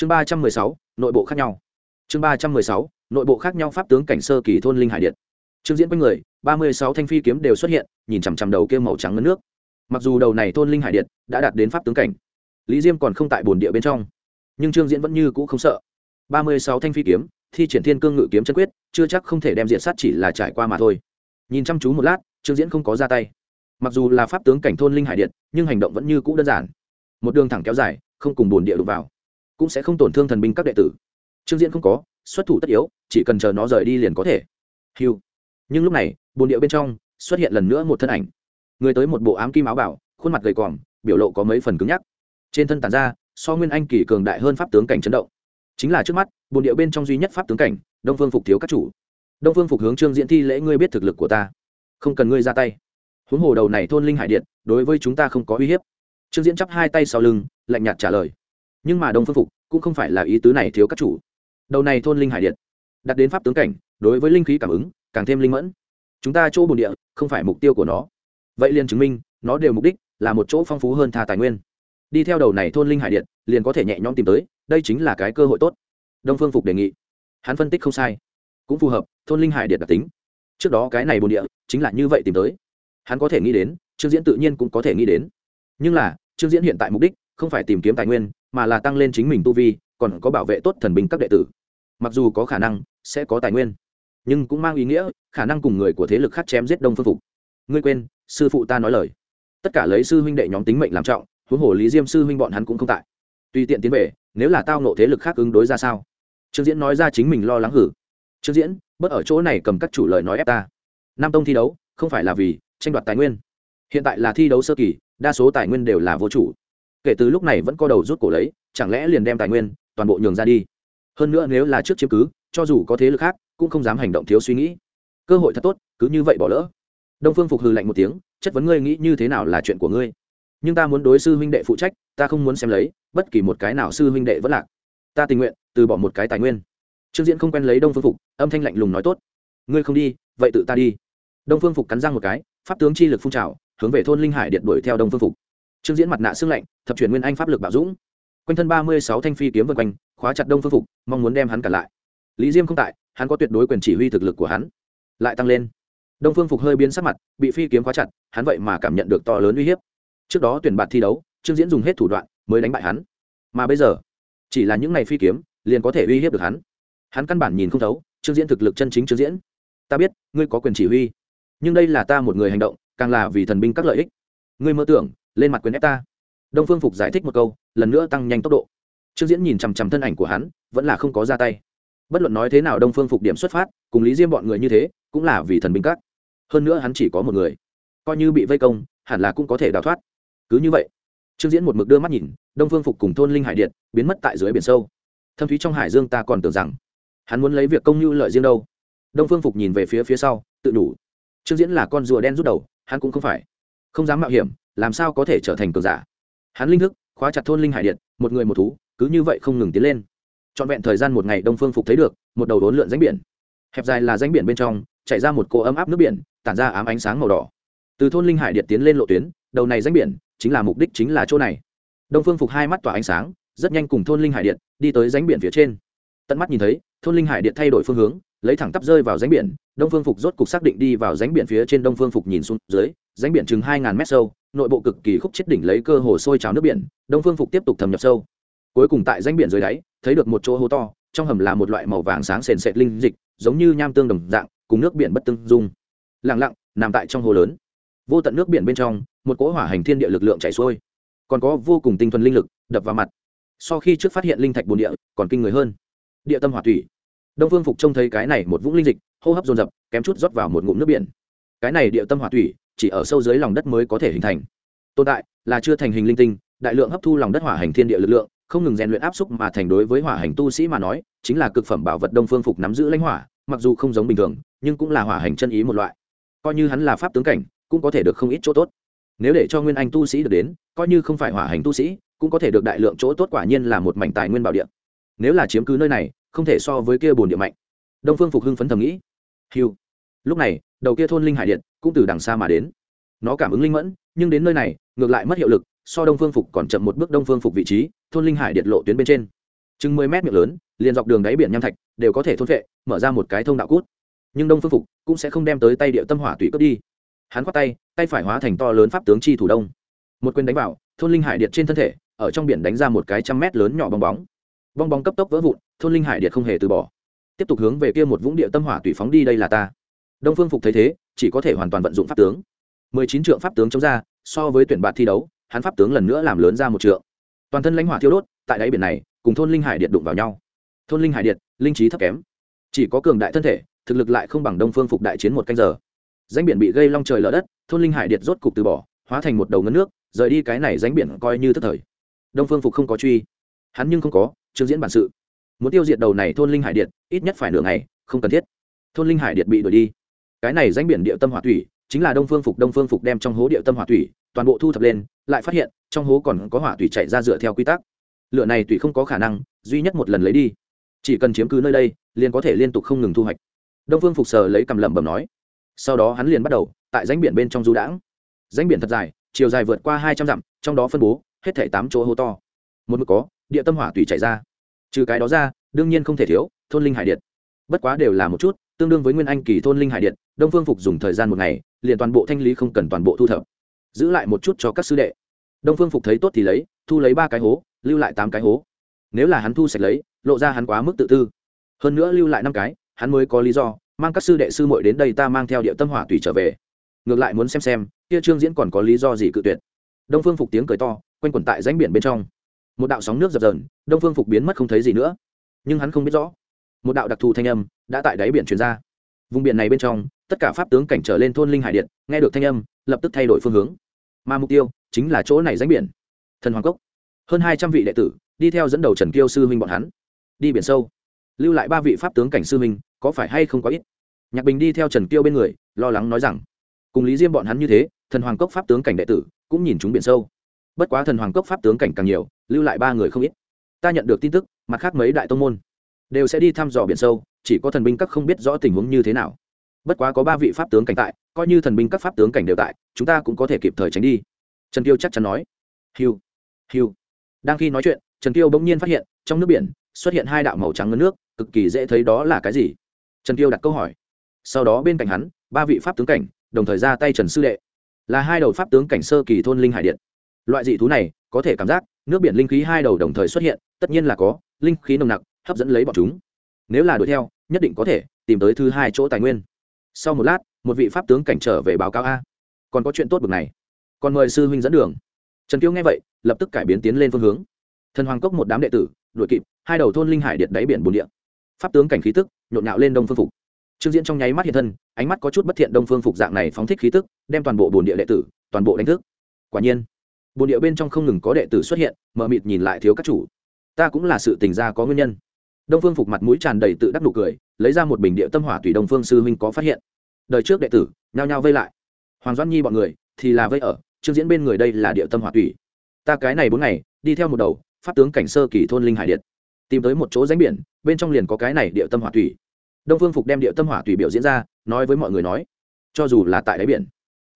chương ba trăm mười sáu, nội bộ khác nhau. Chương ba trăm mười sáu, nội bộ khác nhau pháp tướng cảnh sơ kỳ thôn linh hải điện. Trương diễn quanh người, ba mươi sáu thanh phi kiếm đều xuất hiện, nhìn chằm chằm đầu kia màu trắng ngấn nước. Mặc dù đầu này thôn linh hải điện đã đạt đến pháp tướng cảnh, lý diêm còn không tại bồn địa bên trong, nhưng trương diễn vẫn như cũ không sợ. ba mươi sáu thanh phi kiếm, thi triển thiên cương ngự kiếm chân quyết, chưa chắc không thể đem diện sát chỉ là trải qua mà thôi. Nhìn chăm chú một lát, trương diễn không có ra tay. Mặc dù là pháp tướng cảnh thôn linh hải điện, nhưng hành động vẫn như cũ đơn giản. Một đường thẳng kéo dài, không cùng bồn địa đụng vào cũng sẽ không tổn thương thần binh các đệ tử. Trương diễn không có, xuất thủ tất yếu, chỉ cần chờ nó rời đi liền có thể. Hiu nhưng lúc này, bồn địa bên trong xuất hiện lần nữa một thân ảnh. Người tới một bộ ám kim áo bảo, khuôn mặt gầy còm, biểu lộ có mấy phần cứng nhắc. Trên thân tàn ra, so nguyên anh kỳ cường đại hơn pháp tướng cảnh chấn động. Chính là trước mắt, bồn địa bên trong duy nhất pháp tướng cảnh, đông phương phục thiếu các chủ. Đông phương phục hướng trương diễn thi lễ, ngươi biết thực lực của ta. Không cần ngươi ra tay. Huống hồ đầu này thôn linh hải điện, đối với chúng ta không có uy hiếp. Trương diễn chắp hai tay sau lưng, lạnh nhạt trả lời nhưng mà đông phương phục cũng không phải là ý tứ này thiếu các chủ. Đầu này thôn linh hải điện, đặt đến pháp tướng cảnh, đối với linh khí cảm ứng, càng thêm linh mẫn. Chúng ta chỗ bồn địa, không phải mục tiêu của nó. Vậy liền chứng minh, nó đều mục đích là một chỗ phong phú hơn thà tài nguyên. Đi theo đầu này thôn linh hải điện, liền có thể nhẹ nhõm tìm tới, đây chính là cái cơ hội tốt. Đông phương phục đề nghị. Hắn phân tích không sai. Cũng phù hợp, thôn linh hải điện đặc tính. Trước đó cái này bồn địa, chính là như vậy tìm tới. Hắn có thể nghĩ đến, trương diễn tự nhiên cũng có thể nghĩ đến. Nhưng là, trương diễn hiện tại mục đích, không phải tìm kiếm tài nguyên mà là tăng lên chính mình tu vi, còn có bảo vệ tốt thần binh các đệ tử. Mặc dù có khả năng sẽ có tài nguyên, nhưng cũng mang ý nghĩa khả năng cùng người của thế lực khác chém giết đông phương phục. Ngươi quên, sư phụ ta nói lời. Tất cả lấy sư huynh đệ nhóm tính mệnh làm trọng, huống hồ lý diêm sư huynh bọn hắn cũng không tại. Tùy tiện tiến về, nếu là tao nộ thế lực khác ứng đối ra sao? Trương diễn nói ra chính mình lo lắng hử. Trương diễn, bớt ở chỗ này cầm các chủ lời nói ép ta. Nam tông thi đấu, không phải là vì tranh đoạt tài nguyên. Hiện tại là thi đấu sơ kỳ, đa số tài nguyên đều là vô chủ kể từ lúc này vẫn có đầu rút cổ lấy, chẳng lẽ liền đem tài nguyên, toàn bộ nhường ra đi? Hơn nữa nếu là trước chiếm cứ, cho dù có thế lực khác, cũng không dám hành động thiếu suy nghĩ. Cơ hội thật tốt, cứ như vậy bỏ lỡ. Đông phương phục hừ lạnh một tiếng, chất vấn ngươi nghĩ như thế nào là chuyện của ngươi? Nhưng ta muốn đối sư huynh đệ phụ trách, ta không muốn xem lấy, bất kỳ một cái nào sư huynh đệ vẫn lạc. Ta tình nguyện, từ bỏ một cái tài nguyên. Trương diễn không quen lấy đông phương phục, âm thanh lạnh lùng nói tốt. Ngươi không đi, vậy tự ta đi. Đông phương phục cắn răng một cái, pháp tướng chi lực phun trào, hướng về thôn linh hải điện đuổi theo đông phương phục trương diễn mặt nạ xương lạnh, thập chuyển nguyên anh pháp lực bảo dũng. Quanh thân ba mươi sáu thanh phi kiếm vân quanh, khóa chặt đông phương phục, mong muốn đem hắn cản lại. Lý diêm không tại, hắn có tuyệt đối quyền chỉ huy thực lực của hắn. Lại tăng lên. Đông phương phục hơi biến sắc mặt, bị phi kiếm khóa chặt, hắn vậy mà cảm nhận được to lớn uy hiếp. Trước đó tuyển bạt thi đấu, trương diễn dùng hết thủ đoạn mới đánh bại hắn. Mà bây giờ, chỉ là những ngày phi kiếm, liền có thể uy hiếp được hắn. Hắn căn bản nhìn không thấu, trương diễn thực lực chân chính trương diễn. Ta biết, ngươi có quyền chỉ huy. Nhưng đây là ta một người hành động, càng là vì thần binh các lợi ích. Ngươi mơ tưởng lên mặt quyền ép ta. Đông phương phục giải thích một câu, lần nữa tăng nhanh tốc độ. Trương diễn nhìn chằm chằm thân ảnh của hắn, vẫn là không có ra tay. Bất luận nói thế nào đông phương phục điểm xuất phát, cùng lý diêm bọn người như thế, cũng là vì thần binh các. Hơn nữa hắn chỉ có một người. Coi như bị vây công, hẳn là cũng có thể đào thoát. Cứ như vậy, trương diễn một mực đưa mắt nhìn, đông phương phục cùng thôn linh hải điện biến mất tại dưới biển sâu. Thâm thúy trong hải dương ta còn tưởng rằng, hắn muốn lấy việc công như lợi riêng đâu. Đông phương phục nhìn về phía phía sau, tự đủ. Trương diễn là con rùa đen rút đầu, hắn cũng không phải. Không dám mạo hiểm làm sao có thể trở thành cường giả? Hắn linh thức, khóa chặt thôn linh hải điện, một người một thú, cứ như vậy không ngừng tiến lên. Trọn vẹn thời gian một ngày đông phương phục thấy được, một đầu đốn lượn ránh biển. Hẹp dài là ránh biển bên trong chạy ra một cô ấm áp nước biển, tản ra ám ánh sáng màu đỏ. Từ thôn linh hải điện tiến lên lộ tuyến, đầu này ránh biển chính là mục đích chính là chỗ này. Đông phương phục hai mắt tỏa ánh sáng, rất nhanh cùng thôn linh hải điện đi tới ránh biển phía trên. Tận mắt nhìn thấy, thôn linh hải điện thay đổi phương hướng, lấy thẳng tắp rơi vào ránh biển, đông phương phục rốt cục xác định đi vào ránh biển phía trên đông phương phục nhìn xuống dưới ránh biển chừng hai ngàn mét sâu nội bộ cực kỳ khúc chết đỉnh lấy cơ hồ sôi trào nước biển, đông phương phục tiếp tục thâm nhập sâu. Cuối cùng tại danh biển dưới đáy, thấy được một chỗ hố to, trong hầm là một loại màu vàng sáng sền sệt linh dịch, giống như nham tương đồng dạng, cùng nước biển bất tương dung. Lặng lặng, nằm tại trong hồ lớn. Vô tận nước biển bên trong, một cỗ hỏa hành thiên địa lực lượng chảy xuôi. Còn có vô cùng tinh thuần linh lực, đập vào mặt. Sau khi trước phát hiện linh thạch bồn địa, còn kinh người hơn. Địa tâm hỏa thủy. Đông phương phục trông thấy cái này một vũng linh dịch, hô hấp dồn dập, kém chút rót vào một ngụm nước biển. Cái này địa tâm hỏa thủy chỉ ở sâu dưới lòng đất mới có thể hình thành. Tồn tại là chưa thành hình linh tinh, đại lượng hấp thu lòng đất hỏa hành thiên địa lực lượng, không ngừng rèn luyện áp xúc mà thành đối với hỏa hành tu sĩ mà nói, chính là cực phẩm bảo vật đông phương phục nắm giữ lãnh hỏa, mặc dù không giống bình thường, nhưng cũng là hỏa hành chân ý một loại. Coi như hắn là pháp tướng cảnh, cũng có thể được không ít chỗ tốt. Nếu để cho nguyên anh tu sĩ được đến, coi như không phải hỏa hành tu sĩ, cũng có thể được đại lượng chỗ tốt quả nhiên là một mảnh tài nguyên bảo địa. Nếu là chiếm cứ nơi này, không thể so với kia bồn địa mạnh. Đông phương phục hưng phấn thầm nghĩ. Hiu lúc này đầu kia thôn linh hải điện cũng từ đằng xa mà đến. Nó cảm ứng linh mẫn, nhưng đến nơi này, ngược lại mất hiệu lực, so đông phương phục còn chậm một bước đông phương phục vị trí, thôn linh hải điện lộ tuyến bên trên. Chừng mười mét miệng lớn, liền dọc đường đáy biển nham thạch đều có thể thôn vệ mở ra một cái thông đạo cút. Nhưng đông phương phục cũng sẽ không đem tới tay địa tâm hỏa tùy cướp đi. Hắn khoát tay tay phải hóa thành to lớn pháp tướng chi thủ đông. Một quyền đánh vào, thôn linh hải Điện trên thân thể, ở trong biển đánh ra một cái trăm mét lớn nhỏ bong bóng. Bong bóng cấp tốc vỡ vụn, thôn linh hải Điện không hề từ bỏ. Tiếp tục hướng về kia một vũng địa tâm hỏa tùy phóng đi, đây là ta đông phương phục thấy thế, chỉ có thể hoàn toàn vận dụng pháp tướng. Mười chín trượng pháp tướng chống ra, so với tuyển bạn thi đấu, hắn pháp tướng lần nữa làm lớn ra một trượng. Toàn thân lãnh hỏa thiêu đốt, tại đáy biển này, cùng thôn linh hải điệt đụng vào nhau. Thôn linh hải điệt linh trí thấp kém. Chỉ có cường đại thân thể, thực lực lại không bằng đông phương phục đại chiến một canh giờ. Danh biển bị gây long trời lở đất, thôn linh hải điệt rốt cục từ bỏ, hóa thành một đầu ngân nước, rời đi cái này danh biển coi như tức thời. Đông phương phục không có truy. Hắn nhưng không có chương diễn bản sự. Muốn tiêu diệt đầu này thôn linh hải điệt ít nhất phải nửa ngày, không cần thiết. Thôn linh hải điệt bị đuổi đi cái này danh biển địa tâm hỏa thủy, chính là đông phương phục, đông phương phục đem trong hố địa tâm hỏa thủy, toàn bộ thu thập lên, lại phát hiện, trong hố còn có hỏa thủy chạy ra dựa theo quy tắc. Lựa này thủy không có khả năng, duy nhất một lần lấy đi. Chỉ cần chiếm cứ nơi đây, liền có thể liên tục không ngừng thu hoạch. Đông phương phục sờ lấy cầm lẩm bẩm nói. Sau đó hắn liền bắt đầu, tại danh biển bên trong du đãng. Danh biển thật dài, chiều dài vượt qua hai trăm dặm, trong đó phân bố, hết thể tám chỗ hố to. Một mực có, địa tâm hỏa tùy chạy ra. Trừ cái đó ra, đương nhiên không thể thiếu, thôn linh hải điện. Bất quá đều là một chút tương đương với nguyên anh kỳ thôn linh hải điện, đông phương phục dùng thời gian một ngày, liền toàn bộ thanh lý không cần toàn bộ thu thập. Giữ lại một chút cho các sư đệ. Đông phương phục thấy tốt thì lấy, thu lấy ba cái hố, lưu lại tám cái hố. Nếu là hắn thu sạch lấy, lộ ra hắn quá mức tự tư. Hơn nữa lưu lại năm cái, hắn mới có lý do, mang các sư đệ sư muội đến đây ta mang theo địa tâm hỏa tùy trở về. Ngược lại muốn xem xem, kia trương diễn còn có lý do gì cự tuyệt. Đông phương phục tiếng cười to, quanh quẩn tại rãnh biển bên trong. Một đạo sóng nước dập dờn, đông phương phục biến mất không thấy gì nữa. Nhưng hắn không biết rõ một đạo đặc thù thanh âm đã tại đáy biển truyền ra. Vùng biển này bên trong, tất cả pháp tướng cảnh trở lên thôn linh hải điện, nghe được thanh âm, lập tức thay đổi phương hướng. Mà mục tiêu chính là chỗ này rãnh biển. Thần hoàng cốc. Hơn hai trăm vị đệ tử đi theo dẫn đầu trần kiêu sư huynh bọn hắn. Đi biển sâu. Lưu lại ba vị pháp tướng cảnh sư huynh, có phải hay không có ít? Nhạc bình đi theo trần kiêu bên người, lo lắng nói rằng, cùng lý diêm bọn hắn như thế, thần hoàng cốc pháp tướng cảnh đệ tử cũng nhìn chúng biển sâu. Bất quá thần hoàng cốc pháp tướng cảnh càng nhiều, lưu lại ba người không ít. Ta nhận được tin tức, mặt khác mấy đại tông môn đều sẽ đi thăm dò biển sâu, chỉ có thần binh các không biết rõ tình huống như thế nào. Bất quá có ba vị pháp tướng cảnh tại, coi như thần binh các pháp tướng cảnh đều tại, chúng ta cũng có thể kịp thời tránh đi. Trần tiêu chắc chắn nói. Hiu hiu. Đang khi nói chuyện, trần tiêu bỗng nhiên phát hiện, trong nước biển, xuất hiện hai đạo màu trắng ngấn nước, cực kỳ dễ thấy đó là cái gì? Trần tiêu đặt câu hỏi. Sau đó bên cạnh hắn, ba vị pháp tướng cảnh, đồng thời ra tay trần sư đệ. Là hai đầu pháp tướng cảnh sơ kỳ thôn linh hải điện. Loại dị thú này, có thể cảm giác, nước biển linh khí hai đầu đồng thời xuất hiện, tất nhiên là có, linh khí nồng nặc hấp dẫn lấy bọn chúng. Nếu là đuổi theo, nhất định có thể tìm tới thứ hai chỗ tài nguyên. Sau một lát, một vị pháp tướng cảnh trở về báo cáo a. Còn có chuyện tốt bực này. Còn mời sư huynh dẫn đường. Trần kiêu nghe vậy, lập tức cải biến tiến lên phương hướng. Thần hoàng cốc một đám đệ tử, đuổi kịp, hai đầu thôn linh hải điện đáy biển bồn địa. Pháp tướng cảnh khí tức, nhộn nhạo lên đông phương phục. Trương diễn trong nháy mắt hiện thân, ánh mắt có chút bất thiện đông phương phục dạng này phóng thích khí tức, đem toàn bộ bồn địa đệ tử, toàn bộ đánh thức. Quả nhiên bồn địa bên trong không ngừng có đệ tử xuất hiện, mờ mịt nhìn lại thiếu các chủ. Ta cũng là sự tình gia có nguyên nhân đông phương phục mặt mũi tràn đầy tự đắc nụ cười, lấy ra một bình địa tâm hỏa tùy đông phương sư huynh có phát hiện. Đời trước đệ tử, nhao nhao vây lại. Hoàng doãn nhi bọn người thì là vây ở, trương diễn bên người đây là địa tâm hỏa tùy. Ta cái này bốn ngày, đi theo một đầu, pháp tướng cảnh sơ kỳ thôn linh hải điện. Tìm tới một chỗ ránh biển, bên trong liền có cái này địa tâm hỏa tùy. Đông phương phục đem địa tâm hỏa tùy biểu diễn ra, nói với mọi người nói, cho dù là tại đáy biển,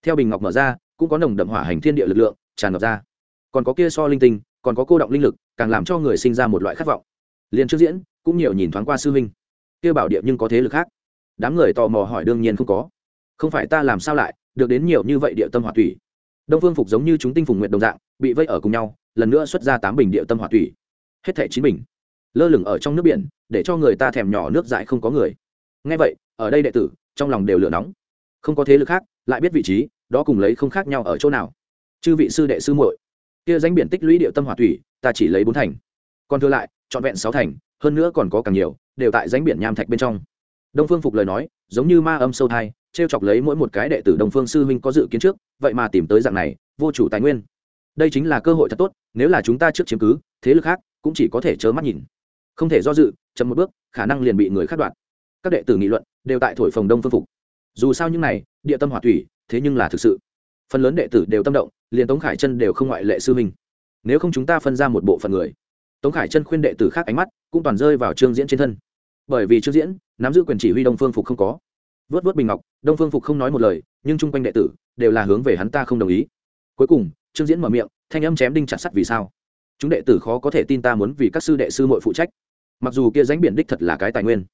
theo bình ngọc mở ra, cũng có nồng đậm hỏa hành thiên địa lực lượng tràn ngập ra. Còn có kia so linh tinh, còn có cô động linh lực, càng làm cho người sinh ra một loại khát vọng. Liền trước diễn cũng nhiều nhìn thoáng qua sư huynh. Kia bảo địa nhưng có thế lực khác. Đám người tò mò hỏi đương nhiên không có. Không phải ta làm sao lại, được đến nhiều như vậy địa tâm hỏa thủy. Đông phương phục giống như chúng tinh phùng nguyện đồng dạng, bị vây ở cùng nhau, lần nữa xuất ra tám bình địa tâm hỏa thủy. Hết thẻ chín bình. Lơ lửng ở trong nước biển, để cho người ta thèm nhỏ nước dại không có người. Ngay vậy, ở đây đệ tử, trong lòng đều lửa nóng. Không có thế lực khác, lại biết vị trí, đó cùng lấy không khác nhau ở chỗ nào. Chư vị sư đệ sư muội, kia danh biển tích lũy địa tâm hỏa thủy, ta chỉ lấy bốn thành. Còn thừa lại, trọn vẹn sáu thành hơn nữa còn có càng nhiều, đều tại danh biển nham thạch bên trong. Đông phương phục lời nói, giống như ma âm sâu thai t r e o chọc lấy mỗi một cái đệ tử đông phương sư huynh có dự kiến trước, vậy mà tìm tới dạng này, vô chủ tài nguyên. Đây chính là cơ hội thật tốt, nếu là chúng ta trước chiếm cứ, thế lực khác cũng chỉ có thể chớ mắt nhìn. Không thể do dự, chậm một bước, khả năng liền bị người khắc đoạt. Các đệ tử nghị luận, đều tại thổi phồng đông phương phục. Dù sao những này, địa tâm hỏa thủy, thế nhưng là thực sự. Phần lớn đệ tử đều tâm động, liền tống khải chân đều không ngoại lệ sư huynh. Nếu không chúng ta phân ra một bộ phận người tống khải chân khuyên đệ tử khác ánh mắt cũng toàn rơi vào trương diễn trên thân. Bởi vì trương diễn nắm giữ quyền chỉ huy đông phương phục không có. Vớt vớt bình ngọc, đông phương phục không nói một lời, nhưng chung quanh đệ tử đều là hướng về hắn ta không đồng ý. Cuối cùng, trương diễn mở miệng, thanh âm chém đinh chặt sắt vì sao? Chúng đệ tử khó có thể tin ta muốn vì các sư đệ sư mội phụ trách. Mặc dù kia ránh biển đích thật là cái tài nguyên,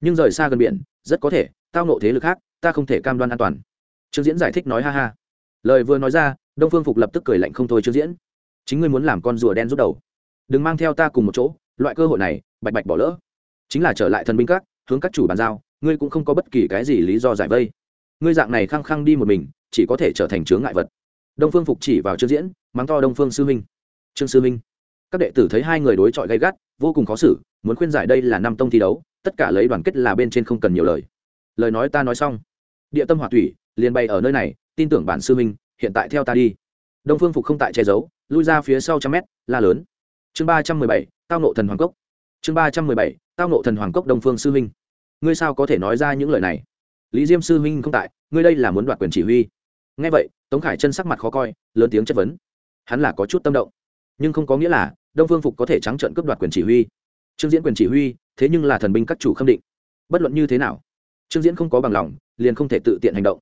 nhưng rời xa gần biển, rất có thể, tao nộ thế lực khác, ta không thể cam đoan an toàn. Trương diễn giải thích nói ha ha. Lời vừa nói ra, đông phương phục lập tức cười lạnh không thôi trương diễn. Chính ngươi muốn làm con rùa đen rút đầu đừng mang theo ta cùng một chỗ, loại cơ hội này, bạch bạch bỏ lỡ. Chính là trở lại thần binh các, hướng các chủ bàn giao, ngươi cũng không có bất kỳ cái gì lý do giải vây. Ngươi dạng này khăng khăng đi một mình, chỉ có thể trở thành chướng ngại vật. Đông phương phục chỉ vào trương diễn, mắng to đông phương sư minh. Trương sư minh, các đệ tử thấy hai người đối chọi gay gắt, vô cùng khó xử, muốn khuyên giải đây là năm tông thi đấu, tất cả lấy đoàn kết là bên trên không cần nhiều lời. Lời nói ta nói xong. Địa tâm hỏa thủy, liền bay ở nơi này, tin tưởng bản sư minh, hiện tại theo ta đi. Đông phương phục không tại che giấu, lui ra phía sau trăm mét, la lớn chương ba trăm mười bảy, tao nộ thần hoàng cốc. Chương ba trăm mười bảy, tao nộ thần hoàng cốc đông phương sư minh ngươi sao có thể nói ra những lời này? Lý diêm sư minh không tại, ngươi đây là muốn đoạt quyền chỉ huy. Ngay vậy, tống khải chân sắc mặt khó coi, lớn tiếng chất vấn. Hắn là có chút tâm động, nhưng không có nghĩa là đông phương phục có thể trắng trợn cướp đoạt quyền chỉ huy. Trương diễn quyền chỉ huy, thế nhưng là thần binh các chủ khâm định. Bất luận như thế nào, trương diễn không có bằng lòng, liền không thể tự tiện hành động.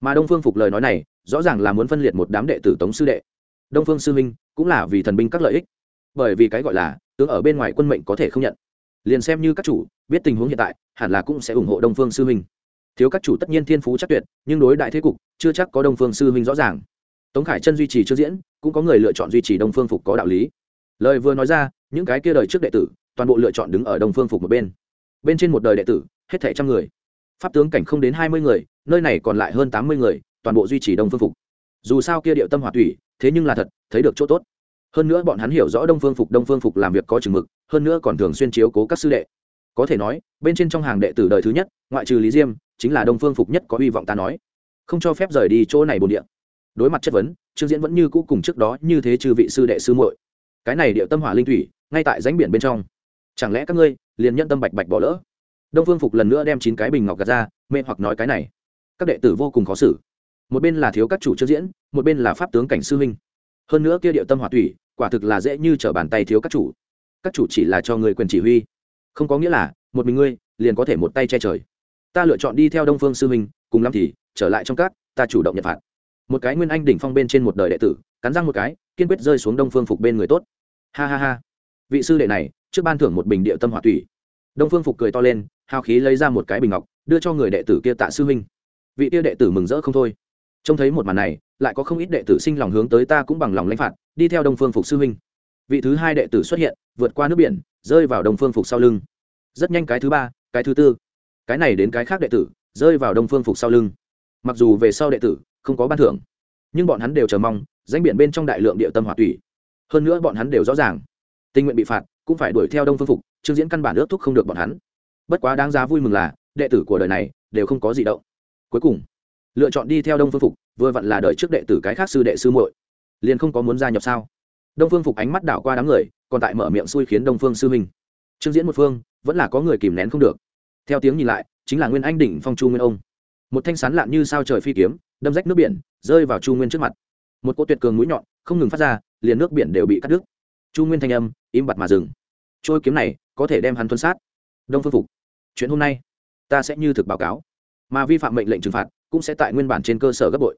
Mà đông phương phục lời nói này, rõ ràng là muốn phân liệt một đám đệ tử tống sư đệ. Đông phương sư minh cũng là vì thần binh các lợi ích bởi vì cái gọi là tướng ở bên ngoài quân mệnh có thể không nhận. Liền xem như các chủ, biết tình huống hiện tại, hẳn là cũng sẽ ủng hộ đông phương sư huynh. Thiếu các chủ tất nhiên thiên phú chắc tuyệt, nhưng đối đại thế cục, chưa chắc có đông phương sư huynh rõ ràng. Tống khải chân duy trì chưa diễn, cũng có người lựa chọn duy trì đông phương phục có đạo lý. Lời vừa nói ra, những cái kia đời trước đệ tử, toàn bộ lựa chọn đứng ở đông phương phục một bên. Bên trên một đời đệ tử, hết thảy trăm người. Pháp tướng cảnh không đến hai mươi người, nơi này còn lại hơn tám mươi người, toàn bộ duy trì đông phương phục. Dù sao kia điệu tâm hỏa thủy, thế nhưng là thật, thấy được chỗ tốt hơn nữa bọn hắn hiểu rõ đông phương phục, đông phương phục làm việc có chừng mực, hơn nữa còn thường xuyên chiếu cố các sư đệ. Có thể nói, bên trên trong hàng đệ tử đời thứ nhất, ngoại trừ lý diêm, chính là đông phương phục nhất có hy vọng ta nói. Không cho phép rời đi chỗ này bồn địa. Đối mặt chất vấn, trương diễn vẫn như cũ cùng trước đó như thế trừ vị sư đệ sư muội. Cái này điệu tâm hỏa linh thủy, ngay tại ránh biển bên trong. Chẳng lẽ các ngươi liền nhân tâm bạch bạch bỏ lỡ? Đông phương phục lần nữa đem chín cái bình ngọc gạt ra, mê hoặc nói cái này. Các đệ tử vô cùng khó xử. Một bên là thiếu các chủ trương diễn, một bên là pháp tướng cảnh sư huynh hơn nữa kia điệu tâm hỏa thủy quả thực là dễ như trở bàn tay thiếu các chủ. Các chủ chỉ là cho người quyền chỉ huy. Không có nghĩa là, một mình ngươi, liền có thể một tay che trời. Ta lựa chọn đi theo đông phương sư huynh cùng lắm thì, trở lại trong các, ta chủ động nhận phạt. Một cái nguyên anh đỉnh phong bên trên một đời đệ tử, cắn răng một cái, kiên quyết rơi xuống đông phương phục bên người tốt. Ha ha ha. Vị sư đệ này, trước ban thưởng một bình địa tâm hỏa thủy đông phương phục cười to lên, hào khí lấy ra một cái bình ngọc, đưa cho người đệ tử kia tạ sư huynh vị kia đệ tử mừng rỡ không thôi. Trông thấy một màn này lại có không ít đệ tử sinh lòng hướng tới ta cũng bằng lòng lãnh phạt, đi theo đông phương phục sư huynh. Vị thứ hai đệ tử xuất hiện, vượt qua nước biển, rơi vào đông phương phục sau lưng. Rất nhanh cái thứ ba, cái thứ tư. Cái này đến cái khác đệ tử, rơi vào đông phương phục sau lưng. Mặc dù về sau đệ tử, không có ban thưởng, nhưng bọn hắn đều chờ mong, danh biển bên trong đại lượng địa tâm hỏa tủy. Hơn nữa bọn hắn đều rõ ràng, tình nguyện bị phạt, cũng phải đuổi theo đông phương phục chương diễn căn bản ước thúc không được bọn hắn. Bất quá đáng giá vui mừng là, đệ tử của đời này, đều không có gì động cuối cùng, lựa chọn đi theo đông phương phục vừa vặn là đợi trước đệ tử cái khác sư đệ sư muội. Liền không có muốn gia nhập sao? Đông phương phục ánh mắt đảo qua đám người, còn tại mở miệng xui khiến đông phương sư huynh. Trương diễn một phương, vẫn là có người kìm nén không được. Theo tiếng nhìn lại, chính là nguyên anh đỉnh phong chu nguyên ông. Một thanh sán lạn như sao trời phi kiếm, đâm rách nước biển, rơi vào chu nguyên trước mặt. Một cỗ tuyệt cường mũi nhọn, không ngừng phát ra, liền nước biển đều bị cắt đứt. Chu nguyên thanh âm, im bặt mà dừng. Trôi kiếm này, có thể đem hắn tuân sát. Đông phương phục, chuyện hôm nay, ta sẽ như thực báo cáo. Mà vi phạm mệnh lệnh trừng phạt, cũng sẽ tại nguyên bản trên cơ sở gấp bội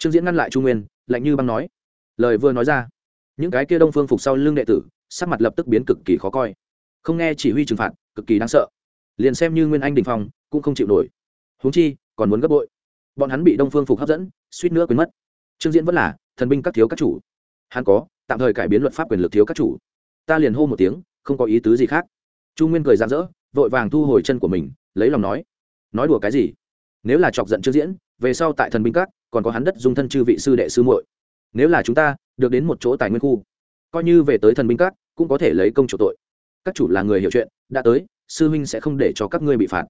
trương diễn ngăn lại chu nguyên, lạnh như băng nói. Lời vừa nói ra, những cái kia đông phương phục sau lưng đệ tử, sắc mặt lập tức biến cực kỳ khó coi. Không nghe chỉ huy trừng phạt, cực kỳ đáng sợ. Liền xem như nguyên anh đình phong, cũng không chịu nổi. Huống chi, còn muốn gấp bội. Bọn hắn bị đông phương phục hấp dẫn, suýt nữa quên mất. Trương diễn vẫn là, thần binh các thiếu các chủ. Hắn có, tạm thời cải biến luật pháp quyền lực thiếu các chủ. Ta liền hô một tiếng, không có ý tứ gì khác. Chu nguyên cười rạng rỡ, vội vàng thu hồi chân của mình, lấy lòng nói. Nói đùa cái gì? Nếu là chọc giận trương diễn về sau tại thần binh các, còn có hắn đất dung thân chư vị sư đệ sư muội. Nếu là chúng ta, được đến một chỗ tài nguyên khu, coi như về tới thần binh các, cũng có thể lấy công chủ tội. Các chủ là người hiểu chuyện, đã tới, sư huynh sẽ không để cho các ngươi bị phạt.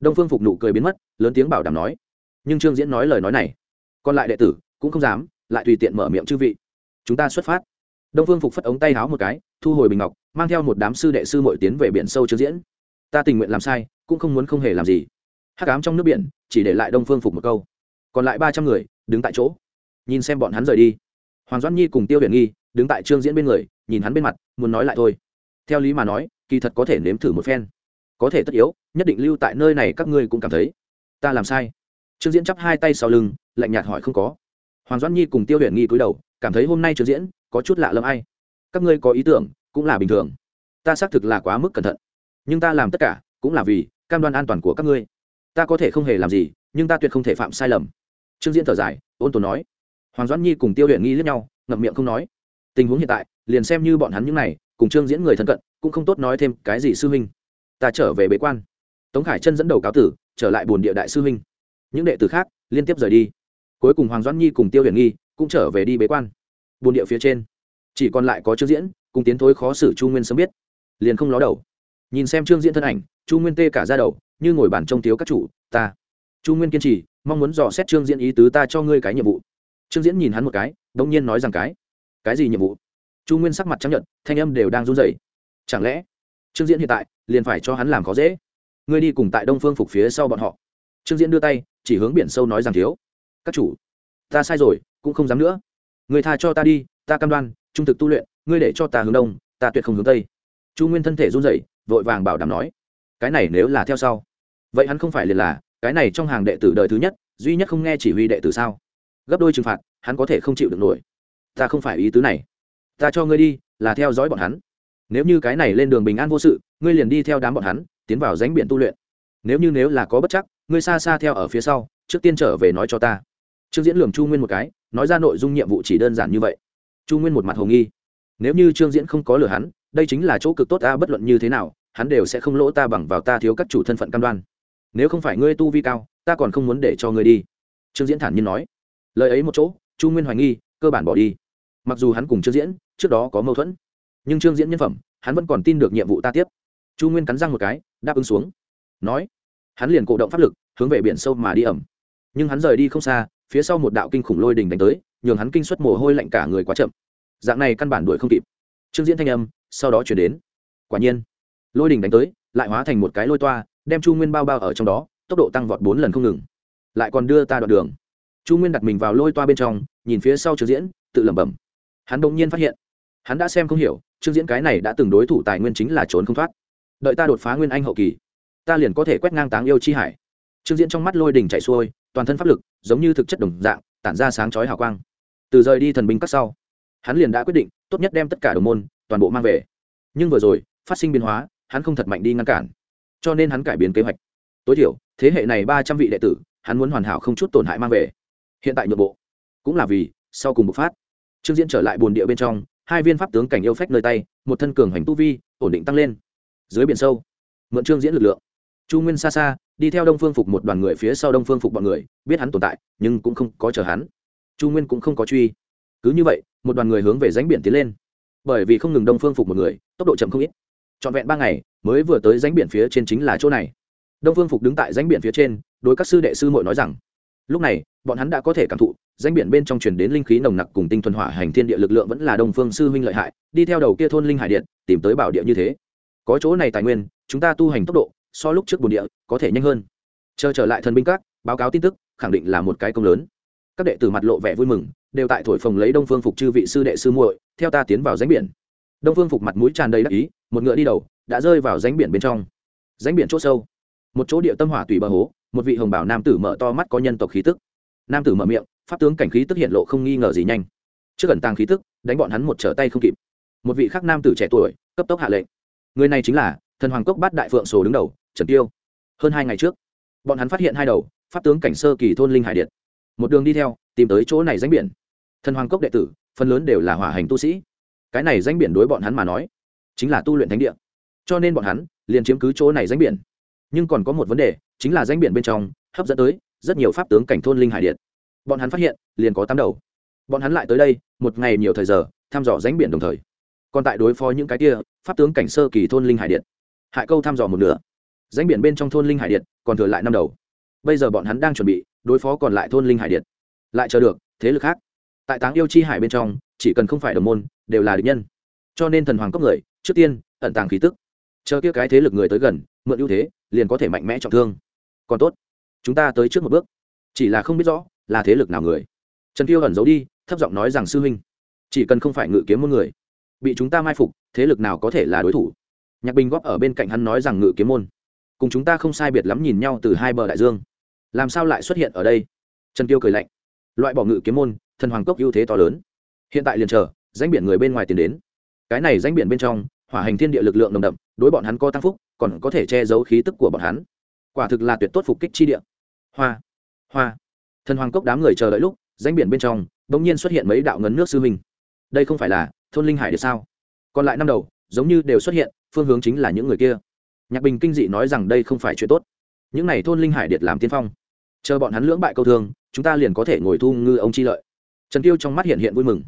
Đông phương phục nụ cười biến mất, lớn tiếng bảo đảm nói. Nhưng trương diễn nói lời nói này, còn lại đệ tử cũng không dám, lại tùy tiện mở miệng chư vị. Chúng ta xuất phát. Đông phương phục phất ống tay háo một cái, thu hồi bình ngọc, mang theo một đám sư đệ sư mội tiến về biển sâu trương diễn. Ta tình nguyện làm sai, cũng không muốn không hề làm gì. Hắc ám trong nước biển, chỉ để lại đông phương phục một câu còn lại ba trăm người, đứng tại chỗ. Nhìn xem bọn hắn rời đi. Hoàng doãn nhi cùng tiêu huyền nghi, đứng tại trương diễn bên người, nhìn hắn bên mặt, muốn nói lại thôi. Theo lý mà nói, kỳ thật có thể nếm thử một phen. Có thể tất yếu, nhất định lưu tại nơi này các ngươi cũng cảm thấy. Ta làm sai. Trương diễn chắp hai tay sau lưng, lạnh nhạt hỏi không có. Hoàng doãn nhi cùng tiêu huyền nghi cúi đầu, cảm thấy hôm nay trương diễn có chút lạ lẫm ai. Các ngươi có ý tưởng, cũng là bình thường. Ta xác thực là quá mức cẩn thận. Nhưng ta làm tất cả, cũng là vì cam đoan an toàn của các ngươi. Ta có thể không hề làm gì, nhưng ta tuyệt không thể phạm sai lầm trương diễn thở dài, ôn tồn nói. Hoàng doãn nhi cùng tiêu huyện nghi lướt nhau, ngậm miệng không nói. Tình huống hiện tại, liền xem như bọn hắn những này, cùng trương diễn người thân cận, cũng không tốt nói thêm cái gì sư huynh. Ta trở về bế quan. Tống khải chân dẫn đầu cáo tử, trở lại bồn địa đại sư huynh. Những đệ tử khác, liên tiếp rời đi. Cuối cùng hoàng doãn nhi cùng tiêu huyền nghi cũng trở về đi bế quan. Bồn địa phía trên, chỉ còn lại có trương diễn, cùng tiến thối khó xử chu nguyên sớm biết. Liền không ló đầu. Nhìn xem trương diễn thân ảnh, chu nguyên tê cả ra đầu, như ngồi bàn trông thiếu các chủ, ta chu nguyên kiên trì, mong muốn dò xét trương diễn ý tứ ta cho ngươi cái nhiệm vụ. Trương diễn nhìn hắn một cái đ ỗ n g nhiên nói rằng cái. Cái gì nhiệm vụ? Chu nguyên sắc mặt chấp nhận thanh âm đều đang run rẩy. Chẳng lẽ trương diễn hiện tại liền phải cho hắn làm khó dễ? Ngươi đi cùng tại đông phương phục phía sau bọn họ. Trương diễn đưa tay, chỉ hướng biển sâu nói rằng thiếu. Các chủ, ta sai rồi, cũng không dám nữa. Người tha cho ta đi, ta cam đoan, trung thực tu luyện, ngươi để cho ta hướng đông, ta tuyệt không hướng tây. Chu nguyên thân thể run rẩy, vội vàng bảo đảm nói. Cái này nếu là theo sau, vậy hắn không phải liền là cái này trong hàng đệ tử đời thứ nhất, duy nhất không nghe chỉ huy đệ tử sao? Gấp đôi trừng phạt, hắn có thể không chịu được nổi. Ta không phải ý tứ này. Ta cho ngươi đi, là theo dõi bọn hắn. Nếu như cái này lên đường bình an vô sự, ngươi liền đi theo đám bọn hắn, tiến vào ránh biển tu luyện. Nếu như nếu là có bất chắc, ngươi xa xa theo ở phía sau, trước tiên trở về nói cho ta. Trương diễn lường chu nguyên một cái, nói ra nội dung nhiệm vụ chỉ đơn giản như vậy. Chu nguyên một mặt hồ nghi. Nếu như trương diễn không có lừa hắn, đây chính là chỗ cực tốt ta bất luận như thế nào, hắn đều sẽ không lỗ ta bằng vào ta thiếu các chủ thân phận cam đoan nếu không phải ngươi tu vi cao, ta còn không muốn để cho ngươi đi. Trương diễn thản nhiên nói. Lời ấy một chỗ, chu nguyên hoài nghi, cơ bản bỏ đi. Mặc dù hắn cùng trương diễn trước đó có mâu thuẫn, nhưng trương diễn nhân phẩm, hắn vẫn còn tin được nhiệm vụ ta tiếp. Chu nguyên cắn răng một cái, đáp ứng xuống. Nói, hắn liền cổ động pháp lực, hướng về biển sâu mà đi ẩm. Nhưng hắn rời đi không xa, phía sau một đạo kinh khủng lôi đình đánh tới, nhường hắn kinh suất mồ hôi lạnh cả người quá chậm. Dạng này căn bản đuổi không kịp. Trương diễn thanh âm sau đó chuyển đến. Quả nhiên, lôi đình đánh tới, lại hóa thành một cái lôi toa đem chu nguyên bao bao ở trong đó, tốc độ tăng vọt bốn lần không ngừng. Lại còn đưa ta đoạn đường. Chu nguyên đặt mình vào lôi toa bên trong, nhìn phía sau trương diễn, tự lẩm bẩm. Hắn đ ỗ n g nhiên phát hiện, hắn đã xem không hiểu, trương diễn cái này đã từng đối thủ tài nguyên chính là trốn không thoát. Đợi ta đột phá nguyên anh hậu kỳ, ta liền có thể quét ngang táng yêu chi hải. Trương diễn trong mắt lôi đỉnh chạy xuôi, toàn thân pháp lực, giống như thực chất đồng dạng, tản ra sáng chói hào quang. Từ rời đi thần binh cắt sau, hắn liền đã quyết định, tốt nhất đem tất cả đồng môn, toàn bộ mang về. Nhưng vừa rồi, phát sinh biến hóa, hắn không thật mạnh đi ngăn cản cho nên hắn cải biến kế hoạch. Tối thiểu, thế hệ này ba trăm vị đệ tử, hắn muốn hoàn hảo không chút tổn hại mang về. Hiện tại nội bộ. Cũng là vì, sau cùng bộc phát. Trương diễn trở lại bồn địa bên trong, hai viên pháp tướng cảnh yêu phách nơi tay, một thân cường hành tu vi, ổn định tăng lên. Dưới biển sâu, mượn trương diễn lực lượng. Chu nguyên xa xa, đi theo đông phương phục một đoàn người phía sau đông phương phục bọn người, biết hắn tồn tại, nhưng cũng không có chờ hắn. Chu nguyên cũng không có truy. Cứ như vậy, một đoàn người hướng về ránh biển tiến lên. Bởi vì không ngừng đông phương phục một người, tốc độ chậm không ít trọn vẹn ba ngày, mới vừa tới ránh biển phía trên chính là chỗ này. Đông phương phục đứng tại ránh biển phía trên, đối các sư đệ sư mội nói rằng, lúc này, bọn hắn đã có thể cảm thụ danh biển bên trong truyền đến linh khí nồng nặc cùng tinh thuần hỏa hành thiên địa lực lượng vẫn là đông phương sư huynh lợi hại, đi theo đầu kia thôn linh hải điện, tìm tới bảo địa như thế. Có chỗ này tài nguyên, chúng ta tu hành tốc độ, so lúc trước bồn địa, có thể nhanh hơn. Chờ trở lại thần binh các, báo cáo tin tức, khẳng định là một cái công lớn. Các đệ tử mặt lộ vẻ vui mừng, đều tại thổi phồng lấy đông phương phục chư vị sư đệ sư muội, theo ta tiến vào ránh biển đông phương phục mặt mũi tràn đầy đắc ý, một ngựa đi đầu, đã rơi vào ránh biển bên trong. Ránh biển c h ỗ sâu, một chỗ địa tâm hỏa tùy bờ hố, một vị hồng bảo nam tử mở to mắt có nhân tộc khí tức. Nam tử mở miệng, pháp tướng cảnh khí tức hiện lộ không nghi ngờ gì nhanh. Trước ẩn tàng khí tức, đánh bọn hắn một trở tay không kịp. Một vị khác nam tử trẻ tuổi, cấp tốc hạ lệnh. Người này chính là thần hoàng cốc bát đại phượng sổ đứng đầu, trần tiêu. Hơn hai ngày trước, bọn hắn phát hiện hai đầu, pháp tướng cảnh sơ kỳ thôn linh hải điện một đường đi theo, tìm tới chỗ này danh biển. Thần hoàng cốc đệ tử, phần lớn đều là hỏa hành tu sĩ cái này danh biển đối bọn hắn mà nói, chính là tu luyện thánh địa. Cho nên bọn hắn liền chiếm cứ chỗ này danh biển. Nhưng còn có một vấn đề, chính là danh biển bên trong hấp dẫn tới rất nhiều pháp tướng cảnh thôn linh hải điện. Bọn hắn phát hiện, liền có tám đầu. Bọn hắn lại tới đây, một ngày nhiều thời giờ, thăm dò danh biển đồng thời. Còn tại đối phó những cái kia pháp tướng cảnh sơ kỳ thôn linh hải điện. Hại câu thăm dò một nửa. Danh biển bên trong thôn linh hải điện còn thừa lại năm đầu. Bây giờ bọn hắn đang chuẩn bị đối phó còn lại thôn linh hải điện. Lại chờ được, thế lực khác tại táng yêu chi hải bên trong, chỉ cần không phải đồng môn, đều là địch nhân. Cho nên thần hoàng cốc người, trước tiên, ẩn tàng khí tức. Chờ kia cái thế lực người tới gần, mượn ưu thế, liền có thể mạnh mẽ trọng thương. Còn tốt, chúng ta tới trước một bước. Chỉ là không biết rõ, là thế lực nào người. Trần tiêu ẩn giấu đi, thấp giọng nói rằng sư huynh, chỉ cần không phải ngự kiếm môn người, bị chúng ta mai phục, thế lực nào có thể là đối thủ? Nhạc bình góp ở bên cạnh hắn nói rằng ngự kiếm môn, cùng chúng ta không sai biệt lắm nhìn nhau từ hai bờ đại dương. Làm sao lại xuất hiện ở đây? Trần tiêu cười lạnh, loại bỏ ngự kiếm môn thần hoàng cốc ưu thế to lớn. Hiện tại liền chờ danh biển người bên ngoài tiến đến. Cái này danh biển bên trong, hỏa hành thiên địa lực lượng nồng đậm, đối bọn hắn có tăng phúc, còn có thể che giấu khí tức của bọn hắn. Quả thực là tuyệt tốt phục kích chi địa. Hoa hoa. Thần hoàng cốc đám người chờ đợi lúc danh biển bên trong bỗng nhiên xuất hiện mấy đạo ngấn nước sư huynh. Đây không phải là thôn linh hải được sao? Còn lại năm đầu, giống như đều xuất hiện, phương hướng chính là những người kia. Nhạc bình kinh dị nói rằng đây không phải chuyện tốt. Những n à y thôn linh hải điệt làm tiên phong. Chờ bọn hắn lưỡng bại câu thương, chúng ta liền có thể ngồi thu ngư ông chi lợi trần tiêu trong mắt hiện hiện vui mừng.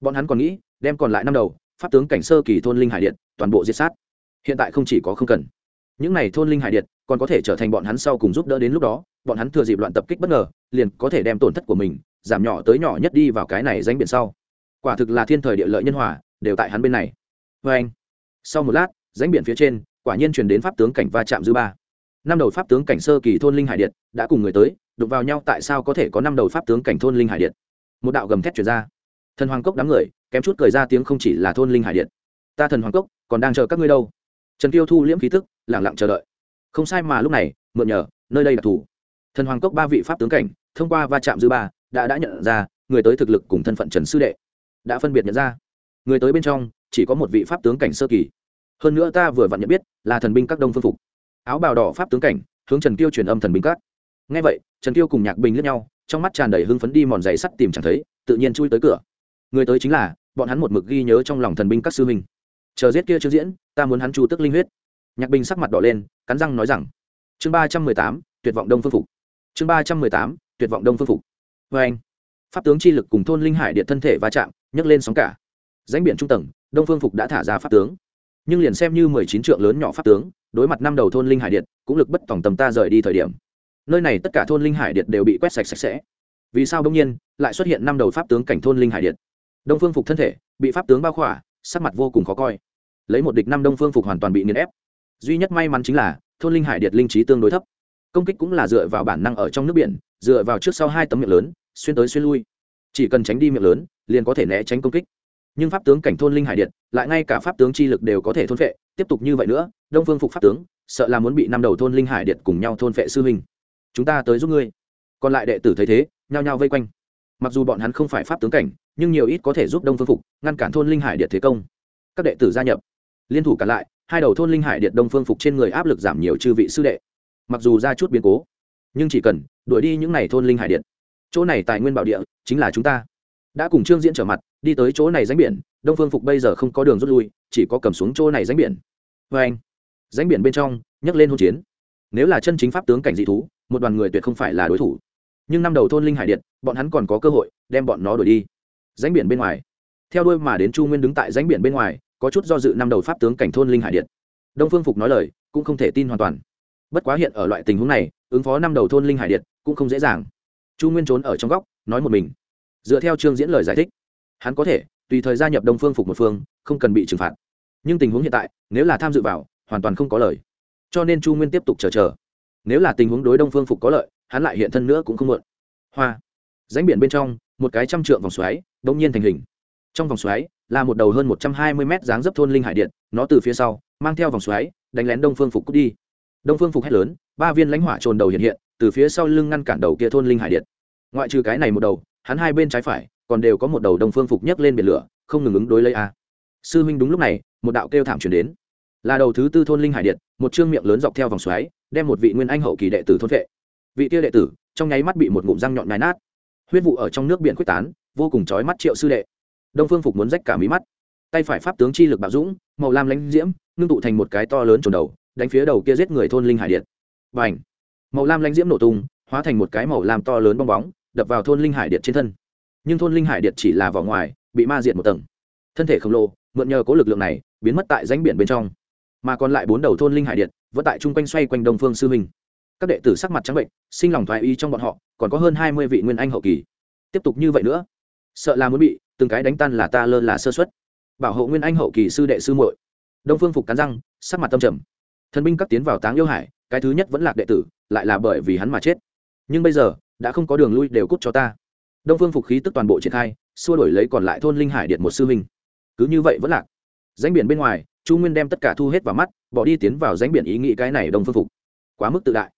Bọn hắn còn nghĩ, đem còn lại năm đầu, pháp tướng cảnh sơ kỳ thôn linh hải điện, toàn bộ diệt sát. Hiện tại không chỉ có không cần. Những này thôn linh hải điện, còn có thể trở thành bọn hắn sau cùng giúp đỡ đến lúc đó, bọn hắn thừa dịp loạn tập kích bất ngờ, liền có thể đem tổn thất của mình, giảm nhỏ tới nhỏ nhất đi vào cái này danh biển sau. Quả thực là thiên thời địa lợi nhân hòa, đều tại hắn bên này. Vê anh, sau một lát danh biển phía trên, quả nhiên truyền đến pháp tướng cảnh va chạm dư ba. Năm đầu pháp tướng cảnh sơ kỳ thôn linh hải điện đã cùng người tới, đụng vào nhau tại sao có thể có năm đầu pháp tướng cảnh thôn linh hải điện? Một đạo gầm thét chuyển ra. Thần hoàng cốc đám người, kém chút cười ra tiếng không chỉ là thôn linh hải điện. Ta thần hoàng cốc, còn đang chờ các ngươi đâu. Trần tiêu thu liễm khí tức lẳng lặng chờ đợi. Không sai mà lúc này, mượn nhờ, nơi đây là thủ. thần hoàng cốc ba vị pháp tướng cảnh, thông qua va chạm dư ba, đã đã nhận ra, người tới thực lực cùng thân phận trần sư đệ. Đã phân biệt nhận ra. Người tới bên trong, chỉ có một vị pháp tướng cảnh sơ kỳ. Hơn nữa ta vừa vặn nhận biết, là thần binh các đông phương phục. Áo bào đỏ pháp tướng cảnh, hướng trần tiêu truyền âm thần binh các. Nghe vậy, trần tiêu cùng nhạc bình lướt nhau trong mắt tràn đầy hưng phấn đi mòn giày sắt tìm chẳng thấy, tự nhiên chui tới cửa. Người tới chính là, bọn hắn một mực ghi nhớ trong lòng thần binh các sư huynh. Chờ giết kia chưa diễn, ta muốn hắn chu tức linh huyết. Nhạc bình sắc mặt đỏ lên, cắn răng nói rằng, chương ba trăm mười tám, tuyệt vọng đông phương phục. Chương ba trăm mười tám, tuyệt vọng đông phương phục. Vê anh, pháp tướng chi lực cùng thôn linh hải điện thân thể va chạm, nhấc lên sóng cả. Danh biển trung tầng, đông phương phục đã thả ra pháp tướng. Nhưng liền xem như mười chín trượng lớn nhỏ pháp tướng, đối mặt năm đầu thôn linh hải điện, cũng lực bất tổng tầm ta rời đi thời điểm nơi này tất cả thôn linh hải điện đều bị quét sạch sạch sẽ. Vì sao đông nhiên lại xuất hiện năm đầu pháp tướng cảnh thôn linh hải điện đông phương phục thân thể bị pháp tướng bao khỏa, sắc mặt vô cùng khó coi. Lấy một địch năm đông phương phục hoàn toàn bị nghiền ép. Duy nhất may mắn chính là thôn linh hải điện linh trí tương đối thấp. Công kích cũng là dựa vào bản năng ở trong nước biển, dựa vào trước sau hai tấm miệng lớn, xuyên tới xuyên lui. Chỉ cần tránh đi miệng lớn, liền có thể né tránh công kích. Nhưng pháp tướng cảnh thôn linh hải điện lại ngay cả pháp tướng chi lực đều có thể thôn phệ. Tiếp tục như vậy nữa, đông phương phục pháp tướng, sợ là muốn bị năm đầu thôn linh hải điện cùng nhau thôn phệ sư hình chúng ta tới giúp ngươi. Còn lại đệ tử thấy thế, nhao nhao vây quanh. Mặc dù bọn hắn không phải pháp tướng cảnh, nhưng nhiều ít có thể giúp đông phương phục ngăn cản thôn linh hải điện thế công. Các đệ tử gia nhập, liên thủ cả lại, hai đầu thôn linh hải điện đông phương phục trên người áp lực giảm nhiều chư vị sư đệ. Mặc dù ra chút biến cố, nhưng chỉ cần đuổi đi những n à y thôn linh hải điện. Chỗ này tài nguyên bảo địa chính là chúng ta. Đã cùng trương diễn trở mặt, đi tới chỗ này ránh biển, đông phương phục bây giờ không có đường rút lui, chỉ có cầm xuống chỗ này ránh biển. Vê anh. Ránh biển bên trong, nhấc lên hôn chiến. Nếu là chân chính pháp tướng cảnh dị thú một đoàn người tuyệt không phải là đối thủ. Nhưng năm đầu thôn linh hải điện, bọn hắn còn có cơ hội đem bọn nó đuổi đi. Ránh biển bên ngoài. Theo đuôi mà đến chu nguyên đứng tại ránh biển bên ngoài, có chút do dự năm đầu pháp tướng cảnh thôn linh hải điện. Đông phương phục nói lời, cũng không thể tin hoàn toàn. Bất quá hiện ở loại tình huống này, ứng phó năm đầu thôn linh hải điện cũng không dễ dàng. Chu nguyên trốn ở trong góc, nói một mình. Dựa theo chương diễn lời giải thích, hắn có thể, tùy thời gia nhập đông phương phục một phương, không cần bị trừng phạt. Nhưng tình huống hiện tại, nếu là tham dự vào, hoàn toàn không có lời. Cho nên chu nguyên tiếp tục chờ chờ nếu là tình huống đối đông phương phục có lợi, hắn lại hiện thân nữa cũng không muộn. Hoa. Ránh biển bên trong, một cái trăm trượng vòng xoáy đ ỗ n g nhiên thành hình. Trong vòng xoáy, là một đầu hơn một trăm hai mươi mét dáng dấp thôn linh hải điện, nó từ phía sau, mang theo vòng xoáy, đánh lén đông phương phục cút đi. Đông phương phục hét lớn, ba viên lãnh hỏa trồn đầu hiện hiện, từ phía sau lưng ngăn cản đầu kia thôn linh hải điện. Ngoại trừ cái này một đầu, hắn hai bên trái phải, còn đều có một đầu đông phương phục nhấc lên biển lửa, không ngừng ứng đối lấy a. Sư huynh đúng lúc này, một đạo kêu thảm chuyển đến. Là đầu thứ tư thôn linh hải điện, một chương miệng lớn dọc theo vòng xoáy đem một vị nguyên anh hậu kỳ đệ tử thôn vệ. Vị kia đệ tử, trong nháy mắt bị một ngụm răng nhọn nhái nát. Huyết vụ ở trong nước biển quyết tán, vô cùng chói mắt triệu sư đệ. Đông phương phục muốn rách cả mí mắt. Tay phải pháp tướng chi lực bạo dũng, màu lam lãnh diễm, ngưng tụ thành một cái to lớn trồn đầu, đánh phía đầu kia giết người thôn linh hải điện. Và ảnh màu lam lãnh diễm nổ tung, hóa thành một cái màu lam to lớn bong bóng, đập vào thôn linh hải điện trên thân. Nhưng thôn linh hải điện chỉ là vỏ ngoài, bị ma diệt một tầng. Thân thể khổng lồ, mượn nhờ có lực lượng này, biến mất tại rãnh biển bên trong. Mà còn lại bốn đầu thôn linh hải điện vẫn tại chung quanh xoay quanh đông phương sư huynh các đệ tử sắc mặt trắng bệnh, sinh lòng thoái y trong bọn họ, còn có hơn hai mươi vị nguyên anh hậu kỳ. Tiếp tục như vậy nữa, sợ là muốn bị từng cái đánh tan là ta lơ là sơ xuất bảo hộ nguyên anh hậu kỳ sư đệ sư muội. Đông phương phục cắn răng, sắc mặt tâm trầm. Thần binh cắt tiến vào táng yêu hải, cái thứ nhất vẫn lạc đệ tử, lại là bởi vì hắn mà chết. Nhưng bây giờ, đã không có đường lui đều cút cho ta. Đông phương phục khí tức toàn bộ triển khai, xua đổi lấy còn lại thôn linh hải điện một sư huynh. Cứ như vậy vẫn lạc. Danh biển bên ngoài chu nguyên đem tất cả thu hết vào mắt, bỏ đi tiến vào danh biển ý nghĩ cái này đông phương phục. Quá mức tự đại.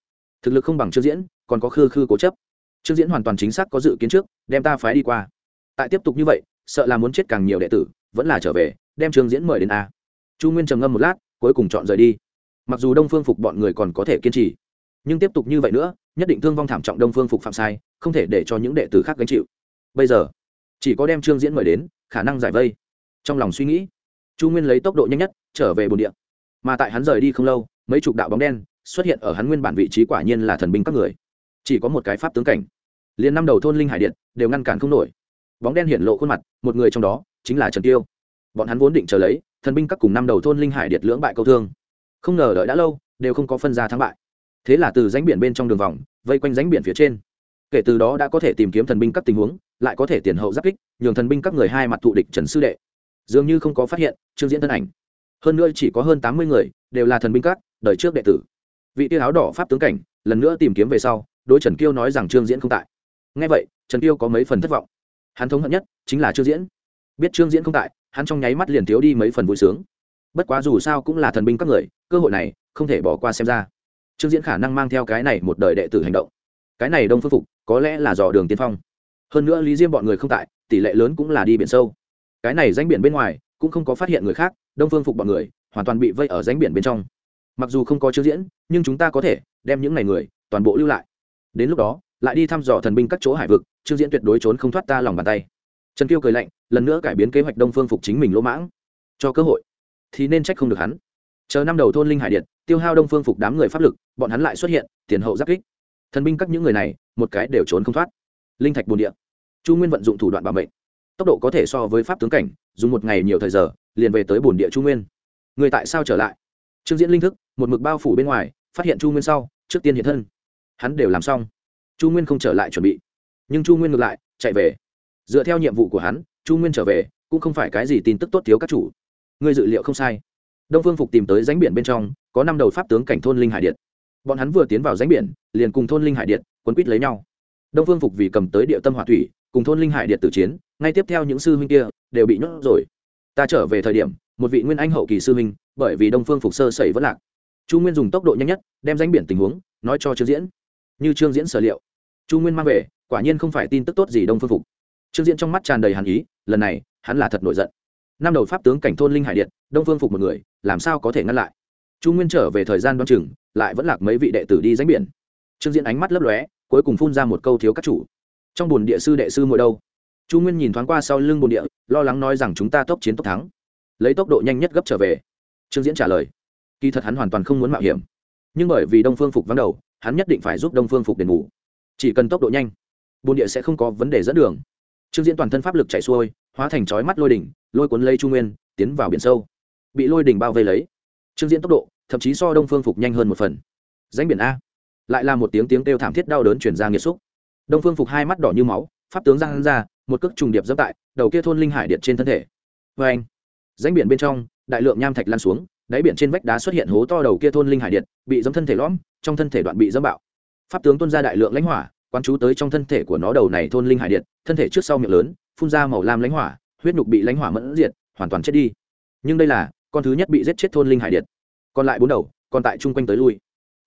Thực lực không bằng trương diễn, còn có khư khư cố chấp. Trương diễn hoàn toàn chính xác có dự kiến trước, đem ta phái đi qua. Tại tiếp tục như vậy, sợ là muốn chết càng nhiều đệ tử, vẫn là trở về, đem trương diễn mời đến a. Chu nguyên trầm ngâm một lát, cuối cùng chọn rời đi. Mặc dù đông phương phục bọn người còn có thể kiên trì, nhưng tiếp tục như vậy nữa, nhất định thương vong thảm trọng đông phương phục phạm sai, không thể để cho những đệ tử khác gánh chịu. Bây giờ, chỉ có đem trương diễn mời đến, khả năng giải vây. Trong lòng suy nghĩ chu nguyên lấy tốc độ nhanh nhất, trở về bồn địa. Mà tại hắn rời đi không lâu, mấy chục đạo bóng đen xuất hiện ở hắn nguyên bản vị trí quả nhiên là thần binh các người. Chỉ có một cái pháp tướng cảnh. Liền năm đầu thôn linh hải điện đều ngăn cản không nổi. Bóng đen hiện lộ khuôn mặt, một người trong đó chính là trần tiêu. Bọn hắn vốn định chờ lấy, thần binh các cùng năm đầu thôn linh hải điện lưỡng bại câu thương. Không ngờ đợi đã lâu, đều không có phân ra thắng bại. Thế là từ rãnh biển bên trong đường vòng, vây quanh rãnh biển phía trên. Kể từ đó đã có thể tìm kiếm thần binh các tình huống, lại có thể tiền hậu giáp kích, nhường thần binh các người hai mặt thụ địch trần sư đệ dường như không có phát hiện, trương diễn thân ảnh. Hơn nữa chỉ có hơn tám mươi người, đều là thần binh các, đời trước đệ tử. Vị tiêu áo đỏ pháp tướng cảnh, lần nữa tìm kiếm về sau, đối trần kiêu nói rằng trương diễn không tại. Ngay vậy, trần kiêu có mấy phần thất vọng. Hắn thống hận nhất chính là trương diễn. Biết trương diễn không tại, hắn trong nháy mắt liền thiếu đi mấy phần vui sướng. Bất quá dù sao cũng là thần binh các người, cơ hội này không thể bỏ qua xem ra. Trương diễn khả năng mang theo cái này một đời đệ tử hành động. Cái này đông phương phục, có lẽ là dò đường tiên phong. Hơn nữa lý diêm bọn người không tại, tỷ lệ lớn cũng là đi biển sâu cái này danh biển bên ngoài cũng không có phát hiện người khác, đông phương phục bọn người hoàn toàn bị vây ở danh biển bên trong. Mặc dù không có trương diễn, nhưng chúng ta có thể đem những ngày người toàn bộ lưu lại. Đến lúc đó, lại đi thăm dò thần binh các chỗ hải vực trương diễn tuyệt đối trốn không thoát ta lòng bàn tay. Trần kiêu cười lạnh, lần nữa cải biến kế hoạch đông phương phục chính mình lỗ mãng. Cho cơ hội, thì nên trách không được hắn. Chờ năm đầu thôn linh hải điện, tiêu hao đông phương phục đám người pháp lực, bọn hắn lại xuất hiện, tiền hậu giáp kích. Thần binh các những người này, một cái đều trốn không thoát. Linh thạch bồn địa. Chu nguyên vận dụng thủ đoạn bảo mệnh tốc độ có thể so với pháp tướng cảnh, dùng một ngày nhiều thời giờ, liền về tới bồn địa chu nguyên. Người tại sao trở lại? Trương diễn linh thức, một mực bao phủ bên ngoài, phát hiện chu nguyên sau, trước tiên hiện thân. Hắn đều làm xong. Chu nguyên không trở lại chuẩn bị. Nhưng chu nguyên ngược lại, chạy về. Dựa theo nhiệm vụ của hắn, chu nguyên trở về, cũng không phải cái gì tin tức tốt thiếu các chủ. Người dự liệu không sai. Đông phương phục tìm tới ránh biển bên trong, có năm đầu pháp tướng cảnh thôn linh hải điện. Bọn hắn vừa tiến vào ránh biển, liền cùng thôn linh hải điện, quấn quýt lấy nhau. Đông phương phục vì cầm tới địa tâm hỏa thủy, cùng thôn linh hải điện tử chiến ngay tiếp theo những sư huynh kia đều bị nhốt rồi. Ta trở về thời điểm, một vị nguyên anh hậu kỳ sư huynh, bởi vì đông phương phục sơ sẩy vẫn lạc. Chu nguyên dùng tốc độ nhanh nhất, đem danh biển tình huống nói cho trương diễn. Như trương diễn sở liệu, chu nguyên mang về, quả nhiên không phải tin tức tốt gì đông phương phục. Trương diễn trong mắt tràn đầy hàn ý, lần này, hắn là thật nổi giận. Năm đầu pháp tướng cảnh thôn linh hải điện, đông phương phục một người, làm sao có thể ngăn lại? Chu nguyên trở về thời gian đoan chừng, lại vẫn lạc mấy vị đệ tử đi danh biển. Trương diễn ánh mắt lấp lóe, cuối cùng phun ra một câu thiếu các chủ. Trong bồn địa sư đệ sư ngồi đâu? Chu nguyên nhìn thoáng qua sau lưng bồn địa, lo lắng nói rằng chúng ta tốc chiến tốc thắng. Lấy tốc độ nhanh nhất gấp trở về. Trương diễn trả lời. Kỳ thật hắn hoàn toàn không muốn mạo hiểm. Nhưng bởi vì đông phương phục vắng đầu, hắn nhất định phải giúp đông phương phục đền bù. Chỉ cần tốc độ nhanh, bồn địa sẽ không có vấn đề dẫn đường. Trương diễn toàn thân pháp lực chạy xuôi, hóa thành chói mắt lôi đỉnh, lôi cuốn lấy chu nguyên, tiến vào biển sâu. Bị lôi đỉnh bao vây lấy. Trương diễn tốc độ, thậm chí so đông phương phục nhanh hơn một phần. Danh biển a. Lại là một tiếng tiếng kêu thảm thiết đau đớn chuyển ra nghiệt xúc. Đông phương phục hai mắt đỏ như máu, pháp tướng giang ra một cước trùng điệp dẫm tại đầu kia thôn linh hải điện trên thân thể. Vê anh ránh biển bên trong, đại lượng nham thạch lan xuống, đáy biển trên vách đá xuất hiện hố to đầu kia thôn linh hải điện, bị dẫm thân thể lõm, trong thân thể đoạn bị dẫm bạo. Pháp tướng tuôn ra đại lượng lãnh hỏa, quán chú tới trong thân thể của nó đầu này thôn linh hải điện, thân thể trước sau miệng lớn, phun ra màu lam lãnh hỏa, huyết nhục bị lãnh hỏa mẫn diệt, hoàn toàn chết đi. Nhưng đây là, con thứ nhất bị giết chết thôn linh hải điện. Còn lại bốn đầu, còn tại chung quanh tới lui.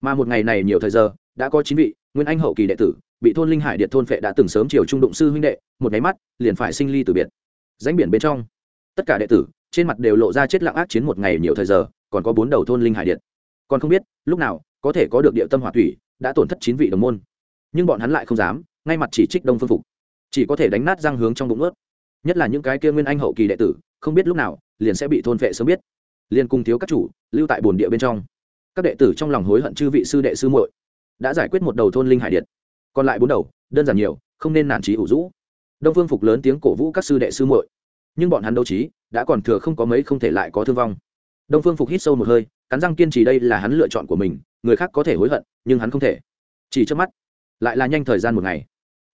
Mà một ngày này nhiều thời giờ, đã có chín vị nguyên anh hậu kỳ đệ tử bị thôn linh hải điện thôn phệ đã từng sớm chiều trung đụng sư huynh đệ, một nháy mắt, liền phải sinh ly từ biệt. Danh biển bên trong, tất cả đệ tử, trên mặt đều lộ ra chết lặng ác chiến một ngày nhiều thời giờ, còn có bốn đầu thôn linh hải điện. Còn không biết, lúc nào, có thể có được địa tâm hỏa thủy, đã tổn thất chín vị đồng môn. Nhưng bọn hắn lại không dám, ngay mặt chỉ trích đông phương phục. Chỉ có thể đánh nát răng hướng trong bụng ướt nhất là những cái kia nguyên anh hậu kỳ đệ tử, không biết lúc nào, liền sẽ bị thôn vệ sớm biết. Liền cùng thiếu các chủ, lưu tại bồn địa bên trong. Các đệ tử trong lòng hối hận chư vị sư đệ sư muội, đã giải quyết một đầu thôn linh hải điện còn lại bốn đầu, đơn giản nhiều, không nên nản trí ủ rũ. Đông phương phục lớn tiếng cổ vũ các sư đệ sư muội. Nhưng bọn hắn đấu trí, đã còn thừa không có mấy không thể lại có thương vong. Đông phương phục hít sâu một hơi, cắn răng kiên trì đây là hắn lựa chọn của mình, người khác có thể hối hận, nhưng hắn không thể. Chỉ trước mắt, lại là nhanh thời gian một ngày.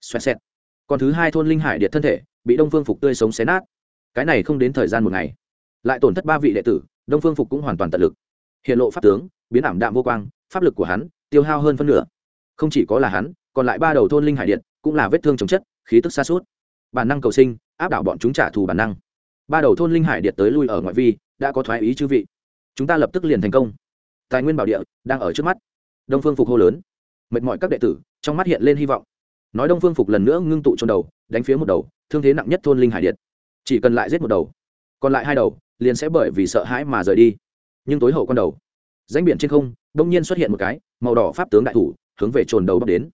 Xoẹt xẹt. Còn thứ hai thôn linh hải điệt thân thể, bị đông phương phục tươi sống xé nát. Cái này không đến thời gian một ngày. Lại tổn thất ba vị đệ tử, đông phương phục cũng hoàn toàn tận lực. Hiện lộ pháp tướng, biến ảm đạm vô quang, pháp lực của hắn tiêu hao hơn phân nửa. Không chỉ có là hắn còn lại ba đầu thôn linh hải điện cũng là vết thương chống chất, khí tức xa suốt. Bản năng cầu sinh, áp đảo bọn chúng trả thù bản năng. Ba đầu thôn linh hải điện tới lui ở ngoại vi, đã có thoái ý chư vị. Chúng ta lập tức liền thành công. Tài nguyên bảo địa đang ở trước mắt. Đông phương phục hô lớn. Mệt mỏi các đệ tử, trong mắt hiện lên hy vọng. Nói đông phương phục lần nữa ngưng tụ trong đầu, đánh phía một đầu, thương thế nặng nhất thôn linh hải điện. Chỉ cần lại giết một đầu, còn lại hai đầu liền sẽ bởi vì sợ hãi mà rời đi. Nhưng tối hậu con đầu danh biển trên không đông nhiên xuất hiện một cái màu đỏ pháp tướng đại thủ, hướng về trồn đầu bắc đến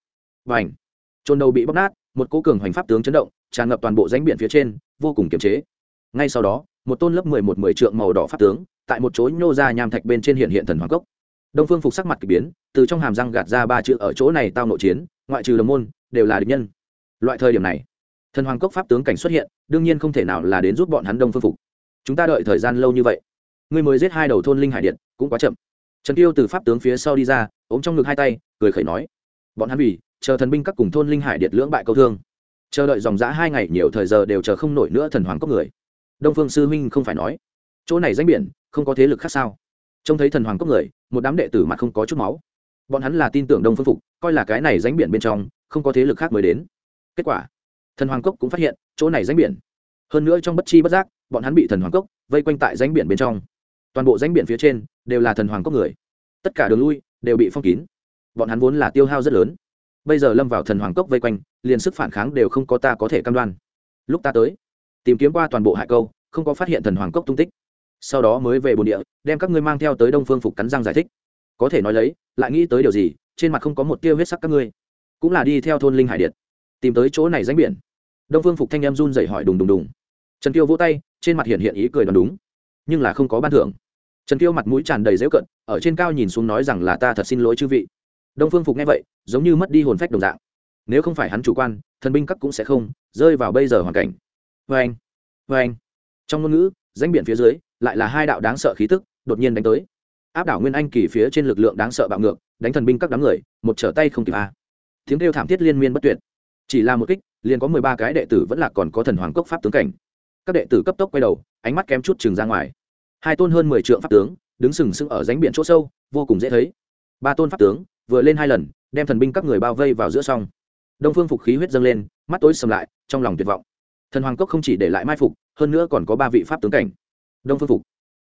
và ảnh đầu bị bóc nát, một cố cường hoành pháp tướng chấn động, tràn ngập toàn bộ ránh biển phía trên, vô cùng kiềm chế. Ngay sau đó, một tôn lớp mười một mười trượng màu đỏ pháp tướng, tại một chỗ nhô ra nham thạch bên trên hiện hiện thần hoàng cốc. Đông phương phục sắc mặt k ỳ biến, từ trong hàm răng gạt ra ba chữ ở chỗ này tao nội chiến, ngoại trừ đồng môn, đều là địch nhân. Loại thời điểm này, thần hoàng cốc pháp tướng cảnh xuất hiện, đương nhiên không thể nào là đến giúp bọn hắn đông phương phục. Chúng ta đợi thời gian lâu như vậy, ngươi mới giết hai đầu thôn linh hải điện, cũng quá chậm. Trần tiêu từ pháp tướng phía sau đi ra, ôm trong ngực hai tay, cười khẩy nói, bọn hắn vì chờ thần binh các cùng thôn linh hải điện lưỡng bại câu thương. Chờ đợi dòng giã hai ngày nhiều thời giờ đều chờ không nổi nữa thần hoàng cốc người. Đông phương sư Minh không phải nói, chỗ này danh biển, không có thế lực khác sao? Trông thấy thần hoàng cốc người, một đám đệ tử mặt không có chút máu. Bọn hắn là tin tưởng đông phương phục, coi là cái này danh biển bên trong, không có thế lực khác mới đến. Kết quả, thần hoàng cốc cũng phát hiện, chỗ này danh biển. Hơn nữa trong bất chi bất giác, bọn hắn bị thần hoàng cốc vây quanh tại danh biển bên trong. Toàn bộ danh biển phía trên đều là thần hoàng cốc người. Tất cả đường lui đều bị phong kín. Bọn hắn vốn là tiêu hao rất lớn bây giờ lâm vào thần hoàng cốc vây quanh, liền sức phản kháng đều không có ta có thể cam đoan. Lúc ta tới, tìm kiếm qua toàn bộ hải câu, không có phát hiện thần hoàng cốc tung tích. Sau đó mới về bồn địa, đem các ngươi mang theo tới đông phương phục cắn răng giải thích. Có thể nói lấy, lại nghĩ tới điều gì, trên mặt không có một tia huyết sắc các ngươi. Cũng là đi theo thôn linh hải điện, tìm tới chỗ này danh biển. Đông phương phục thanh em run dậy hỏi đùng đùng đùng. Trần tiêu vỗ tay, trên mặt hiện hiện ý cười đoán đúng. Nhưng là không có ban thưởng. Trần tiêu mặt mũi tràn đầy dễu cận, ở trên cao nhìn xuống nói rằng là ta thật xin lỗi chư vị đông phương phục nghe vậy, giống như mất đi hồn phách đồng dạng. Nếu không phải hắn chủ quan, thần binh các cũng sẽ không rơi vào bây giờ hoàn cảnh. Vê anh vê anh. Trong ngôn ngữ, danh biển phía dưới, lại là hai đạo đáng sợ khí tức đột nhiên đánh tới. Áp đảo nguyên anh kỳ phía trên lực lượng đáng sợ bạo ngược, đánh thần binh các đám người, một trở tay không kịp a. Tiếng kêu thảm thiết liên miên bất tuyệt. Chỉ là một kích, liền có mười ba cái đệ tử vẫn là còn có thần hoàng cốc pháp tướng cảnh. Các đệ tử cấp tốc quay đầu, ánh mắt kém chút chừng ra ngoài. Hai tôn hơn mười trượng pháp tướng, đứng sừng sững ở ránh biển chỗ sâu, vô cùng dễ thấy ba tôn pháp tướng, vừa lên hai lần, đem thần binh các người bao vây vào giữa song. Đông phương phục khí huyết dâng lên, mắt tối sầm lại, trong lòng tuyệt vọng. Thần hoàng cốc không chỉ để lại mai phục, hơn nữa còn có ba vị pháp tướng cảnh. Đông phương phục,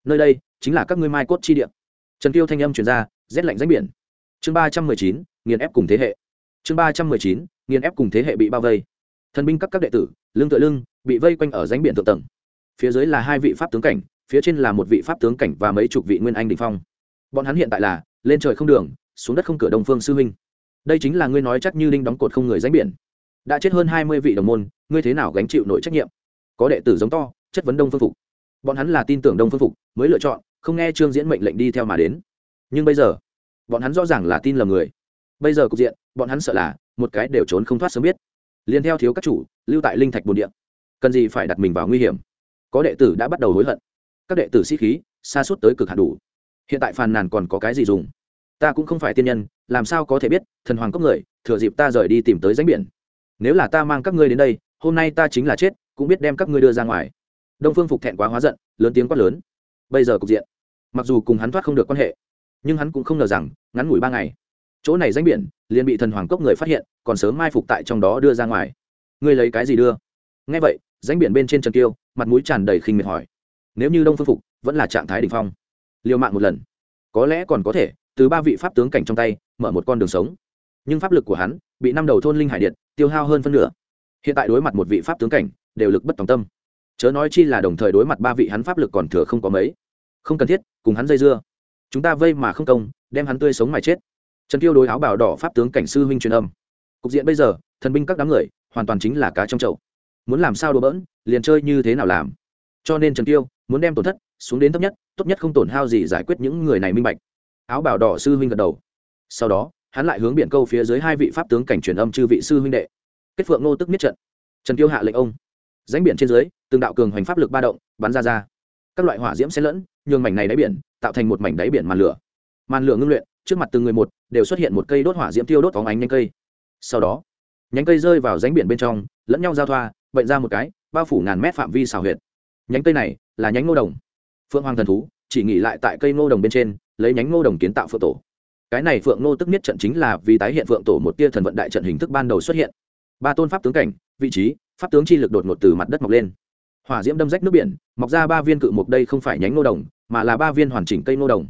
nơi đây chính là các ngươi mai cốt chi địa. Trần tiêu thanh âm truyền ra, rét lạnh ránh biển. Chương ba trăm mười chín, nghiền ép cùng thế hệ. Chương ba trăm mười chín, nghiền ép cùng thế hệ bị bao vây. Thần binh các các đệ tử, lưng tựa lưng, bị vây quanh ở ránh biển thượng tầng. Phía dưới là hai vị pháp tướng cảnh, phía trên là một vị pháp tướng cảnh và mấy chục vị nguyên anh đình phong. Bọn hắn hiện tại là lên trời không đường, xuống đất không cửa đông phương sư huynh đây chính là ngươi nói chắc như đinh đóng cột không người ránh biển. Đã chết hơn hai mươi vị đồng môn, ngươi thế nào gánh chịu nổi trách nhiệm? Có đệ tử giống to, chất vấn đông phương phục. Bọn hắn là tin tưởng đông phương phục, mới lựa chọn, không nghe trương diễn mệnh lệnh đi theo mà đến. Nhưng bây giờ, bọn hắn rõ ràng là tin lầm người. Bây giờ cục diện, bọn hắn sợ là, một cái đều trốn không thoát sớm biết. Liền theo thiếu các chủ, lưu tại linh thạch bồn điện. Cần gì phải đặt mình vào nguy hiểm? Có đệ tử đã bắt đầu hối hận. Các đệ tử sĩ khí, xa suốt tới cực hạn đủ hiện tại phàn nàn còn có cái gì dùng? Ta cũng không phải tiên nhân, làm sao có thể biết, thần hoàng cốc người, thừa dịp ta rời đi tìm tới danh biển. Nếu là ta mang các ngươi đến đây, hôm nay ta chính là chết, cũng biết đem các ngươi đưa ra ngoài. Đông phương phục thẹn quá hóa giận, lớn tiếng quát lớn. Bây giờ cục diện, mặc dù cùng hắn thoát không được quan hệ, nhưng hắn cũng không ngờ rằng, ngắn ngủi ba ngày, chỗ này danh biển, liền bị thần hoàng cốc người phát hiện, còn sớm mai phục tại trong đó đưa ra ngoài. Ngươi lấy cái gì đưa? Ngay vậy danh biển bên trên trần kiêu, mặt mũi tràn đầy khinh miệt hỏi. Nếu như đông phương phục vẫn là trạng thái đ ỉ n h phong liều mạng một lần. Có lẽ còn có thể, từ ba vị pháp tướng cảnh trong tay, mở một con đường sống. Nhưng pháp lực của hắn, bị năm đầu thôn linh hải điện, tiêu hao hơn phân nửa. Hiện tại đối mặt một vị pháp tướng cảnh, đều lực bất tòng tâm. Chớ nói chi là đồng thời đối mặt ba vị hắn pháp lực còn thừa không có mấy. Không cần thiết, cùng hắn dây dưa. Chúng ta vây mà không công, đem hắn tươi sống mà chết. Trần tiêu đối áo bào đỏ pháp tướng cảnh sư huynh truyền âm. Cục diện bây giờ, thần binh các đám người, hoàn toàn chính là cá trong chậu. Muốn làm sao đồ bỡn, liền chơi như thế nào làm. Cho nên trần tiêu muốn đem tổn thất xuống đến thấp nhất, tốt nhất không tổn hao gì giải quyết những người này minh bạch. Áo bào đỏ sư huynh gật đầu. Sau đó, hắn lại hướng biển câu phía dưới hai vị pháp tướng cảnh truyền âm chư vị sư huynh đệ. Kết phượng nô tức miết trận. Trần tiêu hạ lệnh ông. Rãnh biển trên dưới, từng đạo cường hoành pháp lực ba động, bắn ra ra. Các loại hỏa diễm xen lẫn, nhường mảnh này đáy biển tạo thành một mảnh đáy biển màn lửa. Màn lửa ngưng luyện, trước mặt từng người một đều xuất hiện một cây đốt hỏa diễm tiêu đốt phóng ánh nhanh cây. Sau đó, nhánh cây rơi vào ránh biển bên trong, lẫn nhau giao thoa, bệnh ra một cái, bao phủ ngàn mét phạm vi xào huyệt. Nhánh cây này là nhánh ngô đồng phượng hoàng thần thú, chỉ nghỉ lại tại cây ngô đồng bên trên, lấy nhánh ngô đồng kiến tạo phượng tổ. Cái này phượng ngô tức nhất trận chính là vì tái hiện phượng tổ một tia thần vận đại trận hình thức ban đầu xuất hiện. Ba tôn pháp tướng cảnh, vị trí, pháp tướng chi lực đột ngột từ mặt đất mọc lên. Hỏa diễm đâm rách nước biển, mọc ra ba viên cự mục đây không phải nhánh ngô đồng, mà là ba viên hoàn chỉnh cây ngô đồng.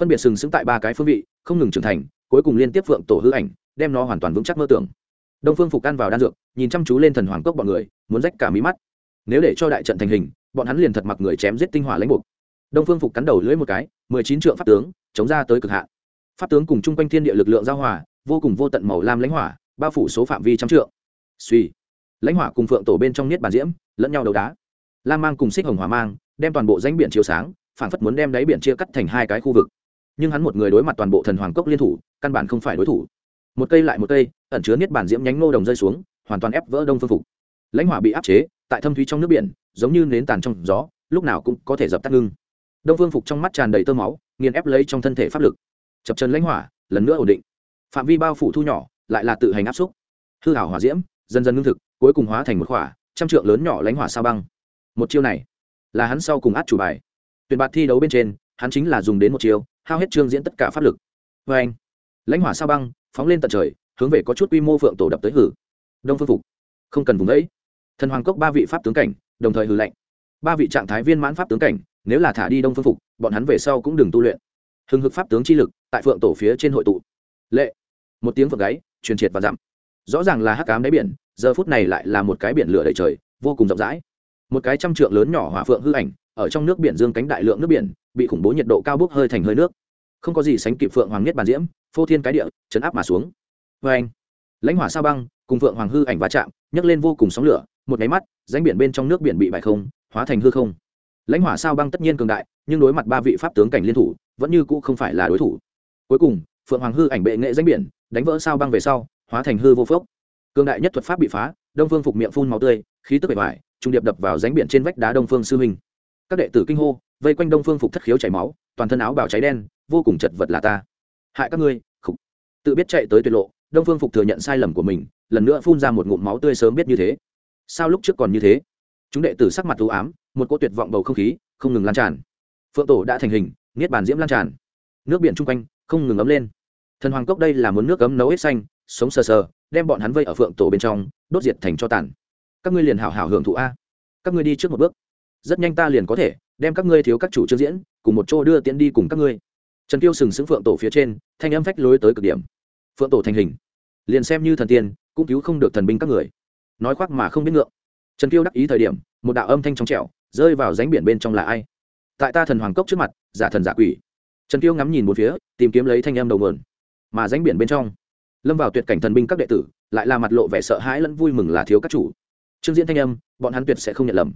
Phân biệt sừng sững tại ba cái phương vị, không ngừng trưởng thành, cuối cùng liên tiếp phượng tổ hư ảnh, đem nó hoàn toàn vững chắc mơ tưởng. Đông phương phục ăn vào đan dược, nhìn chăm chú lên thần hoàng cốc bọn người, muốn rách cả mí mắt. Nếu để cho đại trận thành hình, bọn hắn liền thật mặc người chém giết tinh hỏa lãnh buộc đông phương phục cắn đầu lưỡi một cái, mười chín trượng pháp tướng, chống ra tới cực hạn. Pháp tướng cùng chung quanh thiên địa lực lượng giao hòa, vô cùng vô tận màu lam lãnh hỏa, bao phủ số phạm vi trăm trượng. Suy lãnh hỏa cùng phượng tổ bên trong niết bàn diễm, lẫn nhau đầu đá. Lam mang cùng xích hồng hỏa mang, đem toàn bộ danh biển chiếu sáng phản phất muốn đem đáy biển chia cắt thành hai cái khu vực. Nhưng hắn một người đối mặt toàn bộ thần hoàng cốc liên thủ, căn bản không phải đối thủ. Một cây lại một cây, ẩn chứa niết bản diễm nhánh nô đồng rơi xuống, hoàn toàn ép vỡ đông phương phục. Lãnh hỏa bị áp chế, tại thâm thúy trong nước biển, giống như nến tàn trong gió, lúc nào cũng có thể dập tắt ngưng đông phương phục trong mắt tràn đầy tơ máu, nghiền ép lấy trong thân thể pháp lực. Chập chân lãnh hỏa, lần nữa ổn định. Phạm vi bao phủ thu nhỏ, lại là tự hành áp xúc. Hư hảo hỏa diễm, dần dần ngưng thực, cuối cùng hóa thành một khỏa, trăm trượng lớn nhỏ lãnh hỏa sao băng. Một chiêu này, là hắn sau cùng át chủ bài. Tuyển bạt thi đấu bên trên, hắn chính là dùng đến một chiêu, hao hết trương diễn tất cả pháp lực. Vê anh, lãnh hỏa sao băng, phóng lên tận trời, hướng về có chút quy mô phượng tổ đập tới hử. Đông phương phục, không cần vùng đấy. Thần hoàng cốc ba vị pháp tướng cảnh, đồng thời hư lệnh. Ba vị trạng thái viên mãn pháp tướng cảnh nếu là thả đi đông phương phục, bọn hắn về sau cũng đừng tu luyện. Hưng hực pháp tướng chi lực tại phượng tổ phía trên hội tụ. Lệ. Một tiếng phượng gáy, truyền triệt và dặm. Rõ ràng là hắc cám đáy biển, giờ phút này lại là một cái biển lửa đầy trời, vô cùng rộng rãi. Một cái trăm trượng lớn nhỏ hỏa phượng hư ảnh, ở trong nước biển dương cánh đại lượng nước biển, bị khủng bố nhiệt độ cao bốc hơi thành hơi nước. Không có gì sánh kịp phượng hoàng nhất bàn diễm, phô thiên cái địa, chấn áp mà xuống. Vê anh, lãnh hỏa sao băng, cùng phượng hoàng hư ảnh va chạm, nhấc lên vô cùng sóng lửa, một máy mắt ránh biển bên trong nước biển bị bại không, hóa thành hư không lãnh hỏa sao băng tất nhiên cường đại nhưng đối mặt ba vị pháp tướng cảnh liên thủ vẫn như cũ không phải là đối thủ. Cuối cùng phượng hoàng hư ảnh bệ nghệ danh biển đánh vỡ sao băng về sau hóa thành hư vô phước, cường đại nhất thuật pháp bị phá đông phương phục miệng phun màu tươi khí tức bể vải trung điệp đập vào ránh biển trên vách đá đông phương sư huynh. Các đệ tử kinh hô vây quanh đông phương phục thất khiếu chảy máu toàn thân áo bào cháy đen vô cùng chật vật là ta. Hại các ngươi khục. Tự biết chạy tới tuyệt lộ đông phương phục thừa nhận sai lầm của mình lần nữa phun ra một ngụm máu tươi sớm biết như thế. Sao lúc trước còn như thế? Chúng đệ tử sắc mặt u ám, một cô tuyệt vọng bầu không khí không ngừng lan tràn. Phượng tổ đã thành hình, niết bàn diễm lan tràn. Nước biển chung quanh không ngừng ấm lên. Thần hoàng cốc đây là muốn nước ấm nấu hết xanh, sống sờ sờ, đem bọn hắn vây ở phượng tổ bên trong, đốt diệt thành cho tàn. Các ngươi liền hảo hảo hưởng thụ a. Các ngươi đi trước một bước. Rất nhanh ta liền có thể đem các ngươi thiếu các chủ trương diễn, cùng một chỗ đưa tiễn đi cùng các ngươi. Trần tiêu sừng sững phượng tổ phía trên, thanh âm phách lối tới cực điểm. Phượng tổ thành hình. Liền xem như thần tiên, cũng cứu không được thần binh các người. Nói khoác mà không biết ngượng trần tiêu đắc ý thời điểm, một đạo âm thanh trong trẻo, rơi vào ránh biển bên trong là ai? Tại ta thần hoàng cốc trước mặt, giả thần giả quỷ. Trần tiêu ngắm nhìn một phía, tìm kiếm lấy thanh âm đầu nguồn. Mà ránh biển bên trong, lâm vào tuyệt cảnh thần binh các đệ tử, lại là mặt lộ vẻ sợ hãi lẫn vui mừng là thiếu các chủ. Trương diễn thanh âm, bọn hắn tuyệt sẽ không nhận lầm.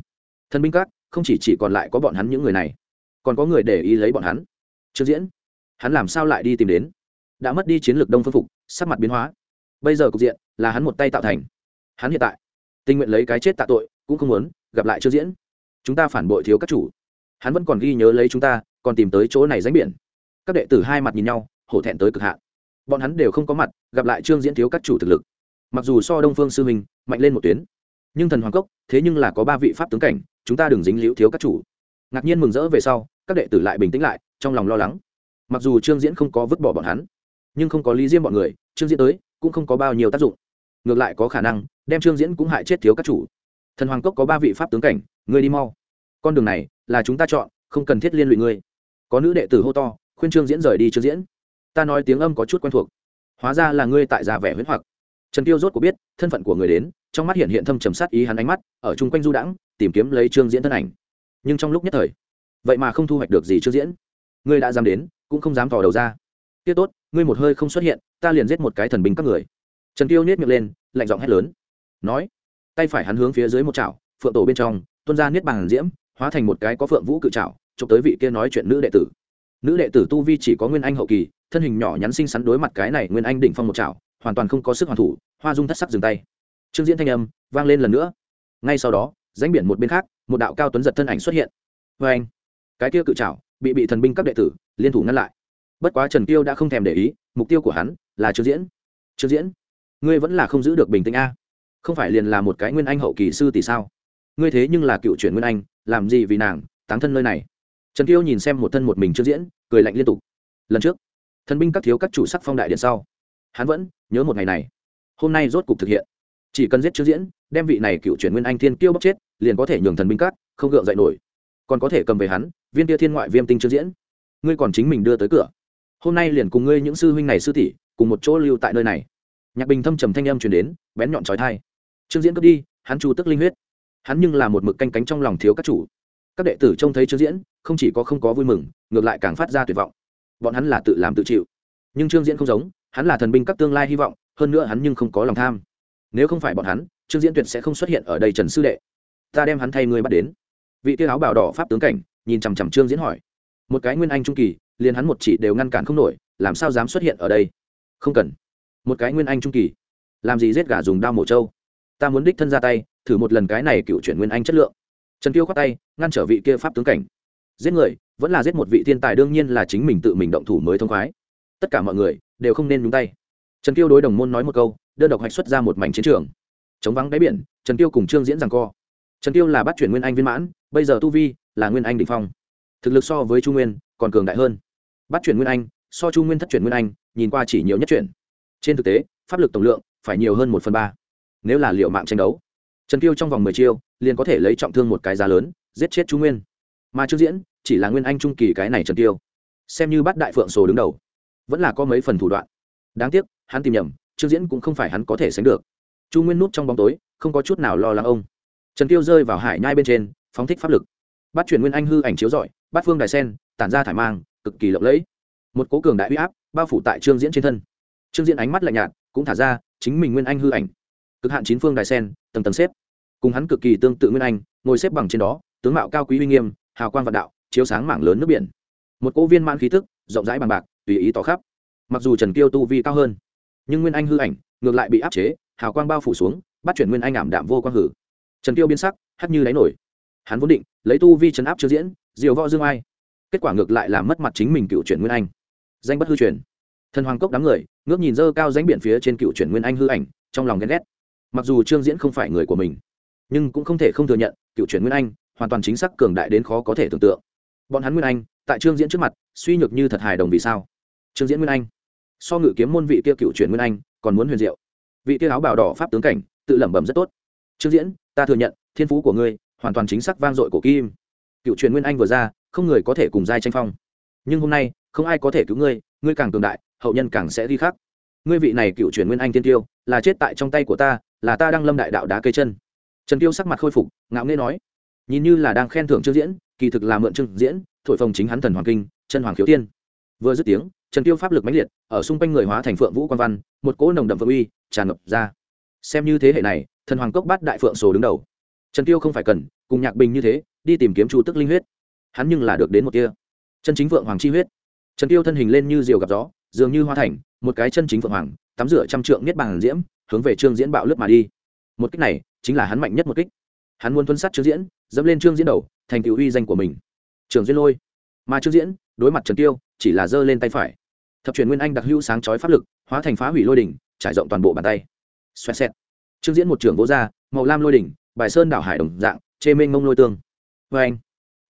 Thần binh các, không chỉ chỉ còn lại có bọn hắn những người này, còn có người để ý lấy bọn hắn. Trương diễn, hắn làm sao lại đi tìm đến? Đã mất đi chiến lược đông phương phục, sắc mặt biến hóa. Bây giờ cục diện là hắn một tay tạo thành. Hắn hiện tại tình nguyện lấy cái chết tạ tội, cũng không muốn gặp lại trương diễn. Chúng ta phản bội thiếu các chủ. Hắn vẫn còn ghi nhớ lấy chúng ta, còn tìm tới chỗ này ránh biển. Các đệ tử hai mặt nhìn nhau, hổ thẹn tới cực hạn. Bọn hắn đều không có mặt, gặp lại trương diễn thiếu các chủ thực lực. Mặc dù so đông phương sư minh mạnh lên một tuyến, nhưng thần hoàng cốc, thế nhưng là có ba vị pháp tướng cảnh, chúng ta đừng dính liễu thiếu các chủ. Ngạc nhiên mừng rỡ về sau, các đệ tử lại bình tĩnh lại, trong lòng lo lắng. Mặc dù trương diễn không có vứt bỏ bọn hắn, nhưng không có lý diêm bọn người, trương diễn tới cũng không có bao nhiêu tác dụng ngược lại có khả năng, đem trương diễn cũng hại chết thiếu các chủ. Thần hoàng cốc có ba vị pháp tướng cảnh, ngươi đi mau. Con đường này là chúng ta chọn, không cần thiết liên lụy ngươi. Có nữ đệ tử hô to, khuyên trương diễn rời đi trương diễn. Ta nói tiếng âm có chút quen thuộc. Hóa ra là ngươi tại già vẻ huyết hoặc. Trần tiêu rốt của biết, thân phận của người đến, trong mắt hiện hiện thâm trầm sát ý hắn ánh mắt, ở chung quanh du đãng, tìm kiếm lấy trương diễn thân ảnh. Nhưng trong lúc nhất thời, vậy mà không thu hoạch được gì trương diễn. Ngươi đã dám đến, cũng không dám tỏ đầu ra. Tiết tốt, ngươi một hơi không xuất hiện, ta liền giết một cái thần binh các người trần tiêu nhếch miệng lên, lạnh giọng hét lớn. Nói, tay phải hắn hướng phía dưới một chảo, phượng tổ bên trong, tuôn ra niết bàn diễm, hóa thành một cái có phượng vũ cự chảo, chụp tới vị kia nói chuyện nữ đệ tử. Nữ đệ tử tu vi chỉ có nguyên anh hậu kỳ, thân hình nhỏ nhắn xinh xắn đối mặt cái này nguyên anh đỉnh phong một chảo, hoàn toàn không có sức hoàn thủ, hoa dung thất sắc dừng tay. Trương diễn thanh âm vang lên lần nữa. Ngay sau đó, rãnh biển một bên khác, một đạo cao tuấn giật thân ảnh xuất hiện. Vê anh, cái kia cự trảo bị bị thần binh các đệ tử liên thủ ngăn lại. Bất quá trần kiêu đã không thèm để ý, mục tiêu của hắn là trương diễn. Trương diễn ngươi vẫn là không giữ được bình tĩnh a. Không phải liền là một cái nguyên anh hậu kỳ sư tỷ sao? Ngươi thế nhưng là cựu chuyển nguyên anh, làm gì vì nàng, táng thân nơi này? Trần kiêu nhìn xem một thân một mình chưa diễn, cười lạnh liên tục. Lần trước, thần binh các thiếu các chủ sắc phong đại điện sau, hắn vẫn nhớ một ngày này. Hôm nay rốt cục thực hiện. Chỉ cần giết chưa diễn, đem vị này cựu chuyển nguyên anh thiên kiêu bóc chết, liền có thể nhường thần binh các không gượng dậy nổi. Còn có thể cầm về hắn, viên tia thiên ngoại viêm tinh chưa diễn. Ngươi còn chính mình đưa tới cửa. Hôm nay liền cùng ngươi những sư huynh này sư tỷ, cùng một chỗ lưu tại nơi này nhạc bình thâm trầm thanh âm truyền đến, bén nhọn trói thai. Trương diễn cướp đi, hắn chu tức linh huyết. Hắn nhưng là một mực canh cánh trong lòng thiếu các chủ. Các đệ tử trông thấy trương diễn, không chỉ có không có vui mừng, ngược lại càng phát ra tuyệt vọng. Bọn hắn là tự làm tự chịu. Nhưng trương diễn không giống, hắn là thần binh các tương lai hy vọng, hơn nữa hắn nhưng không có lòng tham. Nếu không phải bọn hắn, trương diễn tuyệt sẽ không xuất hiện ở đây trần sư đệ. Ta đem hắn thay người bắt đến. Vị tiêu áo bảo đỏ pháp tướng cảnh, nhìn chằm chằm trương diễn hỏi. Một cái nguyên anh trung kỳ, liền hắn một chỉ đều ngăn cản không nổi, làm sao dám xuất hiện ở đây? Không cần một cái nguyên anh trung kỳ. Làm gì giết gà dùng đao mổ trâu? Ta muốn đích thân ra tay, thử một lần cái này cựu chuyển nguyên anh chất lượng. Trần tiêu khoát tay, ngăn trở vị kia pháp tướng cảnh. Giết người, vẫn là giết một vị thiên tài đương nhiên là chính mình tự mình động thủ mới thông khoái. Tất cả mọi người đều không nên nhúng tay. Trần tiêu đối đồng môn nói một câu, đơn độc hạch xuất ra một mảnh chiến trường. Chống vắng đáy biển, trần tiêu cùng trương diễn rằng co. Trần tiêu là bắt chuyển nguyên anh viên mãn, bây giờ tu vi là nguyên anh đỉnh phong. Thực lực so với chu nguyên còn cường đại hơn. Bắt chuyển nguyên anh, so chu nguyên thất chuyển nguyên anh, nhìn qua chỉ nhiều nhất chuyển trên thực tế, pháp lực tổng lượng phải nhiều hơn một phần ba. Nếu là liệu mạng tranh đấu, trần tiêu trong vòng mười chiêu liền có thể lấy trọng thương một cái giá lớn, giết chết chu nguyên. Mà trương diễn chỉ là nguyên anh trung kỳ cái này trần tiêu xem như bắt đại phượng sổ đứng đầu, vẫn là có mấy phần thủ đoạn. Đáng tiếc, hắn tìm nhầm, trương diễn cũng không phải hắn có thể sánh được. Chu nguyên núp trong bóng tối, không có chút nào lo lắng ông. Trần tiêu rơi vào hải nhai bên trên, phóng thích pháp lực. Bắt chuyển nguyên anh hư ảnh chiếu rọi, bắt phương đài sen, tản ra thải mang, cực kỳ lộng lẫy. Một cố cường đại huy áp bao phủ tại trương diễn trên thân trương diễn ánh mắt lạnh nhạt, cũng thả ra, chính mình nguyên anh hư ảnh. Cực hạn chín phương đài sen, tầng tầng xếp. Cùng hắn cực kỳ tương tự nguyên anh, ngồi xếp bằng trên đó, tướng mạo cao quý uy nghiêm, hào quang vạn đạo, chiếu sáng mảng lớn nước biển. Một cỗ viên mãn khí thức rộng rãi bằng bạc, tùy ý tỏ khắp. Mặc dù trần kiêu tu vi cao hơn, nhưng nguyên anh hư ảnh, ngược lại bị áp chế, hào quang bao phủ xuống, bắt chuyển nguyên anh ảm đạm vô quang hử. Trần kiêu biến sắc, hắt như đáy nổi. Hắn vốn định, lấy tu vi trấn áp chưa diễn, diều võ dương ai. Kết quả ngược lại làm mất mặt chính mình cựu chuyển nguyên anh. Danh bất hư truyền thần hoàng cốc đám người, ngước nhìn dơ cao danh biển phía trên cựu chuyển nguyên anh hư ảnh, trong lòng ghen ghét. Mặc dù trương diễn không phải người của mình, nhưng cũng không thể không thừa nhận, cựu chuyển nguyên anh hoàn toàn chính xác cường đại đến khó có thể tưởng tượng. Bọn hắn nguyên anh, tại trương diễn trước mặt, suy nhược như thật hài đồng vì sao? Trương diễn nguyên anh, so ngự kiếm môn vị kia cựu chuyển nguyên anh, còn muốn huyền diệu. Vị kia áo bào đỏ pháp tướng cảnh, tự lẩm bẩm rất tốt. Trương diễn, ta thừa nhận, thiên phú của ngươi hoàn toàn chính xác vang dội của kim. Cựu truyền nguyên anh vừa ra, không người có thể cùng giai tranh phong. Nhưng hôm nay, không ai có thể cứu ngươi ngươi càng cường đại hậu nhân càng sẽ ghi khắc. Ngươi vị này cựu truyền nguyên anh tiên tiêu, là chết tại trong tay của ta, là ta đang lâm đại đạo đá cây chân. Trần tiêu sắc mặt khôi phục, ngạo nghễ nói, nhìn như là đang khen thưởng trương diễn, kỳ thực là mượn trương diễn, thổi phồng chính hắn thần hoàng kinh, chân hoàng khiếu tiên. Vừa dứt tiếng, trần tiêu pháp lực mãnh liệt, ở xung quanh người hóa thành phượng vũ quan văn, một cỗ nồng đậm vượng uy tràn ngập ra. Xem như thế hệ này, thần hoàng cốc bát đại phượng sổ đứng đầu. Trần tiêu không phải cần, cùng nhạc bình như thế, đi tìm kiếm chu tức linh huyết. Hắn nhưng là được đến một tia. Chân chính vượng hoàng chi huyết. Trần tiêu thân hình lên như diều gặp gió dường như hoa thành, một cái chân chính phượng hoàng, tắm rửa trăm trượng niết bàn diễm, hướng về trương diễn bạo lướt mà đi. Một kích này chính là hắn mạnh nhất một kích. Hắn muốn tuân sát trương diễn, dẫm lên trương diễn đầu, thành tựu uy danh của mình. Trường duyên lôi. Mà trương diễn, đối mặt trần tiêu, chỉ là giơ lên tay phải. Thập truyền nguyên anh đặc hữu sáng chói pháp lực, hóa thành phá hủy lôi đỉnh, trải rộng toàn bộ bàn tay. Xoẹt xẹt. Trương diễn một trường vỗ ra, màu lam lôi đỉnh, bài sơn đảo hải đồng dạng, chê mênh mông lôi tương. Vê anh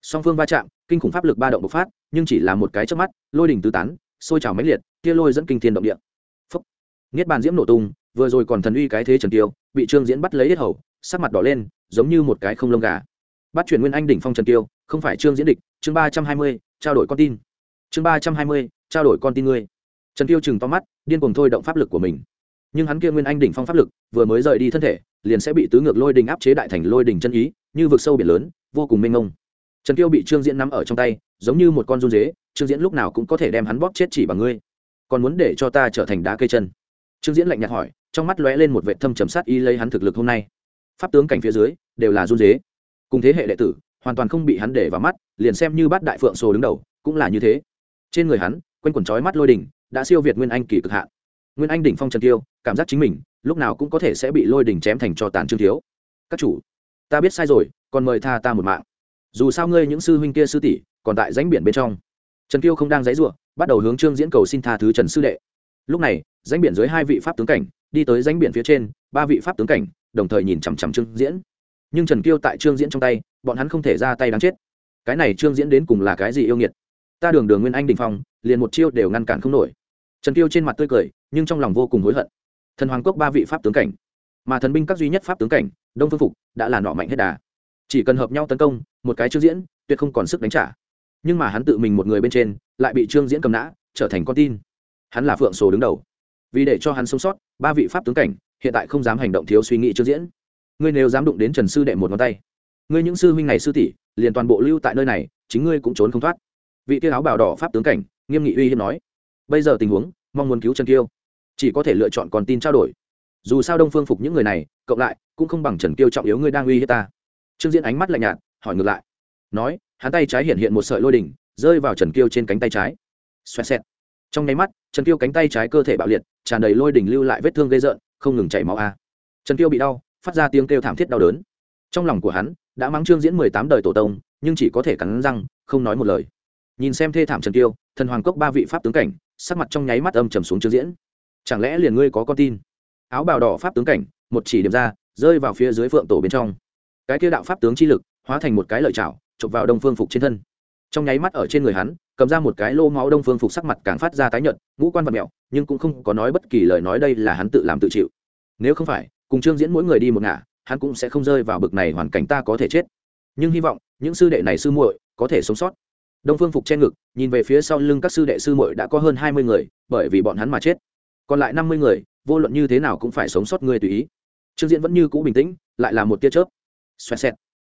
song phương va chạm, kinh khủng pháp lực ba động bộc phát, nhưng chỉ là một cái trước mắt, lôi đỉnh tứ tán sôi trào mãnh liệt tia lôi dẫn kinh thiên động địa. Phúc. Niết bàn diễm nổ tung, vừa rồi còn thần uy cái thế trần tiêu, bị trương diễn bắt lấy hết hầu, sắc mặt đỏ lên, giống như một cái không lông gà. Bắt chuyển nguyên anh đỉnh phong trần tiêu, không phải trương diễn địch, chương ba trăm hai mươi, trao đổi con tin. Chương ba trăm hai mươi, trao đổi con tin ngươi. Trần tiêu chừng to mắt, điên cuồng thôi động pháp lực của mình. Nhưng hắn kia nguyên anh đỉnh phong pháp lực, vừa mới rời đi thân thể, liền sẽ bị tứ ngược lôi đình áp chế đại thành lôi đình chân ý, như vực sâu biển lớn, vô cùng mênh mông. Trần tiêu bị trương diễn nắm ở trong tay, giống như một con run dế trương diễn lúc nào cũng có thể đem hắn bóp chết chỉ bằng ngươi. Còn muốn để cho ta trở thành đá cây chân? Trương diễn lạnh nhạt hỏi, trong mắt lóe lên một vệ thâm trầm sát y lấy hắn thực lực hôm nay. Pháp tướng cảnh phía dưới, đều là run dế cùng thế hệ đệ tử, hoàn toàn không bị hắn để vào mắt, liền xem như bát đại phượng sồ đứng đầu, cũng là như thế. Trên người hắn, quanh quần trói mắt lôi đỉnh, đã siêu việt nguyên anh kỳ cực hạn. Nguyên anh đỉnh phong trần tiêu cảm giác chính mình, lúc nào cũng có thể sẽ bị lôi đỉnh chém thành cho tàn trương thiếu. Các chủ, ta biết sai rồi, còn mời tha ta một mạng. Dù sao ngươi những sư huynh kia sư tỷ, còn tại rãnh biển bên trong trần Kiêu không đang dãy ruộng bắt đầu hướng trương diễn cầu xin tha thứ trần sư đệ. Lúc này, rãnh biển dưới hai vị pháp tướng cảnh, đi tới rãnh biển phía trên, ba vị pháp tướng cảnh, đồng thời nhìn chằm chằm trương diễn. Nhưng trần kiêu tại trương diễn trong tay, bọn hắn không thể ra tay đáng chết. Cái này trương diễn đến cùng là cái gì yêu nghiệt? Ta đường đường nguyên anh đình phong, liền một chiêu đều ngăn cản không nổi. Trần kiêu trên mặt tươi cười, nhưng trong lòng vô cùng hối hận. Thần hoàng cốc ba vị pháp tướng cảnh, mà thần binh các duy nhất pháp tướng cảnh, đông phương phục, đã là nọ mạnh hết đà. Chỉ cần hợp nhau tấn công, một cái trương diễn, tuyệt không còn sức đánh trả nhưng mà hắn tự mình một người bên trên, lại bị trương diễn cầm nã, trở thành con tin. Hắn là phượng sổ đứng đầu. Vì để cho hắn sống sót, ba vị pháp tướng cảnh, hiện tại không dám hành động thiếu suy nghĩ trương diễn. Ngươi nếu dám đụng đến trần sư đệ một ngón tay, ngươi những sư huynh này sư tỷ, liền toàn bộ lưu tại nơi này, chính ngươi cũng trốn không thoát. Vị kia áo bào đỏ pháp tướng cảnh, nghiêm nghị uy hiếp nói, bây giờ tình huống, mong muốn cứu trần kiêu. Chỉ có thể lựa chọn còn tin trao đổi. Dù sao đông phương phục những người này, cộng lại, cũng không bằng trần kiêu trọng yếu ngươi đang uy hiếp ta. Trương diễn ánh mắt lạnh nhạt, hỏi ngược lại, nói hắn tay trái hiện hiện một sợi lôi đỉnh, rơi vào trần kiêu trên cánh tay trái. Xoẹt xẹt. Trong nháy mắt, trần kiêu cánh tay trái cơ thể bạo liệt, tràn đầy lôi đỉnh lưu lại vết thương gây rợn, không ngừng chảy máu a. Trần kiêu bị đau, phát ra tiếng kêu thảm thiết đau đớn. Trong lòng của hắn, đã mắng trương diễn mười tám đời tổ tông, nhưng chỉ có thể cắn răng, không nói một lời. Nhìn xem thê thảm trần kiêu, thần hoàng cốc ba vị pháp tướng cảnh, sắc mặt trong nháy mắt âm trầm xuống trương diễn. Chẳng lẽ liền ngươi có con tin? Áo bào đỏ pháp tướng cảnh, một chỉ điểm ra, rơi vào phía dưới phượng tổ bên trong. Cái kia đạo pháp tướng chi lực, hóa thành một cái lợi chảo chụp vào đông phương phục trên thân. Trong nháy mắt ở trên người hắn, cầm ra một cái lô máu đông phương phục sắc mặt càng phát ra tái nhợt, ngũ quan vật mẹo nhưng cũng không có nói bất kỳ lời nói đây là hắn tự làm tự chịu. Nếu không phải, cùng trương diễn mỗi người đi một ngả, hắn cũng sẽ không rơi vào bực này hoàn cảnh ta có thể chết. Nhưng hy vọng, những sư đệ này sư muội có thể sống sót. Đông phương phục che ngực, nhìn về phía sau lưng các sư đệ sư muội đã có hơn hai mươi người, bởi vì bọn hắn mà chết. Còn lại năm mươi người, vô luận như thế nào cũng phải sống sót người tùy ý. Trương diễn vẫn như cũ bình tĩnh, lại là một tia chớp. Xoẹt xẹt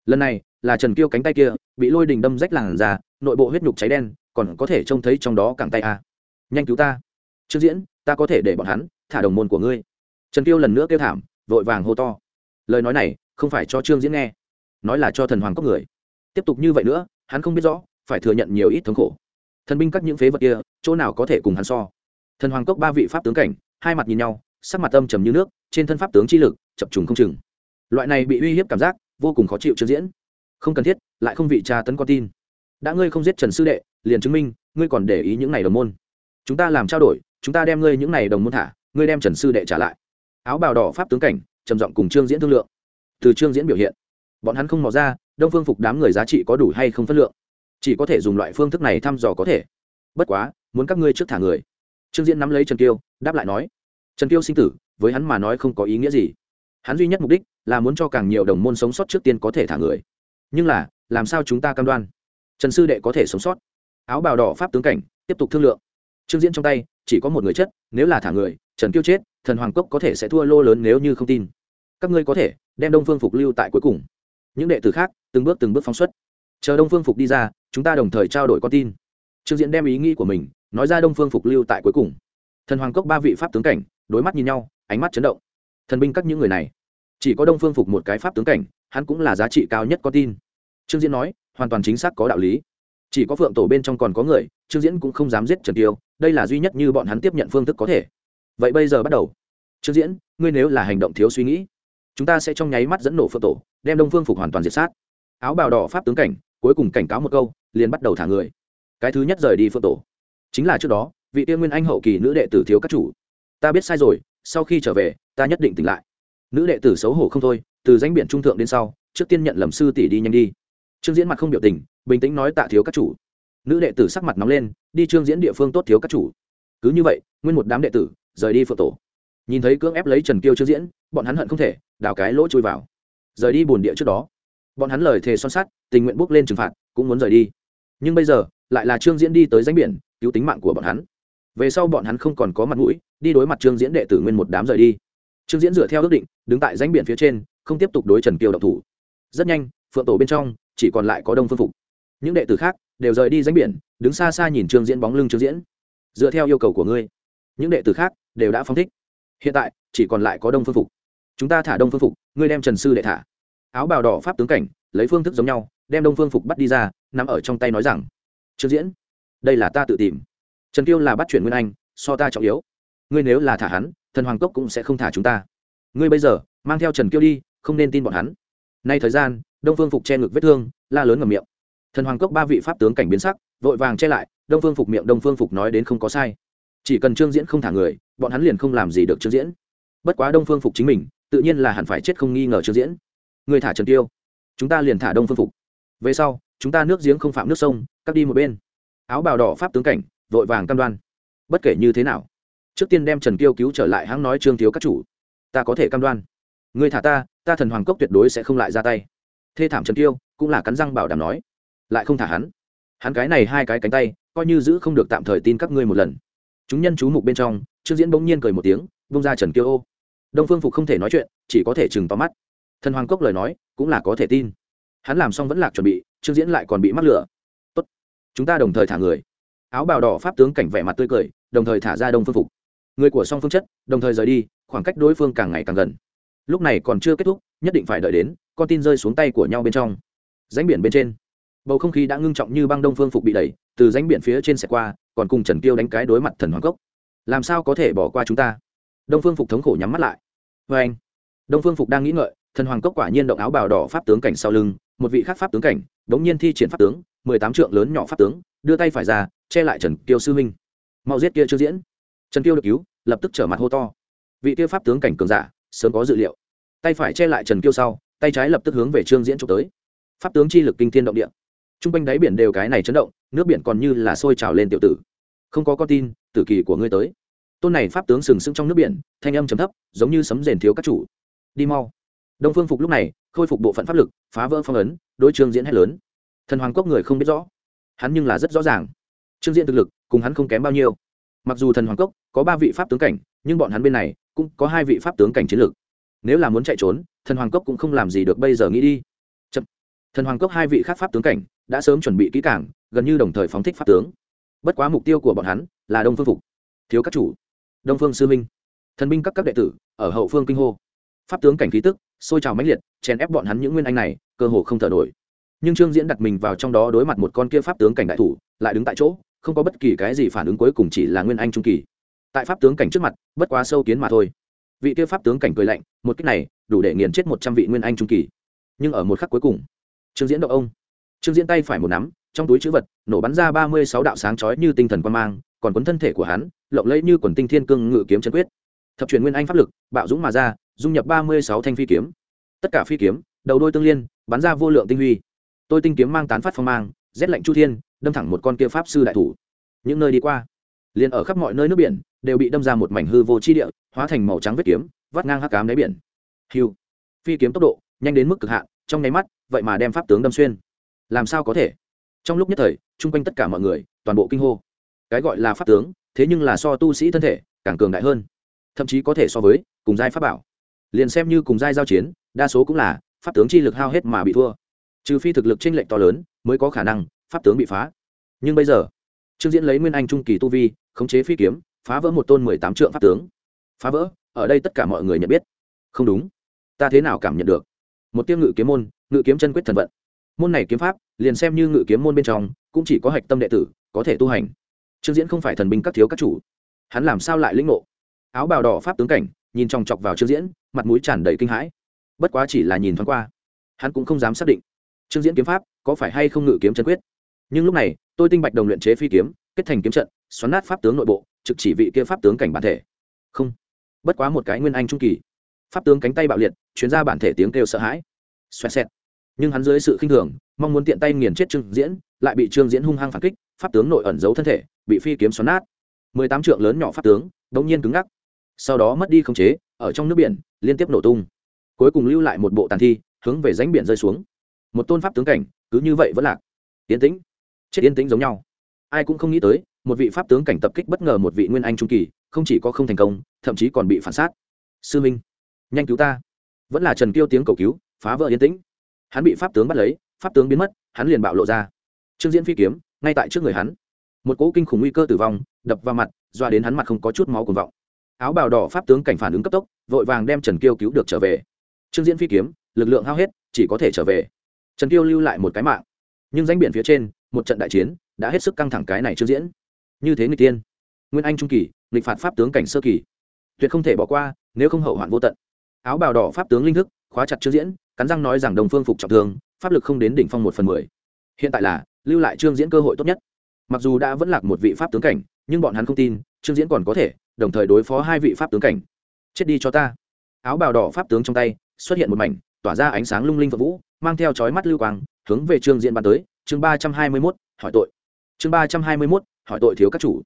lần này, là trần kiêu cánh tay kia, bị lôi đình đâm rách làn ra nội bộ huyết nhục cháy đen, còn có thể trông thấy trong đó cẳng tay a. Nhanh cứu ta. Trương diễn, ta có thể để bọn hắn thả đồng môn của ngươi. Trần kiêu lần nữa kêu thảm, vội vàng hô to. Lời nói này, không phải cho trương diễn nghe, nói là cho thần hoàng cốc người. Tiếp tục như vậy nữa, hắn không biết rõ, phải thừa nhận nhiều ít thống khổ. Thần binh các những phế vật kia, chỗ nào có thể cùng hắn so? Thần hoàng cốc ba vị pháp tướng cảnh, hai mặt nhìn nhau, sắc mặt âm trầm như nước, trên thân pháp tướng chi lực, chập trùng không chừng. Loại này bị uy hiếp cảm giác vô cùng khó chịu trương diễn. Không cần thiết, lại không vị tra tấn con tin. Đã ngươi không giết trần sư đệ, liền chứng minh, ngươi còn để ý những này đồng môn. Chúng ta làm trao đổi, chúng ta đem ngươi những này đồng môn thả, ngươi đem trần sư đệ trả lại. Áo bào đỏ pháp tướng cảnh, trầm giọng cùng trương diễn thương lượng. Từ trương diễn biểu hiện, bọn hắn không mò ra, đông phương phục đám người giá trị có đủ hay không phân lượng. Chỉ có thể dùng loại phương thức này thăm dò có thể. Bất quá, muốn các ngươi trước thả người. Trương diễn nắm lấy trần kiêu, đáp lại nói, trần kiêu sinh tử, với hắn mà nói không có ý nghĩa gì hắn duy nhất mục đích là muốn cho càng nhiều đồng môn sống sót trước tiên có thể thả người. Nhưng là, làm sao chúng ta cam đoan? Trần sư đệ có thể sống sót. Áo bào đỏ pháp tướng cảnh, tiếp tục thương lượng. Trương diễn trong tay, chỉ có một người chất, nếu là thả người, trần kiêu chết, thần hoàng cốc có thể sẽ thua lô lớn nếu như không tin. Các ngươi có thể, đem đông phương phục lưu tại cuối cùng. Những đệ tử khác, từng bước từng bước phóng xuất. Chờ đông phương phục đi ra, chúng ta đồng thời trao đổi con tin. Trương diễn đem ý nghĩ của mình, nói ra đông phương phục lưu tại cuối cùng. Thần hoàng cốc ba vị pháp tướng cảnh, đối mắt nhìn nhau, ánh mắt chấn động thần binh các những người này. Chỉ có đông phương phục một cái pháp tướng cảnh, hắn cũng là giá trị cao nhất có tin. Trương diễn nói, hoàn toàn chính xác có đạo lý. Chỉ có phượng tổ bên trong còn có người, trương diễn cũng không dám giết trần tiêu, đây là duy nhất như bọn hắn tiếp nhận phương thức có thể. Vậy bây giờ bắt đầu. Trương diễn, ngươi nếu là hành động thiếu suy nghĩ, chúng ta sẽ trong nháy mắt dẫn nổ phượng tổ, đem đông phương phục hoàn toàn diệt sát. Áo bào đỏ pháp tướng cảnh, cuối cùng cảnh cáo một câu, liền bắt đầu thả người. Cái thứ nhất rời đi phượng tổ. Chính là trước đó, vị tiên nguyên anh hậu kỳ nữ đệ tử thiếu các chủ. Ta biết sai rồi, sau khi trở về ta nhất định tỉnh lại. Nữ đệ tử xấu hổ không thôi, từ danh biện trung thượng đến sau, trước tiên nhận lầm sư tỷ đi nhanh đi. Trương diễn mặt không biểu tình, bình tĩnh nói tạ thiếu các chủ. Nữ đệ tử sắc mặt nóng lên, đi trương diễn địa phương tốt thiếu các chủ. Cứ như vậy, nguyên một đám đệ tử, rời đi phượng tổ. Nhìn thấy cưỡng ép lấy trần kiêu trương diễn, bọn hắn hận không thể, đào cái lỗ chui vào. Rời đi bồn địa trước đó. Bọn hắn lời thề son sắt, tình nguyện bước lên trừng phạt, cũng muốn rời đi. Nhưng bây giờ, lại là trương diễn đi tới danh biển, cứu tính mạng của bọn hắn. Về sau bọn hắn không còn có mặt mũi, đi đối mặt trương diễn đệ tử nguyên một đám rời đi trương diễn dựa theo ước định, đứng tại danh biển phía trên, không tiếp tục đối trần kiều động thủ. Rất nhanh, phượng tổ bên trong, chỉ còn lại có đông phương phục. Những đệ tử khác đều rời đi danh biển, đứng xa xa nhìn trương diễn bóng lưng trương diễn. Dựa theo yêu cầu của ngươi, những đệ tử khác đều đã phóng thích. Hiện tại, chỉ còn lại có đông phương phục. Chúng ta thả đông phương phục, ngươi đem trần sư đệ thả. Áo bào đỏ pháp tướng cảnh, lấy phương thức giống nhau, đem đông phương phục bắt đi ra, nắm ở trong tay nói rằng, trương diễn, đây là ta tự tìm. Trần Kiêu là bắt chuyển nguyên anh, so ta trọng yếu. Ngươi nếu là thả hắn thần hoàng cốc cũng sẽ không thả chúng ta. Ngươi bây giờ, mang theo trần kiêu đi, không nên tin bọn hắn. Nay thời gian, đông phương phục che ngực vết thương, la lớn ngầm miệng. Thần hoàng cốc ba vị pháp tướng cảnh biến sắc, vội vàng che lại, đông phương phục miệng đông phương phục nói đến không có sai. Chỉ cần trương diễn không thả người, bọn hắn liền không làm gì được trương diễn. Bất quá đông phương phục chính mình, tự nhiên là hẳn phải chết không nghi ngờ trương diễn. Người thả trần tiêu chúng ta liền thả đông phương phục. Về sau, chúng ta nước giếng không phạm nước sông, cắt đi một bên. Áo bào đỏ pháp tướng cảnh, vội vàng cam đoan. Bất kể như thế nào trước tiên đem trần kiêu cứu trở lại hãng nói trương thiếu các chủ. Ta có thể cam đoan. Người thả ta ta thần hoàng cốc tuyệt đối sẽ không lại ra tay. Thê thảm trần kiêu, cũng là cắn răng bảo đảm nói. Lại không thả hắn. Hắn cái này hai cái cánh tay, coi như giữ không được tạm thời tin các ngươi một lần. Chúng nhân chú mục bên trong, trương diễn bỗng nhiên cười một tiếng bông ra trần kiêu ô. Đông phương phục không thể nói chuyện, chỉ có thể chừng to mắt. Thần hoàng cốc lời nói, cũng là có thể tin. Hắn làm xong vẫn lạc chuẩn bị, trương diễn lại còn bị mắc lửa. Tốt. Chúng ta đồng thời thả người. Áo bào đỏ pháp tướng cảnh vẻ mặt tươi cười, đồng thời thả ra đông phương phục người của song phương chất, đồng thời rời đi, khoảng cách đối phương càng ngày càng gần. Lúc này còn chưa kết thúc, nhất định phải đợi đến, con tin rơi xuống tay của nhau bên trong. Ránh biển bên trên, bầu không khí đã ngưng trọng như băng đông phương phục bị đẩy, từ ránh biển phía trên xe qua, còn cùng trần kiêu đánh cái đối mặt thần hoàng cốc. Làm sao có thể bỏ qua chúng ta? Đông phương phục thống khổ nhắm mắt lại. Vê anh, đông phương phục đang nghĩ ngợi, thần hoàng cốc quả nhiên động áo bào đỏ pháp tướng cảnh sau lưng, một vị khác pháp tướng cảnh đ ố n g nhiên thi triển pháp tướng, mười tám trượng lớn nhỏ pháp tướng, đưa tay phải ra, che lại trần kiêu sư huynh. Mau giết kia chưa diễn. Trần kiêu được cứu lập tức trở mặt hô to. Vị kia pháp tướng cảnh cường giả, sớm có dự liệu. Tay phải che lại trần kiêu sau, tay trái lập tức hướng về trương diễn trục tới. Pháp tướng chi lực kinh thiên động địa. T r u n g quanh đáy biển đều cái này chấn động, nước biển còn như là sôi trào lên tiểu tử. Không có con tin, tử kỳ của ngươi tới. Tôn này pháp tướng sừng sững trong nước biển, thanh âm chấm thấp, giống như sấm rền thiếu các chủ. Đi mau. Đông phương phục lúc này, khôi phục bộ phận pháp lực, phá vỡ phong ấn, đối trương diễn hét lớn. Thần hoàng cốc người không biết rõ. Hắn nhưng là rất rõ ràng. Trương diễn thực lực, cùng hắn không kém bao nhiêu mặc dù thần hoàng cốc có ba vị pháp tướng cảnh, nhưng bọn hắn bên này cũng có hai vị pháp tướng cảnh chiến lược. Nếu là muốn chạy trốn, thần hoàng cốc cũng không làm gì được bây giờ nghĩ đi. Chậm. thần hoàng cốc hai vị khác pháp tướng cảnh đã sớm chuẩn bị kỹ cảng gần như đồng thời phóng thích pháp tướng. Bất quá mục tiêu của bọn hắn là đông phương phục. Thiếu các chủ. Đông phương sư minh. Thần binh các các đệ tử ở hậu phương kinh hô. Pháp tướng cảnh khí tức xôi trào mãnh liệt, chèn ép bọn hắn những nguyên anh này, cơ hồ không thở nổi. Nhưng trương diễn đặt mình vào trong đó đối mặt một con kia pháp tướng cảnh đại thủ, lại đứng tại chỗ không có bất kỳ cái gì phản ứng cuối cùng chỉ là nguyên anh trung kỳ. Tại pháp tướng cảnh trước mặt, bất quá sâu kiến mà thôi. Vị kia pháp tướng cảnh cười lạnh, một cách này, đủ để nghiền chết một trăm vị nguyên anh trung kỳ. Nhưng ở một khắc cuối cùng, trương diễn động ông. Trương diễn tay phải một nắm, trong túi chữ vật, nổ bắn ra ba mươi sáu đạo sáng chói như tinh thần quan mang, còn cuốn thân thể của hắn, lộng lẫy như quần tinh thiên cương ngự kiếm chân quyết. Thập truyền nguyên anh pháp lực, bạo dũng mà ra, dung nhập ba mươi sáu thanh phi kiếm. Tất cả phi kiếm, đầu đôi tương liên, bắn ra vô lượng tinh huy. Tôi tinh kiếm mang tán phát phong mang, rét lạnh chu thiên đâm thẳng một con kia pháp sư đại thủ. Những nơi đi qua, liền ở khắp mọi nơi nước biển, đều bị đâm ra một mảnh hư vô chi địa, hóa thành màu trắng vết kiếm, vắt ngang hắc cám đáy biển. Hiu phi kiếm tốc độ, nhanh đến mức cực hạn, trong nháy mắt, vậy mà đem pháp tướng đâm xuyên. Làm sao có thể? Trong lúc nhất thời, chung quanh tất cả mọi người, toàn bộ kinh hô. Cái gọi là pháp tướng, thế nhưng là so tu sĩ thân thể, càng cường đại hơn. Thậm chí có thể so với, cùng giai pháp bảo. Liền xem như cùng giai giao chiến, đa số cũng là, pháp tướng chi lực hao hết mà bị thua. Trừ phi thực lực tranh lệch to lớn, mới có khả năng pháp tướng bị phá. Nhưng bây giờ, trương diễn lấy nguyên anh trung kỳ tu vi, khống chế phi kiếm, phá vỡ một tôn mười tám trượng pháp tướng. Phá vỡ, ở đây tất cả mọi người nhận biết. Không đúng. Ta thế nào cảm nhận được? Một tiêu ngự kiếm môn, ngự kiếm chân quyết thần vận. Môn này kiếm pháp, liền xem như ngự kiếm môn bên trong, cũng chỉ có hạch tâm đệ tử, có thể tu hành. Trương diễn không phải thần binh các thiếu các chủ. Hắn làm sao lại lĩnh ngộ? Áo bào đỏ pháp tướng cảnh, nhìn chòng chọc vào trương diễn, mặt mũi tràn đầy kinh hãi. Bất quá chỉ là nhìn thoáng qua, hắn cũng không dám xác định. Trương diễn kiếm pháp, có phải hay không ngự kiếm chân quyết? Nhưng lúc này, tôi tinh bạch đồng luyện chế phi kiếm, kết thành kiếm trận, xoắn nát pháp tướng nội bộ, trực chỉ vị kia pháp tướng cảnh bản thể. Không. Bất quá một cái nguyên anh trung kỳ. Pháp tướng cánh tay bạo liệt chuyến ra bản thể tiếng kêu sợ hãi. Xoẹt xẹt. Nhưng hắn dưới sự khinh thường, mong muốn tiện tay nghiền chết trương diễn, lại bị trương diễn hung hăng phản kích, pháp tướng nội ẩn giấu thân thể, bị phi kiếm xoắn nát. Mười tám trượng lớn nhỏ pháp tướng đ nhiên cứng ngắc. Sau đó mất đi khống chế, ở trong nước biển, liên tiếp nổ tung. Cuối cùng lưu lại một bộ tàn thi, hướng về ránh biển rơi xuống. Một tôn pháp tướng cảnh, cứ như vậy vẫn lạc. Tiến tĩnh chết yên tĩnh giống nhau. Ai cũng không nghĩ tới, một vị pháp tướng cảnh tập kích bất ngờ một vị nguyên anh trung kỳ, không chỉ có không thành công, thậm chí còn bị phản sát. Sư minh, nhanh cứu ta. Vẫn là trần kiêu tiếng cầu cứu, phá vỡ yên tĩnh. Hắn bị pháp tướng bắt lấy, pháp tướng biến mất, hắn liền bạo lộ ra. Trương diễn phi kiếm, ngay tại trước người hắn. Một cỗ kinh khủng nguy cơ tử vong, đập vào mặt, doa đến hắn mặt không có chút máu cuồng vọng. Áo bào đỏ pháp tướng cảnh phản ứng cấp tốc, vội vàng đem trần kiêu cứu được trở về. Trương diễn phi kiếm, lực lượng hao hết, chỉ có thể trở về. Trần kiêu lưu lại một cái mạng. Nhưng danh biển phía trên một trận đại chiến, đã hết sức căng thẳng cái này chưa diễn. Như thế người tiên. Nguyên anh trung kỳ, nghịch phạt pháp tướng cảnh sơ kỳ. Tuyệt không thể bỏ qua, nếu không hậu hoạn vô tận. Áo bào đỏ pháp tướng linh thức, khóa chặt trương diễn, cắn răng nói rằng đồng phương phục trọng thương, pháp lực không đến đỉnh phong một phần mười. Hiện tại là, lưu lại trương diễn cơ hội tốt nhất. Mặc dù đã vẫn lạc một vị pháp tướng cảnh, nhưng bọn hắn không tin, trương diễn còn có thể, đồng thời đối phó hai vị pháp tướng cảnh. Chết đi cho ta. Áo bào đỏ pháp tướng trong tay, xuất hiện một mảnh, tỏa ra ánh sáng lung linh và vũ, mang theo chói mắt lưu quang, hướng về trương diễn bắn tới chương ba trăm hai mươi mốt, hỏi tội. Chương ba trăm hai mươi mốt, hỏi tội thiếu các chủ.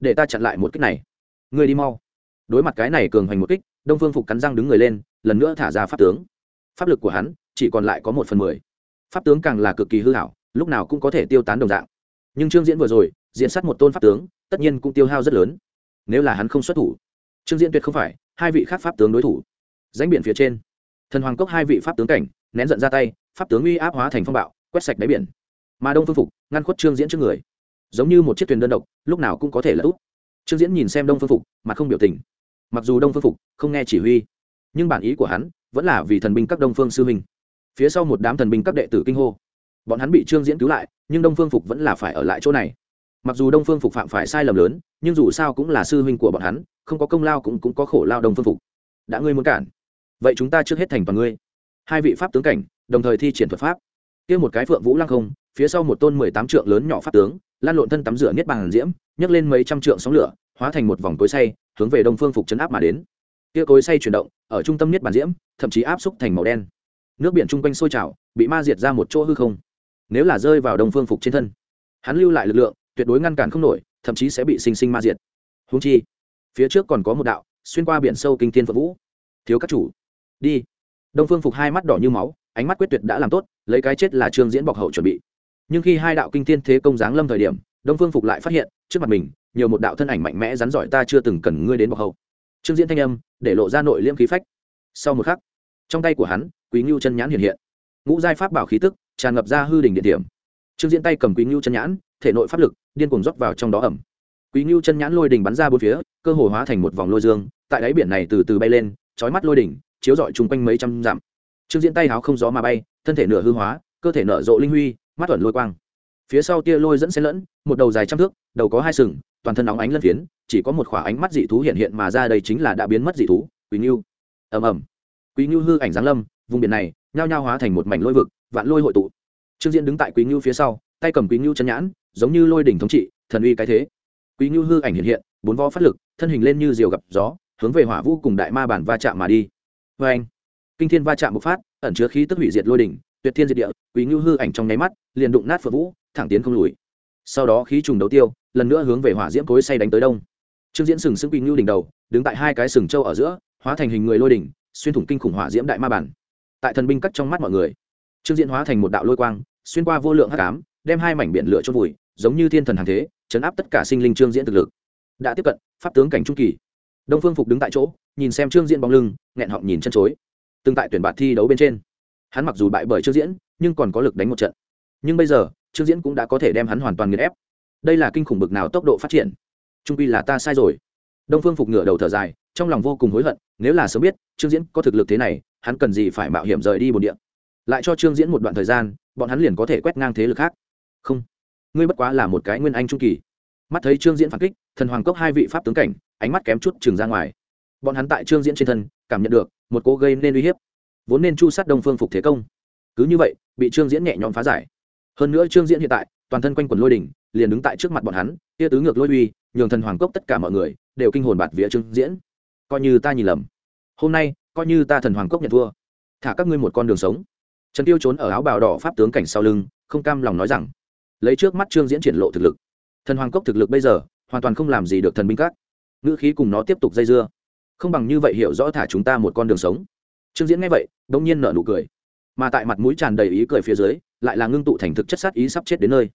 Để ta chặn lại một kích này. Người đi mau. Đối mặt cái này cường hoành một kích, đông phương phục cắn răng đứng người lên, lần nữa thả ra pháp tướng. Pháp lực của hắn chỉ còn lại có một phần mười. Pháp tướng càng là cực kỳ hư hảo, lúc nào cũng có thể tiêu tán đồng dạng. Nhưng trương diễn vừa rồi diễn sát một tôn pháp tướng, tất nhiên cũng tiêu hao rất lớn. Nếu là hắn không xuất thủ, trương diễn tuyệt không phải hai vị khác pháp tướng đối thủ. Danh biển phía trên, thần hoàng cốc hai vị pháp tướng cảnh, nén giận ra tay, pháp tướng uy áp hóa thành phong bạo, quét sạch đáy biển mà đông phương phục ngăn khuất trương diễn trước người giống như một chiếc thuyền đơn độc lúc nào cũng có thể là út trương diễn nhìn xem đông phương phục mà không biểu tình mặc dù đông phương phục không nghe chỉ huy nhưng bản ý của hắn vẫn là vì thần binh các đông phương sư huynh phía sau một đám thần binh các đệ tử kinh hô bọn hắn bị trương diễn cứu lại nhưng đông phương phục vẫn là phải ở lại chỗ này mặc dù đông phương phục phạm phải sai lầm lớn nhưng dù sao cũng là sư huynh của bọn hắn không có công lao cũng, cũng có khổ lao đông phương phục đã ngươi muốn cản vậy chúng ta trước hết thành toàn ngươi hai vị pháp tướng cảnh đồng thời thi triển thuật pháp kia một cái phượng vũ lăng không, phía sau một tôn mười tám trượng lớn nhỏ phát tướng lan lộn thân tắm rửa niết bàn diễm, nhấc lên mấy trăm trượng sóng lửa, hóa thành một vòng cối say hướng về đông phương phục chấn áp mà đến. Kia cối say chuyển động, ở trung tâm niết bàn diễm, thậm chí áp xúc thành màu đen. Nước biển chung quanh sôi trào, bị ma diệt ra một chỗ hư không. Nếu là rơi vào đông phương phục trên thân, hắn lưu lại lực lượng, tuyệt đối ngăn cản không nổi, thậm chí sẽ bị sinh sinh ma diệt. Húng chi, phía trước còn có một đạo, xuyên qua biển sâu kinh thiên phật vũ. Thiếu các chủ, đi. Đông phương phục hai mắt đỏ như máu, ánh mắt quyết tuyệt đã làm tốt lấy cái chết là trương diễn bọc hậu chuẩn bị. Nhưng khi hai đạo kinh thiên thế công giáng lâm thời điểm, đông phương phục lại phát hiện, trước mặt mình, nhiều một đạo thân ảnh mạnh mẽ rắn giỏi ta chưa từng cần ngươi đến bọc hậu. Trương diễn thanh âm, để lộ ra nội liễm khí phách. Sau một khắc, trong tay của hắn, quý ngưu chân nhãn hiện hiện. Ngũ giai pháp bảo khí tức, tràn ngập ra hư đỉnh địa điểm. Trương diễn tay cầm quý ngưu chân nhãn, thể nội pháp lực, điên cuồng rót vào trong đó ẩm. Quý ngưu chân nhãn lôi đỉnh bắn ra bốn phía, cơ hồ hóa thành một vòng lôi dương, tại đáy biển này từ từ bay lên trói mắt lôi đỉnh, chiếu rọi chung quanh mấy trăm dặm trương diễn tay háo không gió mà bay, thân thể nửa hư hóa, cơ thể nở rộ linh huy, mắt thuận lôi quang. Phía sau tia lôi dẫn xen lẫn, một đầu dài trăm thước, đầu có hai sừng, toàn thân nóng ánh lân phiến, chỉ có một khỏa ánh mắt dị thú hiện hiện mà ra đây chính là đã biến mất dị thú quý ngưu. Ầm ầm. Quý ngưu hư ảnh giáng lâm, vùng biển này, nhao nhao hóa thành một mảnh lôi vực, vạn lôi hội tụ. Trương diễn đứng tại quý ngưu phía sau, tay cầm quý ngưu chân nhãn, giống như lôi đỉnh thống trị, thần uy cái thế. Quý ngưu hư ảnh hiện hiện, bốn vo phát lực, thân hình lên như diều gặp gió, hướng về hỏa vũ cùng đại ma bản va chạm mà đi. Vê anh kinh thiên va chạm bộc phát, ẩn chứa khí tức hủy diệt lôi đỉnh, tuyệt thiên diệt địa quý ngưu hư ảnh trong nháy mắt, liền đụng nát phượng vũ, thẳng tiến không lùi. Sau đó khí trùng đấu tiêu, lần nữa hướng về hỏa diễm cối say đánh tới đông. Trương diễn sừng sững quý ngưu đỉnh đầu, đứng tại hai cái sừng trâu ở giữa, hóa thành hình người lôi đỉnh, xuyên thủng kinh khủng hỏa diễm đại ma bản. Tại thần binh cắt trong mắt mọi người, trương diễn hóa thành một đạo lôi quang, xuyên qua vô lượng hắc ám, đem hai mảnh biển lửa chôn vùi, giống như thiên thần hàng thế, chấn áp tất cả sinh linh trương diễn thực lực. Đã tiếp cận, pháp tướng cảnh trung kỳ. Đông phương phục đứng tại chỗ, nhìn xem trương diễn bóng lưng, nghẹn họng nhìn chân chối từng tại tuyển bạt thi đấu bên trên. Hắn mặc dù bại bởi trương diễn, nhưng còn có lực đánh một trận. Nhưng bây giờ, trương diễn cũng đã có thể đem hắn hoàn toàn nghiền ép. Đây là kinh khủng bực nào tốc độ phát triển? Trung pi là ta sai rồi. Đông phương phục ngửa đầu thở dài, trong lòng vô cùng hối hận, nếu là sớm biết, trương diễn có thực lực thế này, hắn cần gì phải mạo hiểm rời đi bồn địa? Lại cho trương diễn một đoạn thời gian, bọn hắn liền có thể quét ngang thế lực khác. Không. Ngươi bất quá là một cái nguyên anh trung kỳ. Mắt thấy trương diễn phản kích, thần hoàng cốc hai vị pháp tướng cảnh, ánh mắt kém chút chừng ra ngoài. Bọn hắn tại trương diễn trên thân, cảm nhận được một cố gây nên uy hiếp. Vốn nên chu sát đông phương phục thế công. Cứ như vậy, bị trương diễn nhẹ nhõm phá giải. Hơn nữa trương diễn hiện tại, toàn thân quanh quần lôi đỉnh, liền đứng tại trước mặt bọn hắn, tia tứ ngược lôi uy, nhường thần hoàng cốc tất cả mọi người đều kinh hồn bạt vía trương diễn. Coi như ta nhìn lầm. Hôm nay, coi như ta thần hoàng cốc nhận thua. Thả các ngươi một con đường sống. Trần tiêu trốn ở áo bào đỏ pháp tướng cảnh sau lưng, không cam lòng nói rằng, lấy trước mắt trương diễn triển lộ thực lực. Thần hoàng cốc thực lực bây giờ, hoàn toàn không làm gì được thần binh các. Ngữ khí cùng nó tiếp tục dây dưa không bằng như vậy hiểu rõ thả chúng ta một con đường sống. Trương diễn nghe vậy đông nhiên nở nụ cười. Mà tại mặt mũi tràn đầy ý cười phía dưới, lại là ngưng tụ thành thực chất sát ý sắp chết đến nơi.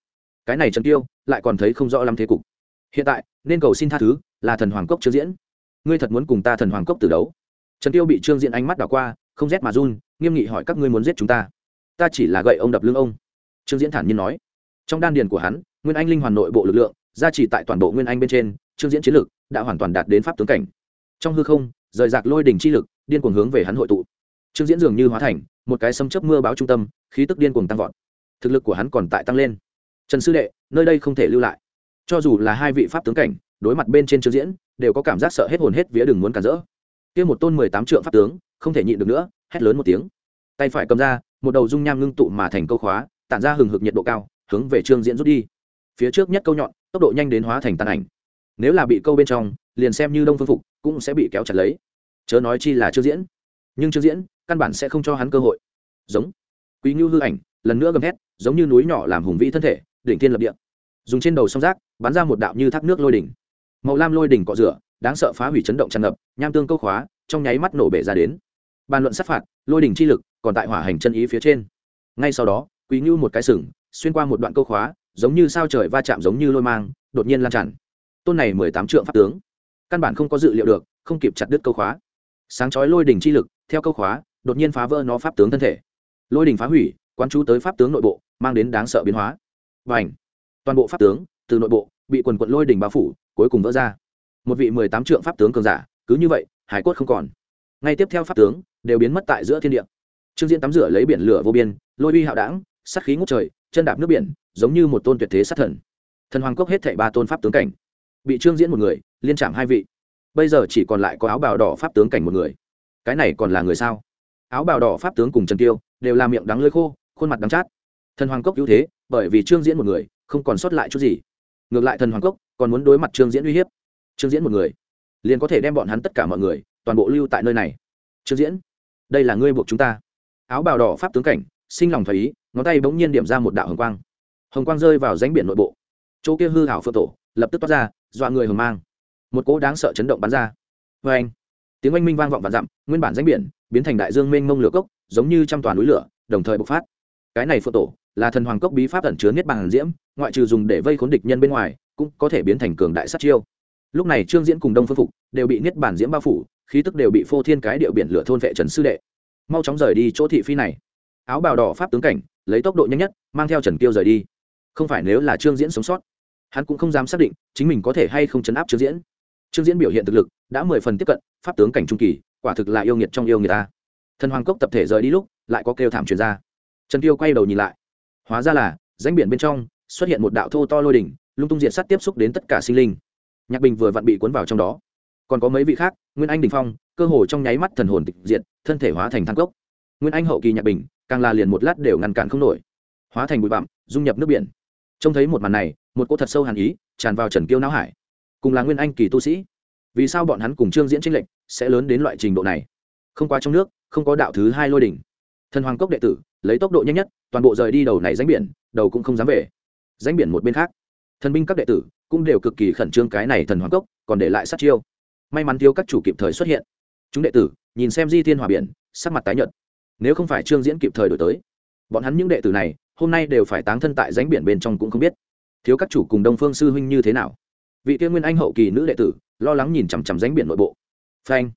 Cái này trần tiêu, lại còn thấy không rõ lắm thế cục. Hiện tại, nên cầu xin tha thứ, là thần hoàng cốc trương diễn. Ngươi thật muốn cùng ta thần hoàng cốc từ đấu? Trần tiêu bị trương diễn ánh mắt đảo qua, không rét mà run, nghiêm nghị hỏi các ngươi muốn giết chúng ta. Ta chỉ là gậy ông đập lưng ông. Trương diễn thản nhiên nói. Trong đan điền của hắn, nguyên anh linh hoàn nội bộ lực lượng, gia trì tại toàn bộ nguyên anh bên trên, trương diễn chiến lược đã hoàn toàn đạt đến pháp tướng cảnh trong hư không, rời rạc lôi đỉnh chi lực, điên cuồng hướng về hắn hội tụ. Trương diễn dường như hóa thành một cái sấm chớp mưa báo trung tâm, khí tức điên cuồng tăng vọt. Thực lực của hắn còn tại tăng lên. Trần sư đệ, nơi đây không thể lưu lại. Cho dù là hai vị pháp tướng cảnh, đối mặt bên trên trương diễn, đều có cảm giác sợ hết hồn hết vía đừng muốn cản rỡ. Kia một tôn mười tám trượng pháp tướng, không thể nhịn được nữa, hét lớn một tiếng. Tay phải cầm ra, một đầu dung nham ngưng tụ mà thành câu khóa, tản ra hừng hực nhiệt độ cao, hướng về trương diễn rút đi. Phía trước nhất câu nhọn, tốc độ nhanh đến hóa thành tàn ảnh. Nếu là bị câu bên trong, liền xem như đông phương phục cũng sẽ bị kéo chặt lấy. Chớ nói chi là chưa diễn. Nhưng chưa diễn, căn bản sẽ không cho hắn cơ hội. Giống. Quý ngưu hư ảnh, lần nữa gầm hét giống như núi nhỏ làm hùng vĩ thân thể, đỉnh thiên lập địa. Dùng trên đầu song rác bắn ra một đạo như thác nước lôi đỉnh. Màu lam lôi đỉnh cọ rửa, đáng sợ phá hủy chấn động tràn ngập, nham tương câu khóa, trong nháy mắt nổ bể ra đến. Bàn luận sát phạt, lôi đỉnh chi lực còn tại hỏa hành chân ý phía trên. Ngay sau đó, quý ngưu một cái sừng, xuyên qua một đoạn câu khóa, giống như sao trời va chạm giống như lôi mang, đột nhiên lan tràn. Tôn này mười tám trượng pháp tướng căn bản không có dự liệu được, không kịp chặt đứt câu khóa. Sáng chói lôi đỉnh chi lực, theo câu khóa, đột nhiên phá vỡ nó pháp tướng thân thể. Lôi đỉnh phá hủy, quán chú tới pháp tướng nội bộ, mang đến đáng sợ biến hóa. Và ảnh toàn bộ pháp tướng, từ nội bộ, bị quần quận lôi đỉnh bao phủ, cuối cùng vỡ ra. Một vị mười tám trượng pháp tướng cường giả, cứ như vậy, hải cốt không còn. Ngay tiếp theo pháp tướng, đều biến mất tại giữa thiên địa. Trương diễn tắm rửa lấy biển lửa vô biên, lôi uy hạo đảng sát khí ngút trời, chân đạp nước biển, giống như một tôn tuyệt thế sát thần. Thần hoàng cốc hết thảy ba tôn pháp tướng cảnh bị trương diễn một người, liên trạm hai vị. Bây giờ chỉ còn lại có áo bào đỏ pháp tướng cảnh một người. Cái này còn là người sao? Áo bào đỏ pháp tướng cùng trần tiêu đều là miệng đắng lưỡi khô, khuôn mặt đắng chát. Thần hoàng cốc ưu thế, bởi vì trương diễn một người, không còn sót lại chút gì. Ngược lại thần hoàng cốc còn muốn đối mặt trương diễn uy hiếp. Trương diễn một người, liền có thể đem bọn hắn tất cả mọi người, toàn bộ lưu tại nơi này. Trương diễn, đây là ngươi buộc chúng ta. Áo bào đỏ pháp tướng cảnh, sinh lòng thầy ý, ngón tay bỗng nhiên điểm ra một đạo hồng quang. Hồng quang rơi vào ránh biển nội bộ. Chỗ kia hư hảo phượng tổ lập tức toát ra, dọa người hờ mang. Một cỗ đáng sợ chấn động bắn ra. Vê anh, tiếng oanh minh vang vọng và dặm, nguyên bản danh biển biến thành đại dương mênh mông lửa cốc, giống như trăm toàn núi lửa, đồng thời bộc phát. Cái này phượng tổ là thần hoàng cốc bí pháp ẩn chứa niết bàn diễm, ngoại trừ dùng để vây khốn địch nhân bên ngoài, cũng có thể biến thành cường đại sát chiêu. Lúc này trương diễn cùng đông phương phục đều bị niết bàn diễm bao phủ, khí tức đều bị phô thiên cái điệu biển lửa thôn vệ trần sư đệ. Mau chóng rời đi chỗ thị phi này. Áo bào đỏ pháp tướng cảnh, lấy tốc độ nhanh nhất, mang theo trần tiêu rời đi. Không phải nếu là trương diễn sống sót hắn cũng không dám xác định chính mình có thể hay không chấn áp trương diễn. Trương diễn biểu hiện thực lực đã mười phần tiếp cận, pháp tướng cảnh trung kỳ, quả thực là yêu nghiệt trong yêu người ta. Thần hoàng cốc tập thể rời đi lúc, lại có kêu thảm truyền ra. Trần tiêu quay đầu nhìn lại. Hóa ra là danh biển bên trong xuất hiện một đạo thô to lôi đỉnh, lung tung diện sắt tiếp xúc đến tất cả sinh linh. Nhạc bình vừa vặn bị cuốn vào trong đó. Còn có mấy vị khác, nguyên anh đình phong, cơ hồ trong nháy mắt thần hồn tịch diệt, thân thể hóa thành thang cốc. Nguyên anh hậu kỳ nhạc bình, càng là liền một lát đều ngăn cản không nổi. Hóa thành bụi bặm, dung nhập nước biển trông thấy một màn này, một cô thật sâu hàn ý tràn vào trần kiêu não hải. Cùng là nguyên anh kỳ tu sĩ, vì sao bọn hắn cùng trương diễn tranh lệch sẽ lớn đến loại trình độ này? Không qua trong nước, không có đạo thứ hai lôi đỉnh. Thần hoàng cốc đệ tử, lấy tốc độ nhanh nhất, toàn bộ rời đi đầu này danh biển, đầu cũng không dám về. Danh biển một bên khác, thần binh các đệ tử cũng đều cực kỳ khẩn trương cái này thần hoàng cốc, còn để lại sát chiêu. May mắn thiếu các chủ kịp thời xuất hiện. Chúng đệ tử, nhìn xem di thiên hòa biển, sắc mặt tái nhợt. Nếu không phải trương diễn kịp thời đổi tới, bọn hắn những đệ tử này hôm nay đều phải táng thân tại ránh biển bên trong cũng không biết. Thiếu các chủ cùng đông phương sư huynh như thế nào? Vị tiên nguyên anh hậu kỳ nữ đệ tử, lo lắng nhìn chằm chằm ránh biển nội bộ. Phanh.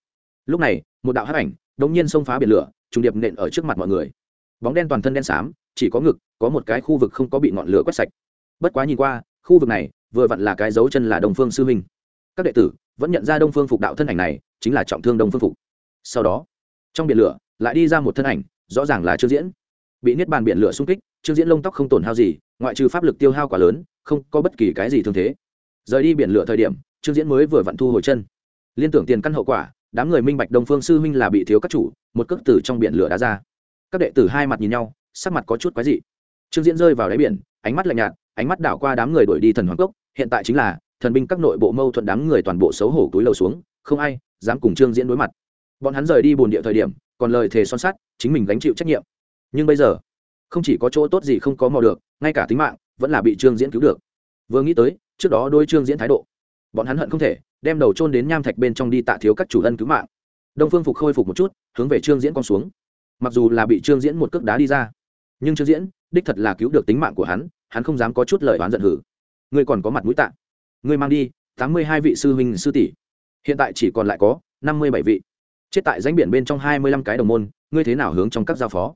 Lúc này, một đạo hát ảnh đống nhiên xông phá biển lửa, trùng điệp nện ở trước mặt mọi người. Bóng đen toàn thân đen xám, chỉ có ngực, có một cái khu vực không có bị ngọn lửa quét sạch. Bất quá nhìn qua, khu vực này, vừa vặn là cái dấu chân là đông phương sư huynh. Các đệ tử vẫn nhận ra đông phương phục đạo thân ảnh này, chính là trọng thương đông phương phục. Sau đó, trong biển lửa lại đi ra một thân ảnh, rõ ràng là trương diễn bị niết bàn biển lửa xung kích, trương diễn lông tóc không tổn hao gì, ngoại trừ pháp lực tiêu hao quá lớn, không có bất kỳ cái gì thương thế. Rời đi biển lửa thời điểm, trương diễn mới vừa vặn thu hồi chân. Liên tưởng tiền căn hậu quả, đám người minh bạch đông phương sư huynh là bị thiếu các chủ, một cước tử trong biển lửa đá ra. Các đệ tử hai mặt nhìn nhau, sắc mặt có chút quái dị. Trương diễn rơi vào đáy biển, ánh mắt lạnh nhạt, ánh mắt đảo qua đám người đuổi đi thần hoàng cốc, hiện tại chính là thần binh các nội bộ mâu thuẫn đám người toàn bộ xấu hổ túi lầu xuống, không ai dám cùng trương diễn đối mặt. Bọn hắn rời đi bồn địa thời điểm, còn lời thề son sắt, chính mình gánh chịu trách nhiệm nhưng bây giờ, không chỉ có chỗ tốt gì không có mò được, ngay cả tính mạng vẫn là bị trương diễn cứu được. Vừa nghĩ tới, trước đó đôi trương diễn thái độ, bọn hắn hận không thể, đem đầu trôn đến nham thạch bên trong đi tạ thiếu các chủ ân cứu mạng. Đông phương phục khôi phục một chút, hướng về trương diễn con xuống. Mặc dù là bị trương diễn một cước đá đi ra, nhưng trương diễn đích thật là cứu được tính mạng của hắn hắn không dám có chút lời oán giận hử. Ngươi còn có mặt mũi tạ. Ngươi mang đi, tám mươi hai vị sư huynh, sư tỷ. Hiện tại chỉ còn lại có năm mươi bảy vị. Chết tại danh biển bên trong hai mươi lăm cái đồng môn, ngươi thế nào hướng trong các giao phó?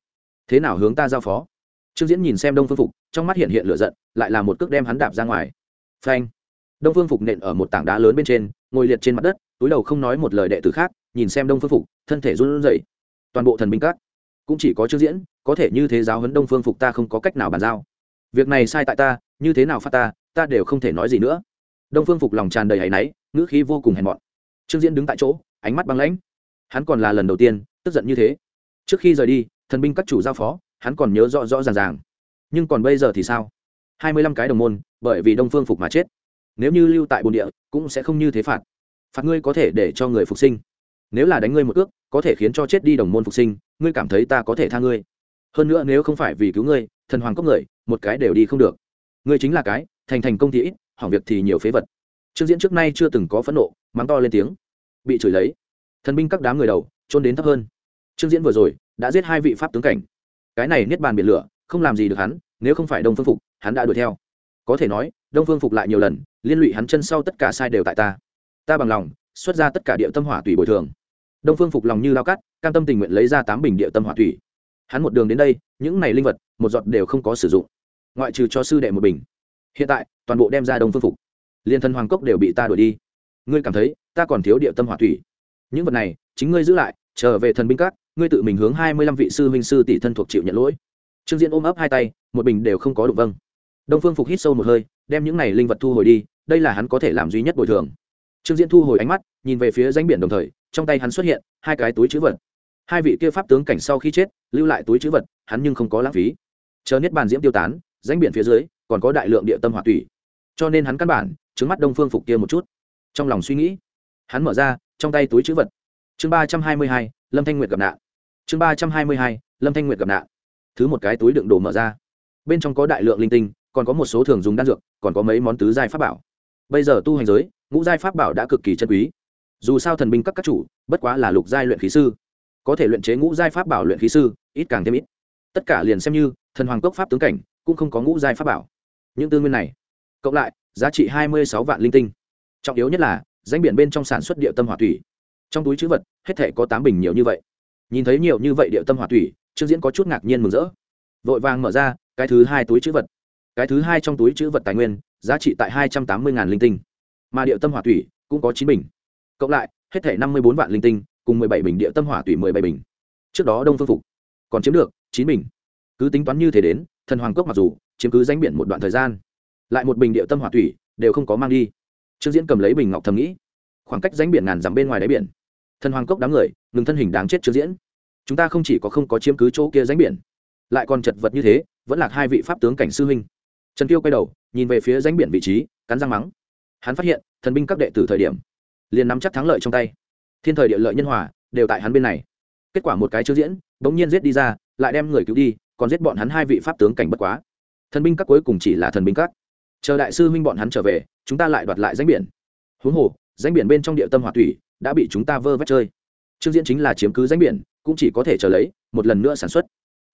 Thế nào hướng ta giao phó? Trương diễn nhìn xem đông phương phục, trong mắt hiện hiện lửa giận, lại là một cước đem hắn đạp ra ngoài. Phanh! Đông phương phục nện ở một tảng đá lớn bên trên, ngồi liệt trên mặt đất, túi đầu không nói một lời đệ tử khác, nhìn xem đông phương phục, thân thể run rẩy. Toàn bộ thần binh các, cũng chỉ có trương diễn, có thể như thế giáo huấn đông phương phục ta không có cách nào bàn giao. Việc này sai tại ta, như thế nào phát ta ta đều không thể nói gì nữa. Đông phương phục lòng tràn đầy áy náy, ngữ khí vô cùng hèn mọn. Trương diễn đứng tại chỗ, ánh mắt băng lãnh. Hắn còn là lần đầu tiên, tức giận như thế. Trước khi rời đi thần binh các chủ giao phó, hắn còn nhớ rõ rõ ràng ràng. Nhưng còn bây giờ thì sao? Hai mươi lăm cái đồng môn, bởi vì đông phương phục mà chết. Nếu như lưu tại bồn địa, cũng sẽ không như thế phạt. Phạt ngươi có thể để cho người phục sinh. Nếu là đánh ngươi một ước, có thể khiến cho chết đi đồng môn phục sinh, ngươi cảm thấy ta có thể tha ngươi. Hơn nữa nếu không phải vì cứu ngươi, thần hoàng cốc người, một cái đều đi không được. Ngươi chính là cái, thành thành công thì ít, hỏng việc thì nhiều phế vật. Trương diễn trước nay chưa từng có phẫn nộ, mắng to lên tiếng. Bị chửi lấy. Thần binh các đám người đầu trôn đến thấp hơn. Trương diễn vừa rồi đã giết hai vị pháp tướng cảnh. Cái này niết bàn biển lửa, không làm gì được hắn, nếu không phải đông phương phục, hắn đã đuổi theo. Có thể nói, đông phương phục lại nhiều lần, liên lụy hắn chân sau tất cả sai đều tại ta. Ta bằng lòng, xuất ra tất cả địa tâm hỏa tùy bồi thường. Đông phương phục lòng như lao cắt, cam tâm tình nguyện lấy ra tám bình địa tâm hỏa thủy. Hắn một đường đến đây, những này linh vật, một giọt đều không có sử dụng. Ngoại trừ cho sư đệ một bình. Hiện tại, toàn bộ đem ra đông phương phục. Liên thân hoàng cốc đều bị ta đuổi đi. Ngươi cảm thấy, ta còn thiếu địa tâm hỏa thủy. Những vật này, chính ngươi giữ lại, trở về thần binh các ngươi tự mình hướng hai mươi lăm vị sư huynh sư tỷ thân thuộc chịu nhận lỗi. Trương diễn ôm ấp hai tay, một bình đều không có đụng vâng. Đông phương phục hít sâu một hơi, đem những này linh vật thu hồi đi, đây là hắn có thể làm duy nhất bồi thường. Trương diễn thu hồi ánh mắt, nhìn về phía danh biển đồng thời, trong tay hắn xuất hiện hai cái túi chữ vật. Hai vị kia pháp tướng cảnh sau khi chết, lưu lại túi chữ vật, hắn nhưng không có lãng phí. Chờ niết bàn diễm tiêu tán danh biển phía dưới, còn có đại lượng địa tâm hỏa thủy cho nên hắn căn bản, trứng mắt đông phương phục kia một chút. Trong lòng suy nghĩ, hắn mở ra, trong tay túi chữ vật. Chương ba trăm hai mươi hai, lâm thanh nguyệt gặp nạn chương ba trăm hai mươi hai, lâm thanh nguyệt gặp nạn. Thứ một cái túi đựng đồ mở ra. Bên trong có đại lượng linh tinh, còn có một số thường dùng đan dược, còn có mấy món tứ giai pháp bảo. Bây giờ tu hành giới, ngũ giai pháp bảo đã cực kỳ chân quý. Dù sao thần binh các các chủ, bất quá là lục giai luyện khí sư. Có thể luyện chế ngũ giai pháp bảo luyện khí sư, ít càng thêm ít. Tất cả liền xem như, thần hoàng cốc pháp tướng cảnh, cũng không có ngũ giai pháp bảo. Những tư nguyên này, cộng lại, giá trị hai mươi sáu vạn linh tinh. Trọng yếu nhất là, danh biển bên trong sản xuất địa tâm hỏa thủy. Trong túi chữ vật, hết thể có tám bình nhiều như vậy nhìn thấy nhiều như vậy địa tâm hỏa thủy, trương diễn có chút ngạc nhiên mừng rỡ. Vội vàng mở ra, cái thứ hai túi chữ vật. Cái thứ hai trong túi chữ vật tài nguyên, giá trị tại hai trăm tám mươi linh tinh. Mà địa tâm hỏa thủy cũng có chín bình. Cộng lại, hết thể năm mươi bốn vạn linh tinh, cùng mười bảy bình địa tâm hỏa thủy mười bảy bình. Trước đó đông phương phục, còn chiếm được chín bình. Cứ tính toán như thế đến, thần hoàng cốc mặc dù chiếm cứ danh biển một đoạn thời gian, lại một bình địa tâm hỏa thủy đều không có mang đi. Trương diễn cầm lấy bình ngọc thầm nghĩ, khoảng cách danh biển ngàn dặm bên ngoài đáy biển thần hoàng cốc đám người, ngừng thân hình đáng chết chưa diễn. Chúng ta không chỉ có không có chiếm cứ chỗ kia ránh biển, lại còn chật vật như thế, vẫn là hai vị pháp tướng cảnh sư huynh. Trần tiêu quay đầu, nhìn về phía ránh biển vị trí, cắn răng mắng. Hắn phát hiện, thần binh các đệ tử thời điểm, liền nắm chắc thắng lợi trong tay. Thiên thời địa lợi nhân hòa, đều tại hắn bên này. Kết quả một cái chưa diễn, bỗng nhiên giết đi ra, lại đem người cứu đi, còn giết bọn hắn hai vị pháp tướng cảnh bất quá. Thần binh các cuối cùng chỉ là thần binh các. Chờ đại sư huynh bọn hắn trở về, chúng ta lại đoạt lại danh biển. Huống hồ danh biển bên trong địa tâm hỏa thủy đã bị chúng ta vơ vét chơi. Trương diễn chính là chiếm cứ danh biển, cũng chỉ có thể chờ lấy, một lần nữa sản xuất.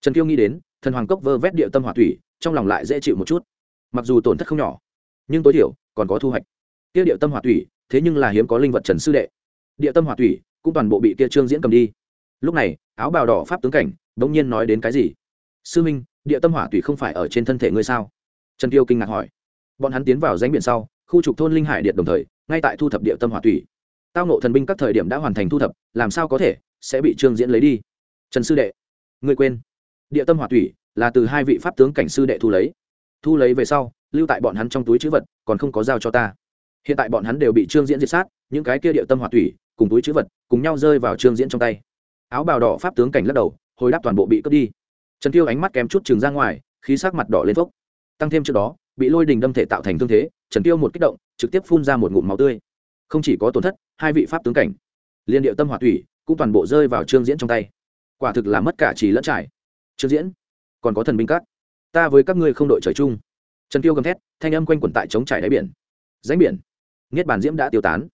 Trần kiêu nghĩ đến, thần hoàng cốc vơ vét địa tâm hỏa thủy, trong lòng lại dễ chịu một chút. Mặc dù tổn thất không nhỏ, nhưng tối thiểu, còn có thu hoạch. Tiêu địa tâm hỏa thủy, thế nhưng là hiếm có linh vật trần sư đệ. Địa tâm hỏa thủy, cũng toàn bộ bị kia trương diễn cầm đi. Lúc này, áo bào đỏ pháp tướng cảnh bỗng nhiên nói đến cái gì? Sư minh, địa tâm hỏa thủy không phải ở trên thân thể ngươi sao? Trần tiêu kinh ngạc hỏi. Bọn hắn tiến vào danh biển sau, khu trục thôn linh hải điện đồng thời, ngay tại thu thập địa tâm hỏa thủy tao nộ thần binh các thời điểm đã hoàn thành thu thập, làm sao có thể, sẽ bị trương diễn lấy đi. Trần sư đệ người quên. Địa tâm hỏa thủy là từ hai vị pháp tướng cảnh sư đệ thu lấy. Thu lấy về sau, lưu tại bọn hắn trong túi chữ vật, còn không có giao cho ta. Hiện tại bọn hắn đều bị trương diễn diệt sát, những cái kia địa tâm hỏa thủy cùng túi chữ vật cùng nhau rơi vào trương diễn trong tay. Áo bào đỏ pháp tướng cảnh lắc đầu, hồi đáp toàn bộ bị cướp đi. Trần tiêu ánh mắt kém chút trường ra ngoài, khí sắc mặt đỏ lên phốc. Tăng thêm trước đó, bị lôi đình đâm thể tạo thành thương thế, trần tiêu một kích động, trực tiếp phun ra một ngụm máu tươi không chỉ có tổn thất, hai vị pháp tướng cảnh, liên điệu tâm hỏa thủy cũng toàn bộ rơi vào trương diễn trong tay. Quả thực là mất cả chỉ lẫn trải. Trương diễn, còn có thần binh cát ta với các ngươi không đội trời chung. Trần tiêu gầm thét, thanh âm quanh quẩn tại chống trải đáy biển. Ránh biển, niết bản diễm đã tiêu tán.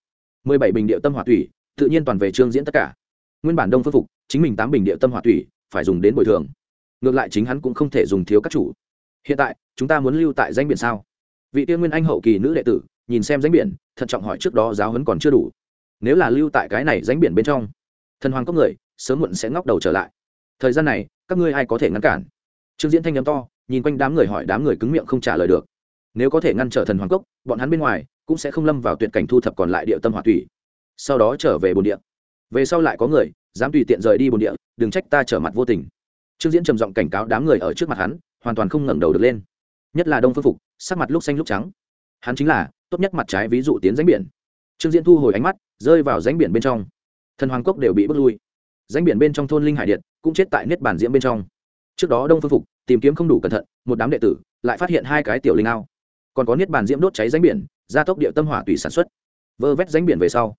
Mười bảy bình điệu tâm hỏa thủy, tự nhiên toàn về trương diễn tất cả. Nguyên bản đông phương phục, chính mình tám bình điệu tâm hỏa thủy phải dùng đến bồi thường. Ngược lại chính hắn cũng không thể dùng thiếu các chủ. Hiện tại, chúng ta muốn lưu tại danh biển sao? Vị tiên nguyên anh hậu kỳ nữ đệ tử, nhìn xem danh biển thận trọng hỏi trước đó giáo huấn còn chưa đủ. Nếu là lưu tại cái này danh biển bên trong, thần hoàng cốc người sớm muộn sẽ ngóc đầu trở lại. Thời gian này, các ngươi ai có thể ngăn cản? Trương diễn thanh nhắm to, nhìn quanh đám người hỏi, đám người cứng miệng không trả lời được. Nếu có thể ngăn trở thần hoàng cốc, bọn hắn bên ngoài cũng sẽ không lâm vào tuyệt cảnh thu thập còn lại địa tâm hỏa thủy sau đó trở về bồn địa. Về sau lại có người, dám tùy tiện rời đi bồn địa, đừng trách ta trở mặt vô tình. Trương diễn trầm giọng cảnh cáo đám người ở trước mặt hắn, hoàn toàn không ngẩng đầu được lên. Nhất là đông phương phục, sắc mặt lúc xanh lúc trắng. Hắn chính là tốt nhất mặt trái ví dụ tiến ránh biển. Trương diễn thu hồi ánh mắt, rơi vào ránh biển bên trong. Thần hoàng cốc đều bị bước lui. Ránh biển bên trong thôn linh hải điện cũng chết tại niết bản diễm bên trong. Trước đó đông phương phục tìm kiếm không đủ cẩn thận, một đám đệ tử lại phát hiện hai cái tiểu linh ao. Còn có niết bàn diễm đốt cháy ránh biển, gia tốc địa tâm hỏa tùy sản xuất. Vơ vét ránh biển về sau,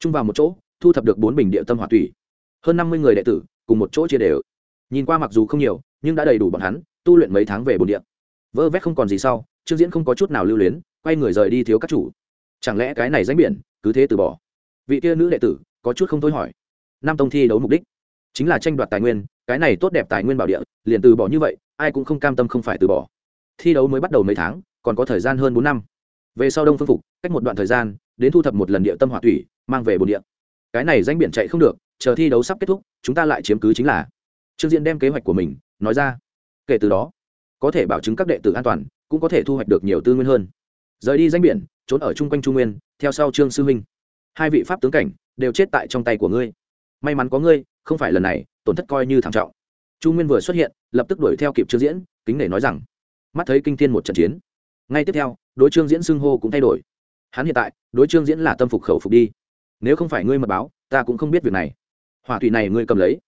chung vào một chỗ, thu thập được bốn bình địa tâm hỏa tùy hơn năm mươi người đệ tử cùng một chỗ chia đều. Nhìn qua mặc dù không nhiều, nhưng đã đầy đủ bọn hắn, tu luyện mấy tháng về bồn địa. Vơ vét không còn gì sau, trương diễn không có chút nào lưu luyến quay người rời đi thiếu các chủ. Chẳng lẽ cái này danh biển, cứ thế từ bỏ? Vị kia nữ đệ tử, có chút không thôi hỏi. Nam tông thi đấu mục đích, chính là tranh đoạt tài nguyên, cái này tốt đẹp tài nguyên bảo địa, liền từ bỏ như vậy, ai cũng không cam tâm không phải từ bỏ. Thi đấu mới bắt đầu mấy tháng, còn có thời gian hơn bốn năm. Về sau đông phương phục, cách một đoạn thời gian, đến thu thập một lần địa tâm hỏa thủy, mang về bồn địa. Cái này danh biển chạy không được, chờ thi đấu sắp kết thúc, chúng ta lại chiếm cứ chính là. Trương diễn đem kế hoạch của mình, nói ra. Kể từ đó, có thể bảo chứng các đệ tử an toàn, cũng có thể thu hoạch được nhiều tư nguyên hơn rời đi danh biển, trốn ở chung quanh trung nguyên, theo sau trương sư huynh. Hai vị pháp tướng cảnh đều chết tại trong tay của ngươi. May mắn có ngươi, không phải lần này, tổn thất coi như thảm trọng. Chu nguyên vừa xuất hiện, lập tức đuổi theo kịp trương diễn, kính nể nói rằng, mắt thấy kinh thiên một trận chiến. Ngay tiếp theo, đối trương diễn xưng hô cũng thay đổi. Hắn hiện tại, đối trương diễn là tâm phục khẩu phục đi. Nếu không phải ngươi mật báo, ta cũng không biết việc này. Hỏa thủy này ngươi cầm lấy.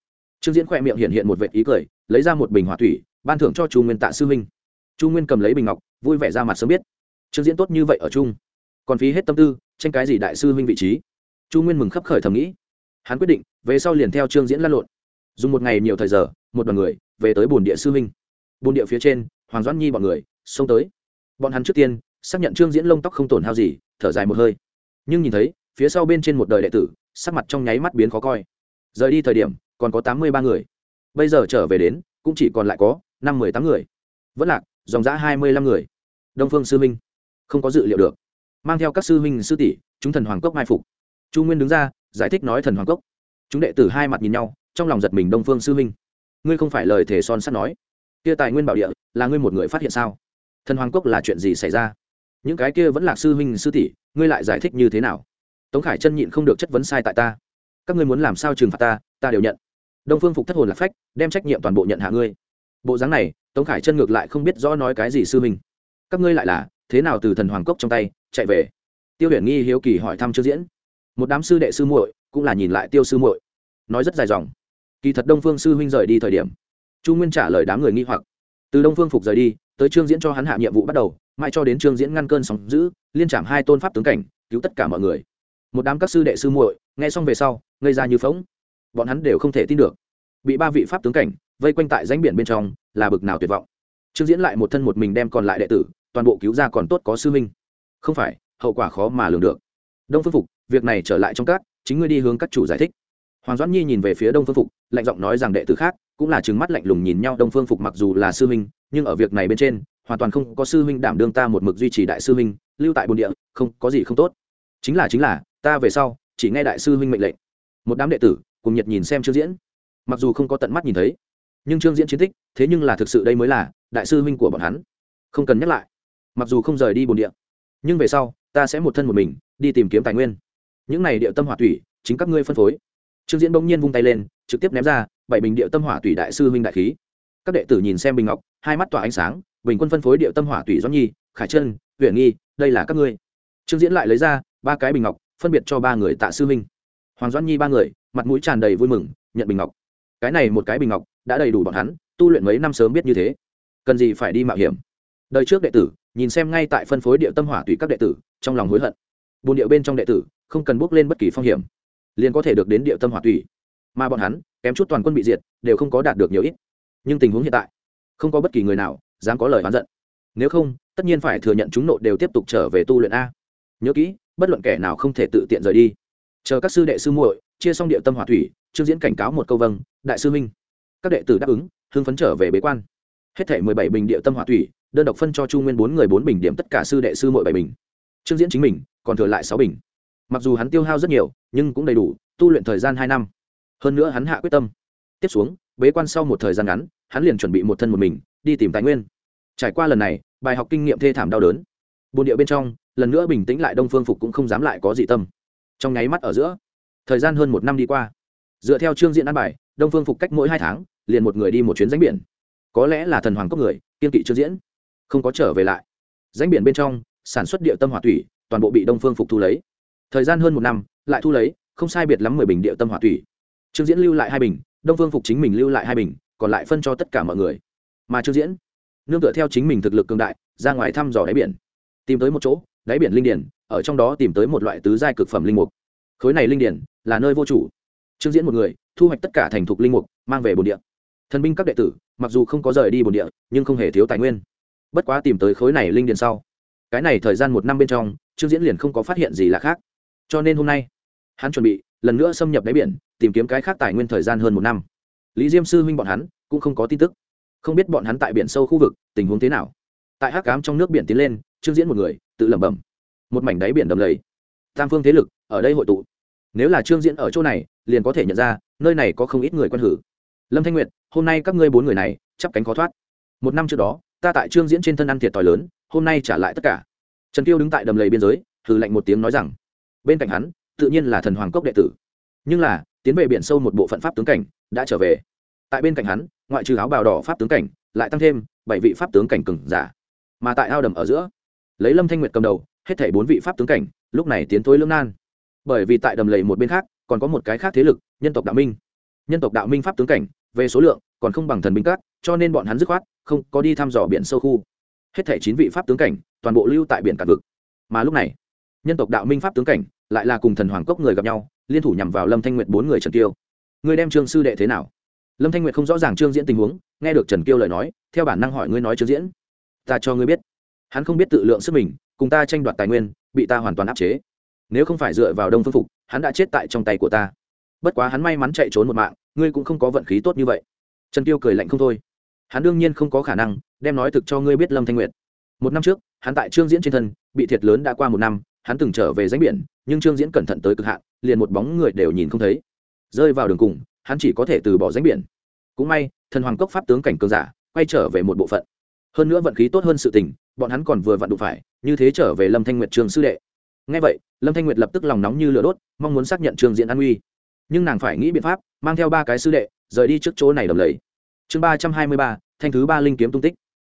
Trương diễn khỏe miệng hiện hiện một vệ ý cười, lấy ra một bình hỏa thủy, ban thưởng cho chu nguyên tạ sư huynh. Chu nguyên cầm lấy bình ngọc, vui vẻ ra mặt sớm biết trương diễn tốt như vậy ở chung, còn phí hết tâm tư, tranh cái gì đại sư huynh vị trí? Chu nguyên mừng khấp khởi thầm nghĩ. Hắn quyết định, về sau liền theo trương diễn lăn lộn. Dùng một ngày nhiều thời giờ, một đoàn người, về tới bồn địa sư huynh. Bồn địa phía trên, hoàng doãn nhi bọn người, xông tới. Bọn hắn trước tiên, xác nhận trương diễn lông tóc không tổn hao gì, thở dài một hơi. Nhưng nhìn thấy, phía sau bên trên một đời đệ tử, sắc mặt trong nháy mắt biến khó coi. Rời đi thời điểm, còn có tám mươi ba người. Bây giờ trở về đến, cũng chỉ còn lại có năm mười tám người. Vẫn lạc, dòng giã hai mươi lăm người. Đông phương sư minh không có dự liệu được. Mang theo các sư huynh, sư tỷ, chúng thần hoàng cốc mai phục. Chu nguyên đứng ra, giải thích nói thần hoàng cốc. Chúng đệ tử hai mặt nhìn nhau, trong lòng giật mình đông phương sư huynh. Ngươi không phải lời thể son sắt nói. Kia tài nguyên bảo địa, là ngươi một người phát hiện sao? Thần hoàng cốc là chuyện gì xảy ra? Những cái kia vẫn là sư huynh, sư tỷ, ngươi lại giải thích như thế nào? Tống khải chân nhịn không được chất vấn sai tại ta. Các ngươi muốn làm sao trừng phạt ta ta đều nhận. Đông phương phục thất hồn lạc phách, đem trách nhiệm toàn bộ nhận hạ ngươi. Bộ dáng này, tống khải chân ngược lại không biết rõ nói cái gì sư huynh. Các ngươi lại là thế nào từ thần hoàng cốc trong tay, chạy về. Tiêu huyền nghi hiếu kỳ hỏi thăm chưa diễn. Một đám sư đệ sư muội cũng là nhìn lại tiêu sư muội. Nói rất dài dòng. Kỳ thật đông phương sư huynh rời đi thời điểm, chu nguyên trả lời đám người nghi hoặc. Từ đông phương phục rời đi, tới trương diễn cho hắn hạ nhiệm vụ bắt đầu, mãi cho đến trương diễn ngăn cơn sóng giữ liên trảm hai tôn pháp tướng cảnh, cứu tất cả mọi người. Một đám các sư đệ sư muội, nghe xong về sau, ngây ra như phóng bọn hắn đều không thể tin được. Bị ba vị pháp tướng cảnh vây quanh tại danh biển bên trong, là bực nào tuyệt vọng trương diễn lại một thân một mình đem còn lại đệ tử, toàn bộ cứu ra còn tốt có sư minh không phải, hậu quả khó mà lường được. Đông phương phục, việc này trở lại trong các, chính ngươi đi hướng các chủ giải thích. Hoàng doãn nhi nhìn về phía đông phương phục, lạnh giọng nói rằng đệ tử khác cũng là trừng mắt lạnh lùng nhìn nhau. Đông phương phục mặc dù là sư minh nhưng ở việc này bên trên, hoàn toàn không có sư minh đảm đương ta một mực duy trì đại sư minh lưu tại bồn địa, không, có gì không tốt. Chính là chính là, ta về sau, chỉ nghe đại sư minh mệnh lệnh. Một đám đệ tử, cùng nhiệt nhìn xem trương diễn. Mặc dù không có tận mắt nhìn thấy, nhưng trương diễn chiến tích, thế nhưng là thực sự đây mới là đại sư minh của bọn hắn. Không cần nhắc lại. Mặc dù không rời đi bồn địa nhưng về sau ta sẽ một thân một mình đi tìm kiếm tài nguyên. Những này địa tâm hỏa thủy chính các ngươi phân phối. Trương diễn bỗng nhiên vung tay lên trực tiếp ném ra bảy bình địa tâm hỏa thủy đại sư huynh đại khí. Các đệ tử nhìn xem bình ngọc hai mắt tỏa ánh sáng bình quân phân phối địa tâm hỏa thủy doãn nhi khải chân, huyện nghi đây là các ngươi. Trương diễn lại lấy ra ba cái bình ngọc phân biệt cho ba người tạ sư huynh. Hoàng doãn nhi ba người mặt mũi tràn đầy vui mừng nhận bình ngọc. Cái này một cái bình ngọc đã đầy đủ bọn hắn tu luyện mấy năm sớm biết như thế cần gì phải đi mạo hiểm. Đời trước đệ tử, nhìn xem ngay tại phân phối địa tâm hỏa tùy các đệ tử, trong lòng hối hận. Bồn địa bên trong đệ tử, không cần bước lên bất kỳ phong hiểm, liền có thể được đến địa tâm hỏa tùy. Mà bọn hắn, kém chút toàn quân bị diệt, đều không có đạt được nhiều ít. Nhưng tình huống hiện tại, không có bất kỳ người nào dám có lời oán giận. Nếu không, tất nhiên phải thừa nhận chúng nộ đều tiếp tục trở về tu luyện a. Nhớ kỹ, bất luận kẻ nào không thể tự tiện rời đi. Chờ các sư đệ sư muội chia xong địa tâm hỏa thủy trương diễn cảnh cáo một câu vâng đại sư minh các đệ tử đáp ứng, hưng phấn trở về bế quan hết thể mười bảy bình địa tâm hỏa thủy, đơn độc phân cho chu nguyên bốn người bốn bình điểm tất cả sư đệ sư muội bảy bình. Trương diễn chính mình, còn thừa lại sáu bình. Mặc dù hắn tiêu hao rất nhiều, nhưng cũng đầy đủ, tu luyện thời gian hai năm. Hơn nữa hắn hạ quyết tâm. Tiếp xuống, bế quan sau một thời gian ngắn, hắn liền chuẩn bị một thân một mình, đi tìm tài nguyên. Trải qua lần này, bài học kinh nghiệm thê thảm đau đớn. Bồn địa bên trong, lần nữa bình tĩnh lại đông phương phục cũng không dám lại có dị tâm. Trong nháy mắt ở giữa, thời gian hơn một năm đi qua. Dựa theo chương diễn ăn bài, đông phương phục cách mỗi hai tháng, liền một người đi một chuyến ránh biển có lẽ là thần hoàng cốc người, kiên kỵ chưa diễn. Không có trở về lại. Ránh biển bên trong, sản xuất địa tâm hỏa thủy, toàn bộ bị đông phương phục thu lấy. Thời gian hơn một năm, lại thu lấy, không sai biệt lắm mười bình địa tâm hỏa thủy. Trương diễn lưu lại hai bình, đông phương phục chính mình lưu lại hai bình, còn lại phân cho tất cả mọi người. Mà trương diễn, nương tựa theo chính mình thực lực cường đại, ra ngoài thăm dò đáy biển. Tìm tới một chỗ, đáy biển linh điển, ở trong đó tìm tới một loại tứ giai cực phẩm linh mục. Khối này linh điển là nơi vô chủ. Trương diễn một người, thu hoạch tất cả thành thục linh mục, mang về bồn địa thần binh các đệ tử, mặc dù không có rời đi bồn địa, nhưng không hề thiếu tài nguyên. Bất quá tìm tới khối này linh điền sau. Cái này thời gian một năm bên trong, trương diễn liền không có phát hiện gì là khác. Cho nên hôm nay, hắn chuẩn bị lần nữa xâm nhập đáy biển, tìm kiếm cái khác tài nguyên thời gian hơn một năm. Lý diêm sư huynh bọn hắn cũng không có tin tức. Không biết bọn hắn tại biển sâu khu vực, tình huống thế nào. Tại hắc cám trong nước biển tiến lên, trương diễn một người, tự lẩm bẩm. Một mảnh đáy biển đầm lầy. Tam phương thế lực, ở đây hội tụ. Nếu là trương diễn ở chỗ này, liền có thể nhận ra, nơi này có không ít người quân hử lâm thanh nguyệt, hôm nay các ngươi bốn người này, chắp cánh khó thoát. Một năm trước đó, ta tại trương diễn trên thân ăn thiệt thòi lớn, hôm nay trả lại tất cả. Trần Tiêu đứng tại đầm lầy biên giới, hừ lạnh một tiếng nói rằng, bên cạnh hắn, tự nhiên là thần hoàng cốc đệ tử. Nhưng là, tiến về biển sâu một bộ phận pháp tướng cảnh, đã trở về. Tại bên cạnh hắn, ngoại trừ áo bào đỏ pháp tướng cảnh, lại tăng thêm bảy vị pháp tướng cảnh cừng giả. Mà tại ao đầm ở giữa, lấy lâm thanh nguyệt cầm đầu, hết thảy bốn vị pháp tướng cảnh, lúc này tiến thối lưỡng nan. Bởi vì tại đầm lầy một bên khác, còn có một cái khác thế lực, nhân tộc đạo minh. Nhân tộc đạo minh pháp tướng cảnh về số lượng, còn không bằng thần binh cát cho nên bọn hắn dứt khoát, không có đi thăm dò biển sâu khu. Hết thảy chín vị pháp tướng cảnh, toàn bộ lưu tại biển cạn vực. Mà lúc này, nhân tộc đạo minh pháp tướng cảnh lại là cùng thần hoàng cốc người gặp nhau, liên thủ nhằm vào lâm thanh nguyệt bốn người trần kiêu. Người đem trương sư đệ thế nào? Lâm thanh nguyệt không rõ ràng trương diễn tình huống, nghe được trần kiêu lời nói, theo bản năng hỏi ngươi nói trương diễn. Ta cho ngươi biết. Hắn không biết tự lượng sức mình, cùng ta tranh đoạt tài nguyên, bị ta hoàn toàn áp chế. Nếu không phải dựa vào đông phương phục, hắn đã chết tại trong tay của ta. Bất quá hắn may mắn chạy trốn một mạng ngươi cũng không có vận khí tốt như vậy. Trần tiêu cười lạnh không thôi. Hắn đương nhiên không có khả năng đem nói thực cho ngươi biết lâm thanh nguyệt. Một năm trước, hắn tại trương diễn trên thân, bị thiệt lớn đã qua một năm, hắn từng trở về danh biển, nhưng trương diễn cẩn thận tới cực hạn, liền một bóng người đều nhìn không thấy. Rơi vào đường cùng, hắn chỉ có thể từ bỏ danh biển. Cũng may, thần hoàng cốc pháp tướng cảnh cường giả, quay trở về một bộ phận. Hơn nữa vận khí tốt hơn sự tình, bọn hắn còn vừa vặn đụng phải, như thế trở về lâm thanh nguyệt trường sư đệ. Ngay vậy, lâm thanh nguyệt lập tức lòng nóng như lửa đốt, mong muốn xác nhận trường diễn an uy nhưng nàng phải nghĩ biện pháp, mang theo ba cái sư đệ, rời đi trước chỗ này đầm lầy. Chương ba trăm hai mươi ba, thanh thứ ba linh kiếm tung tích.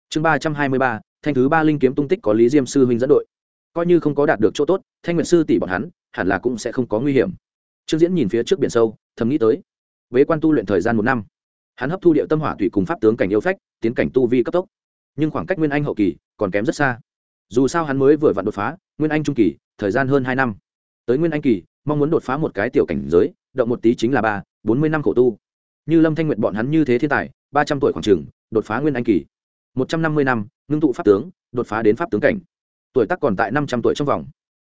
Chương ba trăm hai mươi ba, thanh thứ ba linh kiếm tung tích có lý diêm sư huynh dẫn đội. Coi như không có đạt được chỗ tốt, thanh nguyệt sư tỷ bọn hắn, hẳn là cũng sẽ không có nguy hiểm. Trương diễn nhìn phía trước biển sâu, thầm nghĩ tới. Với quan tu luyện thời gian một năm, hắn hấp thu điệu tâm hỏa thủy cùng pháp tướng cảnh yêu phách, tiến cảnh tu vi cấp tốc. Nhưng khoảng cách nguyên anh hậu kỳ còn kém rất xa. Dù sao hắn mới vừa vặn đột phá, nguyên anh trung kỳ, thời gian hơn hai năm. Tới nguyên anh kỳ, mong muốn đột phá một cái tiểu cảnh giới động một tí chính là ba, bốn mươi năm khổ tu. Như lâm thanh nguyện bọn hắn như thế thiên tài, ba trăm tuổi khoảng trường đột phá nguyên anh kỳ. Một trăm năm mươi năm, ngưng tụ pháp tướng, đột phá đến pháp tướng cảnh. Tuổi tác còn tại năm trăm tuổi trong vòng.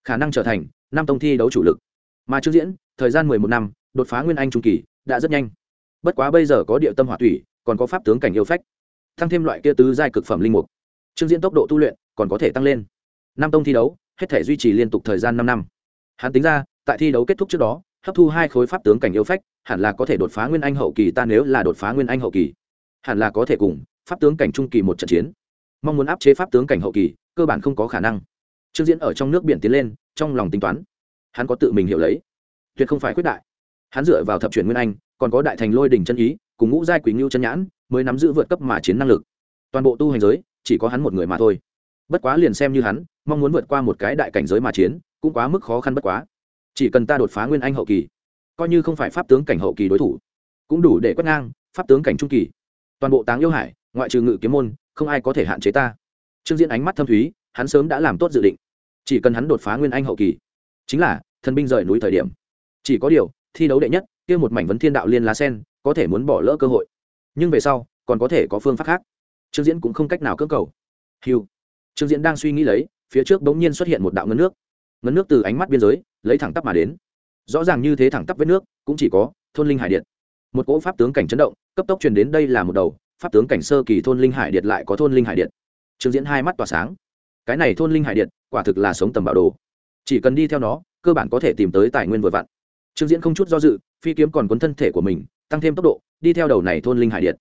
Khả năng trở thành, năm tông thi đấu chủ lực. Mà trước diễn, thời gian mười một năm, đột phá nguyên anh trung kỳ, đã rất nhanh. Bất quá bây giờ có địa tâm hỏa thủy, còn có pháp tướng cảnh yêu phách. Tăng thêm loại kia tứ giai cực phẩm linh mục. Trương diễn tốc độ tu luyện, còn có thể tăng lên. Năm tông thi đấu, hết thể duy trì liên tục thời gian năm năm. Hắn tính ra, tại thi đấu kết thúc trước đó hấp thu hai khối pháp tướng cảnh yêu phách, hẳn là có thể đột phá nguyên anh hậu kỳ, ta nếu là đột phá nguyên anh hậu kỳ, hẳn là có thể cùng pháp tướng cảnh trung kỳ một trận chiến. Mong muốn áp chế pháp tướng cảnh hậu kỳ, cơ bản không có khả năng. Trương diễn ở trong nước biển tiến lên, trong lòng tính toán. Hắn có tự mình hiểu lấy. Tuyệt không phải quyết đại. Hắn dựa vào thập chuyển nguyên anh, còn có đại thành lôi đỉnh chân ý, cùng ngũ giai quỷ ngưu chân nhãn, mới nắm giữ vượt cấp mà chiến năng lực. Toàn bộ tu hành giới, chỉ có hắn một người mà thôi. Bất quá liền xem như hắn, mong muốn vượt qua một cái đại cảnh giới mà chiến, cũng quá mức khó khăn bất quá chỉ cần ta đột phá nguyên anh hậu kỳ, coi như không phải pháp tướng cảnh hậu kỳ đối thủ, cũng đủ để quét ngang pháp tướng cảnh trung kỳ. Toàn bộ táng yêu hải, ngoại trừ ngự kiếm môn, không ai có thể hạn chế ta. Trương diễn ánh mắt thâm thúy, hắn sớm đã làm tốt dự định. Chỉ cần hắn đột phá nguyên anh hậu kỳ, chính là thần binh rời núi thời điểm. Chỉ có điều, thi đấu đệ nhất, kia một mảnh vấn thiên đạo liên lá sen, có thể muốn bỏ lỡ cơ hội. Nhưng về sau, còn có thể có phương pháp khác. Trương diễn cũng không cách nào cưỡng cầu. Hiu trương diễn đang suy nghĩ lấy, phía trước bỗng nhiên xuất hiện một đạo ngân nước ngấn nước từ ánh mắt biên giới, lấy thẳng tắp mà đến. Rõ ràng như thế thẳng tắp vết nước, cũng chỉ có thôn linh hải điện. Một cỗ pháp tướng cảnh chấn động, cấp tốc truyền đến đây là một đầu, pháp tướng cảnh sơ kỳ thôn linh hải điện lại có thôn linh hải điện. Trương diễn hai mắt tỏa sáng. Cái này thôn linh hải điện, quả thực là sống tầm bảo đồ. Chỉ cần đi theo nó, cơ bản có thể tìm tới tài nguyên vừa vặn. Trương diễn không chút do dự, phi kiếm còn cuốn thân thể của mình, tăng thêm tốc độ, đi theo đầu này thôn linh hải điện.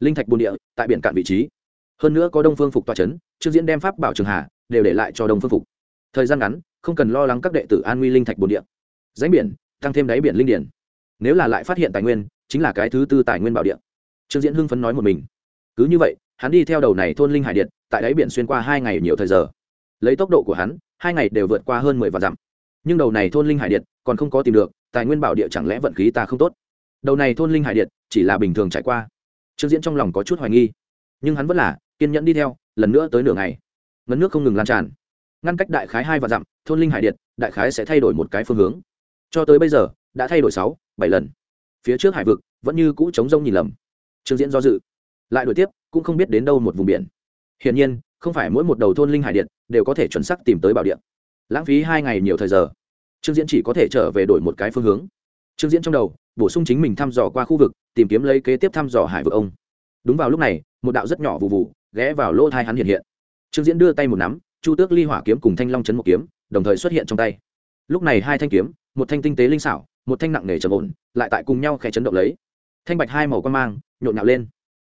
Linh thạch bồn địa, tại biển cạn vị trí. Hơn nữa có đông phương phục tòa c h ấ n trương diễn đem pháp bảo trường hà đều để lại cho đông phương phục. Thời gian ngắn không cần lo lắng các đệ tử an nguy linh thạch bồn địa. Ránh biển tăng thêm đáy biển linh điển. Nếu là lại phát hiện tài nguyên, chính là cái thứ tư tài nguyên bảo địa. Trương diễn hưng phấn nói một mình. Cứ như vậy, hắn đi theo đầu này thôn linh hải điện, tại đáy biển xuyên qua hai ngày nhiều thời giờ. Lấy tốc độ của hắn, hai ngày đều vượt qua hơn mười vạn dặm. Nhưng đầu này thôn linh hải điện, còn không có tìm được, tài nguyên bảo địa chẳng lẽ vận khí ta không tốt? Đầu này thôn linh hải điện, chỉ là bình thường trải qua. Trương diễn trong lòng có chút hoài nghi. Nhưng hắn vẫn là kiên nhẫn đi theo, lần nữa tới nửa ngày. Ngấn nước không ngừng lan tràn ngăn cách đại khái hai và dặm, thôn linh hải điện đại khái sẽ thay đổi một cái phương hướng. Cho tới bây giờ, đã thay đổi sáu, bảy lần. Phía trước hải vực vẫn như cũ chống rông nhìn lầm. Trương diễn do dự. Lại đổi tiếp, cũng không biết đến đâu một vùng biển. Hiển nhiên, không phải mỗi một đầu thôn linh hải điện đều có thể chuẩn xác tìm tới bảo điện lãng phí hai ngày nhiều thời giờ. Trương diễn chỉ có thể trở về đổi một cái phương hướng. Trương diễn trong đầu, bổ sung chính mình thăm dò qua khu vực, tìm kiếm lấy kế tiếp thăm dò hải vực ông. Đúng vào lúc này, một đạo rất nhỏ vụ vụ ghé vào lỗ thai hắn hiện hiện. Trương diễn đưa tay một nắm chu tước ly hỏa kiếm cùng thanh long chấn một kiếm, đồng thời xuất hiện trong tay. Lúc này hai thanh kiếm, một thanh tinh tế linh xảo, một thanh nặng nề trầm ổn, lại tại cùng nhau khẽ chấn động lấy. Thanh bạch hai màu quan mang, nhộn nhạo lên.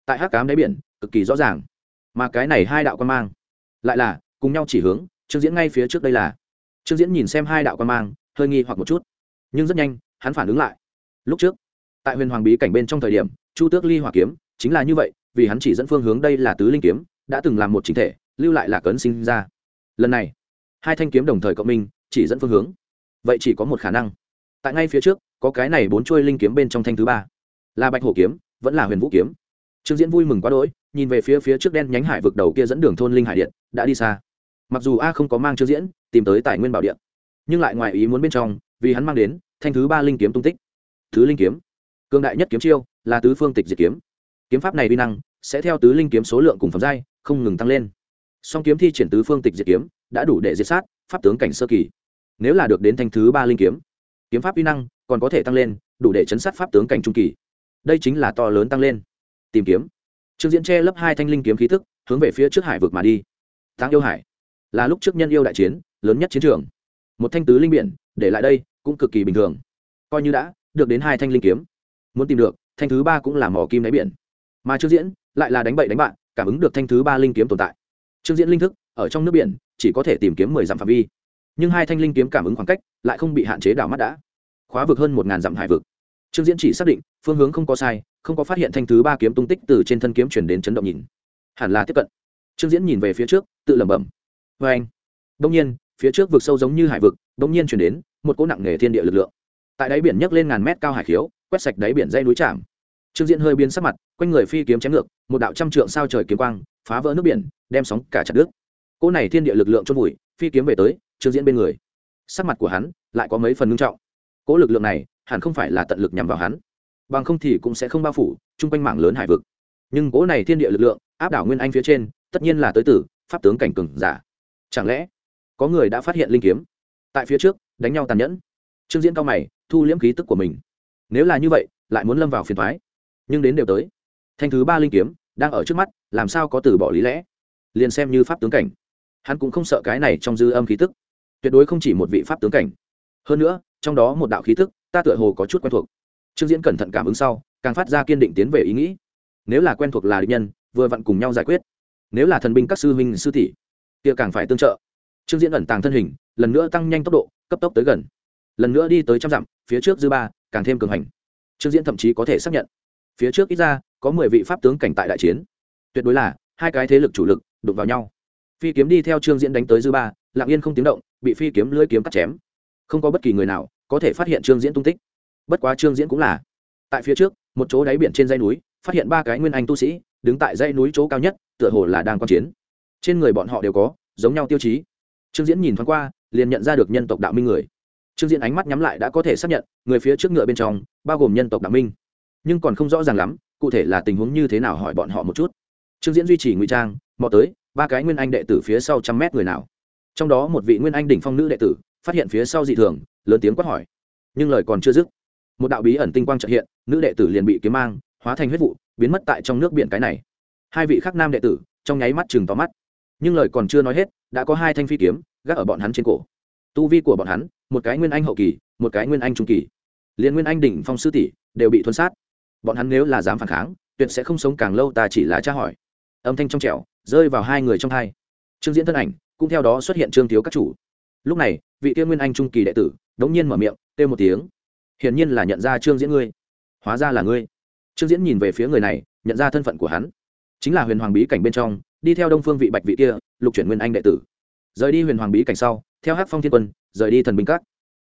Tại hắc cám đáy biển, cực kỳ rõ ràng. Mà cái này hai đạo quan mang, lại là cùng nhau chỉ hướng, trương diễn ngay phía trước đây là. Trương diễn nhìn xem hai đạo quan mang, hơi nghi hoặc một chút. Nhưng rất nhanh, hắn phản ứng lại. Lúc trước, tại huyền hoàng bí cảnh bên trong thời điểm, chu tước ly hỏa kiếm chính là như vậy, vì hắn chỉ dẫn phương hướng đây là tứ linh kiếm, đã từng làm một chính thể, lưu lại là cấn sinh ra lần này, hai thanh kiếm đồng thời cộng minh, chỉ dẫn phương hướng. Vậy chỉ có một khả năng. Tại ngay phía trước, có cái này bốn chuôi linh kiếm bên trong thanh thứ ba. Là bạch hổ kiếm, vẫn là huyền vũ kiếm. Trương diễn vui mừng quá đỗi, nhìn về phía phía trước đen nhánh hải vực đầu kia dẫn đường thôn linh hải điện, đã đi xa. Mặc dù a không có mang trương diễn, tìm tới tài nguyên bảo điện, nhưng lại ngoài ý muốn bên trong, vì hắn mang đến, thanh thứ ba linh kiếm tung tích. Thứ linh kiếm cương đại nhất kiếm chiêu, là tứ phương tịch diệt kiếm. Kiếm pháp này vi năng, sẽ theo tứ linh kiếm số lượng cùng phẩm giai, không ngừng tăng lên song kiếm thi triển tứ phương tịch diệt kiếm, đã đủ để diệt sát pháp tướng cảnh sơ kỳ. Nếu là được đến thanh thứ ba linh kiếm kiếm pháp uy năng còn có thể tăng lên, đủ để chấn sát pháp tướng cảnh trung kỳ. Đây chính là to lớn tăng lên. Tìm kiếm. Trương diễn che lấp hai thanh linh kiếm khí thức, hướng về phía trước hải vực mà đi. Thắng yêu hải. Là lúc trước nhân yêu đại chiến, lớn nhất chiến trường. Một thanh tứ linh biển, để lại đây, cũng cực kỳ bình thường. Coi như đã, được đến hai thanh linh kiếm. Muốn tìm được, thanh thứ ba cũng là mỏ kim đáy biển. Mà trương diễn lại là đánh bậy đánh bạn, cảm ứng được thanh thứ ba linh kiếm tồn tại trương diễn linh thức, ở trong nước biển, chỉ có thể tìm kiếm mười dặm phạm vi. Nhưng hai thanh linh kiếm cảm ứng khoảng cách, lại không bị hạn chế đảo mắt đã. Khóa vực hơn một ngàn dặm hải vực. Trương diễn chỉ xác định, phương hướng không có sai, không có phát hiện thanh thứ ba kiếm tung tích từ trên thân kiếm chuyển đến chấn động nhìn. Hẳn là tiếp cận. Trương diễn nhìn về phía trước, tự lẩm bẩm. Vê anh. Đông nhiên, phía trước vực sâu giống như hải vực đông nhiên chuyển đến một cỗ nặng nề thiên địa lực lượng. Tại đáy biển nhấc lên ngàn mét cao hải khiếu, quét sạch đáy biển dây núi trạm trương diễn hơi biến sắc mặt, quanh người phi kiếm chém ngược, một đạo trăm trượng sao trời kiếm quang phá vỡ nước biển đem sóng cả chặt đứt. Cỗ này thiên địa lực lượng chôn vùi phi kiếm về tới trương diễn bên người. Sắc mặt của hắn lại có mấy phần ngưng trọng. Cỗ lực lượng này hẳn không phải là tận lực nhằm vào hắn bằng không thì cũng sẽ không bao phủ chung quanh mảng lớn hải vực. Nhưng cỗ này thiên địa lực lượng áp đảo nguyên anh phía trên tất nhiên là tới tử, pháp tướng cảnh cường giả. Chẳng lẽ có người đã phát hiện linh kiếm? Tại phía trước đánh nhau tàn nhẫn. Trương diễn cao mày thu liễm khí tức của mình. Nếu là như vậy lại muốn lâm vào phiền thoái nhưng đến đều tới. Thanh thứ ba linh kiếm đang ở trước mắt, làm sao có từ bỏ lý lẽ? Liền xem như pháp tướng cảnh, hắn cũng không sợ cái này trong dư âm khí tức. Tuyệt đối không chỉ một vị pháp tướng cảnh. Hơn nữa, trong đó một đạo khí tức, ta tựa hồ có chút quen thuộc. Trương diễn cẩn thận cảm ứng sau, càng phát ra kiên định tiến về ý nghĩ. Nếu là quen thuộc là địch nhân, vừa vặn cùng nhau giải quyết. Nếu là thần binh các sư huynh sư tỷ, kia càng phải tương trợ. Trương diễn ẩn tàng thân hình, lần nữa tăng nhanh tốc độ, cấp tốc tới gần. Lần nữa đi tới trăm dặm, phía trước dư ba, càng thêm cường hành. Trương diễn thậm chí có thể xác nhận. Phía trước ít ra có mười vị pháp tướng cảnh tại đại chiến. Tuyệt đối là, hai cái thế lực chủ lực, đụng vào nhau. Phi kiếm đi theo trương diễn đánh tới dư ba, lặng yên không tiếng động, bị phi kiếm lưỡi kiếm cắt chém. Không có bất kỳ người nào có thể phát hiện trương diễn tung tích. Bất quá trương diễn cũng là. Tại phía trước, một chỗ đáy biển trên dãy núi, phát hiện ba cái nguyên anh tu sĩ, đứng tại dãy núi chỗ cao nhất, tựa hồ là đang quan chiến. Trên người bọn họ đều có, giống nhau tiêu chí. Trương diễn nhìn thoáng qua, liền nhận ra được nhân tộc đạo minh người. Trương diễn ánh mắt nhắm lại đã có thể xác nhận, người phía trước ngựa bên trong, bao gồm nhân tộc đạo minh. Nhưng còn không rõ ràng lắm cụ thể là tình huống như thế nào hỏi bọn họ một chút. Trương diễn duy trì ngụy trang, mò tới, ba cái nguyên anh đệ tử phía sau trăm mét người nào. Trong đó một vị nguyên anh đỉnh phong nữ đệ tử, phát hiện phía sau dị thường, lớn tiếng quát hỏi. Nhưng lời còn chưa dứt, một đạo bí ẩn tinh quang trợ hiện, nữ đệ tử liền bị kiếm mang, hóa thành huyết vụ, biến mất tại trong nước biển cái này. Hai vị khác nam đệ tử, trong nháy mắt chừng tóm mắt. Nhưng lời còn chưa nói hết, đã có hai thanh phi kiếm, gác ở bọn hắn trên cổ. Tu vi của bọn hắn, một cái nguyên anh hậu kỳ, một cái nguyên anh trung kỳ. Liền nguyên anh đỉnh phong sư tỷ, đều bị thuân sát bọn hắn nếu là dám phản kháng, tuyệt sẽ không sống càng lâu, ta chỉ là tra hỏi. Âm thanh trong trẻo, rơi vào hai người trong hai. Trương diễn thân ảnh, cũng theo đó xuất hiện trương thiếu các chủ. Lúc này, vị tiên nguyên anh trung kỳ đệ tử, đống nhiên mở miệng, kêu một tiếng. Hiển nhiên là nhận ra trương diễn ngươi. Hóa ra là ngươi. Trương diễn nhìn về phía người này, nhận ra thân phận của hắn. Chính là huyền hoàng bí cảnh bên trong, đi theo đông phương vị bạch vị kia, lục chuyển nguyên anh đệ tử. Rời đi huyền hoàng bí cảnh sau, theo hát phong thiên quân, rời đi thần binh các.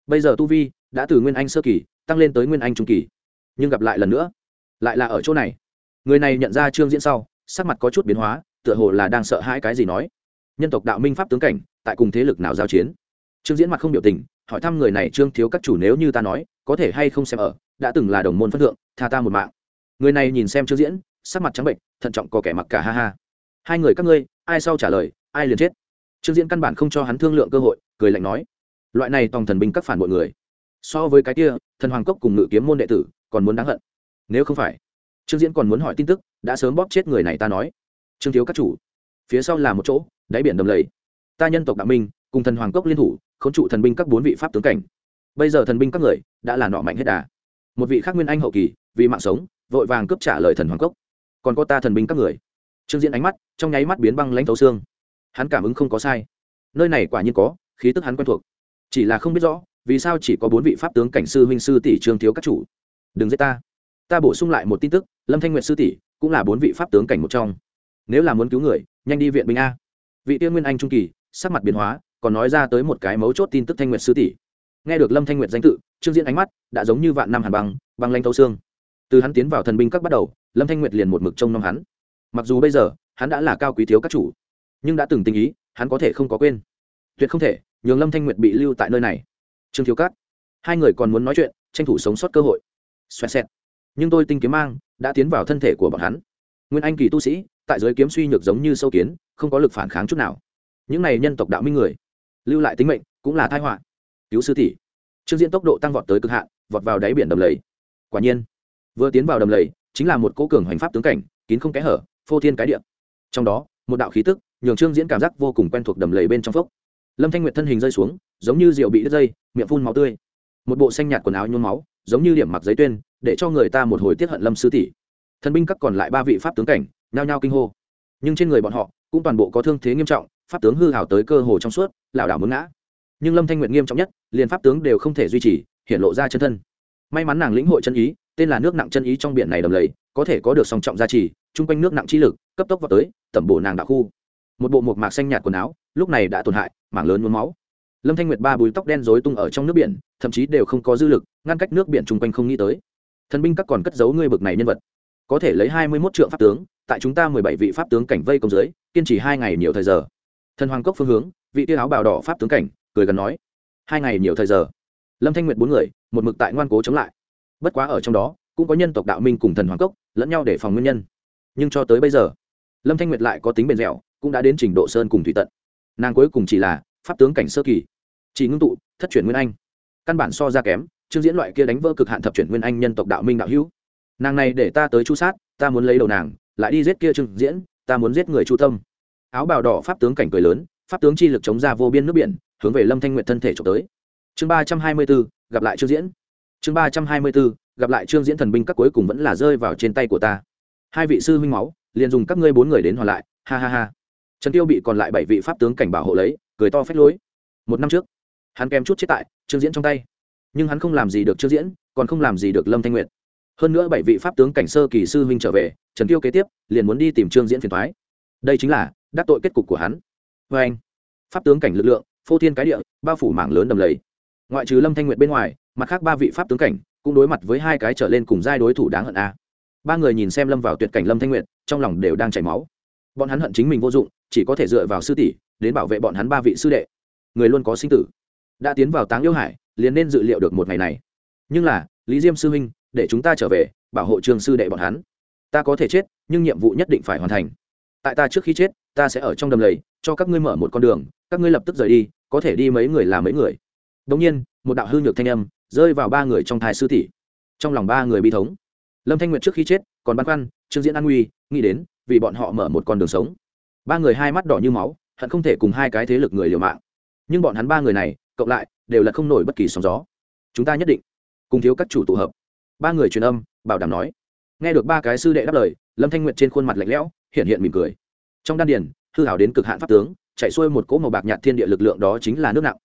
Bây giờ tu vi, đã từ nguyên anh sơ kỳ, tăng lên tới nguyên anh trung kỳ. Nhưng gặp lại lần nữa lại là ở chỗ này. Người này nhận ra trương diễn sau, sắc mặt có chút biến hóa, tựa hồ là đang sợ hãi cái gì nói. Nhân tộc đạo minh pháp tướng cảnh, tại cùng thế lực nào giao chiến? Trương diễn mặt không biểu tình, hỏi thăm người này trương thiếu các chủ nếu như ta nói, có thể hay không xem ở, đã từng là đồng môn phân thượng, tha ta một mạng. Người này nhìn xem trương diễn, sắc mặt trắng bệnh thận trọng có kẻ mặc cả ha ha. Hai người các ngươi, ai sau trả lời, ai liền chết. Trương diễn căn bản không cho hắn thương lượng cơ hội, cười lạnh nói. Loại này tòng thần binh các phản bội người. So với cái kia, thần hoàng cốc cùng ngự kiếm môn đệ tử, còn muốn đáng hận nếu không phải, trương diễn còn muốn hỏi tin tức, đã sớm bóp chết người này ta nói. Trương thiếu các chủ, phía sau là một chỗ, đáy biển đầm lầy. Ta nhân tộc đạo minh, cùng thần hoàng cốc liên thủ k h ố n trụ thần binh các bốn vị pháp tướng cảnh. Bây giờ thần binh các người, đã là nọ mạnh hết đà. Một vị khác nguyên anh hậu kỳ, vì mạng sống, vội vàng cướp trả lời thần hoàng cốc. Còn có ta thần binh các người. Trương diễn ánh mắt, trong nháy mắt biến băng lãnh thấu xương. Hắn cảm ứng không có sai. Nơi này quả nhiên có, khí tức hắn quen thuộc. Chỉ là không biết rõ, vì sao chỉ có bốn vị pháp tướng cảnh sư huynh sư tỷ trương thiếu các chủ. Đừng giết ta ta bổ sung lại một tin tức, lâm thanh nguyệt sư tỷ cũng là bốn vị pháp tướng cảnh một trong. Nếu là muốn cứu người, nhanh đi viện binh a. Vị tiên nguyên anh trung kỳ, sắc mặt biến hóa, còn nói ra tới một cái mấu chốt tin tức thanh nguyệt sư tỷ. Nghe được lâm thanh nguyệt danh tự, trương diễn ánh mắt đã giống như vạn năm hàn băng băng lanh thấu xương. Từ hắn tiến vào thần binh các bắt đầu, lâm thanh nguyệt liền một mực trông nom hắn. Mặc dù bây giờ, hắn đã là cao quý thiếu các chủ, nhưng đã từng tình ý, hắn có thể không có quên. Tuyệt không thể, nhường lâm thanh nguyệt bị lưu tại nơi này. Trương thiếu cát hai người còn muốn nói chuyện, tranh thủ sống sót cơ hội. Xoẹt xẹt nhưng tôi tinh kiếm mang đã tiến vào thân thể của bọn hắn. Nguyên anh kỳ tu sĩ, tại giới kiếm suy nhược giống như sâu kiến, không có lực phản kháng chút nào. Những này nhân tộc đạo minh người, lưu lại tính mệnh cũng là thai họa. Cứu sư tỷ. Trương diễn tốc độ tăng vọt tới cực hạn, vọt vào đáy biển đầm lầy. Quả nhiên, vừa tiến vào đầm lầy, chính là một cố cường hoành pháp tướng cảnh, kín không kẽ hở, phô thiên cái địa. Trong đó, một đạo khí tức, nhường trương diễn cảm giác vô cùng quen thuộc đầm lầy bên trong phốc. Lâm thanh nguyệt thân hình rơi xuống, giống như rượu bị đứt dây, miệng phun máu tươi. Một bộ xanh nhạt quần áo nhuốm máu giống như điểm mặc giấy tuyên, để cho người ta một hồi tiết hận lâm sư tỷ. Thân binh các còn lại ba vị pháp tướng cảnh, nhao nhao kinh hô. Nhưng trên người bọn họ, cũng toàn bộ có thương thế nghiêm trọng, pháp tướng hư hảo tới cơ hồ trong suốt, lảo đảo muốn ngã. Nhưng lâm thanh nguyện nghiêm trọng nhất, liền pháp tướng đều không thể duy trì, hiện lộ ra chân thân. May mắn nàng lĩnh hội chân ý, tên là nước nặng chân ý trong biển này đầm lầy, có thể có được song trọng gia trì, chung quanh nước nặng chi lực, cấp tốc vào tới, tẩm bổ nàng đạo khu. Một bộ một mạc xanh nhạt quần áo, lúc này đã tổn hại, mảng lớn nhuốm máu lâm thanh nguyệt ba bùi tóc đen rối tung ở trong nước biển, thậm chí đều không có dư lực, ngăn cách nước biển chung quanh không nghĩ tới. Thần binh các còn cất giấu ngươi bực này nhân vật. Có thể lấy hai mươi mốt trượng pháp tướng, tại chúng ta mười bảy vị pháp tướng cảnh vây công dưới, kiên trì hai ngày nhiều thời giờ. Thần hoàng cốc phương hướng, vị tiêu áo bào đỏ pháp tướng cảnh, cười gần nói, hai ngày nhiều thời giờ. Lâm thanh nguyệt bốn người, một mực tại ngoan cố chống lại. Bất quá ở trong đó, cũng có nhân tộc đạo minh cùng thần hoàng cốc, lẫn nhau để phòng nguyên nhân. Nhưng cho tới bây giờ, lâm thanh nguyệt lại có tính bền dẻo, cũng đã đến trình độ sơn cùng thủy tận. Nàng cuối cùng chỉ là pháp tướng cảnh sơ kỳ chỉ ngưng tụ, thất chuyển nguyên anh. Căn bản so ra kém chương diễn loại kia đánh vỡ cực hạn thập chuyển nguyên anh nhân tộc đạo minh đạo hữu. Nàng này để ta tới chu sát, ta muốn lấy đầu nàng, lại đi giết kia trương diễn, ta muốn giết người chu tâm. Áo bào đỏ pháp tướng cảnh cười lớn, pháp tướng chi lực chống ra vô biên nước biển, hướng về lâm thanh nguyện thân thể trộm tới. Chương ba trăm hai mươi bốn, gặp lại trương diễn. Chương ba trăm hai mươi bốn, gặp lại trương diễn thần binh các cuối cùng vẫn là rơi vào trên tay của ta. Hai vị sư huynh máu, liền dùng các ngươi bốn người đến hoàn lại. Ha ha ha. Trần tiêu bị còn lại bảy vị pháp tướng cảnh bảo hộ lấy, cười to phách lối. Một năm trước hắn kèm chút chết tại trương diễn trong tay nhưng hắn không làm gì được trương diễn còn không làm gì được lâm thanh nguyệt hơn nữa bảy vị pháp tướng cảnh sơ kỳ sư huynh trở về trần tiêu kế tiếp liền muốn đi tìm trương diễn phiền thoái đây chính là đắc tội kết cục của hắn vê anh pháp tướng cảnh lực lượng phô thiên cái địa bao phủ mảng lớn đầm lầy ngoại trừ lâm thanh nguyệt bên ngoài mặt khác ba vị pháp tướng cảnh cũng đối mặt với hai cái trở lên cùng giai đối thủ đáng hận a ba người nhìn xem lâm vào tuyệt cảnh lâm thanh nguyệt trong lòng đều đang chảy máu bọn hắn hận chính mình vô dụng chỉ có thể dựa vào sư tỷ đến bảo vệ bọn hắn ba vị sư đệ người luôn có sinh tử đã tiến vào táng yêu hải, liền nên dự liệu được một ngày này. Nhưng là, lý diêm sư huynh, để chúng ta trở về, bảo hộ trường sư đệ bọn hắn. Ta có thể chết, nhưng nhiệm vụ nhất định phải hoàn thành. Tại ta trước khi chết, ta sẽ ở trong đầm lầy, cho các ngươi mở một con đường, các ngươi lập tức rời đi, có thể đi mấy người là mấy người. Đống nhiên, một đạo hư nhược thanh âm rơi vào ba người trong thai sư tỷ. Trong lòng ba người bi thống. Lâm thanh nguyệt trước khi chết, còn băn khoăn, trương diễn an nguy nghĩ đến, vì bọn họ mở một con đường sống. Ba người hai mắt đỏ như máu, hận không thể cùng hai cái thế lực người liều mạng. Nhưng bọn hắn ba người này cộng lại, đều là không nổi bất kỳ sóng gió. Chúng ta nhất định cùng thiếu các chủ tụ hợp. Ba người truyền âm, bảo đảm nói. Nghe được ba cái sư đệ đáp lời, lâm thanh nguyệt trên khuôn mặt lạnh lẽo, hiện hiện mỉm cười. Trong đan điền, hư hảo đến cực hạn pháp tướng, chạy xuôi một cỗ màu bạc nhạt thiên địa lực lượng đó chính là nước nặng.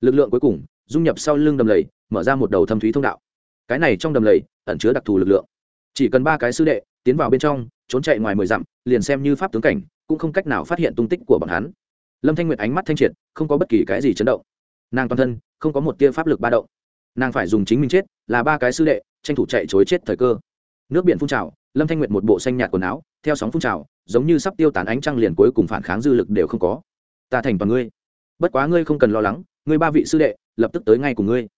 Lực lượng cuối cùng, dung nhập sau lưng đầm lầy, mở ra một đầu thâm thúy thông đạo. Cái này trong đầm lầy, ẩn chứa đặc thù lực lượng. Chỉ cần ba cái sư đệ tiến vào bên trong, trốn chạy ngoài mười dặm, liền xem như pháp tướng cảnh, cũng không cách nào phát hiện tung tích của bọn hắn. Lâm thanh nguyệt ánh mắt thanh triệt, không có bất kỳ cái gì chấn động nàng toàn thân không có một tia pháp lực ba động nàng phải dùng chính mình chết là ba cái sư đệ tranh thủ chạy chối chết thời cơ nước biển phun trào lâm thanh nguyệt một bộ xanh nhạt quần áo theo sóng phun trào giống như sắp tiêu tán ánh trăng liền cuối cùng phản kháng dư lực đều không có ta thành toàn ngươi bất quá ngươi không cần lo lắng ngươi ba vị sư đệ lập tức tới ngay cùng ngươi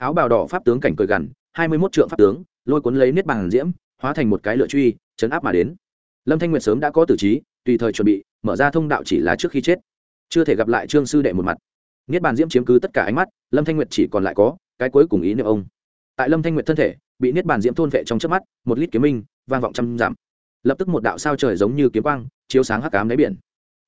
áo bào đỏ pháp tướng cảnh cười gằn, hai mươi mốt trượng pháp tướng, lôi cuốn lấy niết bàn diễm, hóa thành một cái lựa truy, chấn áp mà đến. Lâm thanh nguyệt sớm đã có tử trí, tùy thời chuẩn bị, mở ra thông đạo chỉ là trước khi chết. Chưa thể gặp lại trương sư đệ một mặt niết bàn diễm chiếm cứ tất cả ánh mắt, lâm thanh nguyệt chỉ còn lại có cái cuối cùng ý niệm ông. Tại lâm thanh nguyệt thân thể, bị niết bàn diễm thôn vệ trong trước mắt, một lít kiếm minh, vang vọng trăm giảm lập tức một đạo sao trời giống như kiếm quang, chiếu sáng hắc cám đáy biển.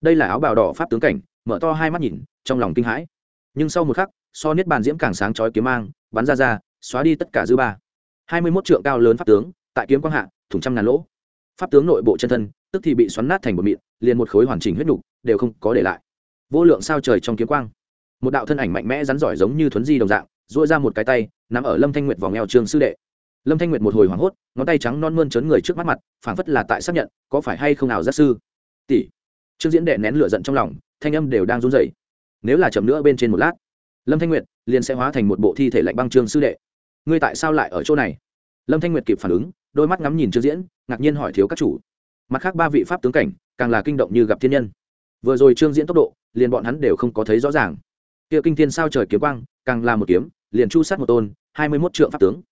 Đây là áo bào đỏ pháp tướng cảnh, mở to hai mắt nhìn, trong lòng kinh hãi. Nhưng sau một khắc, so niết bàn diễm càng sáng chói kiếm mang, bắn ra ra, xóa đi tất cả dư ba. Hai mươi mốt trượng cao lớn pháp tướng, tại kiếm quang hạ, thủng trăm ngàn lỗ. Pháp tướng nội bộ chân thân, tức thì bị xoắn nát thành một mịn, liền một khối hoàn chỉnh huyết nục, đều không có để lại. Vô lượng sao trời trong kiếm quang một đạo thân ảnh mạnh mẽ rắn giỏi giống như thuấn di đồng dạng dội ra một cái tay nằm ở lâm thanh nguyệt vòng eo trường sư đệ. Lâm thanh nguyệt một hồi hoảng hốt, ngón tay trắng non mơn trớn người trước mắt mặt, phảng phất là tại xác nhận, có phải hay không nào giác sư. Tỷ. Trương diễn đệ nén lửa giận trong lòng, thanh âm đều đang run rẩy. Nếu là chậm nữa bên trên một lát, lâm thanh nguyệt liền sẽ hóa thành một bộ thi thể lạnh băng trương sư đệ. Ngươi tại sao lại ở chỗ này? Lâm thanh nguyệt kịp phản ứng, đôi mắt ngắm nhìn trương diễn, ngạc nhiên hỏi thiếu các chủ. Mặt khác ba vị pháp tướng cảnh, càng là kinh động như gặp thiên nhân. Vừa rồi trương diễn tốc độ, liền bọn hắn đều không có thấy rõ ràng kia kinh thiên sao trời kiếm quang, càng là một kiếm, liền chu sát một tôn, hai mươi mốt trượng pháp tướng.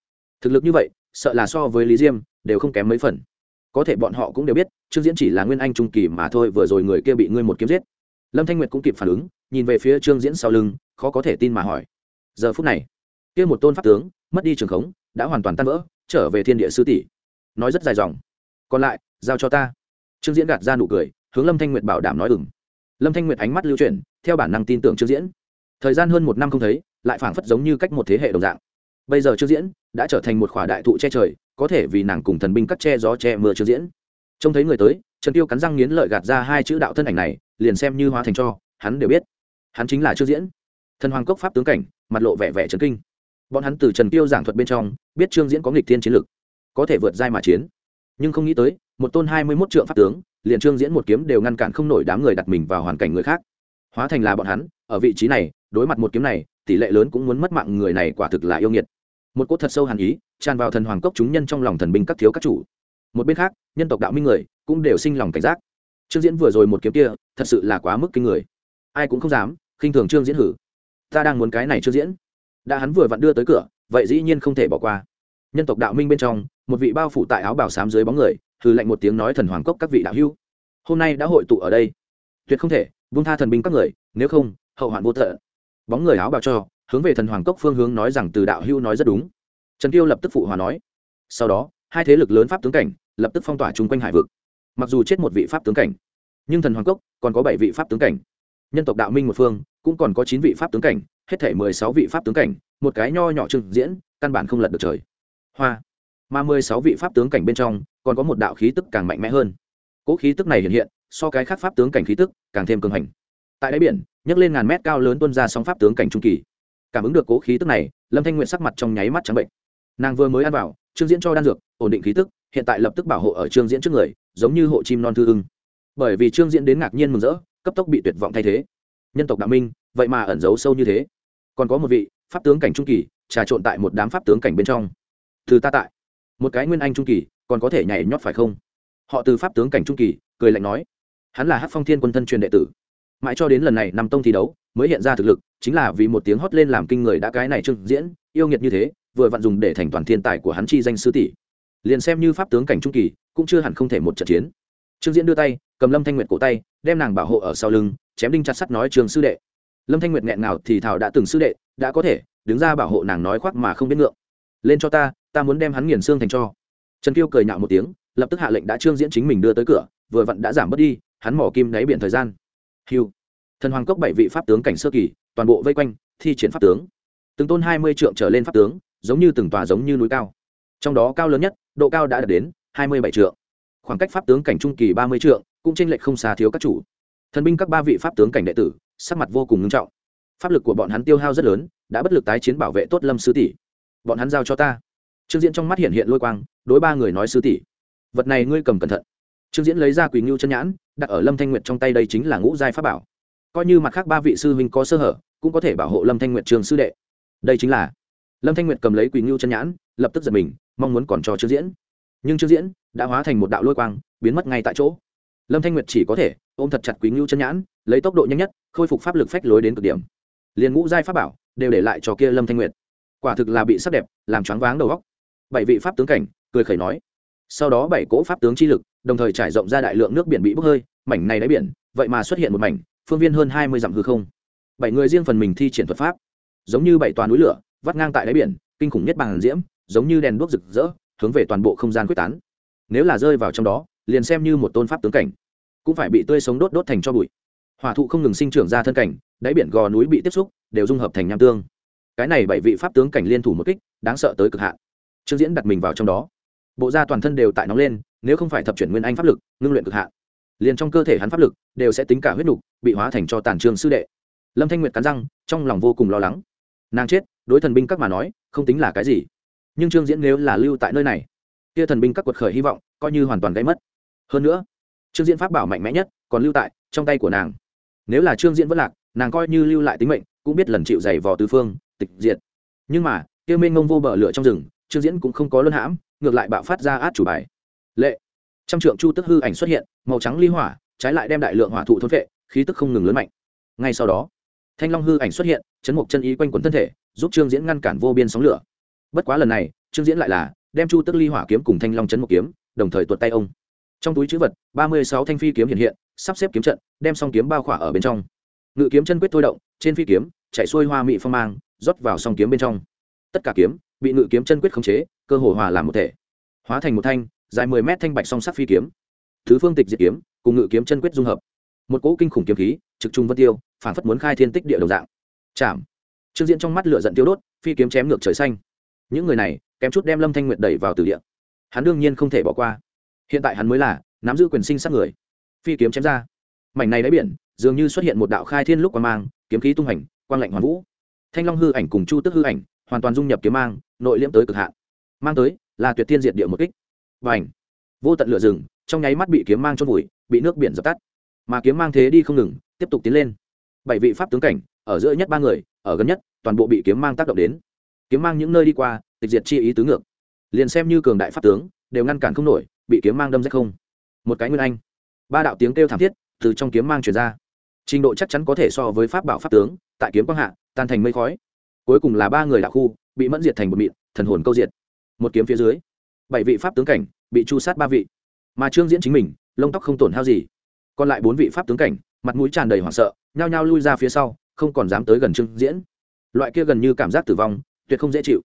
Thực lực như vậy, sợ là so với lý diêm, đều không kém mấy phần. Có thể bọn họ cũng đều biết, trương diễn chỉ là nguyên anh trung kỳ mà thôi, vừa rồi người kia bị ngươi một kiếm giết. Lâm thanh nguyệt cũng kịp phản ứng, nhìn về phía trương diễn sau lưng, khó có thể tin mà hỏi. Giờ phút này, kia một tôn pháp tướng, mất đi trường khống, đã hoàn toàn tan vỡ, trở về thiên địa sư tỷ. Nói rất dài dòng. Còn lại, giao cho ta. Trương diễn gạt ra nụ cười, hướng lâm thanh nguyệt bảo đảm nói ừng lâm thanh nguyệt ánh mắt lưu chuyển, theo bản năng tin tưởng trương diễn thời gian hơn một năm không thấy, lại phảng phất giống như cách một thế hệ đồng dạng. Bây giờ trương diễn, đã trở thành một khỏa đại thụ che trời, có thể vì nàng cùng thần binh cắt che gió che mưa trương diễn. Trông thấy người tới, trần tiêu cắn răng nghiến lợi gạt ra hai chữ đạo thân ảnh này, liền xem như hóa thành cho, hắn đều biết. Hắn chính là trương diễn. Thần hoàng cốc pháp tướng cảnh, mặt lộ vẻ vẻ trấn kinh. Bọn hắn từ trần tiêu giảng thuật bên trong, biết trương diễn có nghịch thiên chiến lực, có thể vượt giai mà chiến. Nhưng không nghĩ tới, một tôn hai mươi mốt trượng pháp tướng, liền trương diễn một kiếm đều ngăn cản không nổi đám người đặt mình vào hoàn cảnh người khác. Hóa thành là bọn hắn, ở vị trí này đối mặt một kiếm này, tỷ lệ lớn cũng muốn mất mạng người này quả thực là yêu nghiệt. Một cốt thật sâu hàn ý, tràn vào thần hoàng cốc chúng nhân trong lòng thần binh các thiếu các chủ. Một bên khác, nhân tộc đạo minh người cũng đều sinh lòng cảnh giác. Trương diễn vừa rồi một kiếm kia, thật sự là quá mức kinh người. Ai cũng không dám khinh thường trương diễn hử. Ta đang muốn cái này trương diễn. Đã hắn vừa vặn đưa tới cửa, vậy dĩ nhiên không thể bỏ qua. Nhân tộc đạo minh bên trong, một vị bao phủ tại áo bảo sám dưới bóng người, hừ lạnh một tiếng nói thần hoàng cốc các vị đạo hữu. Hôm nay đã hội tụ ở đây. Tuyệt không thể vung tha thần binh các người, nếu không, hậu hoạn vô thợ bóng người áo bào cho, hướng về thần hoàng cốc phương hướng nói rằng từ đạo hưu nói rất đúng. Trần tiêu lập tức phụ hòa nói. Sau đó, hai thế lực lớn pháp tướng cảnh lập tức phong tỏa chung quanh hải vực. Mặc dù chết một vị pháp tướng cảnh, nhưng thần hoàng cốc còn có bảy vị pháp tướng cảnh. Nhân tộc đạo minh một phương cũng còn có chín vị pháp tướng cảnh, hết thể mười sáu vị pháp tướng cảnh, một cái nho nhỏ trừng diễn, căn bản không lật được trời. Hoa. Mà mười sáu vị pháp tướng cảnh bên trong còn có một đạo khí tức càng mạnh mẽ hơn. Cỗ khí tức này hiện hiện, so cái khác pháp tướng cảnh khí tức càng thêm cường hành. Tại đáy biển nhấc lên ngàn mét cao lớn tuân ra sóng pháp tướng cảnh trung kỳ. Cảm ứng được cố khí tức này, lâm thanh nguyện sắc mặt trong nháy mắt trắng bệnh. Nàng vừa mới ăn vào, trương diễn cho đan dược, ổn định khí tức, hiện tại lập tức bảo hộ ở trương diễn trước người, giống như hộ chim non thư hưng. bởi vì trương diễn đến ngạc nhiên mừng rỡ, cấp tốc bị tuyệt vọng thay thế. Nhân tộc đạo minh, vậy mà ẩn giấu sâu như thế. Còn có một vị, pháp tướng cảnh trung kỳ, trà trộn tại một đám pháp tướng cảnh bên trong. Từ ta tại. Một cái nguyên anh trung kỳ, còn có thể nhảy nhót phải không? Họ từ pháp tướng cảnh trung kỳ, cười lạnh nói. Hắn là hát phong thiên quân thân truyền đệ tử mãi cho đến lần này năm tông thi đấu mới hiện ra thực lực, chính là vì một tiếng hót lên làm kinh người đã cái này trương diễn, yêu nghiệt như thế, vừa vặn dùng để thành toàn thiên tài của hắn chi danh sư tỷ. Liền xem như pháp tướng cảnh trung kỳ, cũng chưa hẳn không thể một trận chiến. Trương diễn đưa tay, cầm lâm thanh nguyệt cổ tay, đem nàng bảo hộ ở sau lưng, chém đinh chặt sắt nói trường sư đệ. Lâm thanh nguyệt nghẹn nào thì thảo đã từng sư đệ, đã có thể, đứng ra bảo hộ nàng nói khoác mà không biết ngượng. Lên cho ta ta muốn đem hắn nghiền xương thành cho. Trần kiêu cười nhạo một tiếng, lập tức hạ lệnh đã trương diễn chính mình đưa tới cửa, vừa vặn đã giảm bớt đi, hắn mỏ kim đáy biển thời gian hiu thần hoàng cốc bảy vị pháp tướng cảnh sơ kỳ, toàn bộ vây quanh, thi triển pháp tướng. Từng tôn hai mươi trượng trở lên pháp tướng, giống như từng tòa giống như núi cao. Trong đó cao lớn nhất, độ cao đã đạt đến hai mươi bảy trượng. Khoảng cách pháp tướng cảnh trung kỳ ba mươi trượng, cũng tranh lệch không xa thiếu các chủ. Thần binh các ba vị pháp tướng cảnh đệ tử, sắc mặt vô cùng nghiêm trọng. Pháp lực của bọn hắn tiêu hao rất lớn, đã bất lực tái chiến bảo vệ tốt lâm sư tỷ. Bọn hắn giao cho ta. Trương diễn trong mắt hiện hiện lôi quang, đối ba người nói, sư tỷ, vật này ngươi cầm cẩn thận trương diễn lấy ra quỳ ngưu chân nhãn, đặt ở lâm thanh nguyệt trong tay đây chính là ngũ giai pháp bảo. Coi như mặt khác ba vị sư huynh có sơ hở, cũng có thể bảo hộ lâm thanh nguyệt trường sư đệ. Đây chính là lâm thanh nguyệt cầm lấy quỳ ngưu chân nhãn, lập tức giật mình, mong muốn còn cho trương diễn. Nhưng trương diễn đã hóa thành một đạo lôi quang, biến mất ngay tại chỗ. Lâm thanh nguyệt chỉ có thể ôm thật chặt quý ngưu chân nhãn, lấy tốc độ nhanh nhất, khôi phục pháp lực phách lối đến cực điểm. Liền ngũ giai pháp bảo đều để lại cho kia lâm thanh nguyệt. Quả thực là bị sắc đẹp, làm choáng váng đầu góc bảy vị pháp tướng cảnh, cười khẩy nói sau đó bảy cỗ pháp tướng chi lực, đồng thời trải rộng ra đại lượng nước biển bị bốc hơi, mảnh này đáy biển, vậy mà xuất hiện một mảnh, phương viên hơn hai mươi dặm hư không. Bảy người riêng phần mình thi triển thuật pháp, giống như bảy toàn núi lửa, vắt ngang tại đáy biển, kinh khủng nhất bằng diễm, giống như đèn đuốc rực rỡ, hướng về toàn bộ không gian quyết tán. Nếu là rơi vào trong đó, liền xem như một tôn pháp tướng cảnh, cũng phải bị tươi sống đốt đốt thành cho bụi. Hỏa thụ không ngừng sinh trưởng ra thân cảnh, đáy biển gò núi bị tiếp xúc, đều dung hợp thành nham tương. Cái này bảy vị pháp tướng cảnh liên thủ một kích, đáng sợ tới cực hạn. Trương diễn đặt mình vào trong đó bộ da toàn thân đều tại nóng lên, nếu không phải thập chuyển nguyên anh pháp lực, ngưng luyện cực hạn, liền trong cơ thể hắn pháp lực đều sẽ tính cả huyết nục, bị hóa thành cho tàn trường sư đệ. Lâm thanh nguyệt cắn răng, trong lòng vô cùng lo lắng. Nàng chết, đối thần binh các mà nói, không tính là cái gì. Nhưng trương diễn nếu là lưu tại nơi này, kia thần binh các quật khởi hy vọng, coi như hoàn toàn gây mất. Hơn nữa, trương diễn pháp bảo mạnh mẽ nhất còn lưu tại trong tay của nàng. Nếu là trương diễn vẫn lạc, nàng coi như lưu lại tính mệnh, cũng biết lần chịu dày vò tứ phương, tịch diệt. Nhưng mà, kia mênh ngông vô bờ lửa trong rừng, trương diễn cũng không có luân hãm ngược lại bạo phát ra át chủ bài. Lệ. Trăm trượng chu tức hư ảnh xuất hiện, màu trắng ly hỏa, trái lại đem đại lượng hỏa thụ thốt vệ, khí tức không ngừng lớn mạnh. Ngay sau đó, thanh long hư ảnh xuất hiện, chấn mục chân ý quanh quẩn thân thể, giúp trương diễn ngăn cản vô biên sóng lửa. Bất quá lần này, trương diễn lại là đem chu tức ly hỏa kiếm cùng thanh long chấn mục kiếm, đồng thời tuột tay ông. Trong túi chữ vật, ba mươi sáu thanh phi kiếm hiện hiện, sắp xếp kiếm trận, đem song kiếm bao khỏa ở bên trong. Ngự kiếm chân quyết thôi động, trên phi kiếm chạy xuôi hoa mị phong mang, rót vào song kiếm bên trong. Tất cả kiếm bị ngự kiếm chân quyết khống chế, cơ hồ hòa làm một thể. Hóa thành một thanh, dài mười mét thanh bạch song sắc phi kiếm. Thứ phương tịch diệt kiếm, cùng ngự kiếm chân quyết dung hợp. Một cỗ kinh khủng kiếm khí, trực trung vân tiêu, phản phất muốn khai thiên tích địa đồng dạng. Chạm. Trương diễn trong mắt lửa giận tiêu đốt, phi kiếm chém ngược trời xanh. Những người này, kém chút đem lâm thanh nguyệt đẩy vào từ địa. Hắn đương nhiên không thể bỏ qua. Hiện tại hắn mới là, nắm giữ quyền sinh sát người. Phi kiếm chém ra. Mảnh này đáy biển, dường như xuất hiện một đạo khai thiên lúc quang mang, kiếm khí tung hành quang lạnh hoàn vũ. Thanh long hư ảnh cùng chu tức hư ảnh, hoàn toàn dung nhập kiếm mang nội liễm tới cực hạn. Mang tới là tuyệt thiên diệt địa một kích. Và ảnh vô tận lửa rừng, trong nháy mắt bị kiếm mang chôn vùi, bị nước biển dập tắt. Mà kiếm mang thế đi không ngừng, tiếp tục tiến lên. Bảy vị pháp tướng cảnh, ở giữa nhất ba người, ở gần nhất, toàn bộ bị kiếm mang tác động đến. Kiếm mang những nơi đi qua, tịch diệt chi ý tứ ngược. Liền xem như cường đại pháp tướng, đều ngăn cản không nổi, bị kiếm mang đâm rách không. Một cái nguyên anh. Ba đạo tiếng kêu thảm thiết từ trong kiếm mang truyền ra. Trình độ chắc chắn có thể so với pháp bảo pháp tướng, tại kiếm quang hạ, tan thành mây khói. Cuối cùng là ba người đạo khu bị mẫn diệt thành một mịn, thần hồn câu diệt. Một kiếm phía dưới, bảy vị pháp tướng cảnh bị chu sát ba vị. Mà trương diễn chính mình, lông tóc không tổn hao gì. Còn lại bốn vị pháp tướng cảnh, mặt mũi tràn đầy hoảng sợ, nhao nhao lui ra phía sau, không còn dám tới gần trương diễn. Loại kia gần như cảm giác tử vong, tuyệt không dễ chịu.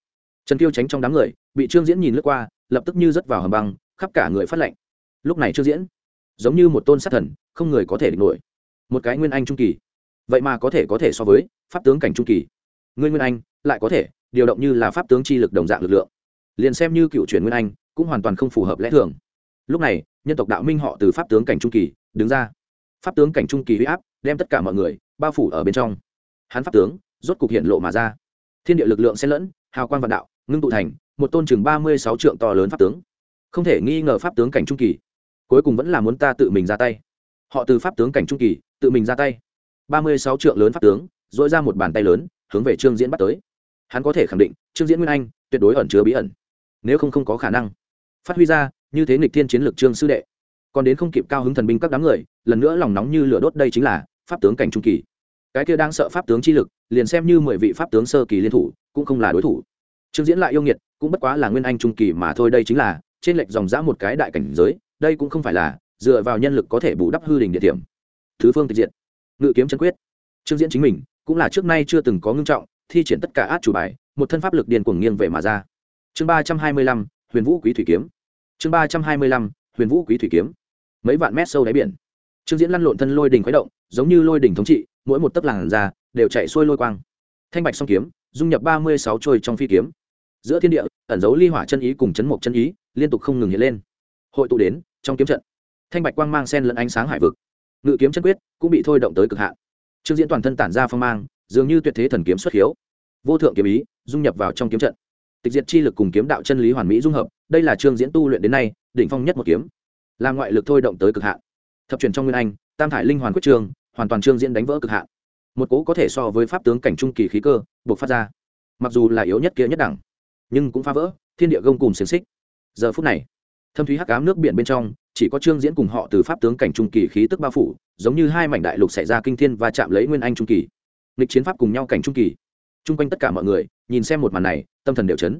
Trần kiêu tránh trong đám người, bị trương diễn nhìn lướt qua, lập tức như rớt vào hầm băng, khắp cả người phát lạnh. Lúc này trương diễn, giống như một tôn sát thần, không người có thể địch nổi. Một cái nguyên anh trung kỳ. Vậy mà có thể có thể so với pháp tướng cảnh trung kỳ. Ngươi nguyên anh, lại có thể điều động như là pháp tướng chi lực đồng dạng lực lượng. Liền xem như cựu truyền nguyên anh, cũng hoàn toàn không phù hợp lẽ thường. Lúc này, nhân tộc đạo minh họ từ pháp tướng cảnh trung kỳ, đứng ra. Pháp tướng cảnh trung kỳ huy áp, đem tất cả mọi người, bao phủ ở bên trong. Hắn pháp tướng, rốt cục hiện lộ mà ra. Thiên địa lực lượng xen lẫn, hào quang vạn đạo, ngưng tụ thành một tôn chừng ba mươi sáu trượng to lớn pháp tướng. Không thể nghi ngờ pháp tướng cảnh trung kỳ. Cuối cùng vẫn là muốn ta tự mình ra tay. Họ từ pháp tướng cảnh trung kỳ, tự mình ra tay. ba mươi sáu trượng lớn pháp tướng dội ra một bàn tay lớn, hướng về trương diễn bắt tới hắn có thể khẳng định, trương diễn nguyên anh tuyệt đối ẩn chứa bí ẩn. Nếu không không có khả năng. Phát huy ra, như thế nghịch thiên chiến lược trương sư đệ. Còn đến không kịp cao hứng thần binh các đám người, lần nữa lòng nóng như lửa đốt đây chính là pháp tướng cảnh trung kỳ. Cái kia đang sợ pháp tướng chi lực, liền xem như mười vị pháp tướng sơ kỳ liên thủ, cũng không là đối thủ. Trương diễn lại yêu nghiệt, cũng bất quá là nguyên anh trung kỳ mà thôi, đây chính là trên lệch dòng dã một cái đại cảnh giới, đây cũng không phải là dựa vào nhân lực có thể bù đắp hư đình địa điểm. Thứ phương tịch diện ngự kiếm chân quyết. Trương diễn chính mình, cũng là trước nay chưa từng có ngưng trọng thi triển tất cả át chủ bài, một thân pháp lực điền cuồng nghiêng về mà ra. Chương ba trăm hai mươi lăm, huyền vũ quý thủy kiếm. Chương ba trăm hai mươi lăm, huyền vũ quý thủy kiếm. Mấy vạn mét sâu đáy biển. Trương diễn lăn lộn thân lôi đình khuấy động, giống như lôi đình thống trị, mỗi một tấc làn ra đều chạy xuôi lôi quang. Thanh bạch song kiếm, dung nhập ba mươi sáu trôi trong phi kiếm. Giữa thiên địa, ẩn dấu ly hỏa chân ý cùng chấn mộc chân ý liên tục không ngừng hiện lên. Hội tụ đến, trong kiếm trận, thanh bạch quang mang sen lẫn ánh sáng hải vực. Ngự kiếm chân quyết cũng bị thôi động tới cực hạn. Trương diễn toàn thân tản ra phong mang dường như tuyệt thế thần kiếm xuất hiếu. Vô thượng kiếm ý, dung nhập vào trong kiếm trận. Tịch diệt chi lực cùng kiếm đạo chân lý hoàn mỹ dung hợp, đây là trương diễn tu luyện đến nay, đỉnh phong nhất một kiếm. Là ngoại lực thôi động tới cực hạn. Thập truyền trong nguyên anh, tam thải linh hoàn quyết trường, hoàn toàn trương diễn đánh vỡ cực hạn. Một cố có thể so với pháp tướng cảnh trung kỳ khí cơ buộc phát ra. Mặc dù là yếu nhất kia nhất đẳng, nhưng cũng phá vỡ, thiên địa gông cùng xiềng xích. Giờ phút này, thâm thúy hắc ám nước biển bên trong, chỉ có trương diễn cùng họ từ pháp tướng cảnh trung kỳ khí tức bao phủ, giống như hai mảnh đại lục xảy ra kinh thiên và chạm lấy nguyên anh trung kỳ nghịch chiến pháp cùng nhau cảnh trung kỳ. Chung quanh tất cả mọi người, nhìn xem một màn này, tâm thần đều chấn.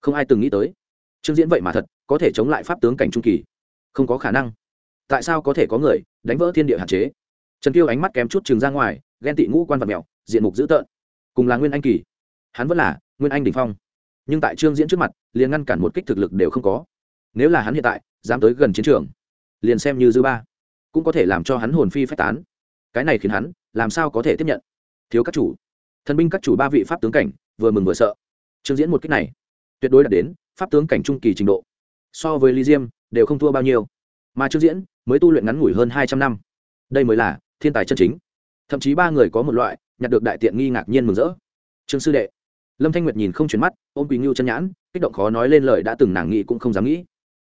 Không ai từng nghĩ tới, trương diễn vậy mà thật có thể chống lại pháp tướng cảnh trung kỳ. Không có khả năng. Tại sao có thể có người đánh vỡ thiên địa hạn chế? Trần kiêu ánh mắt kém chút chừng ra ngoài, ghen tị ngũ quan vật mèo diện mục dữ tợn. Cùng là nguyên anh kỳ, hắn vẫn là nguyên anh đỉnh phong. Nhưng tại trương diễn trước mặt, liền ngăn cản một kích thực lực đều không có. Nếu là hắn hiện tại, dám tới gần chiến trường, liền xem như dư ba, cũng có thể làm cho hắn hồn phi phách tán. Cái này khiến hắn, làm sao có thể tiếp nhận? Thiếu các chủ. Thần binh các chủ ba vị pháp tướng cảnh, vừa mừng vừa sợ. Trương diễn một cách này, tuyệt đối đạt đến pháp tướng cảnh trung kỳ trình độ. So với ly diêm, đều không thua bao nhiêu. Mà trương diễn mới tu luyện ngắn ngủi hơn hai trăm năm. Đây mới là thiên tài chân chính. Thậm chí ba người có một loại nhặt được đại tiện nghi ngạc nhiên mừng rỡ. Trương sư đệ, lâm thanh nguyệt nhìn không chuyển mắt, ôm quỳ ngưu chân nhãn, kích động khó nói lên lời đã từng nàng nghĩ cũng không dám nghĩ.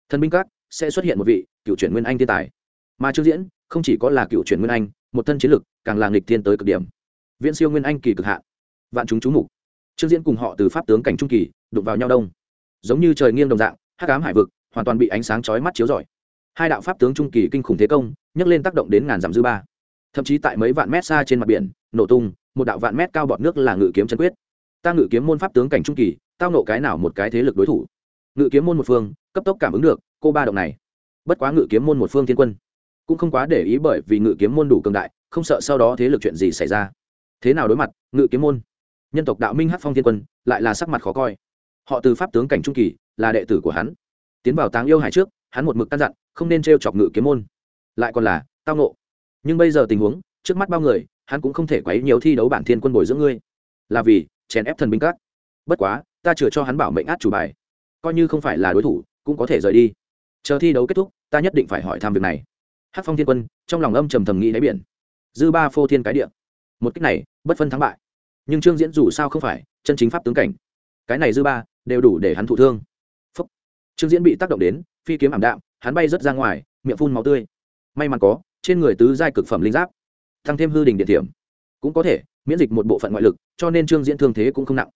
Thân binh các sẽ xuất hiện một vị cựu chuyển nguyên anh thiên tài. Mà trương diễn không chỉ có là cựu chuyển nguyên anh, một thân chiến lực, càng là nghịch thiên tới cực điểm viễn siêu nguyên anh kỳ cực hạn. Vạn chúng chú mục. Trương diễn cùng họ từ pháp tướng cảnh trung kỳ, đụng vào nhau đông. Giống như trời nghiêng đồng dạng hát ám hải vực, hoàn toàn bị ánh sáng chói mắt chiếu rọi. Hai đạo pháp tướng trung kỳ kinh khủng thế công, nhấc lên tác động đến ngàn dặm dư ba. Thậm chí tại mấy vạn mét xa trên mặt biển, nổ tung, một đạo vạn mét cao bọt nước là ngự kiếm chân quyết. Ta ngự kiếm môn pháp tướng cảnh trung kỳ, tao nộ cái nào một cái thế lực đối thủ? Ngự kiếm môn một phương, cấp tốc cảm ứng được, cô ba động này. Bất quá ngự kiếm môn một phương thiên quân, cũng không quá để ý bởi vì ngự kiếm môn đủ cường đại, không sợ sau đó thế lực chuyện gì xảy ra thế nào đối mặt, ngự kiếm môn? Nhân tộc đạo minh hát phong thiên quân, lại là sắc mặt khó coi. Họ từ pháp tướng cảnh trung kỳ, là đệ tử của hắn. Tiến vào táng yêu hải trước, hắn một mực căn dặn, không nên t r e o chọc ngự kiếm môn. Lại còn là, tao nộ nhưng bây giờ tình huống, trước mắt bao người, hắn cũng không thể quấy nhiều thi đấu bản thiên quân bồi dưỡng ngươi. Là vì, chèn ép thần binh các. Bất quá, ta chừa cho hắn bảo mệnh át chủ bài. Coi như không phải là đối thủ, cũng có thể rời đi. Chờ thi đấu kết thúc, ta nhất định phải hỏi thăm việc này. Hát phong thiên quân, trong lòng âm trầm thầm nghĩ đáy biển. Dư ba phô thiên cái địa một cách này, bất phân thắng bại. Nhưng trương diễn dù sao không phải chân chính pháp tướng cảnh. Cái này dư ba đều đủ để hắn thụ thương. Phúc. trương diễn bị tác động đến, phi kiếm ảm đạm, hắn bay rớt ra ngoài, miệng phun máu tươi. May mắn có, trên người tứ giai cực phẩm linh giáp tăng thêm hư đình địa điểm. Cũng có thể, miễn dịch một bộ phận ngoại lực, cho nên trương diễn thương thế cũng không nặng.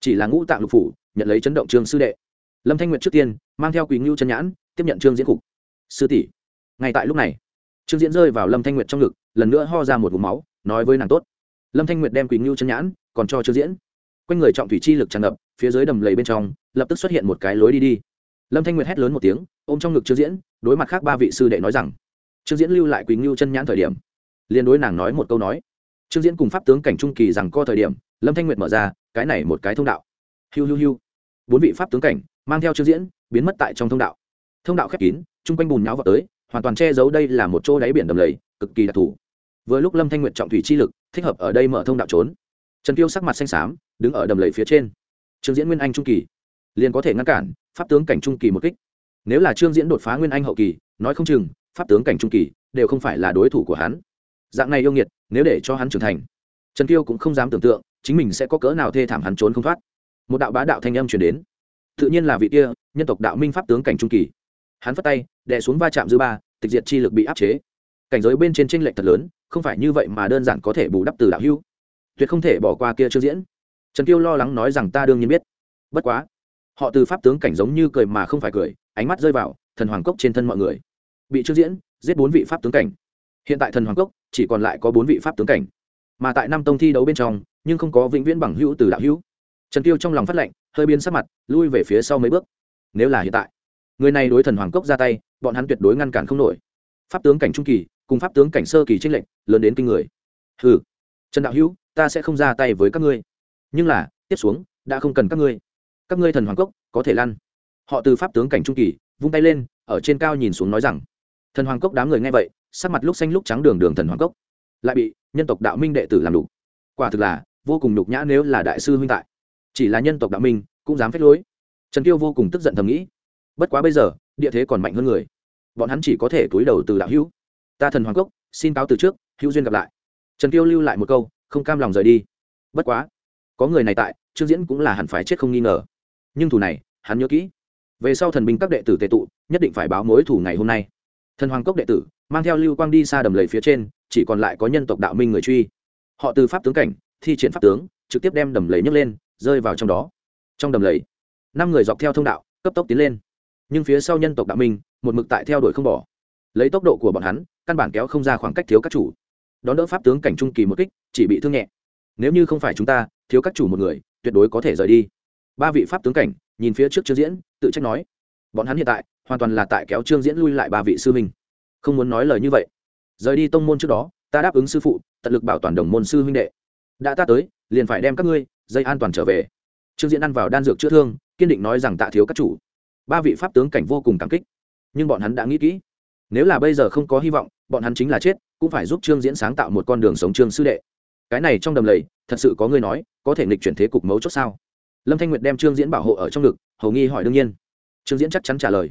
Chỉ là ngũ tạng lục phủ, nhận lấy chấn động trương sư đệ. Lâm thanh nguyệt trước tiên, mang theo quý ngưu chân nhãn, tiếp nhận trương diễn cục. Sư tỷ. Ngay tại lúc này, trương diễn rơi vào lâm thanh nguyệt trong ngực, lần nữa ho ra một vùng máu, nói với nàng tốt lâm thanh nguyệt đem Quỳnh ngưu chân nhãn còn cho trương diễn. Quanh người trọng thủy chi lực tràn ngập, phía dưới đầm lầy bên trong, lập tức xuất hiện một cái lối đi đi. Lâm thanh nguyệt hét lớn một tiếng, ôm trong ngực trương diễn, đối mặt khác ba vị sư đệ nói rằng, trương diễn lưu lại Quỳnh ngưu chân nhãn thời điểm. Liên đối nàng nói một câu nói. Trương diễn cùng pháp tướng cảnh trung kỳ rằng co thời điểm, lâm thanh nguyệt mở ra, cái này một cái thông đạo. Hiu hiu hiu. Bốn vị pháp tướng cảnh mang theo trương diễn biến mất tại trong thông đạo. Thông đạo khép kín, chung quanh bùn nháo vào tới, hoàn toàn che giấu đây là một chỗ đáy biển đầm lầy, cực kỳ đặc thù. Vừa lúc lâm thanh nguyệt trọng thủy chi lực thích hợp ở đây mở thông đạo trốn. Trần tiêu sắc mặt xanh xám, đứng ở đầm lầy phía trên. Trương diễn nguyên anh trung kỳ, liền có thể ngăn cản pháp tướng cảnh trung kỳ một kích. Nếu là trương diễn đột phá nguyên anh hậu kỳ, nói không chừng, pháp tướng cảnh trung kỳ đều không phải là đối thủ của hắn. Dạng này yêu nghiệt, nếu để cho hắn trưởng thành, trần kiêu cũng không dám tưởng tượng chính mình sẽ có cỡ nào thê thảm hắn trốn không thoát. Một đạo bá đạo thanh âm chuyển đến. Tự nhiên là vị kia, nhân tộc đạo minh pháp tướng cảnh trung kỳ. Hắn phất tay, đè xuống va chạm dư ba, tịch diệt chi lực bị áp chế. Cảnh giới bên trên tranh lệch thật lớn không phải như vậy mà đơn giản có thể bù đắp từ đạo hưu tuyệt không thể bỏ qua kia chưa diễn. Trần kiêu lo lắng nói rằng ta đương nhiên biết. Bất quá, họ từ pháp tướng cảnh giống như cười mà không phải cười, ánh mắt rơi vào thần hoàng cốc trên thân mọi người. Bị trương diễn, giết bốn vị pháp tướng cảnh. Hiện tại thần hoàng cốc, chỉ còn lại có bốn vị pháp tướng cảnh. Mà tại năm tông thi đấu bên trong, nhưng không có vĩnh viễn bằng hữu từ đạo hữu. Trần tiêu trong lòng phát lệnh, hơi biến sắc mặt, lui về phía sau mấy bước. Nếu là hiện tại, người này đối thần hoàng cốc ra tay, bọn hắn tuyệt đối ngăn cản không nổi. Pháp tướng cảnh trung kỳ cùng pháp tướng cảnh sơ kỳ trinh lệnh lớn đến kinh người. Hừ, trần đạo hữu, ta sẽ không ra tay với các ngươi. Nhưng là, tiếp xuống, đã không cần các ngươi. Các ngươi thần hoàng cốc, có thể lăn. Họ từ pháp tướng cảnh trung kỳ, vung tay lên, ở trên cao nhìn xuống nói rằng, thần hoàng cốc đám người nghe vậy, sắc mặt lúc xanh lúc trắng đường đường thần hoàng cốc. Lại bị nhân tộc đạo minh đệ tử làm đủ quả thực là, vô cùng nhục nhã nếu là đại sư huynh tại. Chỉ là nhân tộc đạo minh, cũng dám phép lối. Trần tiêu vô cùng tức giận thầm nghĩ. Bất quá bây giờ, địa thế còn mạnh hơn người. Bọn hắn chỉ có thể túi đầu từ đạo hữu ta thần hoàng cốc, xin cáo từ trước, hữu duyên gặp lại. Trần tiêu lưu lại một câu, không cam lòng rời đi. Bất quá, có người này tại, trương diễn cũng là hẳn phải chết không nghi ngờ. Nhưng thủ này, hắn nhớ kỹ. Về sau thần binh các đệ tử tệ tụ, nhất định phải báo mối thủ ngày hôm nay. Thần hoàng cốc đệ tử, mang theo lưu quang đi xa đầm lầy phía trên, chỉ còn lại có nhân tộc đạo minh người truy. Họ từ pháp tướng cảnh, thi triển pháp tướng, trực tiếp đem đầm lầy nhấc lên, rơi vào trong đó. Trong đầm lầy, năm người dọc theo thông đạo, cấp tốc tiến lên. Nhưng phía sau nhân tộc đạo minh, một mực tại theo đuổi không bỏ. Lấy tốc độ của bọn hắn căn bản kéo không ra khoảng cách thiếu các chủ. Đón đỡ pháp tướng cảnh trung kỳ một kích, chỉ bị thương nhẹ. Nếu như không phải chúng ta, thiếu các chủ một người, tuyệt đối có thể rời đi. Ba vị pháp tướng cảnh, nhìn phía trước trương diễn, tự trách nói. Bọn hắn hiện tại, hoàn toàn là tại kéo trương diễn lui lại ba vị sư minh không muốn nói lời như vậy. Rời đi tông môn trước đó, ta đáp ứng sư phụ, tận lực bảo toàn đồng môn sư huynh đệ. Đã ta tới, liền phải đem các ngươi, dây an toàn trở về. Trương diễn ăn vào đan dược chữa thương, kiên định nói rằng tạ thiếu các chủ. Ba vị pháp tướng cảnh vô cùng cảm kích. Nhưng bọn hắn đã nghĩ kỹ nếu là bây giờ không có hy vọng, bọn hắn chính là chết, cũng phải giúp trương diễn sáng tạo một con đường sống trương sư đệ. Cái này trong đầm lầy, thật sự có người nói, có thể nghịch chuyển thế cục mấu chốt sao? Lâm thanh nguyệt đem trương diễn bảo hộ ở trong ngực, hầu nghi hỏi đương nhiên. Trương diễn chắc chắn trả lời.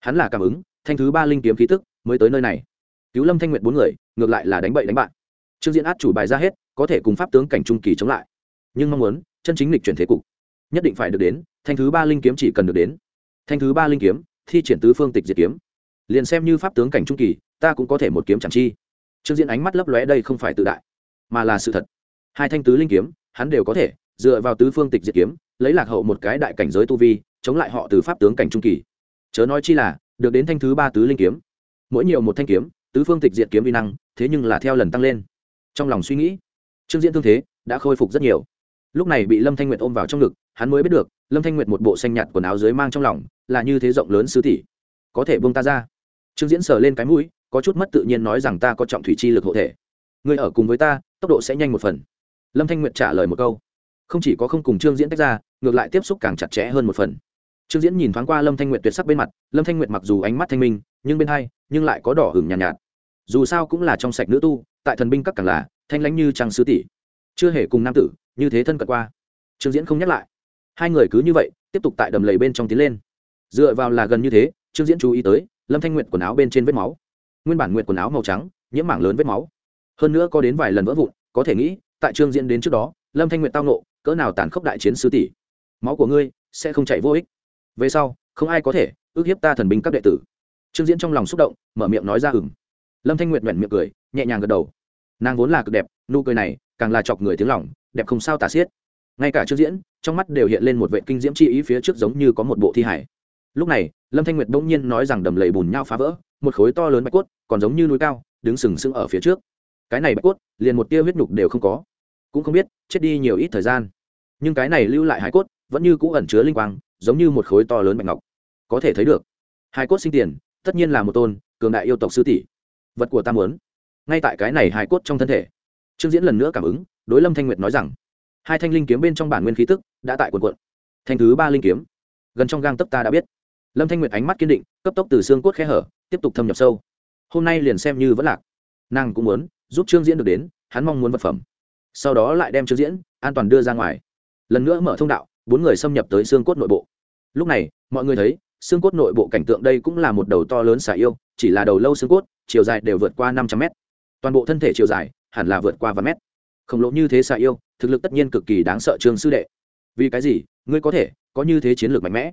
Hắn là cảm ứng, thanh thứ ba linh kiếm khí tức, mới tới nơi này. Cứu lâm thanh nguyện bốn người, ngược lại là đánh bậy đánh bạn. Trương diễn át chủ bài ra hết, có thể cùng pháp tướng cảnh trung kỳ chống lại. Nhưng mong muốn, chân chính lịch chuyển thế cục. Nhất định phải được đến, thanh thứ ba linh kiếm chỉ cần được đến. Thanh thứ ba linh kiếm, thi triển tứ phương tịch diệt kiếm liền xem như pháp tướng cảnh trung kỳ, ta cũng có thể một kiếm chẳng chi. Trương diễn ánh mắt lấp lóe đây không phải tự đại, mà là sự thật. Hai thanh tứ linh kiếm, hắn đều có thể, dựa vào tứ phương tịch diệt kiếm, lấy lạc hậu một cái đại cảnh giới tu vi, chống lại họ từ pháp tướng cảnh trung kỳ. Chớ nói chi là, được đến thanh thứ ba tứ linh kiếm. Mỗi nhiều một thanh kiếm, tứ phương tịch diệt kiếm vi năng, thế nhưng là theo lần tăng lên. Trong lòng suy nghĩ, trương diễn thương thế đã khôi phục rất nhiều. Lúc này bị lâm thanh nguyệt ôm vào trong ngực, hắn mới biết được, lâm thanh nguyệt một bộ xanh nhạt quần áo dưới mang trong lòng, là như thế rộng lớn sứ tỷ. Có thể buông ta ra trương diễn sờ lên cái mũi có chút mất tự nhiên nói rằng ta có trọng thủy chi lực hộ thể. Người ở cùng với ta tốc độ sẽ nhanh một phần. Lâm thanh nguyệt trả lời một câu. Không chỉ có không cùng trương diễn tách ra ngược lại tiếp xúc càng chặt chẽ hơn một phần. Trương diễn nhìn thoáng qua lâm thanh nguyệt tuyệt sắc bên mặt lâm thanh nguyệt mặc dù ánh mắt thanh minh nhưng bên hai nhưng lại có đỏ hửng nhàn nhạt, nhạt. Dù sao cũng là trong sạch nữ tu tại thần binh các càng là thanh lãnh như trăng sư tỷ. Chưa hề cùng nam tử như thế thân cận qua. Trương diễn không nhắc lại. Hai người cứ như vậy tiếp tục tại đầm lầy bên trong tiến lên. Dựa vào là gần như thế trương diễn chú ý tới lâm thanh nguyệt quần áo bên trên vết máu. Nguyên bản nguyệt quần áo màu trắng, nhiễm mảng lớn vết máu. Hơn nữa có đến vài lần vỡ vụn, có thể nghĩ, tại trương diễn đến trước đó, lâm thanh nguyệt tao nộ cỡ nào tàn khốc đại chiến sư tỷ. Máu của ngươi sẽ không chạy vô ích. Về sau, không ai có thể ước hiếp ta thần binh các đệ tử. Trương diễn trong lòng xúc động, mở miệng nói ra ừng lâm thanh nguyệt nhoẹn miệng cười, nhẹ nhàng gật đầu. Nàng vốn là cực đẹp, nụ cười này càng là chọc người tiếng lòng, đẹp không sao tả xiết. Ngay cả trương diễn, trong mắt đều hiện lên một vệ kinh diễm chi ý phía trước giống như có một bộ thi hải lúc này, lâm thanh nguyệt bỗng nhiên nói rằng đầm lầy bùn nhau phá vỡ, một khối to lớn bạch cốt, còn giống như núi cao, đứng sừng sững ở phía trước. Cái này bạch cốt, liền một tia huyết nhục đều không có. Cũng không biết, chết đi nhiều ít thời gian. Nhưng cái này lưu lại hải cốt, vẫn như cũ ẩn chứa linh quang, giống như một khối to lớn bạch ngọc. Có thể thấy được, hải cốt sinh tiền, tất nhiên là một tôn, cường đại yêu tộc sư tỷ. Vật của ta muốn. Ngay tại cái này hải cốt trong thân thể. Trương diễn lần nữa cảm ứng, đối lâm thanh nguyệt nói rằng, hai thanh linh kiếm bên trong bản nguyên khí tức, đã tại quần quận thanh thứ ba linh kiếm, gần trong gang tấp ta đã biết lâm thanh nguyệt ánh mắt kiên định, cấp tốc từ xương cốt khe hở, tiếp tục thâm nhập sâu. Hôm nay liền xem như vẫn lạc. Nàng cũng muốn giúp trương diễn được đến, hắn mong muốn vật phẩm. Sau đó lại đem trương diễn an toàn đưa ra ngoài. Lần nữa mở thông đạo, bốn người xâm nhập tới xương cốt nội bộ. Lúc này, mọi người thấy, xương cốt nội bộ cảnh tượng đây cũng là một đầu to lớn xả yêu, chỉ là đầu lâu xương cốt, chiều dài đều vượt qua năm trăm mét. Toàn bộ thân thể chiều dài hẳn là vượt qua vài mét. Khổng lồ như thế xả yêu, thực lực tất nhiên cực kỳ đáng sợ trương sư đệ. Vì cái gì, ngươi có thể có như thế chiến lược mạnh mẽ?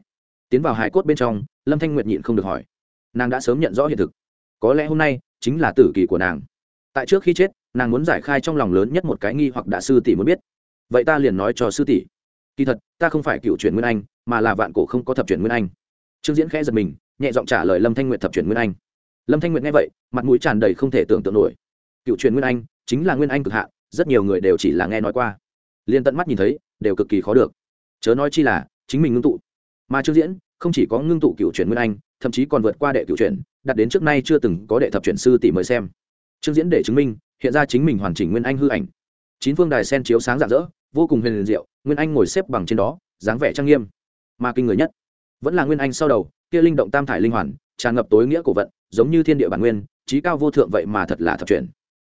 Tiến vào hải cốt bên trong lâm thanh nguyệt nhịn không được hỏi. Nàng đã sớm nhận rõ hiện thực. Có lẽ hôm nay chính là tử kỳ của nàng. Tại trước khi chết nàng muốn giải khai trong lòng lớn nhất một cái nghi hoặc đã sư tỷ muốn biết. Vậy ta liền nói cho sư tỷ. Kỳ thật ta không phải cựu truyền nguyên anh mà là vạn cổ không có thập truyền nguyên anh. Trương diễn khẽ giật mình nhẹ giọng trả lời lâm thanh nguyệt thập truyền nguyên anh. Lâm thanh nguyệt nghe vậy mặt mũi tràn đầy không thể tưởng tượng nổi. Cựu truyền nguyên anh chính là nguyên anh cực hạ, rất nhiều người đều chỉ là nghe nói qua. Liền tận mắt nhìn thấy đều cực kỳ khó được. Chớ nói chi là chính mình ngưng tụ mà trương diễn không chỉ có ngưng tụ cựu truyền nguyên anh, thậm chí còn vượt qua đệ cựu truyền đặt đến trước nay chưa từng có đệ thập truyền sư tỷ mời xem. Trương diễn để chứng minh, hiện ra chính mình hoàn chỉnh nguyên anh hư ảnh. Chín phương đài sen chiếu sáng rạng rỡ, vô cùng huyền liền diệu, nguyên anh ngồi xếp bằng trên đó, dáng vẻ trang nghiêm. Mà kinh người nhất, vẫn là nguyên anh sau đầu, kia linh động tam thải linh hoàn, tràn ngập tối nghĩa cổ vận, giống như thiên địa bản nguyên, trí cao vô thượng vậy mà thật là thập truyền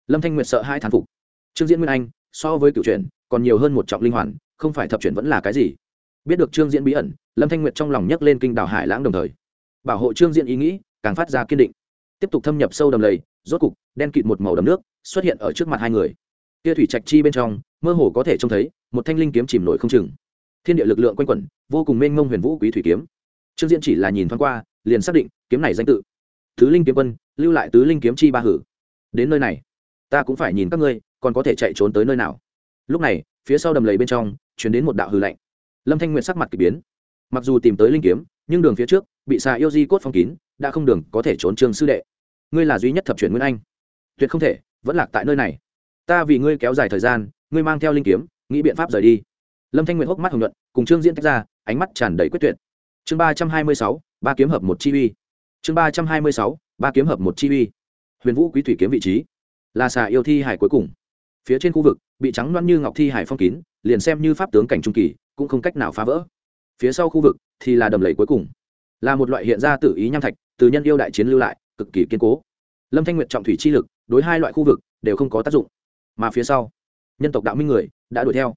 lâm thanh nguyệt sợ hai thán phục. Trương diễn nguyên anh, so với cựu truyền còn nhiều hơn một trọng linh hoàn, không phải thập truyền vẫn là cái gì biết được trương diễn bí ẩn, lâm thanh nguyệt trong lòng nhấc lên kinh đảo hải lãng đồng thời. Bảo hộ trương diễn ý nghĩ, càng phát ra kiên định. Tiếp tục thâm nhập sâu đầm lầy, rốt cục, đen kịt một màu đầm nước xuất hiện ở trước mặt hai người. Kia thủy trạch chi bên trong, mơ hồ có thể trông thấy một thanh linh kiếm chìm nổi không chừng. Thiên địa lực lượng quanh quẩn, vô cùng mênh mông huyền vũ quý thủy kiếm. Trương diễn chỉ là nhìn thoáng qua, liền xác định, kiếm này danh tự. Thứ linh kiếm quân, lưu lại tứ linh kiếm chi ba hử. Đến nơi này, ta cũng phải nhìn các ngươi, còn có thể chạy trốn tới nơi nào. Lúc này, phía sau đầm lầy bên trong chuyển đến một đạo hư lạnh lâm thanh nguyện sắc mặt k ỳ biến. Mặc dù tìm tới linh kiếm, nhưng đường phía trước, bị xà yêu di cốt phong kín, đã không đường có thể trốn trương sư đệ. Ngươi là duy nhất thập chuyển nguyên anh. Tuyệt không thể, vẫn lạc tại nơi này. Ta vì ngươi kéo dài thời gian, ngươi mang theo linh kiếm, nghĩ biện pháp rời đi. Lâm thanh nguyện hốc mắt hồng nhuận, cùng trương diễn tách ra, ánh mắt tràn đầy quyết tuyệt. Chương ba trăm hai mươi sáu, ba kiếm hợp một chi uy. Chương ba trăm hai mươi sáu, ba kiếm hợp một chi uy. Huyền vũ quý thủy kiếm vị trí. Là xà yêu thi hải cuối cùng phía trên khu vực, bị trắng loan như ngọc thi hải phong kín, liền xem như pháp tướng cảnh trung kỳ, cũng không cách nào phá vỡ. Phía sau khu vực thì là đầm lầy cuối cùng, là một loại hiện ra tự ý nham thạch, từ nhân yêu đại chiến lưu lại, cực kỳ kiên cố. Lâm thanh nguyệt trọng thủy chi lực, đối hai loại khu vực đều không có tác dụng. Mà phía sau, nhân tộc đạo minh người đã đuổi theo.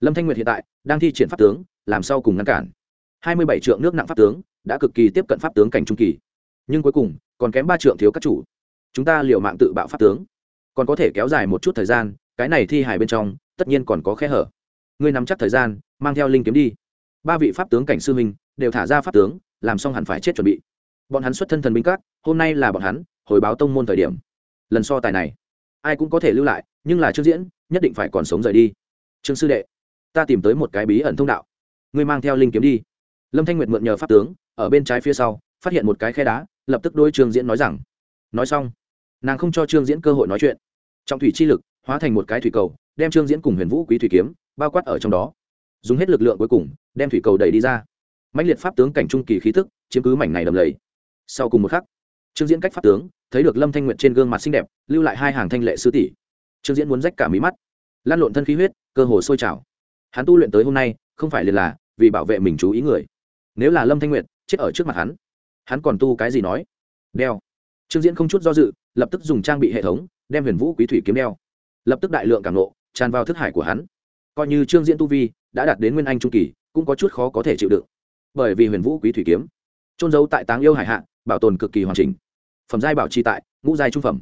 Lâm thanh nguyệt hiện tại đang thi triển pháp tướng, làm sao cùng ngăn cản? Hai mươi bảy trượng nước nặng pháp tướng đã cực kỳ tiếp cận pháp tướng cảnh trung kỳ. Nhưng cuối cùng, còn kém ba trượng thiếu các chủ. Chúng ta liều mạng tự bạo pháp tướng. Còn có thể kéo dài một chút thời gian cái này thi hài bên trong, tất nhiên còn có khe hở. Ngươi nắm chắc thời gian, mang theo linh kiếm đi. Ba vị pháp tướng cảnh sư minh đều thả ra pháp tướng, làm xong hẳn phải chết chuẩn bị. Bọn hắn xuất thân thần binh các, hôm nay là bọn hắn hồi báo tông môn thời điểm. Lần so tài này, ai cũng có thể lưu lại, nhưng là trương diễn, nhất định phải còn sống rời đi. Trương sư đệ, ta tìm tới một cái bí ẩn thông đạo. Ngươi mang theo linh kiếm đi. Lâm thanh nguyệt mượn nhờ pháp tướng, ở bên trái phía sau, phát hiện một cái khe đá, lập tức đôi trương diễn nói rằng, nói xong. Nàng không cho trương diễn cơ hội nói chuyện. Trọng thủy chi lực hóa thành một cái thủy cầu, đem trương diễn cùng huyền vũ quý thủy kiếm bao quát ở trong đó. Dùng hết lực lượng cuối cùng, đem thủy cầu đẩy đi ra. Mạnh liệt pháp tướng cảnh trung kỳ khí tức, chiếm cứ mảnh này đầm lầy. Sau cùng một khắc, trương diễn cách pháp tướng, thấy được lâm thanh nguyện trên gương mặt xinh đẹp, lưu lại hai hàng thanh lệ sư tỷ. Trương diễn muốn rách cả mí mắt. Lan lộn thân khí huyết, cơ hồ sôi trào. Hắn tu luyện tới hôm nay, không phải liền là vì bảo vệ mình chú ý người. Nếu là lâm thanh nguyện chết ở trước mặt hắn hắn còn tu cái gì nói? Đeo. Trương diễn không chút do dự, lập tức dùng trang bị hệ thống, đem huyền vũ quý thủy kiếm đeo lập tức đại lượng cảm nộ, tràn vào thức hải của hắn. Coi như trương diễn tu vi đã đạt đến nguyên anh trung kỳ, cũng có chút khó có thể chịu đựng. Bởi vì huyền vũ quý thủy kiếm trôn giấu tại táng yêu hải hạ, bảo tồn cực kỳ hoàn chỉnh. Phẩm giai bảo trì tại, ngũ giai trung phẩm.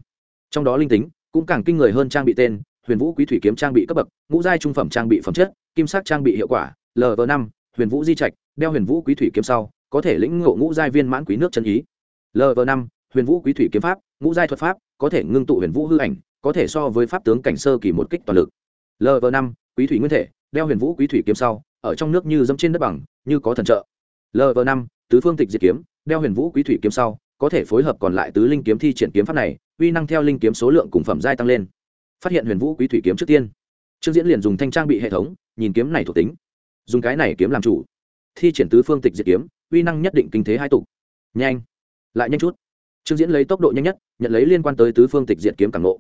Trong đó linh tính cũng càng kinh người hơn trang bị tên, huyền vũ quý thủy kiếm trang bị cấp bậc, ngũ giai trung phẩm trang bị phẩm chất, kim sắc trang bị hiệu quả lv năm, huyền vũ di trạch, đeo huyền vũ quý thủy kiếm sau, có thể lĩnh ngộ ngũ giai viên mãn quý nước chân ý. Lv năm, huyền vũ quý thủy kiếm pháp, ngũ giai thuật pháp, có thể ngưng tụ huyền vũ hư ảnh có thể so với pháp tướng cảnh sơ kỳ một kích toàn lực. Lv năm, quý thủy nguyên thể, đeo huyền vũ quý thủy kiếm sau, ở trong nước như dẫm trên đất bằng, như có thần trợ. Lv năm, tứ phương tịch diệt kiếm, đeo huyền vũ quý thủy kiếm sau, có thể phối hợp còn lại tứ linh kiếm thi triển kiếm pháp này, uy năng theo linh kiếm số lượng cùng phẩm giai tăng lên. Phát hiện huyền vũ quý thủy kiếm trước tiên. Trương diễn liền dùng thanh trang bị hệ thống, nhìn kiếm này thuộc tính. Dùng cái này kiếm làm chủ. Thi triển tứ phương tịch diệt kiếm, uy năng nhất định kinh thế hai tục nhanh. Lại nhanh chút. Trương diễn lấy tốc độ nhanh nhất, nhận lấy liên quan tới tứ phương tịch diệt kiếm càng lộ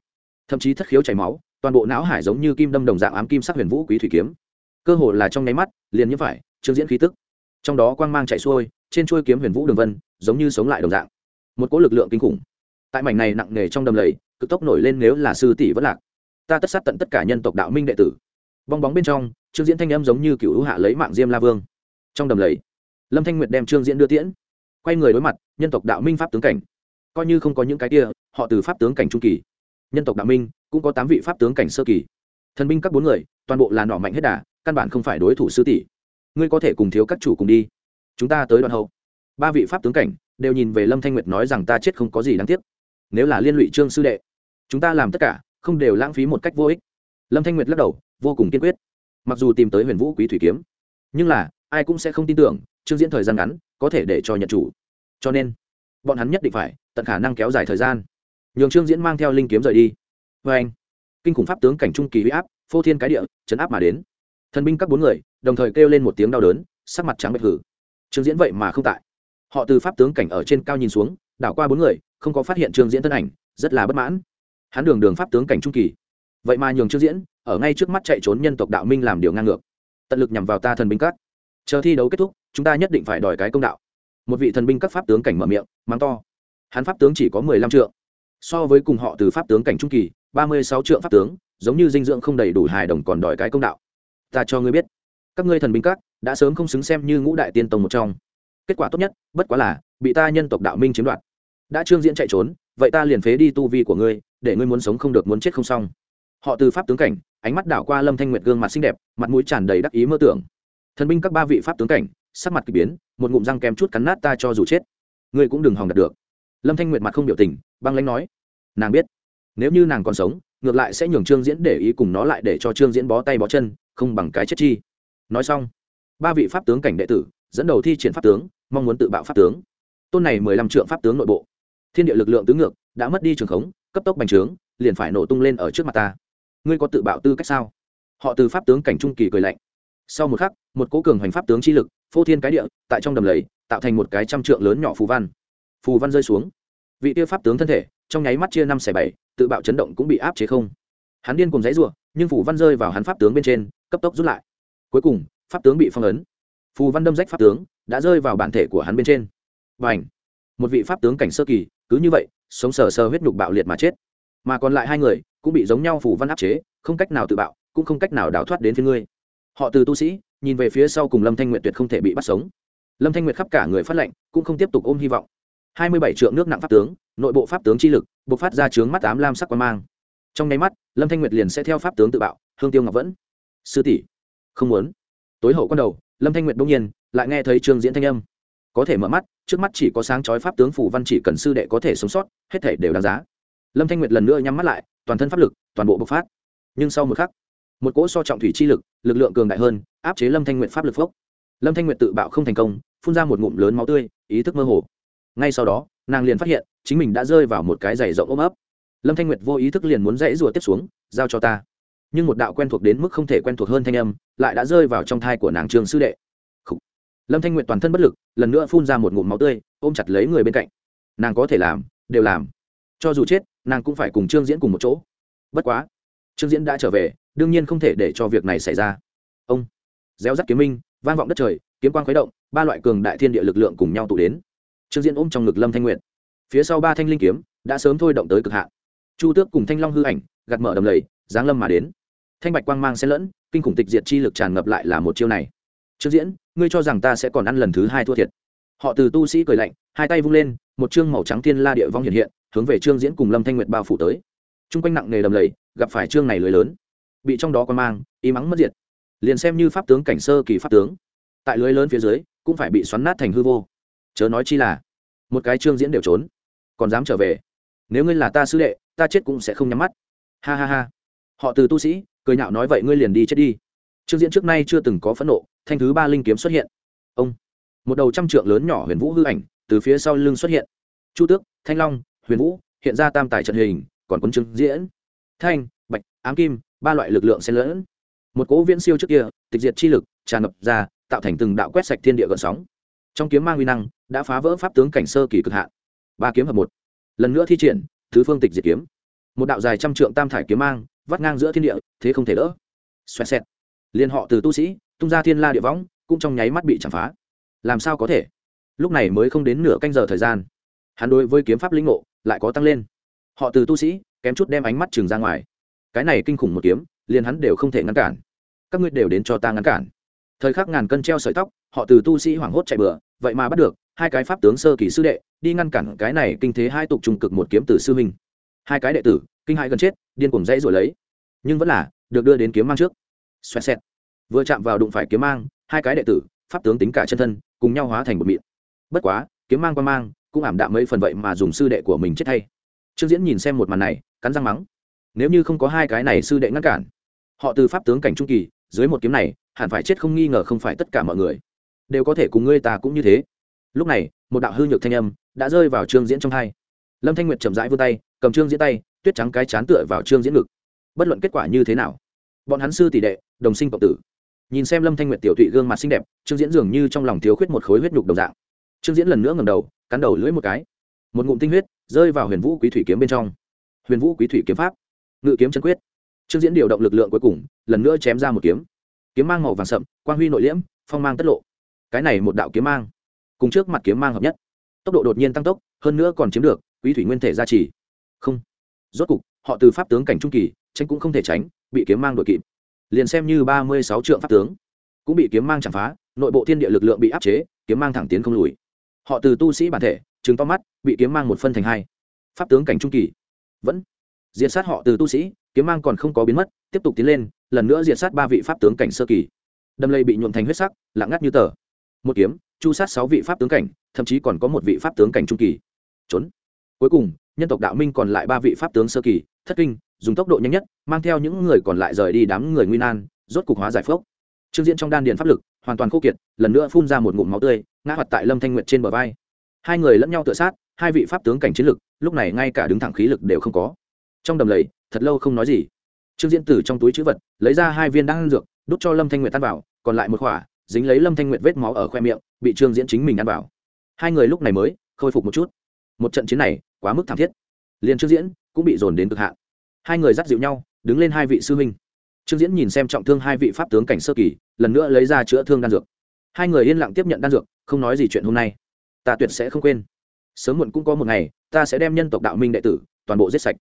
thậm chí thất khiếu chảy máu, toàn bộ não hải giống như kim đâm đồng dạng ám kim sắc huyền vũ quý thủy kiếm. Cơ hồ là trong nháy mắt, liền như phải, trương diễn khí tức. Trong đó quang mang chạy xuôi, trên chuôi kiếm huyền vũ đường vân, giống như sống lại đồng dạng. Một cỗ lực lượng kinh khủng. Tại mảnh này nặng nề trong đầm lầy, cực tốc nổi lên nếu là sư tỷ vẫn lạc. Ta tất sát tận tất cả nhân tộc đạo minh đệ tử. Bong bóng bên trong, trương diễn thanh âm giống như cựu hữu hạ lấy mạng diêm la vương. Trong đầm lầy, lâm thanh nguyệt đem trương diễn đưa tiễn. Quay người đối mặt, nhân tộc đạo minh pháp tướng cảnh. Coi như không có những cái kia, họ từ pháp tướng cảnh trung kỳ nhân tộc đạo minh, cũng có tám vị pháp tướng cảnh sơ kỳ. Thần binh các bốn người, toàn bộ là nỏ mạnh hết đà, căn bản không phải đối thủ sư tỷ. Ngươi có thể cùng thiếu các chủ cùng đi. Chúng ta tới đoạn hậu. Ba vị pháp tướng cảnh, đều nhìn về lâm thanh nguyệt nói rằng ta chết không có gì đáng tiếc. Nếu là liên lụy trương sư đệ, chúng ta làm tất cả, không đều lãng phí một cách vô ích. Lâm thanh nguyệt lắc đầu, vô cùng kiên quyết. Mặc dù tìm tới huyền vũ quý thủy kiếm, nhưng là, ai cũng sẽ không tin tưởng, trương diễn thời gian ngắn, có thể để cho nhận chủ. Cho nên, bọn hắn nhất định phải tận khả năng kéo dài thời gian nhường trương diễn mang theo linh kiếm rời đi. Vê anh, kinh khủng pháp tướng cảnh trung kỳ huy áp, phô thiên cái địa, chấn áp mà đến. Thần binh các bốn người, đồng thời kêu lên một tiếng đau đớn, sắc mặt trắng bệch hử trương diễn vậy mà không tại. Họ từ pháp tướng cảnh ở trên cao nhìn xuống, đảo qua bốn người, không có phát hiện trương diễn thân ảnh, rất là bất mãn. Hắn đường đường pháp tướng cảnh trung kỳ. Vậy mà nhường trương diễn, ở ngay trước mắt chạy trốn nhân tộc đạo minh làm điều ngang ngược. Tận lực nhằm vào ta thần binh các. Chờ thi đấu kết thúc, chúng ta nhất định phải đòi cái công đạo. Một vị thần binh các pháp tướng cảnh mở miệng, mắng to. Hắn pháp tướng chỉ có mười lăm trượng so với cùng họ từ pháp tướng cảnh trung kỳ, ba mươi sáu trượng pháp tướng, giống như dinh dưỡng không đầy đủ hài đồng còn đòi cái công đạo. Ta cho ngươi biết, các ngươi thần binh các đã sớm không xứng xem như ngũ đại tiên tông một trong. Kết quả tốt nhất, bất quá là, bị ta nhân tộc đạo minh chiếm đoạt. Đã trương diễn chạy trốn, vậy ta liền phế đi tu vi của ngươi, để ngươi muốn sống không được muốn chết không xong. Họ từ pháp tướng cảnh, ánh mắt đảo qua lâm thanh nguyệt gương mặt xinh đẹp, mặt mũi tràn đầy đắc ý mơ tưởng. Thần binh các ba vị pháp tướng cảnh, sắc mặt k ỳ biến, một ngụm răng kém chút cắn nát ta cho dù chết. Ngươi cũng đừng hòng đạt được lâm thanh nguyệt mặt không biểu tình, băng lãnh nói, nàng biết, nếu như nàng còn sống, ngược lại sẽ nhường trương diễn để ý cùng nó lại để cho trương diễn bó tay bó chân, không bằng cái chết chi. Nói xong, ba vị pháp tướng cảnh đệ tử dẫn đầu thi triển pháp tướng, mong muốn tự bạo pháp tướng. Tôn này mười lăm trượng pháp tướng nội bộ. Thiên địa lực lượng tứ ngược, đã mất đi trường khống, cấp tốc bành trướng, liền phải nổ tung lên ở trước mặt ta. Ngươi có tự bạo tư cách sao? Họ từ pháp tướng cảnh trung kỳ cười lạnh. Sau một khắc, một cố cường hoành pháp tướng chi lực, phô thiên cái địa, tại trong đầm lầy, tạo thành một cái trăm trượng lớn nhỏ phù văn phù văn rơi xuống. Vị tiêu pháp tướng thân thể, trong nháy mắt chia năm xẻ bảy, tự bạo chấn động cũng bị áp chế không. Hắn điên cùng dãy ruộng nhưng phù văn rơi vào hắn pháp tướng bên trên, cấp tốc rút lại. Cuối cùng, pháp tướng bị phong ấn. Phù văn đâm rách pháp tướng, đã rơi vào bản thể của hắn bên trên. Và ảnh một vị pháp tướng cảnh sơ kỳ, cứ như vậy, sống sờ sờ huyết nhục bạo liệt mà chết. Mà còn lại hai người, cũng bị giống nhau phù văn áp chế, không cách nào tự bạo, cũng không cách nào đào thoát đến phía ngươi. Họ từ tu sĩ, nhìn về phía sau cùng lâm thanh nguyệt tuyệt không thể bị bắt sống. Lâm thanh nguyệt khắp cả người phát lệnh, cũng không tiếp tục ôm hy vọng hai mươi bảy trượng nước nặng pháp tướng, nội bộ pháp tướng chi lực buộc phát ra trướng mắt ám lam sắc quan mang. Trong nháy mắt, lâm thanh nguyệt liền sẽ theo pháp tướng tự bạo, hương tiêu ngọc vẫn. Sư tỷ, không muốn. Tối hậu quan đầu, lâm thanh nguyệt bỗng nhiên lại nghe thấy trương diễn thanh âm. Có thể mở mắt, trước mắt chỉ có sáng chói pháp tướng phủ văn chỉ cần sư đệ có thể sống sót, hết thể đều đáng giá. Lâm thanh nguyệt lần nữa nhắm mắt lại, toàn thân pháp lực, toàn bộ bộc phát. Nhưng sau một khắc, một cỗ so trọng thủy chi lực lực lượng cường đại hơn, áp chế lâm thanh nguyệt pháp lực phốc. Lâm thanh nguyệt tự bạo không thành công, phun ra một ngụm lớn máu tươi, ý thức mơ hồ ngay sau đó, nàng liền phát hiện, chính mình đã rơi vào một cái giày rộng ôm ấp. Lâm thanh nguyệt vô ý thức liền muốn dãy rùa tiếp xuống, giao cho ta. Nhưng một đạo quen thuộc đến mức không thể quen thuộc hơn thanh âm, lại đã rơi vào trong thai của nàng trường sư đệ. Lâm thanh nguyệt toàn thân bất lực, lần nữa phun ra một ngụm máu tươi, ôm chặt lấy người bên cạnh. Nàng có thể làm, đều làm. Cho dù chết, nàng cũng phải cùng trương diễn cùng một chỗ. Bất quá, trương diễn đã trở về, đương nhiên không thể để cho việc này xảy ra. Ông. Gieo rắc kiếm minh, vang vọng đất trời, kiếm quang khuấy động, ba loại cường đại thiên địa lực lượng cùng nhau tụ đến trương diễn ôm trong ngực lâm thanh nguyện phía sau ba thanh linh kiếm đã sớm thôi động tới cực hạn. Chu tước cùng thanh long hư ảnh gạt mở đầm lầy, giáng lâm mà đến. Thanh bạch quang mang xen lẫn, kinh khủng tịch diệt chi lực tràn ngập lại là một chiêu này. Trương diễn, ngươi cho rằng ta sẽ còn ăn lần thứ hai thua thiệt? Họ từ tu sĩ cười lạnh, hai tay vung lên, một chương màu trắng thiên la địa vong hiện hiện, hướng về trương diễn cùng lâm thanh nguyệt bao phủ tới. T r u n g quanh nặng nề đầm lầy, gặp phải trương này lưới lớn, bị trong đó quan mang y mắng mất diệt. Liền xem như pháp tướng cảnh sơ kỳ pháp tướng, tại lưới lớn phía dưới, cũng phải bị xoắn nát thành hư vô chớ nói chi là, một cái trương diễn đều trốn, còn dám trở về. Nếu ngươi là ta sư đệ, ta chết cũng sẽ không nhắm mắt. Ha ha ha. Họ từ tu sĩ, cười nhạo nói vậy ngươi liền đi chết đi. Trương diễn trước nay chưa từng có phẫn nộ, thanh thứ ba linh kiếm xuất hiện. Ông. Một đầu trăm trượng lớn nhỏ huyền vũ hư ảnh, từ phía sau lưng xuất hiện. Chu tước, thanh long, huyền vũ, hiện ra tam tài trận hình, còn quân trương diễn. Thanh, bạch, ám kim, ba loại lực lượng xen lẫn. Một cố viễn siêu trước kia, tịch diệt chi lực, tràn ngập ra, tạo thành từng đạo quét sạch thiên địa gợn sóng trong kiếm mang uy năng, đã phá vỡ pháp tướng cảnh sơ kỳ cực hạn. Ba kiếm hợp một. Lần nữa thi triển, thứ phương tịch diệt kiếm. Một đạo dài trăm trượng tam thải kiếm mang, vắt ngang giữa thiên địa, thế không thể đỡ. Xoẹt xẹt. Liên họ từ tu sĩ, tung ra thiên la địa võng, cũng trong nháy mắt bị chạm phá. Làm sao có thể? Lúc này mới không đến nửa canh giờ thời gian, hắn đối với kiếm pháp linh ngộ lại có tăng lên. Họ từ tu sĩ, kém chút đem ánh mắt chừng ra ngoài. Cái này kinh khủng một kiếm, liền hắn đều không thể ngăn cản. Các ngươi đều đến cho ta ngăn cản. Thời khắc ngàn cân treo sợi tóc, họ từ tu sĩ hoảng hốt chạy bừa vậy mà bắt được hai cái pháp tướng sơ kỳ sư đệ, đi ngăn cản cái này kinh thế hai tục trùng cực một kiếm từ sư huynh. Hai cái đệ tử, kinh hãi gần chết, điên cuồng dãy rồi lấy. Nhưng vẫn là được đưa đến kiếm mang trước. Xoẹt xẹt. Vừa chạm vào đụng phải kiếm mang, hai cái đệ tử, pháp tướng tính cả chân thân, cùng nhau hóa thành một mịn. Bất quá, kiếm mang qua mang, cũng ảm đạm mấy phần vậy mà dùng sư đệ của mình chết thay. Trương diễn nhìn xem một màn này, cắn răng mắng. Nếu như không có hai cái này sư đệ ngăn cản, họ từ pháp tướng cảnh trung kỳ, dưới một kiếm này, hẳn phải chết không nghi ngờ không phải tất cả mọi người đều có thể cùng ngươi ta cũng như thế. Lúc này, một đạo hư nhược thanh âm đã rơi vào trương diễn trong hai. Lâm thanh nguyệt chậm rãi vươn tay, cầm trương diễn tay, tuyết trắng cái chán tựa vào trương diễn ngực. Bất luận kết quả như thế nào, bọn hắn sư tỷ đệ, đồng sinh cộng tử. Nhìn xem lâm thanh nguyệt tiểu thụy gương mặt xinh đẹp, trương diễn dường như trong lòng thiếu khuyết một khối huyết nhục đồng dạng. Trương diễn lần nữa ngầm đầu, cắn đầu lưỡi một cái. Một ngụm tinh huyết rơi vào huyền vũ quý thủy kiếm bên trong. Huyền vũ quý thủy kiếm pháp, ngự kiếm chân quyết. Trương diễn điều động lực lượng cuối cùng, lần nữa chém ra một kiếm. Kiếm mang màu vàng sậm, quang huy nội liễm, phong mang tất lộ cái này một đạo kiếm mang, cùng trước mặt kiếm mang hợp nhất, tốc độ đột nhiên tăng tốc, hơn nữa còn chiếm được quý thủy nguyên thể gia trì. Không, rốt cục, họ từ pháp tướng cảnh trung kỳ tranh cũng không thể tránh, bị kiếm mang đội kịp. Liền xem như ba mươi sáu trượng pháp tướng, cũng bị kiếm mang chạm phá, nội bộ thiên địa lực lượng bị áp chế, kiếm mang thẳng tiến không lùi. Họ từ tu sĩ bản thể chứng to mắt, bị kiếm mang một phân thành hai. Pháp tướng cảnh trung kỳ, vẫn diệt sát họ từ tu sĩ, kiếm mang còn không có biến mất, tiếp tục tiến lên, lần nữa diệt sát ba vị pháp tướng cảnh sơ kỳ. Đâm lây bị nhuộm thành huyết sắc, lặng ngắt như tờ một kiếm, chu sát sáu vị pháp tướng cảnh, thậm chí còn có một vị pháp tướng cảnh trung kỳ. Trốn. Cuối cùng, nhân tộc đạo minh còn lại ba vị pháp tướng sơ kỳ, thất kinh, dùng tốc độ nhanh nhất, mang theo những người còn lại rời đi đám người nguy nan, rốt cục hóa giải phốc. Trương diễn trong đan điền pháp lực, hoàn toàn khô kiệt, lần nữa phun ra một ngụm máu tươi, ngã hoạt tại lâm thanh nguyệt trên bờ vai. Hai người lẫn nhau tự sát, hai vị pháp tướng cảnh chiến lực, lúc này ngay cả đứng thẳng khí lực đều không có. Trong đầm lầy, thật lâu không nói gì. Trương diễn từ trong túi chữ vật, lấy ra hai viên đan dược, đút cho lâm thanh nguyệt tan vào, còn lại một khỏa dính lấy lâm thanh nguyệt vết máu ở khoe miệng, bị trương diễn chính mình ăn vào. Hai người lúc này mới khôi phục một chút. Một trận chiến này quá mức thảm thiết. Liền trương diễn cũng bị dồn đến cực hạn. Hai người dắt dịu nhau, đứng lên hai vị sư huynh. Trương diễn nhìn xem trọng thương hai vị pháp tướng cảnh sơ kỳ, lần nữa lấy ra chữa thương đan dược. Hai người yên lặng tiếp nhận đan dược, không nói gì chuyện hôm nay. Ta tuyệt sẽ không quên. Sớm muộn cũng có một ngày, ta sẽ đem nhân tộc đạo minh đệ tử toàn bộ giết sạch.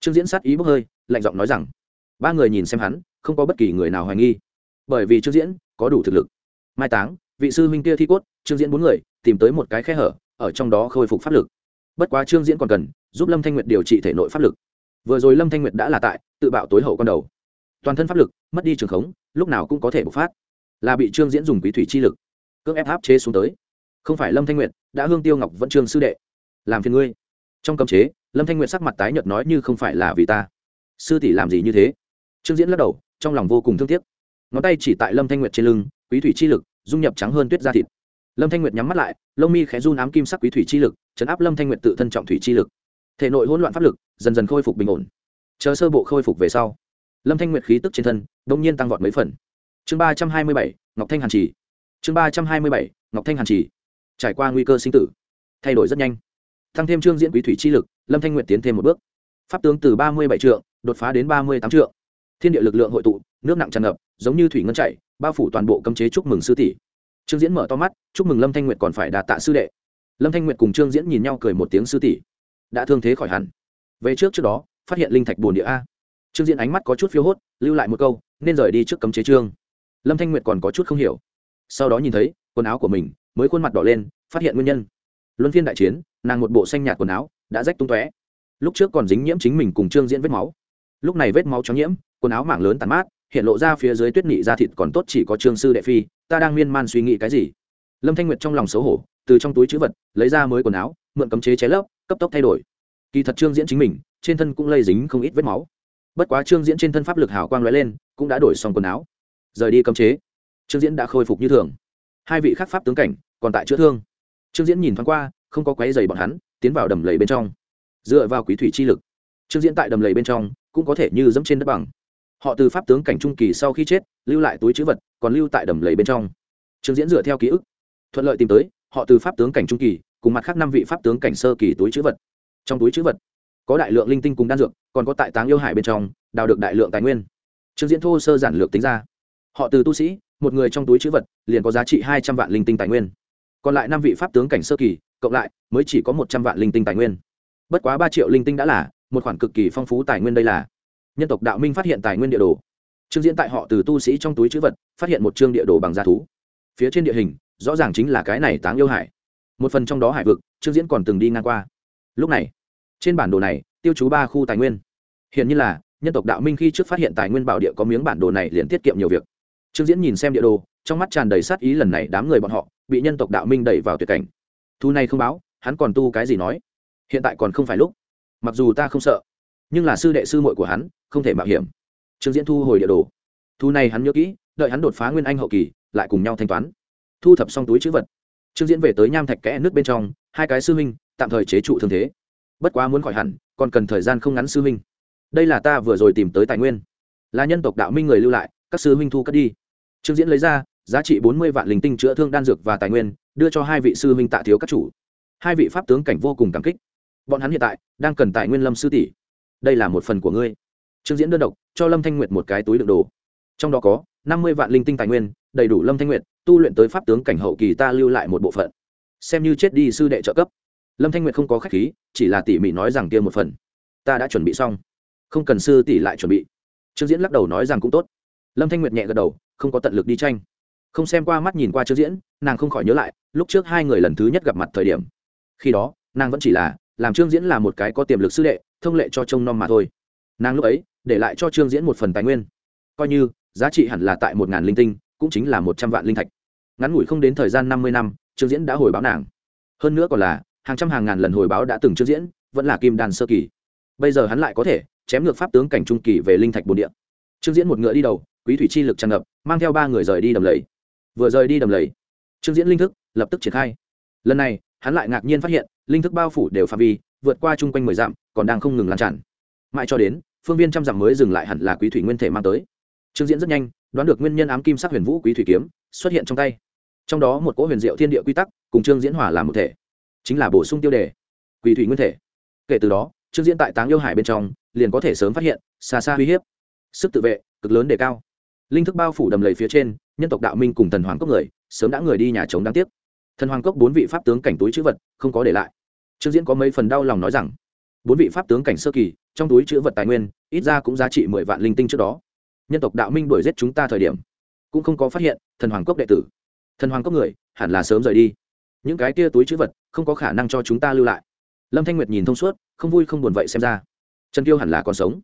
Trương diễn sát ý bốc hơi, lạnh giọng nói rằng. Ba người nhìn xem hắn, không có bất kỳ người nào hoài nghi. Bởi vì trương diễn có đủ thực lực mai táng, vị sư huynh kia thi cốt, trương diễn bốn người, tìm tới một cái khe hở, ở trong đó khôi phục pháp lực. Bất quá trương diễn còn cần, giúp lâm thanh nguyệt điều trị thể nội pháp lực. Vừa rồi lâm thanh nguyệt đã là tại, tự bạo tối hậu con đầu. Toàn thân pháp lực, mất đi trường khống, lúc nào cũng có thể bộc phát. Là bị trương diễn dùng quý thủy chi lực, cưỡng ép áp chế xuống tới. Không phải lâm thanh nguyệt, đã hương tiêu ngọc vẫn trương sư đệ. Làm phiền ngươi. Trong cấm chế, lâm thanh nguyệt sắc mặt tái nhợt nói như không phải là vì ta. Sư tỷ làm gì như thế? Trương diễn lắc đầu, trong lòng vô cùng thương tiếc. Ngón tay chỉ tại lâm thanh nguyệt trên lưng quý thủy chi lực, dung nhập trắng hơn tuyết da thịt. Lâm thanh nguyệt nhắm mắt lại, lông mi khẽ run ám kim sắc quý thủy chi lực, chấn áp lâm thanh nguyệt tự thân trọng thủy chi lực. Thể nội hỗn loạn pháp lực dần dần khôi phục bình ổn. Chờ sơ bộ khôi phục về sau, lâm thanh nguyệt khí tức trên thân đông nhiên tăng vọt mấy phần. Chương ba trăm hai mươi bảy, ngọc thanh hàn trì. Chương ba trăm hai mươi bảy, ngọc thanh hàn trì. Trải qua nguy cơ sinh tử, thay đổi rất nhanh. Tăng thêm trương diễn quý thủy chi lực, lâm thanh nguyệt tiến thêm một bước. Pháp tướng từ ba mươi bảy trượng, đột phá đến ba mươi tám trượng. Thiên địa lực lượng hội tụ, nước nặng tràn ngập, giống như thủy ngân chảy bao phủ toàn bộ cấm chế chúc mừng sư tỷ. Trương diễn mở to mắt, chúc mừng lâm thanh nguyệt còn phải đạt tạ sư đệ. Lâm thanh nguyệt cùng trương diễn nhìn nhau cười một tiếng sư tỷ. Đã thương thế khỏi hẳn. Về trước trước đó, phát hiện linh thạch bồn địa a. Trương diễn ánh mắt có chút phiếu hốt, lưu lại một câu, nên rời đi trước cấm chế trương. Lâm thanh nguyệt còn có chút không hiểu. Sau đó nhìn thấy, quần áo của mình, mới khuôn mặt đỏ lên, phát hiện nguyên nhân. Luân phiên đại chiến, nàng một bộ xanh nhạt quần áo, đã rách tung tóe. Lúc trước còn dính nhiễm chính mình cùng trương diễn vết máu. Lúc này vết máu cho nhiễm, quần áo mảng lớn tàn mát hiện lộ ra phía dưới tuyết nị da thịt còn tốt chỉ có trương sư đệ phi, ta đang miên man suy nghĩ cái gì? Lâm thanh nguyệt trong lòng xấu hổ, từ trong túi chữ vật, lấy ra mới quần áo, mượn cấm chế cháy lớp cấp tốc thay đổi. Kỳ thật trương diễn chính mình, trên thân cũng lây dính không ít vết máu. Bất quá trương diễn trên thân pháp lực hào quang lóe lên, cũng đã đổi xong quần áo. Rời đi cấm chế, trương diễn đã khôi phục như thường. Hai vị khắc pháp tướng cảnh, còn tại chữa thương. Trương diễn nhìn thoáng qua, không có quấy dày bọn hắn, tiến vào đầm lầy bên trong. Dựa vào quý thủy chi lực, trương diễn tại đầm lầy bên trong, cũng có thể như dẫm trên đất bằng họ từ pháp tướng cảnh trung kỳ sau khi chết, lưu lại túi chữ vật, còn lưu tại đầm lầy bên trong. Trương diễn dựa theo ký ức, thuận lợi tìm tới, họ từ pháp tướng cảnh trung kỳ, cùng mặt khác năm vị pháp tướng cảnh sơ kỳ túi chữ vật. Trong túi chữ vật, có đại lượng linh tinh cùng đan dược, còn có tại táng yêu hải bên trong, đào được đại lượng tài nguyên. Trương diễn thô sơ giản lược tính ra. Họ từ tu sĩ, một người trong túi chữ vật, liền có giá trị hai trăm vạn linh tinh tài nguyên. Còn lại năm vị pháp tướng cảnh sơ kỳ, cộng lại, mới chỉ có một trăm vạn linh tinh tài nguyên. Bất quá ba triệu linh tinh đã là, một khoản cực kỳ phong phú tài nguyên đây là nhân tộc đạo minh phát hiện tài nguyên địa đồ. Trương diễn tại họ từ tu sĩ trong túi chữ vật, phát hiện một chương địa đồ bằng g thú. Phía trên địa hình, rõ ràng chính là cái này táng yêu hải. Một phần trong đó hải vực, trương diễn còn từng đi ngang qua. Lúc này, trên bản đồ này, tiêu chú ba khu tài nguyên. Hiện như là, nhân tộc đạo minh khi trước phát hiện tài nguyên bảo địa có miếng bản đồ này liền tiết kiệm nhiều việc. Trương diễn nhìn xem địa đồ, trong mắt tràn đầy sát ý lần này đám người bọn họ bị nhân tộc đạo minh đẩy vào tuyệt cảnh. Thu này không báo, hắn còn tu cái gì nói? Hiện tại còn không phải lúc. Mặc dù ta không sợ nhưng là sư đệ sư muội của hắn không thể mạo hiểm. Trương diễn thu hồi địa đồ. Thu này hắn nhớ kỹ, đợi hắn đột phá nguyên anh hậu kỳ, lại cùng nhau thanh toán. Thu thập xong túi chữ vật. Trương diễn về tới nham thạch kẽ nước bên trong, hai cái sư huynh tạm thời chế trụ thương thế. Bất quá muốn khỏi hẳn, còn cần thời gian không ngắn sư huynh. Đây là ta vừa rồi tìm tới tài nguyên. Là nhân tộc đạo minh người lưu lại, các sư huynh thu cất đi. Trương diễn lấy ra, giá trị bốn mươi vạn linh tinh chữa thương đan dược và tài nguyên, đưa cho hai vị sư huynh tạ thiếu các chủ. Hai vị pháp tướng cảnh vô cùng cảm kích. Bọn hắn hiện tại đang cần tài nguyên lâm sư tỷ đây là một phần của ngươi. Trương diễn đơn độc, cho lâm thanh nguyệt một cái túi đựng đồ. Trong đó có năm mươi vạn linh tinh tài nguyên, đầy đủ lâm thanh nguyệt, tu luyện tới pháp tướng cảnh hậu kỳ ta lưu lại một bộ phận. Xem như chết đi sư đệ trợ cấp. Lâm thanh nguyệt không có khách khí, chỉ là tỉ mỉ nói rằng kia một phần. Ta đã chuẩn bị xong. Không cần sư tỷ lại chuẩn bị. Trương diễn lắc đầu nói rằng cũng tốt. Lâm thanh nguyệt nhẹ gật đầu, không có tận lực đi tranh. Không xem qua mắt nhìn qua trương diễn, nàng không khỏi nhớ lại, lúc trước hai người lần thứ nhất gặp mặt thời điểm. Khi đó, nàng vẫn chỉ là, làm trương diễn là một cái có tiềm lực sư đệ thông lệ cho trông nom mà thôi. Nàng lúc ấy, để lại cho trương diễn một phần tài nguyên. Coi như, giá trị hẳn là tại một ngàn linh tinh, cũng chính là một trăm vạn linh thạch. Ngắn ngủi không đến thời gian năm mươi năm, trương diễn đã hồi báo nàng. Hơn nữa còn là, hàng trăm hàng ngàn lần hồi báo đã từng trương diễn, vẫn là kim đàn sơ kỳ. Bây giờ hắn lại có thể chém ngược pháp tướng cảnh trung kỳ về linh thạch bồn địa. Trương diễn một ngựa đi đầu, quý thủy chi lực tràn ngập, mang theo ba người rời đi đầm lầy. Vừa rời đi đầm lầy, trương diễn linh thức lập tức triển khai. Lần này, hắn lại ngạc nhiên phát hiện, linh thức bao phủ đều phạm vi vượt qua chung quanh mười dặm, còn đang không ngừng lan tràn. Mãi cho đến, phương viên trăm dặm mới dừng lại hẳn là quý thủy nguyên thể mang tới. Trương diễn rất nhanh, đoán được nguyên nhân ám kim sắc huyền vũ quý thủy kiếm xuất hiện trong tay. Trong đó một cỗ huyền diệu thiên địa quy tắc cùng trương diễn hòa làm một thể, chính là bổ sung tiêu đề, quý thủy nguyên thể. Kể từ đó, trương diễn tại táng yêu hải bên trong liền có thể sớm phát hiện xa xa uy hiếp, sức tự vệ cực lớn đề cao. Linh thức bao phủ đầm lầy phía trên, nhân tộc đạo minh cùng thần hoàng cốc người, sớm đã người đi nhà chống đáng tiếc. Thần hoàng cốc bốn vị pháp tướng cảnh túi chữ vật không có để lại trương diễn có mấy phần đau lòng nói rằng, bốn vị pháp tướng cảnh sơ kỳ, trong túi chữ vật tài nguyên, ít ra cũng giá trị mười vạn linh tinh trước đó. Nhân tộc đạo minh đuổi giết chúng ta thời điểm, cũng không có phát hiện thần hoàng cốc đệ tử. Thần hoàng cốc người, hẳn là sớm rời đi. Những cái kia túi chữ vật, không có khả năng cho chúng ta lưu lại. Lâm thanh nguyệt nhìn thông suốt, không vui không buồn vậy xem ra. Trần kiêu hẳn là còn sống.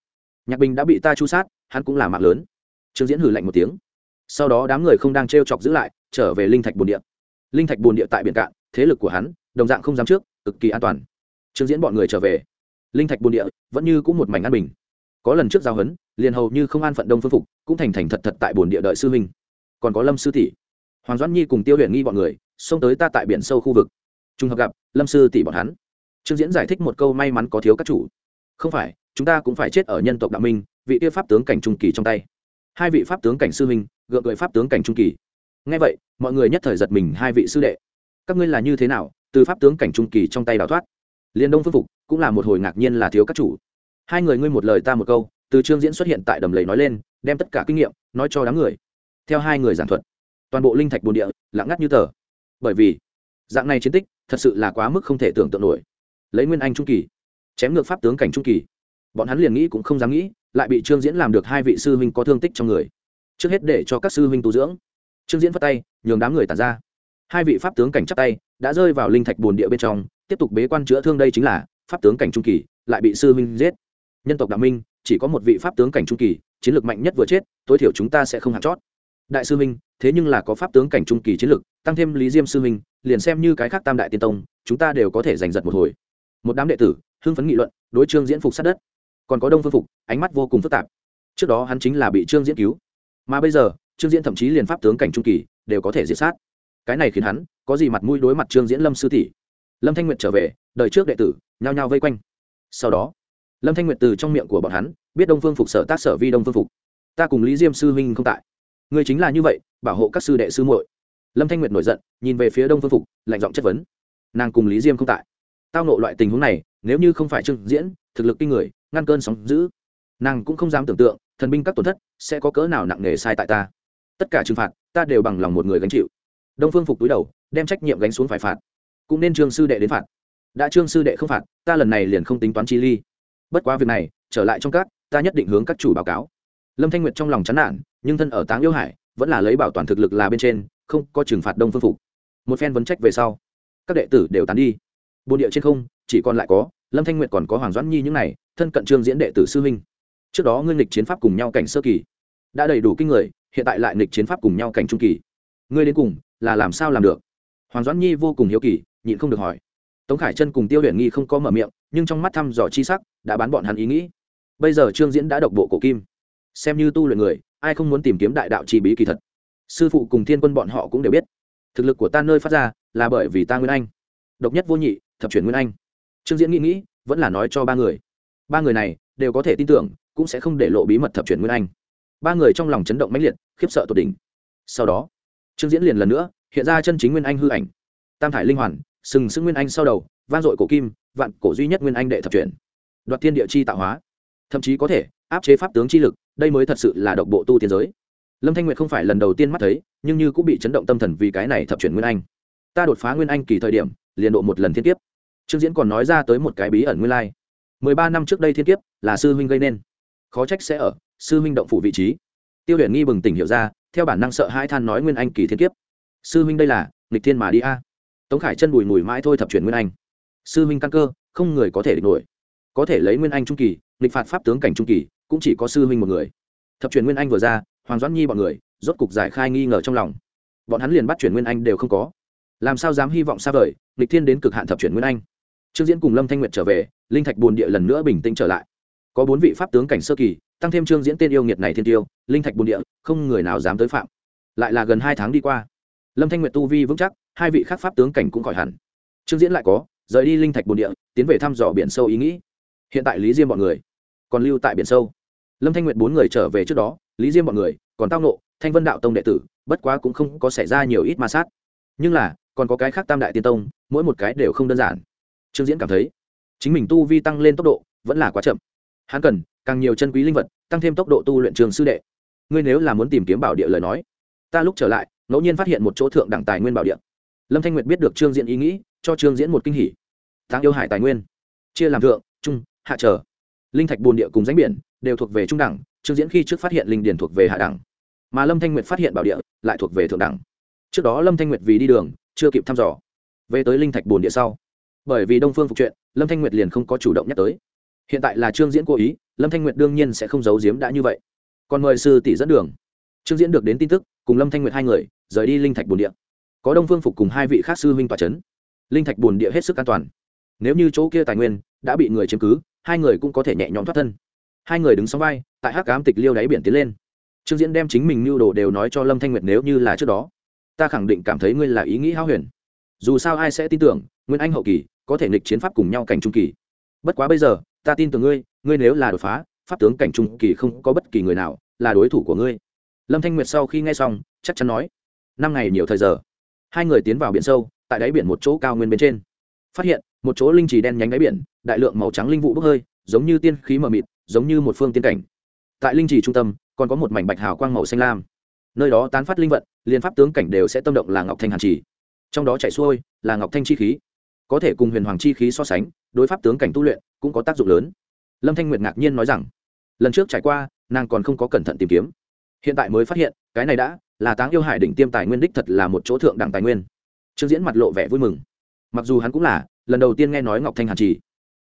Nhạc bình đã bị ta chu sát, hắn cũng là mạng lớn. Trương diễn hử lạnh một tiếng. Sau đó đám người không đang t chọc giữ lại, trở về linh thạch bồn địa. Linh thạch bồn địa tại biển cạn, thế lực của hắn, đồng dạng không dám trước cực kỳ an toàn. Trương diễn bọn người trở về. Linh thạch bồn địa vẫn như cũng một mảnh an bình. Có lần trước giao hấn, liền hầu như không an phận đông phương phục, cũng thành thành thật thật tại bồn địa đợi sư Minh. còn có lâm sư tỷ. Hoàng doãn nhi cùng tiêu huyền nghi bọn người xông tới ta tại biển sâu khu vực. Trùng hợp gặp lâm sư tỷ bọn hắn. Trương diễn giải thích một câu may mắn có thiếu các chủ. Không phải, chúng ta cũng phải chết ở nhân tộc đạo minh, vị tiêu pháp tướng cảnh trung kỳ trong tay. Hai vị pháp tướng cảnh sư minh gượng gợi pháp tướng cảnh trung kỳ. Ngay vậy, mọi người nhất thời giật mình, hai vị sư đệ. Các ngươi là như thế nào từ pháp tướng cảnh trung kỳ trong tay đào thoát. Liên đông phương phục cũng là một hồi ngạc nhiên là thiếu các chủ. Hai người ngươi một lời ta một câu, từ trương diễn xuất hiện tại đầm lầy nói lên, đem tất cả kinh nghiệm nói cho đám người. Theo hai người giảng thuật, toàn bộ linh thạch bồn địa lặng ngắt như tờ. Bởi vì, dạng này chiến tích thật sự là quá mức không thể tưởng tượng nổi. Lấy nguyên anh trung kỳ, chém ngược pháp tướng cảnh trung kỳ, bọn hắn liền nghĩ cũng không dám nghĩ, lại bị trương diễn làm được hai vị sư huynh có thương tích trong người. Trước hết để cho các sư huynh tu dưỡng. Trương diễn phát tay, nhường đám người tàn ra hai vị pháp tướng cảnh chắp tay, đã rơi vào linh thạch bồn địa bên trong, tiếp tục bế quan chữa thương đây chính là pháp tướng cảnh trung kỳ, lại bị sư huynh giết. Nhân tộc đạo minh, chỉ có một vị pháp tướng cảnh trung kỳ, chiến lược mạnh nhất vừa chết, tối thiểu chúng ta sẽ không hạt chót. Đại sư minh thế nhưng là có pháp tướng cảnh trung kỳ chiến lược tăng thêm lý diêm sư minh liền xem như cái khác tam đại tiên tông, chúng ta đều có thể giành giật một hồi. Một đám đệ tử, hưng phấn nghị luận, đối trương diễn phục sát đất. Còn có đông phương phục, ánh mắt vô cùng phức tạp. Trước đó hắn chính là bị trương diễn cứu. Mà bây giờ, trương diễn thậm chí liền pháp tướng cảnh trung kỳ, đều có thể diệt sát cái này khiến hắn có gì mặt mũi đối mặt trương diễn lâm sư tỷ? Lâm thanh nguyệt trở về đợi trước đệ tử, nhao nhao vây quanh. Sau đó, lâm thanh nguyệt từ trong miệng của bọn hắn biết đông phương phục sở tác sở vi đông phương phục. Ta cùng lý diêm sư huynh không tại. Người chính là như vậy, bảo hộ các sư đệ sư muội. Lâm thanh nguyệt nổi giận, nhìn về phía đông phương phục, lạnh giọng chất vấn. Nàng cùng lý diêm không tại. Tao nộ loại tình huống này, nếu như không phải trương diễn, thực lực kinh người, ngăn cơn sóng giữ nàng cũng không dám tưởng tượng, thần binh các tổn thất sẽ có cỡ nào nặng nề sai tại ta. Tất cả trừng phạt, ta đều bằng lòng một người gánh chịu đông phương phục túi đầu, đem trách nhiệm gánh xuống phải phạt. Cũng nên trương sư đệ đến phạt. Đã trương sư đệ không phạt, ta lần này liền không tính toán chi ly. Bất quá việc này, trở lại trong các, ta nhất định hướng các chủ báo cáo. Lâm thanh nguyệt trong lòng chán nản, nhưng thân ở táng yêu hải, vẫn là lấy bảo toàn thực lực là bên trên, không có trừng phạt đông phương phục. Một phen vấn trách về sau, các đệ tử đều tán đi. Bồn địa trên không, chỉ còn lại có, lâm thanh nguyệt còn có hoàng doãn nhi những này, thân cận trương diễn đệ tử sư huynh. Trước đó ngươi nghịch chiến pháp cùng nhau cảnh sơ kỳ, đã đầy đủ kinh người, hiện tại lại nghịch chiến pháp cùng nhau cảnh trung kỳ. Ngươi đến cùng là làm sao làm được? Hoàng doãn nhi vô cùng hiếu kỳ, nhịn không được hỏi. Tống khải chân cùng tiêu huyền nghi không có mở miệng, nhưng trong mắt thăm dò chi sắc đã bán bọn hắn ý nghĩ. Bây giờ trương diễn đã độc bộ cổ kim. Xem như tu luyện người, ai không muốn tìm kiếm đại đạo chi bí kỳ thật? Sư phụ cùng thiên quân bọn họ cũng đều biết. Thực lực của ta nơi phát ra là bởi vì ta nguyên anh. Độc nhất vô nhị, thập chuyển nguyên anh. Trương diễn nghĩ nghĩ, vẫn là nói cho ba người. Ba người này đều có thể tin tưởng, cũng sẽ không để lộ bí mật thập chuyển nguyên anh. Ba người trong lòng chấn động mãnh liệt, khiếp sợ tột đỉnh. Sau đó trương diễn liền lần nữa, hiện ra chân chính nguyên anh hư ảnh. Tam thải linh hoàn, sừng sững nguyên anh sau đầu van dội cổ kim, vạn cổ duy nhất nguyên anh đệ thập truyền đoạt thiên địa chi tạo hóa. Thậm chí có thể, áp chế pháp tướng chi lực, đây mới thật sự là độc bộ tu tiên giới. Lâm thanh nguyệt không phải lần đầu tiên mắt thấy, nhưng như cũng bị chấn động tâm thần vì cái này thập truyền nguyên anh. Ta đột phá nguyên anh kỳ thời điểm, liền độ một lần thiên kiếp. Trương diễn còn nói ra tới một cái bí ẩn nguyên lai. Mười ba năm trước đây thiên kiếp, là sư huynh gây nên. Khó trách sẽ ở, sư huynh động phủ vị trí. Tiêu huyền nghi bừng tỉnh hiểu ra theo bản năng sợ hai than nói nguyên anh kỳ thiên kiếp. Sư huynh đây là, nghịch thiên mà đi a. Tống khải chân bùi mùi mãi thôi thập chuyển nguyên anh. Sư huynh căn cơ, không người có thể địch nổi. Có thể lấy nguyên anh trung kỳ, nghịch phạt pháp tướng cảnh trung kỳ, cũng chỉ có sư huynh một người. Thập chuyển nguyên anh vừa ra, hoàng doãn nhi bọn người, rốt cục giải khai nghi ngờ trong lòng. Bọn hắn liền bắt chuyển nguyên anh đều không có. Làm sao dám hy vọng xa vời, nghịch thiên đến cực hạn thập chuyển nguyên anh. Trương diễn cùng lâm thanh nguyệt trở về, linh thạch bồn địa lần nữa bình tĩnh trở lại. Có bốn vị pháp tướng cảnh sơ kỳ tăng thêm trương diễn tên yêu nghiệt này thiên tiêu, linh thạch bồn địa, không người nào dám tới phạm. Lại là gần hai tháng đi qua. Lâm thanh nguyệt tu vi vững chắc, hai vị khác pháp tướng cảnh cũng khỏi hẳn. Trương diễn lại có, rời đi linh thạch bồn địa, tiến về thăm dò biển sâu ý nghĩ. Hiện tại lý diêm bọn người còn lưu tại biển sâu. Lâm thanh nguyệt bốn người trở về trước đó, lý diêm bọn người còn tao nộ thanh vân đạo tông đệ tử, bất quá cũng không có xảy ra nhiều ít ma sát. Nhưng là, còn có cái khác tam đại tiên tông, mỗi một cái đều không đơn giản. Trương diễn cảm thấy, chính mình tu vi tăng lên tốc độ vẫn là quá chậm hắn cần càng nhiều chân quý linh vật, tăng thêm tốc độ tu luyện trường sư đệ. Ngươi nếu là muốn tìm kiếm bảo địa lời nói, ta lúc trở lại, ngẫu nhiên phát hiện một chỗ thượng đẳng tài nguyên bảo địa. Lâm thanh nguyệt biết được trương diễn ý nghĩ, cho trương diễn một kinh hỉ. Tăng yêu hải tài nguyên, chia làm thượng, trung, hạ trở. Linh thạch bồn địa cùng ránh biển đều thuộc về trung đẳng, trương diễn khi trước phát hiện linh điền thuộc về hạ đẳng, mà lâm thanh nguyệt phát hiện bảo địa lại thuộc về thượng đẳng. Trước đó lâm thanh nguyệt vì đi đường, chưa kịp thăm dò. Về tới linh thạch bồn địa sau, bởi vì đông phương phục chuyện, lâm thanh nguyệt liền không có chủ động nhắc tới hiện tại là trương diễn cố ý, lâm thanh nguyệt đương nhiên sẽ không giấu giếm đã như vậy. Còn mời sư tỷ dẫn đường. Trương diễn được đến tin tức, cùng lâm thanh nguyệt hai người, rời đi linh thạch bồn địa. Có đông phương phục cùng hai vị khác sư huynh tòa c h ấ n linh thạch bồn địa hết sức an toàn. Nếu như chỗ kia tài nguyên đã bị người chiếm cứ, hai người cũng có thể nhẹ nhõm thoát thân. Hai người đứng sóng vai, tại hắc cám tịch liêu đáy biển tiến lên. Trương diễn đem chính mình mưu đồ đều nói cho lâm thanh nguyệt nếu như là trước đó, ta khẳng định cảm thấy ngươi là ý nghĩ hao huyền. Dù sao ai sẽ tin tưởng, nguyên anh hậu kỳ có thể nghịch chiến pháp cùng nhau cảnh trung kỳ. Bất quá bây giờ ta tin tưởng ngươi ngươi nếu là đột phá, pháp tướng cảnh trung kỳ không có bất kỳ người nào là đối thủ của ngươi. Lâm thanh nguyệt sau khi nghe xong, chắc chắn nói, năm ngày nhiều thời giờ, hai người tiến vào biển sâu, tại đáy biển một chỗ cao nguyên bên trên. Phát hiện, một chỗ linh trì đen nhánh đáy biển, đại lượng màu trắng linh vụ bốc hơi, giống như tiên khí mờ mịt, giống như một phương tiên cảnh. Tại linh trì trung tâm, còn có một mảnh bạch hào quang màu xanh lam. Nơi đó tán phát linh vận liên pháp tướng cảnh đều sẽ tâm động là ngọc thanh hàn trì. Trong đó chạy xuôi là ngọc thanh chi khí có thể cùng huyền hoàng chi khí so sánh, đối pháp tướng cảnh tu luyện cũng có tác dụng lớn. Lâm thanh nguyệt ngạc nhiên nói rằng, lần trước trải qua, nàng còn không có cẩn thận tìm kiếm. Hiện tại mới phát hiện, cái này đã là táng yêu hải đỉnh tiêm tài nguyên đích thật là một chỗ thượng đẳng tài nguyên. Trương diễn mặt lộ vẻ vui mừng. Mặc dù hắn cũng là, lần đầu tiên nghe nói ngọc thanh hàn trì,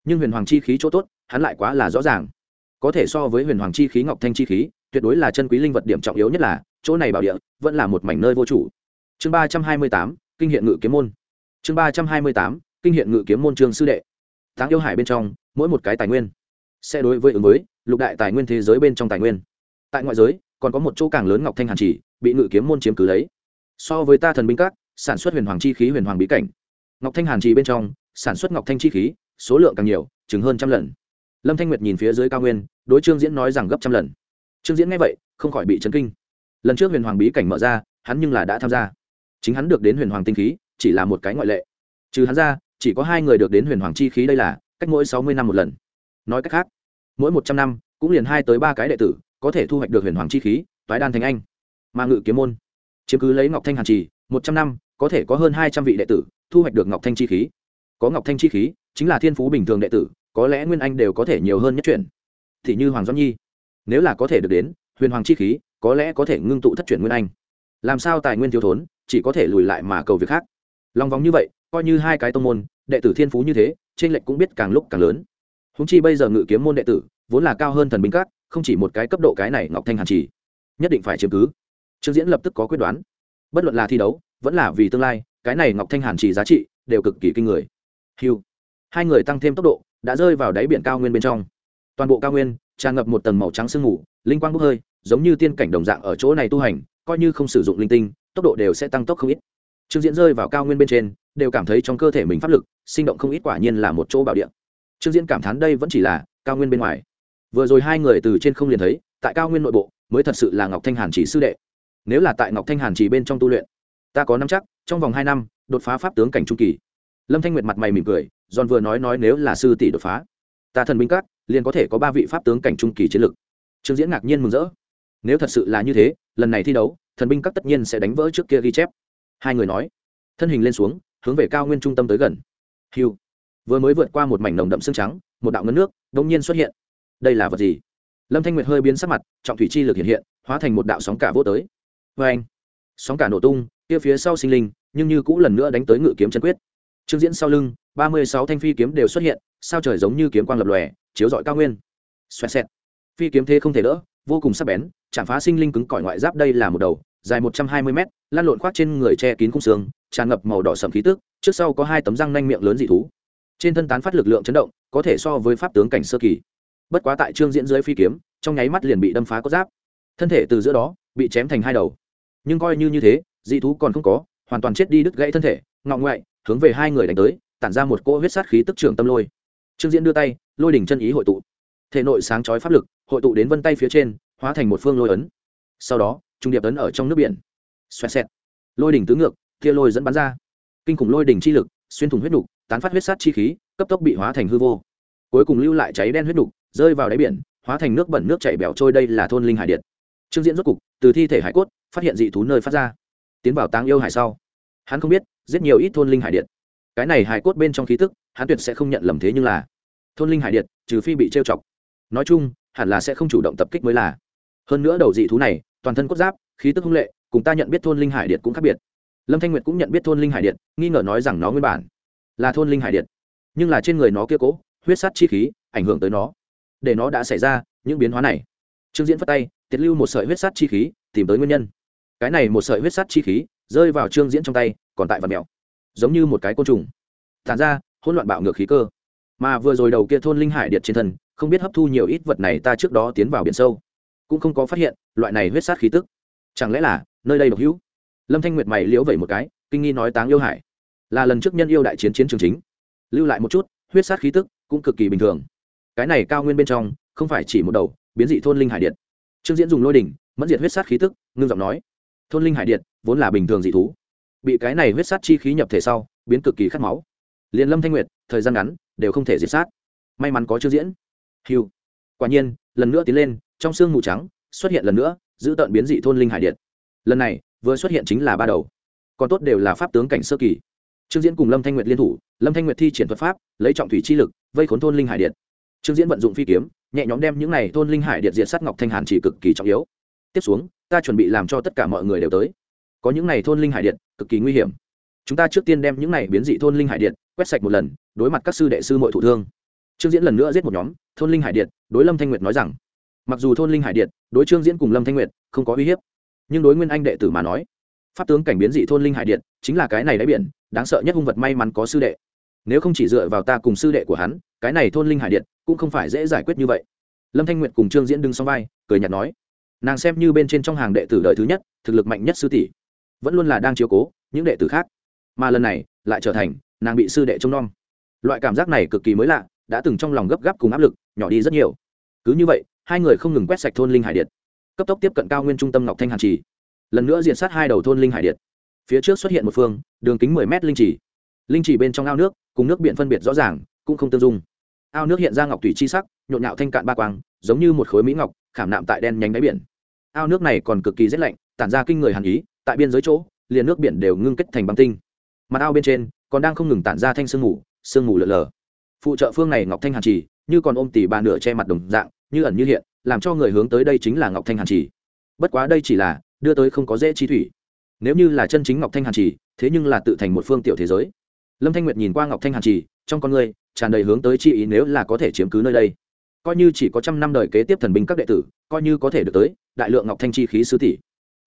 nhưng huyền hoàng chi khí chỗ tốt, hắn lại quá là rõ ràng. Có thể so với huyền hoàng chi khí, ngọc thanh chi khí, tuyệt đối là chân quý linh vật điểm trọng yếu nhất là, chỗ này bảo địa vẫn là một mảnh nơi vô chủ. Chương ba trăm hai mươi tám, kinh hiện ngự kiếm môn. Chương ba trăm hai mươi tám kinh hiện ngự kiếm môn trương sư đệ. Táng yêu hải bên trong, mỗi một cái tài nguyên sẽ đối với ứng với lục đại tài nguyên thế giới bên trong tài nguyên. Tại ngoại giới, còn có một chỗ càng lớn ngọc thanh hàn chỉ, bị ngự kiếm môn chiếm cứ lấy. So với ta thần binh các, sản xuất huyền hoàng chi khí, huyền hoàng bí cảnh. Ngọc thanh hàn trì bên trong, sản xuất ngọc thanh chi khí, số lượng càng nhiều chứng hơn trăm lần. Lâm thanh nguyệt nhìn phía dưới cao nguyên, đối trương diễn nói rằng gấp trăm lần. Trương diễn nghe vậy, không khỏi bị chấn kinh. Lần trước huyền hoàng bí cảnh mở ra, hắn nhưng là đã tham gia. Chính hắn được đến huyền hoàng tinh khí, chỉ là một cái ngoại lệ. Trừ hắn ra chỉ có hai người được đến huyền hoàng chi khí đây là, cách mỗi sáu mươi năm một lần. Nói cách khác, mỗi một trăm năm, cũng liền hai tới ba cái đệ tử, có thể thu hoạch được huyền hoàng chi khí, toái đan thành anh. Mà ngự kiếm môn. Chiếm cứ lấy ngọc thanh hàn trì, một trăm năm, có thể có hơn hai trăm vị đệ tử, thu hoạch được ngọc thanh chi khí. Có ngọc thanh chi khí, chính là thiên phú bình thường đệ tử, có lẽ nguyên anh đều có thể nhiều hơn nhất chuyển thì như hoàng doãn nhi, nếu là có thể được đến huyền hoàng chi khí, có lẽ có thể ngưng tụ thất chuyển nguyên anh. Làm sao tài nguyên thiếu thốn, chỉ có thể lùi lại mà cầu việc khác. Lòng vòng như vậy, coi như hai cái tông môn đệ tử thiên phú như thế, trên lệnh cũng biết càng lúc càng lớn. Húng chi bây giờ ngự kiếm môn đệ tử, vốn là cao hơn thần binh các, không chỉ một cái cấp độ cái này ngọc thanh hàn chỉ, nhất định phải chiếm cứ. Trương diễn lập tức có quyết đoán. Bất luận là thi đấu, vẫn là vì tương lai, cái này ngọc thanh hàn chỉ giá trị đều cực kỳ kinh người. Hiu hai người tăng thêm tốc độ, đã rơi vào đáy biển cao nguyên bên trong. Toàn bộ cao nguyên, tràn ngập một tầng màu trắng sương mù, linh quang bốc hơi, giống như tiên cảnh đồng dạng ở chỗ này tu hành, coi như không sử dụng linh tinh, tốc độ đều sẽ tăng tốc không ít. Trương diễn rơi vào cao nguyên bên trên đều cảm thấy trong cơ thể mình pháp lực, sinh động không ít quả nhiên là một chỗ bảo địa. Trương diễn cảm thán đây vẫn chỉ là cao nguyên bên ngoài. Vừa rồi hai người từ trên không liền thấy, tại cao nguyên nội bộ, mới thật sự là ngọc thanh hàn chỉ sư đệ. Nếu là tại ngọc thanh hàn chỉ bên trong tu luyện, ta có năm chắc, trong vòng hai năm, đột phá pháp tướng cảnh trung kỳ. Lâm thanh nguyệt mặt mày mỉm cười, giòn vừa nói nói nếu là sư tỷ đột phá, ta thần binh cát liền có thể có ba vị pháp tướng cảnh trung kỳ chiến lực. Trương diễn ngạc nhiên mừng rỡ. Nếu thật sự là như thế, lần này thi đấu, thần binh các tất nhiên sẽ đánh vỡ trước kia ghi chép. Hai người nói. Thân hình lên xuống hướng về cao nguyên trung tâm tới gần. Hiu. Vừa mới vượt qua một mảnh nồng đậm xương trắng, một đạo ngân nước đông nhiên xuất hiện. Đây là vật gì? Lâm thanh nguyệt hơi biến sắc mặt, trọng thủy chi lực hiện hiện, hóa thành một đạo sóng cả vô tới. Vê anh, sóng cả nổ tung, kia phía sau sinh linh, nhưng như cũng lần nữa đánh tới ngự kiếm chân quyết. Trương diễn sau lưng, ba mươi sáu thanh phi kiếm đều xuất hiện, sao trời giống như kiếm quang lập lòe, chiếu dọi cao nguyên. Xoẹt xẹt. Phi kiếm thế không thể đỡ, vô cùng sắc bén, chạm phá sinh linh cứng cỏi ngoại giáp đây là một đầu dài một trăm hai mươi mét lan lộn khoác trên người che kín khung xương, tràn ngập màu đỏ sầm khí tức, trước sau có hai tấm răng nanh miệng lớn dị thú. Trên thân tán phát lực lượng chấn động, có thể so với pháp tướng cảnh sơ kỳ. Bất quá tại trương diễn dưới phi kiếm, trong nháy mắt liền bị đâm phá có giáp. Thân thể từ giữa đó, bị chém thành hai đầu. Nhưng coi như như thế, dị thú còn không có, hoàn toàn chết đi đứt gãy thân thể ngọng ngoại, hướng về hai người đánh tới, tản ra một cỗ huyết sát khí tức trưởng tâm lôi. Trương diễn đưa tay, lôi đỉnh chân ý hội tụ. Thể nội sáng chói pháp lực, hội tụ đến vân tay phía trên, hóa thành một phương lôi ấn. Sau đó trung điệp tấn ở trong nước biển. Xoẹt xẹt. Lôi đỉnh tứ ngược, tia lôi dẫn bắn ra. Kinh khủng lôi đỉnh chi lực, xuyên thủng huyết đục tán phát huyết sát chi khí, cấp tốc bị hóa thành hư vô. Cuối cùng lưu lại cháy đen huyết đục rơi vào đáy biển, hóa thành nước bẩn nước chảy bẻo trôi đây là thôn linh hải điện. Trương diễn rốt cục, từ thi thể hải cốt, phát hiện dị thú nơi phát ra. Tiến vào táng yêu hải sau. Hắn không biết rất nhiều ít thôn linh hải điện. Cái này hải cốt bên trong khí tức, hắn tuyệt sẽ không nhận lầm thế nhưng là, thôn linh hải điện, trừ phi bị trêu chọc. Nói chung, hẳn là sẽ không chủ động tập kích mới là. Hơn nữa đầu dị thú này toàn thân cốt giáp, khí tức hung lệ, cùng ta nhận biết thôn linh hải điện cũng khác biệt. Lâm thanh nguyệt cũng nhận biết thôn linh hải điện, nghi ngờ nói rằng nó nguyên bản là thôn linh hải điện, nhưng là trên người nó kia cố, huyết sát chi khí, ảnh hưởng tới nó. Để nó đã xảy ra những biến hóa này. Trương diễn phất tay, tiết lưu một sợi huyết sát chi khí, tìm tới nguyên nhân. Cái này một sợi huyết sát chi khí rơi vào trương diễn trong tay, còn tại vật mèo. Giống như một cái côn trùng. Tàn ra, hỗn loạn bạo ngược khí cơ. Mà vừa rồi đầu kia thôn linh hải điện trên thân, không biết hấp thu nhiều ít vật này ta trước đó tiến vào biển sâu cũng không có phát hiện loại này huyết sát khí tức. Chẳng lẽ là nơi đây độc hữu? Lâm thanh nguyệt mày liễu vẩy một cái, kinh nghi nói táng yêu hải. Là lần trước nhân yêu đại chiến chiến trường chính. Lưu lại một chút, huyết sát khí tức cũng cực kỳ bình thường. Cái này cao nguyên bên trong, không phải chỉ một đầu, biến dị thôn linh hải điện. Trương diễn dùng lôi đỉnh, mẫn diệt huyết sát khí tức, ngưng giọng nói. Thôn linh hải điện vốn là bình thường dị thú. Bị cái này huyết sát chi khí nhập thể sau, biến cực kỳ khát máu. Liền lâm thanh nguyệt, thời gian ngắn, đều không thể diệt sát. May mắn có trương diễn. Hiu quả nhiên, lần nữa tiến lên, trong sương mù trắng xuất hiện lần nữa, giữ tận biến dị thôn linh hải điện. Lần này, vừa xuất hiện chính là ba đầu. Còn tốt đều là pháp tướng cảnh sơ kỳ. Trương diễn cùng lâm thanh nguyệt liên thủ, lâm thanh nguyệt thi triển thuật pháp, lấy trọng thủy chi lực, vây khốn thôn linh hải điện. Trương diễn vận dụng phi kiếm, nhẹ nhõm đem những này thôn linh hải điện diệt sát ngọc thanh hàn chỉ cực kỳ trọng yếu. Tiếp xuống, ta chuẩn bị làm cho tất cả mọi người đều tới. Có những này thôn linh hải điện, cực kỳ nguy hiểm. Chúng ta trước tiên đem những này biến dị thôn linh hải điện quét sạch một lần, đối mặt các sư đệ sư mọi thủ thương trương diễn lần nữa giết một nhóm, thôn linh hải điện đối lâm thanh nguyệt nói rằng, mặc dù thôn linh hải điện đối trương diễn cùng lâm thanh nguyệt không có uy hiếp, nhưng đối nguyên anh đệ tử mà nói, pháp tướng cảnh biến dị thôn linh hải điện chính là cái này đáy biển, đáng sợ nhất hung vật may mắn có sư đệ. Nếu không chỉ dựa vào ta cùng sư đệ của hắn, cái này thôn linh hải điện cũng không phải dễ giải quyết như vậy. Lâm thanh nguyệt cùng trương diễn đứng sau vai, cười nhạt nói, nàng xem như bên trên trong hàng đệ tử đời thứ nhất, thực lực mạnh nhất sư tỷ, vẫn luôn là đang chiếu cố những đệ tử khác, mà lần này lại trở thành nàng bị sư đệ trông nom. Loại cảm giác này cực kỳ mới lạ đã từng trong lòng gấp gáp cùng áp lực, nhỏ đi rất nhiều. Cứ như vậy, hai người không ngừng quét sạch thôn linh hải điện cấp tốc tiếp cận cao nguyên trung tâm ngọc thanh hàn trì. Lần nữa diện sát hai đầu thôn linh hải điện phía trước xuất hiện một phương, đường kính mười mét linh trì. Linh trì bên trong ao nước, cùng nước biển phân biệt rõ ràng, cũng không tương dung. Ao nước hiện ra ngọc thủy chi sắc, nhộn nhạo thanh cạn ba quang, giống như một khối mỹ ngọc, khảm nạm tại đen nhánh đáy biển. Ao nước này còn cực kỳ rét lạnh, tản ra kinh người hàn ý, tại biên giới chỗ, liền nước biển đều ngưng kết thành băng tinh. Mặt ao bên trên, còn đang không ngừng tản ra thanh sương mù sương mù lở lờ phụ trợ phương này ngọc thanh hàn trì, như còn ôm tỉ ba nửa che mặt đồng dạng, như ẩn như hiện, làm cho người hướng tới đây chính là ngọc thanh hàn trì. Bất quá đây chỉ là đưa tới không có dễ chi thủy. Nếu như là chân chính ngọc thanh hàn trì, thế nhưng là tự thành một phương tiểu thế giới. Lâm thanh nguyệt nhìn qua ngọc thanh hàn trì, trong con người tràn đầy hướng tới chi ý nếu là có thể chiếm cứ nơi đây. Coi như chỉ có trăm năm đời kế tiếp thần binh các đệ tử, coi như có thể được tới đại lượng ngọc thanh chi khí sư tỷ.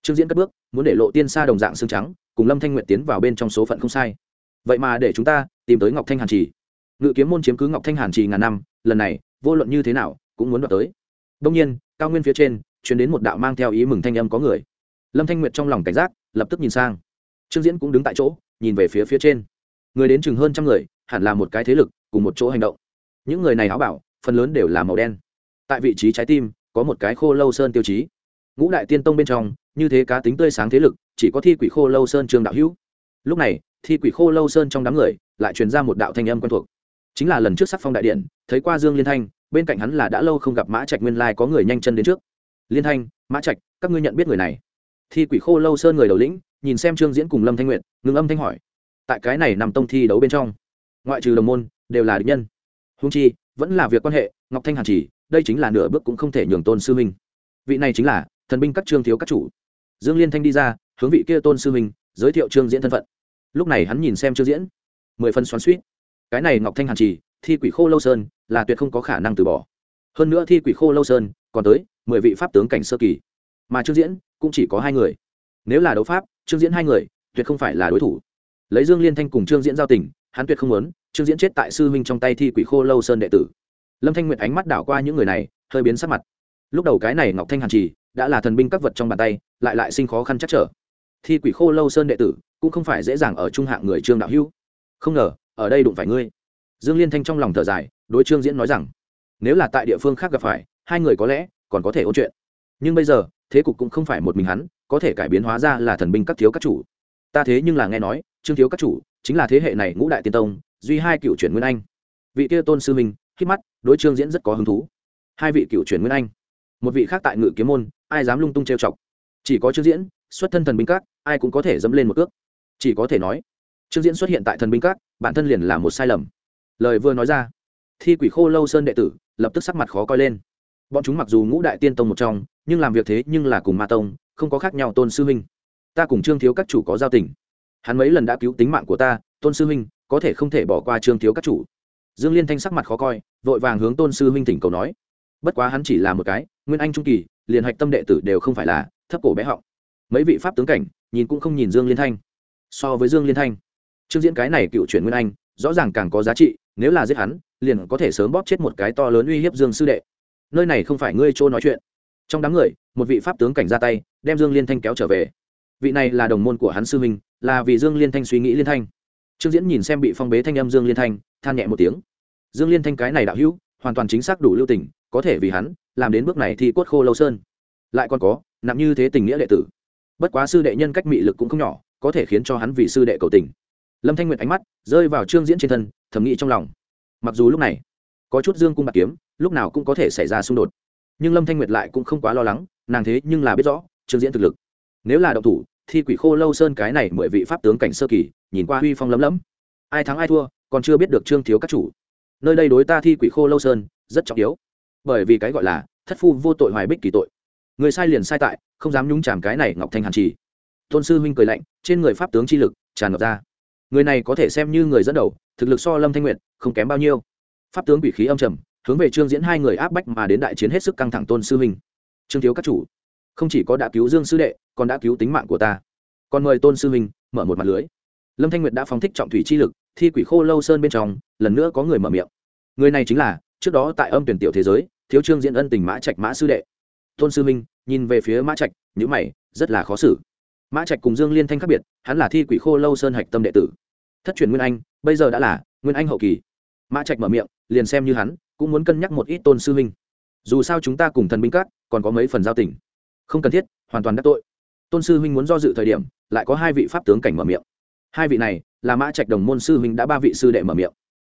Trương diễn cất bước, muốn để lộ tiên xa đồng dạng xương trắng, cùng lâm thanh nguyệt tiến vào bên trong số phận không sai. Vậy mà để chúng ta tìm tới ngọc thanh hàn trì ngự kiếm môn chiếm cứ ngọc thanh hàn trì ngàn năm, lần này, vô luận như thế nào, cũng muốn đoạt tới. Đông nhiên, cao nguyên phía trên chuyển đến một đạo mang theo ý mừng thanh âm có người. Lâm thanh nguyệt trong lòng cảnh giác, lập tức nhìn sang. Trương diễn cũng đứng tại chỗ, nhìn về phía phía trên. Người đến chừng hơn trăm người, hẳn là một cái thế lực, cùng một chỗ hành động. Những người này áo bảo, phần lớn đều là màu đen. Tại vị trí trái tim, có một cái khô lâu sơn tiêu chí. Ngũ đại tiên tông bên trong, như thế cá tính tươi sáng thế lực, chỉ có thi quỷ khô lâu sơn trường đạo hữu. Lúc này, thi quỷ khô lâu sơn trong đám người, lại truyền ra một đạo thanh âm quen thuộc chính là lần trước sắc phong đại điện, thấy qua dương liên thanh, bên cạnh hắn là đã lâu không gặp mã trạch nguyên lai có người nhanh chân đến trước. Liên thanh, mã trạch, các ngươi nhận biết người này? Thi quỷ khô lâu sơn người đầu lĩnh, nhìn xem trương diễn cùng lâm thanh nguyện ngừng âm thanh hỏi. Tại cái này nằm tông thi đấu bên trong, ngoại trừ đồng môn, đều là địch nhân. Hung chi, vẫn là việc quan hệ, ngọc thanh hàn chỉ, đây chính là nửa bước cũng không thể nhường tôn sư minh. Vị này chính là thần binh các trương thiếu các chủ. Dương liên thanh đi ra, hướng vị kia tôn sư minh, giới thiệu trương diễn thân phận. Lúc này hắn nhìn xem trương diễn, mười phân xoắn suýt cái này ngọc thanh hàn trì, thi quỷ khô lâu sơn, là tuyệt không có khả năng từ bỏ. Hơn nữa thi quỷ khô lâu sơn, còn tới mười vị pháp tướng cảnh sơ kỳ. Mà trương diễn cũng chỉ có hai người. Nếu là đấu pháp, trương diễn hai người, tuyệt không phải là đối thủ. Lấy dương liên thanh cùng trương diễn giao tình, hắn tuyệt không muốn trương diễn chết tại sư huynh trong tay thi quỷ khô lâu sơn đệ tử. Lâm thanh nguyệt ánh mắt đảo qua những người này, hơi biến sắc mặt. Lúc đầu cái này ngọc thanh hàn trì đã là thần binh các vật trong bàn tay, lại lại sinh khó khăn chắc trở. Thi quỷ khô lâu sơn đệ tử cũng không phải dễ dàng ở trung hạng người trương đạo hữu. Không ngờ ở đây đụng phải ngươi. Dương liên thanh trong lòng thở dài, đối trương diễn nói rằng, nếu là tại địa phương khác gặp phải, hai người có lẽ còn có thể ôn chuyện. Nhưng bây giờ, thế cục cũng không phải một mình hắn, có thể cải biến hóa ra là thần binh các thiếu các chủ. Ta thế nhưng là nghe nói, trương thiếu các chủ chính là thế hệ này ngũ đại tiên tông, duy hai cựu chuyển nguyên anh. Vị kia tôn sư minh khi mắt, đối trương diễn rất có hứng thú. Hai vị cựu chuyển nguyên anh. Một vị khác tại ngự kiếm môn, ai dám lung tung trêu chọc. Chỉ có trương diễn, xuất thân thần binh các, ai cũng có thể dẫm lên một cước. Chỉ có thể nói trương diễn xuất hiện tại thần binh các, bản thân liền là một sai lầm. Lời vừa nói ra, thi quỷ khô lâu sơn đệ tử lập tức sắc mặt khó coi lên. Bọn chúng mặc dù ngũ đại tiên tông một trong, nhưng làm việc thế nhưng là cùng ma tông, không có khác nhau tôn sư huynh. Ta cùng trương thiếu các chủ có giao tình. Hắn mấy lần đã cứu tính mạng của ta, tôn sư huynh, có thể không thể bỏ qua trương thiếu các chủ. Dương liên thanh sắc mặt khó coi, vội vàng hướng tôn sư huynh thỉnh cầu nói. Bất quá hắn chỉ là một cái, nguyên anh trung kỳ, liền hạch tâm đệ tử đều không phải là thấp cổ bé họng. Mấy vị pháp tướng cảnh, nhìn cũng không nhìn dương liên thanh. So với dương liên thanh trương diễn cái này cựu chuyển nguyên anh, rõ ràng càng có giá trị, nếu là giết hắn, liền có thể sớm bóp chết một cái to lớn uy hiếp dương sư đệ. Nơi này không phải ngươi chỗ nói chuyện. Trong đám người, một vị pháp tướng cảnh ra tay, đem dương liên thanh kéo trở về. Vị này là đồng môn của hắn sư huynh, là vì dương liên thanh suy nghĩ liên thanh. Trương diễn nhìn xem bị phong bế thanh âm dương liên thanh, than nhẹ một tiếng. Dương liên thanh cái này đạo hữu, hoàn toàn chính xác đủ lưu tình, có thể vì hắn, làm đến bước này thì cốt khô lâu sơn. Lại còn có, nặng như thế tình nghĩa đệ tử. Bất quá sư đệ nhân cách mị lực cũng không nhỏ, có thể khiến cho hắn vì sư đệ cầu tình lâm thanh nguyệt ánh mắt rơi vào trương diễn trên thân, thầm nghĩ trong lòng. Mặc dù lúc này có chút dương cung bạc kiếm, lúc nào cũng có thể xảy ra xung đột. Nhưng lâm thanh nguyệt lại cũng không quá lo lắng, nàng thế nhưng là biết rõ, trương diễn thực lực. Nếu là động thủ, thì quỷ khô lâu sơn cái này mười vị pháp tướng cảnh sơ kỳ, nhìn qua huy phong lấm lấm. Ai thắng ai thua, còn chưa biết được trương thiếu các chủ. Nơi đây đối ta thi quỷ khô lâu sơn, rất trọng yếu. Bởi vì cái gọi là thất phu vô tội hoài bích kỳ tội. Người sai liền sai tại, không dám nhúng chàm cái này ngọc thanh hàn trì. Tôn sư huynh cười lạnh, trên người pháp tướng chi lực, tràn ngập ra người này có thể xem như người dẫn đầu, thực lực so lâm thanh nguyệt không kém bao nhiêu. Pháp tướng quỷ khí âm trầm, hướng về trương diễn hai người áp bách mà đến đại chiến hết sức căng thẳng tôn sư huynh trương thiếu các chủ, không chỉ có đã cứu dương sư đệ, còn đã cứu tính mạng của ta. Còn mời tôn sư huynh mở một mặt lưới. Lâm thanh nguyệt đã phóng thích trọng thủy chi lực, thi quỷ khô lâu sơn bên trong, lần nữa có người mở miệng. Người này chính là, trước đó tại âm tuyển tiểu thế giới, thiếu trương diễn ân tình mã trạch mã sư đệ. Tôn sư minh nhìn về phía mã trạch nhữ mày, rất là khó xử mã trạch cùng dương liên thanh khác biệt, hắn là thi quỷ khô lâu sơn hạch tâm đệ tử. Thất truyền nguyên anh, bây giờ đã là nguyên anh hậu kỳ. Mã trạch mở miệng, liền xem như hắn, cũng muốn cân nhắc một ít tôn sư huynh. dù sao chúng ta cùng thần binh cát còn có mấy phần giao tình. Không cần thiết, hoàn toàn đắc tội. Tôn sư huynh muốn do dự thời điểm, lại có hai vị pháp tướng cảnh mở miệng. Hai vị này, là mã trạch đồng môn sư huynh đã ba vị sư đệ mở miệng.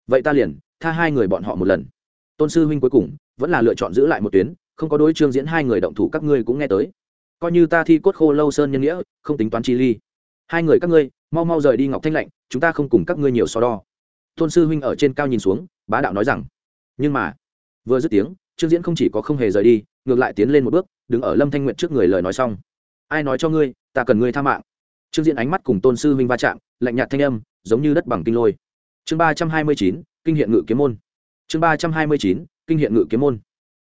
Vậy ta liền tha hai người bọn họ một lần. Tôn sư huynh cuối cùng, vẫn là lựa chọn giữ lại một tuyến, không có đối trương diễn hai người động thủ các ngươi cũng nghe tới coi như ta thi cốt khô lâu sơn nhân nghĩa, không tính toán chi ly. Hai người các ngươi, mau mau rời đi ngọc thanh lạnh, chúng ta không cùng các ngươi nhiều so đo. Tôn sư huynh ở trên cao nhìn xuống, bá đạo nói rằng. Nhưng mà, vừa dứt tiếng, trương diễn không chỉ có không hề rời đi, ngược lại tiến lên một bước, đứng ở lâm thanh nguyện trước người lời nói xong. Ai nói cho ngươi, ta cần ngươi tha mạng. Trương diễn ánh mắt cùng tôn sư huynh va chạm, lạnh nhạt thanh âm, giống như đất bằng kinh lôi. Chương ba trăm hai mươi chín, kinh hiện ngự kiếm môn. Chương ba trăm hai mươi chín, kinh hiện ngự kiếm môn.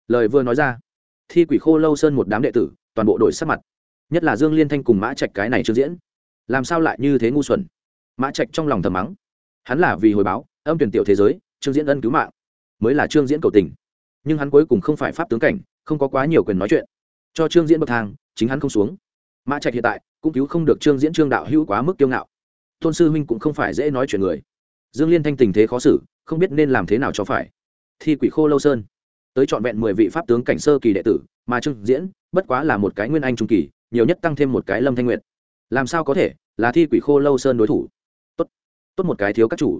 Lời vừa nói ra, thi quỷ khô lâu sơn một đám đệ tử toàn bộ đổi sắc mặt. Nhất là dương liên thanh cùng mã trạch cái này chưa diễn. Làm sao lại như thế ngu xuẩn? Mã trạch trong lòng thầm mắng. Hắn là vì hồi báo, âm tuyển tiểu thế giới, trương diễn ân cứu mạng, mới là trương diễn cầu tình. Nhưng hắn cuối cùng không phải pháp tướng cảnh, không có quá nhiều quyền nói chuyện. Cho trương diễn bậc thang, chính hắn không xuống. Mã trạch hiện tại, cũng cứu không được trương diễn trương đạo hữu quá mức kiêu ngạo. Tôn sư huynh cũng không phải dễ nói chuyện người. Dương liên thanh tình thế khó xử, không biết nên làm thế nào cho phải. Thi quỷ khô lâu sơn, tới trọn vẹn mười vị pháp tướng cảnh sơ kỳ đệ tử, mà trương diễn bất quá là một cái nguyên anh trung kỳ, nhiều nhất tăng thêm một cái lâm thanh nguyện làm sao có thể? Là thi quỷ khô lâu sơn đối thủ. Tốt. Tốt một cái thiếu các chủ.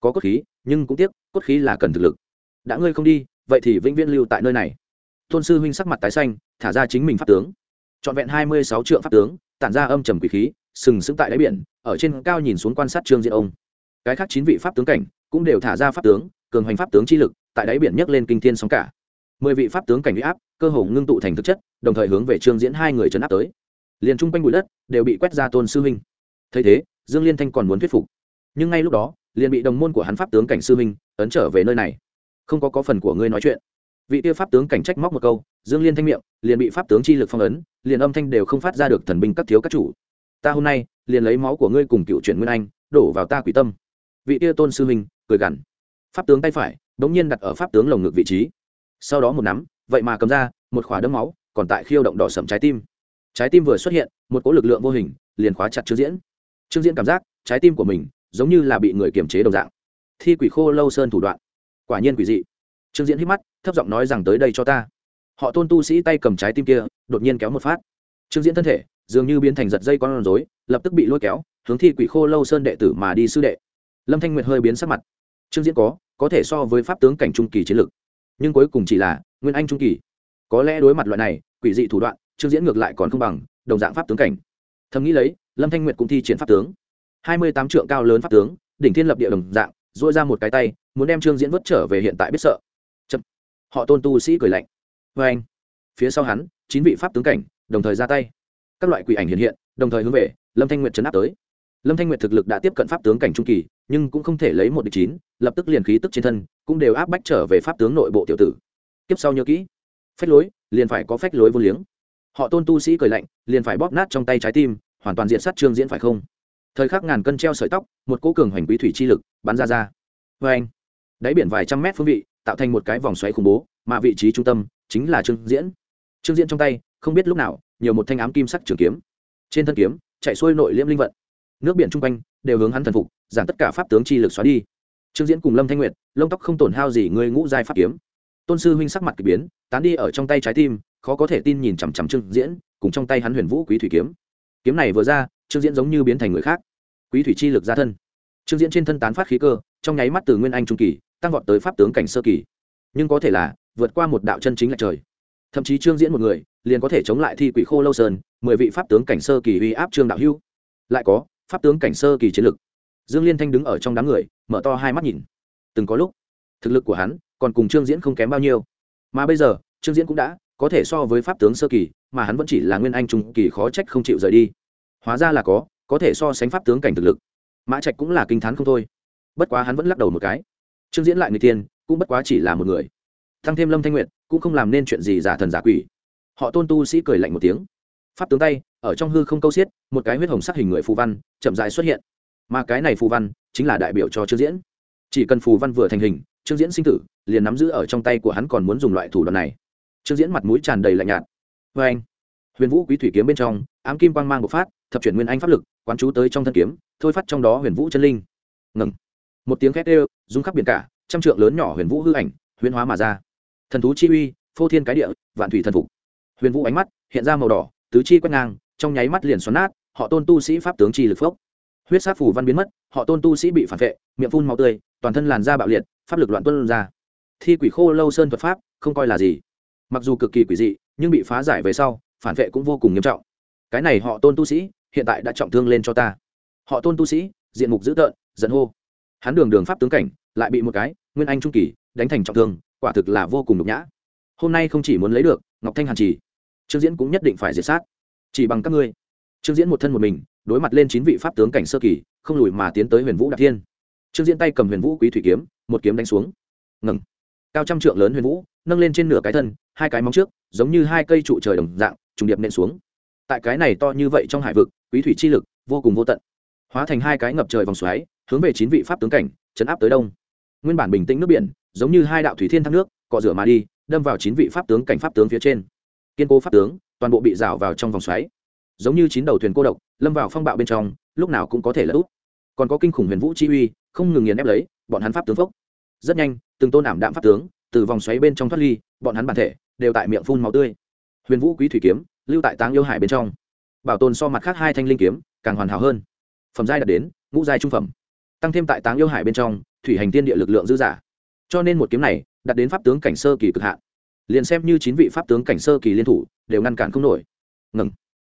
Có cốt khí, nhưng cũng tiếc, cốt khí là cần thực lực. Đã ngươi không đi, vậy thì vĩnh viễn lưu tại nơi này. Tôn sư huynh sắc mặt tái xanh, thả ra chính mình pháp tướng. Trọn vẹn hai mươi sáu trượng pháp tướng, tản ra âm trầm quỷ khí, sừng sững tại đáy biển, ở trên cao nhìn xuống quan sát trương diễn ông. Cái khác chín vị pháp tướng cảnh cũng đều thả ra pháp tướng, cường hoành pháp tướng chi lực, tại đáy biển nhấc lên kinh thiên sóng cả mười vị pháp tướng cảnh huy áp, cơ hồ ngưng tụ thành thực chất, đồng thời hướng về trương diễn hai người trấn áp tới. Liền chung quanh bụi đất, đều bị quét ra tôn sư huynh. Thấy thế, dương liên thanh còn muốn thuyết phục. Nhưng ngay lúc đó, liền bị đồng môn của hắn pháp tướng cảnh sư huynh ấn trở về nơi này. Không có có phần của ngươi nói chuyện. Vị tiêu pháp tướng cảnh trách móc một câu, dương liên thanh miệng, liền bị pháp tướng chi lực phong ấn, liền âm thanh đều không phát ra được thần binh các thiếu các chủ. Ta hôm nay, liền lấy máu của ngươi cùng cựu chuyển nguyên anh, đổ vào ta quỷ tâm. Vị tia tôn sư huynh, cười gằn. Pháp tướng tay phải đ ỗ n g nhiên đặt ở pháp tướng lồng ngực vị trí sau đó một nắm, vậy mà cầm ra một khỏa đấm máu, còn tại khiêu động đỏ sầm trái tim. Trái tim vừa xuất hiện, một cỗ lực lượng vô hình liền khóa chặt trương diễn. Trương diễn cảm giác trái tim của mình giống như là bị người kiềm chế đồng dạng. Thi quỷ khô lâu sơn thủ đoạn. Quả nhiên quỷ dị. Trương diễn hít mắt, thấp giọng nói rằng tới đây cho ta. Họ tôn tu sĩ tay cầm trái tim kia, đột nhiên kéo một phát. Trương diễn thân thể dường như biến thành giật dây con rối, lập tức bị lôi kéo, hướng thi quỷ khô lâu sơn đệ tử mà đi sư đệ. Lâm thanh nguyệt hơi biến sắc mặt. Trương diễn có có thể so với pháp tướng cảnh trung kỳ chiến lực nhưng cuối cùng chỉ là nguyên anh trung kỳ. Có lẽ đối mặt loại này, quỷ dị thủ đoạn, trương diễn ngược lại còn không bằng, đồng dạng pháp tướng cảnh. Thầm nghĩ lấy, lâm thanh nguyệt cũng thi triển pháp tướng. Hai mươi tám trượng cao lớn pháp tướng, đỉnh thiên lập địa đồng dạng dội ra một cái tay, muốn đem trương diễn vớt trở về hiện tại biết sợ. Chậm. họ tôn tu sĩ cười lạnh. Vê anh. Phía sau hắn, chín vị pháp tướng cảnh, đồng thời ra tay. Các loại quỷ ảnh hiện hiện, đồng thời hướng về lâm thanh nguyệt chấn áp tới lâm thanh nguyệt thực lực đã tiếp cận pháp tướng cảnh trung kỳ, nhưng cũng không thể lấy một địch chín, lập tức liền khí tức trên thân, cũng đều áp bách trở về pháp tướng nội bộ tiểu tử. Kiếp sau nhớ kỹ. Phách lối, liền phải có phách lối vô liếng. Họ tôn tu sĩ cười lạnh, liền phải bóp nát trong tay trái tim, hoàn toàn diện sát trương diễn phải không? Thời khắc ngàn cân treo sợi tóc, một cỗ cường hoành quý thủy chi lực bắn ra ra. Vê anh, đáy biển vài trăm mét phương vị, tạo thành một cái vòng xoáy khủng bố, mà vị trí trung tâm chính là trương diễn. Trương diễn trong tay, không biết lúc nào, nhiều một thanh ám kim sắc trường kiếm. Trên thân kiếm, chạy xuôi nội liễm linh vận nước biển chung quanh, đều hướng hắn thần phục giảm tất cả pháp tướng chi lực xóa đi. Trương diễn cùng lâm thanh nguyệt, lông tóc không tổn hao gì, người ngũ giai pháp kiếm. Tôn sư huynh sắc mặt k ỳ biến, tán đi ở trong tay trái tim, khó có thể tin nhìn chằm chằm trương diễn, cùng trong tay hắn huyền vũ quý thủy kiếm. Kiếm này vừa ra, trương diễn giống như biến thành người khác. Quý thủy chi lực ra thân. Trương diễn trên thân tán phát khí cơ, trong nháy mắt từ nguyên anh trung kỳ, tăng vọt tới pháp tướng cảnh sơ kỳ. Nhưng có thể là, vượt qua một đạo chân chính là trời. Thậm chí trương diễn một người, liền có thể chống lại thi quỷ khô lâu sơn, mười vị pháp tướng cảnh sơ kỳ uy áp trương đạo hưu. Lại có pháp tướng cảnh sơ kỳ chiến lực. Dương liên thanh đứng ở trong đám người, mở to hai mắt nhìn. Từng có lúc, thực lực của hắn còn cùng trương diễn không kém bao nhiêu. Mà bây giờ, trương diễn cũng đã có thể so với pháp tướng sơ kỳ, mà hắn vẫn chỉ là nguyên anh trung kỳ khó trách không chịu rời đi. Hóa ra là có có thể so sánh pháp tướng cảnh thực lực. Mã trạch cũng là kinh t h á n không thôi. Bất quá hắn vẫn lắc đầu một cái. Trương diễn lại người tiên, cũng bất quá chỉ là một người. Thăng thêm lâm thanh nguyệt, cũng không làm nên chuyện gì giả thần giả quỷ. Họ tôn tu sĩ cười lạnh một tiếng. Pháp tướng tay ở trong hư không câu xiết, một cái huyết hồng sắc hình người phù văn chậm dài xuất hiện. Mà cái này phù văn chính là đại biểu cho trương diễn. Chỉ cần phù văn vừa thành hình, trương diễn sinh tử, liền nắm giữ ở trong tay của hắn còn muốn dùng loại thủ đoạn này. Trương diễn mặt mũi tràn đầy lạnh nhạt. Vê anh, huyền vũ quý thủy kiếm bên trong, ám kim quang mang một phát, thập chuyển nguyên anh pháp lực, quán chú tới trong thân kiếm, thôi phát trong đó huyền vũ chân linh. Ngừng. Một tiếng khét ê rung khắp biển cả, trăm trượng lớn nhỏ huyền vũ hư ảnh huyền hóa mà ra. Thần thú chi uy, phô thiên cái địa, vạn thủy thần phục. Huyền vũ ánh mắt hiện ra màu đỏ, tứ chi quét ngang trong nháy mắt liền xoắn nát, họ tôn tu sĩ pháp tướng chi lực phốc. Huyết sát phủ văn biến mất, họ tôn tu sĩ bị phản vệ, miệng phun màu tươi, toàn thân làn da bạo liệt, pháp lực loạn tuân ra. Thi quỷ khô lâu sơn thuật pháp, không coi là gì. Mặc dù cực kỳ quỷ dị, nhưng bị phá giải về sau, phản vệ cũng vô cùng nghiêm trọng. Cái này họ tôn tu sĩ, hiện tại đã trọng thương lên cho ta. Họ tôn tu sĩ, diện mục dữ tợn dẫn hô. Hắn đường đường pháp tướng cảnh, lại bị một cái, nguyên anh trung kỳ, đánh thành trọng thương, quả thực là vô cùng nhục nhã. Hôm nay không chỉ muốn lấy được, ngọc thanh hàn trì, trương diễn cũng nhất định phải diệt sát chỉ bằng các ngươi. Trương diễn một thân một mình, đối mặt lên chín vị pháp tướng cảnh sơ kỳ, không lùi mà tiến tới huyền vũ đạp thiên. Trương diễn tay cầm huyền vũ quý thủy kiếm, một kiếm đánh xuống. Ngừng. Cao trăm trượng lớn huyền vũ, nâng lên trên nửa cái thân, hai cái móng trước, giống như hai cây trụ trời đồng dạng, trùng điệp nện xuống. Tại cái này to như vậy trong hải vực, quý thủy chi lực vô cùng vô tận. Hóa thành hai cái ngập trời vòng xoáy, hướng về chín vị pháp tướng cảnh, chấn áp tới đông. Nguyên bản bình tĩnh nước biển, giống như hai đạo thủy thiên thác nước, cọ rửa mà đi, đâm vào chín vị pháp tướng cảnh pháp tướng phía trên. Kiên cố pháp tướng toàn bộ bị rào vào trong vòng xoáy. Giống như chín đầu thuyền cô độc, lâm vào phong bạo bên trong, lúc nào cũng có thể là út còn có kinh khủng huyền vũ chi uy, không ngừng nghiền ép lấy, bọn hắn pháp tướng phốc. Rất nhanh, từng tôn ảm đạm pháp tướng, từ vòng xoáy bên trong thoát ly, bọn hắn bản thể đều tại miệng phun máu tươi. Huyền vũ quý thủy kiếm, lưu tại táng yêu hải bên trong. Bảo tồn so mặt khác hai thanh linh kiếm, càng hoàn hảo hơn. Phẩm giai đạt đến, ngũ giai trung phẩm. Tăng thêm tại táng yêu hải bên trong, thủy hành tiên địa lực lượng dư giả. Cho nên một kiếm này, đạt đến pháp tướng cảnh sơ kỳ cực hạn liền xem như chín vị pháp tướng cảnh sơ kỳ liên thủ, đều ngăn cản không nổi. Ngừng.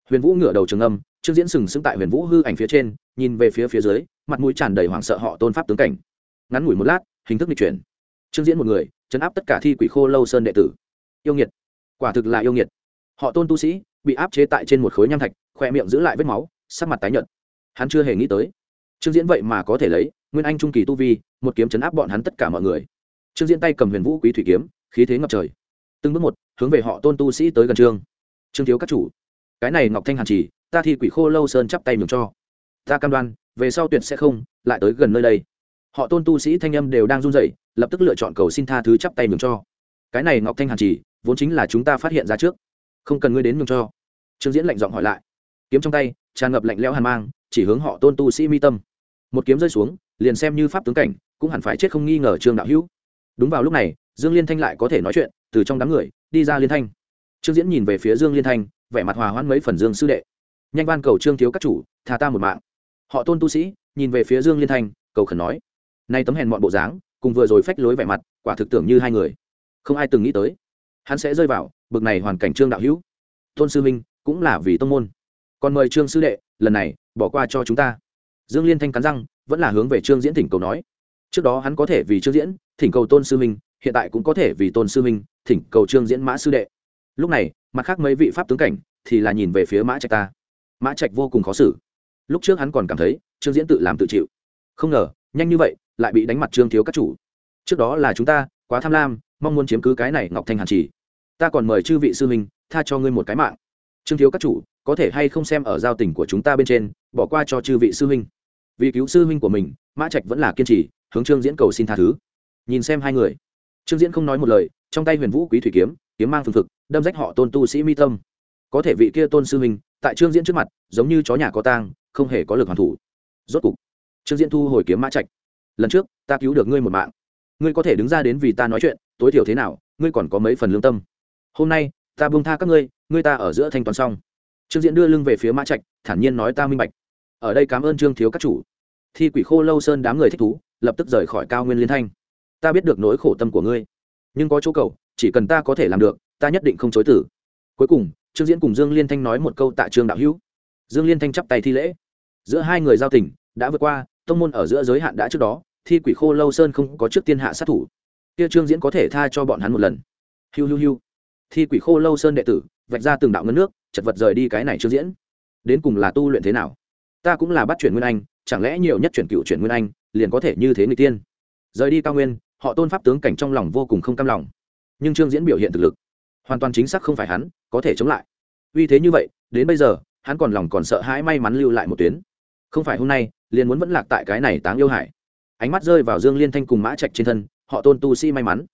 Huyền vũ ngửa đầu trường âm, trương diễn sừng sững tại huyền vũ hư ảnh phía trên, nhìn về phía phía dưới, mặt mũi tràn đầy hoảng sợ họ tôn pháp tướng cảnh. Ngắn ngủi một lát, hình thức di chuyển. Trương diễn một người, chấn áp tất cả thi quỷ khô lâu sơn đệ tử. Yêu nghiệt. Quả thực là yêu nghiệt. Họ tôn tu sĩ, bị áp chế tại trên một khối nham thạch khoe miệng giữ lại vết máu, sắc mặt tái nhợt. Hắn chưa hề nghĩ tới. Trương diễn vậy mà có thể lấy, nguyên anh trung kỳ tu vi, một kiếm chấn áp bọn hắn tất cả mọi người. Trương diễn tay cầm huyền vũ quý thủy kiếm, khí thế ngập trời từng bước một, hướng về họ tôn tu sĩ tới gần trương. Trương thiếu các chủ, cái này ngọc thanh hàn chỉ ta thi quỷ khô lâu sơn chắp tay nhường cho. Ta cam đoan, về sau tuyệt sẽ không, lại tới gần nơi đây. Họ tôn tu sĩ thanh âm đều đang run rẩy, lập tức lựa chọn cầu xin tha thứ chắp tay nhường cho. Cái này ngọc thanh hàn chỉ vốn chính là chúng ta phát hiện ra trước. Không cần ngươi đến nhường cho. Trương diễn lạnh giọng hỏi lại. Kiếm trong tay, tràn ngập lạnh lẽo hàn mang, chỉ hướng họ tôn tu sĩ mi tâm. Một kiếm rơi xuống, liền xem như pháp tướng cảnh, cũng hẳn phải chết không nghi ngờ trương đạo hữu. Đúng vào lúc này dương liên thanh lại có thể nói chuyện, từ trong đám người, đi ra liên thanh. Trương diễn nhìn về phía dương liên thanh, vẻ mặt hòa hoãn mấy phần dương sư đệ. Nhanh van cầu trương thiếu các chủ, tha ta một mạng. Họ tôn tu sĩ, nhìn về phía dương liên thanh, cầu khẩn nói. Nay tấm hèn mọn bộ dáng, cùng vừa rồi phách lối vẻ mặt, quả thực tưởng như hai người. Không ai từng nghĩ tới. Hắn sẽ rơi vào, bực này hoàn cảnh trương đạo hữu. Tôn sư minh, cũng là vì tông môn. Còn mời trương sư đệ, lần này, bỏ qua cho chúng ta. Dương liên thanh cắn răng, vẫn là hướng về trương diễn thỉnh cầu nói. Trước đó hắn có thể vì trương diễn, thỉnh cầu tôn sư minh hiện tại cũng có thể vì tôn sư minh thỉnh cầu trương diễn mã sư đệ. Lúc này, mặt khác mấy vị pháp tướng cảnh thì là nhìn về phía mã trạch ta. Mã trạch vô cùng khó xử. Lúc trước hắn còn cảm thấy trương diễn tự làm tự chịu. Không ngờ, nhanh như vậy, lại bị đánh mặt trương thiếu các chủ. Trước đó là chúng ta, quá tham lam, mong muốn chiếm cứ cái này ngọc thanh hàn trì. Ta còn mời chư vị sư huynh, tha cho ngươi một cái mạng. Trương thiếu các chủ, có thể hay không xem ở giao tình của chúng ta bên trên, bỏ qua cho chư vị sư huynh. Vì cứu sư huynh của mình, mã trạch vẫn là kiên trì, hướng trương diễn cầu xin tha thứ. Nhìn xem hai người trương diễn không nói một lời, trong tay huyền vũ quý thủy kiếm kiếm mang phương thực đâm rách họ tôn tu sĩ mi tâm. Có thể vị kia tôn sư huynh, tại trương diễn trước mặt, giống như chó nhà có tang, không hề có lực hoàn thủ. Rốt cục, trương diễn thu hồi kiếm mã trạch. Lần trước, ta cứu được ngươi một mạng. Ngươi có thể đứng ra đến vì ta nói chuyện, tối thiểu thế nào, ngươi còn có mấy phần lương tâm. Hôm nay, ta buông tha các ngươi ngươi ta ở giữa thanh toán xong. Trương diễn đưa lưng về phía mã trạch, thản nhiên nói ta minh bạch. Ở đây cảm ơn trương thiếu các chủ. Thi quỷ khô lâu sơn đám người thích thú, lập tức rời khỏi cao nguyên liên thanh ta biết được nỗi khổ tâm của ngươi. Nhưng có chỗ cầu, chỉ cần ta có thể làm được, ta nhất định không chối tử. Cuối cùng, trương diễn cùng dương liên thanh nói một câu tại trương đạo hữu. Dương liên thanh chắp tay thi lễ. Giữa hai người giao tình đã vượt qua, tông môn ở giữa giới hạn đã trước đó, thi quỷ khô lâu sơn không có trước tiên hạ sát thủ. Kia trương diễn có thể tha cho bọn hắn một lần. Hiu hiu hiu. Thi quỷ khô lâu sơn đệ tử, vạch ra từng đạo ngân nước, chật vật rời đi cái này trương diễn. Đến cùng là tu luyện thế nào? Ta cũng là bắt chuyển nguyên anh, chẳng lẽ nhiều nhất chuyển cựu chuyển nguyên anh, liền có thể như thế người tiên? Rời đi cao nguyên họ tôn pháp tướng cảnh trong lòng vô cùng không cam lòng. Nhưng trương diễn biểu hiện thực lực, hoàn toàn chính xác không phải hắn, có thể chống lại. Vì thế như vậy, đến bây giờ, hắn còn lòng còn sợ hãi may mắn lưu lại một tuyến. Không phải hôm nay, liền muốn vẫn lạc tại cái này táng yêu hải. Ánh mắt rơi vào dương liên thanh cùng mã trạch trên thân, họ tôn tu sĩ may mắn.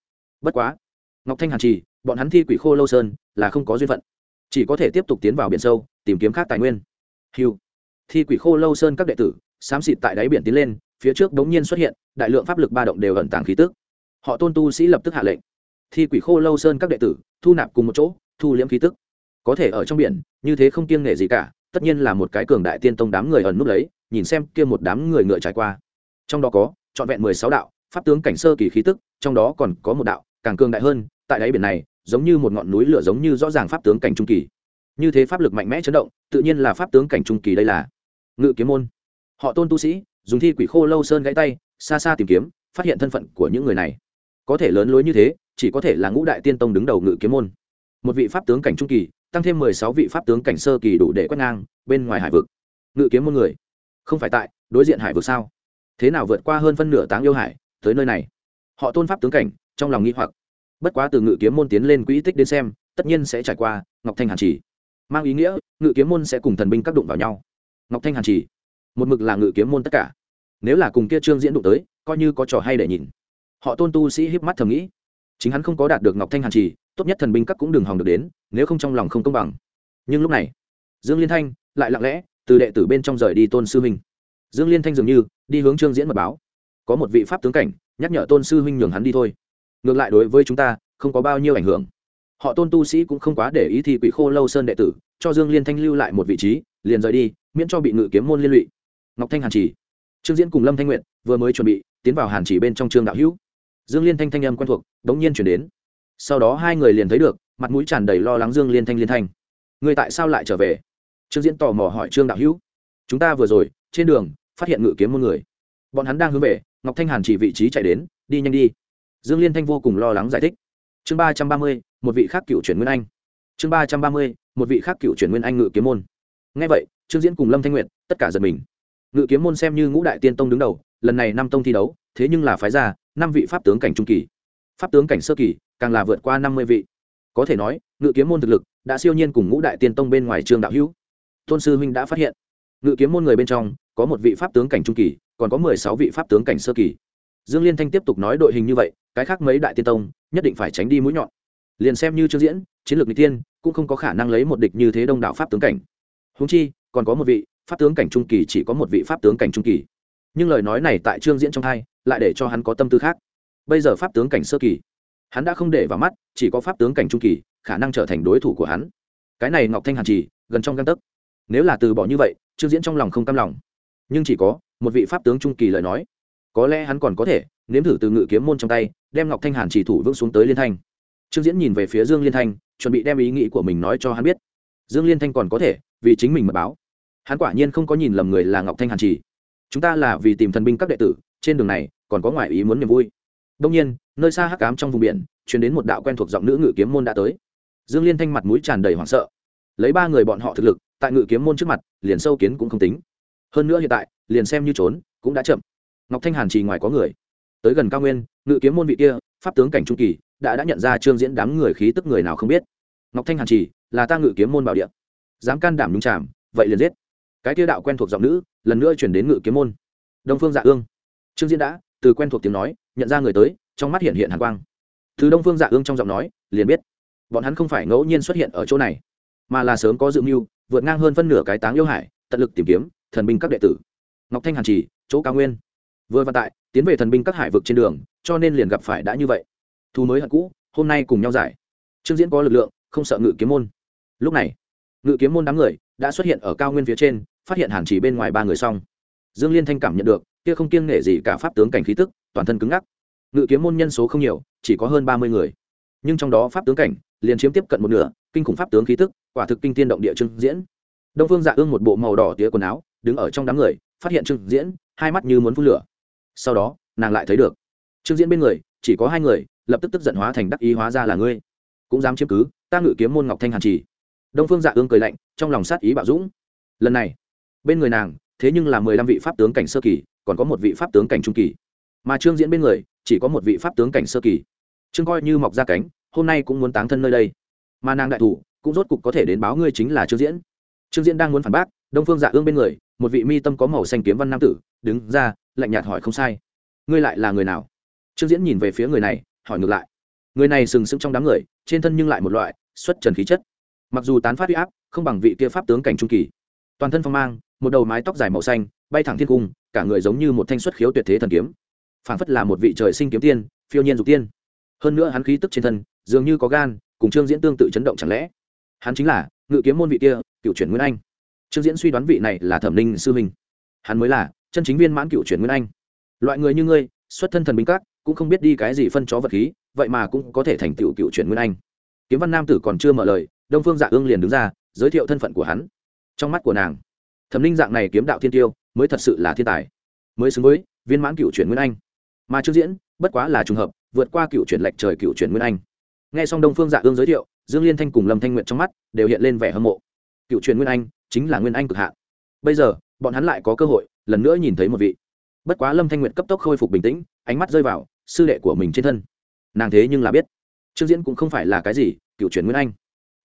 Bất quá, ngọc thanh hàn trì, bọn hắn thi quỷ khô lâu sơn, là không có duyên phận. Chỉ có thể tiếp tục tiến vào biển sâu, tìm kiếm khác tài nguyên. Hiu thi quỷ khô lâu sơn các đệ tử, xám xịt tại đáy biển tiến lên phía trước đống nhiên xuất hiện, đại lượng pháp lực ba động đều ẩn tàng khí tức. Họ tôn tu sĩ lập tức hạ lệnh. Thi quỷ khô lâu sơn các đệ tử, thu nạp cùng một chỗ, thu liễm khí tức. Có thể ở trong biển, như thế không kiêng nể gì cả, tất nhiên là một cái cường đại tiên tông đám người ẩn núp lấy, nhìn xem kia một đám người ngựa trải qua. Trong đó có, trọn vẹn mười sáu đạo, pháp tướng cảnh sơ kỳ khí tức, trong đó còn có một đạo, càng cường đại hơn, tại đáy biển này, giống như một ngọn núi lửa giống như rõ ràng pháp tướng cảnh trung kỳ. Như thế pháp lực mạnh mẽ chấn động, tự nhiên là pháp tướng cảnh trung kỳ đây là. Ngự kiếm môn. Họ tôn tu sĩ dùng thi quỷ khô lâu sơn gãy tay, xa xa tìm kiếm, phát hiện thân phận của những người này. Có thể lớn lối như thế, chỉ có thể là ngũ đại tiên tông đứng đầu ngự kiếm môn. Một vị pháp tướng cảnh trung kỳ, tăng thêm mười sáu vị pháp tướng cảnh sơ kỳ đủ để quét ngang, bên ngoài hải vực. Ngự kiếm môn người, không phải tại, đối diện hải vực sao? Thế nào vượt qua hơn phân nửa táng yêu hải, tới nơi này? Họ tôn pháp tướng cảnh, trong lòng nghi hoặc. Bất quá từ ngự kiếm môn tiến lên quỹ tích đến xem, tất nhiên sẽ trải qua, ngọc thanh hàn trì mang ý nghĩa, ngự kiếm môn sẽ cùng thần binh các đụng vào nhau. Ngọc thanh hàn trì một mực là ngự kiếm môn tất cả. Nếu là cùng kia trương diễn đụng tới, coi như có trò hay để nhìn. Họ tôn tu sĩ hiếp mắt thầm nghĩ. Chính hắn không có đạt được ngọc thanh hàn trì tốt nhất thần binh các cũng đừng hòng được đến, nếu không trong lòng không công bằng. Nhưng lúc này, dương liên thanh lại lặng lẽ từ đệ tử bên trong rời đi tôn sư huynh. Dương liên thanh dường như đi hướng trương diễn mật báo. Có một vị pháp tướng cảnh, nhắc nhở tôn sư huynh nhường hắn đi thôi. Ngược lại đối với chúng ta, không có bao nhiêu ảnh hưởng. Họ tôn tu sĩ cũng không quá để ý thi quỷ khô lâu sơn đệ tử, cho dương liên thanh lưu lại một vị trí, liền rời đi, miễn cho bị ngự kiếm môn liên lụy ngọc thanh hàn chỉ. Trương diễn cùng lâm thanh nguyện vừa mới chuẩn bị tiến vào hàn chỉ bên trong trường đạo hữu. Dương liên thanh thanh âm quen thuộc, đống nhiên chuyển đến. Sau đó hai người liền thấy được, mặt mũi tràn đầy lo lắng dương liên thanh liên thanh. Người tại sao lại trở về? Trương diễn tò mò hỏi trương đạo hữu. Chúng ta vừa rồi, trên đường, phát hiện ngự kiếm môn người. Bọn hắn đang hướng về, ngọc thanh hàn chỉ vị trí chạy đến, đi nhanh đi. Dương liên thanh vô cùng lo lắng giải thích. Chương ba trăm ba mươi, một vị khác cựu chuyển nguyên anh. Chương ba trăm ba mươi, một vị khác cựu chuyển nguyên anh ngự kiếm môn. Ngay vậy, trương diễn cùng lâm thanh nguyện tất cả giật mình ngự kiếm môn xem như ngũ đại tiên tông đứng đầu, lần này năm tông thi đấu, thế nhưng là phái ra năm vị pháp tướng cảnh trung kỳ. Pháp tướng cảnh sơ kỳ, càng là vượt qua năm mươi vị. Có thể nói, ngự kiếm môn thực lực đã siêu nhiên cùng ngũ đại tiên tông bên ngoài trường đạo hữu. Tôn sư huynh đã phát hiện, ngự kiếm môn người bên trong, có một vị pháp tướng cảnh trung kỳ, còn có mười sáu vị pháp tướng cảnh sơ kỳ. Dương liên thanh tiếp tục nói đội hình như vậy, cái khác mấy đại tiên tông, nhất định phải tránh đi mũi nhọn. Liền xem như trương diễn, chiến lược n tiên, cũng không có khả năng lấy một địch như thế đông đảo pháp tướng cảnh. Húng chi, còn có một vị pháp tướng cảnh trung kỳ chỉ có một vị pháp tướng cảnh trung kỳ. Nhưng lời nói này tại trương diễn trong hai, lại để cho hắn có tâm tư khác. Bây giờ pháp tướng cảnh sơ kỳ, hắn đã không để vào mắt, chỉ có pháp tướng cảnh trung kỳ, khả năng trở thành đối thủ của hắn. Cái này ngọc thanh hàn trì, gần trong găng tấc. Nếu là từ bỏ như vậy, trương diễn trong lòng không cam lòng. Nhưng chỉ có một vị pháp tướng trung kỳ lời nói. Có lẽ hắn còn có thể nếm thử từ ngự kiếm môn trong tay, đem ngọc thanh hàn chỉ thủ vững xuống tới liên thanh. Trương diễn nhìn về phía dương liên thanh, chuẩn bị đem ý nghĩ của mình nói cho hắn biết. Dương liên thanh còn có thể vì chính mình mật báo hắn quả nhiên không có nhìn lầm người là ngọc thanh hàn trì. Chúng ta là vì tìm thần binh các đệ tử, trên đường này, còn có ngoại ý muốn niềm vui. Đông nhiên, nơi xa hắc cám trong vùng biển chuyển đến một đạo quen thuộc giọng nữ ngự kiếm môn đã tới. Dương liên thanh mặt mũi tràn đầy hoảng sợ. Lấy ba người bọn họ thực lực, tại ngự kiếm môn trước mặt, liền sâu kiến cũng không tính. Hơn nữa hiện tại, liền xem như trốn, cũng đã chậm. Ngọc thanh hàn trì ngoài có người. Tới gần cao nguyên, ngự kiếm môn vị kia, pháp tướng cảnh trung kỳ, đã đã nhận ra trương diễn đám người khí tức người nào không biết. Ngọc thanh hàn trì, là ta ngự kiếm môn bảo địa. Dám can đảm nhung chạm vậy liền giết cái tiêu đạo quen thuộc giọng nữ, lần nữa chuyển đến ngự kiếm môn. Đông phương dạ ương. Trương diễn đã, từ quen thuộc tiếng nói, nhận ra người tới, trong mắt hiện hiện hàn quang. Từ đông phương dạ ương trong giọng nói, liền biết, bọn hắn không phải ngẫu nhiên xuất hiện ở chỗ này, mà là sớm có dự mưu, vượt ngang hơn phân nửa cái táng yêu hải, tận lực tìm kiếm thần binh các đệ tử. Ngọc thanh hàn chỉ chỗ cao nguyên. Vừa và tại, tiến về thần binh các hải vực trên đường, cho nên liền gặp phải đã như vậy. Thu mới hận cũ, hôm nay cùng nhau giải. Trương diễn có lực lượng, không sợ ngự kiếm môn. Lúc này, ngự kiếm môn đám người đã xuất hiện ở cao nguyên phía trên, phát hiện hàn chỉ bên ngoài ba người xong. Dương liên thanh cảm nhận được, kia không kiêng nể gì cả pháp tướng cảnh khí tức, toàn thân cứng ngắc. Ngự kiếm môn nhân số không nhiều, chỉ có hơn ba mươi người. Nhưng trong đó pháp tướng cảnh liền chiếm tiếp cận một nửa, kinh khủng pháp tướng khí tức, quả thực kinh tiên động địa trưng diễn. Đông phương dạ ương một bộ màu đỏ tía quần áo, đứng ở trong đám người, phát hiện trưng diễn, hai mắt như muốn phun lửa. Sau đó, nàng lại thấy được, trương diễn bên người, chỉ có hai người, lập tức tức giận hóa thành đắc ý hóa ra là ngươi. Cũng dám chiếm cứ, ta ngự kiếm môn ngọc thanh hàn trì đông phương dạ ương cười lạnh, trong lòng sát ý bạo dũng. Lần này, bên người nàng, thế nhưng là mười lăm vị pháp tướng cảnh sơ kỳ, còn có một vị pháp tướng cảnh trung kỳ. Mà trương diễn bên người, chỉ có một vị pháp tướng cảnh sơ kỳ. Trương coi như mọc ra cánh, hôm nay cũng muốn táng thân nơi đây. Mà nàng đại thủ, cũng rốt cục có thể đến báo ngươi chính là trương diễn. Trương diễn đang muốn phản bác, đông phương dạ ương bên người, một vị mi tâm có màu xanh kiếm văn nam tử, đứng ra, lạnh nhạt hỏi không sai. Ngươi lại là người nào? Trương diễn nhìn về phía người này, hỏi ngược lại. Người này sừng sững trong đám người, trên thân nhưng lại một loại, xuất trần khí chất mặc dù tán phát huy áp, không bằng vị kia pháp tướng cảnh trung kỳ. Toàn thân phong mang, một đầu mái tóc dài màu xanh, bay thẳng thiên cung, cả người giống như một thanh xuất khiếu tuyệt thế thần kiếm. Phảng phất là một vị trời sinh kiếm tiên, phiêu nhiên dục tiên. Hơn nữa hắn khí tức trên thân, dường như có gan, cùng trương diễn tương tự chấn động chẳng lẽ? Hắn chính là, ngự kiếm môn vị kia, cựu chuyển nguyên anh. Trương diễn suy đoán vị này là thẩm ninh sư minh hắn mới là, chân chính viên mãn cựu chuyển nguyên anh. Loại người như ngươi, xuất thân thần binh các, cũng không biết đi cái gì phân chó vật khí, vậy mà cũng có thể thành tựu cựu chuyển nguyên anh. Kiếm văn nam tử còn chưa mở lời đông phương dạ ương liền đứng ra, giới thiệu thân phận của hắn. Trong mắt của nàng, thẩm Linh dạng này kiếm đạo thiên tiêu, mới thật sự là thiên tài. Mới xứng với viên mãn cựu chuyển nguyên anh. Mà trước diễn, bất quá là trùng hợp, vượt qua cựu chuyển lệch trời cựu chuyển nguyên anh. Nghe xong đông phương dạ ương giới thiệu, dương liên thanh cùng lâm thanh nguyện trong mắt đều hiện lên vẻ hâm mộ. Cựu truyền nguyên anh chính là nguyên anh cực hạn. Bây giờ, bọn hắn lại có cơ hội, lần nữa nhìn thấy một vị. Bất quá lâm thanh nguyện cấp tốc khôi phục bình tĩnh, ánh mắt rơi vào sư đệ của mình trên thân. Nàng thế nhưng là biết, trương diễn cũng không phải là cái gì, cựu truyền nguyên anh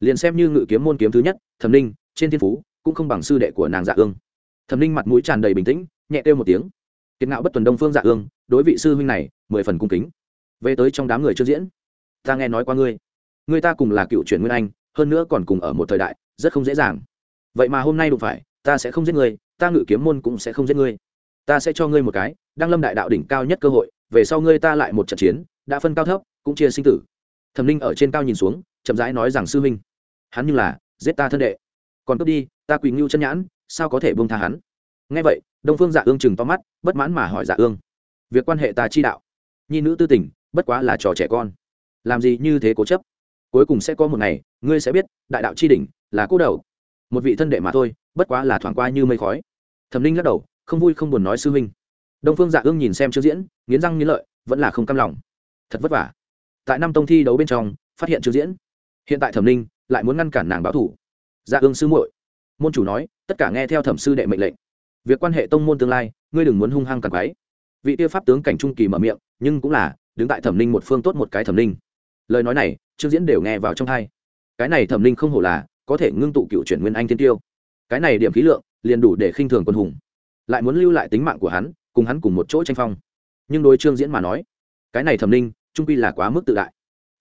liền xem như ngự kiếm môn kiếm thứ nhất, thẩm ninh, trên thiên phú, cũng không bằng sư đệ của nàng dạ ương. Thẩm ninh mặt mũi tràn đầy bình tĩnh, nhẹ kêu một tiếng. Kiệt ngạo bất tuần đông phương dạ ương, đối vị sư huynh này, mười phần cung kính. Về tới trong đám người chưa diễn, ta nghe nói qua ngươi. Người ta cùng là cựu truyền nguyên anh, hơn nữa còn cùng ở một thời đại, rất không dễ dàng. Vậy mà hôm nay đụng phải, ta sẽ không giết ngươi, ta ngự kiếm môn cũng sẽ không giết ngươi. Ta sẽ cho ngươi một cái đang lâm đại đạo đỉnh cao nhất cơ hội, về sau ngươi ta lại một trận chiến, đã phân cao thấp, cũng chia sinh tử. Thẩm ninh ở trên cao nhìn xuống, chậm rãi nói rằng sư huynh hắn như là, giết ta thân đệ. Còn cướp đi, ta quỳ ngưu chân nhãn, sao có thể buông tha hắn? Ngay vậy, đông phương dạ ương chừng to mắt, bất mãn mà hỏi dạ ương. Việc quan hệ ta chi đạo. Nhi nữ tư tình, bất quá là trò trẻ con. Làm gì như thế cố chấp? Cuối cùng sẽ có một ngày, ngươi sẽ biết, đại đạo c h i đỉnh, là cô đầu. Một vị thân đệ mà thôi, bất quá là thoảng qua như mây khói. Thẩm ninh lắc đầu, không vui không buồn nói sư huynh. Đông phương dạ ương nhìn xem chưa diễn, nghiến răng nghiến lợi, vẫn là không cam lòng. Thật vất vả. Tại năm tông thi đấu bên trong, phát hiện chưa diễn. Hiện tại thẩm ninh lại muốn ngăn cản nàng báo thủ. Dạ ương sư muội, môn chủ nói, tất cả nghe theo thẩm sư đệ mệnh lệnh. Việc quan hệ tông môn tương lai, ngươi đừng muốn hung hăng càng quáy vị tiêu pháp tướng cảnh trung kỳ mở miệng, nhưng cũng là, đứng tại thẩm ninh một phương tốt một cái thẩm ninh lời nói này, trương diễn đều nghe vào trong hai cái này thẩm ninh không hổ là, có thể ngưng tụ cựu chuyển nguyên anh thiên tiêu. Cái này điểm khí lượng, liền đủ để khinh thường quân hùng. Lại muốn lưu lại tính mạng của hắn, cùng hắn cùng một chỗ tranh phong. Nhưng đối trương diễn mà nói, cái này thẩm ninh trung quy là quá mức tự đại.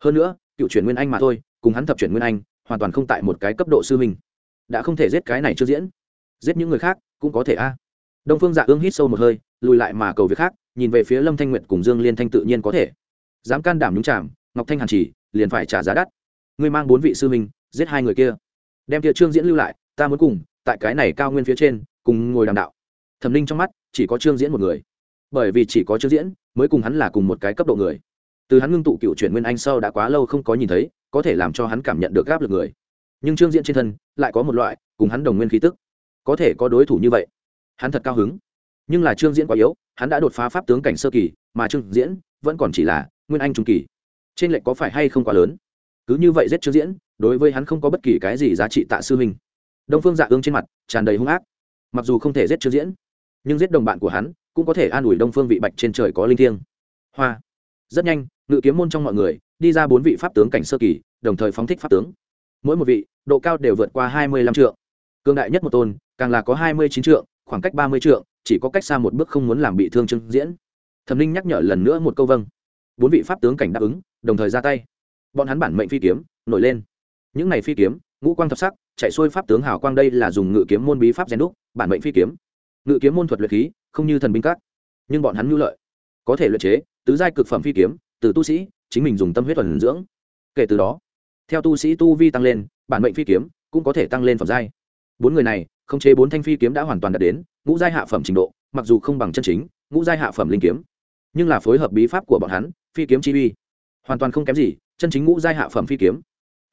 Hơn nữa, cựu chuyển nguyên anh mà thôi, cùng hắn thập chuyển nguyên anh hoàn toàn không tại một cái cấp độ sư mình đã không thể giết cái này trương diễn. Giết những người khác cũng có thể a. Đông phương dạ ương hít sâu một hơi, lùi lại mà cầu việc khác, nhìn về phía lâm thanh nguyện cùng dương liên thanh tự nhiên có thể. Dám can đảm nhúng chạm ngọc thanh hàn chỉ, liền phải trả giá đắt. Ngươi mang bốn vị sư minh giết hai người kia. Đem kia trương diễn lưu lại, ta muốn cùng, tại cái này cao nguyên phía trên, cùng ngồi đàm đạo. Thẩm ninh trong mắt, chỉ có trương diễn một người. Bởi vì chỉ có trương diễn, mới cùng hắn là cùng một cái cấp độ người. Từ hắn ngưng tụ cựu chuyển nguyên anh sau đã quá lâu không có nhìn thấy có thể làm cho hắn cảm nhận được gáp lực người. Nhưng trương diễn trên thân lại có một loại cùng hắn đồng nguyên khí tức. Có thể có đối thủ như vậy, hắn thật cao hứng. Nhưng là trương diễn quá yếu, hắn đã đột phá pháp tướng cảnh sơ kỳ, mà trương diễn vẫn còn chỉ là nguyên anh trung kỳ. Trên lệnh có phải hay không quá lớn? Cứ như vậy giết trương diễn, đối với hắn không có bất kỳ cái gì giá trị tạ sư huynh. Đông phương dạ ương trên mặt tràn đầy hung ác. Mặc dù không thể giết trương diễn, nhưng giết đồng bạn của hắn cũng có thể an ủi đông phương vị bạch trên trời có linh thiêng. Hoa. Rất nhanh, ngự kiếm môn trong mọi người đi ra bốn vị pháp tướng cảnh sơ kỳ, đồng thời phóng thích pháp tướng. Mỗi một vị, độ cao đều vượt qua hai mươi lăm trượng. Cương đại nhất một tôn, càng là có hai mươi chín trượng, khoảng cách ba mươi trượng, chỉ có cách xa một bước không muốn làm bị thương trương diễn. Thẩm ninh nhắc nhở lần nữa một câu vâng. Bốn vị pháp tướng cảnh đáp ứng, đồng thời ra tay. Bọn hắn bản mệnh phi kiếm, nổi lên. Những này phi kiếm, ngũ quang thập sắc, chạy xuôi pháp tướng hào quang đây là dùng ngự kiếm môn bí pháp rèn đúc, bản mệnh phi kiếm. Ngự kiếm môn thuật luyện khí, không như thần binh các. Nhưng bọn hắn nhu lợi. Có thể luyện chế, tứ giai cực phẩm phi kiếm, từ tu sĩ chính mình dùng tâm huyết thuần dưỡng. Kể từ đó, theo tu sĩ tu vi tăng lên, bản mệnh phi kiếm cũng có thể tăng lên phẩm giai. Bốn người này không chế bốn thanh phi kiếm đã hoàn toàn đạt đến ngũ giai hạ phẩm trình độ, mặc dù không bằng chân chính, ngũ giai hạ phẩm linh kiếm, nhưng là phối hợp bí pháp của bọn hắn, phi kiếm chi uy, hoàn toàn không kém gì chân chính ngũ giai hạ phẩm phi kiếm.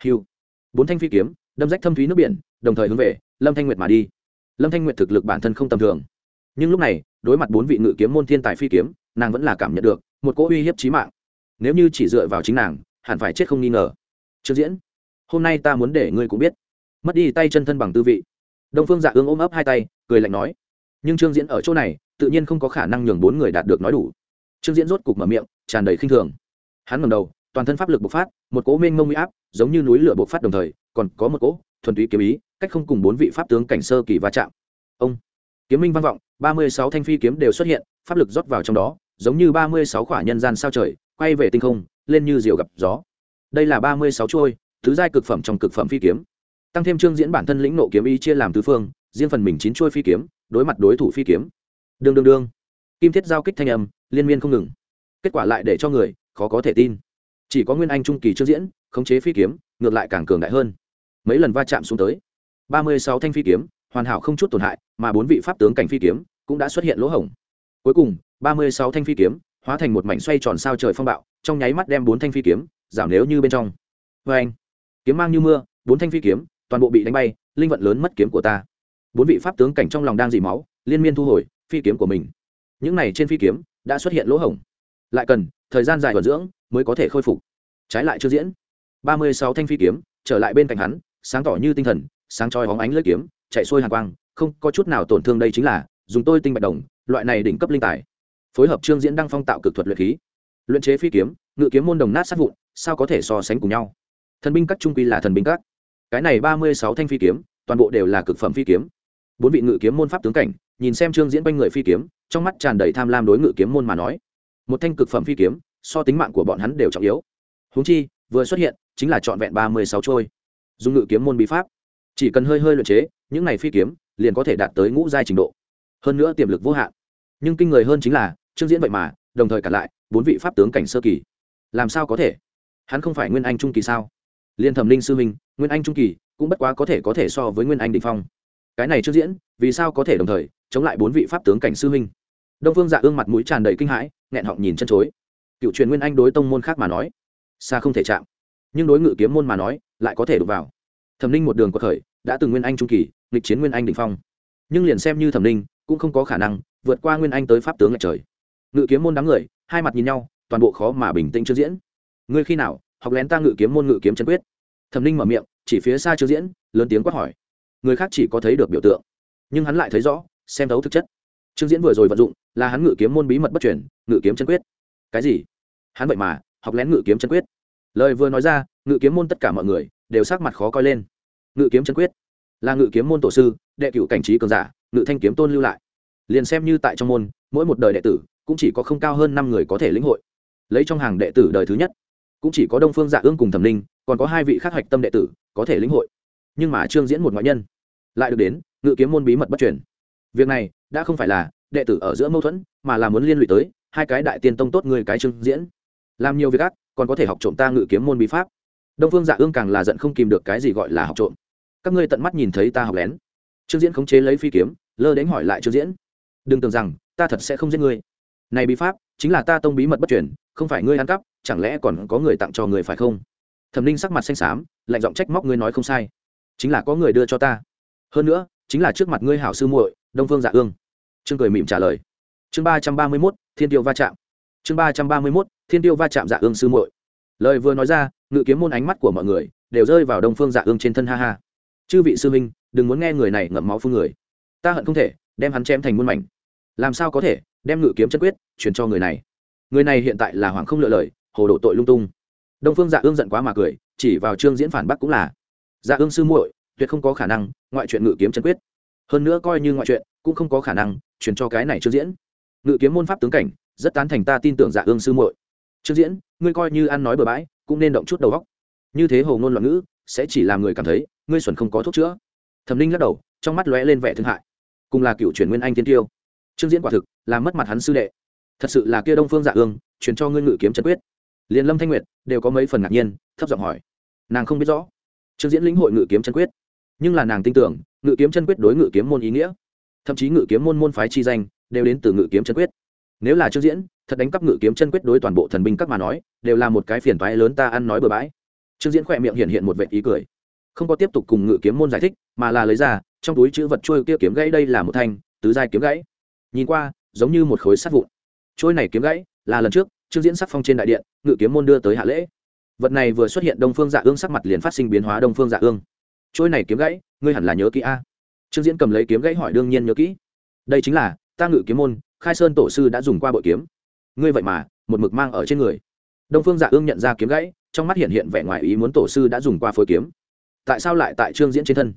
Hiu bốn thanh phi kiếm, đâm rách thâm thúy nước biển, đồng thời hướng về lâm thanh nguyệt mà đi. Lâm thanh nguyệt thực lực bản thân không tầm thường. Nhưng lúc này, đối mặt bốn vị ngự kiếm môn thiên tài phi kiếm, nàng vẫn là cảm nhận được một cỗ uy hiếp trí mạng nếu như chỉ dựa vào chính nàng, hẳn phải chết không nghi ngờ. Trương diễn, hôm nay ta muốn để ngươi cũng biết. Mất đi tay chân thân bằng tư vị. Đông phương dạ ương ôm ấp hai tay, cười lạnh nói. Nhưng trương diễn ở chỗ này, tự nhiên không có khả năng nhường bốn người đạt được nói đủ. Trương diễn rốt cục mở miệng, tràn đầy khinh thường. Hắn ngầm đầu, toàn thân pháp lực bộc phát, một cỗ mênh mông uy áp, giống như núi lửa bộc phát đồng thời, còn có một cỗ thuần túy kiếm ý, cách không cùng bốn vị pháp tướng cảnh sơ kỳ va chạm. Ông, kiếm minh vang vọng, ba mươi sáu thanh phi kiếm đều xuất hiện, pháp lực rót vào trong đó, giống như ba mươi sáu khỏa nhân gian sao trời quay về tinh không, lên như diều gặp gió. Đây là ba mươi sáu trôi thứ giai cực phẩm trong cực phẩm phi kiếm. Tăng thêm trương diễn bản thân lĩnh nộ kiếm ý chia làm tứ phương, riêng phần mình chín trôi phi kiếm, đối mặt đối thủ phi kiếm. Đương đương đương. Kim thiết giao kích thanh âm, liên miên không ngừng. Kết quả lại để cho người khó có thể tin. Chỉ có nguyên anh trung kỳ trương diễn, khống chế phi kiếm, ngược lại càng cường đại hơn. Mấy lần va chạm xuống tới. Ba mươi sáu thanh phi kiếm, hoàn hảo không chút tổn hại, mà bốn vị pháp tướng cảnh phi kiếm cũng đã xuất hiện lỗ hổng. Cuối cùng, ba mươi sáu thanh phi kiếm hóa thành một mảnh xoay tròn sao trời phong bạo, trong nháy mắt đem bốn thanh phi kiếm giảm nếu như bên trong. Vê anh, kiếm mang như mưa, bốn thanh phi kiếm, toàn bộ bị đánh bay, linh vận lớn mất kiếm của ta. Bốn vị pháp tướng cảnh trong lòng đang dì máu, liên miên thu hồi, phi kiếm của mình. Những này trên phi kiếm, đã xuất hiện lỗ hổng. Lại cần, thời gian dài vận dưỡng, mới có thể khôi phục. Trái lại chưa diễn. Ba mươi sáu thanh phi kiếm, trở lại bên cạnh hắn, sáng tỏ như tinh thần, sáng trói hóng ánh lưỡi kiếm, chạy xuôi hàng quang, không có chút nào tổn thương đây chính là, dùng tôi tinh bạch đồng, loại này đỉnh cấp linh tài phối hợp trương diễn đăng phong tạo cực thuật luyện khí. Luyện chế phi kiếm, ngự kiếm môn đồng nát sát vụn, sao có thể so sánh cùng nhau? Thần binh các trung quy là thần binh các. Cái này ba mươi sáu thanh phi kiếm, toàn bộ đều là cực phẩm phi kiếm. Bốn vị ngự kiếm môn pháp tướng cảnh, nhìn xem trương diễn quanh người phi kiếm, trong mắt tràn đầy tham lam đối ngự kiếm môn mà nói. Một thanh cực phẩm phi kiếm, so tính mạng của bọn hắn đều trọng yếu. Húng chi, vừa xuất hiện, chính là trọn vẹn ba mươi sáu trôi. Dùng ngự kiếm môn bí pháp, chỉ cần hơi hơi luyện chế, những này phi kiếm, liền có thể đạt tới ngũ giai trình độ. Hơn nữa tiềm lực vô hạn nhưng kinh người hơn chính là, trương diễn vậy mà, đồng thời cả lại, bốn vị pháp tướng cảnh sơ kỳ. Làm sao có thể? Hắn không phải nguyên anh trung kỳ sao? Liên thẩm linh sư minh nguyên anh trung kỳ, cũng bất quá có thể có thể so với nguyên anh đình phong. Cái này trương diễn, vì sao có thể đồng thời, chống lại bốn vị pháp tướng cảnh sư minh đông phương dạ ương mặt mũi tràn đầy kinh hãi, nghẹn họng nhìn chân chối. Cựu truyền nguyên anh đối tông môn khác mà nói, xa không thể chạm. Nhưng đối ngự kiếm môn mà nói, lại có thể đụng vào. Thẩm ninh một đường có khởi, đã từng nguyên anh trung kỳ, nghịch chiến nguyên anh đình phong. Nhưng liền xem như thẩm ninh cũng không có khả năng vượt qua nguyên anh tới pháp tướng ngạch trời. Ngự kiếm môn đám người, hai mặt nhìn nhau, toàn bộ khó mà bình tĩnh chưa diễn. Ngươi khi nào, học lén ta ngự kiếm môn ngự kiếm chân quyết? Thẩm ninh mở miệng, chỉ phía xa chưa diễn, lớn tiếng quát hỏi. Người khác chỉ có thấy được biểu tượng, nhưng hắn lại thấy rõ, xem thấu thực chất. Trương diễn vừa rồi vận dụng, là hắn ngự kiếm môn bí mật bất chuyển ngự kiếm chân quyết. Cái gì? Hắn vậy mà, học lén ngự kiếm chân quyết. Lời vừa nói ra, ngự kiếm môn tất cả mọi người, đều sắc mặt khó coi lên. Ngự kiếm chân quyết, là ngự kiếm môn tổ sư, đệ cựu cảnh trí cường giả, ngự thanh kiếm tôn lưu lại liền xem như tại trong môn, mỗi một đời đệ tử cũng chỉ có không cao hơn năm người có thể lĩnh hội. Lấy trong hàng đệ tử đời thứ nhất, cũng chỉ có đông phương dạ ương cùng thẩm ninh còn có hai vị khác hạch tâm đệ tử có thể lĩnh hội. Nhưng mà trương diễn một ngoại nhân, lại được đến ngự kiếm môn bí mật bất truyền. Việc này đã không phải là đệ tử ở giữa mâu thuẫn, mà là muốn liên lụy tới hai cái đại tiên tông tốt người cái trương diễn. Làm nhiều việc ác, còn có thể học trộm ta ngự kiếm môn bí pháp. Đông phương dạ ương càng là giận không kìm được cái gì gọi là học trộm. Các ngươi tận mắt nhìn thấy ta học lén. Trương diễn khống chế lấy phi kiếm, lơ đánh hỏi lại trương diễn đừng tưởng rằng ta thật sẽ không giết ngươi. Này bí pháp, chính là ta tông bí mật bất truyền, không phải ngươi ăn cắp, chẳng lẽ còn có người tặng cho người phải không? Thẩm ninh sắc mặt xanh xám, lạnh giọng trách móc ngươi nói không sai. Chính là có người đưa cho ta. Hơn nữa, chính là trước mặt ngươi hảo sư muội, đông phương dạ ương. Trương cười mỉm trả lời. Chương ba trăm ba mươi mốt, thiên tiêu va chạm. Chương ba trăm ba mươi mốt, thiên tiêu va chạm dạ ương sư muội. Lời vừa nói ra, ngự kiếm môn ánh mắt của mọi người đều rơi vào đông phương dạ ương trên thân ha ha. Chư vị sư minh đừng muốn nghe người này ngậm máu phương người. Ta hận không thể đem hắn chém thành muôn mảnh làm sao có thể đem ngự kiếm chân quyết truyền cho người này? Người này hiện tại là hoàng không lựa lời, hồ đổ tội lung tung. Đông phương dạ ương giận quá mà cười, chỉ vào trương diễn phản bác cũng là dạ ương sư muội, tuyệt không có khả năng ngoại chuyện ngự kiếm chân quyết. Hơn nữa coi như ngoại chuyện cũng không có khả năng truyền cho cái này trương diễn. Ngự kiếm môn pháp tướng cảnh, rất tán thành ta tin tưởng dạ ương sư muội. Trương diễn, ngươi coi như ăn nói bừa bãi, cũng nên động chút đầu óc. Như thế hồ ngôn loạn ngữ, sẽ chỉ làm người cảm thấy, ngươi xuẩn không có thuốc chữa. Thẩm linh lắc đầu, trong mắt lóe lên vẻ thương hại. Cùng là cựu truyền nguyên anh tiên tiêu trương diễn quả thực làm mất mặt hắn sư đệ. Thật sự là kia đông phương dạ ương truyền cho ngươi ngự kiếm chân quyết. Liền lâm thanh nguyệt đều có mấy phần ngạc nhiên, thấp giọng hỏi. Nàng không biết rõ. Trương diễn lĩnh hội ngự kiếm chân quyết. Nhưng là nàng tin tưởng, ngự kiếm chân quyết đối ngự kiếm môn ý nghĩa. Thậm chí ngự kiếm môn môn phái chi danh đều đến từ ngự kiếm chân quyết. Nếu là trương diễn, thật đánh cắp ngự kiếm chân quyết đối toàn bộ thần binh các mà nói, đều là một cái phiền toái lớn ta ăn nói bừa bãi. Trương diễn khỏe miệng hiện hiện một vệ ý cười. Không có tiếp tục cùng ngự kiếm môn giải thích, mà là lấy ra, trong túi chữ vật trôi kia kiếm gãy đây là một thanh, tứ giai kiếm gãy nhìn qua, giống như một khối sắt vụn. Trôi này kiếm gãy, là lần trước, trương diễn sắc phong trên đại điện, ngự kiếm môn đưa tới hạ lễ. Vật này vừa xuất hiện đông phương dạ ương sắc mặt liền phát sinh biến hóa đông phương dạ ương. Trôi này kiếm gãy, ngươi hẳn là nhớ kỹ a. Trương diễn cầm lấy kiếm gãy hỏi đương nhiên nhớ kỹ. Đây chính là, ta ngự kiếm môn, khai sơn tổ sư đã dùng qua bội kiếm. Ngươi vậy mà, một mực mang ở trên người. Đông phương dạ ương nhận ra kiếm gãy, trong mắt hiện hiện vẻ ngoài ý muốn tổ sư đã dùng qua phối kiếm. Tại sao lại tại trương diễn trên thân?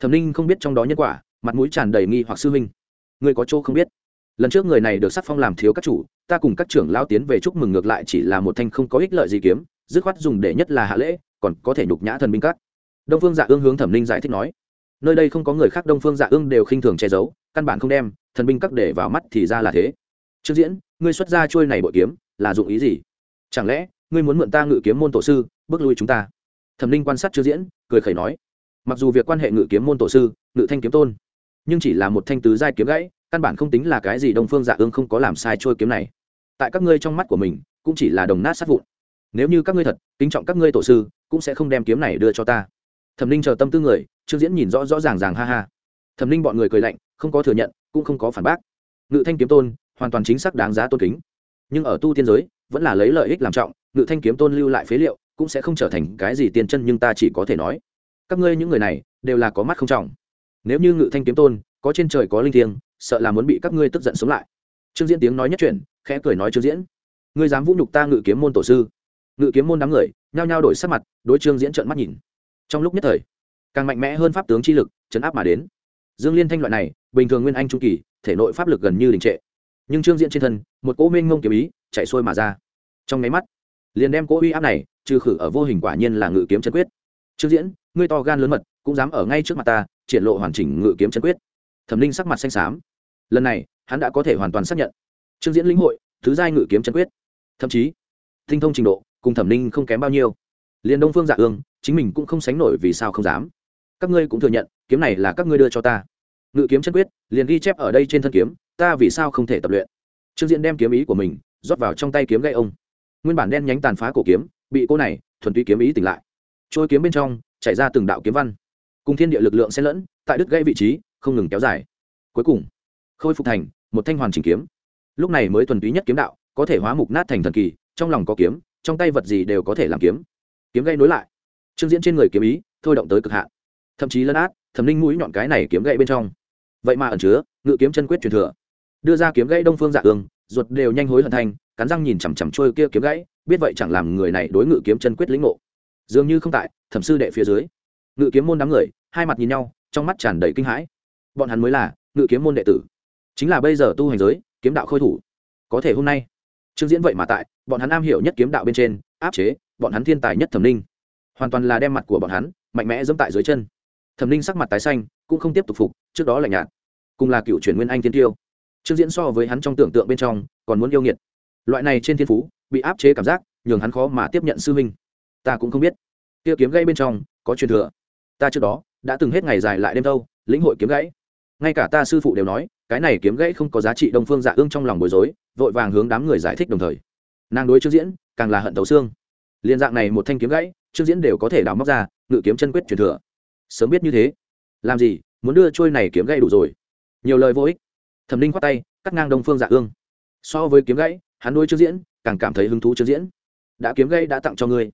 Thẩm ninh không biết trong đó nhân quả, mặt mũi tràn đầy nghi hoặc sư huynh ngươi có chỗ không biết. Lần trước người này được sắc phong làm thiếu các chủ, ta cùng các trưởng lao tiến về chúc mừng ngược lại chỉ là một thanh không có ích lợi gì kiếm, dứt khoát dùng để nhất là hạ lễ, còn có thể nhục nhã thần binh các. Đông phương dạ ương hướng thẩm Linh giải thích nói, nơi đây không có người khác, đông phương dạ ương đều khinh thường che giấu, căn bản không đem thần binh các để vào mắt thì ra là thế. Trước diễn, ngươi xuất ra trôi này bội kiếm, là dụng ý gì? Chẳng lẽ, ngươi muốn mượn ta ngự kiếm môn tổ sư, bước lui chúng ta? Thẩm Linh quan sát trước diễn, cười khẩy nói, mặc dù việc quan hệ ngự kiếm môn tổ sư, ngự thanh kiếm tôn nhưng chỉ là một thanh tứ giai kiếm gãy, căn bản không tính là cái gì đông phương dạ ương không có làm sai trôi kiếm này. Tại các ngươi trong mắt của mình, cũng chỉ là đồng nát sát vụn. Nếu như các ngươi thật, kính trọng các ngươi tổ sư, cũng sẽ không đem kiếm này đưa cho ta. Thẩm ninh chờ tâm tư người, trương diễn nhìn rõ rõ ràng ràng ha ha. Thẩm ninh bọn người cười lạnh, không có thừa nhận, cũng không có phản bác. Ngự thanh kiếm tôn, hoàn toàn chính xác đáng giá tôn kính. Nhưng ở tu tiên giới, vẫn là lấy lợi ích làm trọng, ngự thanh kiếm tôn lưu lại phế liệu, cũng sẽ không trở thành cái gì tiên chân nhưng ta chỉ có thể nói. Các ngươi những người này, đều là có mắt không trọng nếu như ngự thanh kiếm tôn, có trên trời có linh thiêng, sợ là muốn bị các ngươi tức giận sống lại. Trương diễn tiếng nói nhất chuyện khẽ cười nói trương diễn, ngươi dám vũ nhục ta ngự kiếm môn tổ sư? Ngự kiếm môn đám người, nhao nhao đổi sắc mặt, đối trương diễn trợn mắt nhìn. Trong lúc nhất thời, càng mạnh mẽ hơn pháp tướng chi lực chấn áp mà đến. Dương liên thanh loại này, bình thường nguyên anh trung kỳ, thể nội pháp lực gần như đình trệ. Nhưng trương diễn trên thân, một cỗ minh ngông kiếm ý, chạy xuôi mà ra. Trong máy mắt, liền đem cỗ uy áp này, trừ khử ở vô hình quả nhiên là ngự kiếm chân quyết. Trương diễn, ngươi to gan lớn mật, cũng dám ở ngay trước mặt ta triển lộ hoàn chỉnh ngự kiếm chân quyết. Thẩm linh sắc mặt xanh xám. Lần này, hắn đã có thể hoàn toàn xác nhận. Trương diễn lĩnh hội, thứ giai ngự kiếm chân quyết. Thậm chí, tinh thông trình độ, cùng thẩm linh không kém bao nhiêu. Liền đông phương dạ ương, chính mình cũng không sánh nổi vì sao không dám. Các ngươi cũng thừa nhận, kiếm này là các ngươi đưa cho ta. Ngự kiếm chân quyết, liền ghi chép ở đây trên thân kiếm, ta vì sao không thể tập luyện? Trương diễn đem kiếm ý của mình, rót vào trong tay kiếm gậy ông. Nguyên bản đen nhánh tàn phá cổ kiếm, bị cô này thuần túy kiếm ý tỉnh lại. Trôi kiếm bên trong, chảy ra từng đạo kiếm văn cùng thiên địa lực lượng xen lẫn, tại đứt gãy vị trí, không ngừng kéo dài. Cuối cùng, khôi phục thành một thanh hoàn chỉnh kiếm. Lúc này mới thuần túy nhất kiếm đạo, có thể hóa mục nát thành thần kỳ, trong lòng có kiếm, trong tay vật gì đều có thể làm kiếm. Kiếm gây nối lại. Trương diễn trên người kiếm ý thôi động tới cực hạn. Thậm chí lấn át, thẩm linh mũi nhọn cái này kiếm gậy bên trong. Vậy mà ẩn chứa, ngự kiếm chân quyết truyền thừa. Đưa ra kiếm gãy đông phương dạ ương, ruột đều nhanh hối hận thành, cắn răng nhìn chằm chằm trôi kia kiếm gãy, biết vậy chẳng làm người này đối ngự kiếm chân quyết lĩnh ngộ. Dường như không tại, thẩm sư đệ phía dưới ngự kiếm môn đám người, hai mặt nhìn nhau, trong mắt tràn đầy kinh hãi. Bọn hắn mới là ngự kiếm môn đệ tử. Chính là bây giờ tu hành giới, kiếm đạo khôi thủ. Có thể hôm nay, trương diễn vậy mà tại, bọn hắn am hiểu nhất kiếm đạo bên trên, áp chế bọn hắn thiên tài nhất thẩm ninh. Hoàn toàn là đem mặt của bọn hắn mạnh mẽ dẫm tại dưới chân. Thẩm ninh sắc mặt tái xanh, cũng không tiếp tục phục, trước đó là nhạt. Cùng là cựu chuyển nguyên anh thiên tiêu. Trương diễn so với hắn trong tưởng tượng bên trong, còn muốn yêu nghiệt. Loại này trên thiên phú, bị áp chế cảm giác, nhường hắn khó mà tiếp nhận sư huynh. Ta cũng không biết. Tiêu kiếm gây bên trong, có truyền thừa ta trước đó đã từng hết ngày dài lại đêm đâu lĩnh hội kiếm gãy. Ngay cả ta sư phụ đều nói, cái này kiếm gãy không có giá trị đông phương dạ ương trong lòng bối rối, vội vàng hướng đám người giải thích đồng thời. Nàng đối trương diễn, càng là hận tấu xương. Liên dạng này một thanh kiếm gãy, trương diễn đều có thể đào móc ra, ngự kiếm chân quyết truyền thừa. Sớm biết như thế. Làm gì, muốn đưa trôi này kiếm gãy đủ rồi. Nhiều lời vô ích. Thẩm linh khoát tay, cắt ngang đông phương dạ ương. So với kiếm gãy, hắn đôi trương diễn, càng cảm thấy hứng thú trương diễn. Đã kiếm gãy đã tặng cho ngươi.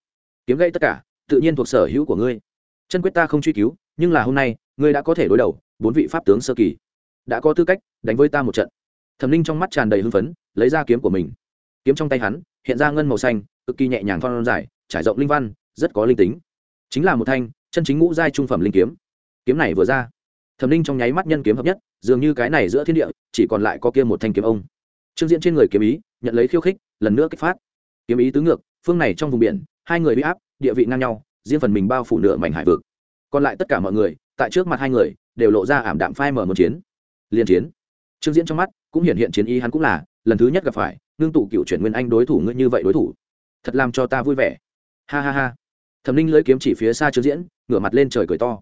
Kiếm gãy tất cả, tự nhiên thuộc sở hữu của ngươi chân quyết ta không truy cứu, nhưng là hôm nay, ngươi đã có thể đối đầu bốn vị pháp tướng sơ kỳ. Đã có tư cách đánh với ta một trận. Thẩm Linh trong mắt tràn đầy hưng phấn, lấy ra kiếm của mình. Kiếm trong tay hắn, hiện ra ngân màu xanh, cực kỳ nhẹ nhàng thon dài, trải rộng linh văn, rất có linh tính. Chính là một thanh, chân chính ngũ giai trung phẩm linh kiếm. Kiếm này vừa ra, thẩm Linh trong nháy mắt nhân kiếm hợp nhất, dường như cái này giữa thiên địa, chỉ còn lại có kia một thanh kiếm ông. Trương diễn trên người kiếm ý, nhận lấy khiêu khích, lần nữa kích phát. Kiếm ý tứ ngược, phương này trong vùng biển, hai người bị áp, địa vị ngang nhau riêng phần mình bao phủ nửa mảnh hải vực. Còn lại tất cả mọi người, tại trước mặt hai người, đều lộ ra ảm đạm phai mở một chiến. Liên chiến. Trương diễn trong mắt cũng hiện hiện chiến ý hắn cũng là, lần thứ nhất gặp phải, ngưng tụ cựu chuyển nguyên anh đối thủ ngươi như vậy đối thủ. Thật làm cho ta vui vẻ. Ha ha ha. Thẩm ninh lưỡi kiếm chỉ phía xa trương diễn, ngửa mặt lên trời cười to.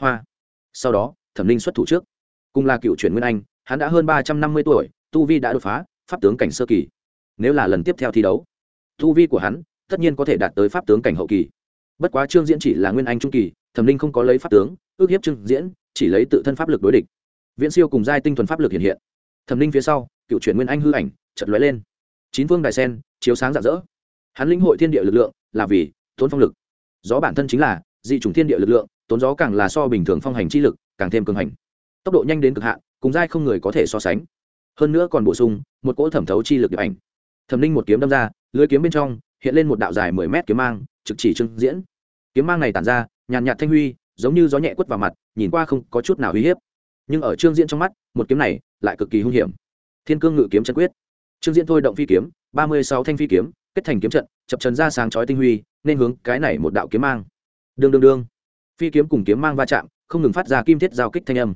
Hoa. Sau đó, thẩm ninh xuất thủ trước. Cùng là cựu chuyển nguyên anh, hắn đã hơn ba trăm năm mươi tuổi, tu vi đã đột phá, pháp tướng cảnh sơ kỳ. Nếu là lần tiếp theo thi đấu, tu vi của hắn tất nhiên có thể đạt tới pháp tướng cảnh hậu kỳ bất quá trương diễn chỉ là nguyên anh trung kỳ, thẩm linh không có lấy pháp tướng, ước hiếp trương diễn, chỉ lấy tự thân pháp lực đối địch. Viễn siêu cùng giai tinh thuần pháp lực hiện hiện. Thẩm linh phía sau, cựu chuyển nguyên anh hư ảnh chật lóe lên. Chín vương đài sen, chiếu sáng rạng rỡ. Hắn lĩnh hội thiên địa lực lượng, là vì tốn phong lực. Gió bản thân chính là dị chủng thiên địa lực lượng, tốn gió càng là so bình thường phong hành chi lực, càng thêm cường hành. Tốc độ nhanh đến cực hạn, cùng giai không người có thể so sánh. Hơn nữa còn bổ sung một cỗ thẩm thấu chi lực điệp ảnh. Thẩm linh một kiếm đâm ra, lưới kiếm bên trong hiện lên một đạo dài mười mét kiếm mang trực chỉ trương diễn. Kiếm mang này tản ra, nhàn nhạt thanh huy, giống như gió nhẹ quất vào mặt, nhìn qua không có chút nào uy hiếp. Nhưng ở trương diễn trong mắt, một kiếm này lại cực kỳ hung hiểm. Thiên cương ngự kiếm chân quyết. Trương diễn thôi động phi kiếm, ba mươi sáu thanh phi kiếm, kết thành kiếm trận, chập trần ra sáng chói tinh huy, nên hướng cái này một đạo kiếm mang. Đương đương đương. Phi kiếm cùng kiếm mang va chạm, không ngừng phát ra kim thiết giao kích thanh âm.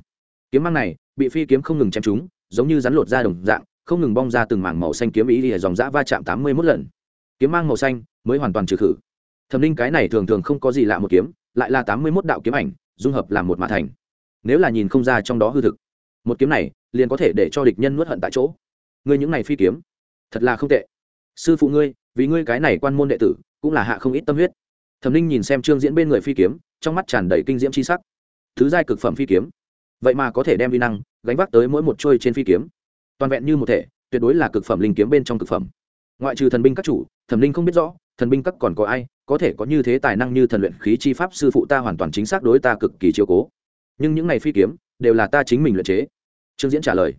Kiếm mang này, bị phi kiếm không ngừng chém trúng, giống như rắn lột ra đồng dạng, không ngừng bong ra từng mảng màu xanh kiếm ý thì dòng dã va chạm tám mươi mốt lần. Kiếm mang màu xanh mới hoàn toàn trừ khử thẩm ninh cái này thường thường không có gì lạ một kiếm, lại là tám mươi mốt đạo kiếm ảnh, dung hợp làm một mã thành. Nếu là nhìn không ra trong đó hư thực, một kiếm này liền có thể để cho địch nhân nuốt hận tại chỗ. Ngươi những này phi kiếm, thật là không tệ. Sư phụ ngươi, vì ngươi cái này quan môn đệ tử, cũng là hạ không ít tâm huyết. Thẩm ninh nhìn xem trương diễn bên người phi kiếm, trong mắt tràn đầy kinh diễm c h i sắc. Thứ giai cực phẩm phi kiếm. Vậy mà có thể đem vi năng gánh vác tới mỗi một trôi trên phi kiếm. Toàn vẹn như một thể, tuyệt đối là cực phẩm linh kiếm bên trong cực phẩm. Ngoại trừ thần binh các chủ, thẩm linh không biết rõ, thần binh các còn có ai có thể có như thế tài năng như thần luyện khí chi pháp sư phụ ta hoàn toàn chính xác đối ta cực kỳ chiếu cố. Nhưng những này phi kiếm đều là ta chính mình luyện chế. Trương diễn trả lời,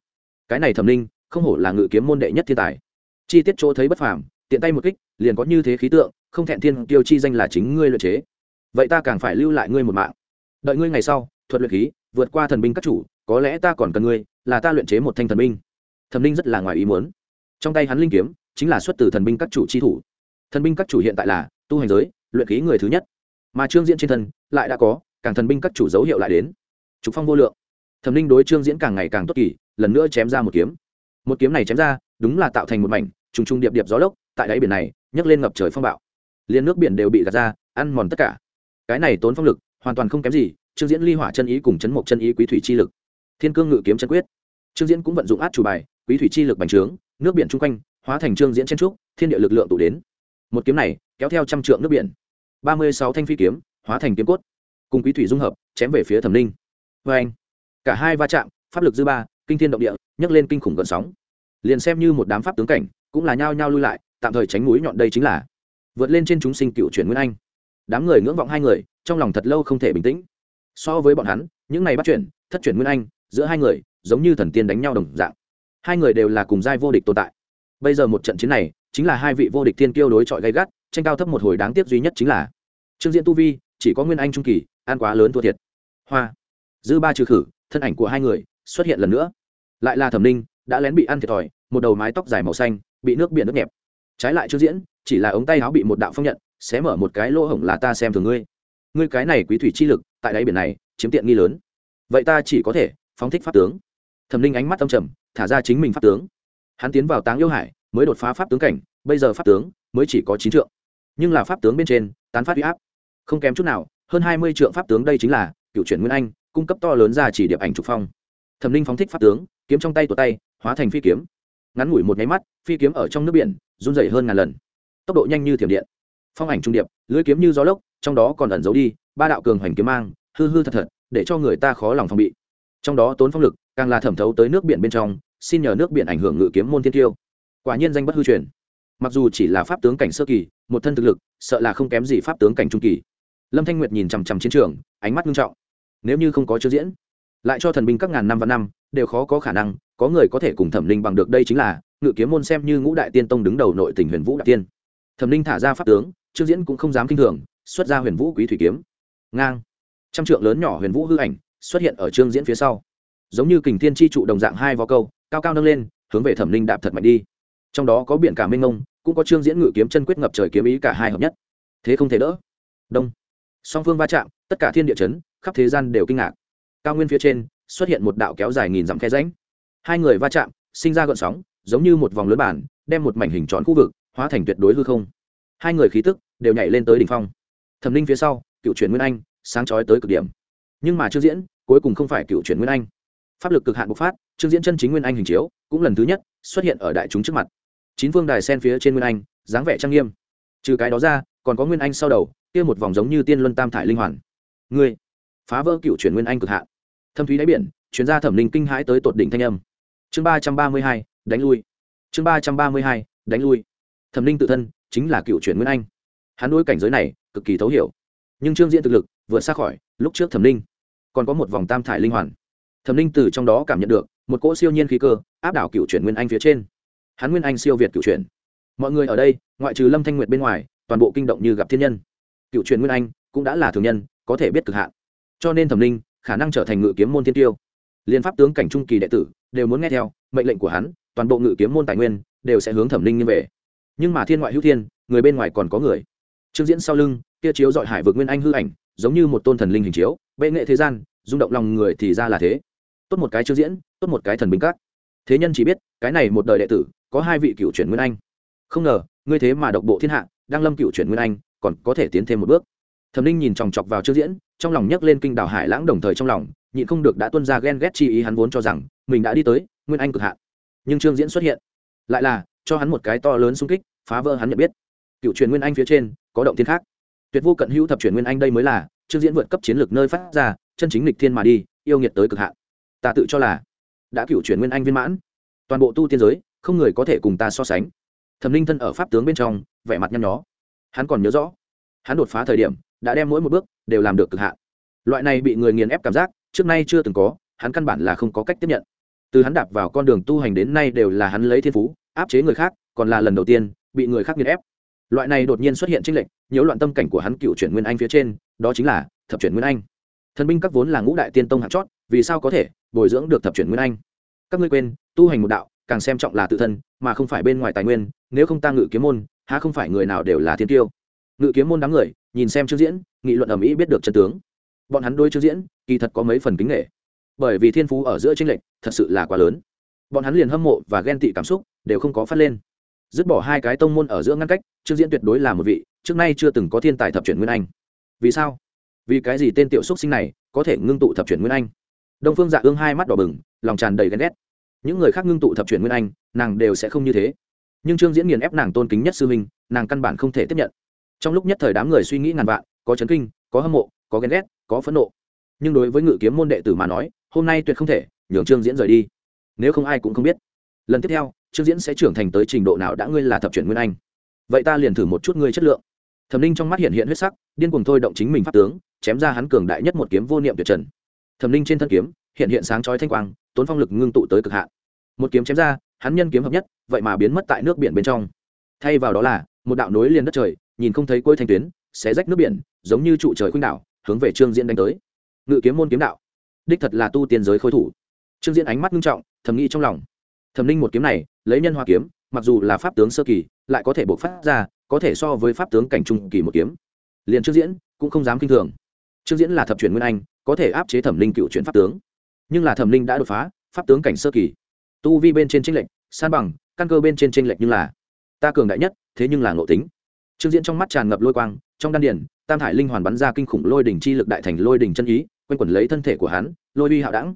cái này thẩm linh, không hổ là ngự kiếm môn đệ nhất thiên tài. Chi tiết chỗ thấy bất phàm, tiện tay một kích, liền có như thế khí tượng, không thẹn thiên tiêu chi danh là chính ngươi luyện chế. Vậy ta càng phải lưu lại ngươi một mạng. Đợi ngươi ngày sau, thuật luyện khí, vượt qua thần binh các chủ, có lẽ ta còn cần ngươi, là ta luyện chế một thanh thần binh. Thần binh rất là ngoài ý muốn. Trong tay hắn linh kiếm, chính là xuất từ thần binh các chủ chi thủ. Thần binh các chủ hiện tại là tu hành giới, luyện khí người thứ nhất. Mà trương diễn trên thân lại đã có, càng thần binh các chủ dấu hiệu lại đến. Trục phong vô lượng. Thẩm linh đối trương diễn càng ngày càng tốt kỳ, lần nữa chém ra một kiếm. Một kiếm này chém ra, đúng là tạo thành một mảnh trùng trùng điệp điệp gió lốc, tại đáy biển này nhấc lên ngập trời phong bạo. Liên nước biển đều bị gạt ra, ăn mòn tất cả. Cái này tốn phong lực, hoàn toàn không kém gì trương diễn ly hỏa chân ý cùng chấn mộc chân ý quý thủy chi lực. Thiên cương ngự kiếm chân quyết. Trương diễn cũng vận dụng át chủ bài, quý thủy chi lực bành trướng, nước biển chung quanh, hóa thành trương diễn chen trúc, thiên địa lực lượng tụ đến. Một kiếm này kéo theo trăm trượng nước biển. Ba mươi sáu thanh phi kiếm, hóa thành kiếm cốt, cùng quý thủy dung hợp, chém về phía thẩm ninh vê anh, cả hai va chạm, pháp lực dư ba, kinh thiên động địa, nhấc lên kinh khủng gợn sóng. Liền xem như một đám pháp tướng cảnh, cũng là nhao nhao lui lại, tạm thời tránh mũi nhọn đây chính là vượt lên trên chúng sinh cựu chuyển nguyên anh. Đám người ngưỡng vọng hai người, trong lòng thật lâu không thể bình tĩnh. So với bọn hắn, những này bắt chuyển, thất chuyển nguyên anh, giữa hai người, giống như thần tiên đánh nhau đồng dạng. Hai người đều là cùng giai vô địch tồn tại. Bây giờ một trận chiến này, chính là hai vị vô địch thiên kiêu đối chọi gay gắt tranh cao thấp một hồi đáng tiếc duy nhất chính là trương diễn tu vi chỉ có nguyên anh trung kỳ an quá lớn thua thiệt. Hoa. Dư ba trừ khử, thân ảnh của hai người xuất hiện lần nữa. Lại là thẩm ninh, đã lén bị ăn thiệt thòi, một đầu mái tóc dài màu xanh, bị nước biển nước nhẹp. Trái lại trương diễn, chỉ là ống tay áo bị một đạo phong nhận, xé mở một cái lỗ hổng là ta xem thường ngươi. Ngươi cái này quý thủy chi lực, tại đáy biển này, chiếm tiện nghi lớn. Vậy ta chỉ có thể phóng thích pháp tướng. Thẩm ninh ánh mắt âm trầm, thả ra chính mình pháp tướng. Hắn tiến vào táng yêu hải, mới đột phá pháp tướng cảnh, bây giờ pháp tướng mới chỉ có chín trượng nhưng là pháp tướng bên trên, tán phát huy áp. Không kém chút nào, hơn hai mươi trượng pháp tướng đây chính là cựu chuyển nguyên anh, cung cấp to lớn ra chỉ điệp ảnh trục phong. Thẩm ninh phóng thích pháp tướng, kiếm trong tay tụt tay, hóa thành phi kiếm. Ngắn ngủi một nháy mắt, phi kiếm ở trong nước biển, run dày hơn ngàn lần. Tốc độ nhanh như thiểm điện. Phong ảnh trung điệp lưới kiếm như gió lốc, trong đó còn ẩn giấu đi, ba đạo cường hoành kiếm mang, hư hư thật thật, để cho người ta khó lòng phòng bị. Trong đó tốn phong lực, càng là thẩm thấu tới nước biển bên trong, xin nhờ nước biển ảnh hưởng ngự kiếm môn thiên tiêu. Quả nhiên danh bất hư truyền mặc dù chỉ là pháp tướng cảnh sơ kỳ, một thân thực lực, sợ là không kém gì pháp tướng cảnh trung kỳ. Lâm thanh nguyệt nhìn chằm chằm chiến trường, ánh mắt nghiêm trọng. Nếu như không có chưa diễn, lại cho thần binh các ngàn năm và năm, đều khó có khả năng, có người có thể cùng thẩm linh bằng được đây chính là, ngự kiếm môn xem như ngũ đại tiên tông đứng đầu nội tỉnh huyền vũ đại tiên. Thẩm linh thả ra pháp tướng trương diễn cũng không dám kinh thường, xuất ra huyền vũ quý thủy kiếm. Ngang. Trăm trượng lớn nhỏ huyền vũ hư ảnh xuất hiện ở trương diễn phía sau. Giống như kình thiên chi trụ đồng dạng hai vó câu, cao cao nâng lên, hướng về thẩm linh đạp thật mạnh đi. Trong đó có biển cả minh ngông cũng có trương diễn ngự kiếm chân quyết ngập trời kiếm ý cả hai hợp nhất. Thế không thể đỡ. Đông. Song phương va chạm, tất cả thiên địa chấn, khắp thế gian đều kinh ngạc. Cao nguyên phía trên, xuất hiện một đạo kéo dài nghìn dặm khe ránh hai người va chạm, sinh ra gợn sóng, giống như một vòng lớn bản, đem một mảnh hình tròn khu vực, hóa thành tuyệt đối hư không. Hai người khí tức, đều nhảy lên tới đỉnh phong. Thẩm linh phía sau, cựu truyền nguyên anh, sáng chói tới cực điểm. Nhưng mà trương diễn, cuối cùng không phải cựu truyền nguyên anh. Pháp lực cực hạn bộc phát, trương diễn chân chính nguyên anh hình chiếu, cũng lần thứ nhất xuất hiện ở đại chúng trước mặt chín phương đài sen phía trên nguyên anh, dáng vẻ trang nghiêm. Trừ cái đó ra, còn có nguyên anh sau đầu, kia một vòng giống như tiên luân tam thải linh hoàn. Ngươi, phá vỡ cựu chuyển nguyên anh cực hạ. thâm thúy đáy biển chuyên gia thẩm linh kinh hãi tới tột đỉnh thanh âm. Chương ba trăm ba mươi hai, đánh lui. Chương ba trăm ba mươi hai, đánh lui. Thẩm linh tự thân, chính là cựu chuyển nguyên anh. Hắn đối cảnh giới này, cực kỳ thấu hiểu. Nhưng trương diễn thực lực, vượt xa khỏi, lúc trước thẩm linh. Còn có một vòng tam thải linh hoàn. Thẩm linh từ trong đó cảm nhận được, một cỗ siêu nhiên khí cơ, áp đảo cựu chuyển nguyên anh phía trên hắn nguyên anh siêu việt cựu truyền. mọi người ở đây, ngoại trừ lâm thanh nguyệt bên ngoài, toàn bộ kinh động như gặp thiên nhân. Cựu truyền nguyên anh cũng đã là thường nhân, có thể biết cực hạn. Cho nên thẩm linh, khả năng trở thành ngự kiếm môn thiên tiêu. Liên pháp tướng cảnh trung kỳ đệ tử, đều muốn nghe theo, mệnh lệnh của hắn, toàn bộ ngự kiếm môn tài nguyên, đều sẽ hướng thẩm linh như về. Nhưng mà thiên ngoại hữu thiên, người bên ngoài còn có người. Trương diễn sau lưng, kia chiếu dọi hải vực nguyên anh hư ảnh, giống như một tôn thần linh hình chiếu, bệ nghệ thế gian, rung động lòng người thì ra là thế. Tốt một cái trương diễn, tốt một cái thần binh các thế nhân chỉ biết, cái này một đời đệ tử, có hai vị cựu chuyển nguyên anh. Không ngờ, ngươi thế mà độc bộ thiên hạ, đang lâm cựu chuyển nguyên anh, còn có thể tiến thêm một bước. Thẩm ninh nhìn chòng chọc vào trương diễn, trong lòng nhấc lên kinh đảo hải lãng đồng thời trong lòng, nhịn không được đã tuân ra ghen ghét chi ý hắn vốn cho rằng, mình đã đi tới, nguyên anh cực hạn. Nhưng trương diễn xuất hiện. Lại là, cho hắn một cái to lớn xung kích, phá vỡ hắn nhận biết. Cựu truyền nguyên anh phía trên, có động thiên khác. Tuyệt vô cận hữu thập truyền nguyên anh đây mới là, trương diễn vượt cấp chiến lược nơi phát ra, chân chính lịch thiên mà đi, yêu nghiệt tới cực hạn. Ta tự cho là đã cựu truyền nguyên anh viên mãn. Toàn bộ tu tiên giới, không người có thể cùng ta so sánh. Thẩm linh thân ở pháp tướng bên trong, vẻ mặt nhăn nhó. Hắn còn nhớ rõ, hắn đột phá thời điểm, đã đem mỗi một bước đều làm được cực hạn. Loại này bị người nghiền ép cảm giác, trước nay chưa từng có, hắn căn bản là không có cách tiếp nhận. Từ hắn đạp vào con đường tu hành đến nay đều là hắn lấy thiên phú, áp chế người khác, còn là lần đầu tiên, bị người khác nghiền ép. Loại này đột nhiên xuất hiện tranh lệnh nhiều loạn tâm cảnh của hắn cựu chuyển nguyên anh phía trên, đó chính là thập chuyển nguyên anh. Thần binh các vốn là ngũ đại tiên tông hạt chót vì sao có thể bồi dưỡng được thập chuyển nguyên anh? Các ngươi quên, tu hành một đạo, càng xem trọng là tự thân, mà không phải bên ngoài tài nguyên, nếu không ta ngự kiếm môn, há không phải người nào đều là thiên tiêu ngự kiếm môn đám người, nhìn xem chương diễn, nghị luận ở mỹ biết được chân tướng. Bọn hắn đôi chương diễn, kỳ thật có mấy phần kính nghệ bởi vì thiên phú ở giữa tranh lệch, thật sự là quá lớn. Bọn hắn liền hâm mộ và ghen tị cảm xúc, đều không có phát lên. Dứt bỏ hai cái tông môn ở giữa ngăn cách chương diễn tuyệt đối là một vị, trước nay chưa từng có thiên tài thập chuyển nguyên anh. Vì sao? Vì cái gì tên tiểu xúc sinh này có thể ngưng tụ thập chuyển nguyên anh? Đông phương dạ ương hai mắt đỏ bừng lòng tràn đầy ghen ghét. Những người khác ngưng tụ thập chuyển nguyên anh nàng đều sẽ không như thế. Nhưng trương diễn nghiền ép nàng tôn kính nhất sư huynh, nàng căn bản không thể tiếp nhận. Trong lúc nhất thời đám người suy nghĩ ngàn vạn có chấn kinh có hâm mộ có ghen ghét có phẫn nộ. Nhưng đối với ngự kiếm môn đệ tử mà nói hôm nay tuyệt không thể nhường trương diễn rời đi. Nếu không ai cũng không biết. Lần tiếp theo trương diễn sẽ trưởng thành tới trình độ nào đã ngươi là thập chuyển nguyên anh. Vậy ta liền thử một chút ngươi chất lượng. Thẩm ninh trong mắt hiện hiện huyết sắc điên cùng thôi động chính mình pháp tướng chém ra hắn cường đại nhất một kiếm vô niệm tuyệt trần thẩm Linh trên thân kiếm, hiện hiện sáng chói thanh quang, tốn phong lực ngưng tụ tới cực hạn. Một kiếm chém ra, hắn nhân kiếm hợp nhất, vậy mà biến mất tại nước biển bên trong. Thay vào đó là, một đạo nối liền đất trời, nhìn không thấy cuối thanh tuyến, xé rách nước biển, giống như trụ trời khuynh đảo, hướng về trương diễn đánh tới. Ngự kiếm môn kiếm đạo. Đích thật là tu tiên giới khôi thủ. Trương diễn ánh mắt nghiêm trọng, thầm nghĩ trong lòng. Thẩm Linh một kiếm này, lấy nhân hoa kiếm, mặc dù là pháp tướng sơ kỳ, lại có thể bộc phát ra, có thể so với pháp tướng cảnh trung kỳ một kiếm. Liền trương diễn cũng không dám kinh thường. Trương diễn là thập truyền nguyên anh có thể áp chế thẩm linh cựu chuyển pháp tướng. Nhưng là thẩm linh đã đột phá, pháp tướng cảnh sơ kỳ. Tu vi bên trên tranh lệch, san bằng, căn cơ bên trên tranh lệch nhưng là ta cường đại nhất, thế nhưng là ngộ tính. Trương diễn trong mắt tràn ngập lôi quang, trong đan điển tam hải linh hoàn bắn ra kinh khủng lôi đỉnh chi lực đại thành lôi đỉnh chân ý, quanh quẩn lấy thân thể của hắn, lôi uy hạo đẳng.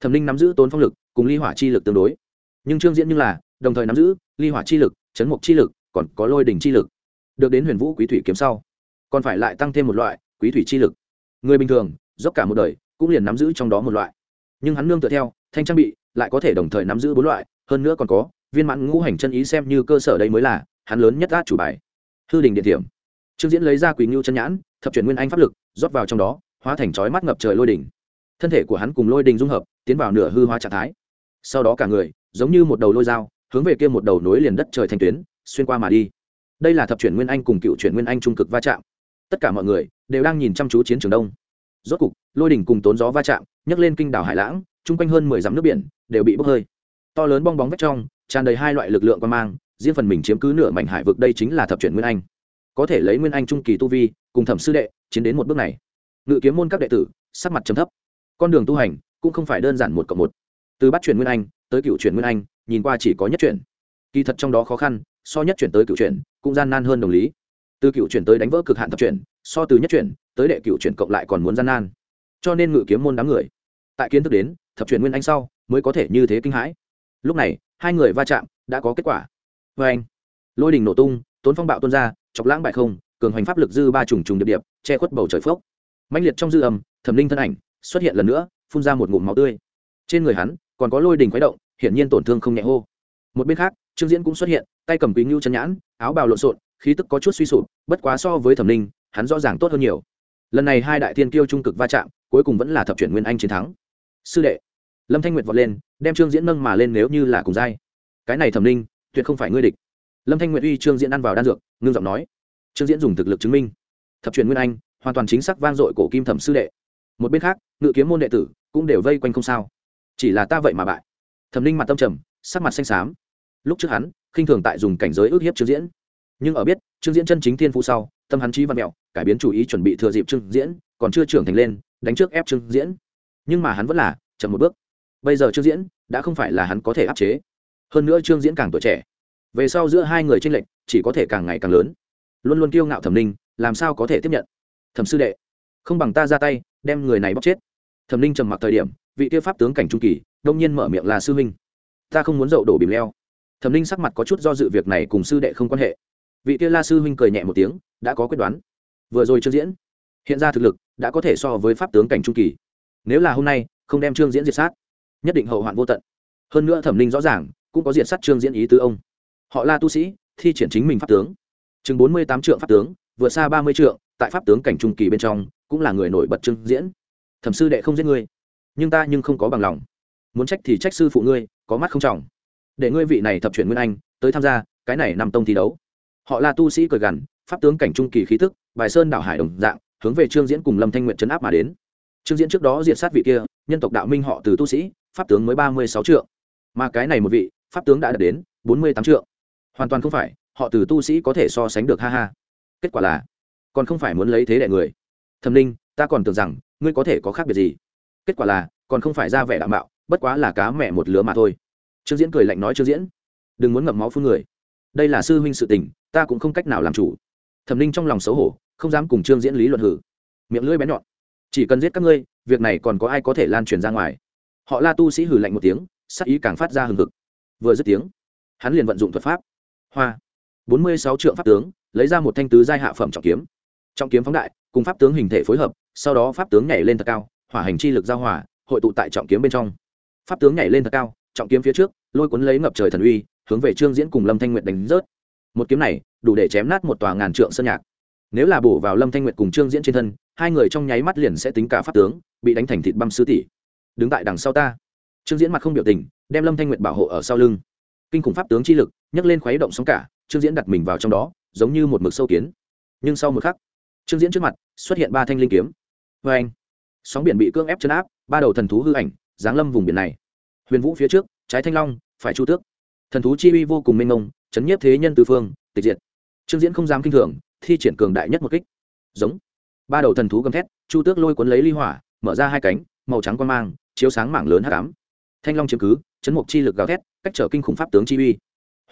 Thẩm linh nắm giữ tốn phong lực, cùng ly hỏa chi lực tương đối. Nhưng trương diễn như là, đồng thời nắm giữ ly hỏa chi lực, chấn mục chi lực, còn có lôi đỉnh chi lực. Được đến huyền vũ quý thủy kiếm sau, còn phải lại tăng thêm một loại quý thủy chi lực. Người bình thường dốc cả một đời, cũng liền nắm giữ trong đó một loại. Nhưng hắn nương tựa theo, thanh trang bị, lại có thể đồng thời nắm giữ bốn loại, hơn nữa còn có, viên mãn ngũ hành chân ý xem như cơ sở đây mới là, hắn lớn nhất át chủ bài. Hư đình điện thiểm. Trương diễn lấy ra quỳ ngưu chân nhãn, thập chuyển nguyên anh pháp lực, rót vào trong đó, hóa thành chói mắt ngập trời lôi đỉnh. Thân thể của hắn cùng lôi đình dung hợp, tiến vào nửa hư hóa trạng thái. Sau đó cả người, giống như một đầu lôi dao, hướng về kia một đầu nối liền đất trời thành tuyến, xuyên qua mà đi. Đây là thập chuyển nguyên anh cùng cựu chuyển nguyên anh trung cực va chạm. Tất cả mọi người đều đang nhìn chăm chú chiến trường đông rốt cục, lôi đỉnh cùng tốn gió va chạm, nhấc lên kinh đảo hải lãng, chung quanh hơn mười dặm nước biển, đều bị bốc hơi. To lớn bong bóng vách trong, tràn đầy hai loại lực lượng quan mang, riêng phần mình chiếm cứ nửa mảnh hải vực đây chính là thập chuyển nguyên anh. Có thể lấy nguyên anh trung kỳ tu vi, cùng thẩm sư đệ, chiến đến một bước này. Ngự kiếm môn các đệ tử, sắc mặt chấm thấp. Con đường tu hành, cũng không phải đơn giản một cộng một. Từ bắt chuyển nguyên anh, tới cựu chuyển nguyên anh, nhìn qua chỉ có nhất chuyển. Kỳ thật trong đó khó khăn, so nhất chuyển tới cựu chuyển, cũng gian nan hơn đồng lý. Từ cựu chuyển tới đánh vỡ cực hạn thập chuyển, so từ nhất chuyển tới đệ cựu chuyển cộng lại còn muốn gian nan. Cho nên ngự kiếm môn đám người, tại kiến thức đến, thập chuyển nguyên anh sau, mới có thể như thế kinh hãi. Lúc này, hai người va chạm, đã có kết quả. Vê anh, lôi đình nổ tung, tốn phong bạo tuôn ra, chọc lãng bại không, cường hoành pháp lực dư ba trùng trùng điệp điệp, che khuất bầu trời phốc. Mãnh liệt trong dư âm, thẩm linh thân ảnh xuất hiện lần nữa, phun ra một ngụm máu tươi. Trên người hắn, còn có lôi đình khuấy động, hiển nhiên tổn thương không nhẹ hô. Một bên khác, trương diễn cũng xuất hiện, tay cầm quý ngưu chân nhãn, áo bào lộn xộn, khí tức có chút suy sụp, bất quá so với thẩm linh, hắn rõ ràng tốt hơn nhiều lần này hai đại thiên kiêu trung cực va chạm, cuối cùng vẫn là thập chuyển nguyên anh chiến thắng. Sư đệ, lâm thanh nguyệt vọt lên, đem trương diễn nâng mà lên nếu như là cùng giai. Cái này thẩm linh, tuyệt không phải ngươi địch. Lâm thanh nguyệt uy trương diễn ăn vào đan dược, ngưng giọng nói. Trương diễn dùng thực lực chứng minh. Thập truyền nguyên anh, hoàn toàn chính xác vang dội cổ kim thẩm sư đệ. Một bên khác, ngự kiếm môn đệ tử cũng đều vây quanh không sao. Chỉ là ta vậy mà bại. Thẩm linh mặt tâm trầm, sắc mặt xanh xám. Lúc trước hắn, khinh thường tại dùng cảnh giới ước hiếp trương diễn. Nhưng ở biết, trương diễn chân chính thiên phú sau, tâm hắn trí văn mẹo cải biến chủ ý chuẩn bị thừa dịp trương diễn, còn chưa trưởng thành lên, đánh trước ép trương diễn. Nhưng mà hắn vẫn là chậm một bước. Bây giờ trương diễn đã không phải là hắn có thể áp chế. Hơn nữa trương diễn càng tuổi trẻ. Về sau giữa hai người tranh lệch, chỉ có thể càng ngày càng lớn. Luôn luôn kiêu ngạo thẩm ninh, làm sao có thể tiếp nhận? Thẩm sư đệ, không bằng ta ra tay, đem người này bóc chết. Thẩm ninh trầm mặc thời điểm, vị tiêu pháp tướng cảnh trung kỳ, đông nhiên mở miệng là sư huynh. Ta không muốn dậu đổ bìm leo. Thẩm ninh sắc mặt có chút do dự việc này cùng sư đệ không quan hệ. Vị tiêu la sư huynh cười nhẹ một tiếng, đã có quyết đoán vừa rồi trương diễn, hiện ra thực lực đã có thể so với pháp tướng cảnh trung kỳ. Nếu là hôm nay, không đem trương diễn diệt sát, nhất định hậu hoạn vô tận. Hơn nữa thẩm linh rõ ràng cũng có diệt sát trương diễn ý tứ ông. Họ là tu sĩ thi triển chính mình pháp tướng. Chừng bốn mươi tám trượng pháp tướng, vượt xa ba mươi trượng, tại pháp tướng cảnh trung kỳ bên trong, cũng là người nổi bật trương diễn. Thẩm sư đệ không giết ngươi, nhưng ta nhưng không có bằng lòng. Muốn trách thì trách sư phụ ngươi, có mắt không trọng. Để ngươi vị này thập chuyển nguyên anh, tới tham gia cái này nằm tông thi đấu. Họ là tu sĩ cười gằn pháp tướng cảnh trung kỳ khí tức, bài sơn đảo hải đồng dạng, hướng về trương diễn cùng lâm thanh nguyện chấn áp mà đến. Trương diễn trước đó diệt sát vị kia, nhân tộc đạo minh họ từ tu sĩ, pháp tướng mới ba mươi sáu trượng. Mà cái này một vị, pháp tướng đã đạt đến bốn mươi tám trượng. Hoàn toàn không phải, họ từ tu sĩ có thể so sánh được, ha ha. Kết quả là, còn không phải muốn lấy thế đại người. Thẩm linh, ta còn tưởng rằng, ngươi có thể có khác biệt gì. Kết quả là, còn không phải ra vẻ đạo mạo, bất quá là cá mẹ một lứa mà thôi. Trương diễn cười lạnh nói, trương diễn, đừng muốn ngậm máu phun người. Đây là sư huynh sự tình, ta cũng không cách nào làm chủ thẩm linh trong lòng xấu hổ, không dám cùng trương diễn lý luận hử. Miệng lưỡi bén nhọn. Chỉ cần giết các ngươi, việc này còn có ai có thể lan truyền ra ngoài? Họ la tu sĩ hử lạnh một tiếng, sắc ý càng phát ra hừng hực. Vừa dứt tiếng, hắn liền vận dụng thuật pháp. Hoa. Bốn mươi sáu trượng pháp tướng, lấy ra một thanh tứ giai hạ phẩm trọng kiếm. Trọng kiếm phóng đại, cùng pháp tướng hình thể phối hợp, sau đó pháp tướng nhảy lên thật cao, hỏa hành chi lực giao hỏa hội tụ tại trọng kiếm bên trong. Pháp tướng nhảy lên thật cao, trọng kiếm phía trước, lôi cuốn lấy ngập trời thần uy, hướng về trương diễn cùng lâm thanh nguyệt đánh rớt một kiếm này, đủ để chém nát một tòa ngàn trượng sơn nhạc. Nếu là bổ vào lâm thanh nguyệt cùng trương diễn trên thân, hai người trong nháy mắt liền sẽ tính cả pháp tướng, bị đánh thành thịt băm sư tỷ đứng tại đằng sau ta. Trương diễn mặt không biểu tình, đem lâm thanh nguyệt bảo hộ ở sau lưng. Kinh khủng pháp tướng chi lực, nhấc lên khuấy động sóng cả, trương diễn đặt mình vào trong đó, giống như một mực sâu kiến. Nhưng sau một khắc, trương diễn trước mặt xuất hiện ba thanh linh kiếm. Vê anh, sóng biển bị cưỡng ép chấn áp, ba đầu thần thú hư ảnh, giáng lâm vùng biển này. Huyền vũ phía trước, trái thanh long, phải chu tước. Thần thú chi uy vô cùng mênh mông chấn nhiếp thế nhân tư phương, tịch diệt. Trương diễn không dám kinh thường, thi triển cường đại nhất một kích. Giống. Ba đầu thần thú gầm thét, chu tước lôi cuốn lấy ly hỏa, mở ra hai cánh, màu trắng quan mang, chiếu sáng mảng lớn hắc ám. thanh long chiếm cứ, chấn mục chi lực gào thét, cách trở kinh khủng pháp tướng chi uy.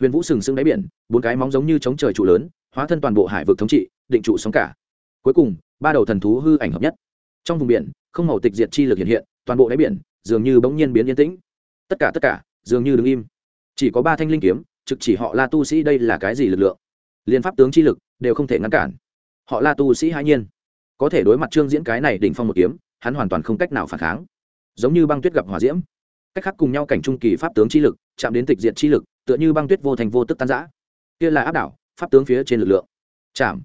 Huyền vũ sừng sững đáy biển, bốn cái móng giống như chống trời trụ lớn, hóa thân toàn bộ hải vực thống trị, định trụ sóng cả. Cuối cùng, ba đầu thần thú hư ảnh hợp nhất. Trong vùng biển, không màu tịch diệt chi lực hiện hiện, toàn bộ đáy biển, dường như bỗng nhiên biến yên tĩnh. Tất cả tất cả, dường như đứng im. Chỉ có ba thanh linh kiếm trực chỉ họ la tu sĩ đây là cái gì lực lượng? Liên pháp tướng chi lực đều không thể ngăn cản. Họ la tu sĩ hai nhiên. Có thể đối mặt trương diễn cái này đỉnh phong một kiếm, hắn hoàn toàn không cách nào phản kháng. Giống như băng tuyết gặp hỏa diễm. Cách khác cùng nhau cảnh trung kỳ pháp tướng chi lực, chạm đến tịch diệt chi lực, tựa như băng tuyết vô thành vô tức tan giã kia là áp đảo, pháp tướng phía trên lực lượng. Chạm.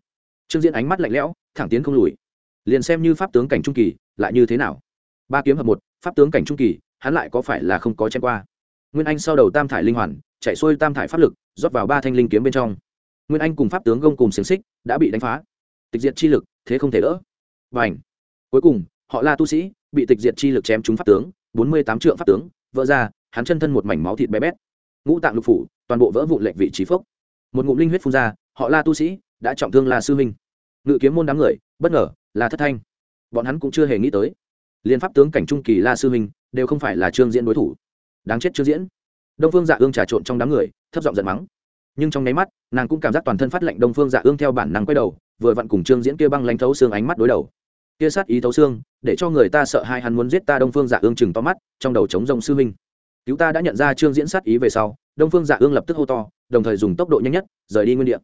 Trương diễn ánh mắt lạnh lẽo, thẳng tiến không lùi. Liền xem như pháp tướng cảnh trung kỳ, lại như thế nào? Ba kiếm hợp một, pháp tướng cảnh trung kỳ, hắn lại có phải là không có chém qua? Nguyên anh sau đầu tam thải linh hoàn chạy xuôi tam thải pháp lực, rót vào ba thanh linh kiếm bên trong. Nguyên anh cùng pháp tướng gông cùng xiềng xích đã bị đánh phá. Tịch diệt chi lực, thế không thể đỡ. Và ảnh cuối cùng, họ la tu sĩ bị tịch diệt chi lực chém trúng pháp tướng, bốn mươi tám trượng pháp tướng, vỡ ra, hắn chân thân một mảnh máu thịt bé bét. Ngũ tạng lục phủ, toàn bộ vỡ vụ lệnh vị trí phốc. Một ngụm linh huyết phun ra, họ la tu sĩ đã trọng thương là sư minh. Ngự kiếm môn đám người, bất ngờ, là thất thanh. Bọn hắn cũng chưa hề nghĩ tới liên pháp tướng cảnh trung kỳ la sư minh đều không phải là trương diễn đối thủ. Đáng chết trương diễn đông phương dạ ương trà trộn trong đám người, thấp giọng giận mắng. Nhưng trong nháy mắt, nàng cũng cảm giác toàn thân phát lệnh đông phương dạ ương theo bản năng quay đầu, vừa vặn cùng trương diễn kia băng lánh thấu xương ánh mắt đối đầu. Kia sát ý thấu xương, để cho người ta sợ hai hắn muốn giết ta đông phương dạ ương chừng to mắt, trong đầu chống rông sư minh cứu ta đã nhận ra trương diễn sát ý về sau, đông phương dạ ương lập tức hô to, đồng thời dùng tốc độ nhanh nhất, rời đi nguyên địa.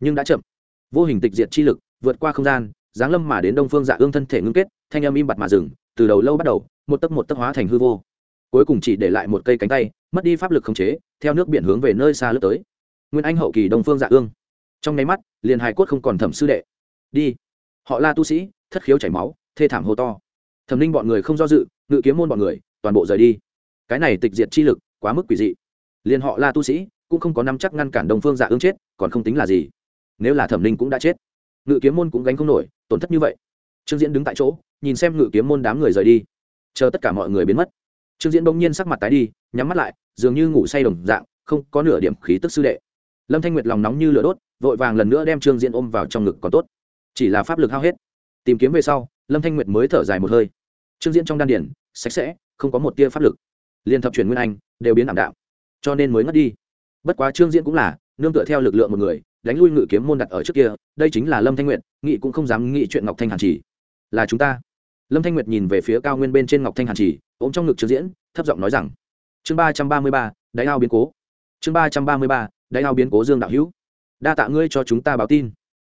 Nhưng đã chậm. Vô hình tịch diệt chi lực, vượt qua không gian, giáng lâm mà đến đông phương dạ ương thân thể ngưng kết, thanh âm im bặt mà dừng, từ đầu lâu bắt đầu, một tấc một tấc hóa thành hư vô cuối cùng chỉ để lại một cây cánh tay, mất đi pháp lực khống chế, theo nước biển hướng về nơi xa lướt tới. Nguyên anh hậu kỳ đông phương dạ ương. Trong nháy mắt, liền hài cốt không còn thẩm sư đệ. Đi. Họ la tu sĩ, thất khiếu chảy máu, thê thảm hô to. Thẩm ninh bọn người không do dự, ngự kiếm môn bọn người, toàn bộ rời đi. Cái này tịch diệt chi lực, quá mức quỷ dị. Liền họ la tu sĩ cũng không có năm chắc ngăn cản đồng phương dạ ương chết, còn không tính là gì. Nếu là thẩm ninh cũng đã chết, ngự kiếm môn cũng gánh không nổi, tổn thất như vậy. Trương diễn đứng tại chỗ, nhìn xem ngự kiếm môn đám người rời đi. Chờ tất cả mọi người biến mất trương diễn bỗng nhiên sắc mặt tái đi, nhắm mắt lại, dường như ngủ say đồng dạng, không có nửa điểm khí tức sư đệ. Lâm thanh nguyệt lòng nóng như lửa đốt, vội vàng lần nữa đem trương diễn ôm vào trong ngực còn tốt. Chỉ là pháp lực hao hết. Tìm kiếm về sau, lâm thanh nguyệt mới thở dài một hơi. Trương diễn trong đan điển sạch sẽ, không có một tia pháp lực. Liên thập truyền nguyên anh, đều biến ảm đạm. Cho nên mới ngất đi. Bất quá trương diễn cũng là, nương tựa theo lực lượng một người, đánh lui ngự kiếm môn đặt ở trước kia, đây chính là lâm thanh nguyệt nghị cũng không dám nghĩ chuyện ngọc thanh hàn chỉ. Là chúng ta. Lâm thanh nguyệt nhìn về phía cao nguyên bên trên ngọc thanh hàn chỉ ôm trong ngực trương diễn, thấp giọng nói rằng, chương ba trăm ba mươi ba, đáy ao biến cố. Chương ba trăm ba mươi ba, đáy ao biến cố dương đạo hữu. Đa tạ ngươi cho chúng ta báo tin.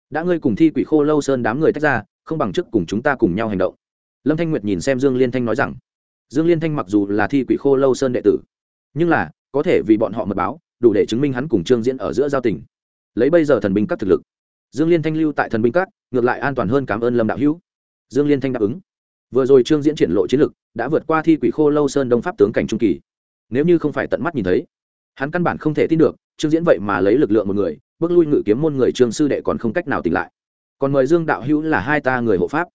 Đã ngươi cùng thi quỷ khô lâu sơn đám người tách ra, không bằng chức cùng chúng ta cùng nhau hành động. Lâm thanh nguyệt nhìn xem dương liên thanh nói rằng, dương liên thanh mặc dù là thi quỷ khô lâu sơn đệ tử, nhưng là, có thể vì bọn họ mật báo, đủ để chứng minh hắn cùng trương diễn ở giữa giao tình. Lấy bây giờ thần binh các thực lực, dương liên thanh lưu tại thần binh các, ngược lại an toàn hơn cảm ơn lâm đạo hữu. Dương liên thanh đáp ứng vừa rồi trương diễn triển lộ chiến lực, đã vượt qua thi quỷ khô lâu sơn đông pháp tướng cảnh trung kỳ. Nếu như không phải tận mắt nhìn thấy, hắn căn bản không thể tin được, trương diễn vậy mà lấy lực lượng một người, bước lui ngự kiếm môn người trương sư đệ còn không cách nào tỉnh lại. Còn mời dương đạo hữu là hai ta người hộ pháp.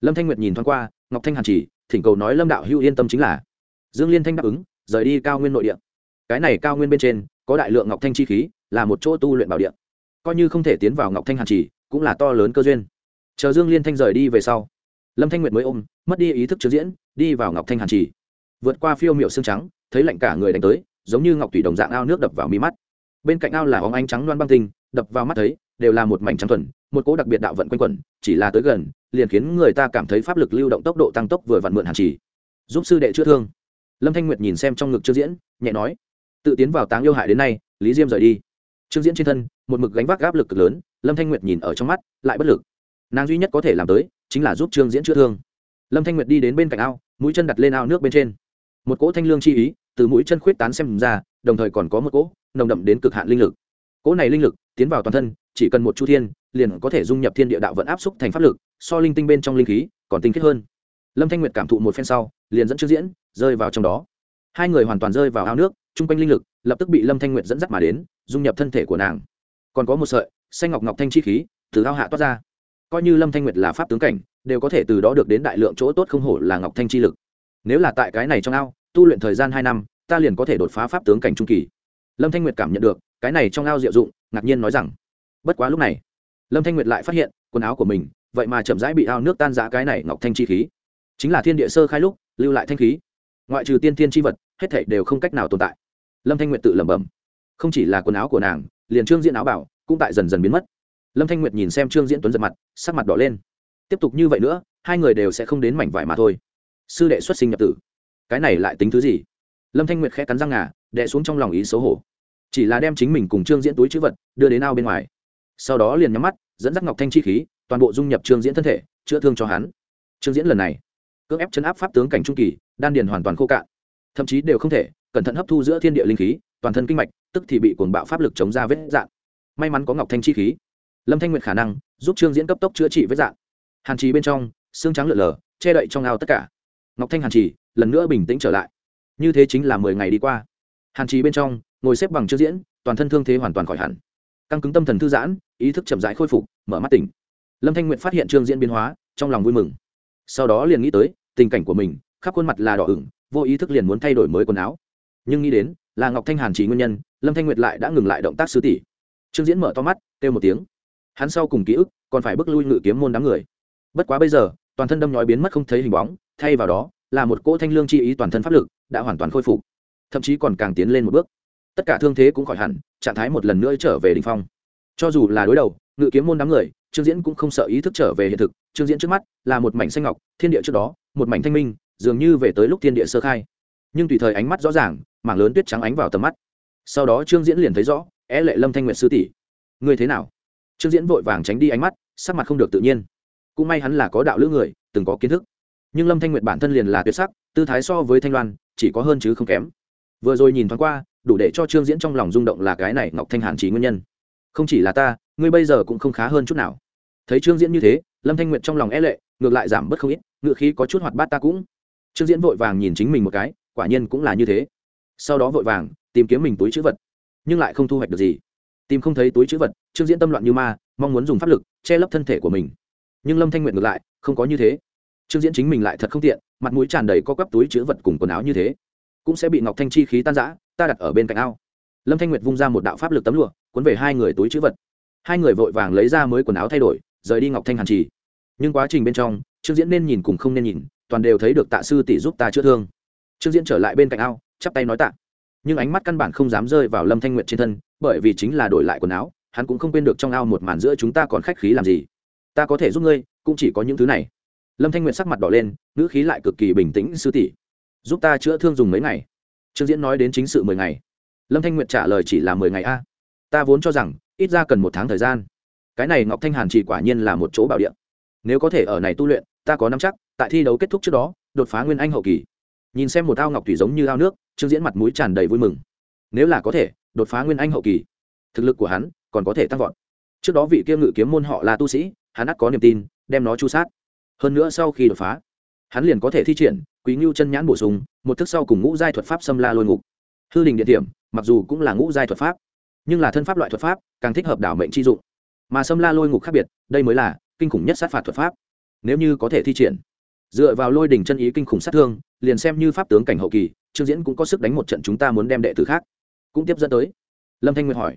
Lâm thanh nguyệt nhìn thoáng qua, ngọc thanh hàn chỉ, thỉnh cầu nói lâm đạo hữu yên tâm chính là. Dương liên thanh đáp ứng, rời đi cao nguyên nội địa. Cái này cao nguyên bên trên, có đại lượng ngọc thanh chi khí, là một chỗ tu luyện bảo địa. Coi như không thể tiến vào ngọc thanh hàn chỉ, cũng là to lớn cơ duyên. Chờ dương liên thanh rời đi về sau lâm thanh nguyệt mới ôm, mất đi ý thức chứa diễn, đi vào ngọc thanh hàn chỉ vượt qua phiêu miệu xương trắng, thấy lạnh cả người đánh tới, giống như ngọc thủy đồng dạng ao nước đập vào mi mắt. Bên cạnh ao là óng ánh trắng loan băng tinh, đập vào mắt thấy, đều là một mảnh trắng thuần, một cỗ đặc biệt đạo vận quanh quẩn, chỉ là tới gần, liền khiến người ta cảm thấy pháp lực lưu động tốc độ tăng tốc vừa vặn mượn hàn chỉ giúp sư đệ chữa thương. Lâm thanh nguyệt nhìn xem trong ngực trương diễn, nhẹ nói, tự tiến vào táng yêu hại đến nay, lý diêm rời đi. Trương diễn trên thân, một mực gánh vác áp lực cực lớn, lâm thanh nguyệt nhìn ở trong mắt, lại bất lực. Nàng duy nhất có thể làm tới chính là giúp trương diễn chữa thương. Lâm thanh nguyệt đi đến bên cạnh ao, mũi chân đặt lên ao nước bên trên. Một cỗ thanh lương chi ý từ mũi chân khuyết tán xem ra, đồng thời còn có một cỗ nồng đậm đến cực hạn linh lực. Cỗ này linh lực tiến vào toàn thân, chỉ cần một chu thiên, liền có thể dung nhập thiên địa đạo vận áp xúc thành pháp lực, so linh tinh bên trong linh khí còn tinh khiết hơn. Lâm thanh nguyệt cảm thụ một phen sau, liền dẫn trước diễn rơi vào trong đó. Hai người hoàn toàn rơi vào ao nước, chung quanh linh lực lập tức bị lâm thanh nguyệt dẫn dắt mà đến, dung nhập thân thể của nàng. Còn có một sợi xanh ngọc ngọc thanh chi khí từ ao hạ toát ra coi như lâm thanh nguyệt là pháp tướng cảnh, đều có thể từ đó được đến đại lượng chỗ tốt không hổ là ngọc thanh chi lực. Nếu là tại cái này trong ao, tu luyện thời gian hai năm, ta liền có thể đột phá pháp tướng cảnh trung kỳ. Lâm thanh nguyệt cảm nhận được, cái này trong ao diệu dụng, ngạc nhiên nói rằng, bất quá lúc này. Lâm thanh nguyệt lại phát hiện, quần áo của mình, vậy mà chậm rãi bị ao nước tan giã cái này ngọc thanh chi khí. Chính là thiên địa sơ khai lúc, lưu lại thanh khí. Ngoại trừ tiên thiên chi vật, hết thảy đều không cách nào tồn tại. Lâm thanh nguyệt tự lẩm bẩm, không chỉ là quần áo của nàng, liền trương diện áo bảo cũng tại dần dần biến mất lâm thanh nguyệt nhìn xem trương diễn tuấn giật mặt, sắc mặt đỏ lên. Tiếp tục như vậy nữa, hai người đều sẽ không đến mảnh vải mà thôi. Sư đệ xuất sinh nhập tử. Cái này lại tính thứ gì? Lâm thanh nguyệt khẽ cắn răng ngà đệ xuống trong lòng ý xấu hổ. Chỉ là đem chính mình cùng trương diễn túi chữ vật, đưa đến ao bên ngoài. Sau đó liền nhắm mắt, dẫn dắt ngọc thanh chi khí, toàn bộ dung nhập trương diễn thân thể, chữa thương cho hắn. Trương diễn lần này, cưỡng ép chấn áp pháp tướng cảnh trung kỳ, đan điền hoàn toàn khô cạn. Thậm chí đều không thể, cẩn thận hấp thu giữa thiên địa linh khí, toàn thân kinh mạch, tức thì bị cuồng bạo pháp lực chống ra vết dạn. May mắn có ngọc thanh chi khí lâm thanh nguyệt khả năng giúp trương diễn cấp tốc chữa trị vết dạn hàn trì bên trong, xương trắng lượn lờ, che đậy trong ao tất cả. Ngọc thanh hàn trì lần nữa bình tĩnh trở lại. Như thế chính là mười ngày đi qua. Hàn trì bên trong, ngồi xếp bằng Trương diễn, toàn thân thương thế hoàn toàn khỏi hẳn. Căng cứng tâm thần thư giãn, ý thức chậm rãi khôi phục, mở mắt tỉnh. Lâm thanh nguyện phát hiện trương diễn biến hóa, trong lòng vui mừng. Sau đó liền nghĩ tới, tình cảnh của mình, khắp khuôn mặt là đỏ ửng, vô ý thức liền muốn thay đổi mới quần áo. Nhưng nghĩ đến, là ngọc thanh hàn chỉ nguyên nhân, lâm thanh nguyệt lại đã ngừng lại động tác sứ tỷ. Trương diễn mở to mắt, kêu một tiếng hắn sau cùng ký ức còn phải bước lui ngự kiếm môn đám người. Bất quá bây giờ, toàn thân đâm nhói biến mất không thấy hình bóng, thay vào đó là một cỗ thanh lương chi ý toàn thân pháp lực đã hoàn toàn khôi phục, thậm chí còn càng tiến lên một bước. Tất cả thương thế cũng khỏi hẳn, trạng thái một lần nữa trở về đ ỉ n h phong. Cho dù là đối đầu, ngự kiếm môn đám người, trương diễn cũng không sợ ý thức trở về hiện thực. Trương diễn trước mắt là một mảnh xanh ngọc, thiên địa trước đó, một mảnh thanh minh, dường như về tới lúc thiên địa sơ khai. Nhưng tùy thời ánh mắt rõ ràng, mảng lớn tuyết trắng ánh vào tầm mắt. Sau đó trương diễn liền thấy rõ, é lệ lâm thanh nguyện sư tỷ. Ngươi thế nào? Trương diễn vội vàng tránh đi ánh mắt, sắc mặt không được tự nhiên. Cũng may hắn là có đạo lữ người, từng có kiến thức. Nhưng lâm thanh nguyệt bản thân liền là tuyệt sắc, tư thái so với thanh loan, chỉ có hơn chứ không kém. Vừa rồi nhìn thoáng qua, đủ để cho trương diễn trong lòng rung động là cái này ngọc thanh hàn chỉ nguyên nhân. Không chỉ là ta, ngươi bây giờ cũng không khá hơn chút nào. Thấy trương diễn như thế, lâm thanh nguyệt trong lòng e lệ, ngược lại giảm bớt không ít, ngựa khí có chút hoạt bát ta cũng. Trương diễn vội vàng nhìn chính mình một cái, quả nhiên cũng là như thế. Sau đó vội vàng, tìm kiếm mình túi chữ vật, nhưng lại không thu hoạch được gì tìm không thấy túi chữ vật, trương diễn tâm loạn như ma, mong muốn dùng pháp lực che lấp thân thể của mình. Nhưng lâm thanh nguyện ngược lại, không có như thế. Trương diễn chính mình lại thật không tiện, mặt mũi tràn đầy có cắp túi chữ vật cùng quần áo như thế. Cũng sẽ bị ngọc thanh chi khí tan giã ta đặt ở bên cạnh ao. Lâm thanh nguyệt vung ra một đạo pháp lực tấm lụa, cuốn về hai người túi chữ vật. Hai người vội vàng lấy ra mới quần áo thay đổi, rời đi ngọc thanh hàn trì. Nhưng quá trình bên trong, trương diễn nên nhìn cùng không nên nhìn, toàn đều thấy được tạ sư tỷ giúp ta chữa thương. Trương diễn trở lại bên cạnh ao, chắp tay nói tạ nhưng ánh mắt căn bản không dám rơi vào lâm thanh nguyệt trên thân, bởi vì chính là đổi lại quần áo, hắn cũng không quên được trong ao một màn giữa chúng ta còn khách khí làm gì. Ta có thể giúp ngươi, cũng chỉ có những thứ này. Lâm thanh nguyệt sắc mặt đỏ lên, ngữ khí lại cực kỳ bình tĩnh, sư tỷ, giúp ta chữa thương dùng mấy ngày. Trương diễn nói đến chính sự mười ngày. Lâm thanh nguyệt trả lời chỉ là mười ngày a. Ta vốn cho rằng, ít ra cần một tháng thời gian. Cái này ngọc thanh hàn chỉ quả nhiên là một chỗ bảo địa. Nếu có thể ở này tu luyện, ta có nắm chắc, tại thi đấu kết thúc trước đó, đột phá nguyên anh hậu kỳ nhìn xem một ao ngọc thủy giống như ao nước, trương diễn mặt mũi tràn đầy vui mừng. Nếu là có thể, đột phá nguyên anh hậu kỳ, thực lực của hắn còn có thể tăng vọt. Trước đó vị kia ngự kiếm môn họ là tu sĩ, hắn ắt có niềm tin, đem nó chu sát. Hơn nữa sau khi đột phá, hắn liền có thể thi triển quý ngưu chân nhãn bổ sung, một thức sau cùng ngũ giai thuật pháp xâm la lôi ngục. Hư đình địa điểm mặc dù cũng là ngũ giai thuật pháp, nhưng là thân pháp loại thuật pháp, càng thích hợp đảo mệnh chi dụng. Mà xâm la lôi ngục khác biệt, đây mới là kinh khủng nhất sát phạt thuật pháp. Nếu như có thể thi triển, dựa vào lôi đỉnh chân ý kinh khủng sát thương liền xem như pháp tướng cảnh hậu kỳ, trương diễn cũng có sức đánh một trận chúng ta muốn đem đệ tử khác cũng tiếp dẫn tới. Lâm thanh nguyệt hỏi,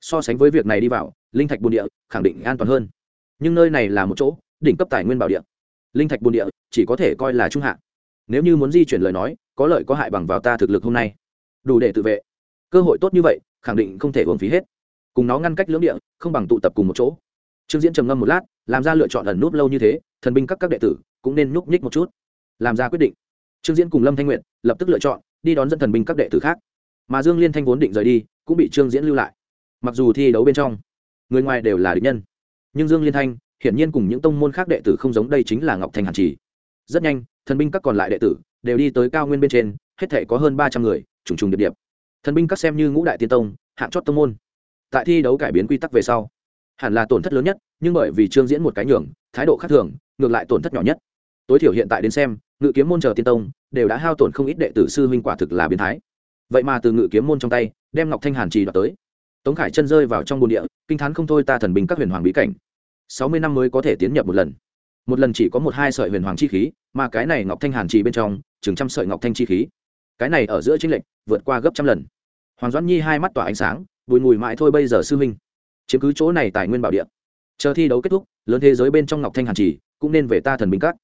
so sánh với việc này đi vào, linh thạch bồn địa khẳng định an toàn hơn. Nhưng nơi này là một chỗ, đỉnh cấp tài nguyên bảo địa. Linh thạch bồn địa chỉ có thể coi là trung hạ. Nếu như muốn di chuyển lời nói, có lợi có hại bằng vào ta thực lực hôm nay. Đủ để tự vệ. Cơ hội tốt như vậy, khẳng định không thể uống phí hết. Cùng nó ngăn cách lưỡng địa, không bằng tụ tập cùng một chỗ. Trương diễn trầm ngâm một lát, làm ra lựa chọn ẩn núp lâu như thế, thần binh các các đệ tử cũng nên núp nhích một chút. Làm ra quyết định trương diễn cùng lâm thanh nguyện lập tức lựa chọn đi đón dẫn thần binh các đệ tử khác. Mà dương liên thanh vốn định rời đi, cũng bị trương diễn lưu lại. Mặc dù thi đấu bên trong, người ngoài đều là địch nhân, nhưng dương liên thanh hiển nhiên cùng những tông môn khác đệ tử không giống, đây chính là ngọc thanh hàn trì. Rất nhanh, thần binh các còn lại đệ tử đều đi tới cao nguyên bên trên, hết thể có hơn ba trăm người, trùng trùng điệp điệp. Thần binh các xem như ngũ đại tiên tông, hạng chót tông môn. Tại thi đấu cải biến quy tắc về sau, hẳn là tổn thất lớn nhất, nhưng bởi vì trương diễn một cái nhường, thái độ khác thường, ngược lại tổn thất nhỏ nhất. Tối thiểu hiện tại đến xem ngự kiếm môn chờ tiên tông đều đã hao tổn không ít đệ tử sư huynh quả thực là biến thái. Vậy mà từ ngự kiếm môn trong tay, đem ngọc thanh hàn trì đoạt tới. Tống khải chân rơi vào trong bồn địa, kinh t h á n không thôi ta thần bình các huyền hoàng bí cảnh. Sáu mươi năm mới có thể tiến nhập một lần. Một lần chỉ có một hai sợi huyền hoàng chi khí, mà cái này ngọc thanh hàn trì bên trong, chừng trăm sợi ngọc thanh chi khí. Cái này ở giữa chính lệnh vượt qua gấp trăm lần. Hoàng doãn nhi hai mắt tỏa ánh sáng, bùi mùi mãi thôi bây giờ sư minh chiếm cứ chỗ này tài nguyên bảo địa. Chờ thi đấu kết thúc, lớn thế giới bên trong ngọc thanh hàn trì, cũng nên về ta thần bình các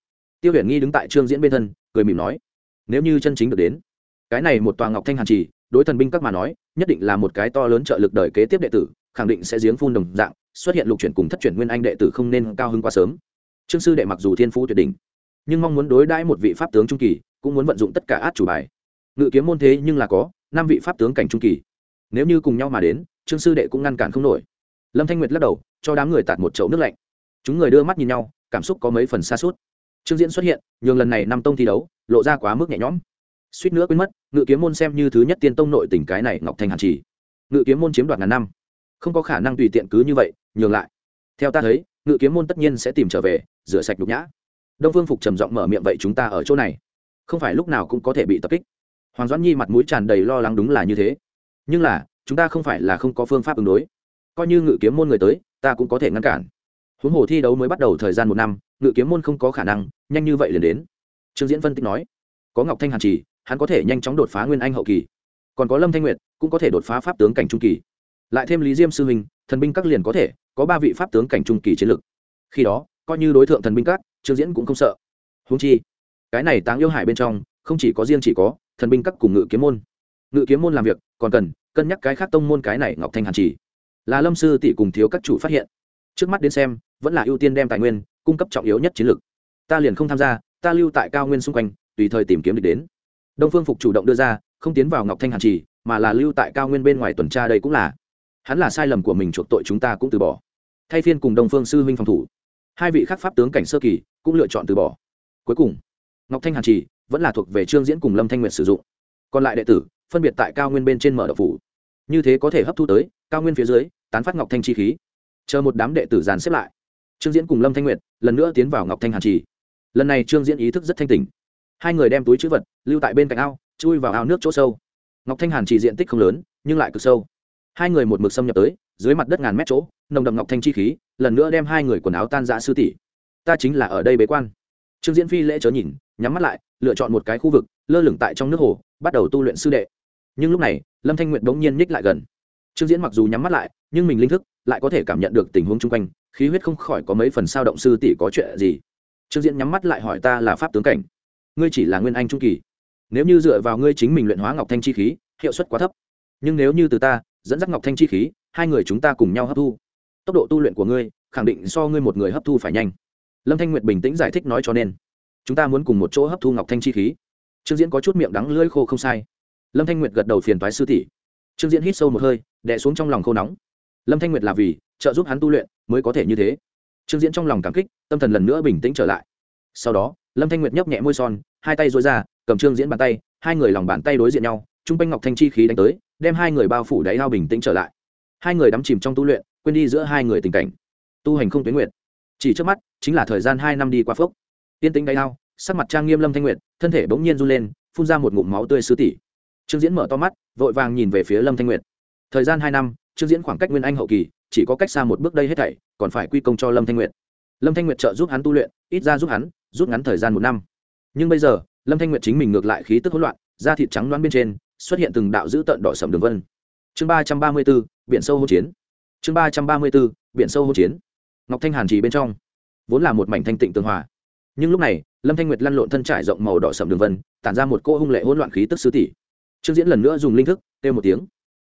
tiêu huyền nghi đứng tại trương diễn bên thân, cười mỉm nói, nếu như chân chính được đến, cái này một tòa ngọc thanh hàn trì, đối thần binh các mà nói, nhất định là một cái to lớn trợ lực đời kế tiếp đệ tử, khẳng định sẽ giếng phun đồng dạng, xuất hiện lục chuyển cùng thất chuyển nguyên anh đệ tử không nên cao hơn quá sớm. Trương sư đệ mặc dù thiên phú tuyệt đỉnh, nhưng mong muốn đối đãi một vị pháp tướng trung kỳ, cũng muốn vận dụng tất cả át chủ bài. Ngự kiếm môn thế nhưng là có, năm vị pháp tướng cảnh trung kỳ. Nếu như cùng nhau mà đến, trương sư đệ cũng ngăn cản không nổi. Lâm thanh nguyệt lắc đầu, cho đám người tạt một chậu nước lạnh. Chúng người đưa mắt nhìn nhau, cảm xúc có mấy phần xa suốt trương diễn xuất hiện, nhường lần này năm tông thi đấu, lộ ra quá mức nhẹ nhõm. Suýt nữa quên mất, ngự kiếm môn xem như thứ nhất tiên tông nội tình cái này ngọc thanh hàn trì. Ngự kiếm môn chiếm đoạt ngàn năm. Không có khả năng tùy tiện cứ như vậy, nhường lại. Theo ta thấy, ngự kiếm môn tất nhiên sẽ tìm trở về, rửa sạch nhục nhã. Đông phương phục trầm giọng mở miệng vậy chúng ta ở chỗ này. Không phải lúc nào cũng có thể bị tập kích. Hoàng doãn nhi mặt mũi tràn đầy lo lắng đúng là như thế. Nhưng là, chúng ta không phải là không có phương pháp ứng đối. Coi như ngự kiếm môn người tới, ta cũng có thể ngăn cản. Huống hồ thi đấu mới bắt đầu thời gian một năm ngự kiếm môn không có khả năng, nhanh như vậy liền đến. Trương diễn phân tích nói, có ngọc thanh hàn trì hắn có thể nhanh chóng đột phá nguyên anh hậu kỳ. Còn có lâm thanh nguyệt, cũng có thể đột phá pháp tướng cảnh trung kỳ. Lại thêm lý diêm sư huynh, thần binh các liền có thể, có ba vị pháp tướng cảnh trung kỳ chiến lực. Khi đó, coi như đối tượng thần binh các, trương diễn cũng không sợ. Húng chi, cái này táng yêu hải bên trong, không chỉ có riêng chỉ có thần binh các cùng ngự kiếm môn. Ngự kiếm môn làm việc, còn cần cân nhắc cái khác tông môn cái này ngọc thanh hàn chỉ. Là lâm sư tỷ cùng thiếu các chủ phát hiện. Trước mắt đến xem, vẫn là ưu tiên đem tài nguyên cung cấp trọng yếu nhất chiến lược. Ta liền không tham gia, ta lưu tại cao nguyên xung quanh, tùy thời tìm kiếm được đến. Đông phương phục chủ động đưa ra, không tiến vào ngọc thanh hàn trì, mà là lưu tại cao nguyên bên ngoài tuần tra đây cũng là. Hắn là sai lầm của mình chuộc tội chúng ta cũng từ bỏ. Thay phiên cùng đông phương sư huynh phòng thủ. Hai vị khác pháp tướng cảnh sơ kỳ cũng lựa chọn từ bỏ. Cuối cùng, ngọc thanh hàn trì vẫn là thuộc về trương diễn cùng lâm thanh nguyệt sử dụng. Còn lại đệ tử, phân biệt tại cao nguyên bên trên mở đậu phủ. Như thế có thể hấp thu tới, cao nguyên phía dưới, tán phát ngọc thanh chi khí. Chờ một đám đệ tử dàn xếp lại trương diễn cùng lâm thanh nguyệt lần nữa tiến vào ngọc thanh hàn trì. Lần này trương diễn ý thức rất thanh tỉnh. Hai người đem túi chữ vật lưu tại bên cạnh ao, chui vào ao nước chỗ sâu. Ngọc thanh hàn trì diện tích không lớn, nhưng lại cực sâu. Hai người một mực xâm nhập tới, dưới mặt đất ngàn mét chỗ, nồng đậm ngọc thanh chi khí, lần nữa đem hai người quần áo tan dã sư tỷ. Ta chính là ở đây bế quan. Trương diễn phi lễ chớ nhìn, nhắm mắt lại, lựa chọn một cái khu vực, lơ lửng tại trong nước hồ, bắt đầu tu luyện sư đệ. Nhưng lúc này, lâm thanh nguyệt đ ố n g nhiên nhích lại gần. Trương diễn mặc dù nhắm mắt lại, nhưng mình linh thức lại có thể cảm nhận được tình huống chung quanh, khí huyết không khỏi có mấy phần sao động sư tỷ có chuyện gì? Trương diễn nhắm mắt lại hỏi ta là pháp tướng cảnh. Ngươi chỉ là nguyên anh trung kỳ. Nếu như dựa vào ngươi chính mình luyện hóa ngọc thanh chi khí, hiệu suất quá thấp. Nhưng nếu như từ ta dẫn dắt ngọc thanh chi khí, hai người chúng ta cùng nhau hấp thu. Tốc độ tu luyện của ngươi khẳng định so ngươi một người hấp thu phải nhanh. Lâm thanh nguyệt bình tĩnh giải thích nói cho nên, chúng ta muốn cùng một chỗ hấp thu ngọc thanh chi khí. Trương diễn có chút miệng đắng lưỡi khô không sai. Lâm thanh nguyệt gật đầu phiền toái sư tỷ. Trương diễn hít sâu một hơi, đè xuống trong lòng khô nóng lâm thanh nguyệt là vì trợ giúp hắn tu luyện mới có thể như thế. Trương diễn trong lòng cảm kích, tâm thần lần nữa bình tĩnh trở lại. Sau đó, lâm thanh nguyệt nhấp nhẹ môi son, hai tay dối ra, cầm trương diễn bàn tay, hai người lòng bàn tay đối diện nhau t r u n g quanh ngọc thanh chi khí đánh tới, đem hai người bao phủ đáy lao bình tĩnh trở lại. Hai người đắm chìm trong tu luyện, quên đi giữa hai người tình cảnh. Tu hành không tuyến nguyện. Chỉ trước mắt, chính là thời gian hai năm đi qua phốc tiên tĩnh đáy lao sắc mặt trang nghiêm lâm thanh nguyệt, thân thể bỗng nhiên run lên, phun ra một ngụm máu tươi sứ tỉ. Trương diễn mở to mắt, vội vàng nhìn về phía lâm thanh nguyệt. Thời gian hai năm trước diễn khoảng cách nguyên anh hậu kỳ, chỉ có cách xa một bước đây hết thảy, còn phải quy công cho lâm thanh nguyệt. Lâm thanh nguyệt trợ giúp hắn tu luyện, ít ra giúp hắn, rút ngắn thời gian một năm. Nhưng bây giờ, lâm thanh nguyệt chính mình ngược lại khí tức hỗn loạn, da thịt trắng loáng bên trên, xuất hiện từng đạo dữ tợn đỏ sầm đường vân. Chương ba trăm ba mươi b ố biển sâu hỗn chiến. Chương ba trăm ba mươi b ố biển sâu hỗn chiến. Ngọc thanh hàn trì bên trong, vốn là một mảnh thanh tịnh tường hòa. Nhưng lúc này, lâm thanh nguyệt lăn lộn thân trải rộng màu đỏ sầm đường vân, tản ra một cô hung lệ hỗn loạn khí tức sứ tỷ. Trương diễn lần nữa dùng linh thức, kêu một tiếng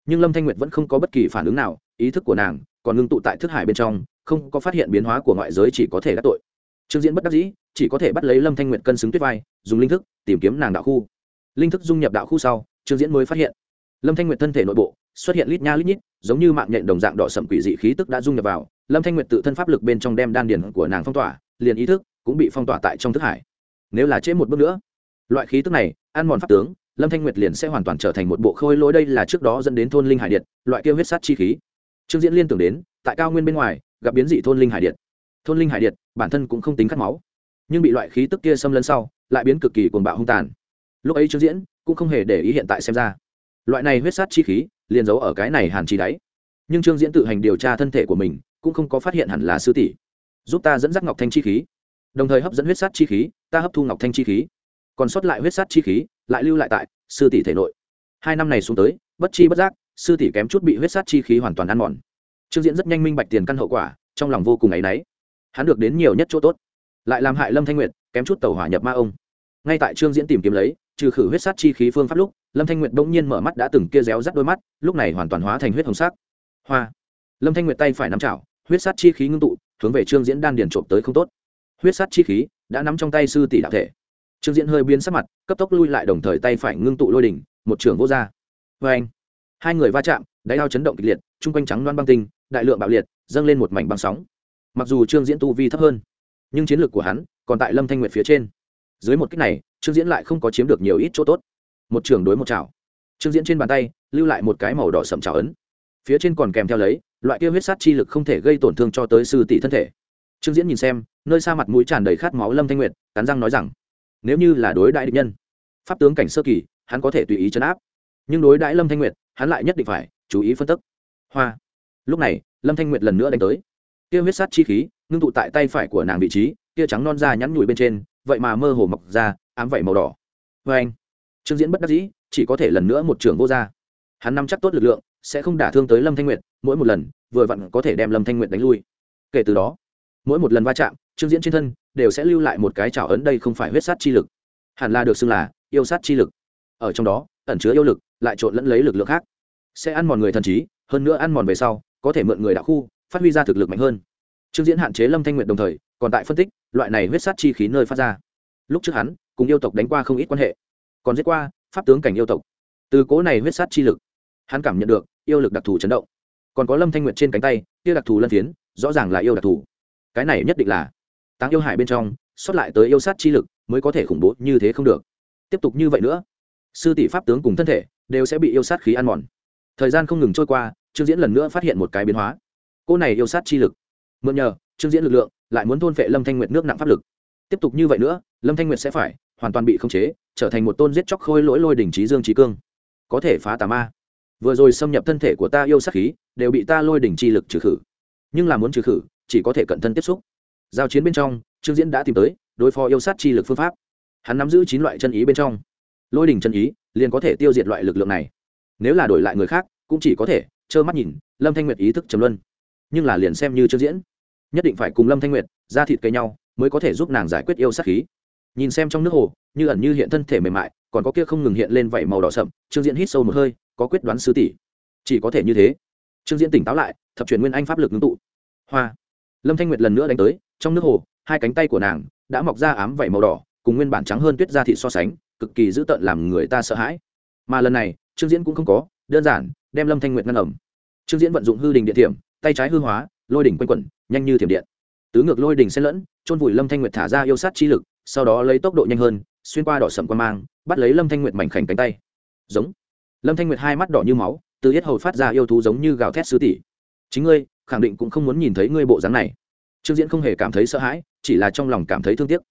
nhưng lâm thanh nguyệt vẫn không có bất kỳ phản ứng nào, ý thức của nàng còn ngưng tụ tại thức hải bên trong, không có phát hiện biến hóa của ngoại giới chỉ có thể đắc tội. Trương diễn bất đắc dĩ, chỉ có thể bắt lấy lâm thanh nguyệt cân xứng tuyết vai, dùng linh thức tìm kiếm nàng đạo khu. Linh thức dung nhập đạo khu sau, trương diễn mới phát hiện, lâm thanh nguyệt thân thể nội bộ xuất hiện lít nha lít nhít, giống như mạng nhện đồng dạng đỏ sậm quỷ dị khí tức đã dung nhập vào. Lâm thanh nguyệt tự thân pháp lực bên trong đem đan điển của nàng phong tỏa, liền ý thức cũng bị phong tỏa tại trong thức hải. Nếu là trễ một bước nữa, loại khí tức này, ăn mòn pháp tướng lâm thanh nguyệt liền sẽ hoàn toàn trở thành một bộ khôi lỗi đây là trước đó dẫn đến thôn linh hải điện, loại kia huyết sát chi khí. Trương diễn liên tưởng đến, tại cao nguyên bên ngoài, gặp biến dị thôn linh hải điện. Thôn linh hải điện, bản thân cũng không tính cắt máu, nhưng bị loại khí tức kia xâm lấn sau, lại biến cực kỳ cuồng bạo hung tàn. Lúc ấy trương diễn cũng không hề để ý hiện tại xem ra. Loại này huyết sát chi khí, liền giấu ở cái này hàn chi đáy. Nhưng trương diễn tự hành điều tra thân thể của mình, cũng không có phát hiện hẳn là sư tỷ. Giúp ta dẫn dắt ngọc thanh chi khí. Đồng thời hấp dẫn huyết sát chi khí, ta hấp thu ngọc thanh chi khí còn sót lại huyết sát chi khí, lại lưu lại tại sư tỷ thể nội. Hai năm này xuống tới, bất chi bất giác, sư tỷ kém chút bị huyết sát chi khí hoàn toàn ăn mòn. Trương diễn rất nhanh minh bạch tiền căn hậu quả, trong lòng vô cùng áy náy. Hắn được đến nhiều nhất chỗ tốt, lại làm hại lâm thanh nguyệt, kém chút tàu hỏa nhập ma ông. Ngay tại trương diễn tìm kiếm lấy, trừ khử huyết sát chi khí phương pháp lúc, lâm thanh nguyệt bỗng nhiên mở mắt đã từng kia réo rắt đôi mắt, lúc này hoàn toàn hóa thành huyết hồng sắc. Hoa! Lâm thanh nguyệt tay phải nắm chảo, huyết sát chi khí ngưng tụ, hướng về trương diễn đan điền trộm tới không tốt. Huyết sát chi khí đã nắm trong tay sư tỷ đạo thể trương diễn hơi biến sắc mặt, cấp tốc lui lại đồng thời tay phải ngưng tụ lôi đỉnh, một trường vô ra. Vê anh, hai người va chạm, đáy ao chấn động kịch liệt, chung quanh trắng loan băng tinh, đại lượng bạo liệt, dâng lên một mảnh băng sóng. Mặc dù trương diễn tu vi thấp hơn, nhưng chiến lược của hắn còn tại lâm thanh nguyệt phía trên. Dưới một cách này, trương diễn lại không có chiếm được nhiều ít chỗ tốt. Một trường đối một chảo. Trương diễn trên bàn tay lưu lại một cái màu đỏ sậm chảo ấn. Phía trên còn kèm theo lấy, loại kia huyết sát chi lực không thể gây tổn thương cho tới sư tỷ thân thể. Trương diễn nhìn xem, nơi xa mặt mũi tràn đầy khát máu lâm thanh nguyệt, cắn răng nói rằng nếu như là đối đại địch nhân pháp tướng cảnh sơ kỳ hắn có thể tùy ý chấn áp. Nhưng đối đãi lâm thanh nguyệt hắn lại nhất định phải chú ý phân tức. Hoa. Lúc này lâm thanh nguyệt lần nữa đánh tới. Kia huyết sát chi khí ngưng tụ tại tay phải của nàng vị trí kia trắng non da nhắn nhủi bên trên vậy mà mơ hồ mọc ra ám vảy màu đỏ. Vê anh. Trương diễn bất đắc dĩ chỉ có thể lần nữa một trường vô gia, hắn nắm chắc tốt lực lượng sẽ không đả thương tới lâm thanh nguyệt mỗi một lần vừa vặn có thể đem lâm thanh nguyệt đánh lui. Kể từ đó mỗi một lần va chạm, trương diễn trên thân đều sẽ lưu lại một cái trào ấn đây không phải huyết sát chi lực. Hẳn là được xưng là yêu sát chi lực. Ở trong đó, ẩn chứa yêu lực lại trộn lẫn lấy lực lượng khác. Sẽ ăn mòn người thần trí, hơn nữa ăn mòn về sau, có thể mượn người đạo khu, phát huy ra thực lực mạnh hơn. Trương diễn hạn chế lâm thanh nguyệt đồng thời, còn tại phân tích loại này huyết sát chi khí nơi phát ra. Lúc trước hắn cùng yêu tộc đánh qua không ít quan hệ. Còn giết qua pháp tướng cảnh yêu tộc. Từ cố này huyết sát chi lực, hắn cảm nhận được yêu lực đặc thù chấn động. Còn có lâm thanh nguyệt trên cánh tay, kia đặc thù lân phiến, rõ ràng là yêu đặc thù cái này nhất định là táng yêu hải bên trong xuất lại tới yêu sát chi lực mới có thể khủng bố như thế không được. Tiếp tục như vậy nữa, sư tỷ pháp tướng cùng thân thể đều sẽ bị yêu sát khí ăn mòn. Thời gian không ngừng trôi qua, trương diễn lần nữa phát hiện một cái biến hóa. Cô này yêu sát chi lực. Mượn nhờ trương diễn lực lượng, lại muốn thôn phệ lâm thanh nguyệt nước nặng pháp lực. Tiếp tục như vậy nữa, lâm thanh nguyệt sẽ phải hoàn toàn bị khống chế, trở thành một tôn giết chóc khôi lỗi lôi đỉnh trí dương trí cương. Có thể phá tà ma. Vừa rồi xâm nhập thân thể của ta yêu sát khí, đều bị ta lôi đỉnh chi lực trừ khử. Nhưng là muốn trừ khử chỉ có thể cận thân tiếp xúc. Giao chiến bên trong, trương diễn đã tìm tới, đối phó yêu sát chi lực phương pháp. Hắn nắm giữ chín loại chân ý bên trong. Lôi đỉnh chân ý, liền có thể tiêu diệt loại lực lượng này. Nếu là đổi lại người khác, cũng chỉ có thể trơ mắt nhìn lâm thanh nguyệt ý thức trầm luân. Nhưng là liền xem như trương diễn, nhất định phải cùng lâm thanh nguyệt ra thịt cây nhau, mới có thể giúp nàng giải quyết yêu sát khí. Nhìn xem trong nước hồ, như ẩn như hiện thân thể mềm mại, còn có kia không ngừng hiện lên vảy màu đỏ sậm, trương diễn hít sâu một hơi, có quyết đoán sư tỷ. Chỉ có thể như thế. Trương diễn tỉnh táo lại, thập truyền nguyên anh pháp lực ngưng tụ. Hoa lâm thanh nguyệt lần nữa đánh tới, trong nước hồ, hai cánh tay của nàng đã mọc ra ám vảy màu đỏ, cùng nguyên bản trắng hơn tuyết da thị so sánh, cực kỳ dữ tợn làm người ta sợ hãi. Mà lần này, trương diễn cũng không có, đơn giản, đem lâm thanh nguyệt ngăn ẩm. Trương diễn vận dụng hư đình địa thiểm, tay trái hư hóa, lôi đỉnh quanh quẩn, nhanh như thiểm điện. Tứ ngược lôi đỉnh xen lẫn trôn vùi lâm thanh nguyệt thả ra yêu sát chi lực, sau đó lấy tốc độ nhanh hơn, xuyên qua đỏ sầm quan mang, bắt lấy lâm thanh nguyệt mảnh khảnh cánh tay. Giống. Lâm thanh nguyệt hai mắt đỏ như máu, từ yết hầu phát ra yêu thú giống như gào thét sư tỷ. Chính ngươi khẳng định cũng không muốn nhìn thấy ngươi bộ dáng này. Trương diễn không hề cảm thấy sợ hãi, chỉ là trong lòng cảm thấy thương tiếc.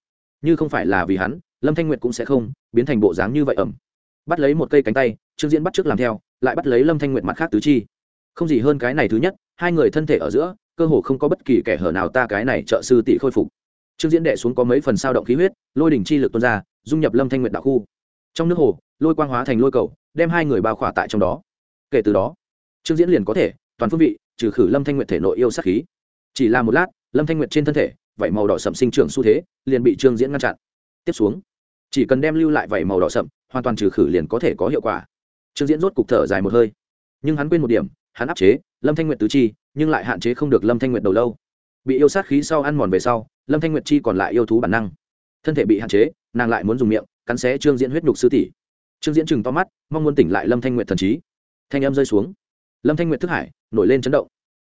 Như không phải là vì hắn, lâm thanh nguyệt cũng sẽ không biến thành bộ dáng như vậy ẩm. Bắt lấy một cây cánh tay, trương diễn bắt trước làm theo, lại bắt lấy lâm thanh nguyệt mặt khác tứ chi. Không gì hơn cái này thứ nhất, hai người thân thể ở giữa, cơ hồ không có bất kỳ kẻ hở nào ta cái này trợ sư tỷ khôi phục. Trương diễn đệ xuống có mấy phần sao động khí huyết, lôi đỉnh chi lực tuôn ra, dung nhập lâm thanh nguyệt đạo khu. Trong nước hồ, lôi quang hóa thành lôi cầu, đem hai người bao khỏa tại trong đó. Kể từ đó, trương diễn liền có thể toàn phương vị, trừ khử lâm thanh nguyệt thể nội yêu sát khí. Chỉ là một lát, lâm thanh nguyệt trên thân thể, vảy màu đỏ sậm sinh trưởng xu thế, liền bị trương diễn ngăn chặn. Tiếp xuống, chỉ cần đem lưu lại vảy màu đỏ sậm, hoàn toàn trừ khử liền có thể có hiệu quả. Trương diễn rốt cục thở dài một hơi. Nhưng hắn quên một điểm, hắn áp chế lâm thanh nguyệt tứ chi, nhưng lại hạn chế không được lâm thanh nguyệt đầu lâu. Bị yêu sát khí sau ăn mòn về sau, lâm thanh nguyệt chi còn lại yêu thú bản năng. Thân thể bị hạn chế, nàng lại muốn dùng miệng, cắn xé trương diễn huyết nhục sư tỷ. Trương diễn chừng to mắt, mong muốn tỉnh lại lâm thanh nguyệt thần trí. Thanh âm rơi xuống. Lâm thanh nguyệt thức hải nổi lên chấn động.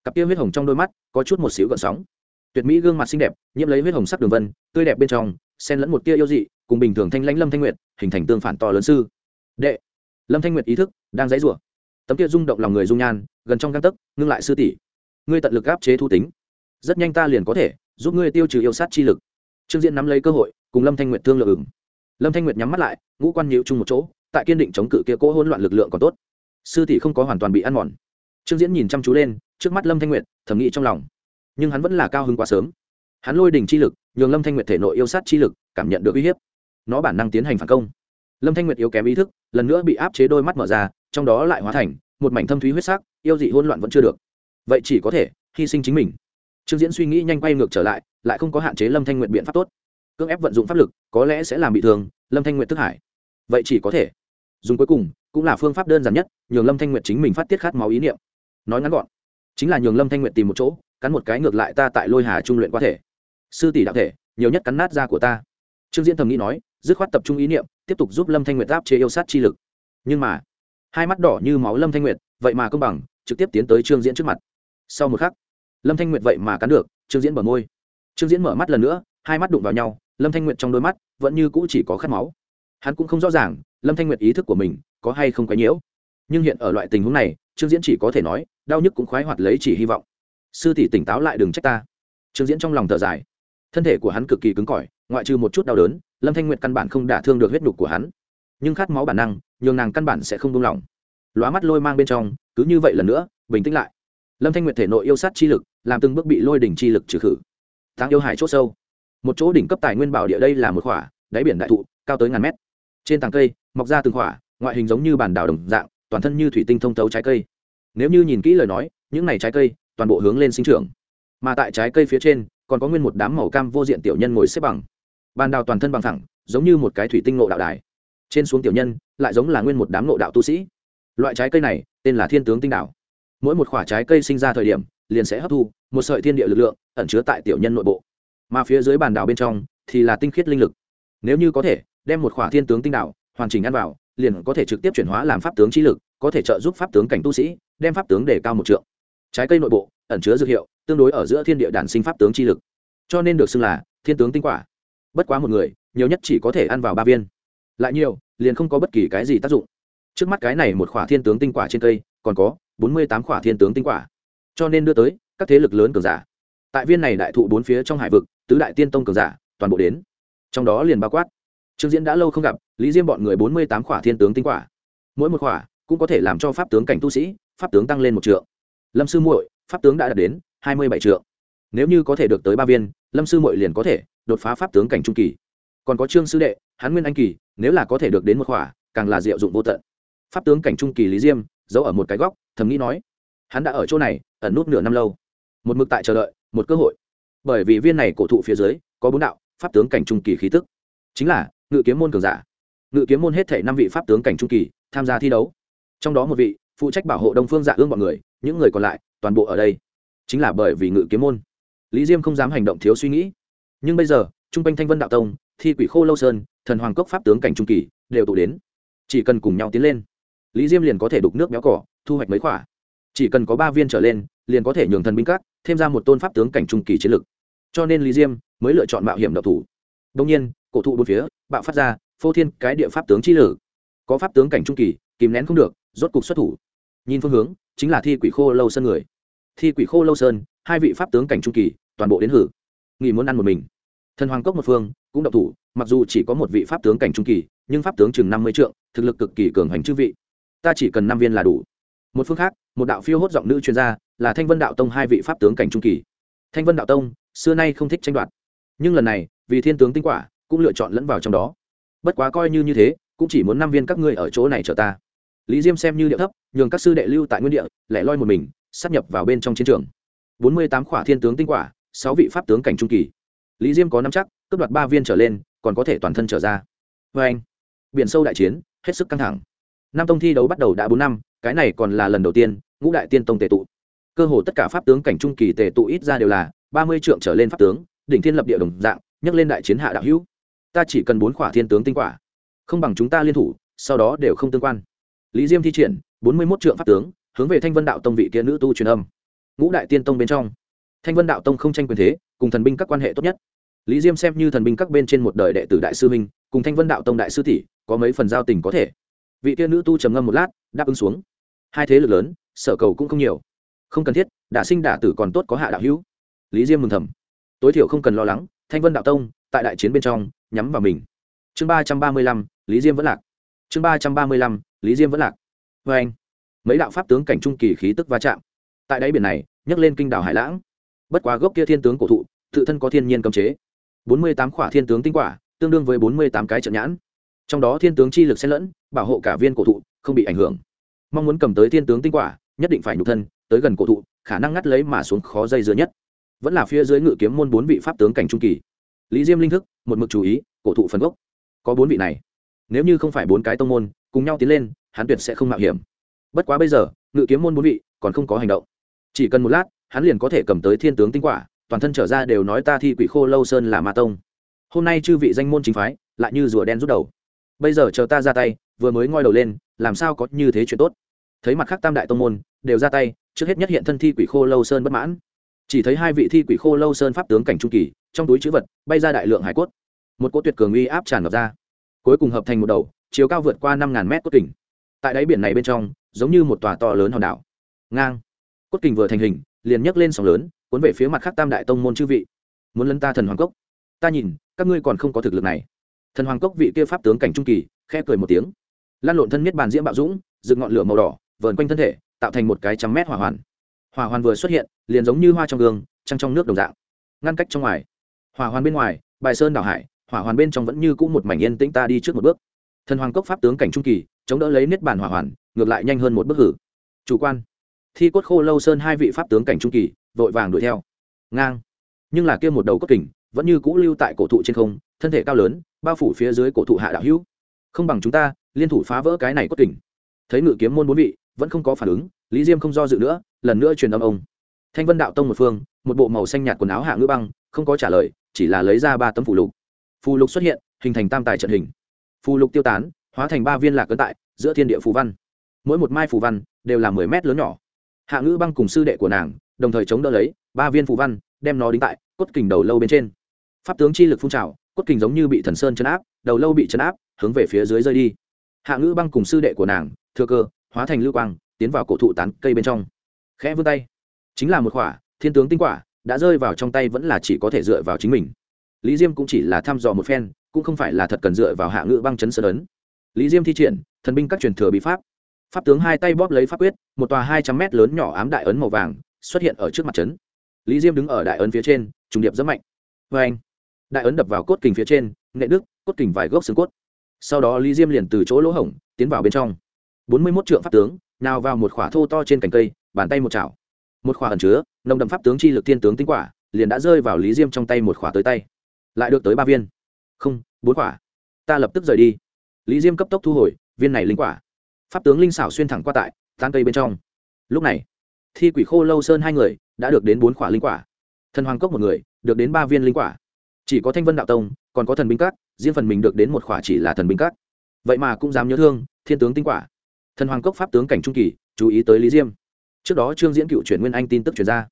Cặp kia huyết hồng trong đôi mắt có chút một xíu gợn sóng. Tuyệt mỹ gương mặt xinh đẹp nhiễm lấy huyết hồng sắc đường vân tươi đẹp bên trong xen lẫn một tia yêu dị cùng bình thường thanh lãnh lâm thanh nguyệt hình thành tương phản to lớn sư. Đệ lâm thanh nguyệt ý thức đang dãy rủa. Tấm kia rung động lòng người dung nhan gần trong găng tấc ngưng lại sư tỷ. Ngươi tận lực áp chế thu tính. Rất nhanh ta liền có thể giúp ngươi tiêu trừ yêu sát chi lực. Trương diễn nắm lấy cơ hội cùng lâm thanh nguyệt thương lượng ứng, lâm thanh nguyệt nhắm mắt lại ngũ quan nhịu chung một chỗ tại kiên định chống cự kia cỗ hỗn loạn lực lượng còn tốt. Sư tỷ không có hoàn toàn bị ăn mòn trương diễn nhìn chăm chú lên, trước mắt lâm thanh nguyệt, thầm nghĩ trong lòng. Nhưng hắn vẫn là cao hứng quá sớm. Hắn lôi đỉnh chi lực, nhường lâm thanh nguyệt thể nội yêu sát chi lực, cảm nhận được uy hiếp. Nó bản năng tiến hành phản công. Lâm thanh nguyệt yếu kém ý thức, lần nữa bị áp chế đôi mắt mở ra, trong đó lại hóa thành một mảnh thâm thúy huyết sắc, yêu dị hôn loạn vẫn chưa được. Vậy chỉ có thể hy sinh chính mình. Trương diễn suy nghĩ nhanh quay ngược trở lại lại không có hạn chế lâm thanh nguyệt biện pháp tốt. Cưỡng ép vận dụng pháp lực, có lẽ sẽ làm bị thương, lâm thanh nguyệt thức hải vậy chỉ có thể. Dùng cuối cùng, cũng là phương pháp đơn giản nhất, nhường lâm thanh nguyệt chính mình phát tiết khát máu ý niệm nói ngắn gọn. Chính là nhường lâm thanh nguyệt tìm một chỗ, cắn một cái ngược lại ta tại lôi hà trung luyện qua thể. Sư tỷ đạo thể, nhiều nhất cắn nát da của ta. Trương diễn thầm nghĩ nói, dứt khoát tập trung ý niệm, tiếp tục giúp lâm thanh nguyệt áp chế yêu sát chi lực. Nhưng mà, hai mắt đỏ như máu lâm thanh nguyệt, vậy mà công bằng, trực tiếp tiến tới trương diễn trước mặt. Sau một khắc, lâm thanh nguyệt vậy mà cắn được, trương diễn bờ môi. Trương diễn mở mắt lần nữa, hai mắt đụng vào nhau, lâm thanh nguyệt trong đôi mắt vẫn như cũ chỉ có khát máu. Hắn cũng không rõ ràng, lâm thanh nguyệt ý thức của mình có hay không quấy nhiễu. Nhưng hiện ở loại tình huống này, trương diễn chỉ có thể nói đau nhức cũng khoái hoạt lấy chỉ hy vọng. Sư tỷ tỉnh táo lại đừng trách ta. Trương diễn trong lòng thở dài. Thân thể của hắn cực kỳ cứng cỏi, ngoại trừ một chút đau đớn, lâm thanh nguyệt căn bản không đả thương được huyết nhục của hắn. Nhưng khát máu bản năng, nhường nàng căn bản sẽ không buông lỏng. Lóa mắt lôi mang bên trong, cứ như vậy lần nữa, bình tĩnh lại. Lâm thanh nguyệt thể nội yêu sát chi lực, làm từng bước bị lôi đỉnh chi lực trừ khử. Tháng yêu hải c h ỗ sâu. Một chỗ đỉnh cấp tài nguyên bảo địa đây là một khỏa, đáy biển đại thụ, cao tới ngàn mét. Trên tàng cây, mọc ra từng khỏa, ngoại hình giống như bản đảo đồng dạng, toàn thân như thủy tinh thông tấu trái cây nếu như nhìn kỹ lời nói, những này trái cây, toàn bộ hướng lên sinh trưởng. Mà tại trái cây phía trên, còn có nguyên một đám màu cam vô diện tiểu nhân ngồi xếp bằng. Bàn đào toàn thân bằng thẳng, giống như một cái thủy tinh nộ đạo đài. Trên xuống tiểu nhân, lại giống là nguyên một đám nộ đạo tu sĩ. Loại trái cây này, tên là thiên tướng tinh đạo. mỗi một khoả trái cây sinh ra thời điểm, liền sẽ hấp thu một sợi thiên địa lực lượng, ẩn chứa tại tiểu nhân nội bộ. Mà phía dưới bàn đảo bên trong, thì là tinh khiết linh lực. Nếu như có thể, đem một khoả thiên tướng tinh đạo hoàn chỉnh ăn vào, liền có thể trực tiếp chuyển hóa làm pháp tướng trí lực có thể trợ giúp pháp tướng cảnh tu sĩ, đem pháp tướng để cao một trượng. Trái cây nội bộ, ẩn chứa dược hiệu, tương đối ở giữa thiên địa đản sinh pháp tướng chi lực. Cho nên được xưng là thiên tướng tinh quả. Bất quá một người, nhiều nhất chỉ có thể ăn vào ba viên. Lại nhiều, liền không có bất kỳ cái gì tác dụng. Trước mắt cái này một khỏa thiên tướng tinh quả trên cây, còn có bốn mươi tám khỏa thiên tướng tinh quả. Cho nên đưa tới, các thế lực lớn cường giả. Tại viên này đại thụ bốn phía trong hải vực, tứ đại tiên tông cường giả, toàn bộ đến. Trong đó liền bao quát. Trương diễn đã lâu không gặp, lý diêm bọn người bốn mươi tám khỏa thiên tướng tinh quả. Mỗi một khỏa cũng có thể làm cho pháp tướng cảnh tu sĩ, pháp tướng tăng lên một trượng. Lâm sư muội, pháp tướng đã đạt đến hai mươi bảy trượng. Nếu như có thể được tới ba viên, lâm sư muội liền có thể đột phá pháp tướng cảnh trung kỳ. Còn có trương sư đệ hán nguyên anh kỳ, nếu là có thể được đến một khỏa, càng là diệu dụng vô tận. Pháp tướng cảnh trung kỳ lý diêm, giấu ở một cái góc, thầm nghĩ nói, hắn đã ở chỗ này, ẩn nút nửa năm lâu. Một mực tại chờ đợi, một cơ hội. Bởi vì viên này cổ thụ phía dưới, có bốn đạo pháp tướng cảnh trung kỳ khí tức. Chính là ngự kiếm môn cường giả. Ngự kiếm môn hết thể năm vị pháp tướng cảnh trung kỳ, tham gia thi đấu trong đó một vị, phụ trách bảo hộ đông phương dạ ương b ọ n người, những người còn lại, toàn bộ ở đây. Chính là bởi vì ngự kiếm môn. Lý diêm không dám hành động thiếu suy nghĩ. Nhưng bây giờ t r u n g quanh thanh vân đạo tông, thi quỷ khô lâu sơn, thần hoàng cốc pháp tướng cảnh trung kỳ, đều tụ đến. Chỉ cần cùng nhau tiến lên, lý diêm liền có thể đục nước béo cỏ, thu hoạch mấy quả chỉ cần có ba viên trở lên, liền có thể nhường thần binh các, thêm ra một tôn pháp tướng cảnh trung kỳ chiến lực. Cho nên lý diêm mới lựa chọn mạo hiểm độc thủ. Đông nhiên, cổ thụ bốn phía, bạo phát ra, phô thiên cái địa pháp tướng chi lử. Có pháp tướng cảnh trung kỳ, kìm nén không được rốt cục xuất thủ. Nhìn phương hướng, chính là thi quỷ khô lâu sơn người. Thi quỷ khô lâu sơn, hai vị pháp tướng cảnh trung kỳ, toàn bộ đến hử. Nghỉ muốn ăn một mình. Thần hoàng cốc một phương, cũng độc thủ, mặc dù chỉ có một vị pháp tướng cảnh trung kỳ, nhưng pháp tướng chừng năm mươi trượng, thực lực cực kỳ cường hành chư vị. Ta chỉ cần năm viên là đủ. Một phương khác, một đạo phiêu hốt giọng nữ chuyên gia là thanh vân đạo tông hai vị pháp tướng cảnh trung kỳ. Thanh vân đạo tông, xưa nay không thích tranh đoạt. Nhưng lần này, vì thiên tướng tinh quả, cũng lựa chọn lẫn vào trong đó. Bất quá coi như như thế, cũng chỉ muốn năm viên các ngươi ở chỗ này chờ ta lý diêm xem như địa thấp, nhường các sư đệ lưu tại nguyên địa, lẻ loi một mình, sắp nhập vào bên trong chiến trường. Bốn mươi tám khỏa thiên tướng tinh quả, sáu vị pháp tướng cảnh trung kỳ. Lý diêm có năm chắc, cướp đoạt ba viên trở lên, còn có thể toàn thân trở ra. Vê anh, biển sâu đại chiến, hết sức căng thẳng. Năm tông thi đấu bắt đầu đã bốn năm, cái này còn là lần đầu tiên, ngũ đại tiên tông tề tụ. Cơ hồ tất cả pháp tướng cảnh trung kỳ tề tụ ít ra đều là ba mươi trượng trở lên pháp tướng, đỉnh thiên lập địa đồng dạng, nhấc lên đại chiến hạ đạo hữu. Ta chỉ cần bốn khỏa thiên tướng tinh quả. Không bằng chúng ta liên thủ, sau đó đều không tương quan lý diêm thi triển, bốn mươi một trượng pháp tướng, hướng về thanh vân đạo tông vị kia nữ tu truyền âm. Ngũ đại tiên tông bên trong, thanh vân đạo tông không tranh quyền thế, cùng thần binh các quan hệ tốt nhất. Lý diêm xem như thần binh các bên trên một đời đệ tử đại sư minh cùng thanh vân đạo tông đại sư tỷ, có mấy phần giao tình có thể. Vị kia nữ tu trầm ngâm một lát, đáp ứng xuống. Hai thế lực lớn, sở cầu cũng không nhiều. Không cần thiết, đả sinh đả tử còn tốt có hạ đạo hữu. Lý diêm mừng thầm. Tối thiểu không cần lo lắng, thanh vân đạo tông, tại đại chiến bên trong, nhắm vào mình. Chương ba trăm ba mươi lăm, lý diêm vẫn lạc. Chương ba trăm ba mươi lăm lý diêm vẫn lạc. Vê anh. Mấy đạo pháp tướng cảnh trung kỳ khí tức va chạm. Tại đáy biển này, nhấc lên kinh đảo hải lãng. Bất quá gốc kia thiên tướng cổ thụ, tự thân có thiên nhiên cấm chế. Bốn mươi tám khỏa thiên tướng tinh quả, tương đương với bốn mươi tám cái trận nhãn. Trong đó thiên tướng chi lực xen lẫn, bảo hộ cả viên cổ thụ, không bị ảnh hưởng. Mong muốn cầm tới thiên tướng tinh quả, nhất định phải nhục thân, tới gần cổ thụ, khả năng ngắt lấy mà xuống khó dây dưa nhất. Vẫn là phía dưới ngự kiếm môn bốn vị pháp tướng cảnh trung kỳ. Lý diêm linh thức, một mực chú ý, cổ thụ phần gốc. Có bốn vị này nếu như không phải bốn cái tông môn cùng nhau tiến lên, hắn tuyệt sẽ không mạo hiểm. Bất quá bây giờ, ngự kiếm môn bốn vị còn không có hành động. Chỉ cần một lát, hắn liền có thể cầm tới thiên tướng tinh quả, toàn thân trở ra đều nói ta thi quỷ khô lâu sơn là ma tông. Hôm nay chư vị danh môn chính phái lại như rùa đen rút đầu. Bây giờ chờ ta ra tay, vừa mới ngoi đầu lên, làm sao có như thế chuyện tốt? Thấy mặt khác tam đại tông môn đều ra tay, trước hết nhất hiện thân thi quỷ khô lâu sơn bất mãn. Chỉ thấy hai vị thi quỷ khô lâu sơn pháp tướng cảnh trung kỳ, trong túi chữ vật bay ra đại lượng hải cốt. Một cỗ tuyệt cường uy áp tràn ngập ra cuối cùng hợp thành một đầu, chiều cao vượt qua năm ngàn mét cốt kình. Tại đáy biển này bên trong, giống như một tòa to lớn hòn đảo. Ngang. Cốt kình vừa thành hình, liền nhấc lên sóng lớn, cuốn về phía mặt khác tam đại tông môn chư vị. Muốn lấn ta thần hoàng cốc. Ta nhìn, các ngươi còn không có thực lực này. Thần hoàng cốc vị kia pháp tướng cảnh trung kỳ, khẽ cười một tiếng. Lan lộn thân miết bàn diễm bạo dũng, dựng ngọn lửa màu đỏ, vờn quanh thân thể, tạo thành một cái trăm mét hỏa hoàn. Hỏa hoàn vừa xuất hiện, liền giống như hoa trong gương, trăng trong nước đồng dạng. Ngăn cách trong ngoài. Hỏa hoàn bên ngoài, bài sơn đảo hải hỏa hoàn bên trong vẫn như cũ một mảnh yên tĩnh, ta đi trước một bước. Thần hoàng cốc pháp tướng cảnh trung kỳ, chống đỡ lấy niết bàn hỏa hoàn, ngược lại nhanh hơn một bước hử. Chủ quan. Thi cốt khô lâu sơn hai vị pháp tướng cảnh trung kỳ, vội vàng đuổi theo. Ngang. Nhưng là kia một đầu cốt kình, vẫn như cũ lưu tại cổ thụ trên không, thân thể cao lớn, bao phủ phía dưới cổ thụ hạ đạo hữu. Không bằng chúng ta, liên thủ phá vỡ cái này cốt kình. Thấy ngự kiếm môn bốn vị, vẫn không có phản ứng, lý diêm không do dự nữa, lần nữa truyền âm ông. Thanh vân đạo tông một phương, một bộ màu xanh nhạt quần áo hạ ngữ băng, không có trả lời, chỉ là lấy ra ba tấm phủ lục phù lục xuất hiện, hình thành tam tài trận hình. Phù lục tiêu tán, hóa thành ba viên lạc cấn tại giữa thiên địa phù văn. Mỗi một mai phù văn đều là mười mét lớn nhỏ. Hạ ngữ băng cùng sư đệ của nàng đồng thời chống đỡ lấy ba viên phù văn, đem nó đính tại cốt kình đầu lâu bên trên. Pháp tướng chi lực phun trào, cốt kình giống như bị thần sơn chấn áp, đầu lâu bị chấn áp, hướng về phía dưới rơi đi. Hạ ngữ băng cùng sư đệ của nàng thừa cơ, hóa thành lưu quang, tiến vào cổ thụ tán cây bên trong. Khẽ vươn tay. Chính là một khỏa thiên tướng tinh quả, đã rơi vào trong tay vẫn là chỉ có thể dựa vào chính mình lý diêm cũng chỉ là thăm dò một phen, cũng không phải là thật cần dựa vào hạ ngữ băng chấn sơn ấn. Lý diêm thi triển, thần binh các truyền thừa bí pháp. Pháp tướng hai tay bóp lấy pháp quyết, một tòa hai trăm mét lớn nhỏ ám đại ấn màu vàng xuất hiện ở trước mặt trấn lý diêm đứng ở đại ấn phía trên, trùng điệp rất mạnh. Vê anh. Đại ấn đập vào cốt kình phía trên nghệ đức, cốt kình vài gốc xương cốt. Sau đó lý diêm liền từ chỗ lỗ hổng, tiến vào bên trong. Bốn mươi mốt trượng pháp tướng, nào vào một khỏa thô to trên cành cây, bàn tay một chảo. Một khỏa ẩn chứa, nồng đậm pháp tướng chi lực thiên tướng tinh quả, liền đã rơi vào lý diêm trong tay một khỏa tới tay lại được tới ba viên. Không, bốn quả. Ta lập tức rời đi. Lý diêm cấp tốc thu hồi, viên này linh quả. Pháp tướng linh xảo xuyên thẳng qua tại tan cây bên trong. Lúc này, thi quỷ khô lâu sơn hai người đã được đến bốn quả linh quả. Thần hoàng cốc một người, được đến ba viên linh quả. Chỉ có thanh vân đạo tông, còn có thần binh cát riêng phần mình được đến một quả chỉ là thần binh cát vậy mà cũng dám nhớ thương, thiên tướng tinh quả. Thần hoàng cốc pháp tướng cảnh trung kỳ, chú ý tới lý diêm. Trước đó trương diễn cựu chuyển nguyên anh tin tức chuyển ra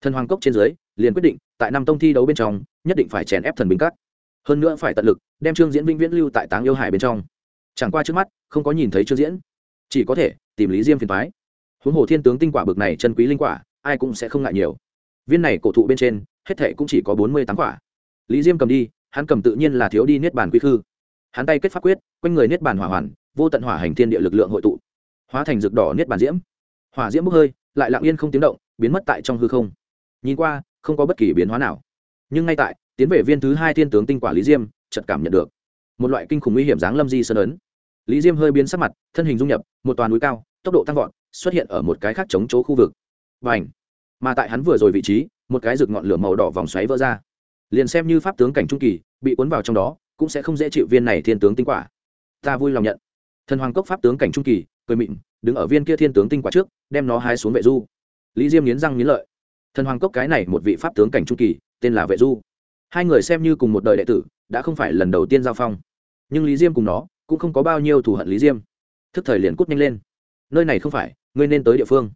thần hoàng cốc trên dưới, liền quyết định, tại năm tông thi đấu bên trong, nhất định phải chèn ép thần binh cát hơn nữa phải tận lực, đem trương diễn vĩnh viễn lưu tại táng yêu hải bên trong. Chẳng qua trước mắt, không có nhìn thấy trương diễn. Chỉ có thể, tìm lý diêm phiền thoái huống hồ thiên tướng tinh quả bực này chân quý linh quả, ai cũng sẽ không ngại nhiều. Viên này cổ thụ bên trên, hết thệ cũng chỉ có bốn mươi tám quả. Lý diêm cầm đi, hắn cầm tự nhiên là thiếu đi niết bàn quy khư. Hắn tay kết pháp quyết, quanh người niết bàn hỏa hoàn, vô tận hỏa hành thiên địa lực lượng hội tụ. Hóa thành rực đỏ niết bàn diễm. Hỏa diễm bốc hơi, lại lặng yên không tiếng động, biến mất tại trong hư không nhìn qua, không có bất kỳ biến hóa nào. Nhưng ngay tại, tiến về viên thứ hai thiên tướng tinh quả lý diêm, chợt cảm nhận được một loại kinh khủng nguy hiểm dáng lâm di sơn ấn. Lý diêm hơi biến sắc mặt, thân hình dung nhập, một toàn núi cao, tốc độ tăng vọt, xuất hiện ở một cái khác chống chỗ khu vực. Và ảnh mà tại hắn vừa rồi vị trí, một cái rực ngọn lửa màu đỏ vòng xoáy vỡ ra. Liền xem như pháp tướng cảnh trung kỳ, bị cuốn vào trong đó, cũng sẽ không dễ chịu viên này thiên tướng tinh quả. Ta vui lòng nhận. Thần hoàng cốc pháp tướng cảnh trung kỳ, cười mịn, đứng ở viên kia thiên tướng tinh quả trước, đem nó hái xuống vệ du. Lý diêm nghiến răng nghiến lợi thần hoàng cốc cái này một vị pháp tướng cảnh trung kỳ, tên là vệ du. Hai người xem như cùng một đời đệ tử, đã không phải lần đầu tiên giao phong. Nhưng lý diêm cùng nó, cũng không có bao nhiêu thù hận lý diêm. Thức thời liền cút nhanh lên. Nơi này không phải, ngươi nên tới địa phương.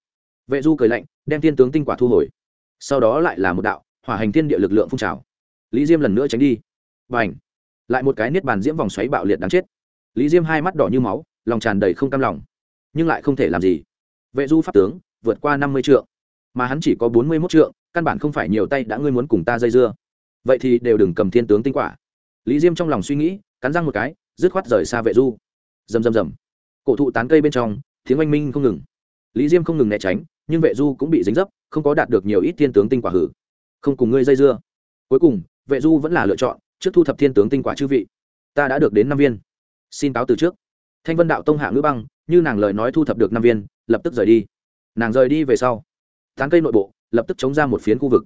Vệ du cười lạnh, đem thiên tướng tinh quả thu hồi. Sau đó lại là một đạo, hỏa hành thiên địa lực lượng phun trào. Lý diêm lần nữa tránh đi. Và ảnh lại một cái niết bàn diễm vòng xoáy bạo liệt đáng chết. Lý diêm hai mắt đỏ như máu, lòng tràn đầy không cam lòng. Nhưng lại không thể làm gì. Vệ du pháp tướng, vượt qua năm mươi trượng mà hắn chỉ có bốn mươi mốt trượng, căn bản không phải nhiều tay đã ngươi muốn cùng ta dây dưa. Vậy thì đều đừng cầm thiên tướng tinh quả. Lý diêm trong lòng suy nghĩ, cắn răng một cái, dứt khoát rời xa vệ du. Rầm rầm rầm. Cổ thụ tán cây bên trong, tiếng oanh minh không ngừng. Lý diêm không ngừng né tránh, nhưng vệ du cũng bị dính dấp, không có đạt được nhiều ít thiên tướng tinh quả hử. Không cùng ngươi dây dưa. Cuối cùng, vệ du vẫn là lựa chọn, trước thu thập thiên tướng tinh quả chư vị. Ta đã được đến năm viên. Xin cáo từ trước. Thanh vân đạo tông hạ ngữ băng, như nàng lời nói thu thập được năm viên, lập tức rời đi. Nàng rời đi về sau tán cây nội bộ, lập tức chống ra một phiến khu vực.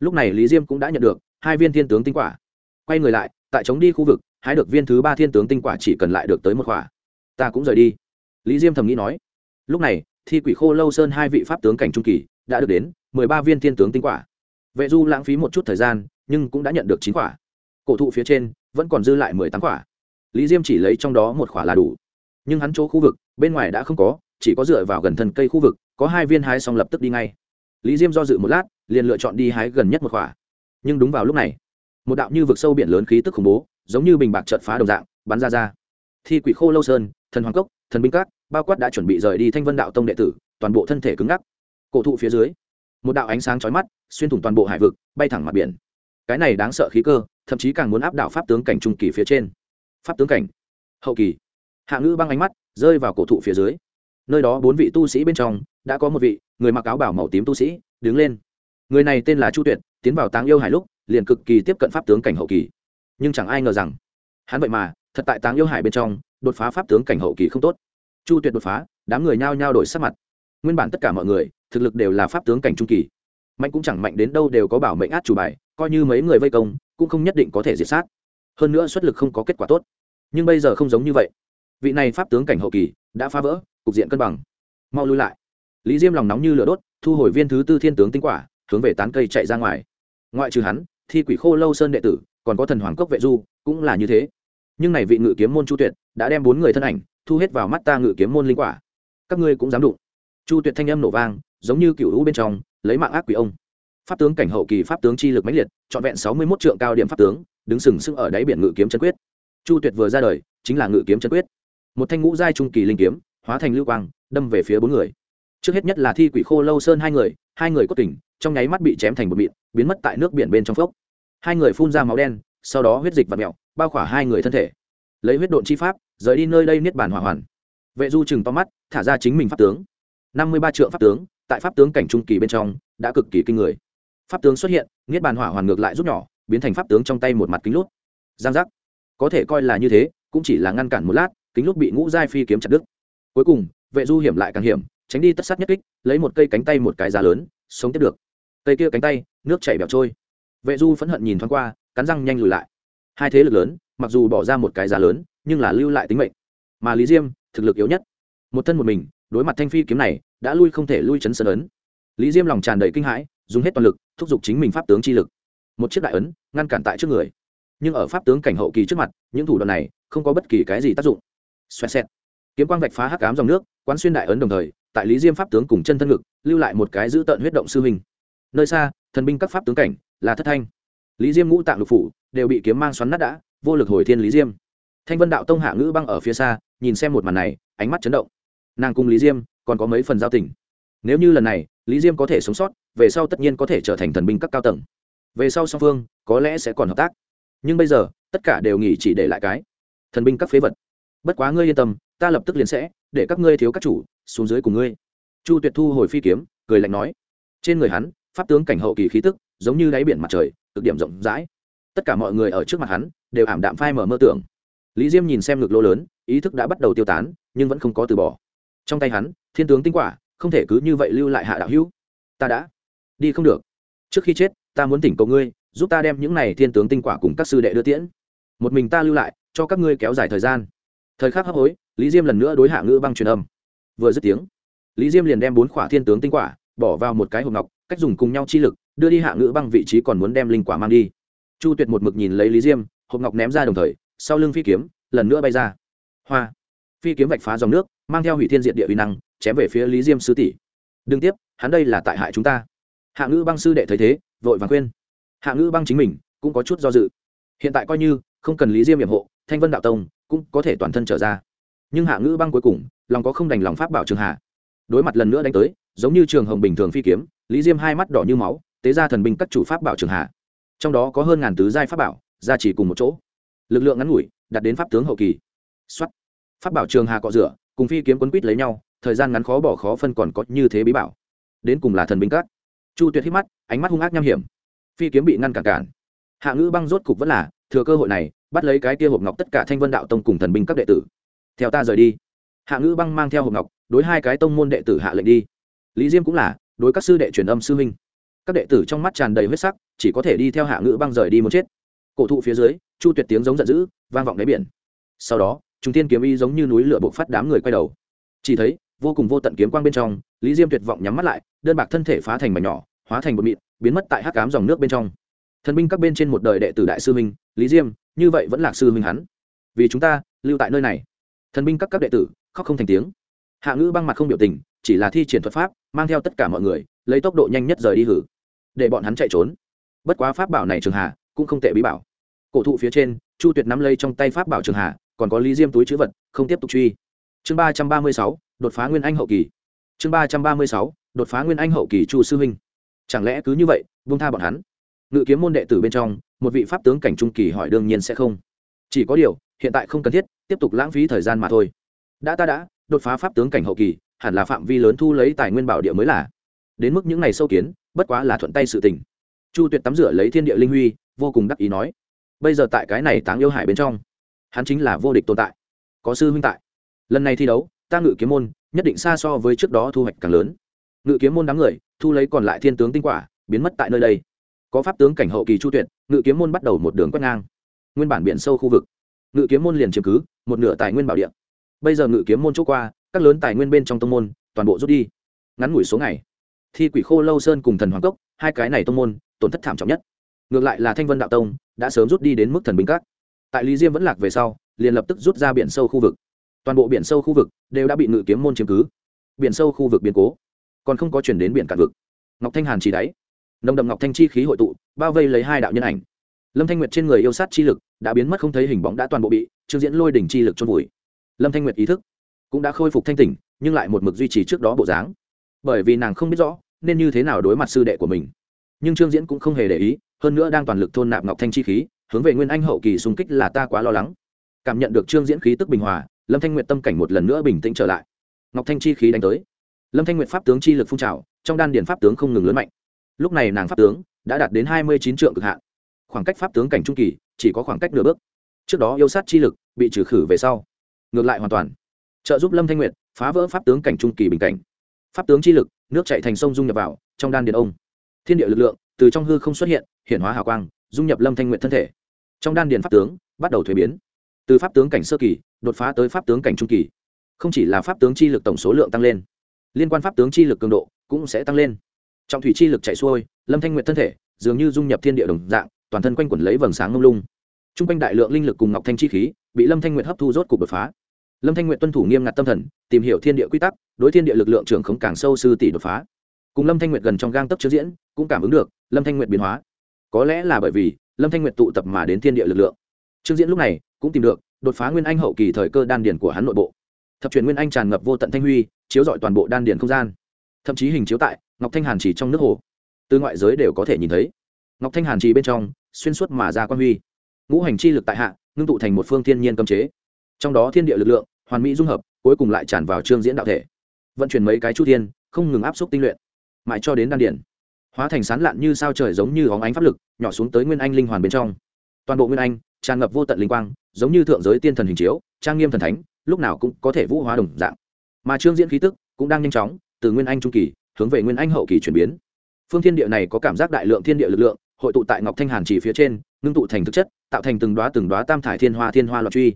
Lúc này lý diêm cũng đã nhận được hai viên thiên tướng tinh quả. Quay người lại, tại chống đi khu vực, hái được viên thứ ba thiên tướng tinh quả chỉ cần lại được tới một quả. Ta cũng rời đi. Lý diêm thầm nghĩ nói. Lúc này, thi quỷ khô lâu sơn hai vị pháp tướng cảnh trung kỳ đã được đến mười ba viên thiên tướng tinh quả. Vệ du lãng phí một chút thời gian, nhưng cũng đã nhận được chín quả. Cổ thụ phía trên vẫn còn dư lại mười tám quả. Lý diêm chỉ lấy trong đó một quả là đủ. Nhưng hắn chỗ khu vực, bên ngoài đã không có, chỉ có dựa vào gần thân cây khu vực, có hai viên hái xong lập tức đi ngay lý diêm do dự một lát, liền lựa chọn đi hái gần nhất một quả. Nhưng đúng vào lúc này, một đạo như vực sâu biển lớn khí tức khủng bố, giống như bình bạc trợt phá đồng dạng, bắn ra ra. Thi quỷ khô lâu sơn, thần hoàng cốc, thần binh cát bao quát đã chuẩn bị rời đi thanh vân đạo tông đệ tử, toàn bộ thân thể cứng ngắc. Cổ thụ phía dưới, một đạo ánh sáng chói mắt, xuyên thủng toàn bộ hải vực, bay thẳng mặt biển. Cái này đáng sợ khí cơ, thậm chí càng muốn áp đảo pháp tướng cảnh trung kỳ phía trên. Pháp tướng cảnh, hậu kỳ. Hạ ngữ băng ánh mắt, rơi vào cổ thụ phía dưới. Nơi đó bốn vị tu sĩ bên trong, đã có một vị người mặc áo bảo màu tím tu sĩ, đứng lên. Người này tên là chu tuyệt, tiến vào táng yêu hải lúc, liền cực kỳ tiếp cận pháp tướng cảnh hậu kỳ. Nhưng chẳng ai ngờ rằng, hắn vậy mà, thật tại táng yêu hải bên trong, đột phá pháp tướng cảnh hậu kỳ không tốt. Chu tuyệt đột phá, đám người nhao nhao đổi sắc mặt. Nguyên bản tất cả mọi người, thực lực đều là pháp tướng cảnh trung kỳ. Mạnh cũng chẳng mạnh đến đâu đều có bảo mệnh át chủ bài, coi như mấy người vây công, cũng không nhất định có thể diệt sát. Hơn nữa xuất lực không có kết quả tốt. Nhưng bây giờ không giống như vậy. Vị này pháp tướng cảnh hậu kỳ, đã phá vỡ, cục diện cân bằng. Mau lui lại lý diêm lòng nóng như lửa đốt, thu hồi viên thứ tư thiên tướng tinh quả, hướng về tán cây chạy ra ngoài. Ngoại trừ hắn, thi quỷ khô lâu sơn đệ tử, còn có thần hoàng cốc vệ du, cũng là như thế. Nhưng này vị ngự kiếm môn chu tuyệt, đã đem bốn người thân ảnh, thu hết vào mắt ta ngự kiếm môn linh quả. Các ngươi cũng dám đụng. Chu tuyệt thanh âm nổ vang, giống như cựu hữu bên trong, lấy mạng ác quỷ ông. Pháp tướng cảnh hậu kỳ pháp tướng chi lực mãnh liệt, trọn vẹn sáu mươi mốt trượng cao điểm pháp tướng, đứng sừng sững ở đáy biển ngự kiếm chân quyết. Chu tuyệt vừa ra đời, chính là ngự kiếm chân quyết. Một thanh ngũ giai trung kỳ linh kiếm, hóa thành lưu quang, đâm về phía bốn người trước hết nhất là thi quỷ khô lâu sơn hai người hai người cốt kình, trong nháy mắt bị chém thành một mịn, biến mất tại nước biển bên trong phốc. Hai người phun ra máu đen, sau đó huyết dịch và mẹo, bao khỏa hai người thân thể. Lấy huyết độn chi pháp, rời đi nơi đây niết bàn hỏa hoàn. Vệ du chừng to mắt, thả ra chính mình pháp tướng. Năm mươi ba triệu pháp tướng, tại pháp tướng cảnh trung kỳ bên trong, đã cực kỳ kinh người. Pháp tướng xuất hiện, niết bàn hỏa hoàn ngược lại rút nhỏ, biến thành pháp tướng trong tay một mặt kính lút. Giang giác. Có thể coi là như thế, cũng chỉ là ngăn cản một lát, kính lút bị ngũ giai phi kiếm chặt đứt. Cuối cùng, vệ du hiểm lại càng hiểm tránh đi tất sát nhất kích, lấy một cây cánh tay một cái giá lớn, sống tiếp được. Cây kia cánh tay, nước chảy bẻo trôi. Vệ du phẫn hận nhìn thoáng qua, cắn răng nhanh lùi lại. Hai thế lực lớn, mặc dù bỏ ra một cái giá lớn, nhưng là lưu lại tính mệnh. Mà lý diêm, thực lực yếu nhất. Một thân một mình, đối mặt thanh phi kiếm này, đã lui không thể lui chấn sơn ấn. Lý diêm lòng tràn đầy kinh hãi, dùng hết toàn lực, thúc giục chính mình pháp tướng chi lực. Một chiếc đại ấn, ngăn cản tại trước người. Nhưng ở pháp tướng cảnh hậu kỳ trước mặt, những thủ đoạn này không có bất kỳ cái gì tác dụng. Xoẹt xẹt. Kiếm quang vạch phá hắc ám dòng nước, quán xuyên đại ấn đồng thời tại lý diêm pháp tướng cùng chân thân ngực, lưu lại một cái giữ tận huyết động sư hình nơi xa, thần binh các pháp tướng cảnh, là thất thanh. Lý diêm ngũ tạng lục phủ, đều bị kiếm mang xoắn nát đã, vô lực hồi thiên lý diêm. Thanh vân đạo tông hạ ngữ băng ở phía xa, nhìn xem một màn này, ánh mắt chấn động. Nàng cùng lý diêm, còn có mấy phần giao tình. Nếu như lần này, lý diêm có thể sống sót, về sau tất nhiên có thể trở thành thần binh các cao tầng. Về sau song phương, có lẽ sẽ còn hợp tác. Nhưng bây giờ, tất cả đều nghỉ chỉ để lại cái thần binh các phế vật. Bất quá ngươi yên tâm, ta lập tức liền sẽ, để các ngươi thiếu các chủ xuống dưới cùng ngươi. Chu tuyệt thu hồi phi kiếm, cười lạnh nói. Trên người hắn, pháp tướng cảnh hậu kỳ khí tức, giống như đáy biển mặt trời, cực điểm rộng rãi. Tất cả mọi người ở trước mặt hắn, đều ảm đạm phai mở mơ tưởng. Lý diêm nhìn xem ngực lỗ lớn, ý thức đã bắt đầu tiêu tán, nhưng vẫn không có từ bỏ. Trong tay hắn, thiên tướng tinh quả, không thể cứ như vậy lưu lại hạ đạo hữu. Ta đã đi không được. Trước khi chết, ta muốn tỉnh cầu ngươi, giúp ta đem những này thiên tướng tinh quả cùng các sư đệ đưa tiễn. Một mình ta lưu lại, cho các ngươi kéo dài thời gian. Thời khắc hấp hối, lý diêm lần nữa đối hạ ngữ băng truyền âm vừa dứt tiếng, lý diêm liền đem bốn khỏa thiên tướng tinh quả bỏ vào một cái hộp ngọc, cách dùng cùng nhau chi lực, đưa đi hạ ngữ băng vị trí còn muốn đem linh quả mang đi. Chu tuyệt một mực nhìn lấy lý diêm, hộp ngọc ném ra đồng thời, sau lưng phi kiếm lần nữa bay ra. Hoa! Phi kiếm vạch phá dòng nước, mang theo hủy thiên diện địa uy năng, chém về phía lý diêm sư tỷ. Đừng tiếp, hắn đây là tại hại chúng ta. Hạ ngữ băng sư đệ thấy thế, vội vàng khuyên. Hạ ngữ băng chính mình cũng có chút do dự. Hiện tại coi như không cần lý diêm hiểm hộ, thanh vân đạo tông cũng có thể toàn thân trở ra. Nhưng hạ ngữ băng cuối cùng lòng có không đành lòng pháp bảo trường hạ đối mặt lần nữa đánh tới, giống như trường hồng bình thường phi kiếm, lý diêm hai mắt đỏ như máu, tế ra thần binh các chủ pháp bảo trường hạ trong đó có hơn ngàn tứ giai pháp bảo ra chỉ cùng một chỗ. Lực lượng ngắn ngủi đặt đến pháp tướng hậu kỳ. Xuất pháp bảo trường hà cọ rửa, cùng phi kiếm quấn quýt lấy nhau, thời gian ngắn khó bỏ khó phân còn có như thế bí bảo. Đến cùng là thần binh các. Chu tuyệt hít mắt, ánh mắt hung ác nham hiểm. Phi kiếm bị ngăn cản cản. Hạ ngữ băng rốt cục vẫn là, thừa cơ hội này, bắt lấy cái kia hộp ngọc tất cả thanh vân đạo tông cùng thần binh các đệ tử. Theo ta rời đi hạ ngữ băng mang theo hộp ngọc, đối hai cái tông môn đệ tử hạ lệnh đi. Lý diêm cũng là, đối các sư đệ truyền âm sư huynh. Các đệ tử trong mắt tràn đầy huyết sắc, chỉ có thể đi theo hạ ngữ băng rời đi muốn chết. Cổ thụ phía dưới, chu tuyệt tiếng giống giận dữ, vang vọng đáy biển. Sau đó chúng tiên kiếm y giống như núi lửa buộc phát đám người quay đầu. Chỉ thấy, vô cùng vô tận kiếm quang bên trong, lý diêm tuyệt vọng nhắm mắt lại, đơn bạc thân thể phá thành mảnh nhỏ, hóa thành một mịn, biến mất tại hắc cám dòng nước bên trong. Thần binh các bên trên một đời đệ tử đại sư minh lý diêm, như vậy vẫn là sư minh hắn. Vì chúng ta, lưu tại nơi này. Thần binh các các đệ tử khóc không thành tiếng. Hạ ngữ băng mặt không biểu tình, chỉ là thi triển thuật pháp, mang theo tất cả mọi người, lấy tốc độ nhanh nhất rời đi hử. Để bọn hắn chạy trốn. Bất quá pháp bảo này trường hà cũng không tệ bí bảo. Cổ thụ phía trên, chu tuyệt nắm lấy trong tay pháp bảo trường hà còn có lý diêm túi chữ vật, không tiếp tục truy. Chương ba trăm ba mươi sáu, đột phá nguyên anh hậu kỳ. Chương ba trăm ba mươi sáu, đột phá nguyên anh hậu kỳ chu sư huynh. Chẳng lẽ cứ như vậy vung tha bọn hắn? Ngự kiếm môn đệ tử bên trong, một vị pháp tướng cảnh trung kỳ hỏi đương nhiên sẽ không. Chỉ có điều, hiện tại không cần thiết, tiếp tục lãng phí thời gian mà thôi đã ta đã, đột phá pháp tướng cảnh hậu kỳ, hẳn là phạm vi lớn thu lấy tài nguyên bảo địa mới là. Đến mức những ngày sâu kiến, bất quá là thuận tay sự tình. Chu tuyệt tắm rửa lấy thiên địa linh huy, vô cùng đắc ý nói, bây giờ tại cái này táng yêu hải bên trong, hắn chính là vô địch tồn tại. Có sư huynh tại. Lần này thi đấu, ta ngự kiếm môn, nhất định xa so với trước đó thu hoạch càng lớn. Ngự kiếm môn đám người, thu lấy còn lại thiên tướng tinh quả, biến mất tại nơi đây. Có pháp tướng cảnh hậu kỳ chu tuyệt, ngự kiếm môn bắt đầu một đường quét ngang. Nguyên bản biển sâu khu vực, ngự kiếm môn liền chiếm cứ một nửa tài nguyên bảo địa bây giờ ngự kiếm môn chỗ qua, các lớn tài nguyên bên trong tông môn, toàn bộ rút đi. Ngắn ngủi số ngày. Thi quỷ khô lâu sơn cùng thần hoàng cốc, hai cái này tông môn, tổn thất thảm trọng nhất. Ngược lại là thanh vân đạo tông, đã sớm rút đi đến mức thần binh các. Tại lý diêm vẫn lạc về sau, liền lập tức rút ra biển sâu khu vực. Toàn bộ biển sâu khu vực đều đã bị ngự kiếm môn chiếm cứ. Biển sâu khu vực biến cố, còn không có chuyển đến biển cạn vực. Ngọc thanh hàn chỉ đáy. Nồng đậm ngọc thanh chi khí hội tụ, bao vây lấy hai đạo nhân ảnh. Lâm thanh nguyệt trên người yêu sát chi lực đã biến mất không thấy hình bóng đã toàn bộ bị trương diễn lôi đỉnh chi lực trôn vùi lâm thanh nguyệt ý thức cũng đã khôi phục thanh tỉnh, nhưng lại một mực duy trì trước đó bộ dáng. Bởi vì nàng không biết rõ nên như thế nào đối mặt sư đệ của mình. Nhưng trương diễn cũng không hề để ý, hơn nữa đang toàn lực thôn nạp ngọc thanh chi khí, hướng về nguyên anh hậu kỳ xung kích là ta quá lo lắng. Cảm nhận được trương diễn khí tức bình hòa, lâm thanh nguyệt tâm cảnh một lần nữa bình tĩnh trở lại. Ngọc thanh chi khí đánh tới. Lâm thanh nguyệt pháp tướng chi lực phun trào, trong đan điền pháp tướng không ngừng lớn mạnh. Lúc này nàng pháp tướng đã đạt đến hai mươi chín trượng cực hạn. Khoảng cách pháp tướng cảnh trung kỳ chỉ có khoảng cách nửa bước. Trước đó yêu sát chi lực bị trừ khử về sau ngược lại hoàn toàn. Trợ giúp lâm thanh nguyệt phá vỡ pháp tướng cảnh trung kỳ bình cảnh. Pháp tướng chi lực, nước chạy thành sông dung nhập vào, trong đan điền ông. Thiên địa lực lượng từ trong hư không xuất hiện hiện hóa hào quang, dung nhập lâm thanh nguyệt thân thể. Trong đan điền pháp tướng bắt đầu thuế biến. Từ pháp tướng cảnh sơ kỳ, đột phá tới pháp tướng cảnh trung kỳ. Không chỉ là pháp tướng chi lực tổng số lượng tăng lên, liên quan pháp tướng chi lực cường độ cũng sẽ tăng lên. Trọng thủy chi lực chạy xuôi, lâm thanh nguyệt thân thể dường như dung nhập thiên địa đồng dạng, toàn thân quanh quẩn lấy vầng sáng ngông lung. T r u n g quanh đại lượng linh lực cùng ngọc thanh chi khí bị lâm thanh nguyệt hấp thu rốt cục đột phá lâm thanh nguyệt tuân thủ nghiêm ngặt tâm thần, tìm hiểu thiên địa quy tắc, đối thiên địa lực lượng trưởng khống càng sâu sư tỷ đột phá. Cùng lâm thanh nguyệt gần trong gang tấp trước diễn, cũng cảm ứng được lâm thanh nguyệt biến hóa. Có lẽ là bởi vì lâm thanh nguyệt tụ tập mà đến thiên địa lực lượng. Trương diễn lúc này cũng tìm được đột phá nguyên anh hậu kỳ thời cơ đan điển của hắn nội bộ. Thập truyền nguyên anh tràn ngập vô tận thanh huy, chiếu rọi toàn bộ đan điển không gian. Thậm chí hình chiếu tại ngọc thanh hàn chỉ trong nước hồ. Từ ngoại giới đều có thể nhìn thấy. Ngọc thanh hàn chỉ bên trong, xuyên suốt mà ra quan huy. Ngũ hành chi lực tại hạ, ngưng tụ thành một phương thiên nhiên cấm chế trong đó thiên địa lực lượng, hoàn mỹ dung hợp, cuối cùng lại tràn vào trương diễn đạo thể. Vận chuyển mấy cái chu thiên, không ngừng áp suất tinh luyện. Mãi cho đến đan điển, hóa thành sán lạn như sao trời giống như óng ánh pháp lực, nhỏ xuống tới nguyên anh linh hoàn bên trong. Toàn bộ nguyên anh, tràn ngập vô tận linh quang, giống như thượng giới tiên thần hình chiếu, trang nghiêm thần thánh, lúc nào cũng có thể vũ hóa đồng dạng. Mà trương diễn khí tức cũng đang nhanh chóng, từ nguyên anh trung kỳ, hướng về nguyên anh hậu kỳ chuyển biến. Phương thiên địa này có cảm giác đại lượng thiên địa lực lượng, hội tụ tại ngọc thanh hàn chỉ phía trên, ngưng tụ thành thực chất, tạo thành từng đoá từng đoá tam thải thiên hoa thiên hoa loạn truy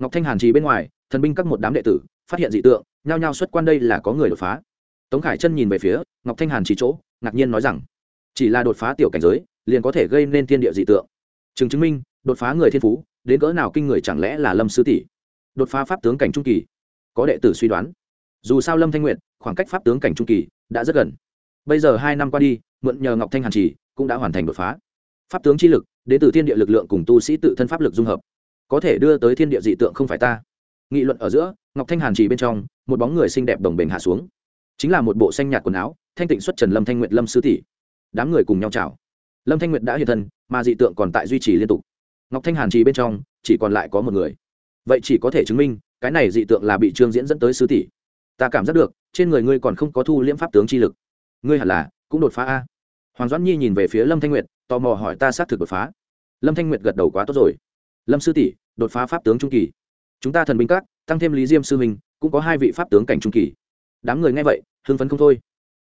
ngọc thanh hàn trì bên ngoài, thần binh các một đám đệ tử, phát hiện dị tượng, nhao nhao xuất quan đây là có người đột phá. Tống khải chân nhìn về phía ngọc thanh hàn chỉ chỗ, ngạc nhiên nói rằng, chỉ là đột phá tiểu cảnh giới, liền có thể gây nên thiên địa dị tượng. Chứng chứng minh, đột phá người thiên phú, đến cỡ nào kinh người chẳng lẽ là lâm sư tỷ? Đột phá pháp tướng cảnh trung kỳ, có đệ tử suy đoán. Dù sao lâm thanh nguyện khoảng cách pháp tướng cảnh trung kỳ đã rất gần. Bây giờ hai năm qua đi, mượn nhờ ngọc thanh hàn trì cũng đã hoàn thành đột phá. Pháp tướng chi lực, đến từ thiên địa lực lượng cùng tu sĩ tự thân pháp lực dung hợp có thể đưa tới thiên địa dị tượng không phải ta. Nghị luận ở giữa, ngọc thanh hàn trì bên trong, một bóng người xinh đẹp đồng bình hạ xuống. Chính là một bộ xanh nhạt quần áo, thanh tịnh xuất trần lâm thanh nguyệt lâm sư tỷ. Đám người cùng nhau chào. Lâm thanh nguyệt đã hiện thân, mà dị tượng còn tại duy trì liên tục. Ngọc thanh hàn trì bên trong, chỉ còn lại có một người. Vậy chỉ có thể chứng minh, cái này dị tượng là bị trương diễn dẫn tới sư tỷ. Ta cảm giác được, trên người ngươi còn không có thu liễm pháp tướng chi lực. Ngươi hẳn là, cũng đột phá a. Hoàng doãn nhi nhìn về phía lâm thanh nguyệt, tò mò hỏi ta xác thực đột phá. Lâm thanh nguyệt gật đầu quá tốt rồi. Lâm sư tỷ đột phá pháp tướng trung kỳ. Chúng ta thần binh các, tăng thêm lý diêm sư mình cũng có hai vị pháp tướng cảnh trung kỳ. Đám người nghe vậy, hưng phấn không thôi.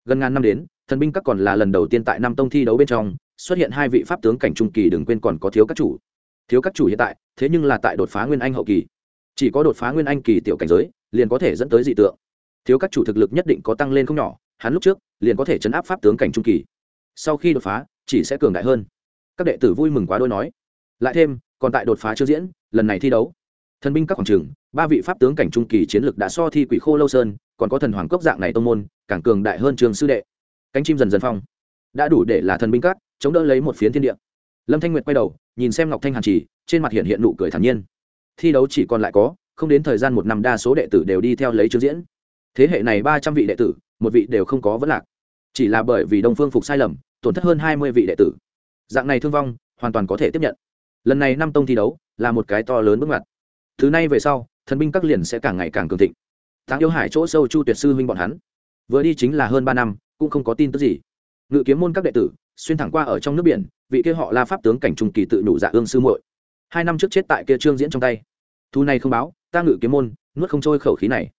Gần ngàn năm đến, thần binh các còn là lần đầu tiên tại năm tông thi đấu bên trong, xuất hiện hai vị pháp tướng cảnh trung kỳ đừng quên còn có thiếu các chủ. Thiếu các chủ hiện tại, thế nhưng là tại đột phá nguyên anh hậu kỳ. Chỉ có đột phá nguyên anh kỳ tiểu cảnh giới, liền có thể dẫn tới dị tượng. Thiếu các chủ thực lực nhất định có tăng lên không nhỏ, hắn lúc trước, liền có thể chấn áp pháp tướng cảnh trung kỳ. Sau khi đột phá, chỉ sẽ cường đại hơn. Các đệ tử vui mừng quá đôi nói. Lại thêm còn tại đột phá chưa diễn, lần này thi đấu. Thần binh các khoảng trường, ba vị pháp tướng cảnh trung kỳ chiến lực đã so thi quỷ khô lâu sơn, còn có thần hoàng cốc dạng này tông môn, càng cường đại hơn trường sư đệ. Cánh chim dần dần phong. Đã đủ để là thần binh các, chống đỡ lấy một phiến thiên địa. Lâm thanh nguyệt quay đầu, nhìn xem ngọc thanh hàn chỉ, trên mặt hiện hiện nụ cười thản nhiên. Thi đấu chỉ còn lại có, không đến thời gian một năm đa số đệ tử đều đi theo lấy chương diễn. Thế hệ này ba trăm vị đệ tử, một vị đều không có vấn lạc. Chỉ là bởi vì đông phương phục sai lầm, tổn thất hơn hai mươi vị đệ tử. Dạng này thương vong, hoàn toàn có thể tiếp nhận lần này năm tông thi đấu là một cái to lớn bước ngoặt. Thứ này về sau, thần binh các liền sẽ càng ngày càng cường thịnh. Táng yêu hải chỗ sâu chu tuyệt sư huynh bọn hắn. Vừa đi chính là hơn ba năm, cũng không có tin tức gì. Ngự kiếm môn các đệ tử, xuyên thẳng qua ở trong nước biển, vị kia họ la pháp tướng cảnh trung kỳ tự nhủ dạ ương sư muội. Hai năm trước chết tại kia trương diễn trong tay. Thu này không báo, ta ngự kiếm môn, nuốt không trôi khẩu khí này.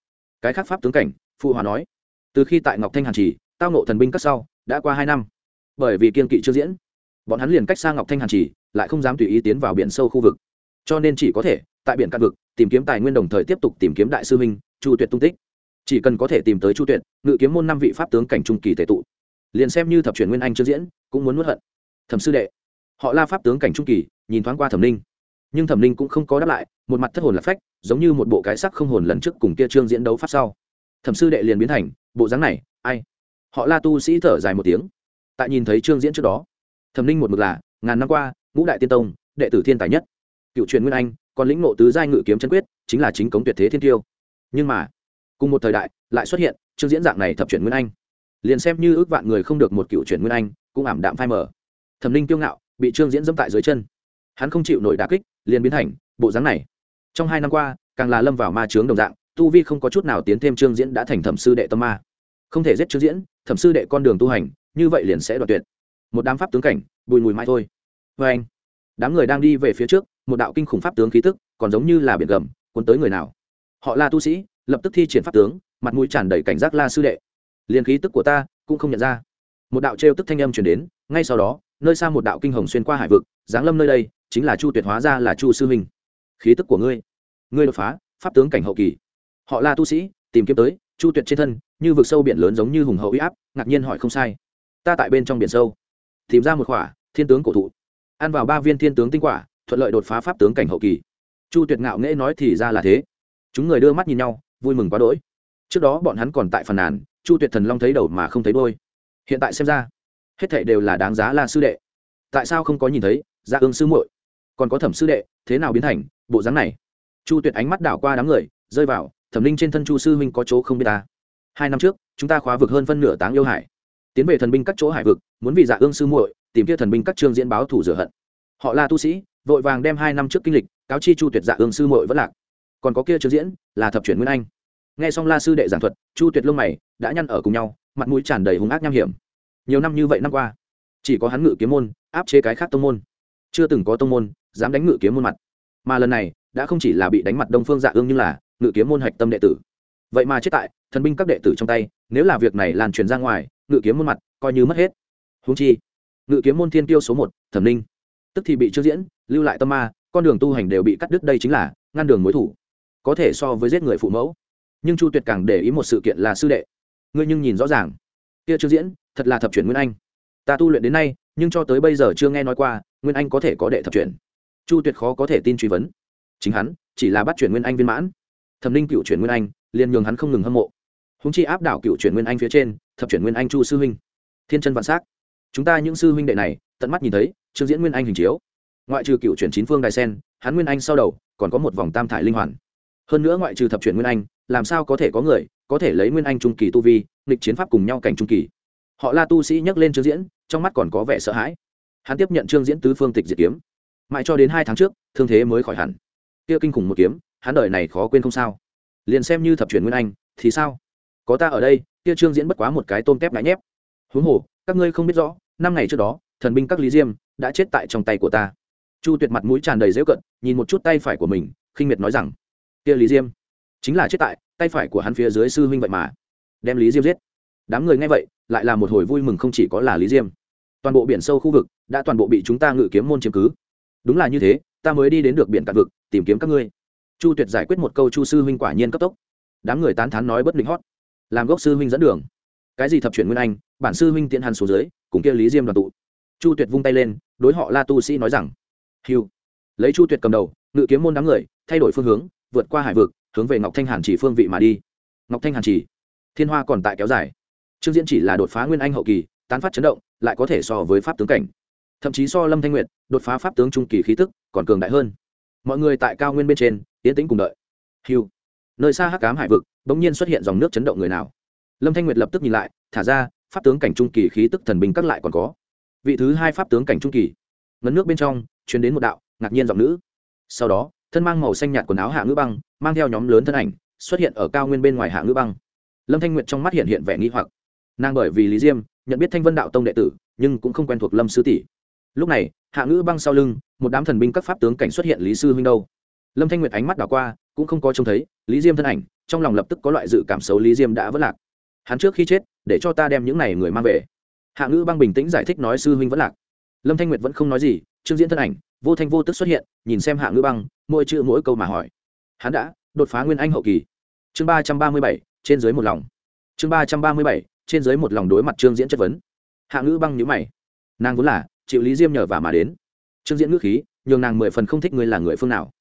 Cái khác pháp tướng cảnh, phụ hòa nói, từ khi tại ngọc thanh hàn trì, tao nộ thần binh các sau, đã qua hai năm. Bởi vì kiên kỵ chưa diễn, bọn hắn liền cách xa ngọc thanh hàn trì lại không dám tùy ý tiến vào biển sâu khu vực. Cho nên chỉ có thể, tại biển cạn vực, tìm kiếm tài nguyên đồng thời tiếp tục tìm kiếm đại sư huynh, chu tuyệt tung tích. Chỉ cần có thể tìm tới chu tuyệt, ngự kiếm môn năm vị pháp tướng cảnh trung kỳ tệ tụ. Liền xem như thập truyền nguyên anh chưa diễn, cũng muốn nuốt hận. Thẩm sư đệ, họ la pháp tướng cảnh trung kỳ, nhìn thoáng qua thẩm ninh. Nhưng thẩm ninh cũng không có đáp lại, một mặt thất hồn lạc phách, giống như một bộ cái sắc không hồn lần trước cùng kia trương diễn đấu pháp sau. Thẩm sư đệ liền biến thành, bộ dáng này, ai? Họ la tu sĩ thở dài một tiếng. Tại nhìn thấy trương diễn trước đó, thẩm ninh một mực là, ngàn năm qua ngũ đại tiên tông, đệ tử thiên tài nhất. Cựu truyền nguyên anh, còn lĩnh ngộ tứ giai ngự kiếm chân quyết, chính là chính cống tuyệt thế thiên tiêu. Nhưng mà, cùng một thời đại, lại xuất hiện trương diễn dạng này thập truyền nguyên anh. Liền xem như ước vạn người không được một cựu truyền nguyên anh, cũng ảm đạm phai mờ. Thẩm ninh kiêu ngạo, bị trương diễn dẫm tại dưới chân. Hắn không chịu nổi đà kích, liền biến thành bộ dáng này. Trong hai năm qua, càng là lâm vào ma chướng đồng dạng, tu vi không có chút nào tiến thêm trương diễn đã thành thẩm sư đệ tâm ma. Không thể giết trương diễn, thẩm sư đệ con đường tu hành, như vậy liền sẽ đoạt tuyệt. Một đám pháp tướng cảnh, bùi mùi mai thôi vê anh. Đám người đang đi về phía trước, một đạo kinh khủng pháp tướng khí tức, còn giống như là biển gầm, cuốn tới người nào. Họ là tu sĩ, lập tức thi triển pháp tướng, mặt mũi tràn đầy cảnh giác la sư đệ. Liền khí tức của ta cũng không nhận ra. Một đạo trêu tức thanh âm chuyển đến, ngay sau đó, nơi xa một đạo kinh hồng xuyên qua hải vực, giáng lâm nơi đây, chính là chu tuyệt hóa ra là chu sư minh. Khí tức của ngươi ngươi đột phá, pháp tướng cảnh hậu kỳ. Họ là tu sĩ, tìm kiếm tới, chu tuyệt trên thân, như vực sâu biển lớn giống như hùng hậu uy áp, ngạc nhiên hỏi không sai. Ta tại bên trong biển sâu, tìm ra một khỏa thiên tướng cổ thụ ăn vào ba viên thiên tướng tinh quả, thuận lợi đột phá pháp tướng cảnh hậu kỳ. Chu tuyệt ngạo nghễ nói thì ra là thế. Chúng người đưa mắt nhìn nhau, vui mừng quá đỗi. Trước đó bọn hắn còn tại phần nàn, chu tuyệt thần long thấy đầu mà không thấy đôi hiện tại xem ra, hết thảy đều là đáng giá la sư đệ. Tại sao không có nhìn thấy dạ ương sư muội? Còn có thẩm sư đệ, thế nào biến thành, bộ dáng này? Chu tuyệt ánh mắt đảo qua đám người, rơi vào, thẩm linh trên thân chu sư huynh có chỗ không biết ta. Hai năm trước, chúng ta khóa vực hơn phân nửa táng yêu hải. Tiến về thần binh các chỗ hải vực, muốn vì dạ ương sư muội tìm kia thần binh các trương diễn báo thủ rửa hận. Họ là tu sĩ, vội vàng đem hai năm trước kinh lịch, cáo chi chu tuyệt dạ ương sư muội vẫn lạc. Còn có kia trương diễn, là thập chuyển nguyên anh. Nghe xong la sư đệ giảng thuật, chu tuyệt lông mày đã nhăn ở cùng nhau, mặt mũi tràn đầy hung ác nham hiểm. Nhiều năm như vậy năm qua, chỉ có hắn ngự kiếm môn, áp chế cái khác tông môn. Chưa từng có tông môn dám đánh ngự kiếm môn mặt. Mà lần này, đã không chỉ là bị đánh mặt đông phương dạ ương như là ngự kiếm môn hạch tâm đệ tử. Vậy mà chết tại thần binh các đệ tử trong tay, nếu là việc này lan truyền ra ngoài, ngự kiếm môn mặt coi như mất hết. Húng chi ngự kiếm môn thiên tiêu số một, thẩm ninh. Tức thì bị chưa diễn, lưu lại tâm ma, con đường tu hành đều bị cắt đứt đây chính là ngăn đường mối thủ. Có thể so với giết người phụ mẫu. Nhưng chu tuyệt càng để ý một sự kiện là sư đệ. Ngươi nhưng nhìn rõ ràng. Kia chưa diễn, thật là thập chuyển nguyên anh. Ta tu luyện đến nay, nhưng cho tới bây giờ chưa nghe nói qua, nguyên anh có thể có đệ thập chuyển. Chu tuyệt khó có thể tin truy vấn. Chính hắn, chỉ là bắt chuyển nguyên anh viên mãn. Thẩm ninh cựu chuyển nguyên anh, liền nhường hắn không ngừng hâm mộ. Húng chi áp đảo cựu chuyển nguyên anh phía trên, thập chuyển nguyên anh chu sư huynh. Thiên chân vạn s á c chúng ta những sư huynh đệ này, tận mắt nhìn thấy, trương diễn nguyên anh hình chiếu. Ngoại trừ cựu chuyển chín phương đài sen, hắn nguyên anh sau đầu, còn có một vòng tam thải linh hoàn. Hơn nữa ngoại trừ thập chuyển nguyên anh, làm sao có thể có người có thể lấy nguyên anh trung kỳ tu vi, nghịch chiến pháp cùng nhau cảnh trung kỳ? Họ la tu sĩ nhắc lên trương diễn, trong mắt còn có vẻ sợ hãi. Hắn tiếp nhận trương diễn tứ phương tịch diệt kiếm. Mãi cho đến hai tháng trước, thương thế mới khỏi hẳn. Kia kinh khủng một kiếm, hắn đời này khó quên không sao. Liền xem như thập truyền nguyên anh, thì sao? Có ta ở đây, kia trương diễn bất quá một cái tôm tép ngại nhép huống hồ, các ngươi không biết rõ, năm ngày trước đó, thần binh các lý diêm đã chết tại trong tay của ta. Chu tuyệt mặt mũi tràn đầy dễu cận, nhìn một chút tay phải của mình, khinh miệt nói rằng, kia lý diêm, chính là chết tại tay phải của hắn phía dưới sư huynh vậy mà. Đem lý diêm giết. Đám người nghe vậy, lại là một hồi vui mừng không chỉ có là lý diêm. Toàn bộ biển sâu khu vực đã toàn bộ bị chúng ta ngự kiếm môn chiếm cứ. Đúng là như thế, ta mới đi đến được biển cạn vực, tìm kiếm các ngươi. Chu tuyệt giải quyết một câu chu sư huynh quả nhiên cấp tốc. Đám người tán thán nói bất định hót. Làm gốc sư huynh dẫn đường. Cái gì thập chuyển nguyên anh bản sư huynh tiện hàn xuống dưới, cùng kia lý diêm đoàn tụ. Chu tuyệt vung tay lên, đối họ la tu sĩ nói rằng hiu lấy chu tuyệt cầm đầu, ngự kiếm môn đám người, thay đổi phương hướng, vượt qua hải vực, hướng về ngọc thanh hàn chỉ phương vị mà đi. Ngọc thanh hàn chỉ, thiên hoa còn tại kéo dài. Trương diễn chỉ là đột phá nguyên anh hậu kỳ, tán phát chấn động, lại có thể so với pháp tướng cảnh. Thậm chí so lâm thanh nguyệt, đột phá pháp tướng trung kỳ khí tức, còn cường đại hơn. Mọi người tại cao nguyên bên trên tiến tĩnh cùng đợi. Hiu nơi xa hắc cám hải vực, bỗng nhiên xuất hiện dòng nước chấn động người nào. Lâm thanh nguyệt lập tức nhìn lại, thả ra pháp tướng cảnh trung kỳ khí tức thần binh các lại còn có. Vị thứ hai pháp tướng cảnh trung kỳ, ngấn nước bên trong chuyến đến một đạo, ngạc nhiên giọng nữ. Sau đó, thân mang màu xanh nhạt quần áo hạ ngữ băng, mang theo nhóm lớn thân ảnh, xuất hiện ở cao nguyên bên ngoài hạ ngữ băng. Lâm thanh nguyệt trong mắt hiện hiện vẻ nghi hoặc. Nàng bởi vì lý diêm, nhận biết thanh vân đạo tông đệ tử, nhưng cũng không quen thuộc lâm sư tỷ. Lúc này, hạ ngữ băng sau lưng, một đám thần binh các pháp tướng cảnh xuất hiện lý sư huynh đâu. Lâm thanh nguyệt ánh mắt đảo qua, cũng không có trông thấy, lý diêm thân ảnh, trong lòng lập tức có loại dự cảm xấu lý diêm đã vất lạc. Hắn trước khi chết để cho ta đem những này người mang về. Hạ ngữ băng bình tĩnh giải thích nói sư huynh vẫn lạc. Lâm thanh nguyệt vẫn không nói gì, trương diễn thân ảnh, vô thanh vô tức xuất hiện, nhìn xem hạ ngữ băng, mỗi chữ mỗi câu mà hỏi. Hắn đã đột phá nguyên anh hậu kỳ. Chương ba trăm ba mươi bảy, trên dưới một lòng. Chương ba trăm ba mươi bảy, trên dưới một lòng đối mặt trương diễn chất vấn. Hạ ngữ băng nhữ mày. Nàng vốn là, chịu lý diêm nhờ và mà đến. Trương diễn ngữ khí, nhường nàng mười phần không thích ngươi là người phương nào.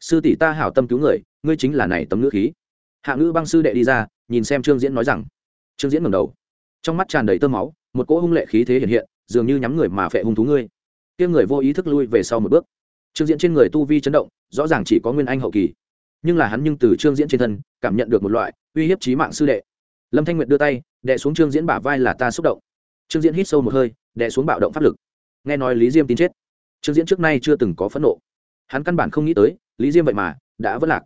Sư tỷ ta hảo tâm cứu người, ngươi chính là này tấm ngữ khí. Hạ ngữ băng sư đệ đi ra, nhìn xem trương diễn nói rằng trương diễn ngầm đầu. Trong mắt tràn đầy tơ máu, một cỗ hung lệ khí thế hiện hiện, dường như nhắm người mà phệ hung thú ngươi. Kia người vô ý thức lui về sau một bước. Trương diễn trên người tu vi chấn động, rõ ràng chỉ có nguyên anh hậu kỳ. Nhưng là hắn nhưng từ trương diễn trên thân, cảm nhận được một loại uy hiếp trí mạng sư đệ. Lâm thanh nguyệt đưa tay đệ xuống trương diễn bả vai là ta xúc động. Trương diễn hít sâu một hơi đệ xuống bạo động pháp lực. Nghe nói lý diêm tin chết. Trương diễn trước nay chưa từng có phẫn nộ. Hắn căn bản không nghĩ tới, lý diêm vậy mà đã vất lạc.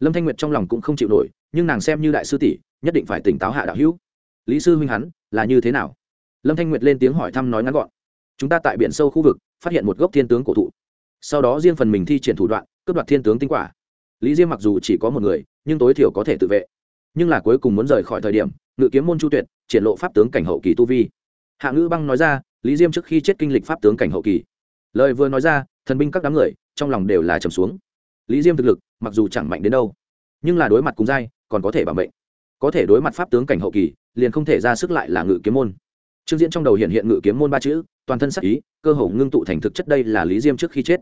Lâm thanh nguyệt trong lòng cũng không chịu nổi, nhưng nàng xem như đại sư tỷ, nhất định phải tỉnh táo hạ đạo hữu lý sư huynh hắn, là như thế nào? Lâm thanh nguyệt lên tiếng hỏi thăm nói ngắn gọn. Chúng ta tại biển sâu khu vực, phát hiện một gốc thiên tướng cổ thụ. Sau đó riêng phần mình thi triển thủ đoạn, cướp đoạt thiên tướng tinh quả. Lý diêm mặc dù chỉ có một người, nhưng tối thiểu có thể tự vệ. Nhưng là cuối cùng muốn rời khỏi thời điểm, ngự kiếm môn chu tuyệt, triển lộ pháp tướng cảnh hậu kỳ tu vi. Hạ ngữ băng nói ra, lý diêm trước khi chết kinh lịch pháp tướng cảnh hậu kỳ. Lời vừa nói ra, thần binh các đám người, trong lòng đều là trầm xuống. Lý diêm thực lực, mặc dù chẳng mạnh đến đâu, nhưng là đối mặt cùng dai còn có thể bảo mệnh. Có thể đối mặt pháp tướng cảnh hậu kỳ liền không thể ra sức lại là ngự kiếm môn. Trương diễn trong đầu hiện hiện ngự kiếm môn ba chữ, toàn thân sắc ý, cơ hồ ngưng tụ thành thực chất đây là lý diêm trước khi chết.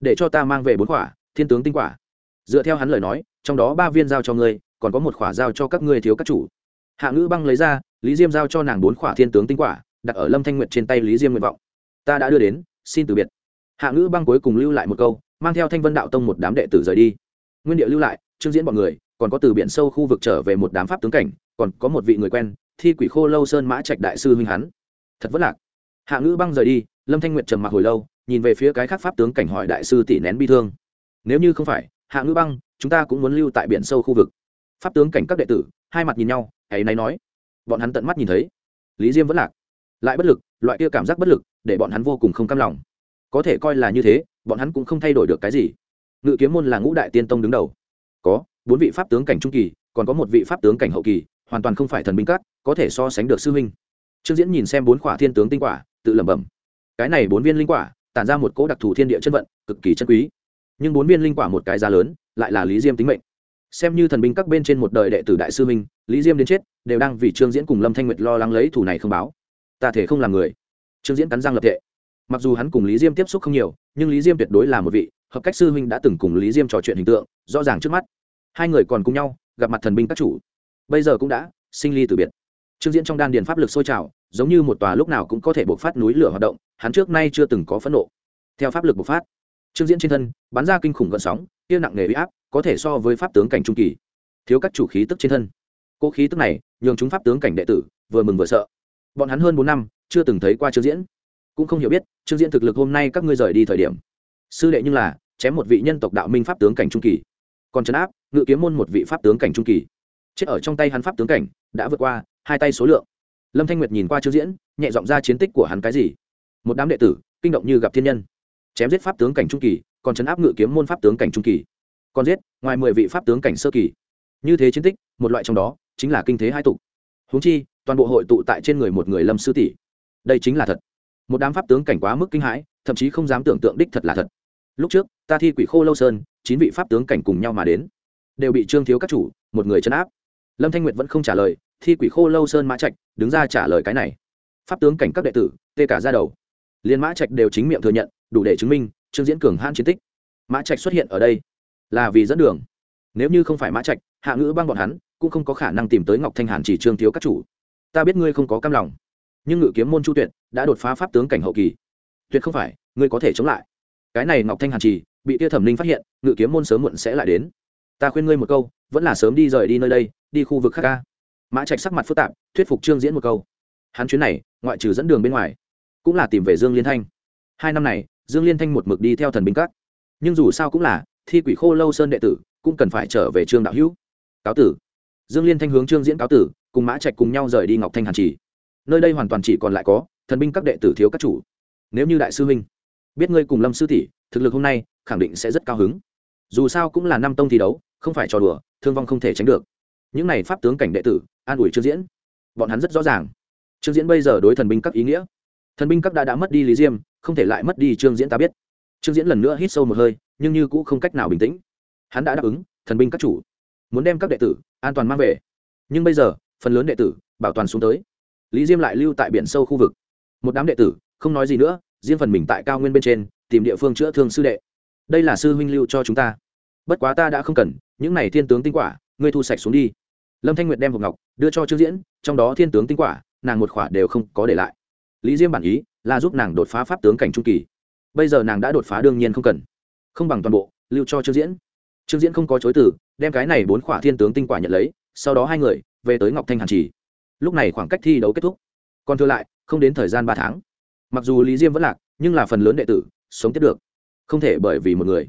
Để cho ta mang về bốn quả, thiên tướng tinh quả. Dựa theo hắn lời nói, trong đó ba viên giao cho ngươi, còn có một quả giao cho các ngươi thiếu các chủ. Hạ ngữ băng lấy ra, lý diêm giao cho nàng bốn quả thiên tướng tinh quả, đặt ở lâm thanh nguyệt trên tay lý diêm nguyện vọng. Ta đã đưa đến, xin từ biệt. Hạ ngữ băng cuối cùng lưu lại một câu, mang theo thanh vân đạo tông một đám đệ tử rời đi. Nguyên địa lưu lại, trương diễn bọn người, còn có từ biển sâu khu vực trở về một đám pháp tướng cảnh còn có một vị người quen, thi quỷ khô lâu sơn mã trạch đại sư huynh hắn. Thật vất lạc. Hạ ngữ băng rời đi, lâm thanh nguyệt trầm mặc hồi lâu, nhìn về phía cái khác pháp tướng cảnh hỏi đại sư tỷ nén bi thương. Nếu như không phải, hạ ngữ băng, chúng ta cũng muốn lưu tại biển sâu khu vực. Pháp tướng cảnh các đệ tử, hai mặt nhìn nhau, ấy nay nói. Bọn hắn tận mắt nhìn thấy. Lý diêm vẫn lạc. Lại bất lực, loại kia cảm giác bất lực, để bọn hắn vô cùng không cam lòng. Có thể coi là như thế, bọn hắn cũng không thay đổi được cái gì. Ngự kiếm môn là ngũ đại tiên tông đứng đầu. Có bốn vị pháp tướng cảnh trung kỳ, còn có một vị pháp tướng cảnh hậu kỳ hoàn toàn không phải thần binh cát có thể so sánh được sư huynh. Trương diễn nhìn xem bốn quả thiên tướng tinh quả, tự lẩm bẩm. Cái này bốn viên linh quả, tản ra một cỗ đặc thù thiên địa chân vận, cực kỳ chân quý. Nhưng bốn viên linh quả một cái giá lớn, lại là lý diêm tính mệnh. Xem như thần binh các bên trên một đời đệ tử đại sư minh lý diêm đến chết, đều đang vì trương diễn cùng lâm thanh nguyệt lo lắng lấy thủ này không báo. Ta thể không làm người. Trương diễn cắn răng lập tệ. Mặc dù hắn cùng lý diêm tiếp xúc không nhiều, nhưng lý diêm tuyệt đối là một vị hợp cách sư huynh đã từng cùng lý diêm trò chuyện hình tượng, rõ ràng trước mắt. Hai người còn cùng nhau, gặp mặt thần binh các chủ bây giờ cũng đã, sinh ly từ biệt. Trương diễn trong đan điền pháp lực sôi trào, giống như một tòa lúc nào cũng có thể bộc phát núi lửa hoạt động, hắn trước nay chưa từng có phẫn nộ. Theo pháp lực bộc phát, trương diễn trên thân, bắn ra kinh khủng gợn sóng, kia nặng nề uy áp, có thể so với pháp tướng cảnh trung kỳ. Thiếu các chủ khí tức trên thân. Cô khí tức này, nhường chúng pháp tướng cảnh đệ tử, vừa mừng vừa sợ. Bọn hắn hơn bốn năm, chưa từng thấy qua trương diễn. Cũng không hiểu biết, trương diễn thực lực hôm nay các ngươi rời đi thời điểm. Sư đệ như là, chém một vị nhân tộc đạo minh pháp tướng cảnh trung kỳ. Còn trấn áp, ngự kiếm môn một vị pháp tướng cảnh trung kỳ chết ở trong tay hắn pháp tướng cảnh, đã vượt qua hai tay số lượng. Lâm thanh nguyệt nhìn qua trương diễn, nhẹ giọng ra chiến tích của hắn cái gì? Một đám đệ tử, kinh động như gặp thiên nhân. Chém giết pháp tướng cảnh trung kỳ, còn chấn áp ngự kiếm môn pháp tướng cảnh trung kỳ. Còn giết, ngoài mười vị pháp tướng cảnh sơ kỳ. Như thế chiến tích, một loại trong đó, chính là kinh thế hai tục húng chi, toàn bộ hội tụ tại trên người một người lâm sư tỷ. Đây chính là thật. Một đám pháp tướng cảnh quá mức kinh hãi, thậm chí không dám tưởng tượng đích thật là thật. Lúc trước, ta thi quỷ khô lâu sơn, chín vị pháp tướng cảnh cùng nhau mà đến, đều bị trương thiếu các chủ, một người chấn áp lâm thanh nguyệt vẫn không trả lời, thi quỷ khô lâu sơn mã trạch, đứng ra trả lời cái này. Pháp tướng cảnh các đệ tử, tê cả ra đầu. Liên mã trạch đều chính miệng thừa nhận, đủ để chứng minh, trương diễn cường han chiến tích. Mã trạch xuất hiện ở đây, là vì dẫn đường. Nếu như không phải mã trạch, hạ ngữ băng bọn hắn, cũng không có khả năng tìm tới ngọc thanh hàn chỉ trương thiếu các chủ. Ta biết ngươi không có cam lòng, nhưng ngự kiếm môn chu tuyệt đã đột phá pháp tướng cảnh hậu kỳ. Tuyệt không phải, ngươi có thể chống lại. Cái này ngọc thanh hàn trì bị tia thẩm linh phát hiện, ngự kiếm môn sớm muộn sẽ lại đến. Ta khuyên ngươi một câu vẫn là sớm đi rời đi nơi đây, đi khu vực khác ca. Mã trạch sắc mặt phức tạp, thuyết phục trương diễn một câu. Hắn chuyến này, ngoại trừ dẫn đường bên ngoài, cũng là tìm về dương liên thanh. Hai năm này, dương liên thanh một mực đi theo thần binh các. Nhưng dù sao cũng là, thi quỷ khô lâu sơn đệ tử, cũng cần phải trở về trương đạo hữu. Cáo tử. Dương liên thanh hướng trương diễn cáo tử, cùng mã trạch cùng nhau rời đi ngọc thanh hàn trì nơi đây hoàn toàn chỉ còn lại có, thần binh các đệ tử thiếu các chủ. Nếu như đại sư huynh biết ngươi cùng lâm sư tỷ, thực lực hôm nay khẳng định sẽ rất cao hứng. Dù sao cũng là năm tông thi đấu, không phải trò đùa thương vong không thể tránh được. Những này pháp tướng cảnh đệ tử, an ủi trương diễn. Bọn hắn rất rõ ràng. Trương diễn bây giờ đối thần binh các ý nghĩa. Thần binh các đã đã mất đi lý diêm, không thể lại mất đi trương diễn ta biết. Trương diễn lần nữa hít sâu một hơi, nhưng như cũng không cách nào bình tĩnh. Hắn đã đáp ứng, thần binh các chủ. Muốn đem các đệ tử, an toàn mang về. Nhưng bây giờ, phần lớn đệ tử, bảo toàn xuống tới. Lý diêm lại lưu tại biển sâu khu vực. Một đám đệ tử, không nói gì nữa, riêng phần mình tại cao nguyên bên trên, tìm địa phương chữa thương sư đệ. Đây là sư huynh lưu cho chúng ta bất quá ta đã không cần, những này thiên tướng tinh quả, ngươi thu sạch xuống đi. Lâm thanh nguyệt đem hộp ngọc, đưa cho trương diễn, trong đó thiên tướng tinh quả, nàng một khỏa đều không có để lại. Lý diêm bản ý là giúp nàng đột phá pháp tướng cảnh trung kỳ. Bây giờ nàng đã đột phá đương nhiên không cần. Không bằng toàn bộ, lưu cho trương diễn. Trương diễn không có chối từ, đem cái này bốn khỏa thiên tướng tinh quả nhận lấy, sau đó hai người về tới ngọc thanh hàn trì. Lúc này khoảng cách thi đấu kết thúc. Còn thừa lại, không đến thời gian ba tháng. Mặc dù lý diêm vẫn lạc, nhưng là phần lớn đệ tử sống tiếp được. Không thể bởi vì một người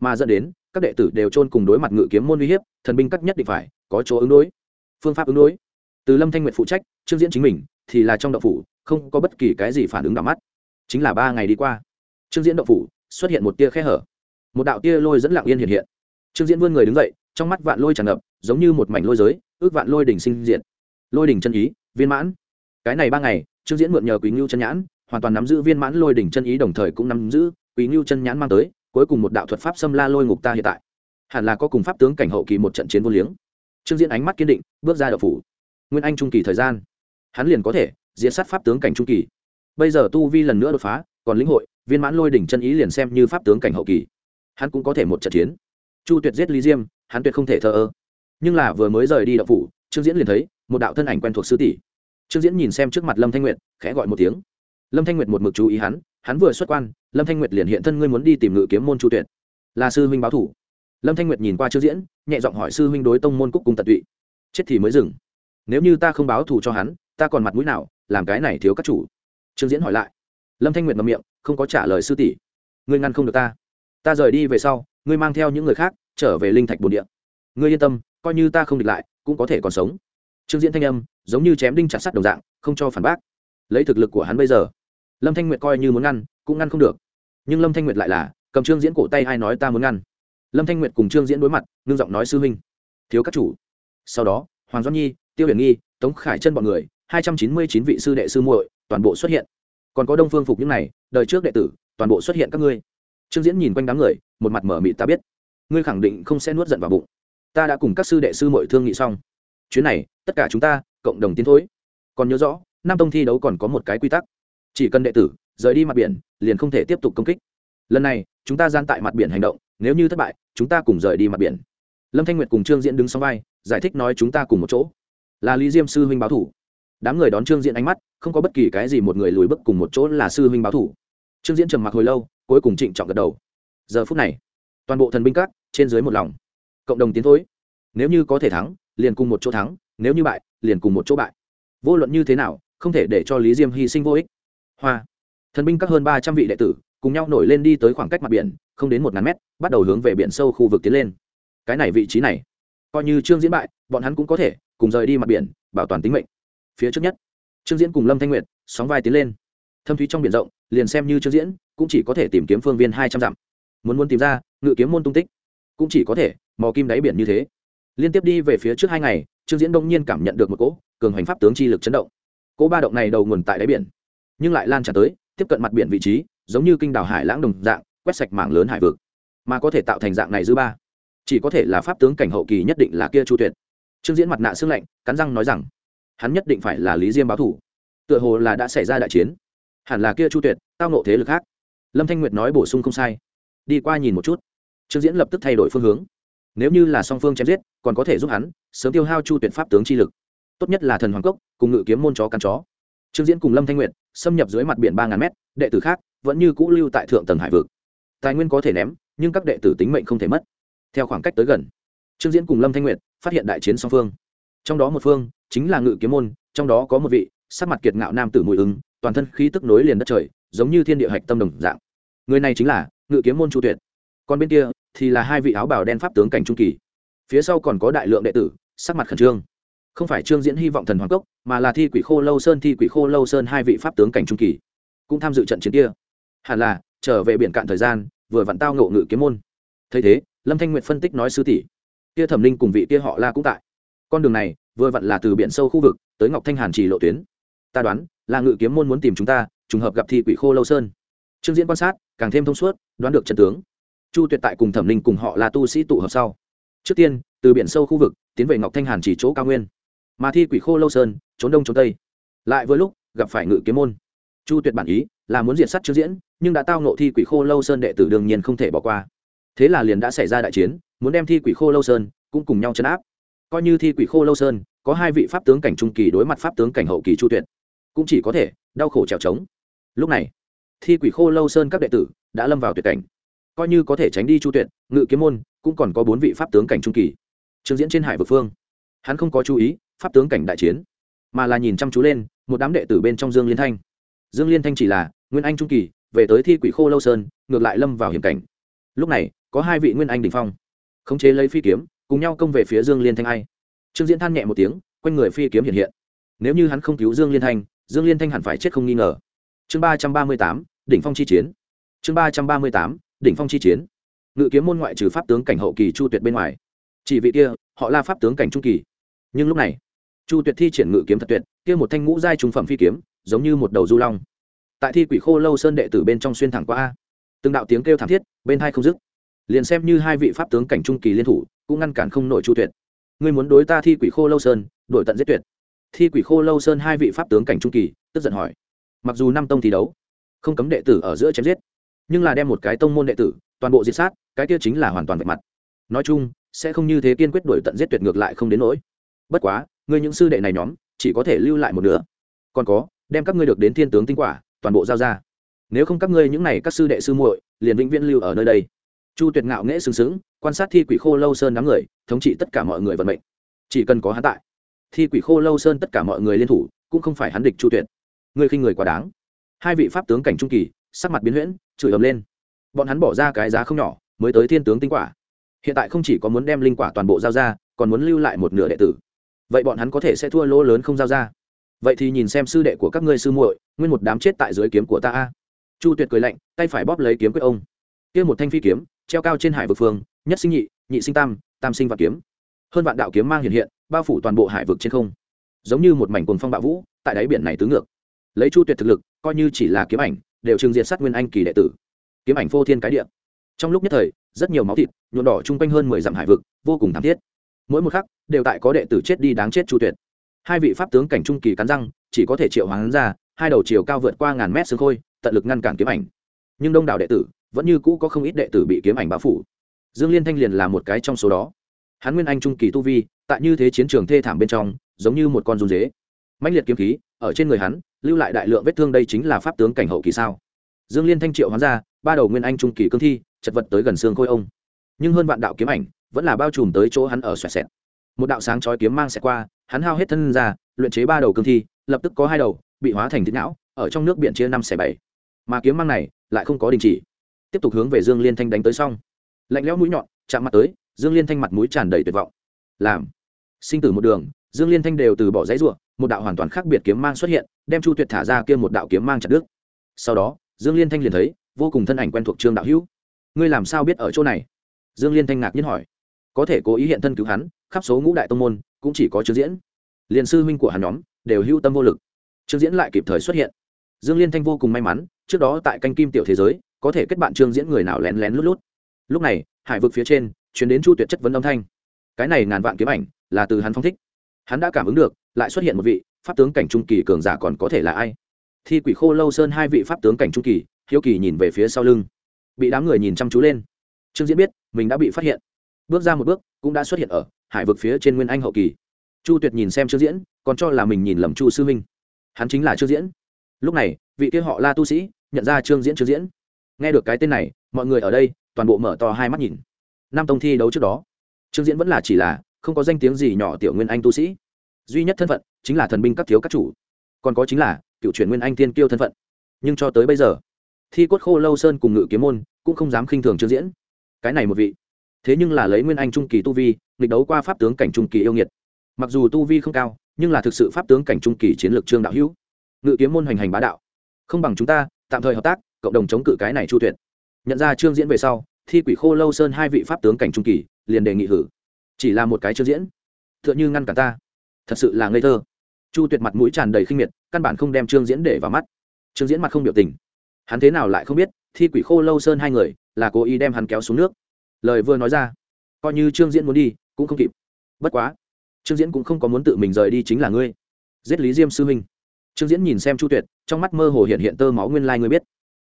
mà dẫn đến các đệ tử đều chôn cùng đối mặt ngự kiếm môn uy hiếp, thần binh cắt nhất định phải có chỗ ứng đối, phương pháp ứng đối. Từ lâm thanh nguyện phụ trách, trương diễn chính mình, thì là trong đậu phủ, không có bất kỳ cái gì phản ứng đỏ mắt. Chính là ba ngày đi qua, trương diễn đậu phủ xuất hiện một tia khe hở, một đạo tia lôi dẫn lặng yên hiện hiện. Trương diễn vươn người đứng dậy, trong mắt vạn lôi tràn ngập, giống như một mảnh lôi giới, ước vạn lôi đỉnh sinh diện lôi đỉnh chân ý, viên mãn. Cái này ba ngày, trương diễn mượn nhờ quý ngưu chân nhãn, hoàn toàn nắm giữ viên mãn lôi đỉnh chân ý đồng thời cũng nắm giữ quý ngưu chân nhãn mang tới cuối cùng một đạo thuật pháp xâm la lôi ngục ta hiện tại. Hẳn là có cùng pháp tướng cảnh hậu kỳ một trận chiến vô liếng. Trương diễn ánh mắt kiên định, bước ra đậu phủ. Nguyên anh trung kỳ thời gian. Hắn liền có thể diễn sát pháp tướng cảnh trung kỳ. Bây giờ tu vi lần nữa đột phá, còn lĩnh hội, viên mãn lôi đỉnh chân ý liền xem như pháp tướng cảnh hậu kỳ. Hắn cũng có thể một trận chiến. Chu tuyệt giết lý diêm, hắn tuyệt không thể thờ ơ. Nhưng là vừa mới rời đi đậu phủ, trương diễn liền thấy một đạo thân ảnh quen thuộc sư tỷ. Trương diễn nhìn xem trước mặt lâm thanh nguyệt, khẽ gọi một tiếng lâm thanh nguyệt một mực chú ý hắn hắn vừa xuất quan, lâm thanh nguyệt liền hiện thân ngươi muốn đi tìm ngự kiếm môn chu tuyệt. Là sư huynh báo thủ. Lâm thanh nguyệt nhìn qua trương diễn, nhẹ giọng hỏi sư huynh đối tông môn cúc cùng tận tụy. Chết thì mới dừng. Nếu như ta không báo thù cho hắn, ta còn mặt mũi nào, làm cái này thiếu các chủ? Trương diễn hỏi lại. Lâm thanh nguyệt ngậm miệng, không có trả lời sư tỷ. Ngươi ngăn không được ta. Ta rời đi về sau, ngươi mang theo những người khác, trở về linh thạch bồn địa. Ngươi yên tâm, coi như ta không địch lại, cũng có thể còn sống. Trương diễn thanh âm, giống như chém đinh chặt sắt đồng dạng, không cho phản bác. Lấy thực lực của hắn bây giờ lâm thanh nguyệt coi như muốn ngăn, cũng ngăn không được. Nhưng lâm thanh nguyệt lại là, cầm trương diễn cổ tay ai nói ta muốn ngăn. Lâm thanh nguyệt cùng trương diễn đối mặt, ngưng giọng nói sư huynh. Thiếu các chủ. Sau đó, hoàng doan nhi, tiêu hiển nghi, tống khải chân b ọ n người, hai trăm chín mươi chín vị sư đệ sư muội, toàn bộ xuất hiện. Còn có đông phương phục những này, đời trước đệ tử, toàn bộ xuất hiện các ngươi. Trương diễn nhìn quanh đám người, một mặt mở mị ta biết. Ngươi khẳng định không sẽ nuốt giận vào bụng. Ta đã cùng các sư đệ sư muội thương nghị xong. Chuyến này, tất cả chúng ta, cộng đồng tiến thối. Còn nhớ rõ nam tông thi đấu còn có một cái quy tắc chỉ cần đệ tử rời đi mặt biển, liền không thể tiếp tục công kích. Lần này, chúng ta gian tại mặt biển hành động, nếu như thất bại, chúng ta cùng rời đi mặt biển. Lâm thanh nguyệt cùng trương diễn đứng sau vai, giải thích nói chúng ta cùng một chỗ. Là lý diêm sư huynh báo thủ. Đám người đón trương diễn ánh mắt, không có bất kỳ cái gì một người lùi bước cùng một chỗ là sư huynh báo thủ. Trương diễn trầm mặc hồi lâu, cuối cùng trịnh trọng gật đầu. Giờ phút này, toàn bộ thần binh các, trên dưới một lòng. Cộng đồng tiến thối. Nếu như có thể thắng, liền cùng một chỗ thắng, nếu như bại, liền cùng một chỗ bại. Vô luận như thế nào, không thể để cho lý diêm hy sinh vô ích hoa. Thần binh các hơn ba trăm vị đệ tử cùng nhau nổi lên đi tới khoảng cách mặt biển, không đến một ngàn mét, bắt đầu hướng về biển sâu khu vực tiến lên. Cái này vị trí này, coi như trương diễn bại, bọn hắn cũng có thể cùng rời đi mặt biển, bảo toàn tính mệnh. Phía trước nhất, trương diễn cùng lâm thanh nguyệt sóng vai tiến lên. Thâm thúy trong biển rộng, liền xem như trương diễn cũng chỉ có thể tìm kiếm phương viên hai trăm dặm. Muốn muốn tìm ra, ngự kiếm môn tung tích, cũng chỉ có thể mò kim đáy biển như thế. Liên tiếp đi về phía trước hai ngày, trương diễn đông nhiên cảm nhận được một cỗ cường hoành pháp tướng chi lực chấn động. Cỗ ba động này đầu nguồn tại đáy biển nhưng lại lan tràn tới, tiếp cận mặt biển vị trí, giống như kinh đảo hải lãng đồng dạng, quét sạch mảng lớn hải vực, mà có thể tạo thành dạng này dư ba. Chỉ có thể là pháp tướng cảnh hậu kỳ nhất định là kia chu tuyệt. Trương diễn mặt nạ xương lạnh, cắn răng nói rằng, hắn nhất định phải là lý diêm báo thủ. Tựa hồ là đã xảy ra đại chiến. Hẳn là kia chu tuyệt, tao nộ thế lực khác. Lâm thanh nguyệt nói bổ sung không sai. Đi qua nhìn một chút. Trương diễn lập tức thay đổi phương hướng. Nếu như là song phương chém giết, còn có thể giúp hắn sớm tiêu hao chu tuyệt pháp tướng chi lực. Tốt nhất là thần hoàng cốc, cùng ngự kiếm môn chó cắn chó trương diễn cùng lâm thanh nguyệt xâm nhập dưới mặt biển ba ngàn mét, đệ tử khác vẫn như cũ lưu tại thượng tầng hải vực. Tài nguyên có thể ném, nhưng các đệ tử tính mệnh không thể mất. Theo khoảng cách tới gần, trương diễn cùng lâm thanh nguyệt phát hiện đại chiến song phương. Trong đó một phương chính là ngự kiếm môn, trong đó có một vị sắc mặt kiệt ngạo nam tử mùi ứng, toàn thân khí tức nối liền đất trời, giống như thiên địa hạch tâm đồng dạng. Người này chính là ngự kiếm môn chu tuyệt. Còn bên kia thì là hai vị áo bào đen pháp tướng cảnh trung kỳ. Phía sau còn có đại lượng đệ tử, sắc mặt khẩn trương không phải trương diễn hy vọng thần hoàng cốc, mà là thi quỷ khô lâu sơn, thi quỷ khô lâu sơn hai vị pháp tướng cảnh trung kỳ. Cũng tham dự trận chiến kia. Hẳn là, trở về biển cạn thời gian, vừa vặn tao ngộ ngự kiếm môn. Thấy thế, lâm thanh nguyệt phân tích nói sư tỷ, kia thẩm linh cùng vị kia họ la cũng tại. Con đường này, vừa vặn là từ biển sâu khu vực, tới ngọc thanh hàn trì lộ tuyến. Ta đoán, là ngự kiếm môn muốn tìm chúng ta, trùng hợp gặp thi quỷ khô lâu sơn. Trương diễn quan sát, càng thêm thông suốt, đoán được trận tướng. Chu tuyệt tại cùng thẩm linh cùng họ là tu sĩ tụ hợp sau. Trước tiên, từ biển sâu khu vực, tiến về ngọc thanh hàn chỉ chỗ cao nguyên mà thi quỷ khô lâu sơn, trốn đông trốn tây. Lại vừa lúc, gặp phải ngự kiếm môn. Chu tuyệt bản ý là muốn diện sát trương diễn, nhưng đã tao nộ thi quỷ khô lâu sơn đệ tử đương nhiên không thể bỏ qua. Thế là liền đã xảy ra đại chiến, muốn đem thi quỷ khô lâu sơn cũng cùng nhau chấn áp. Coi như thi quỷ khô lâu sơn có hai vị pháp tướng cảnh trung kỳ đối mặt pháp tướng cảnh hậu kỳ chu tuyệt, cũng chỉ có thể đau khổ trèo trống. Lúc này, thi quỷ khô lâu sơn các đệ tử đã lâm vào tuyệt cảnh. Coi như có thể tránh đi chu tuyệt, ngự kiếm môn cũng còn có bốn vị pháp tướng cảnh trung kỳ. Trương diễn trên hải vực phương, hắn không có chú ý pháp tướng cảnh đại chiến, mà là nhìn chăm chú lên một đám đệ tử bên trong dương liên thanh. Dương liên thanh chỉ là nguyên anh trung kỳ, về tới thi quỷ khô lâu sơn, ngược lại lâm vào hiểm cảnh. Lúc này, có hai vị nguyên anh đình phong, khống chế lấy phi kiếm, cùng nhau công về phía dương liên thanh ai. Trương diễn than nhẹ một tiếng, quanh người phi kiếm hiện hiện. Nếu như hắn không cứu dương liên thanh, dương liên thanh hẳn phải chết không nghi ngờ. Chương ba trăm ba mươi tám, đỉnh phong chi chiến. Chương ba trăm ba mươi tám, đỉnh phong chi chiến. Ngự kiếm môn ngoại trừ pháp tướng cảnh hậu kỳ chu tuyệt bên ngoài, chỉ vị kia, họ là pháp tướng cảnh trung kỳ. Nhưng lúc này chu tuyệt thi triển ngự kiếm thật tuyệt, kia một thanh ngũ giai trung phẩm phi kiếm, giống như một đầu du long. Tại thi quỷ khô lâu sơn đệ tử bên trong xuyên thẳng qua a. Từng đạo tiếng kêu thảm thiết, bên hai không dứt. Liền xem như hai vị pháp tướng cảnh trung kỳ liên thủ, cũng ngăn cản không nổi chu tuyệt. Ngươi muốn đối ta thi quỷ khô lâu sơn, đổi tận giết tuyệt. Thi quỷ khô lâu sơn hai vị pháp tướng cảnh trung kỳ, tức giận hỏi. Mặc dù năm tông thi đấu, không cấm đệ tử ở giữa chém giết, nhưng là đem một cái tông môn đệ tử, toàn bộ diệt sát, cái kia chính là hoàn toàn vạch mặt. Nói chung, sẽ không như thế kiên quyết đổi tận giết tuyệt ngược lại không đến nỗi. Bất quá ngươi những sư đệ này nhóm, chỉ có thể lưu lại một nửa. Còn có, đem các ngươi được đến thiên tướng tinh quả, toàn bộ giao ra. Nếu không các ngươi những này các sư đệ sư muội, liền vĩnh viễn lưu ở nơi đây. Chu tuyệt ngạo nghễ sừng sững, quan sát thi quỷ khô lâu sơn đám người, thống trị tất cả mọi người vận mệnh. Chỉ cần có hắn tại, thi quỷ khô lâu sơn tất cả mọi người liên thủ, cũng không phải hắn địch chu tuyệt. Ngươi khinh người quá đáng. Hai vị pháp tướng cảnh trung kỳ, sắc mặt biến huyễn, chửi ầm lên. Bọn hắn bỏ ra cái giá không nhỏ, mới tới thiên tướng tinh quả. Hiện tại không chỉ có muốn đem linh quả toàn bộ giao ra, còn muốn lưu lại một nửa đệ tử vậy bọn hắn có thể sẽ thua lỗ lớn không giao ra. Vậy thì nhìn xem sư đệ của các ngươi sư muội, nguyên một đám chết tại dưới kiếm của ta a. Chu tuyệt cười lạnh, tay phải bóp lấy kiếm quyết ông. Kia một thanh phi kiếm, treo cao trên hải vực phương, nhất sinh nhị nhị sinh tam tam sinh và kiếm. Hơn vạn đạo kiếm mang hiện hiện, bao phủ toàn bộ hải vực trên không. Giống như một mảnh cuồng phong bạo vũ, tại đáy biển này tứ ngược. Lấy chu tuyệt thực lực, coi như chỉ là kiếm ảnh, đều trừng diện sát nguyên anh kỳ đệ tử. Kiếm ảnh phô thiên cái địa. Trong lúc nhất thời, rất nhiều máu thịt, nhuộm đỏ chung quanh hơn mười dặm hải vực, vô cùng thảm thiết mỗi một khắc đều tại có đệ tử chết đi đáng chết chu tuyệt. Hai vị pháp tướng cảnh trung kỳ cắn răng, chỉ có thể triệu hoán ra, hai đầu chiều cao vượt qua ngàn mét xương khôi, tận lực ngăn cản kiếm ảnh. Nhưng đông đảo đệ tử vẫn như cũ có không ít đệ tử bị kiếm ảnh bao phủ. Dương liên thanh liền là một cái trong số đó. Hắn nguyên anh trung kỳ tu vi, tại như thế chiến trường thê thảm bên trong, giống như một con run dế. Mạnh liệt kiếm khí, ở trên người hắn, lưu lại đại lượng vết thương đây chính là pháp tướng cảnh hậu kỳ sao? Dương liên thanh triệu hoán ra, ba đầu nguyên anh trung kỳ cương thi, chật vật tới gần xương khôi ông. Nhưng hơn vạn đạo kiếm ảnh vẫn là bao trùm tới chỗ hắn ở xoẹt xẹt. Một đạo sáng chói kiếm mang xẹt qua, hắn hao hết thân ra, luyện chế ba đầu cương thi, lập tức có hai đầu, bị hóa thành thịt não, ở trong nước biển chia năm xẻ bảy. Mà kiếm mang này lại không có đình chỉ. Tiếp tục hướng về dương liên thanh đánh tới xong. Lạnh lẽo mũi nhọn chạm mặt tới, dương liên thanh mặt mũi tràn đầy tuyệt vọng. Làm. Sinh tử một đường, dương liên thanh đều từ bỏ dãy ruộng, một đạo hoàn toàn khác biệt kiếm mang xuất hiện, đem chu tuyệt thả ra kia một đạo kiếm mang chặt đứt. Sau đó, dương liên thanh liền thấy vô cùng thân ảnh quen thuộc trương đạo hữu. Ngươi làm sao biết ở chỗ này? Dương liên thanh ngạc nhiên hỏi có thể cố ý hiện thân cứu hắn, khắp số ngũ đại tông môn, cũng chỉ có trương diễn. Liền sư huynh của hắn nhóm, đều hưu tâm vô lực. Trương diễn lại kịp thời xuất hiện. Dương liên thanh vô cùng may mắn, trước đó tại canh kim tiểu thế giới, có thể kết bạn trương diễn người nào lén lén lút lút. Lúc này, hải vực phía trên chuyển đến chu tuyệt chất vấn âm thanh. Cái này ngàn vạn kiếm ảnh, là từ hắn phong thích. Hắn đã cảm ứng được, lại xuất hiện một vị, pháp tướng cảnh trung kỳ cường giả còn có thể là ai? Thi quỷ khô lâu sơn hai vị pháp tướng cảnh trung kỳ, hiếu kỳ nhìn về phía sau lưng. Bị đám người nhìn chăm chú lên. Trương diễn biết, mình đã bị phát hiện bước ra một bước, cũng đã xuất hiện ở hải vực phía trên nguyên anh hậu kỳ. Chu tuyệt nhìn xem trương diễn, còn cho là mình nhìn lầm chu sư minh. Hắn chính là trương diễn. Lúc này, vị kia họ la tu sĩ nhận ra trương diễn trương diễn. Nghe được cái tên này, mọi người ở đây toàn bộ mở to hai mắt nhìn. Năm tông thi đấu trước đó, trương diễn vẫn là chỉ là không có danh tiếng gì nhỏ tiểu nguyên anh tu sĩ. Duy nhất thân phận chính là thần binh các thiếu các chủ. Còn có chính là cựu truyền nguyên anh tiên kiêu thân phận. Nhưng cho tới bây giờ, thi cốt khô lâu sơn cùng ngự kiếm môn cũng không dám khinh thường trương diễn. Cái này một vị thế nhưng là lấy nguyên anh trung kỳ tu vi, nghịch đấu qua pháp tướng cảnh trung kỳ yêu nghiệt. Mặc dù tu vi không cao, nhưng là thực sự pháp tướng cảnh trung kỳ chiến lược trương đạo hữu. Ngự kiếm môn hoành hành bá đạo. Không bằng chúng ta, tạm thời hợp tác, cộng đồng chống cự cái này chu tuyệt. Nhận ra trương diễn về sau, thi quỷ khô lâu sơn hai vị pháp tướng cảnh trung kỳ, liền đề nghị hử. Chỉ là một cái trương diễn. T h ư ợ n h ư ngăn cả ta. Thật sự là ngây thơ. Chu tuyệt mặt mũi tràn đầy khinh miệt, căn bản không đem trương diễn để vào mắt. Trương diễn mặt không biểu tình. Hắn thế nào lại không biết, thi quỷ khô lâu sơn hai người là cố ý đem hắn kéo xuống nước lời vừa nói ra. Coi như trương diễn muốn đi, cũng không kịp. Bất quá, trương diễn cũng không có muốn tự mình rời đi chính là ngươi. Giết lý diêm sư huynh trương diễn nhìn xem chu tuyệt, trong mắt mơ hồ hiện hiện tơ máu nguyên lai biết.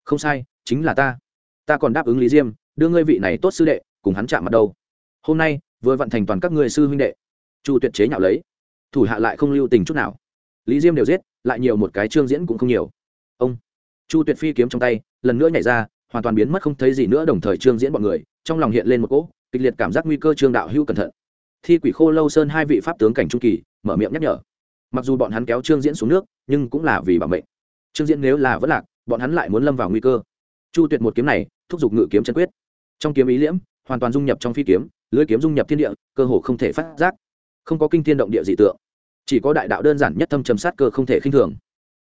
Không sai, chính là ta. Ta còn đáp ứng lý diêm, đưa ngươi vị này tốt sư đệ, cùng hắn chạm mặt đâu. Hôm nay, vừa vận thành toàn các ngươi sư huynh đệ. Chu tuyệt chế nhạo lấy. Thủ hạ lại không lưu tình chút nào. Lý diêm đều giết, lại nhiều một cái trương diễn cũng không nhiều. Ông. Chu tuyệt phi kiếm trong tay, lần nữa nhảy ra, hoàn toàn biến mất không thấy gì nữa, đồng thời trương diễn bọn người trong lòng hiện lên một cỗ kịch liệt cảm giác nguy cơ trương đạo hữu cẩn thận. Thi quỷ khô lâu sơn hai vị pháp tướng cảnh trung kỳ, mở miệng nhắc nhở. Mặc dù bọn hắn kéo trương diễn xuống nước, nhưng cũng là vì bảo mệnh. Trương diễn nếu là vất lạc, bọn hắn lại muốn lâm vào nguy cơ. Chu tuyệt một kiếm này, thúc giục ngự kiếm chân quyết. Trong kiếm ý liễm, hoàn toàn dung nhập trong phi kiếm, lưới kiếm dung nhập thiên địa, cơ hồ không thể phát giác. Không có kinh thiên động địa dị tượng, chỉ có đại đạo đơn giản nhất thâm trầm sát cơ không thể khinh thường.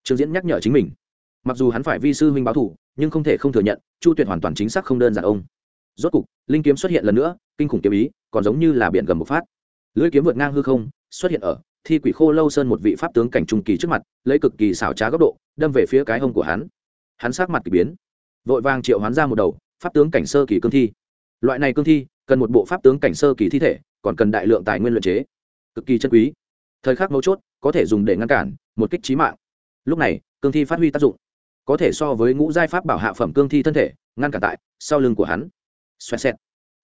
Trương diễn nhắc nhở chính mình. Mặc dù hắn phải vi sư huynh báo thủ, nhưng không thể không thừa nhận, chu tuyệt hoàn toàn chính xác không đơn giản ông rốt cục, linh kiếm xuất hiện lần nữa, kinh khủng kiếm ý, còn giống như là biển gầm một phát. Lưỡi kiếm vượt ngang hư không, xuất hiện ở thi quỷ khô lâu sơn một vị pháp tướng cảnh trung kỳ trước mặt, lấy cực kỳ xảo trá góc độ, đâm về phía cái hông của hắn. Hắn sát mặt k ỳ biến, vội vàng triệu hắn ra một đầu, pháp tướng cảnh sơ kỳ cương thi. Loại này cương thi, cần một bộ pháp tướng cảnh sơ kỳ thi thể, còn cần đại lượng tài nguyên luyện chế. Cực kỳ chân quý. Thời khắc mấu chốt, có thể dùng để ngăn cản, một kích trí mạng. Lúc này, cương thi phát huy tác dụng. Có thể so với ngũ giai pháp bảo hạ phẩm cương thi thân thể, ngăn cản tại sau lưng của hắn xoẹt xẹt.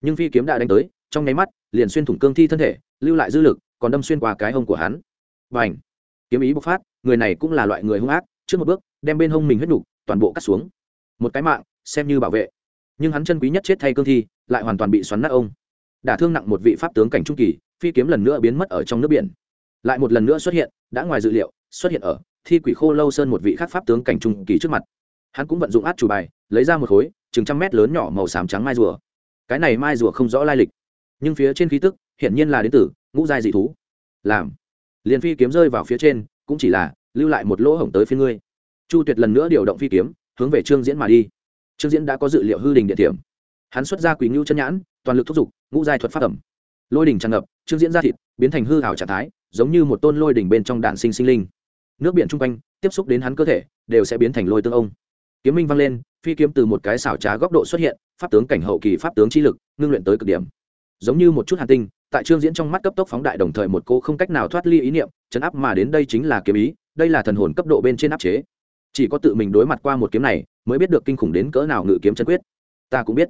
Nhưng phi kiếm đã đánh tới, trong nháy mắt, liền xuyên thủng cương thi thân thể, lưu lại dư lực, còn đâm xuyên qua cái hông của hắn. Và kiếm ý bộc phát, người này cũng là loại người hung ác, trước một bước, đem bên hông mình huyết nhục toàn bộ cắt xuống. Một cái mạng, xem như bảo vệ. Nhưng hắn chân quý nhất chết thay cương thi, lại hoàn toàn bị xoắn nát ông. Đả thương nặng một vị pháp tướng cảnh trung kỳ, phi kiếm lần nữa biến mất ở trong nước biển. Lại một lần nữa xuất hiện, đã ngoài dự liệu, xuất hiện ở thi quỷ khô lâu sơn một vị khác pháp tướng cảnh trung kỳ trước mặt. Hắn cũng vận dụng át chủ bài, lấy ra một khối, chừng trăm mét lớn nhỏ màu xám trắng mai rùa cái này mai rùa không rõ lai lịch. Nhưng phía trên khí tức, hiển nhiên là đến từ ngũ giai dị thú. Làm. Liền phi kiếm rơi vào phía trên, cũng chỉ là lưu lại một lỗ hổng tới phía ngươi. Chu tuyệt lần nữa điều động phi kiếm, hướng về trương diễn mà đi. Trương diễn đã có dự liệu hư đình địa điểm. Hắn xuất ra quỳ ngưu chân nhãn, toàn lực thúc giục ngũ giai thuật phát ẩm. Lôi đình tràn ngập, trương diễn ra thịt, biến thành hư hảo trạng thái, giống như một tôn lôi đỉnh bên trong đạn sinh sinh linh. Nước biển chung quanh, tiếp xúc đến hắn cơ thể, đều sẽ biến thành lôi tương ông kiếm minh vang lên, phi kiếm từ một cái xảo trá góc độ xuất hiện, pháp tướng cảnh hậu kỳ, pháp tướng chi lực, ngưng luyện tới cực điểm. Giống như một chút hàn tinh, tại trương diễn trong mắt cấp tốc phóng đại đồng thời một cô không cách nào thoát ly ý niệm, chấn áp mà đến đây chính là kiếm ý, đây là thần hồn cấp độ bên trên áp chế. Chỉ có tự mình đối mặt qua một kiếm này, mới biết được kinh khủng đến cỡ nào ngự kiếm chân quyết. Ta cũng biết.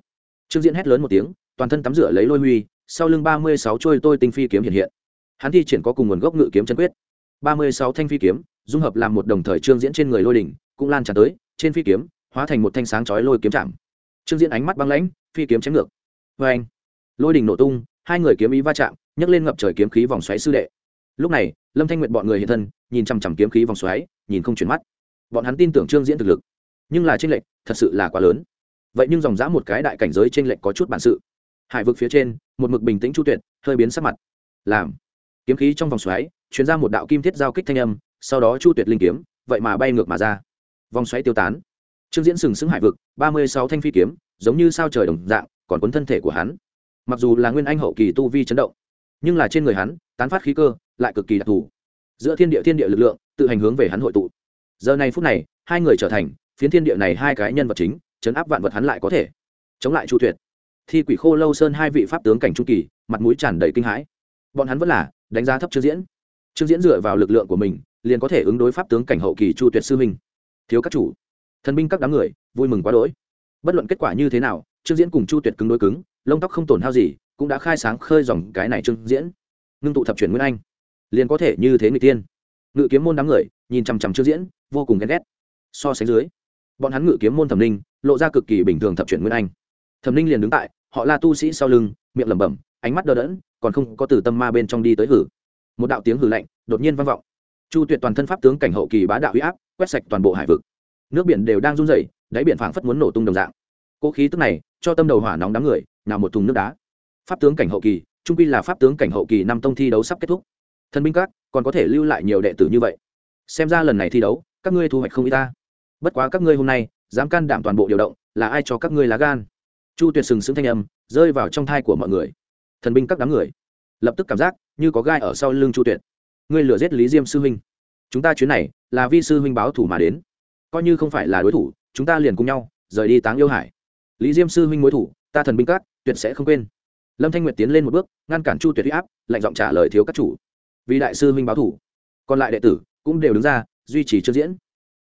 Trương diễn hét lớn một tiếng, toàn thân tắm rửa lấy lôi huy, sau lưng ba mươi sáu trôi tôi tinh phi kiếm hiện hiện. Hắn thi triển có cùng nguồn gốc ngự kiếm chân quyết. ba mươi sáu thanh phi kiếm, dung hợp làm một đồng thời trương diễn trên người lôi đỉnh, cũng lan tràn tới trên phi kiếm, hóa thành một thanh sáng chói lôi kiếm chạm. Trương diễn ánh mắt băng lãnh, phi kiếm chém ngược. Vê anh, lôi đỉnh nổ tung, hai người kiếm ý va chạm, nhấc lên ngập trời kiếm khí vòng xoáy sư đệ. Lúc này, lâm thanh nguyện bọn người hiện thân, nhìn chằm chằm kiếm khí vòng xoáy, nhìn không chuyển mắt. Bọn hắn tin tưởng trương diễn thực lực, nhưng là tranh lệch thật sự là quá lớn. Vậy nhưng dòng dã một cái đại cảnh giới tranh lệch có chút bản sự. Hải vực phía trên, một mực bình tĩnh chu tuyệt, hơi biến sắc mặt. Làm, kiếm khí trong vòng xoáy chuyển ra một đạo kim thiết giao kích thanh âm, sau đó chu tuyệt linh kiếm, vậy mà bay ngược mà ra vòng xoáy tiêu tán. Trương diễn sừng sững hải vực, ba mươi sáu thanh phi kiếm, giống như sao trời đồng dạng, còn cuốn thân thể của hắn. Mặc dù là nguyên anh hậu kỳ tu vi chấn động, nhưng là trên người hắn, tán phát khí cơ, lại cực kỳ đặc thù. Giữa thiên địa thiên địa lực lượng, tự hành hướng về hắn hội tụ. Giờ này phút này, hai người trở thành, phiến thiên địa này hai cái nhân vật chính, chấn áp vạn vật hắn lại có thể. Chống lại chu tuyệt. Thi quỷ khô lâu sơn hai vị pháp tướng cảnh trung kỳ, mặt mũi tràn đầy kinh hãi. Bọn hắn vẫn là, đánh giá thấp trương diễn. Trương diễn dựa vào lực lượng của mình, liền có thể ứng đối pháp tướng cảnh hậu kỳ chu tuyệt sư minh thiếu các chủ. Thần binh các đám người, vui mừng quá đỗi. Bất luận kết quả như thế nào, trương diễn cùng chu tuyệt cứng đối cứng, lông tóc không tổn hao gì, cũng đã khai sáng khơi dòng cái này trương diễn. Ngưng tụ thập chuyển nguyên anh, liền có thể như thế người tiên ngự kiếm môn đám người, nhìn chằm chằm trương diễn, vô cùng ghen ghét. So sánh dưới, bọn hắn ngự kiếm môn thẩm ninh, lộ ra cực kỳ bình thường thập chuyển nguyên anh. Thẩm ninh liền đứng tại, họ là tu sĩ sau lưng, miệng lẩm bẩm, ánh mắt đờ đẫn, còn không có từ tâm ma bên trong đi tới hử. Một đạo tiếng hử lạnh đột nhiên vang vọng. Chu tuyệt toàn thân pháp tướng cảnh hậu kỳ bá đạo huy áp quét sạch toàn bộ hải vực. Nước biển đều đang run rẩy, đáy biển phảng phất muốn nổ tung đồng dạng. Cỗ khí tức này, cho tâm đầu hỏa nóng đám người, nào một thùng nước đá. Pháp tướng cảnh hậu kỳ, trung quy là pháp tướng cảnh hậu kỳ năm tông thi đấu sắp kết thúc. Thần binh các, còn có thể lưu lại nhiều đệ tử như vậy. Xem ra lần này thi đấu, các ngươi thu hoạch không y ta. Bất quá các ngươi hôm nay, dám can đảm toàn bộ điều động, là ai cho các ngươi lá gan? Chu tuyệt sừng sững thanh âm, rơi vào trong thai của mọi người. Thần binh các đám người, lập tức cảm giác như có gai ở sau lưng chu tuyệt. Ngươi lừa giết lý diêm sư huynh chúng ta chuyến này là vi sư huynh báo thủ mà đến. Coi như không phải là đối thủ, chúng ta liền cùng nhau rời đi táng yêu hải. Lý diêm sư huynh mối thủ, ta thần binh các, tuyệt sẽ không quên. Lâm thanh nguyệt tiến lên một bước, ngăn cản chu tuyệt huy áp, lạnh giọng trả lời thiếu các chủ. Vì đại sư huynh báo thủ, còn lại đệ tử cũng đều đứng ra, duy trì chương diễn.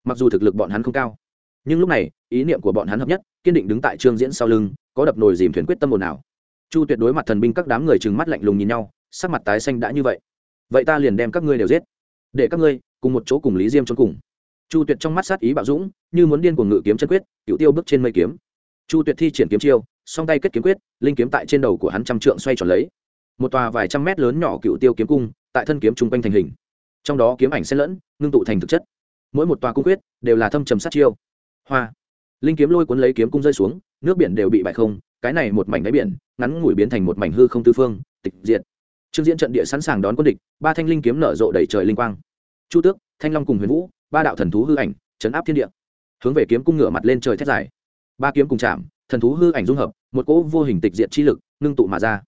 Mặc dù thực lực bọn hắn không cao, nhưng lúc này, ý niệm của bọn hắn hợp nhất, kiên định đứng tại trương diễn sau lưng, có đập nồi dìm thuyền quyết tâm ồn nào chu tuyệt đối mặt thần binh các đám người trừng mắt lạnh lùng nhìn nhau, sắc mặt tái xanh đã như vậy. Vậy ta liền đem các ngươi đều giết. Để các ngươi cùng một chỗ cùng lý diêm trốn cùng. Chu tuyệt trong mắt sát ý bạo dũng, như muốn điên cuồng ngự kiếm chân quyết, cựu tiêu bước trên mây kiếm. Chu tuyệt thi triển kiếm chiêu, song tay kết kiếm quyết, linh kiếm tại trên đầu của hắn trăm trượng xoay tròn lấy. Một tòa vài trăm mét lớn nhỏ cựu tiêu kiếm cung, tại thân kiếm chung quanh thành hình. Trong đó kiếm ảnh xen lẫn, ngưng tụ thành thực chất. Mỗi một tòa cung quyết, đều là thâm trầm sát chiêu. Hoa. Linh kiếm lôi cuốn lấy kiếm cung rơi xuống, nước biển đều bị bại không, cái này một mảnh đáy biển, ngắn ngủi biến thành một mảnh hư không tư phương, tịch diệt. Trương diễn trận địa sẵn sàng đón quân địch, ba thanh linh kiếm nở rộ đầy trời linh quang chu tước, thanh long cùng huyền vũ, ba đạo thần thú hư ảnh, chấn áp thiên địa. Hướng về kiếm cung ngửa mặt lên trời thét dài. Ba kiếm cùng chạm, thần thú hư ảnh dung hợp, một cỗ vô hình tịch diệt chi lực, ngưng tụ mà ra.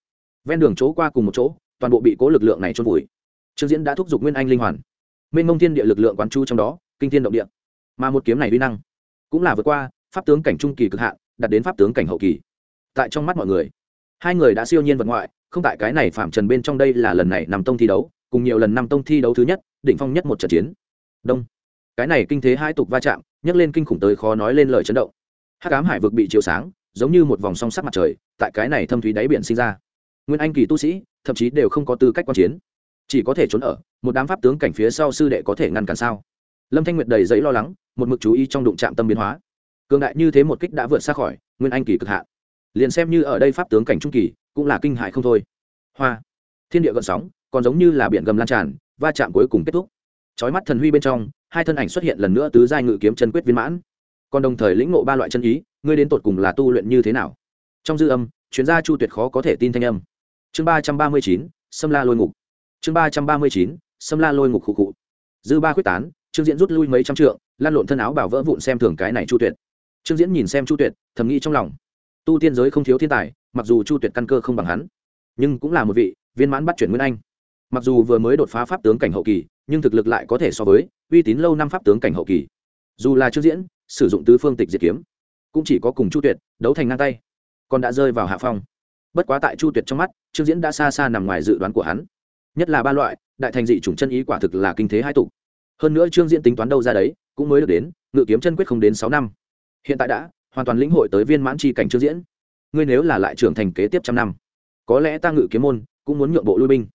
Ven đường chỗ qua cùng một chỗ, toàn bộ bị cố lực lượng này trôn vùi. Trương diễn đã thúc giục nguyên anh linh hoàn. Mênh mông thiên địa lực lượng quán chu trong đó, kinh thiên động địa. Mà một kiếm này uy năng, cũng là vượt qua pháp tướng cảnh trung kỳ cực hạn đặt đến pháp tướng cảnh hậu kỳ. Tại trong mắt mọi người, hai người đã siêu nhiên vật ngoại, không tại cái này phạm trần bên trong đây là lần này nằm tông thi đấu, cùng nhiều lần năm tông thi đấu thứ nhất đỉnh phong nhất một trận chiến. Đông. Cái này kinh thế hai tục va chạm, nhấc lên kinh khủng tới khó nói lên lời chấn động. Hắc ám hải vực bị chiếu sáng, giống như một vòng song sắc mặt trời, tại cái này thâm thúy đáy biển sinh ra. Nguyên anh kỳ tu sĩ, thậm chí đều không có tư cách quan chiến. Chỉ có thể trốn ở, một đám pháp tướng cảnh phía sau sư đệ có thể ngăn cản sao? Lâm thanh nguyệt đầy giấy lo lắng, một mực chú ý trong đụng trạm tâm biến hóa. Cường đại như thế một kích đã vượt xa khỏi, nguyên anh kỳ cực hạn. Liền xem như ở đây pháp tướng cảnh trung kỳ, cũng là kinh hại không thôi. Hoa. Thiên địa gợn sóng, còn giống như là biển gầm lan tràn va chạm cuối cùng kết thúc. Chói mắt thần huy bên trong, hai thân ảnh xuất hiện lần nữa tứ giai ngự kiếm chân quyết viên mãn. Còn đồng thời lĩnh ngộ ba loại chân ý, ngươi đến tột cùng là tu luyện như thế nào? Trong dư âm, chuyên gia chu tuyệt khó có thể tin thanh âm. Chương ba trăm ba mươi chín, sâm la lôi ngục. Chương ba trăm ba mươi chín, sâm la lôi ngục khụ khụ. Dư ba quyết tán, trương diễn rút lui mấy trăm trượng lan lộn thân áo bảo vỡ vụn xem thường cái này chu tuyệt. Trương diễn nhìn xem chu tuyệt, thầm nghĩ trong lòng. Tu tiên giới không thiếu thiên tài, mặc dù chu tuyệt căn cơ không bằng hắn, nhưng cũng là một vị viên mãn bắt chuyển nguyên anh mặc dù vừa mới đột phá pháp tướng cảnh hậu kỳ, nhưng thực lực lại có thể so với uy tín lâu năm pháp tướng cảnh hậu kỳ. Dù là trương diễn, sử dụng tứ phương tịch diệt kiếm, cũng chỉ có cùng chu tuyệt đấu thành ngang tay, còn đã rơi vào hạ phong. Bất quá tại chu tuyệt trong mắt, trương diễn đã xa xa nằm ngoài dự đoán của hắn. Nhất là ba loại, đại thành dị chủng chân ý quả thực là kinh thế hai tục hơn nữa trương diễn tính toán đâu ra đấy, cũng mới được đến, ngự kiếm chân quyết không đến sáu năm. Hiện tại đã, hoàn toàn lĩnh hội tới viên mãn tri cảnh trương diễn. Ngươi nếu là lại trưởng thành kế tiếp trăm năm, có lẽ ta ngự kiếm môn cũng muốn nhượng bộ lui binh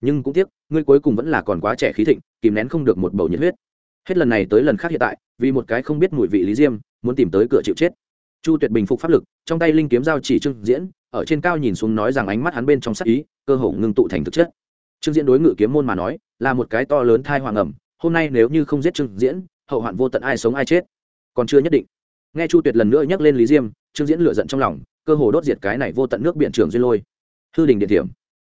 nhưng cũng tiếc, ngươi cuối cùng vẫn là còn quá trẻ khí thịnh, kìm nén không được một bầu nhiệt huyết. Hết lần này tới lần khác hiện tại, vì một cái không biết mùi vị lý diêm, muốn tìm tới cửa chịu chết. Chu tuyệt bình phục pháp lực, trong tay linh kiếm giao chỉ trương diễn, ở trên cao nhìn xuống nói rằng ánh mắt hắn bên trong sắc ý, cơ hồ ngưng tụ thành thực chất. Trương diễn đối ngự kiếm môn mà nói, là một cái to lớn thai hoàng ẩm, hôm nay nếu như không giết trương diễn, hậu hoạn vô tận ai sống ai chết. Còn chưa nhất định. Nghe chu tuyệt lần nữa nhắc lên lý diêm, trương diễn lựa giận trong lòng, cơ hồ đốt diệt cái này vô tận nước biển trường duyên lôi. Hư đình điện thiểm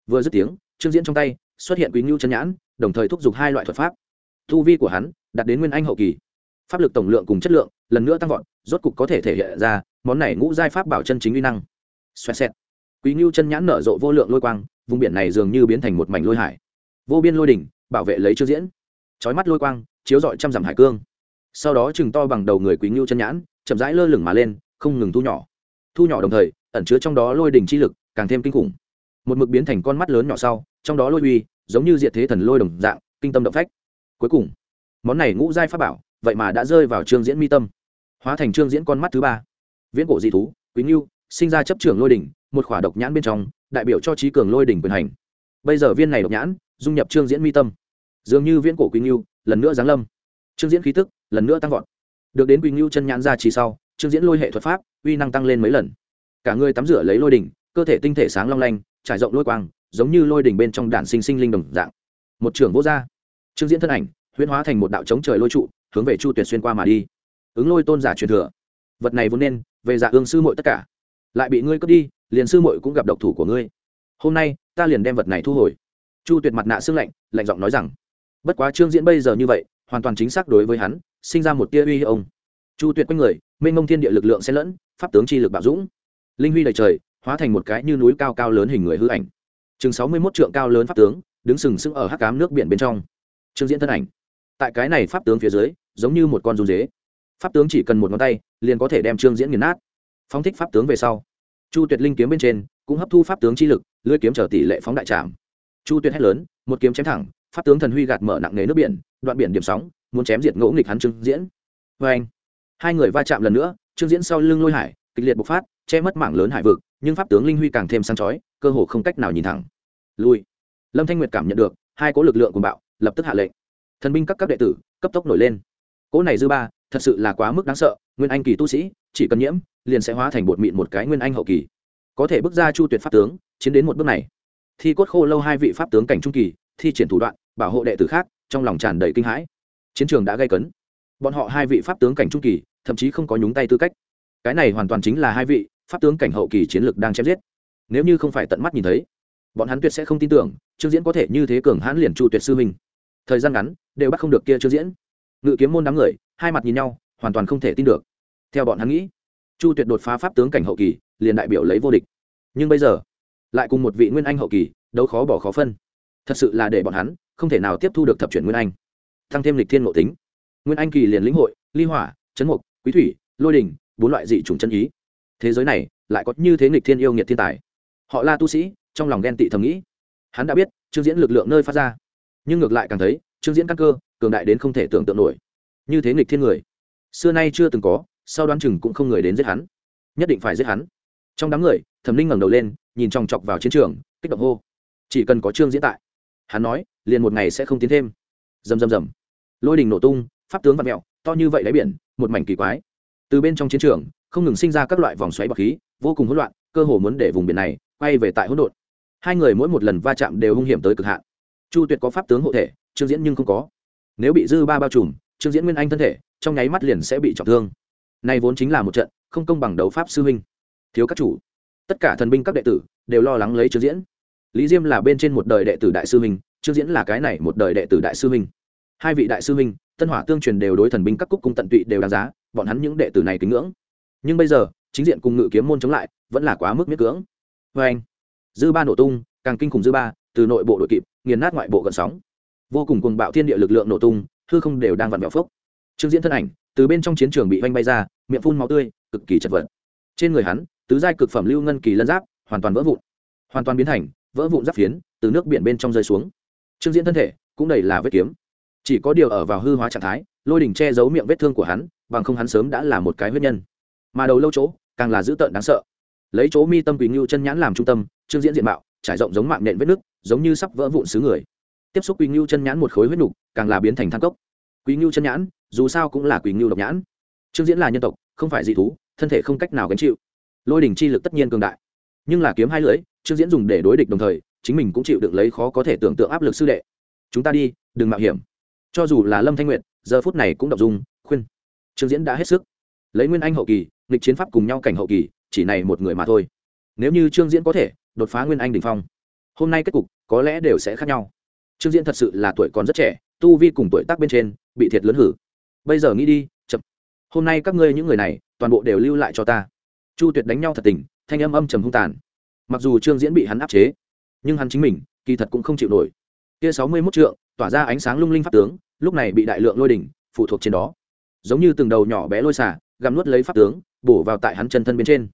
vừa dứt tiếng trương diễn trong tay, xuất hiện quý ngưu chân nhãn, đồng thời thúc giục hai loại thuật pháp. Thu vi của hắn đạt đến nguyên anh hậu kỳ. Pháp lực tổng lượng cùng chất lượng lần nữa tăng vọt, rốt cục có thể thể hiện ra món này ngũ giai pháp bảo chân chính uy năng. Xoẹt xẹt. Quý ngưu chân nhãn nở rộ vô lượng lôi quang, vùng biển này dường như biến thành một mảnh lôi hải. Vô biên lôi đỉnh, bảo vệ lấy trương diễn. Chói mắt lôi quang, chiếu rọi trăm dặm hải cương. Sau đó chừng to bằng đầu người quý ngưu chân nhãn, chậm rãi lơ lửng mà lên, không ngừng thu nhỏ. Thu nhỏ đồng thời, ẩn chứa trong đó lôi đỉnh chi lực càng thêm kinh khủng một mực biến thành con mắt lớn nhỏ sau, trong đó lôi uy, giống như diệt thế thần lôi đồng dạng, kinh tâm động phách. Cuối cùng, món này ngũ giai pháp bảo, vậy mà đã rơi vào trương diễn mi tâm. Hóa thành trương diễn con mắt thứ ba. Viễn cổ dị thú, quý ngưu, sinh ra chấp trưởng lôi đỉnh, một khỏa độc nhãn bên trong, đại biểu cho trí cường lôi đỉnh quyền hành. Bây giờ viên này độc nhãn, dung nhập trương diễn mi tâm. Dường như viễn cổ quý ngưu, lần nữa giáng lâm. Trương diễn khí tức, lần nữa tăng vọt. Được đến quý ngưu chân nhãn ra chỉ sau, trương diễn lôi hệ thuật pháp, uy năng tăng lên mấy lần. Cả người tắm rửa lấy lôi đỉnh, cơ thể tinh thể sáng long lanh trải rộng lôi quang, giống như lôi đỉnh bên trong đản sinh sinh linh đồng dạng. Một trưởng vô gia. Trương diễn thân ảnh, huyễn hóa thành một đạo chống trời lôi trụ, hướng về chu tuyệt xuyên qua mà đi. Ứng lôi tôn giả truyền thừa. Vật này vốn nên, về giả ương sư muội tất cả. Lại bị ngươi cướp đi, liền sư muội cũng gặp độc thủ của ngươi. Hôm nay, ta liền đem vật này thu hồi. Chu tuyệt mặt nạ xương lạnh lạnh giọng nói rằng, bất quá trương diễn bây giờ như vậy, hoàn toàn chính xác đối với hắn, sinh ra một tia uy hiếp ông. Chu tuyệt quanh người, mênh mông thiên địa lực lượng xen lẫn, pháp tướng chi lực bạo dũng. Linh huy đầy trời hóa thành một cái như núi cao cao lớn hình người hư ảnh. Chừng sáu mươi mốt trượng cao lớn pháp tướng, đứng sừng sững ở hắc cám nước biển bên trong. Trương diễn thân ảnh. Tại cái này pháp tướng phía dưới, giống như một con run dế. Pháp tướng chỉ cần một ngón tay, liền có thể đem trương diễn nghiền nát. Phóng thích pháp tướng về sau, chu tuyệt linh kiếm bên trên, cũng hấp thu pháp tướng chi lực, lưỡi kiếm trở tỷ lệ phóng đại trạm chu tuyệt hét lớn, một kiếm chém thẳng, pháp tướng thần huy gạt mở nặng nề nước biển, đoạn biển điểm sóng, muốn chém diệt ngỗ nghịch hắn trương diễn. Vê anh hai người va chạm lần nữa, trương diễn sau lưng lôi hải, kịch liệt bộc phát che mất mảng lớn hải vực, nhưng pháp tướng linh huy càng thêm sáng chói, cơ hồ không cách nào nhìn thẳng. Lui. Lâm thanh nguyệt cảm nhận được, hai cỗ lực lượng của bạo, lập tức hạ lệnh. Thần binh các các đệ tử, cấp tốc nổi lên. Cỗ này dư ba, thật sự là quá mức đáng sợ, nguyên anh kỳ tu sĩ, chỉ cần nhiễm, liền sẽ hóa thành bột mịn một cái nguyên anh hậu kỳ. Có thể bước ra chu tuyệt pháp tướng, chiến đến một bước này. Thi cốt khô lâu hai vị pháp tướng cảnh trung kỳ, thi triển thủ đoạn, bảo hộ đệ tử khác, trong lòng tràn đầy kinh hãi. Chiến trường đã gây cấn. Bọn họ hai vị pháp tướng cảnh trung kỳ, thậm chí không có nhúng tay tư cách. Cái này hoàn toàn chính là hai vị pháp tướng cảnh hậu kỳ chiến lược đang chém giết. Nếu như không phải tận mắt nhìn thấy, bọn hắn tuyệt sẽ không tin tưởng trương diễn có thể như thế cường hãn liền chu tuyệt sư minh thời gian ngắn, đều bắt không được kia trương diễn. Ngự kiếm môn đám người, hai mặt nhìn nhau, hoàn toàn không thể tin được. Theo bọn hắn nghĩ, chu tuyệt đột phá pháp tướng cảnh hậu kỳ, liền đại biểu lấy vô địch. Nhưng bây giờ, lại cùng một vị nguyên anh hậu kỳ, đấu khó bỏ khó phân. Thật sự là để bọn hắn không thể nào tiếp thu được thập chuyển nguyên anh. Tăng thêm lịch thiên ngộ tính. Nguyên anh kỳ liền lĩnh hội, ly hỏa, chấn mục, quý thủy, lôi đình, bốn loại dị chủng chân ý thế giới này lại có như thế nghịch thiên yêu nghiệt thiên tài. Họ là tu sĩ, trong lòng ghen tị thầm nghĩ. Hắn đã biết, trương diễn lực lượng nơi phát ra. Nhưng ngược lại càng thấy, trương diễn căn cơ, cường đại đến không thể tưởng tượng nổi. Như thế nghịch thiên người. Xưa nay chưa từng có, sau đoán chừng cũng không người đến giết hắn. Nhất định phải giết hắn. Trong đám người, thẩm linh ngẩng đầu lên, nhìn chòng chọc vào chiến trường, kích động hô. Chỉ cần có trương diễn tại, hắn nói, liền một ngày sẽ không tiến thêm. Rầm rầm rầm. Lôi đình nổ tung, pháp tướng vặn mẹo, to như vậy đáy biển, một mảnh kỳ quái. Từ bên trong chiến trường không ngừng sinh ra các loại vòng xoáy bọc khí, vô cùng hỗn loạn, cơ hồ muốn để vùng biển này quay về tại hỗn độn. Hai người mỗi một lần va chạm đều hung hiểm tới cực hạn. Chu tuyệt có pháp tướng hộ thể, trương diễn nhưng không có. Nếu bị dư ba bao trùm, trương diễn nguyên anh thân thể, trong nháy mắt liền sẽ bị trọng thương. Nay vốn chính là một trận không công bằng đấu pháp sư huynh. Thiếu các chủ. Tất cả thần binh các đệ tử đều lo lắng lấy trương diễn. Lý diêm là bên trên một đời đệ tử đại sư huynh, trương diễn là cái này một đời đệ tử đại sư huynh. Hai vị đại sư huynh, tân hỏa tương truyền đều đối thần binh các cúc cung tận tụy đều đáng giá, bọn hắn những đệ tử này kính ngưỡng nhưng bây giờ, chính diện cùng ngự kiếm môn chống lại, vẫn là quá mức miết cưỡng. Vê anh, dư ba nổ tung, càng kinh khủng dư ba, từ nội bộ đội kịp, nghiền nát ngoại bộ gần sóng. Vô cùng cùng bạo thiên địa lực lượng nổ tung, hư không đều đang vặn vẹo phốc. Trương diễn thân ảnh, từ bên trong chiến trường bị vanh bay ra, miệng phun máu tươi, cực kỳ chật vật. Trên người hắn, tứ giai cực phẩm lưu ngân kỳ lân giáp, hoàn toàn vỡ vụn. Hoàn toàn biến thành, vỡ vụn giáp phiến, từ nước biển bên trong rơi xuống. Trương diễn thân thể, cũng đầy là vết kiếm. Chỉ có điều ở vào hư hóa trạng thái, lôi đỉnh che giấu miệng vết thương của hắn, bằng không hắn sớm đã là một cái huyết nhân mà đầu lâu chỗ càng là dữ tợn đáng sợ. Lấy chỗ mi tâm quỳ ngưu chân nhãn làm trung tâm, trương diễn diện mạo, trải rộng giống mạng nện vết nước giống như sắp vỡ vụn xứ người. Tiếp xúc quỳ ngưu chân nhãn một khối huyết nục, càng là biến thành thang cốc. Quỳ ngưu chân nhãn, dù sao cũng là quỳ ngưu độc nhãn. Trương diễn là nhân tộc, không phải dị thú, thân thể không cách nào gánh chịu. Lôi đỉnh chi lực tất nhiên cường đại. Nhưng là kiếm hai lưỡi, trương diễn dùng để đối địch đồng thời, chính mình cũng chịu được lấy khó có thể tưởng tượng áp lực sư đệ. Chúng ta đi, đừng mạo hiểm. Cho dù là lâm thanh nguyệt, giờ phút này cũng đọc dùng khuyên. Trương diễn đã hết sức. Lấy nguyên anh hậu kỳ nghịch chiến pháp cùng nhau cảnh hậu kỳ, chỉ này một người mà thôi. Nếu như trương diễn có thể đột phá nguyên anh đỉnh phong, hôm nay kết cục có lẽ đều sẽ khác nhau. Trương diễn thật sự là tuổi còn rất trẻ, tu vi cùng tuổi tác bên trên bị thiệt lớn hử. Bây giờ nghĩ đi, chậm. Hôm nay các ngươi những người này, toàn bộ đều lưu lại cho ta. Chu tuyệt đánh nhau thật tình, thanh âm âm trầm hung tàn. Mặc dù trương diễn bị hắn áp chế, nhưng hắn chính mình kỳ thật cũng không chịu nổi. Kia sáu mươi mốt trượng, tỏa ra ánh sáng lung linh pháp tướng, lúc này bị đại lượng lôi đỉnh phụ thuộc trên đó. Giống như từng đầu nhỏ bé lôi xả, gặm nuốt lấy pháp tướng bổ vào tại hắn chân thân bên trên.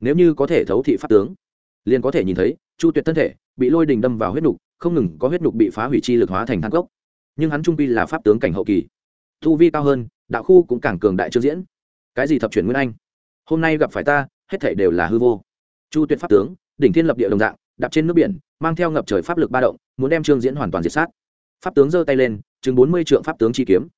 Nếu như có thể thấu thị pháp tướng, liền có thể nhìn thấy, chu tuyệt thân thể bị lôi đình đâm vào huyết nục, không ngừng có huyết nục bị phá hủy chi lực hóa thành thang cốc. Nhưng hắn trung pi là pháp tướng cảnh hậu kỳ. Thu vi cao hơn, đạo khu cũng càng cường đại trương diễn. Cái gì thập chuyển nguyên anh? Hôm nay gặp phải ta, hết thể đều là hư vô. Chu tuyệt pháp tướng, đỉnh thiên lập địa đồng dạng, đạp trên nước biển, mang theo ngập trời pháp lực ba động, muốn đem trương diễn hoàn toàn diệt sát. Pháp tướng giơ tay lên, chừng bốn mươi trượng pháp tướng chi kiếm,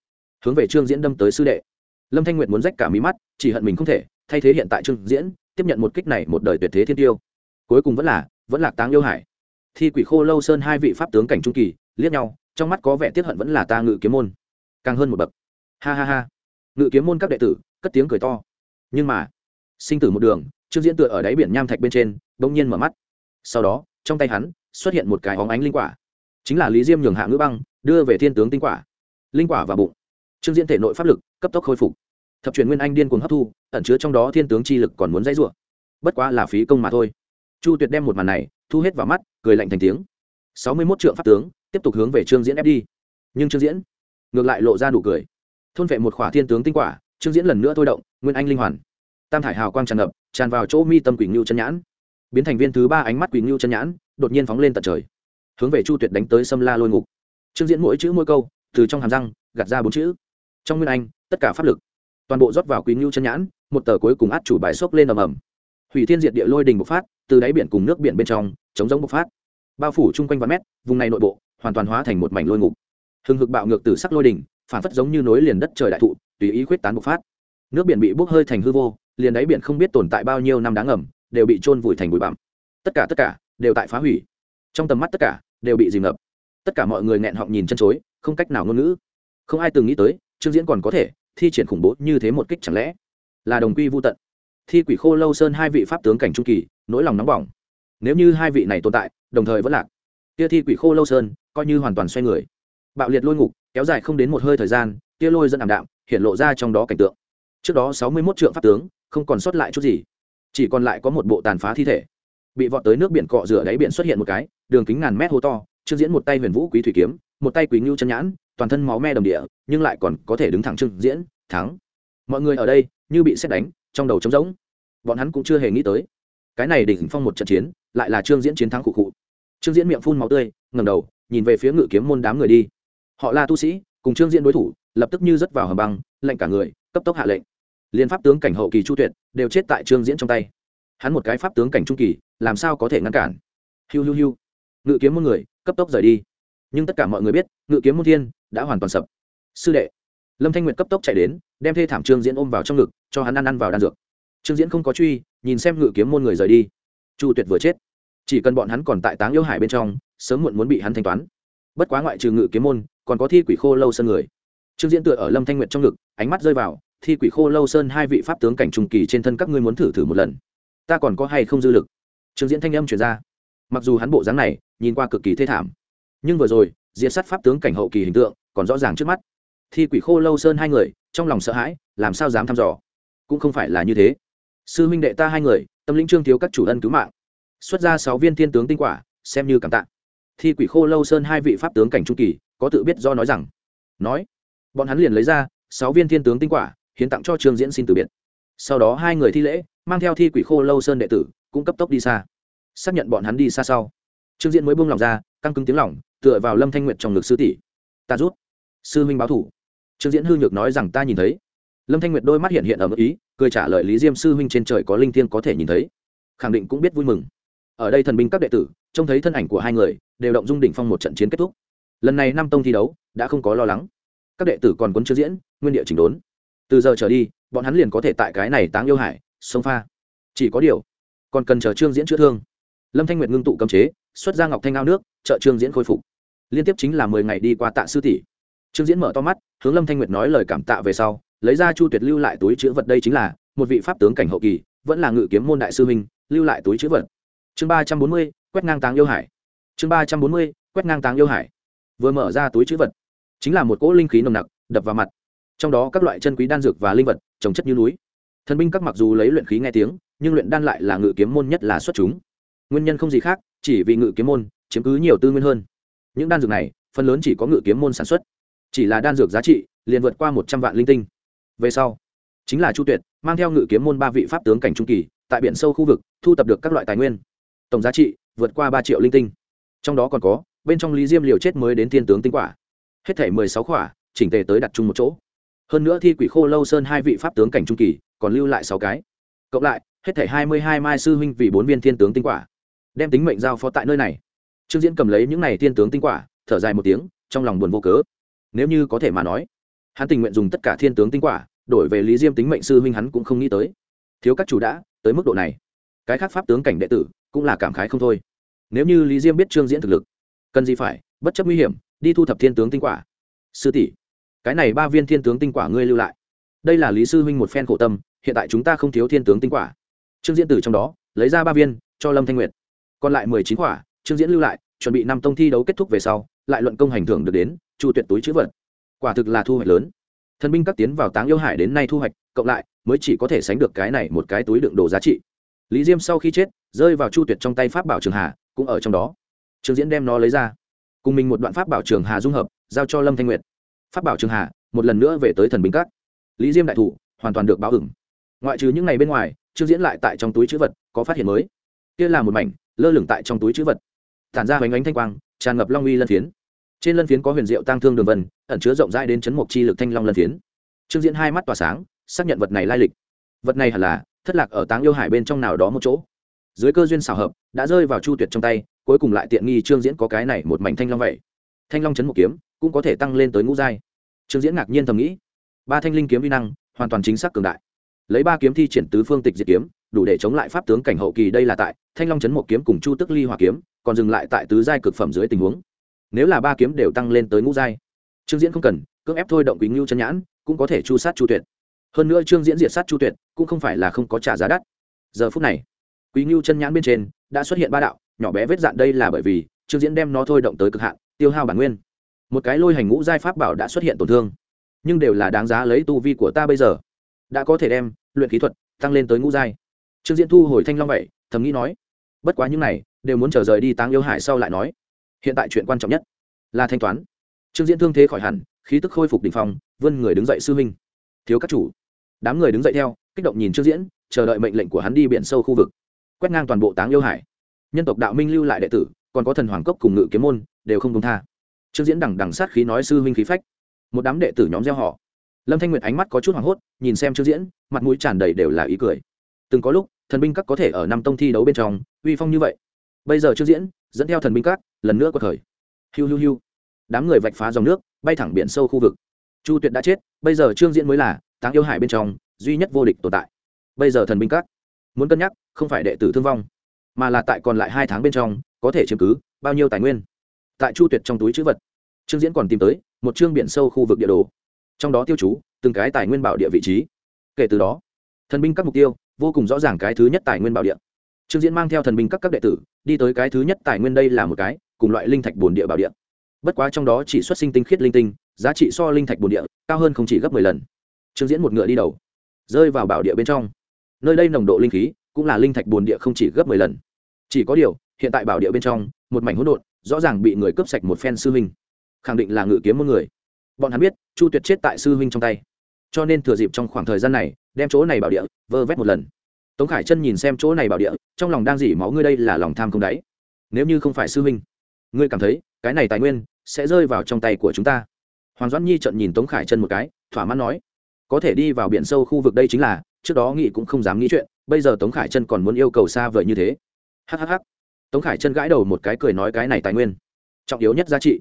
hướng về trương diễn đâm tới sư đệ. Lâm thanh nguyệt muốn rách cả mí mắt, chỉ hận mình không thể thay thế hiện tại trương diễn, tiếp nhận một kích này một đời tuyệt thế thiên tiêu. Cuối cùng vẫn là, vẫn lạc táng yêu hải. Thi quỷ khô lâu sơn hai vị pháp tướng cảnh trung kỳ, liếc nhau, trong mắt có vẻ tiết hận vẫn là ta ngự kiếm môn. Càng hơn một bậc. Ha ha ha. Ngự kiếm môn các đệ tử, cất tiếng cười to. Nhưng mà, sinh tử một đường, trương diễn tựa ở đáy biển nham thạch bên trên, bỗng nhiên mở mắt. Sau đó, trong tay hắn, xuất hiện một cái óng ánh linh quả. Chính là lý diêm nhường hạ ngữ băng, đưa về thiên tướng tinh quả. Linh quả và bụng. Trương diễn thể nội pháp lực, cấp tốc khôi phục thập truyền nguyên anh điên cuồng hấp thu, ẩn chứa trong đó thiên tướng chi lực còn muốn dãy rủa. Bất quá là phí công mà thôi. Chu tuyệt đem một màn này thu hết vào mắt, cười lạnh thành tiếng. Sáu mươi mốt trượng pháp tướng, tiếp tục hướng về trương diễn ép đi. Nhưng trương diễn ngược lại lộ ra nụ cười. Thôn vệ một khỏa thiên tướng tinh quả, trương diễn lần nữa thôi động, nguyên anh linh hoàn. Tam thải hào quang tràn ngập, tràn vào chỗ mi tâm quỷ ngưu chân nhãn. Biến thành viên thứ ba ánh mắt quỷ ngưu chân nhãn, đột nhiên phóng lên tận trời. Hướng về chu tuyệt đánh tới sâm la lôi ngục. Trương diễn mỗi chữ mỗi câu, từ trong hàm răng, gạt ra bốn chữ. Trong nguyên anh, tất cả pháp lực toàn bộ rót vào quý ngưu chân nhãn, một tờ cuối cùng át chủ bài xốc lên ầm ầm. Hủy thiên diệt địa lôi đình bộc phát, từ đáy biển cùng nước biển bên trong, chống giống bộc phát. Bao phủ chung quanh vạn mét, vùng này nội bộ, hoàn toàn hóa thành một mảnh lôi ngục. Hừng hực bạo ngược từ sắc lôi đình, phản phất giống như nối liền đất trời đại thụ, tùy ý khuyết tán bộc phát. Nước biển bị bốc hơi thành hư vô, liền đáy biển không biết tồn tại bao nhiêu năm đáng ngầm, đều bị trôn vùi thành bụi bặm. Tất cả tất cả, đều tại phá hủy. Trong tầm mắt tất cả, đều bị dìm ngập. Tất cả mọi người nghẹn họng nhìn chân chối, không cách nào ngôn ngữ. Không ai từng nghĩ tới, trương diễn còn có thể thi triển khủng bố như thế một kích chẳng lẽ là đồng quy vô tận? Thi quỷ khô lâu sơn hai vị pháp tướng cảnh trung kỳ, nỗi lòng nóng bỏng. Nếu như hai vị này tồn tại, đồng thời vẫn lạc tia thi quỷ khô lâu sơn coi như hoàn toàn xoay người. Bạo liệt lôi ngục, kéo dài không đến một hơi thời gian tia lôi dẫn ảm đạm, hiện lộ ra trong đó cảnh tượng. Trước đó sáu mươi mốt trượng pháp tướng, không còn sót lại chút gì, chỉ còn lại có một bộ tàn phá thi thể. Bị vọt tới nước biển cọ rửa đáy biển xuất hiện một cái, đường kính ngàn mét hô to, trương diễn một tay huyền vũ quý thủy kiếm, một tay quý ngưu chân nhãn toàn thân máu me đồng địa, nhưng lại còn có thể đứng thẳng trưng diễn, thắng. Mọi người ở đây, như bị xét đánh, trong đầu trống rỗng. Bọn hắn cũng chưa hề nghĩ tới. Cái này đỉnh phong một trận chiến, lại là trương diễn chiến thắng cụ cụ trương diễn miệng phun máu tươi ngầm đầu, nhìn về phía ngự kiếm môn đám người đi. Họ là tu sĩ, cùng trương diễn đối thủ, lập tức như rớt vào hầm băng, lệnh cả người, cấp tốc hạ lệnh. Liên pháp tướng cảnh hậu kỳ chu tuyệt, đều chết tại trương diễn trong tay. Hắn một cái pháp tướng cảnh trung kỳ, làm sao có thể ngăn cản? Hiu hiu hiu. Ngự kiếm môn người, cấp tốc rời đi nhưng tất cả mọi người biết, ngự kiếm môn thiên đã hoàn toàn sập. Sư đệ, lâm thanh nguyệt cấp tốc chạy đến, đem thê thảm trương diễn ôm vào trong ngực, cho hắn ăn ăn vào đan dược. Trương diễn không có truy, nhìn xem ngự kiếm môn người rời đi. Chu tuyệt vừa chết. Chỉ cần bọn hắn còn tại táng yêu hải bên trong, sớm muộn muốn bị hắn thanh toán. Bất quá ngoại trừ ngự kiếm môn, còn có thi quỷ khô lâu sơn người. Trương diễn tựa ở lâm thanh nguyệt trong ngực, ánh mắt rơi vào, thi quỷ khô lâu sơn hai vị pháp tướng cảnh trùng kỳ trên thân các ngươi muốn thử thử một lần. Ta còn có hay không dư lực? Trương diễn thanh âm truyền ra. Mặc dù hắn bộ dáng này, nhìn qua cực kỳ thê thảm nhưng vừa rồi, diệt sát pháp tướng cảnh hậu kỳ hình tượng còn rõ ràng trước mắt. Thi quỷ khô lâu sơn hai người, trong lòng sợ hãi, làm sao dám thăm dò? Cũng không phải là như thế. Sư huynh đệ ta hai người, tâm lĩnh trương thiếu các chủ ân cứu mạng. Xuất ra sáu viên thiên tướng tinh quả, xem như cảm tạ. Thi quỷ khô lâu sơn hai vị pháp tướng cảnh trung kỳ, có tự biết do nói rằng, nói, bọn hắn liền lấy ra sáu viên thiên tướng tinh quả, hiến tặng cho trương diễn xin từ biệt. Sau đó hai người thi lễ, mang theo thi quỷ khô lâu sơn đệ tử cũng cấp tốc đi xa. Xác nhận bọn hắn đi xa sau. Trương diễn mới buông lòng ra căng cứng tiếng lỏng tựa vào lâm thanh nguyệt trong ngực sư tỷ. Ta rút. Sư huynh báo thủ. Trương diễn hư nhược nói rằng, ta nhìn thấy. Lâm thanh nguyệt đôi mắt hiện hiện ở mức ý, cười trả lời lý diêm, sư huynh trên trời có linh thiêng có thể nhìn thấy. Khẳng định cũng biết vui mừng. Ở đây thần binh các đệ tử, trông thấy thân ảnh của hai người, đều động dung đỉnh phong một trận chiến kết thúc. Lần này năm tông thi đấu, đã không có lo lắng. Các đệ tử còn quấn chưa diễn, nguyên địa chỉnh đốn. Từ giờ trở đi, bọn hắn liền có thể tại cái này táng yêu hải, sông pha. Chỉ có điều, còn cần chờ trương diễn chữa thương. Lâm thanh nguyệt ngưng tụ cấm chế xuất ra ngọc thanh ao nước, trợ trương diễn khôi phục. Liên tiếp chính là mười ngày đi qua tạ sư tỷ. Trương diễn mở to mắt, hướng lâm thanh nguyệt nói lời cảm tạ về sau, lấy ra chu tuyệt lưu lại túi chữ vật đây chính là một vị pháp tướng cảnh hậu kỳ, vẫn là ngự kiếm môn đại sư huynh, lưu lại túi chữ vật. Chương ba trăm bốn mươi, quét ngang táng yêu hải. Chương ba trăm bốn mươi, quét ngang táng yêu hải. Vừa mở ra túi chữ vật, chính là một cỗ linh khí nồng nặc, đập vào mặt. Trong đó các loại chân quý đan dược và linh vật, trồng chất như núi. Thần binh các mặc dù lấy luyện khí nghe tiếng, nhưng luyện đan lại là ngự kiếm môn nhất là xuất chúng nguyên nhân không gì khác, chỉ vì ngự kiếm môn, chiếm cứ nhiều tư nguyên hơn. Những đan dược này, phần lớn chỉ có ngự kiếm môn sản xuất. Chỉ là đan dược giá trị, liền vượt qua một trăm vạn linh tinh. Về sau, chính là chu tuyệt, mang theo ngự kiếm môn ba vị pháp tướng cảnh trung kỳ, tại biển sâu khu vực, thu tập được các loại tài nguyên. Tổng giá trị, vượt qua ba triệu linh tinh. Trong đó còn có, bên trong lý diêm liều chết mới đến thiên tướng tinh quả. Hết thể mười sáu khỏa, chỉnh tề tới đặt chung một chỗ. Hơn nữa thi quỷ khô lâu sơn hai vị pháp tướng cảnh trung kỳ, còn lưu lại sáu cái. Cộng lại, hết thể hai mươi hai mai sư huynh vì bốn viên thiên tướng tinh quả đem tính mệnh giao phó tại nơi này. Trương diễn cầm lấy những này thiên tướng tinh quả, thở dài một tiếng, trong lòng buồn vô cớ. Nếu như có thể mà nói, hắn tình nguyện dùng tất cả thiên tướng tinh quả, đổi về lý diêm tính mệnh sư huynh hắn cũng không nghĩ tới. Thiếu các chủ đã, tới mức độ này. Cái khác pháp tướng cảnh đệ tử, cũng là cảm khái không thôi. Nếu như lý diêm biết trương diễn thực lực, cần gì phải, bất chấp nguy hiểm, đi thu thập thiên tướng tinh quả? Sư tỷ, cái này ba viên thiên tướng tinh quả ngươi lưu lại. Đây là lý sư huynh một phen khổ tâm, hiện tại chúng ta không thiếu thiên tướng tinh quả. Trương diễn tử trong đó, lấy ra ba viên, cho lâm thanh nguyệt còn lại mười chín quả trương diễn lưu lại, chuẩn bị năm tông thi đấu kết thúc về sau, lại luận công hành thưởng được đến, chu tuyệt túi chữ vật. Quả thực là thu hoạch lớn. Thần binh các tiến vào táng yêu hải đến nay thu hoạch, cộng lại, mới chỉ có thể sánh được cái này một cái túi đựng đồ giá trị. Lý diêm sau khi chết, rơi vào chu tuyệt trong tay pháp bảo trường hà, cũng ở trong đó. Trương diễn đem nó lấy ra. Cùng mình một đoạn pháp bảo trường hà dung hợp, giao cho lâm thanh nguyệt. Pháp bảo trường hà, một lần nữa về tới thần binh các. Lý diêm đại thủ, hoàn toàn được báo ửng ngoại trừ những ngày bên ngoài, trương diễn lại tại trong túi chữ vật, có phát hiện mới. Kia là một mảnh lơ lửng tại trong túi chữ vật. Tản ra hoành ánh thanh quang, tràn ngập long uy lân phiến. Trên lân phiến có huyền diệu tăng thương đường vân, ẩn chứa rộng rãi đến chấn mục chi lực thanh long lân phiến. Trương diễn hai mắt tỏa sáng, xác nhận vật này lai lịch. Vật này hẳn là thất lạc ở táng yêu hải bên trong nào đó một chỗ. Dưới cơ duyên xảo hợp, đã rơi vào chu tuyệt trong tay, cuối cùng lại tiện nghi trương diễn có cái này một mảnh thanh long vậy. Thanh long chấn một kiếm, cũng có thể tăng lên tới ngũ giai. Trương diễn ngạc nhiên thầm nghĩ, ba thanh linh kiếm vi năng, hoàn toàn chính xác cường đại. Lấy ba kiếm thi triển tứ phương tịch diệt kiếm đủ để chống lại pháp tướng cảnh hậu kỳ đây là tại, thanh long chấn một kiếm cùng chu tức ly hỏa kiếm, còn dừng lại tại tứ giai cực phẩm dưới tình huống. Nếu là ba kiếm đều tăng lên tới ngũ giai, trương diễn không cần, cưỡng ép thôi động quý ngưu chân nhãn, cũng có thể chu sát chu tuyệt. Hơn nữa trương diễn diệt sát chu tuyệt, cũng không phải là không có trả giá đắt. Giờ phút này quý ngưu chân nhãn bên trên đã xuất hiện ba đạo, nhỏ bé vết dạn đây là bởi vì trương diễn đem nó thôi động tới cực hạn, tiêu hao bản nguyên. Một cái lôi hành ngũ giai pháp bảo đã xuất hiện tổn thương, nhưng đều là đáng giá lấy tu vi của ta bây giờ. Đã có thể đem luyện khí thuật tăng lên tới ngũ giai trương diễn thu hồi thanh long vậy thầm nghĩ nói, bất quá những này đều muốn chờ rời đi táng yêu hải sau lại nói. Hiện tại chuyện quan trọng nhất là thanh toán. Trương diễn thương thế khỏi hẳn, khí tức khôi phục đ ỉ n h phong, vươn người đứng dậy sư huynh. Thiếu các chủ. Đám người đứng dậy theo, kích động nhìn trương diễn, chờ đợi mệnh lệnh của hắn đi biển sâu khu vực, quét ngang toàn bộ táng yêu hải. Nhân tộc đạo minh lưu lại đệ tử, còn có thần hoàng cốc cùng ngự kiếm môn, đều không công tha. Trương diễn đằng đằng sát khí nói sư huynh khí phách. Một đám đệ tử nhóm gieo họ lâm thanh nguyệt ánh mắt có chút hoảng hốt, nhìn xem trương diễn, mặt mũi tràn đầy đều là ý cười. Từng có lúc thần binh các có thể ở năm tông thi đấu bên trong, uy phong như vậy. Bây giờ trương diễn, dẫn theo thần binh các, lần nữa có thời. Hiu hiu hiu. Đám người vạch phá dòng nước, bay thẳng biển sâu khu vực. Chu tuyệt đã chết, bây giờ trương diễn mới là, táng yêu hải bên trong, duy nhất vô địch tồn tại. Bây giờ thần binh các, muốn cân nhắc, không phải đệ tử thương vong, mà là tại còn lại hai tháng bên trong, có thể chiếm cứ bao nhiêu tài nguyên. Tại chu tuyệt trong túi chữ vật, trương diễn còn tìm tới một chương biển sâu khu vực địa đồ. Trong đó tiêu chú, từng cái tài nguyên bảo địa vị trí. Kể từ đó, thần binh các mục tiêu vô cùng rõ ràng cái thứ nhất tài nguyên bảo địa. Trương diễn mang theo thần binh các các đệ tử, đi tới cái thứ nhất tài nguyên đây là một cái, cùng loại linh thạch bồn địa bảo địa. Bất quá trong đó chỉ xuất sinh tinh khiết linh tinh, giá trị so linh thạch bồn địa cao hơn không chỉ gấp mười lần. Trương diễn một ngựa đi đầu, rơi vào bảo địa bên trong. Nơi đây nồng độ linh khí cũng là linh thạch bồn địa không chỉ gấp mười lần. Chỉ có điều, hiện tại bảo địa bên trong, một mảnh hỗn độn, rõ ràng bị người cướp sạch một phen sư huynh. Khẳng định là ngự kiếm một người. Bọn hắn biết, chu tuyệt chết tại sư huynh trong tay. Cho nên thừa dịp trong khoảng thời gian này đem chỗ này bảo địa, vơ vét một lần. Tống khải chân nhìn xem chỗ này bảo địa, trong lòng đang dỉ máu, ngươi đây là lòng tham không đáy. Nếu như không phải sư huynh, ngươi cảm thấy cái này tài nguyên sẽ rơi vào trong tay của chúng ta. Hoàng doãn nhi trận nhìn tống khải chân một cái, thỏa mãn nói, có thể đi vào biển sâu khu vực đây chính là, trước đó nghị cũng không dám nghĩ chuyện, bây giờ tống khải chân còn muốn yêu cầu xa vời như thế. Hhh tống khải chân gãi đầu một cái cười nói, cái này tài nguyên, trọng yếu nhất giá trị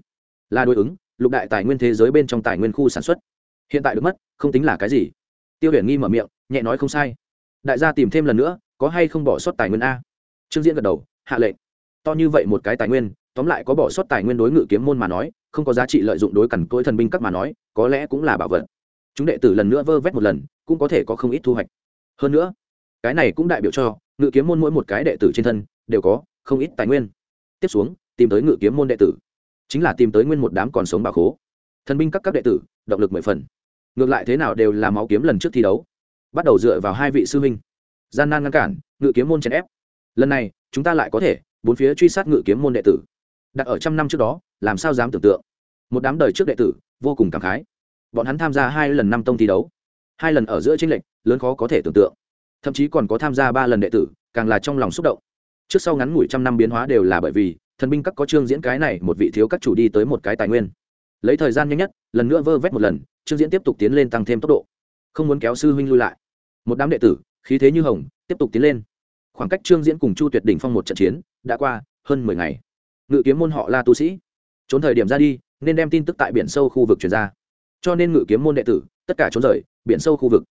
là đối ứng lục đại tài nguyên thế giới bên trong tài nguyên khu sản xuất. Hiện tại được mất, không tính là cái gì tiêu huyền nghi mở miệng, nhẹ nói không sai. Đại gia tìm thêm lần nữa, có hay không bỏ sót tài nguyên a? Trương diễn gật đầu, hạ lệnh. To như vậy một cái tài nguyên, tóm lại có bỏ sót tài nguyên đối ngự kiếm môn mà nói, không có giá trị lợi dụng đối cằn cỗi thần binh các mà nói, có lẽ cũng là bảo vật. Chúng đệ tử lần nữa vơ vét một lần, cũng có thể có không ít thu hoạch. Hơn nữa, cái này cũng đại biểu cho, ngự kiếm môn mỗi một cái đệ tử trên thân, đều có không ít tài nguyên. Tiếp xuống, tìm tới ngự kiếm môn đệ tử. Chính là tìm tới nguyên một đám còn sống bà khố. Thần binh các các đệ tử, động lực mười phần ngược lại thế nào đều là máu kiếm lần trước thi đấu. Bắt đầu dựa vào hai vị sư huynh. Gian nan ngăn cản, ngự kiếm môn chèn ép. Lần này, chúng ta lại có thể, bốn phía truy sát ngự kiếm môn đệ tử. Đặt ở trăm năm trước đó, làm sao dám tưởng tượng? Một đám đời trước đệ tử, vô cùng cảm khái. Bọn hắn tham gia hai lần năm tông thi đấu. Hai lần ở giữa tranh lệch, lớn khó có thể tưởng tượng. Thậm chí còn có tham gia ba lần đệ tử, càng là trong lòng xúc động. Trước sau ngắn ngủi trăm năm biến hóa đều là bởi vì, thần binh các có chương diễn cái này, một vị thiếu các chủ đi tới một cái tài nguyên. Lấy thời gian nhanh nhất, lần nữa vơ vét một lần Trương diễn tiếp tục tiến lên tăng thêm tốc độ. Không muốn kéo sư huynh lui lại. Một đám đệ tử, khí thế như hồng, tiếp tục tiến lên. Khoảng cách trương diễn cùng chu tuyệt đỉnh phong một trận chiến, đã qua hơn mười ngày. Ngự kiếm môn họ la tu sĩ. Trốn thời điểm ra đi, nên đem tin tức tại biển sâu khu vực chuyển ra. Cho nên ngự kiếm môn đệ tử, tất cả trốn rời, biển sâu khu vực.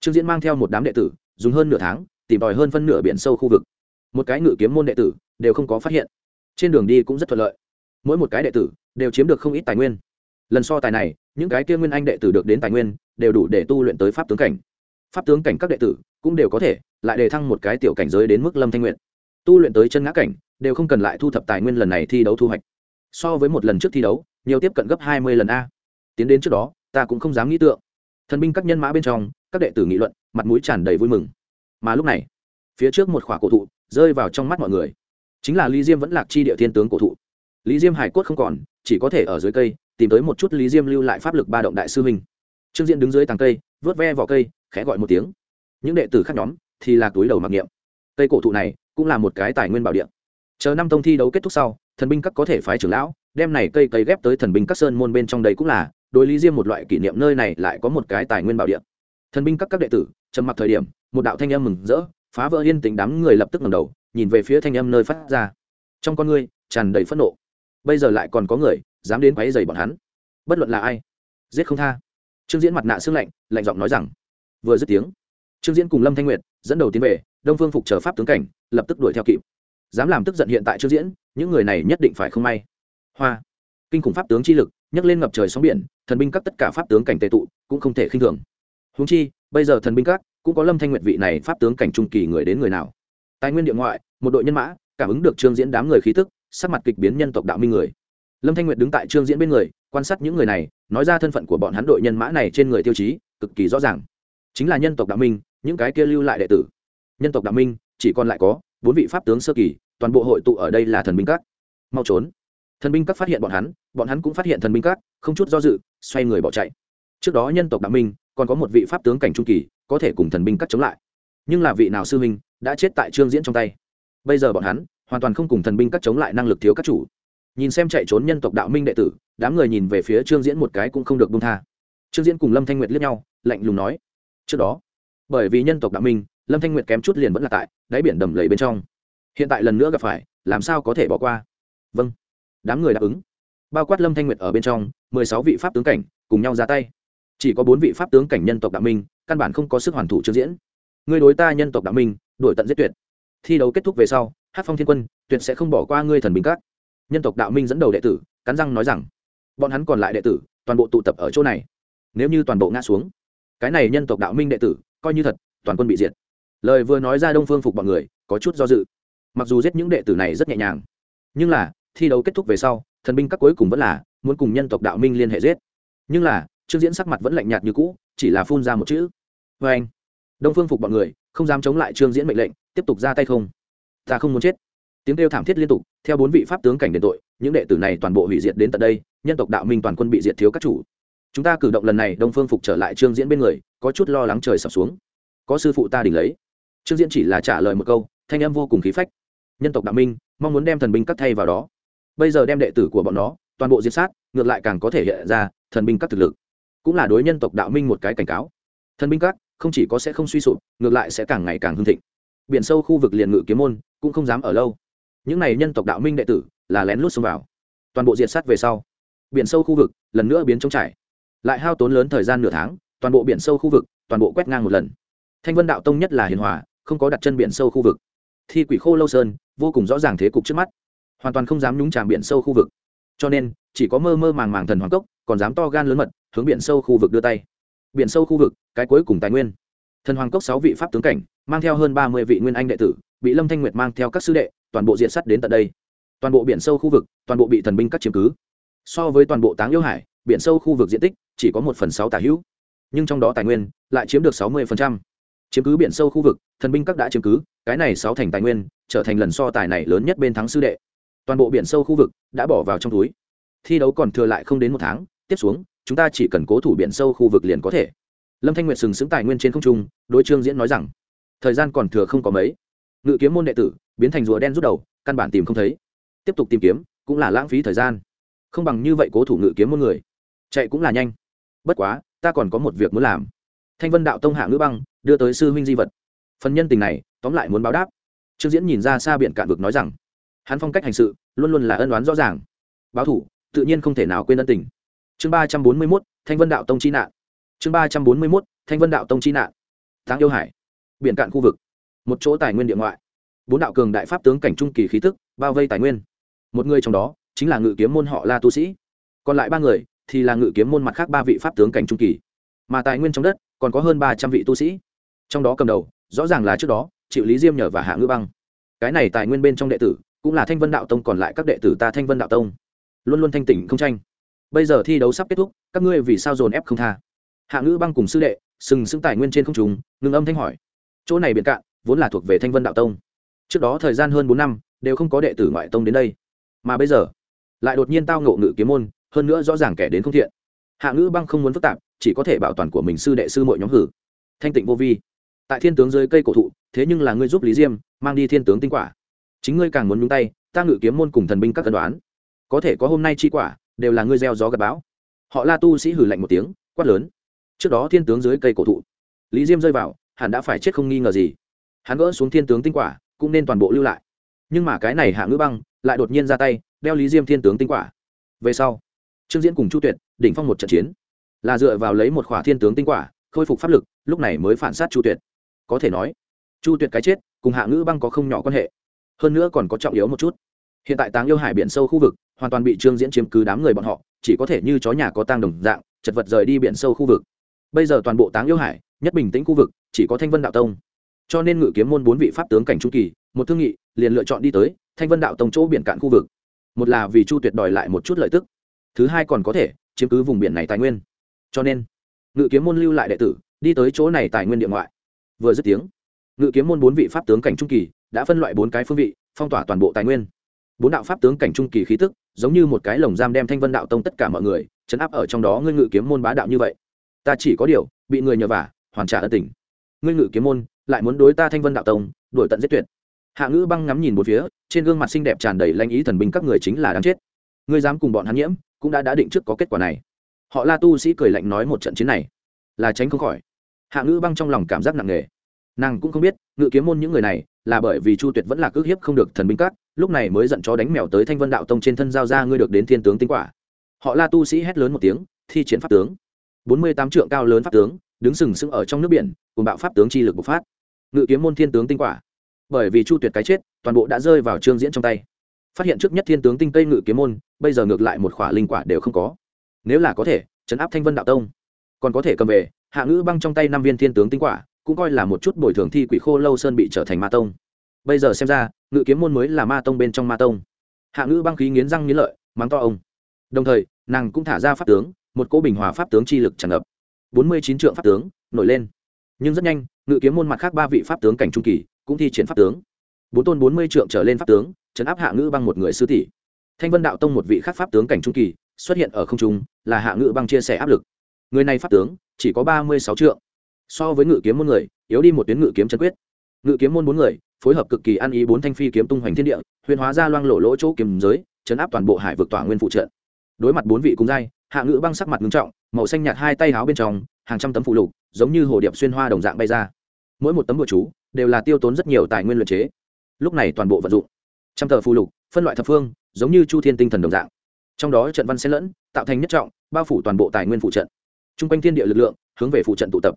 Trương diễn mang theo một đám đệ tử, dùng hơn nửa tháng, tìm tòi hơn phân nửa biển sâu khu vực. Một cái ngự kiếm môn đệ tử, đều không có phát hiện. Trên đường đi cũng rất thuận lợi. Mỗi một cái đệ tử, đều chiếm được không ít tài nguyên. Lần so tài này những cái kia nguyên anh đệ tử được đến tài nguyên, đều đủ để tu luyện tới pháp tướng cảnh. Pháp tướng cảnh các đệ tử cũng đều có thể lại đề thăng một cái tiểu cảnh giới đến mức lâm thanh nguyện tu luyện tới chân ngã cảnh, đều không cần lại thu thập tài nguyên lần này thi đấu thu hoạch. So với một lần trước thi đấu, nhiều tiếp cận gấp hai mươi lần a. Tiến đến trước đó, ta cũng không dám nghĩ tượng. Thần binh các nhân mã bên trong, các đệ tử nghị luận, mặt mũi tràn đầy vui mừng. Mà lúc này, phía trước một khỏa cổ thụ rơi vào trong mắt mọi người. Chính là lý diêm vẫn lạc chi địa thiên tướng cổ thụ. Lý diêm hải cốt không còn, chỉ có thể ở dưới cây tìm tới một chút lý diêm lưu lại pháp lực ba động đại sư huynh. Trương diễn đứng dưới tàng cây, vớt ve vỏ cây, khẽ gọi một tiếng. Những đệ tử khác nhóm thì là túi đầu mặc niệm. Cây cổ thụ này cũng là một cái tài nguyên bảo địa. Chờ năm tông thi đấu kết thúc sau, thần binh các có thể phái trưởng lão, đem này cây cây ghép tới thần binh các sơn môn bên trong đây cũng là, đối lý diêm một loại kỷ niệm nơi này lại có một cái tài nguyên bảo địa. Thần binh các các đệ tử, trầm mặc thời điểm, một đạo thanh âm mừng rỡ, phá vỡ yên tĩnh đám người lập tức ngẩng đầu, nhìn về phía thanh âm nơi phát ra. Trong con ngươi tràn đầy phẫn nộ. Bây giờ lại còn có người dám đến quấy rầy bọn hắn. Bất luận là ai, giết không tha. Trương diễn mặt nạ xương lạnh lạnh giọng nói rằng, vừa dứt tiếng, trương diễn cùng lâm thanh nguyệt dẫn đầu tiến về, đông phương phục chờ pháp tướng cảnh, lập tức đuổi theo kịp. Dám làm tức giận hiện tại trương diễn, những người này nhất định phải không may. Hoa, kinh khủng pháp tướng chi lực, nhấc lên ngập trời sóng biển, thần binh các tất cả pháp tướng cảnh tệ tụ, cũng không thể khinh thường. Húng chi, bây giờ thần binh các, cũng có lâm thanh nguyệt vị này pháp tướng cảnh trung kỳ người đến người nào. Tài nguyên địa ngoại, một đội nhân mã, cảm ứng được trương diễn đám người khí tức, sắc mặt kịch biến nhân tộc đạo minh người lâm thanh nguyệt đứng tại trương diễn bên người, quan sát những người này, nói ra thân phận của bọn hắn đội nhân mã này trên người tiêu chí, cực kỳ rõ ràng. Chính là nhân tộc đạo minh, những cái kia lưu lại đệ tử. Nhân tộc đạo minh, chỉ còn lại có bốn vị pháp tướng sơ kỳ, toàn bộ hội tụ ở đây là thần binh các. Mau trốn. Thần binh các phát hiện bọn hắn bọn hắn cũng phát hiện thần binh các, không chút do dự, xoay người bỏ chạy. Trước đó nhân tộc đạo minh, còn có một vị pháp tướng cảnh trung kỳ, có thể cùng thần binh các chống lại. Nhưng là vị nào sư minh đã chết tại trương diễn trong tay. Bây giờ bọn hắn, hoàn toàn không cùng thần binh các chống lại năng lực thiếu các chủ nhìn xem chạy trốn nhân tộc đạo minh đệ tử, đám người nhìn về phía trương diễn một cái cũng không được bông tha. Trương diễn cùng lâm thanh nguyệt liếc nhau, lạnh lùng nói, trước đó, bởi vì nhân tộc đạo minh, lâm thanh nguyệt kém chút liền vẫn là tại đáy biển đầm lầy bên trong. Hiện tại lần nữa gặp phải, làm sao có thể bỏ qua? Vâng. Đám người đáp ứng. Bao quát lâm thanh nguyệt ở bên trong, mười sáu vị pháp tướng cảnh cùng nhau ra tay. Chỉ có bốn vị pháp tướng cảnh nhân tộc đạo minh, căn bản không có sức hoàn thủ trương diễn. Ngươi đối ta nhân tộc đạo minh đổi tận giết tuyệt. Thi đấu kết thúc về sau hát phong thiên quân tuyệt sẽ không bỏ qua ngươi thần binh các nhân tộc đạo minh dẫn đầu đệ tử, cắn răng nói rằng, bọn hắn còn lại đệ tử, toàn bộ tụ tập ở chỗ này. Nếu như toàn bộ ngã xuống, cái này nhân tộc đạo minh đệ tử, coi như thật, toàn quân bị diệt. Lời vừa nói ra đông phương phục bọn người, có chút do dự. Mặc dù giết những đệ tử này rất nhẹ nhàng, nhưng là, thi đấu kết thúc về sau, thần binh các cuối cùng vẫn là muốn cùng nhân tộc đạo minh liên hệ giết. Nhưng là trương diễn sắc mặt vẫn lạnh nhạt như cũ, chỉ là phun ra một chữ vê anh đông phương phục bọn người không dám chống lại trương diễn mệnh lệnh, tiếp tục ra tay không. Ta không muốn chết tiếng kêu thảm thiết liên tục, theo bốn vị pháp tướng cảnh đền tội, những đệ tử này toàn bộ hủy diệt đến tận đây, nhân tộc đạo minh toàn quân bị diệt thiếu các chủ. Chúng ta cử động lần này, đông phương phục trở lại trương diễn bên người, có chút lo lắng trời sập xuống. Có sư phụ ta đỉnh lấy. Trương diễn chỉ là trả lời một câu, thanh em vô cùng khí phách. Nhân tộc đạo minh, mong muốn đem thần binh cắt thay vào đó. Bây giờ đem đệ tử của bọn nó, toàn bộ diệt sát, ngược lại càng có thể hiện ra, thần binh các thực lực. Cũng là đối nhân tộc đạo minh một cái cảnh cáo. Thần binh các, không chỉ có sẽ không suy sụp, ngược lại sẽ càng ngày càng hưng thịnh. Biển sâu khu vực liền ngự kiếm môn, cũng không dám ở lâu những này nhân tộc đạo minh đệ tử là lén lút xông vào. Toàn bộ diệt sát về sau, biển sâu khu vực lần nữa biến trống trải. Lại hao tốn lớn thời gian nửa tháng, toàn bộ biển sâu khu vực, toàn bộ quét ngang một lần. Thanh vân đạo tông nhất là hiền hòa, không có đặt chân biển sâu khu vực. Thì quỷ khô lâu sơn, vô cùng rõ ràng thế cục trước mắt. Hoàn toàn không dám nhúng tràm biển sâu khu vực. Cho nên, chỉ có mơ mơ màng màng thần hoàng cốc, còn dám to gan lớn mật, hướng biển sâu khu vực đưa tay. Biển sâu khu vực, cái cuối cùng tài nguyên. Thần hoàng cốc sáu vị pháp tướng cảnh, mang theo hơn ba mươi vị nguyên anh đệ tử, bị lâm thanh nguyệt mang theo các sư đệ toàn bộ diện sắt đến tận đây. Toàn bộ biển sâu khu vực, toàn bộ bị thần binh cắt chiếm cứ. So với toàn bộ táng yêu hải, biển sâu khu vực diện tích chỉ có một phần sáu tả hữu. Nhưng trong đó tài nguyên lại chiếm được sáu mươi chiếm cứ biển sâu khu vực, thần binh các đã chiếm cứ, cái này sáu thành tài nguyên trở thành lần so tài này lớn nhất bên thắng sư đệ. Toàn bộ biển sâu khu vực đã bỏ vào trong túi. Thi đấu còn thừa lại không đến một tháng, tiếp xuống, chúng ta chỉ cần cố thủ biển sâu khu vực liền có thể. Lâm thanh nguyệt sừng sững tài nguyên trên không trung, đối trương diễn nói rằng, thời gian còn thừa không có mấy. Ngự kiếm môn đệ tử biến thành rùa đen rút đầu, căn bản tìm không thấy. Tiếp tục tìm kiếm, cũng là lãng phí thời gian. Không bằng như vậy cố thủ ngự kiếm một người. Chạy cũng là nhanh. Bất quá, ta còn có một việc muốn làm. Thanh vân đạo tông hạ ngữ băng, đưa tới sư huynh di vật. Phần nhân tình này, tóm lại muốn báo đáp. Trương diễn nhìn ra xa biển cạn vực nói rằng, hắn phong cách hành sự, luôn luôn là ân đoán rõ ràng. Báo thủ, tự nhiên không thể nào quên ân tình. Chương ba trăm bốn mươi mốt, thanh vân đạo tông chi nạn. Chương ba trăm bốn mươi mốt, thanh vân đạo tông chi nạn. Tháng yêu hải. Biển cạn khu vực. Một chỗ tài nguyên địa ngoại bốn đạo cường đại pháp tướng cảnh trung kỳ khí tức, bao vây tài nguyên. Một người trong đó chính là ngự kiếm môn họ la tu sĩ. Còn lại ba người thì là ngự kiếm môn mặt khác ba vị pháp tướng cảnh trung kỳ. Mà tài nguyên trong đất còn có hơn ba trăm vị tu sĩ. Trong đó cầm đầu, rõ ràng là trước đó chịu lý diêm nhờ và hạ ngư băng. Cái này tài nguyên bên trong đệ tử, cũng là thanh vân đạo tông còn lại các đệ tử ta thanh vân đạo tông. Luôn luôn thanh tỉnh không tranh. Bây giờ thi đấu sắp kết thúc, các ngươi vì sao dồn ép không tha? Hạ ngữ băng cùng sư đệ, sừng sững tài nguyên trên không trùng ngừng âm thanh hỏi. Chỗ này biển cạn, vốn là thuộc về thanh vân đạo tông trước đó thời gian hơn bốn năm, đều không có đệ tử ngoại tông đến đây. Mà bây giờ, lại đột nhiên tao ngộ ngự kiếm môn, hơn nữa rõ ràng kẻ đến không thiện. Hạ ngữ băng không muốn phức tạp, chỉ có thể bảo toàn của mình sư đệ sư mọi nhóm hử. Thanh tịnh vô vi. Tại thiên tướng dưới cây cổ thụ, thế nhưng là ngươi giúp lý diêm, mang đi thiên tướng tinh quả. Chính ngươi càng muốn nhúng tay, ta ngự kiếm môn cùng thần binh các cân đoán. Có thể có hôm nay chi quả, đều là ngươi gieo gió gặp bão. Họ la tu sĩ hử lạnh một tiếng, quát lớn. Trước đó thiên tướng dưới cây cổ thụ. Lý diêm rơi vào, hẳn đã phải chết không nghi ngờ gì. Hắn gỡ xuống thiên tướng tinh quả cũng nên toàn bộ lưu lại. Nhưng mà cái này hạ ngữ băng lại đột nhiên ra tay, đeo lý diêm thiên tướng tinh quả. Về sau, trương diễn cùng chu tuyệt đỉnh phong một trận chiến. Là dựa vào lấy một khỏa thiên tướng tinh quả, khôi phục pháp lực, lúc này mới phản sát chu tuyệt. Có thể nói, chu tuyệt cái chết cùng hạ ngữ băng có không nhỏ quan hệ. Hơn nữa còn có trọng yếu một chút. Hiện tại táng yêu hải biển sâu khu vực, hoàn toàn bị trương diễn chiếm cứ đám người bọn họ, chỉ có thể như chó nhà có tang đồng dạng, chật vật rời đi biển sâu khu vực. Bây giờ toàn bộ táng yêu hải, nhất bình tĩnh khu vực, chỉ có thanh vân đạo tông cho nên ngự kiếm môn bốn vị pháp tướng cảnh trung kỳ, một thương nghị, liền lựa chọn đi tới thanh vân đạo tông chỗ biển cạn khu vực. Một là vì chu tuyệt đòi lại một chút lợi tức, thứ hai còn có thể chiếm cứ vùng biển này tài nguyên. Cho nên, ngự kiếm môn lưu lại đệ tử, đi tới chỗ này tài nguyên địa ngoại. Vừa dứt tiếng, ngự kiếm môn bốn vị pháp tướng cảnh trung kỳ đã phân loại bốn cái phương vị, phong tỏa toàn bộ tài nguyên. Bốn đạo pháp tướng cảnh trung kỳ khí tức, giống như một cái lồng giam đem thanh vân đạo tông tất cả mọi người chấn áp ở trong đó, ngươi ngự kiếm môn bá đạo như vậy. Ta chỉ có điều, bị người nhờ vả, hoàn trả ân tình ngươi ngự kiếm môn, lại muốn đối ta thanh vân đạo tông, đuổi tận giết tuyệt. Hạ ngữ băng ngắm nhìn một phía, trên gương mặt xinh đẹp tràn đầy lanh ý thần binh các người chính là đáng chết. Ngươi dám cùng bọn hắn nhiễm, cũng đã đã định trước có kết quả này. Họ la tu sĩ cười lạnh nói một trận chiến này, là tránh không khỏi. Hạ ngữ băng trong lòng cảm giác nặng nề. Nàng cũng không biết, ngự kiếm môn những người này, là bởi vì chu tuyệt vẫn là cước hiếp không được thần binh các, lúc này mới giận chó đánh mèo tới thanh vân đạo tông trên thân giao ra ngươi được đến thiên tướng tinh quả. Họ la tu sĩ hét lớn một tiếng, thi triển pháp tướng. Bốn mươi tám trượng cao lớn pháp tướng đứng sừng sững ở trong nước biển, cùng bạo pháp tướng chi lực bộc phát. Ngự kiếm môn thiên tướng tinh quả. Bởi vì chu tuyệt cái chết, toàn bộ đã rơi vào trương diễn trong tay. Phát hiện trước nhất thiên tướng tinh tây ngự kiếm môn, bây giờ ngược lại một khỏa linh quả đều không có. Nếu là có thể chấn áp thanh vân đạo tông. Còn có thể cầm về, hạ ngữ băng trong tay năm viên thiên tướng tinh quả, cũng coi là một chút bồi thường thi quỷ khô lâu sơn bị trở thành ma tông. Bây giờ xem ra, ngự kiếm môn mới là ma tông bên trong ma tông. Hạ ngữ băng khí nghiến răng nghiến lợi, mắng to ông. Đồng thời, nàng cũng thả ra pháp tướng, một cỗ bình hòa pháp tướng chi lực tràn ngập bốn mươi chín trượng pháp tướng, nổi lên. Nhưng rất nhanh, ngự kiếm môn mặt khác ba vị pháp tướng cảnh trung kỳ cũng thi triển pháp tướng. Bốn tôn bốn mươi trượng trở lên pháp tướng chấn áp hạ ngữ băng một người sư tỷ. Thanh vân đạo tông một vị khác pháp tướng cảnh trung kỳ xuất hiện ở không trung, là hạ ngữ băng chia sẻ áp lực. Người này pháp tướng chỉ có ba mươi sáu trượng. So với ngự kiếm môn người, yếu đi một tuyến ngự kiếm chân quyết. Ngự kiếm môn bốn người, phối hợp cực kỳ ăn ý bốn thanh phi kiếm tung hoành thiên địa, huyền hóa ra loang lộ lỗ chỗ kiếm giới chấn áp toàn bộ hải vực tỏa nguyên phụ trợ. Đối mặt bốn vị cung giai hạ ngữ băng sắc mặt ngưng trọng, màu xanh nhạt hai tay háo bên trong, hàng trăm tấm phụ lục, giống như hồ điệp xuyên hoa đồng dạng bay ra. Mỗi một tấm bùa chú, đều là tiêu tốn rất nhiều tài nguyên luyện chế. Lúc này toàn bộ vận dụng. Trăm tờ phụ lục, phân loại thập phương, giống như chu thiên tinh thần đồng dạng. Trong đó trận văn xen lẫn, tạo thành nhất trọng, bao phủ toàn bộ tài nguyên phụ trận. T r u n g quanh thiên địa lực lượng, hướng về phụ trận tụ tập.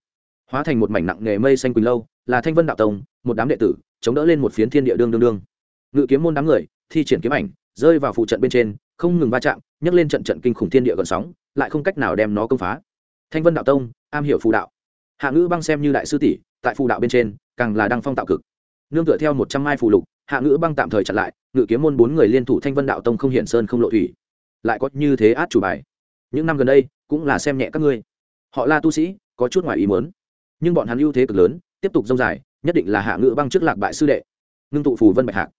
Hóa thành một mảnh nặng nghề mây xanh quỳnh lâu, là thanh vân đạo tông, một đám đệ tử, chống đỡ lên một phiến thiên địa đương đương đương. Ngự kiếm môn đám người, thi triển kiếm ảnh, rơi vào phụ trận bên trên không ngừng va chạm, nhấc lên trận trận kinh khủng thiên địa gần sóng, lại không cách nào đem nó công phá. Thanh vân đạo tông, am hiểu phù đạo. Hạ ngữ băng xem như đại sư tỷ, tại phù đạo bên trên, càng là đăng phong tạo cực. Nương tựa theo một trăm mai phù lục, hạ ngữ băng tạm thời chặn lại, ngự kiếm môn bốn người liên thủ thanh vân đạo tông không hiện sơn không lộ thủy. Lại có như thế át chủ bài. Những năm gần đây, cũng là xem nhẹ các ngươi. Họ là tu sĩ, có chút ngoài ý muốn. Nhưng bọn hắn ưu thế cực lớn, tiếp tục dông dài, nhất định là hạ ngữ băng trước lạc bại sư đệ. Ngưng tụ phù vân bạch hạ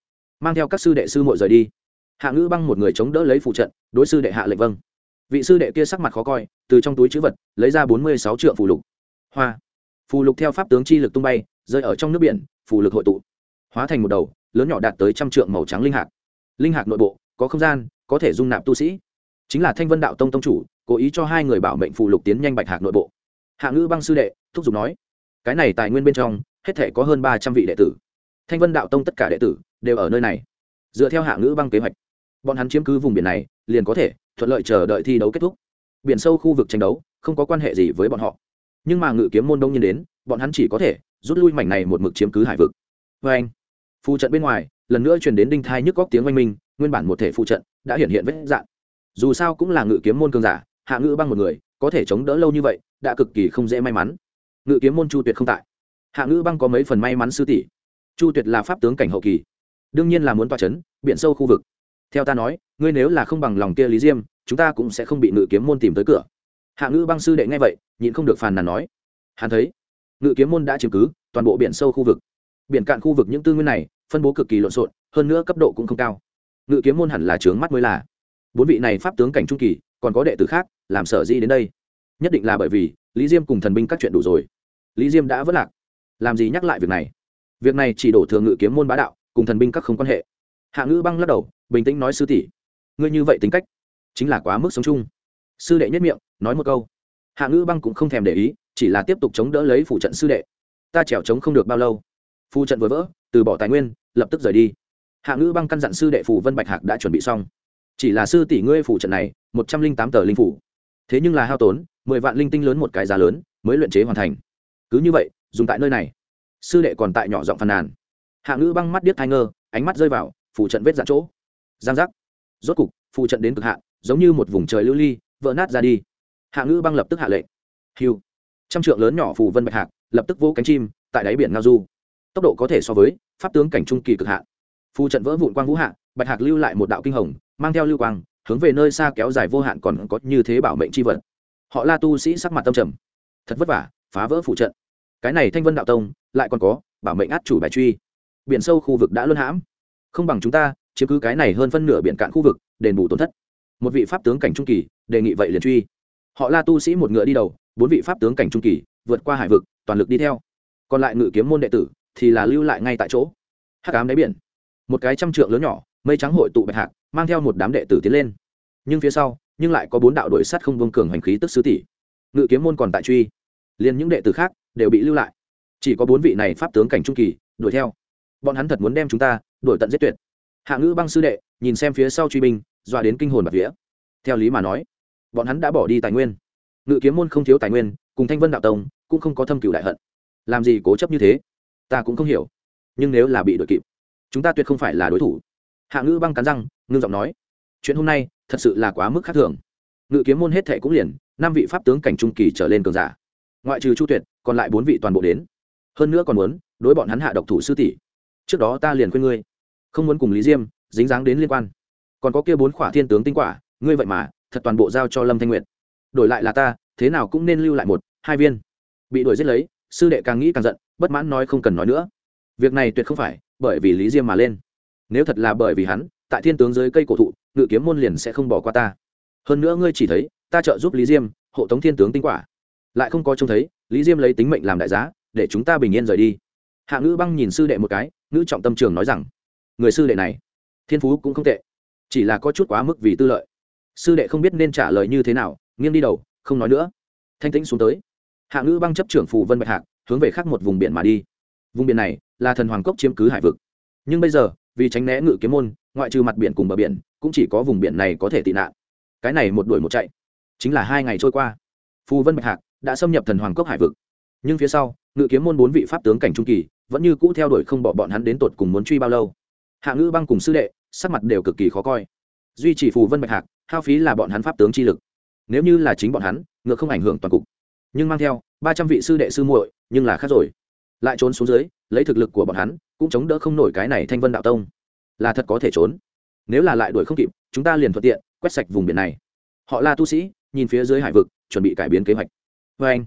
mang theo các sư đệ sư muội rời đi hạ ngữ băng một người chống đỡ lấy phụ trận, đối sư đệ hạ lệnh vâng. Vị sư đệ kia sắc mặt khó coi, từ trong túi chữ vật, lấy ra bốn mươi sáu triệu phù lục. Hoa. Phù lục theo pháp tướng chi lực tung bay, rơi ở trong nước biển, phù lực hội tụ. Hóa thành một đầu, lớn nhỏ đạt tới trăm trượng màu trắng linh hạt linh hạt nội bộ, có không gian, có thể dung nạp tu sĩ. Chính là thanh vân đạo tông tông chủ, cố ý cho hai người bảo mệnh phù lục tiến nhanh bạch hạc nội bộ. Hạ ngữ băng sư đệ, thúc giục nói, cái này tài nguyên bên trong, hết thể có hơn ba trăm vị đệ tử. Thanh vân đạo tông tất cả đệ tử đều ở nơi này. Dựa theo hạ ngữ băng kế hoạch bọn hắn chiếm cứ vùng biển này, liền có thể thuận lợi chờ đợi thi đấu kết thúc. Biển sâu khu vực tranh đấu, không có quan hệ gì với bọn họ. Nhưng mà ngự kiếm môn đông nhiên đến, bọn hắn chỉ có thể rút lui mảnh này một mực chiếm cứ hải vực. Vê anh phụ trận bên ngoài, lần nữa truyền đến đinh thai nhức góc tiếng oanh minh, nguyên bản một thể phụ trận đã hiện hiện vết dạn dù sao cũng là ngự kiếm môn cường giả, hạ ngự băng một người, có thể chống đỡ lâu như vậy, đã cực kỳ không dễ may mắn. Ngự kiếm môn chu tuyệt không tại. Hạ ngự băng có mấy phần may mắn sư tỷ. Chu tuyệt là pháp tướng cảnh hậu kỳ. Đương nhiên là muốn toa c h ấ n biển sâu khu vực theo ta nói, ngươi nếu là không bằng lòng kia lý diêm, chúng ta cũng sẽ không bị ngự kiếm môn tìm tới cửa. Hạ ngữ băng sư đệ nghe vậy, nhịn không được phàn nàn nói. Hắn thấy, ngự kiếm môn đã chiếm cứ toàn bộ biển sâu khu vực. Biển cạn khu vực những tư nguyên này, phân bố cực kỳ lộn xộn, hơn nữa cấp độ cũng không cao. Ngự kiếm môn hẳn là trướng mắt mới là. Bốn vị này pháp tướng cảnh trung kỳ, còn có đệ tử khác, làm sở di đến đây? Nhất định là bởi vì, lý diêm cùng thần binh các chuyện đủ rồi. Lý diêm đã vất lạc. Làm gì nhắc lại việc này? Việc này chỉ đổ thừa ngự kiếm môn bá đạo, cùng thần binh các không quan hệ hạ ngữ băng lắc đầu, bình tĩnh nói, sư tỷ, ngươi như vậy tính cách, chính là quá mức sống chung. Sư đệ nhất miệng, nói một câu. Hạ ngữ băng cũng không thèm để ý, chỉ là tiếp tục chống đỡ lấy phụ trận sư đệ. Ta trèo chống không được bao lâu. Phụ trận vừa vỡ, từ bỏ tài nguyên, lập tức rời đi. Hạ ngữ băng căn dặn sư đệ phủ vân bạch hạc đã chuẩn bị xong. Chỉ là sư tỷ ngươi phủ trận này, một trăm linh tám tờ linh phủ. Thế nhưng là hao tốn, mười vạn linh tinh lớn một cái giá lớn, mới luyện chế hoàn thành. Cứ như vậy, dùng tại nơi này. Sư đệ còn tại nhỏ giọng phàn nàn. Hạ ngữ băng mắt điếc thai ngơ, ánh mắt rơi vào phụ trận vết dạn chỗ. Giang giác. Rốt cục phụ trận đến cực hạ giống như một vùng trời lưu ly, vỡ nát ra đi. Hạ ngữ băng lập tức hạ lệnh. Hiu trăm trượng lớn nhỏ phù vân bạch hạc, lập tức vỗ cánh chim, tại đáy biển ngao du. Tốc độ có thể so với pháp tướng cảnh trung kỳ cực hạ phù trận vỡ vụn quang vũ hạ, bạch hạc lưu lại một đạo kinh hồng, mang theo lưu quang, hướng về nơi xa kéo dài vô hạn còn có như thế bảo mệnh c h i vật. Họ la tu sĩ sắc mặt tâm trầm. Thật vất vả, phá vỡ phụ trận. Cái này thanh vân đạo tông, lại còn có bảo mệnh át chủ bài truy. Biển sâu khu vực đã luân hãm không bằng chúng ta chiếm cứ cái này hơn phân nửa biển cạn khu vực, đền bù tổn thất. Một vị pháp tướng cảnh trung kỳ, đề nghị vậy liền truy. Họ la tu sĩ một ngựa đi đầu, bốn vị pháp tướng cảnh trung kỳ, vượt qua hải vực, toàn lực đi theo. Còn lại ngự kiếm môn đệ tử thì là lưu lại ngay tại chỗ. Hắc ám đáy biển. Một cái trăm trượng lớn nhỏ, mây trắng hội tụ bạch hạc, mang theo một đám đệ tử tiến lên. Nhưng phía sau, nhưng lại có bốn đạo đội sắt không vương cường hành khí tức sứ tỷ. Ngự kiếm môn còn tại truy. Liền những đệ tử khác đều bị lưu lại. Chỉ có bốn vị này pháp tướng cảnh trung kỳ đuổi theo. Bọn hắn thật muốn đem chúng ta đuổi tận giết tuyệt. Hạ ngữ băng sư đệ, nhìn xem phía sau truy binh, dọa đến kinh hồn bạc vía. Theo lý mà nói, bọn hắn đã bỏ đi tài nguyên. Ngự kiếm môn không thiếu tài nguyên, cùng thanh vân đạo tông cũng không có thâm cửu đại hận. Làm gì cố chấp như thế? Ta cũng không hiểu. Nhưng nếu là bị đuổi kịp, chúng ta tuyệt không phải là đối thủ. Hạ ngữ băng cắn răng, ngưng giọng nói, chuyện hôm nay thật sự là quá mức khác thường. Ngự kiếm môn hết thệ cũng liền, năm vị pháp tướng cảnh trung kỳ trở lên cường giả. Ngoại trừ chu tuyệt, còn lại bốn vị toàn bộ đến. Hơn nữa còn muốn đối bọn hắn hạ độc thủ sư tỷ trước đó ta liền khuyên ngươi, không muốn cùng lý diêm dính dáng đến liên quan. Còn có kia bốn khỏa thiên tướng tinh quả, ngươi vậy mà, thật toàn bộ giao cho lâm thanh nguyệt. Đổi lại là ta, thế nào cũng nên lưu lại một, hai viên. Bị đuổi giết lấy, sư đệ càng nghĩ càng giận, bất mãn nói không cần nói nữa. Việc này tuyệt không phải bởi vì lý diêm mà lên. Nếu thật là bởi vì hắn, tại thiên tướng dưới cây cổ thụ, ngự kiếm môn liền sẽ không bỏ qua ta. Hơn nữa ngươi chỉ thấy, ta trợ giúp lý diêm hộ tống thiên tướng tinh quả. Lại không có trông thấy, lý diêm lấy tính mệnh làm đại giá, để chúng ta bình yên rời đi. Hạ ngữ băng nhìn sư đệ một cái ngữ trọng tâm trường nói rằng, người sư đệ này, thiên phú cũng không tệ, chỉ là có chút quá mức vì tư lợi. Sư đệ không biết nên trả lời như thế nào, nghiêng đi đầu, không nói nữa. Thanh tĩnh xuống tới. Hạ ngữ băng chấp trưởng phù vân bạch hạc, hướng về khác một vùng biển mà đi. Vùng biển này là thần hoàng cốc chiếm cứ hải vực. Nhưng bây giờ, vì tránh né ngự kiếm môn, ngoại trừ mặt biển cùng bờ biển, cũng chỉ có vùng biển này có thể tị nạn. Cái này một đuổi một chạy, chính là hai ngày trôi qua. Phù vân bạch hạc đã xâm nhập thần hoàng cốc hải vực. Nhưng phía sau, ngự kiếm môn bốn vị pháp tướng cảnh trung kỳ vẫn như cũ theo đuổi không bỏ bọn hắn đến tột cùng muốn truy bao lâu. Hạ ngữ băng cùng sư đệ, sắc mặt đều cực kỳ khó coi. Duy trì phù vân bạch hạc, hao phí là bọn hắn pháp tướng chi lực. Nếu như là chính bọn hắn, ngược không ảnh hưởng toàn cục. Nhưng mang theo, ba trăm vị sư đệ sư muội, nhưng là khác rồi. Lại trốn xuống dưới, lấy thực lực của bọn hắn, cũng chống đỡ không nổi cái này thanh vân đạo tông. Là thật có thể trốn. Nếu là lại đuổi không kịp, chúng ta liền thuận tiện, quét sạch vùng biển này. Họ là tu sĩ, nhìn phía dưới hải vực, chuẩn bị cải biến kế hoạch. Vê anh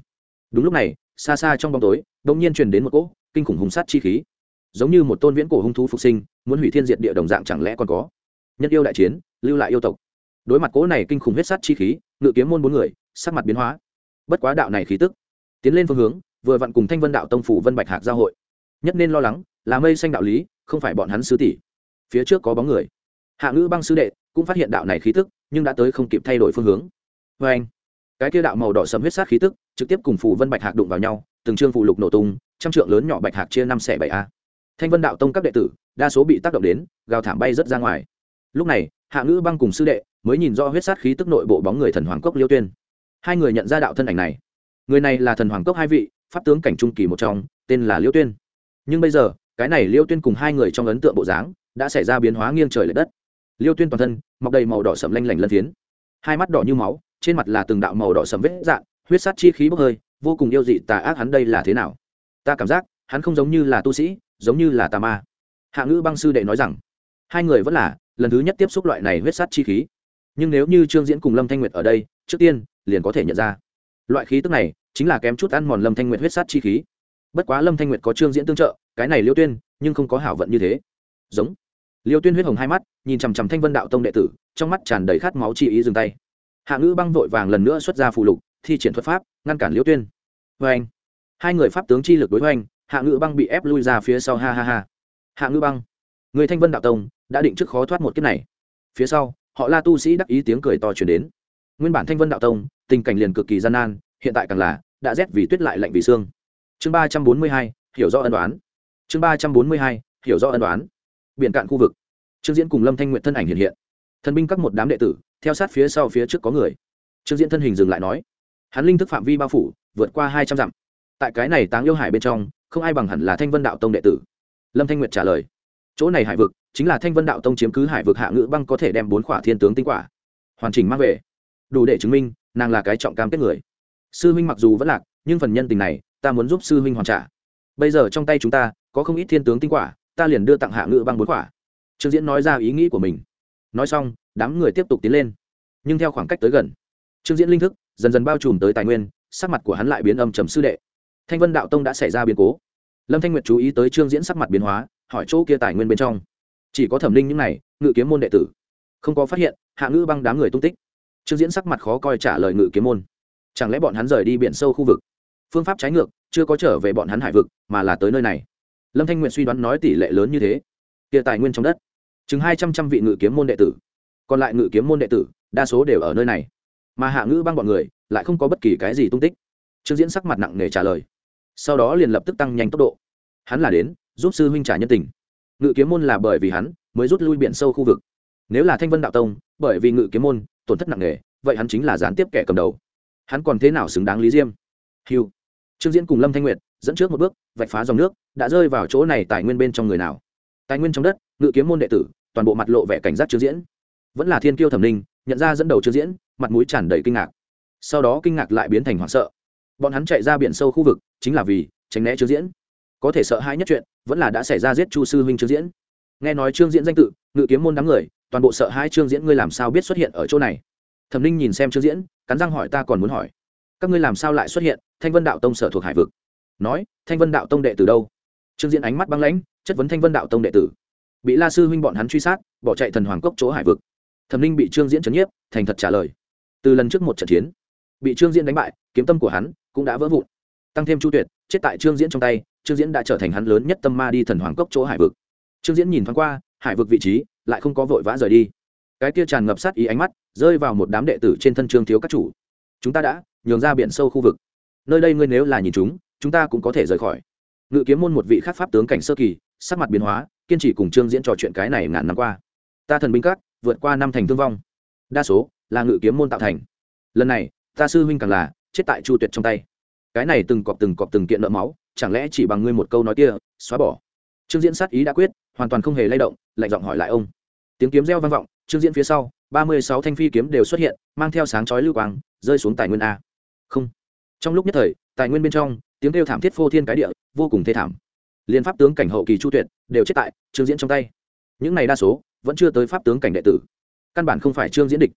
đúng lúc này, xa xa trong bóng tối đ ỗ n g nhiên truyền đến một cỗ kinh khủng hùng sát chi khí. Giống như một tôn viễn cổ hung thú phục sinh, muốn hủy thiên diệt địa đồng dạng chẳng lẽ còn có? Nhân yêu đại chiến, lưu lại yêu tộc. Đối mặt cỗ này kinh khủng huyết sát chi khí, ngự kiếm môn bốn người, sắc mặt biến hóa. Bất quá đạo này khí tức. Tiến lên phương hướng, vừa vặn cùng thanh vân đạo tông phủ vân bạch hạc giao hội. Nhất nên lo lắng, là mây xanh đạo lý, không phải bọn hắn sứ tỷ. Phía trước có bóng người. Hạ ngữ băng sứ đệ cũng phát hiện đạo này khí tức, nhưng đã tới không kịp thay đổi phương hướng. Vê anh cái kia đạo màu đỏ sầm huyết sát khí tức, trực tiếp cùng phủ vân bạch hạc đụng vào nhau, từng trương phụ lục nổ tung trăm trượng lớn nhỏ bạch hạc chia năm xẻ bảy a. Thanh vân đạo tông các đệ tử, đa số bị tác động đến, gào thảm bay rất ra ngoài. Lúc này, hạ ngữ băng cùng sư đệ mới nhìn do huyết sát khí tức nội bộ bóng người thần hoàng cốc liêu tuyên. Hai người nhận ra đạo thân ảnh này. Người này là thần hoàng cốc hai vị, pháp tướng cảnh trung kỳ một trong, tên là liêu tuyên. Nhưng bây giờ, cái này liêu tuyên cùng hai người trong ấn tượng bộ dáng đã xảy ra biến hóa nghiêng trời l ệ đất. Liêu tuyên toàn thân, mọc đầy màu đỏ sầm lanh lảnh lân phiến. Hai mắt đỏ như máu, trên mặt là từng đạo màu đỏ sầm vết dạn, huyết sát chi khí bốc hơi, vô cùng yêu dị tà ác hắn đây là thế nào? Ta cảm giác, hắn không giống như là tu sĩ, giống như là tà ma. Hạ ngữ băng sư đệ nói rằng, hai người vẫn là lần thứ nhất tiếp xúc loại này huyết sát chi khí. Nhưng nếu như trương diễn cùng lâm thanh nguyệt ở đây, trước tiên liền có thể nhận ra. Loại khí tức này chính là kém chút ăn mòn lâm thanh nguyệt huyết sát chi khí. Bất quá lâm thanh nguyệt có trương diễn tương trợ, cái này liêu tuyên nhưng không có hảo vận như thế. Giống. Liêu tuyên huyết hồng hai mắt, nhìn chằm chằm thanh vân đạo tông đệ tử, trong mắt tràn đầy khát máu chi ý dừng tay. Hạ ngữ băng vội vàng lần nữa xuất ra phụ lục, thi triển thuật pháp, ngăn cản liêu tuyên. Vê anh hai người pháp tướng chi lực đối hoành, hạ ngự băng bị ép lui ra phía sau, ha ha ha. Hạ ngự băng, người thanh vân đạo tông, đã định trước khó thoát một kiếp này. Phía sau, họ la tu sĩ đắc ý tiếng cười to chuyển đến. Nguyên bản thanh vân đạo tông, tình cảnh liền cực kỳ gian nan, hiện tại càng là, đã rét vì tuyết lại lạnh vì xương chương ba trăm bốn mươi hai, hiểu rõ ân đoán chương ba trăm bốn mươi hai, hiểu rõ ân đoán biển cạn khu vực. Trương diễn cùng lâm thanh nguyện thân ảnh hiện hiện. Thần binh các một đám đệ tử, theo sát phía sau phía trước có người. Trương diễn thân hình dừng lại nói, hắn linh thức phạm vi bao phủ, vượt qua hai trăm dặm tại cái này táng yêu hải bên trong, không ai bằng hẳn là thanh vân đạo tông đệ tử. Lâm thanh nguyệt trả lời. Chỗ này hải vực chính là thanh vân đạo tông chiếm cứ hải vực hạ ngữ băng có thể đem bốn khỏa thiên tướng tinh quả, hoàn chỉnh mang về. Đủ để chứng minh, nàng là cái trọng cam kết người. Sư huynh mặc dù vẫn lạc, nhưng phần nhân tình này, ta muốn giúp sư huynh hoàn trả. Bây giờ trong tay chúng ta, có không ít thiên tướng tinh quả, ta liền đưa tặng hạ ngữ băng bốn quả trương diễn nói ra ý nghĩ của mình. Nói xong, đám người tiếp tục tiến lên. Nhưng theo khoảng cách tới gần, trương diễn linh thức dần dần bao trùm tới tài nguyên, sắc mặt của hắn lại biến âm trầm sư đệ thanh vân đạo tông đã xảy ra biến cố. Lâm thanh nguyệt chú ý tới trương diễn sắc mặt biến hóa, hỏi chỗ kia tài nguyên bên trong. Chỉ có thẩm linh những này, ngự kiếm môn đệ tử. Không có phát hiện, hạ ngữ băng đám người tung tích. Trương diễn sắc mặt khó coi trả lời ngự kiếm môn. Chẳng lẽ bọn hắn rời đi biển sâu khu vực? Phương pháp trái ngược, chưa có trở về bọn hắn hải vực, mà là tới nơi này. Lâm thanh nguyện suy đoán nói tỷ lệ lớn như thế. Kia tài nguyên trong đất. Chừng hai trăm trăm vị ngự kiếm môn đệ tử. Còn lại ngự kiếm môn đệ tử, đa số đều ở nơi này. Mà hạ ngữ băng bọn người, lại không có bất kỳ cái gì tung tích. Trương diễn sắc mặt nặng nề trả lời sau đó liền lập tức tăng nhanh tốc độ. Hắn là đến, giúp sư huynh trả nhân tình. Ngự kiếm môn là bởi vì hắn mới rút lui biển sâu khu vực. Nếu là thanh vân đạo tông, bởi vì ngự kiếm môn tổn thất nặng nề, vậy hắn chính là gián tiếp kẻ cầm đầu. Hắn còn thế nào xứng đáng lý diêm? Hiu trương diễn cùng lâm thanh nguyệt dẫn trước một bước, vạch phá dòng nước, đã rơi vào chỗ này tài nguyên bên trong người nào? Tài nguyên trong đất, ngự kiếm môn đệ tử, toàn bộ mặt lộ vẻ cảnh giác trương diễn. Vẫn là thiên kiêu thẩm ninh nhận ra dẫn đầu trương diễn, mặt mũi tràn đầy kinh ngạc. Sau đó kinh ngạc lại biến thành hoảng sợ bọn hắn chạy ra biển sâu khu vực, chính là vì tránh né trương diễn. Có thể sợ hãi nhất chuyện, vẫn là đã xảy ra giết chu sư huynh trương diễn. Nghe nói trương diễn danh tự, ngự kiếm môn đám người, toàn bộ sợ hãi trương diễn ngươi làm sao biết xuất hiện ở chỗ này. Thẩm ninh nhìn xem trương diễn, cắn răng hỏi ta còn muốn hỏi. Các ngươi làm sao lại xuất hiện, thanh vân đạo tông sở thuộc hải vực? Nói, thanh vân đạo tông đệ từ đâu? Trương diễn ánh mắt băng lãnh, chất vấn thanh vân đạo tông đệ tử. Bị la sư huynh bọn hắn truy sát, bỏ chạy thần hoàng cốc chỗ hải vực. Thẩm ninh bị trương diễn trấn nhiếp, thành thật trả lời. Từ lần trước một trận chiến bị trương diễn đánh bại, kiếm tâm của hắn cũng đã vỡ vụn. Tăng thêm chu tuyệt, chết tại trương diễn trong tay, trương diễn đã trở thành hắn lớn nhất tâm ma đi thần hoàng cốc chỗ hải vực. Trương diễn nhìn thoáng qua, hải vực vị trí lại không có vội vã rời đi. Cái kia tràn ngập sát ý ánh mắt rơi vào một đám đệ tử trên thân trương thiếu các chủ. Chúng ta đã nhường ra biển sâu khu vực. Nơi đây ngươi nếu là nhìn chúng chúng ta cũng có thể rời khỏi. Ngự kiếm môn một vị khắc pháp tướng cảnh sơ kỳ, sắc mặt biến hóa, kiên trì cùng trương diễn trò chuyện cái này ngàn năm qua. Ta thần binh các, vượt qua năm thành thương vong. Đa số là ngự kiếm môn tạo thành. Lần này ta sư huynh càng là, chết tại chu tuyệt trong tay. Cái này từng cọp từng cọp từng kiện nợ máu, chẳng lẽ chỉ bằng ngươi một câu nói kia, xóa bỏ. Trương diễn sát ý đã quyết, hoàn toàn không hề lay động, lạnh giọng hỏi lại ông. Tiếng kiếm reo vang vọng, trương diễn phía sau, ba mươi sáu thanh phi kiếm đều xuất hiện, mang theo sáng chói lưu quang, rơi xuống tài nguyên a. Không. Trong lúc nhất thời, tài nguyên bên trong, tiếng kêu thảm thiết phô thiên cái địa, vô cùng thê thảm. Liên pháp tướng cảnh hậu kỳ chu tuyệt, đều chết tại trương diễn trong tay. Những này đa số, vẫn chưa tới pháp tướng cảnh đệ tử. Căn bản không phải trương diễn địch.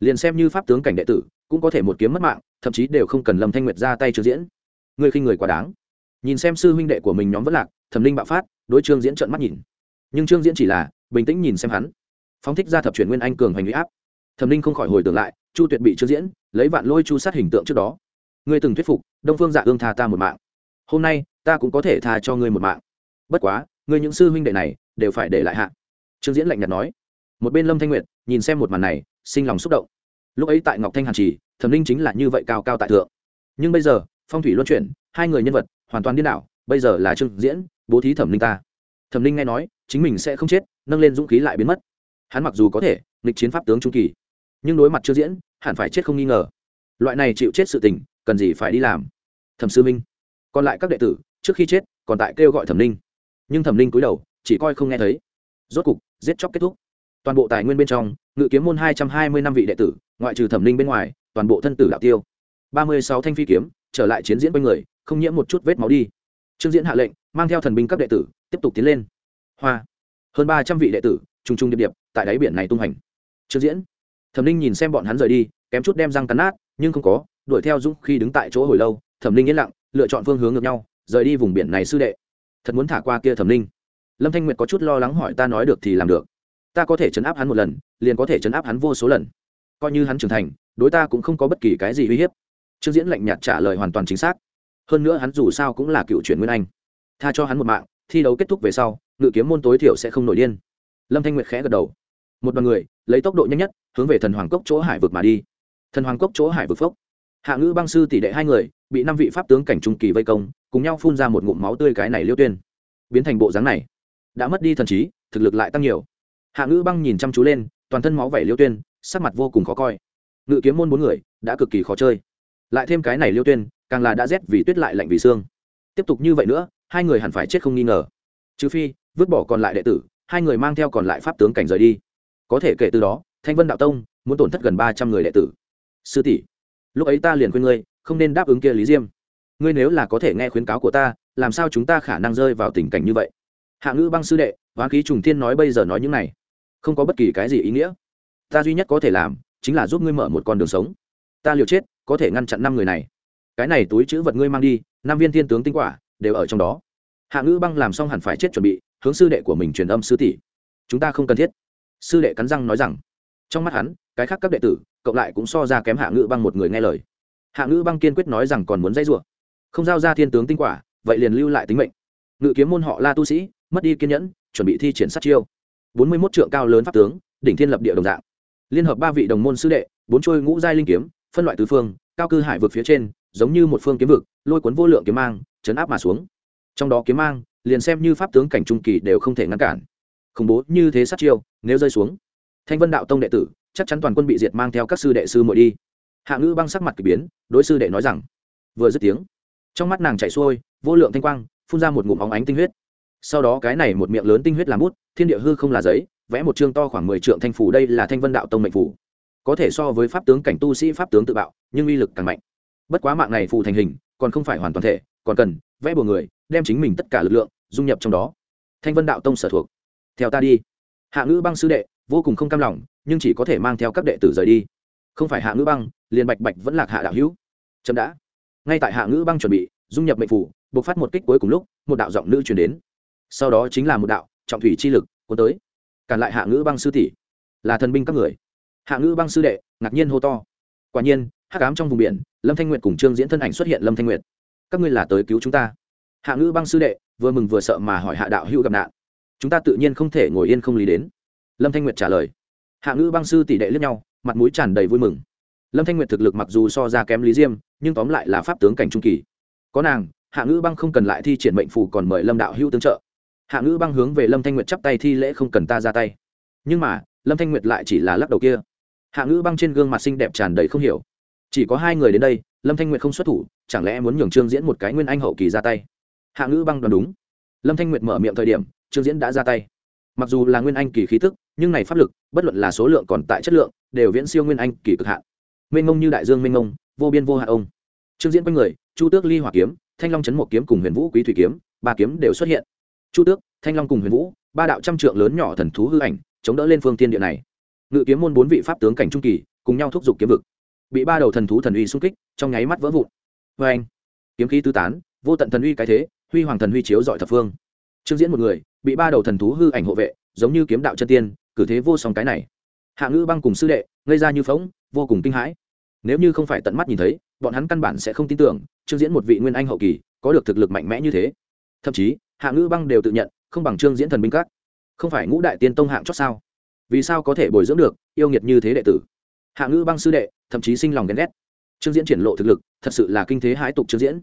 Liền xem như pháp tướng cảnh đệ tử cũng có thể một kiếm mất mạng, thậm chí đều không cần lâm thanh nguyệt ra tay trương diễn. Người khi người quá đáng. Nhìn xem sư huynh đệ của mình nhóm vẫn lạc, thẩm linh bạo phát, đối trương diễn trợn mắt nhìn. Nhưng trương diễn chỉ là bình tĩnh nhìn xem hắn. Phóng thích ra thập truyền nguyên anh cường hành huy áp. Thẩm linh không khỏi hồi tưởng lại, chu tuyệt bị trương diễn lấy vạn lôi chu sát hình tượng trước đó. Ngươi từng thuyết phục, đông phương dạ ương tha ta một mạng. Hôm nay, ta cũng có thể tha cho ngươi một mạng. Bất quá, ngươi những sư huynh đệ này đều phải để lại hạ. Trương diễn lạnh nhạt nói. Một bên lâm thanh nguyệt nhìn xem một màn này, sinh lòng xúc động lúc ấy tại ngọc thanh hàn trì, thẩm linh chính là như vậy cao cao tại thượng. Nhưng bây giờ, phong thủy luân chuyển, hai người nhân vật hoàn toàn điên đảo, bây giờ là trương diễn, bố thí thẩm linh ta. Thẩm linh nghe nói, chính mình sẽ không chết, nâng lên dũng khí lại biến mất. Hắn mặc dù có thể, nghịch chiến pháp tướng trung kỳ, nhưng đối mặt trương diễn, hẳn phải chết không nghi ngờ. Loại này chịu chết sự tình, cần gì phải đi làm? Thẩm sư minh, còn lại các đệ tử, trước khi chết, còn tại kêu gọi thẩm linh nhưng thẩm linh cúi đầu, chỉ coi không nghe thấy. Rốt cục, giết chóc kết thúc. Toàn bộ tài nguyên bên trong, ngự kiếm môn hai trăm hai mươi năm vị đệ tử ngoại trừ thẩm linh bên ngoài toàn bộ thân tử đạo tiêu. Ba mươi sáu thanh phi kiếm trở lại chiến diễn quanh người không nhiễm một chút vết máu đi. Trương diễn hạ lệnh mang theo thần binh các đệ tử tiếp tục tiến lên. Hoa. Hơn ba trăm vị đệ tử t r u n g t r u n g điệp điệp tại đáy biển này tung hành. Trương diễn. Thẩm linh nhìn xem bọn hắn rời đi kém chút đem răng cắn nát nhưng không có đuổi theo dũng khi đứng tại chỗ hồi lâu thẩm linh yên lặng lựa chọn phương hướng ngược nhau rời đi vùng biển này sư đệ. Thật muốn thả qua kia thẩm linh, lâm thanh nguyệt có chút lo lắng hỏi ta nói được thì làm được. Ta có thể chấn áp hắn một lần liền có thể chấn áp hắn vô số lần coi như hắn trưởng thành, đối ta cũng không có bất kỳ cái gì uy hiếp. Trương diễn lạnh nhạt trả lời hoàn toàn chính xác. Hơn nữa hắn dù sao cũng là cựu chuyển nguyên anh. Tha cho hắn một mạng, thi đấu kết thúc về sau, ngự kiếm môn tối thiểu sẽ không nổi điên. Lâm thanh nguyệt khẽ gật đầu. Một đoàn người, lấy tốc độ nhanh nhất, hướng về thần hoàng cốc chỗ hải vực mà đi. Thần hoàng cốc chỗ hải vực phốc. Hạ ngữ băng sư tỷ đệ hai người, bị năm vị pháp tướng cảnh trung kỳ vây công, cùng nhau phun ra một ngụm máu tươi cái này liêu tuyên. Biến thành bộ dáng này, đã mất đi thần trí, thực lực lại tăng nhiều. Hạ ngữ băng nhìn chăm chú lên, toàn thân máu vẩy liêu tuyên sắc mặt vô cùng khó coi. Ngự kiếm môn bốn người đã cực kỳ khó chơi. Lại thêm cái này liêu tuyên, càng là đã rét vì tuyết lại lạnh vì xương. Tiếp tục như vậy nữa, hai người hẳn phải chết không nghi ngờ. Trừ phi, vứt bỏ còn lại đệ tử, hai người mang theo còn lại pháp tướng cảnh rời đi. Có thể kể từ đó, thanh vân đạo tông muốn tổn thất gần ba trăm người đệ tử. Sư tỷ, lúc ấy ta liền khuyên ngươi, không nên đáp ứng kia lý diêm. Ngươi nếu là có thể nghe khuyến cáo của ta, làm sao chúng ta khả năng rơi vào tình cảnh như vậy? Hạ ngữ băng sư đệ, hoán khí trùng thiên nói bây giờ nói những này, không có bất kỳ cái gì ý nghĩa ta duy nhất có thể làm chính là giúp ngươi mở một con đường sống. Ta liều chết, có thể ngăn chặn năm người này. Cái này túi chữ vật ngươi mang đi, năm viên thiên tướng tinh quả đều ở trong đó. Hạ ngữ băng làm xong hẳn phải chết chuẩn bị, hướng sư đệ của mình truyền âm sư tỷ. Chúng ta không cần thiết. Sư đệ cắn răng nói rằng. Trong mắt hắn, cái khác các đệ tử, cộng lại cũng so ra kém hạ ngữ băng một người nghe lời. Hạ ngữ băng kiên quyết nói rằng còn muốn dây rủa. Không giao ra thiên tướng tinh quả, vậy liền lưu lại tính mệnh. Ngự kiếm môn họ la tu sĩ, mất đi kiên nhẫn, chuẩn bị thi triển sát chiêu. Bốn mươi mốt trượng cao lớn pháp tướng, đỉnh thiên lập địa đồng dạng liên hợp ba vị đồng môn sư đệ, bốn trôi ngũ giai linh kiếm, phân loại tứ phương, cao cư hải vực phía trên, giống như một phương kiếm vực, lôi cuốn vô lượng kiếm mang, chấn áp mà xuống. Trong đó kiếm mang, liền xem như pháp tướng cảnh trung kỳ đều không thể ngăn cản. Khủng bố như thế sát chiêu, nếu rơi xuống, thanh vân đạo tông đệ tử, chắc chắn toàn quân bị diệt mang theo các sư đệ sư muội đi. Hạ ngữ băng sắc mặt k ỳ biến, đối sư đệ nói rằng, vừa dứt tiếng, trong mắt nàng chạy xuôi, vô lượng thanh quang, phun ra một ngụm óng ánh tinh huyết. Sau đó cái này một miệng lớn tinh huyết làm bút, thiên địa hư không là giấy vẽ một chương to khoảng mười trượng thanh phủ đây là thanh vân đạo tông mệnh phủ có thể so với pháp tướng, cảnh tu sĩ, pháp tướng tự bạo, nhưng uy lực càng mạnh. Bất quá mạng này phù thành hình, còn không phải hoàn toàn thể, còn cần vẽ bùa người, đem chính mình tất cả lực lượng dung nhập trong đó. Thanh vân đạo tông sở thuộc. Theo ta đi. Hạ ngữ băng sư đệ, vô cùng không cam lòng, nhưng chỉ có thể mang theo các đệ tử rời đi. Không phải hạ ngữ băng, liền bạch bạch vẫn lạc hạ đạo hữu. Chậm đã. Ngay tại hạ ngữ băng chuẩn bị dung nhập mệnh phủ buộc phát một kích cuối cùng lúc, một đạo giọng nữ chuyển đến. Sau đó chính là một đạo trọng thủy chi lực cuốn tới cản lại hạ ngữ băng sư tỷ. Là thần binh các người. Hạ ngữ băng sư đệ, ngạc nhiên hô to. Quả nhiên, hắc ám trong vùng biển, lâm thanh nguyệt cùng trương diễn thân ảnh xuất hiện lâm thanh nguyệt. Các ngươi là tới cứu chúng ta. Hạ ngữ băng sư đệ, vừa mừng vừa sợ mà hỏi hạ đạo hữu gặp nạn. Chúng ta tự nhiên không thể ngồi yên không lý đến. Lâm thanh nguyệt trả lời. Hạ ngữ băng sư tỷ đệ lướt nhau, mặt mũi tràn đầy vui mừng. Lâm thanh nguyệt thực lực mặc dù so ra kém lý diêm, nhưng tóm lại là pháp tướng cảnh trung kỳ. Có nàng, hạ ngữ băng không cần lại thi triển mệnh phù còn mời lâm đạo hữu tương trợ hạ ngữ băng hướng về lâm thanh nguyệt chắp tay thi lễ không cần ta ra tay. Nhưng mà, lâm thanh nguyệt lại chỉ là lắc đầu kia. Hạ ngữ băng trên gương mặt xinh đẹp tràn đầy không hiểu. Chỉ có hai người đến đây, lâm thanh nguyệt không xuất thủ, chẳng lẽ muốn nhường trương diễn một cái nguyên anh hậu kỳ ra tay? Hạ ngữ băng đoán đúng. Lâm thanh nguyệt mở miệng thời điểm, trương diễn đã ra tay. Mặc dù là nguyên anh kỳ khí tức, nhưng này pháp lực, bất luận là số lượng còn tại chất lượng, đều viễn siêu nguyên anh kỳ cực hạn. Mênh ngông như đại dương mênh ngông vô biên vô hạn ông. Trương diễn quanh người, chu tước ly hỏa kiếm, thanh long chấn một kiếm cùng huyền vũ quý thủy kiếm, ba kiếm đều xuất hiện chu tước, thanh long cùng huyền vũ, ba đạo trăm trượng lớn nhỏ thần thú hư ảnh, chống đỡ lên phương tiên địa này. Ngự kiếm môn bốn vị pháp tướng cảnh trung kỳ, cùng nhau thúc giục kiếm vực. Bị ba đầu thần thú thần uy xung kích, trong nháy mắt vỡ vụn. Vê anh, kiếm khí tứ tán, vô tận thần uy cái thế, huy hoàng thần huy chiếu dọi thập phương. Trương diễn một người, bị ba đầu thần thú hư ảnh hộ vệ, giống như kiếm đạo chân tiên, cử thế vô song cái này. Hạ ngữ băng cùng sư đệ gây ra như phóng vô cùng kinh hãi. Nếu như không phải tận mắt nhìn thấy, bọn hắn căn bản sẽ không tin tưởng, trương diễn một vị nguyên anh hậu kỳ, có được thực lực mạnh mẽ như thế. Thậm chí hạ ngữ băng đều tự nhận, không bằng trương diễn thần binh các. Không phải ngũ đại tiên tông hạng chót sao? Vì sao có thể bồi dưỡng được, yêu nghiệt như thế đệ tử? Hạ ngữ băng sư đệ, thậm chí sinh lòng ghen ghét. Trương diễn triển lộ thực lực, thật sự là kinh thế hãi tục trương diễn.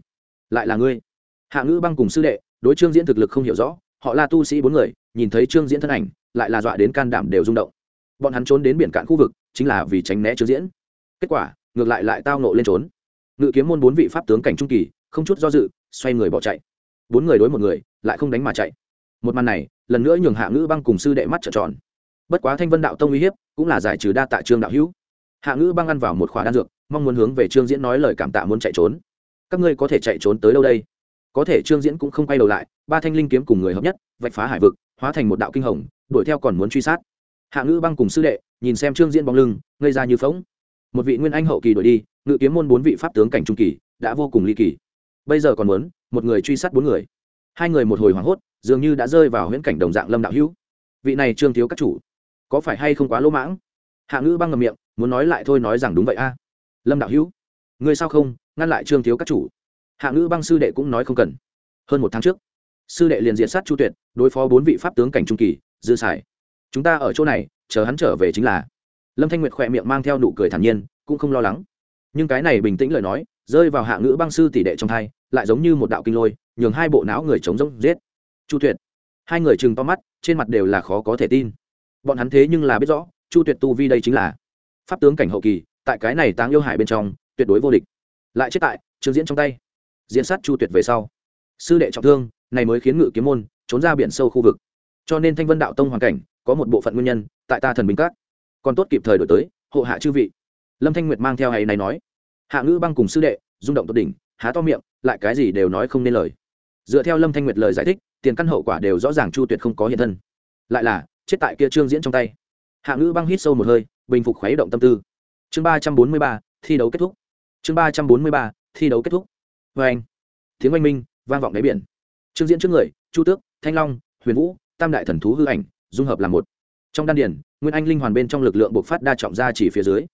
Lại là ngươi. Hạ ngữ băng cùng sư đệ, đối trương diễn thực lực không hiểu rõ, họ là tu sĩ bốn người, nhìn thấy trương diễn thân ảnh, lại là dọa đến can đảm đều rung động. Bọn hắn trốn đến biển cạn khu vực, chính là vì tránh né trương diễn. Kết quả, ngược lại lại tao nộ lên trốn. Ngự kiếm môn bốn vị pháp tướng cảnh trung kỳ, không chút do dự, xoay người bỏ chạy bốn người đối một người, lại không đánh mà chạy. Một màn này, lần nữa nhường hạ ngữ băng cùng sư đệ mắt trợn tròn. Bất quá thanh vân đạo tông uy hiếp, cũng là giải trừ đa tạ trương đạo hữu. Hạ ngữ băng ăn vào một khóa đan dược, mong muốn hướng về trương diễn nói lời cảm tạ muốn chạy trốn. Các ngươi có thể chạy trốn tới đâu đây? Có thể trương diễn cũng không quay đầu lại, ba thanh linh kiếm cùng người hợp nhất, vạch phá hải vực, hóa thành một đạo kinh hồng, đuổi theo còn muốn truy sát. Hạ ngữ băng cùng sư đệ, nhìn xem trương diễn bóng lưng, ngây ra như phóng một vị nguyên anh hậu kỳ đuổi đi, ngự kiếm môn bốn vị pháp tướng cảnh trung kỳ, đã vô cùng ly kỳ. Bây giờ còn muốn một người truy sát bốn người. Hai người một hồi hoảng hốt, dường như đã rơi vào huyễn cảnh đồng dạng lâm đạo hữu. Vị này trương thiếu các chủ, có phải hay không quá lỗ mãng? Hạ ngữ băng ngầm miệng, muốn nói lại thôi nói rằng đúng vậy a. Lâm đạo hữu, ngươi sao không, ngăn lại trương thiếu các chủ? Hạ ngữ băng sư đệ cũng nói không cần. Hơn một tháng trước, sư đệ liền diện sát chu tuyệt, đối phó bốn vị pháp tướng cảnh trung kỳ, dư xài. Chúng ta ở chỗ này, chờ hắn trở về chính là. Lâm thanh nguyệt khỏe miệng mang theo nụ cười thản nhiên, cũng không lo lắng. Nhưng cái này bình tĩnh lời nói rơi vào hạ ngữ băng sư tỷ đệ trong thai, lại giống như một đạo kinh lôi, nhường hai bộ não người chống rỗng giết. Chu tuyệt. Hai người chừng to mắt, trên mặt đều là khó có thể tin. Bọn hắn thế nhưng là biết rõ, chu tuyệt tu vi đây chính là pháp tướng cảnh hậu kỳ, tại cái này táng yêu hải bên trong, tuyệt đối vô địch. Lại chết tại trương diễn trong tay. Diễn sát chu tuyệt về sau. Sư đệ trọng thương, này mới khiến ngự kiếm môn trốn ra biển sâu khu vực. Cho nên thanh vân đạo tông hoàn cảnh có một bộ phận nguyên nhân, tại ta thần binh các. Còn tốt kịp thời đổi tới, hộ hạ chư vị. Lâm thanh nguyệt mang theo hay này nói hạ ngữ băng cùng sư đệ, rung động tốt đỉnh, há to miệng, lại cái gì đều nói không nên lời. Dựa theo lâm thanh nguyệt lời giải thích, tiền căn hậu quả đều rõ ràng chu tuyệt không có hiện thân. Lại là, chết tại kia trương diễn trong tay. Hạ ngữ băng hít sâu một hơi, bình phục khuấy động tâm tư. Chương ba trăm bốn mươi ba, thi đấu kết thúc. Chương ba trăm bốn mươi ba, thi đấu kết thúc. Vê anh, tiếng oanh minh, vang vọng đáy biển. Trương diễn trước người, chu tước, thanh long, huyền vũ, tam đại thần thú hư ảnh, dung hợp làm một. Trong đan điển nguyên anh linh hoàn bên trong lực lượng bộc phát đa trọng ra chỉ phía dưới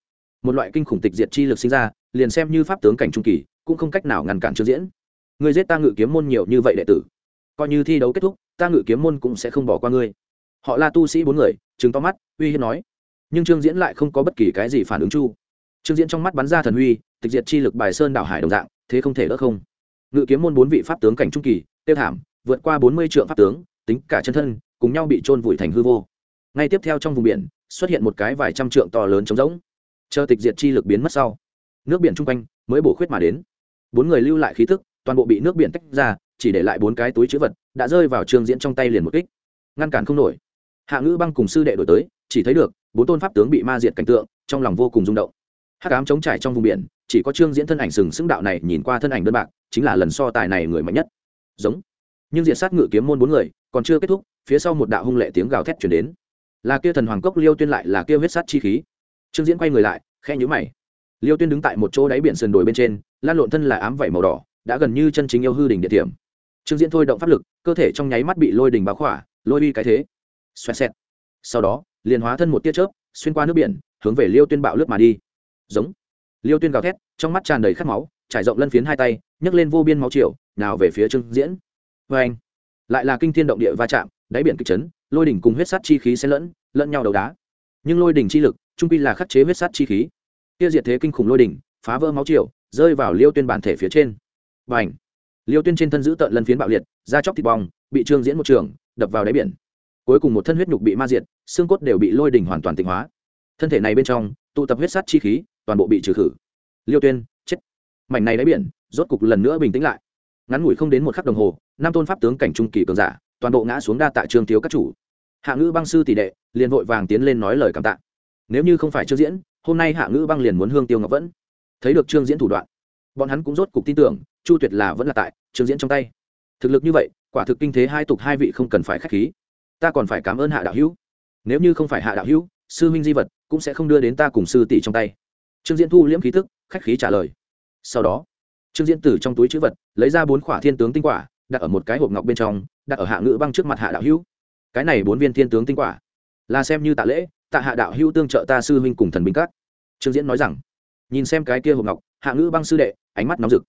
một loại kinh khủng tịch diệt chi lực sinh ra, liền xem như pháp tướng cảnh trung kỳ, cũng không cách nào ngăn cản trương diễn. Người giết ta ngự kiếm môn nhiều như vậy đệ tử, coi như thi đấu kết thúc, ta ngự kiếm môn cũng sẽ không bỏ qua ngươi. Họ là tu sĩ bốn người chứng to mắt, uy hiếp nói. Nhưng trương diễn lại không có bất kỳ cái gì phản ứng chu. Trương diễn trong mắt bắn ra thần huy tịch diệt chi lực bài sơn đảo hải đồng dạng, thế không thể đỡ không. Ngự kiếm môn bốn vị pháp tướng cảnh trung kỳ, tiêu thảm, vượt qua bốn mươi triệu pháp tướng, tính cả chân thân, cùng nhau bị trôn vùi thành hư vô. Ngay tiếp theo trong vùng biển, xuất hiện một cái vài trăm trượng to lớn trống rỗng chờ tịch diệt chi lực biến mất sau, nước biển chung quanh mới bổ khuyết mà đến. Bốn người lưu lại khí thức toàn bộ bị nước biển tách ra, chỉ để lại bốn cái túi chữ vật, đã rơi vào trường diễn trong tay liền một kích. Ngăn cản không nổi. Hạ ngữ băng cùng sư đệ đổi tới, chỉ thấy được, bốn tôn pháp tướng bị ma diệt cảnh tượng, trong lòng vô cùng rung động. Hắc ám chống trải trong vùng biển, chỉ có trương diễn thân ảnh sừng sững đạo này nhìn qua thân ảnh đơn bạc, chính là lần so tài này người mạnh nhất. Giống. Nhưng diện sát ngự kiếm môn bốn người, còn chưa kết thúc, phía sau một đạo hung lệ tiếng gào thét chuyển đến. Là kia thần hoàng cốc liêu tuyên lại là kia huyết sát chi khí trương diễn quay người lại khe nhữ mày. Liêu tuyên đứng tại một chỗ đáy biển sườn đồi bên trên, lan lộn thân là ám vảy màu đỏ, đã gần như chân chính yêu hư đỉnh địa điểm. Trương diễn thôi động pháp lực, cơ thể trong nháy mắt bị lôi đỉnh báo khỏa, lôi uy cái thế. Xoẹt xẹt. Sau đó, liền hóa thân một tia chớp, xuyên qua nước biển, hướng về liêu tuyên bạo lướt mà đi. Giống. Liêu tuyên gào thét, trong mắt tràn đầy khát máu, trải rộng lân phiến hai tay, nhấc lên vô biên máu triều, nào về phía trương diễn. Vê anh lại là kinh thiên động địa va chạm, đáy biển kịch chấn, lôi đỉnh cùng huyết sát chi khí xen lẫn lẫn nhau đầu đá. Nhưng lôi đỉnh chi lực trung quy là khắc chế huyết sát chi khí. Kia diệt thế kinh khủng lôi đỉnh, phá vỡ máu triều, rơi vào liêu tuyên bản thể phía trên. Và ảnh liêu tuyên trên thân giữ tợn lân phiến bạo liệt, da chóc thịt bong, bị trương diễn một trường, đập vào đáy biển. Cuối cùng một thân huyết nhục bị ma diệt, xương cốt đều bị lôi đỉnh hoàn toàn tịnh hóa. Thân thể này bên trong, tụ tập huyết sát chi khí, toàn bộ bị trừ khử. Liêu tuyên, chết! Mảnh này đáy biển, rốt cục lần nữa bình tĩnh lại. Ngắn ngủi không đến một khắc đồng hồ, năm tôn pháp tướng cảnh trung kỳ cường giả, toàn bộ ngã xuống đa tại trương thiếu các chủ. Hạ ngữ băng sư tỷ đệ, liền vội vàng tiến lên nói lời cảm tạ nếu như không phải trương diễn, hôm nay hạ ngữ băng liền muốn hương tiêu ngọc vẫn. Thấy được trương diễn thủ đoạn, bọn hắn cũng rốt cục tin tưởng, chu tuyệt là vẫn là tại, trương diễn trong tay. Thực lực như vậy, quả thực kinh thế hai tục hai vị không cần phải k h á c h khí. Ta còn phải cảm ơn hạ đạo hữu. Nếu như không phải hạ đạo hữu, sư huynh di vật cũng sẽ không đưa đến ta cùng sư tỷ trong tay. Trương diễn thu liễm khí thức khách khí trả lời. Sau đó, trương diễn từ trong túi chữ vật, lấy ra bốn khỏa thiên tướng tinh quả, đặt ở một cái hộp ngọc bên trong, đặt ở hạ ngữ băng trước mặt hạ đạo hữu. Cái này bốn viên thiên tướng tinh quả, là xem như tạ lễ tạ hạ đạo hữu tương trợ ta sư huynh cùng thần binh các. Trương diễn nói rằng, nhìn xem cái kia hộp ngọc, hạ ngữ băng sư đệ, ánh mắt nóng rực.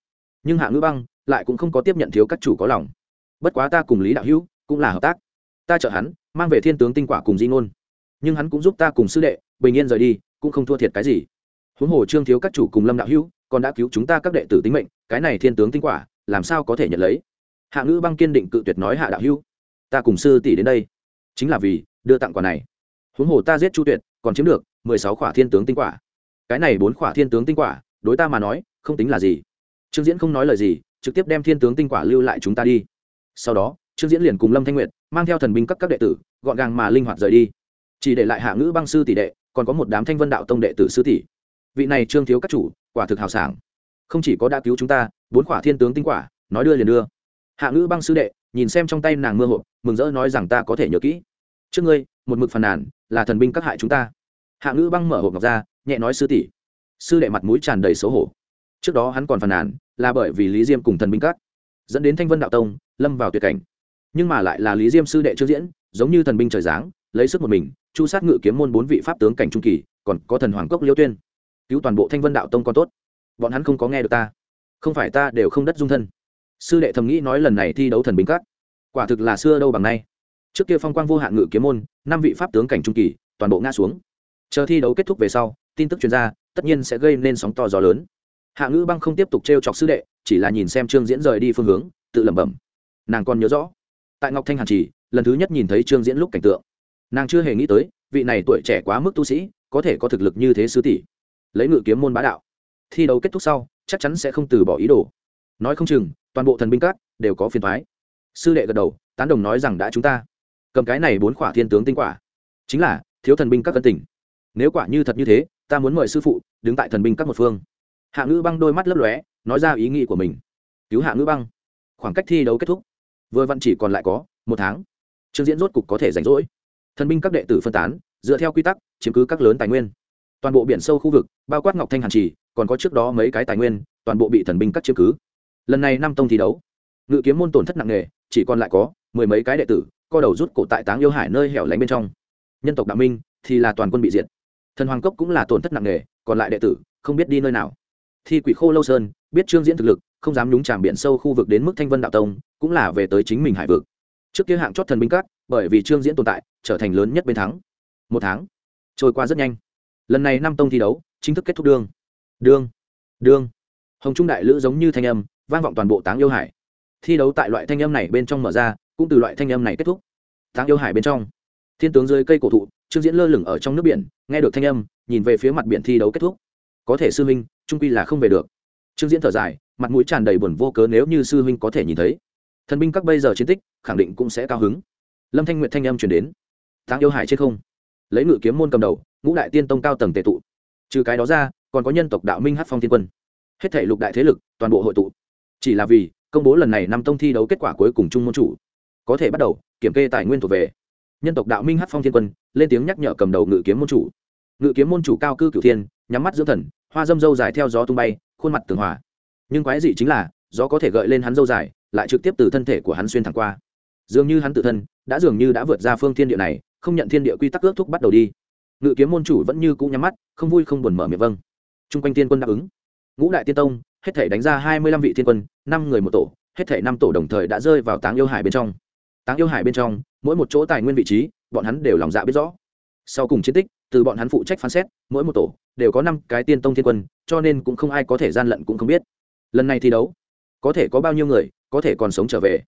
Nhưng hạ ngữ băng lại cũng không có tiếp nhận thiếu các chủ có lòng. Bất quá ta cùng lý đạo hữu cũng là hợp tác. Ta trợ hắn, mang về thiên tướng tinh quả cùng di ngôn. Nhưng hắn cũng giúp ta cùng sư đệ, bình yên rời đi, cũng không thua thiệt cái gì. Huống hồ trương thiếu các chủ cùng lâm đạo hữu còn đã cứu chúng ta các đệ tử tính mệnh, cái này thiên tướng tinh quả, làm sao có thể nhận lấy? Hạ ngữ băng kiên định cự tuyệt nói hạ đạo hữu, ta cùng sư tỷ đến đây, chính là vì đưa tặng quả này huống hồ ta giết chu tuyệt, còn chiếm được mười sáu khỏa thiên tướng tinh quả. Cái này bốn khỏa thiên tướng tinh quả, đối ta mà nói, không tính là gì. Trương diễn không nói lời gì, trực tiếp đem thiên tướng tinh quả lưu lại chúng ta đi. Sau đó, trương diễn liền cùng lâm thanh nguyệt, mang theo thần binh các các đệ tử, gọn gàng mà linh hoạt rời đi. Chỉ để lại hạ ngữ băng sư tỷ đệ, còn có một đám thanh vân đạo tông đệ tử sư tỷ. Vị này trương thiếu các chủ, quả thực hào sảng. Không chỉ có đã cứu chúng ta, bốn quả thiên tướng tinh quả, nói đưa liền đưa. Hạ ngữ băng sư đệ, nhìn xem trong tay nàng mưa hộp, mừng rỡ nói rằng ta có thể nhớ kỹ. Trước ngươi, một mực phàn nàn là thần binh các hại chúng ta. Hạ ngữ băng mở hộp ngọc ra, nhẹ nói sư tỷ. Sư đệ mặt mũi tràn đầy xấu hổ. Trước đó hắn còn phàn nàn, là bởi vì lý diêm cùng thần binh các, dẫn đến thanh vân đạo tông lâm vào tuyệt cảnh. Nhưng mà lại là lý diêm sư đệ chưa diễn, giống như thần binh trời giáng, lấy sức một mình, chu sát ngự kiếm môn bốn vị pháp tướng cảnh trung kỳ, còn có thần hoàng cốc liêu tuyên. Cứu toàn bộ thanh vân đạo tông còn tốt. Bọn hắn không có nghe được ta. Không phải ta đều không đất dung thân. Sư đệ thầm nghĩ nói lần này thi đấu thần binh các. Quả thực là xưa đâu bằng nay trước kia phong quang vô hạn ngự kiếm môn, năm vị pháp tướng cảnh trung kỳ, toàn bộ ngã xuống. Chờ thi đấu kết thúc về sau, tin tức chuyên gia tất nhiên sẽ gây nên sóng to gió lớn. Hạ ngữ băng không tiếp tục t r e o chọc sư đệ, chỉ là nhìn xem trương diễn rời đi phương hướng, tự lẩm bẩm. Nàng còn nhớ rõ, tại ngọc thanh hàn trì, lần thứ nhất nhìn thấy trương diễn lúc cảnh tượng. Nàng chưa hề nghĩ tới, vị này tuổi trẻ quá mức tu sĩ, có thể có thực lực như thế sứ tỷ. Lấy ngự kiếm môn bá đạo. Thi đấu kết thúc sau, chắc chắn sẽ không từ bỏ ý đồ. Nói không chừng, toàn bộ thần binh các đều có phiền thoái sư đệ gật đầu, tán đồng nói rằng đã chúng ta cầm cái này bốn quả thiên tướng tinh quả. Chính là, thiếu thần binh các cân tỉnh nếu quả như thật như thế, ta muốn mời sư phụ, đứng tại thần binh các một phương. Hạ ngữ băng đôi mắt lấp lóe, nói ra ý nghĩ của mình. Cứu hạ ngữ băng. Khoảng cách thi đấu kết thúc. Vừa vặn chỉ còn lại có một tháng. Trương diễn rốt cục có thể rảnh rỗi. Thần binh các đệ tử phân tán, dựa theo quy tắc, chiếm cứ các lớn tài nguyên. Toàn bộ biển sâu khu vực, bao quát ngọc thanh hàn trì còn có trước đó mấy cái tài nguyên, toàn bộ bị thần binh các chiếm cứ. Lần này năm tông thi đấu. Ngự kiếm môn tổn thất nặng nề, chỉ còn lại có mười mấy cái đệ tử co đầu rút cổ tại táng yêu hải nơi hẻo lánh bên trong. Nhân tộc đạo minh thì là toàn quân bị diệt. Thần hoàng cốc cũng là tổn thất nặng nề, còn lại đệ tử không biết đi nơi nào. Thi quỷ khô lâu sơn, biết trương diễn thực lực, không dám nhúng tràm biển sâu khu vực đến mức thanh vân đạo tông, cũng là về tới chính mình hải vực. Trước kia hạng chót thần binh các, bởi vì trương diễn tồn tại, trở thành lớn nhất bên thắng. Một tháng trôi qua rất nhanh. Lần này năm tông thi đấu, chính thức kết thúc đương đương đương hồng trung đại lữ giống như thanh âm, vang vọng toàn bộ táng yêu hải. Thi đấu tại loại thanh âm này bên trong mở ra cũng từ loại thanh âm này kết thúc. Táng yêu hải bên trong, thiên tướng dưới cây cổ thụ, trương diễn lơ lửng ở trong nước biển, nghe được thanh âm, nhìn về phía mặt biển thi đấu kết thúc. Có thể sư huynh, trung quy là không về được. Trương diễn thở dài, mặt mũi tràn đầy buồn vô cớ nếu như sư huynh có thể nhìn thấy. Thần binh các bây giờ chiến tích, khẳng định cũng sẽ cao hứng. Lâm thanh nguyện thanh âm chuyển đến. Táng yêu hải trên không. Lấy ngự kiếm môn cầm đầu, ngũ đại tiên tông cao tầng tệ tụ. Trừ cái đó ra, còn có nhân tộc đạo minh hát phong thiên quân. Hết thể lục đại thế lực, toàn bộ hội tụ. Chỉ là vì công bố lần này năm tông thi đấu kết quả cuối cùng chung môn chủ có thể bắt đầu, kiểm kê tài nguyên thuộc về. Nhân tộc đạo minh hát phong thiên quân, lên tiếng nhắc nhở cầm đầu ngự kiếm môn chủ. Ngự kiếm môn chủ cao cư cửu thiên, nhắm mắt dưỡng thần, hoa dâm dâu dài theo gió tung bay, khuôn mặt tường hòa. Nhưng quái dị chính là, gió có thể gợi lên hắn dâu dài, lại trực tiếp từ thân thể của hắn xuyên thẳng qua. Dường như hắn tự thân, đã dường như đã vượt ra phương thiên địa này, không nhận thiên địa quy tắc ước thúc bắt đầu đi. Ngự kiếm môn chủ vẫn như cũ nhắm mắt, không vui không buồn mở miệng vâng. T r u n g quanh tiên quân đáp ứng. Ngũ đại tiên tông, hết thể đánh ra hai mươi lăm vị thiên quân, năm người một tổ, hết thể năm tổ đồng thời đã rơi vào táng yêu hải bên trong táng yêu hải bên trong, mỗi một chỗ tài nguyên vị trí, bọn hắn đều lòng dạ biết rõ. Sau cùng chiến tích, từ bọn hắn phụ trách phán xét, mỗi một tổ đều có năm cái tiên tông thiên quân, cho nên cũng không ai có thể gian lận cũng không biết. Lần này thi đấu, có thể có bao nhiêu người, có thể còn sống trở về.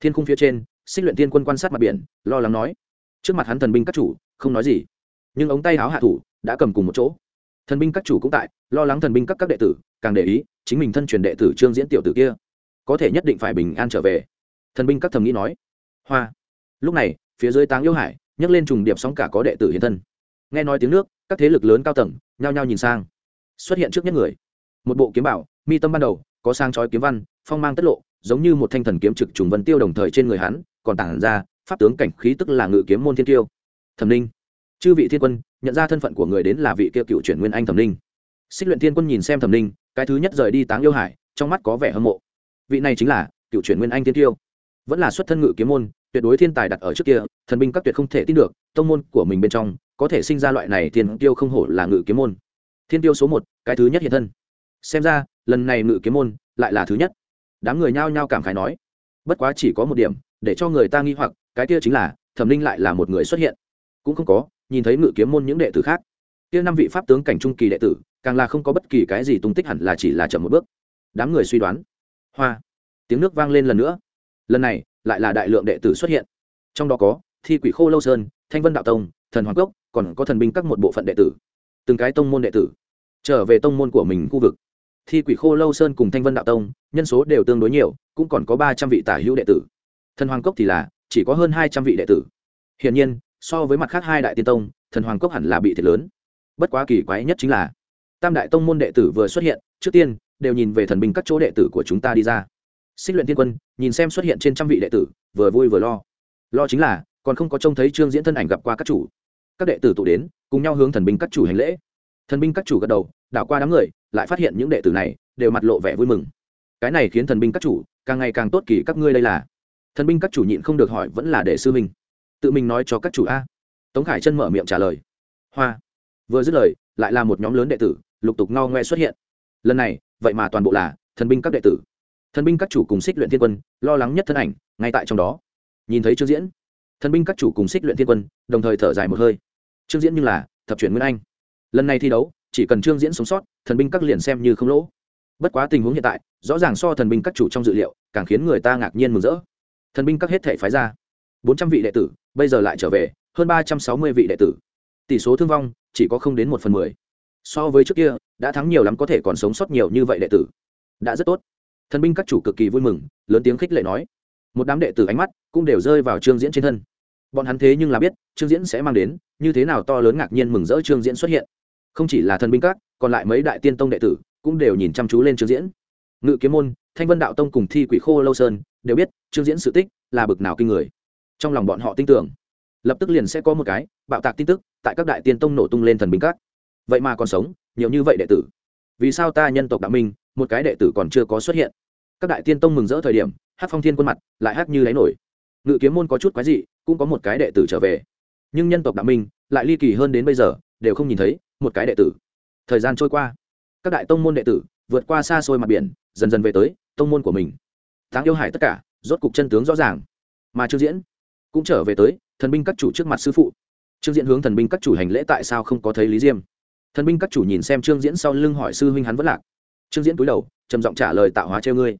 Thiên khung phía trên, xích luyện tiên quân quan sát mặt biển, lo lắng nói. Trước mặt hắn thần binh các chủ, không nói gì. Nhưng ống tay áo hạ thủ, đã cầm cùng một chỗ. Thần binh các chủ cũng tại, lo lắng thần binh các các đệ tử, càng để ý, chính mình thân truyền đệ tử trương diễn tiểu tử kia. Có thể nhất định phải bình an trở về. Thần binh các thầm nghĩ nói hoa. Lúc này, phía dưới táng yêu hải, nhấc lên trùng điệp sóng cả có đệ tử hiện thân. Nghe nói tiếng nước, các thế lực lớn cao tầng, nhao nhao nhìn sang. Xuất hiện trước nhất người. Một bộ kiếm bảo, mi tâm ban đầu, có sang chói kiếm văn, phong mang tất lộ, giống như một thanh thần kiếm trực trùng vân tiêu đồng thời trên người hắn, còn tản ra, pháp tướng cảnh khí tức là ngự kiếm môn thiên tiêu. Thẩm ninh. Chư vị thiên quân, nhận ra thân phận của người đến là vị kia cựu chuyển nguyên anh thẩm ninh. Xích luyện thiên quân nhìn xem thẩm ninh, cái thứ nhất rời đi táng yêu hải, trong mắt có vẻ hâm mộ. Vị này chính là cựu chuyển nguyên anh thiên tiêu. Vẫn là xuất thân ngự kiếm môn tuyệt đối thiên tài đặt ở trước kia, thần binh các tuyệt không thể tin được, tông môn của mình bên trong, có thể sinh ra loại này thiên tiêu không hổ là ngự kiếm môn. Thiên tiêu số một, cái thứ nhất hiện thân. Xem ra, lần này ngự kiếm môn lại là thứ nhất. Đám người nhao nhao cảm khái nói, bất quá chỉ có một điểm, để cho người ta nghi hoặc, cái kia chính là, thẩm linh lại là một người xuất hiện. Cũng không có, nhìn thấy ngự kiếm môn những đệ tử khác. Kia năm vị pháp tướng cảnh trung kỳ đệ tử, càng là không có bất kỳ cái gì tung tích hẳn là chỉ là chậm một bước. Đám người suy đoán. Hoa. Tiếng nước vang lên lần nữa. Lần này lại là đại lượng đệ tử xuất hiện. Trong đó có, thi quỷ khô lâu sơn, thanh vân đạo tông, thần hoàng cốc, còn có thần binh các một bộ phận đệ tử. Từng cái tông môn đệ tử trở về tông môn của mình khu vực. Thi quỷ khô lâu sơn cùng thanh vân đạo tông, nhân số đều tương đối nhiều, cũng còn có ba trăm vị tả hữu đệ tử. Thần hoàng cốc thì là, chỉ có hơn hai trăm vị đệ tử. Hiển nhiên, so với mặt khác hai đại tiên tông, thần hoàng cốc hẳn là bị thiệt lớn. Bất quá kỳ quái nhất chính là, tam đại tông môn đệ tử vừa xuất hiện, trước tiên, đều nhìn về thần binh các chỗ đệ tử của chúng ta đi ra xích luyện tiên quân, nhìn xem xuất hiện trên trăm vị đệ tử, vừa vui vừa lo. Lo chính là, còn không có trông thấy trương diễn thân ảnh gặp qua các chủ. Các đệ tử tụ đến, cùng nhau hướng thần binh các chủ hành lễ. Thần binh các chủ gật đầu, đảo qua đám người, lại phát hiện những đệ tử này đều mặt lộ vẻ vui mừng. Cái này khiến thần binh các chủ càng ngày càng tốt kỳ các ngươi đây là. Thần binh các chủ nhịn không được hỏi vẫn là đệ sư mình tự mình nói cho các chủ a. Tống khải chân mở miệng trả lời. Hoa. Vừa dứt lời, lại là một nhóm lớn đệ tử, lục tục ngao ngoe xuất hiện. Lần này, vậy mà toàn bộ là thần binh các đệ tử thần binh các chủ cùng xích luyện thiên quân, lo lắng nhất thân ảnh, ngay tại trong đó. Nhìn thấy trương diễn, thần binh các chủ cùng xích luyện thiên quân, đồng thời thở dài một hơi. Trương diễn như là thập chuyển nguyên anh. Lần này thi đấu, chỉ cần trương diễn sống sót, thần binh các liền xem như không lỗ. Bất quá tình huống hiện tại, rõ ràng so thần binh các chủ trong dự liệu, càng khiến người ta ngạc nhiên mừng rỡ. Thần binh các hết thể phái ra, bốn trăm vị đệ tử, bây giờ lại trở về, hơn ba trăm sáu mươi vị đệ tử. Tỷ số thương vong, chỉ có không đến một phần mười. So với trước kia, đã thắng nhiều lắm có thể còn sống sót nhiều như vậy đệ tử. Đã rất tốt thần binh các chủ cực kỳ vui mừng, lớn tiếng khích lệ nói. Một đám đệ tử ánh mắt cũng đều rơi vào trương diễn trên thân. Bọn hắn thế nhưng là biết, trương diễn sẽ mang đến, như thế nào to lớn ngạc nhiên mừng rỡ trương diễn xuất hiện. Không chỉ là thần binh các, còn lại mấy đại tiên tông đệ tử cũng đều nhìn chăm chú lên trương diễn. Ngự kiếm môn, thanh vân đạo tông cùng thi quỷ khô lâu sơn đều biết, trương diễn sự tích là bực nào kinh người. Trong lòng bọn họ tin tưởng, lập tức liền sẽ có một cái bạo tạc tin tức tại các đại tiên tông nổ tung lên thần binh các. Vậy mà còn sống, nhiều như vậy đệ tử. Vì sao ta nhân tộc đạo minh một cái đệ tử còn chưa có xuất hiện. Các đại tiên tông mừng rỡ thời điểm hát phong thiên quân mặt lại hát như đáy nổi. Ngự kiếm môn có chút quái dị, cũng có một cái đệ tử trở về. Nhưng nhân tộc đạo minh lại ly kỳ hơn đến bây giờ, đều không nhìn thấy một cái đệ tử. Thời gian trôi qua, các đại tông môn đệ tử vượt qua xa xôi mặt biển, dần dần về tới tông môn của mình. Táng yêu hải tất cả, rốt cục chân tướng rõ ràng. Mà trương diễn cũng trở về tới thần binh các chủ trước mặt sư phụ. Trương diễn hướng thần binh các chủ hành lễ tại sao không có thấy lý diêm? Thần binh các chủ nhìn xem trương diễn sau lưng hỏi sư huynh hắn vất lạc trương diễn cúi đầu, trầm giọng trả lời tạo hóa treo ngươi.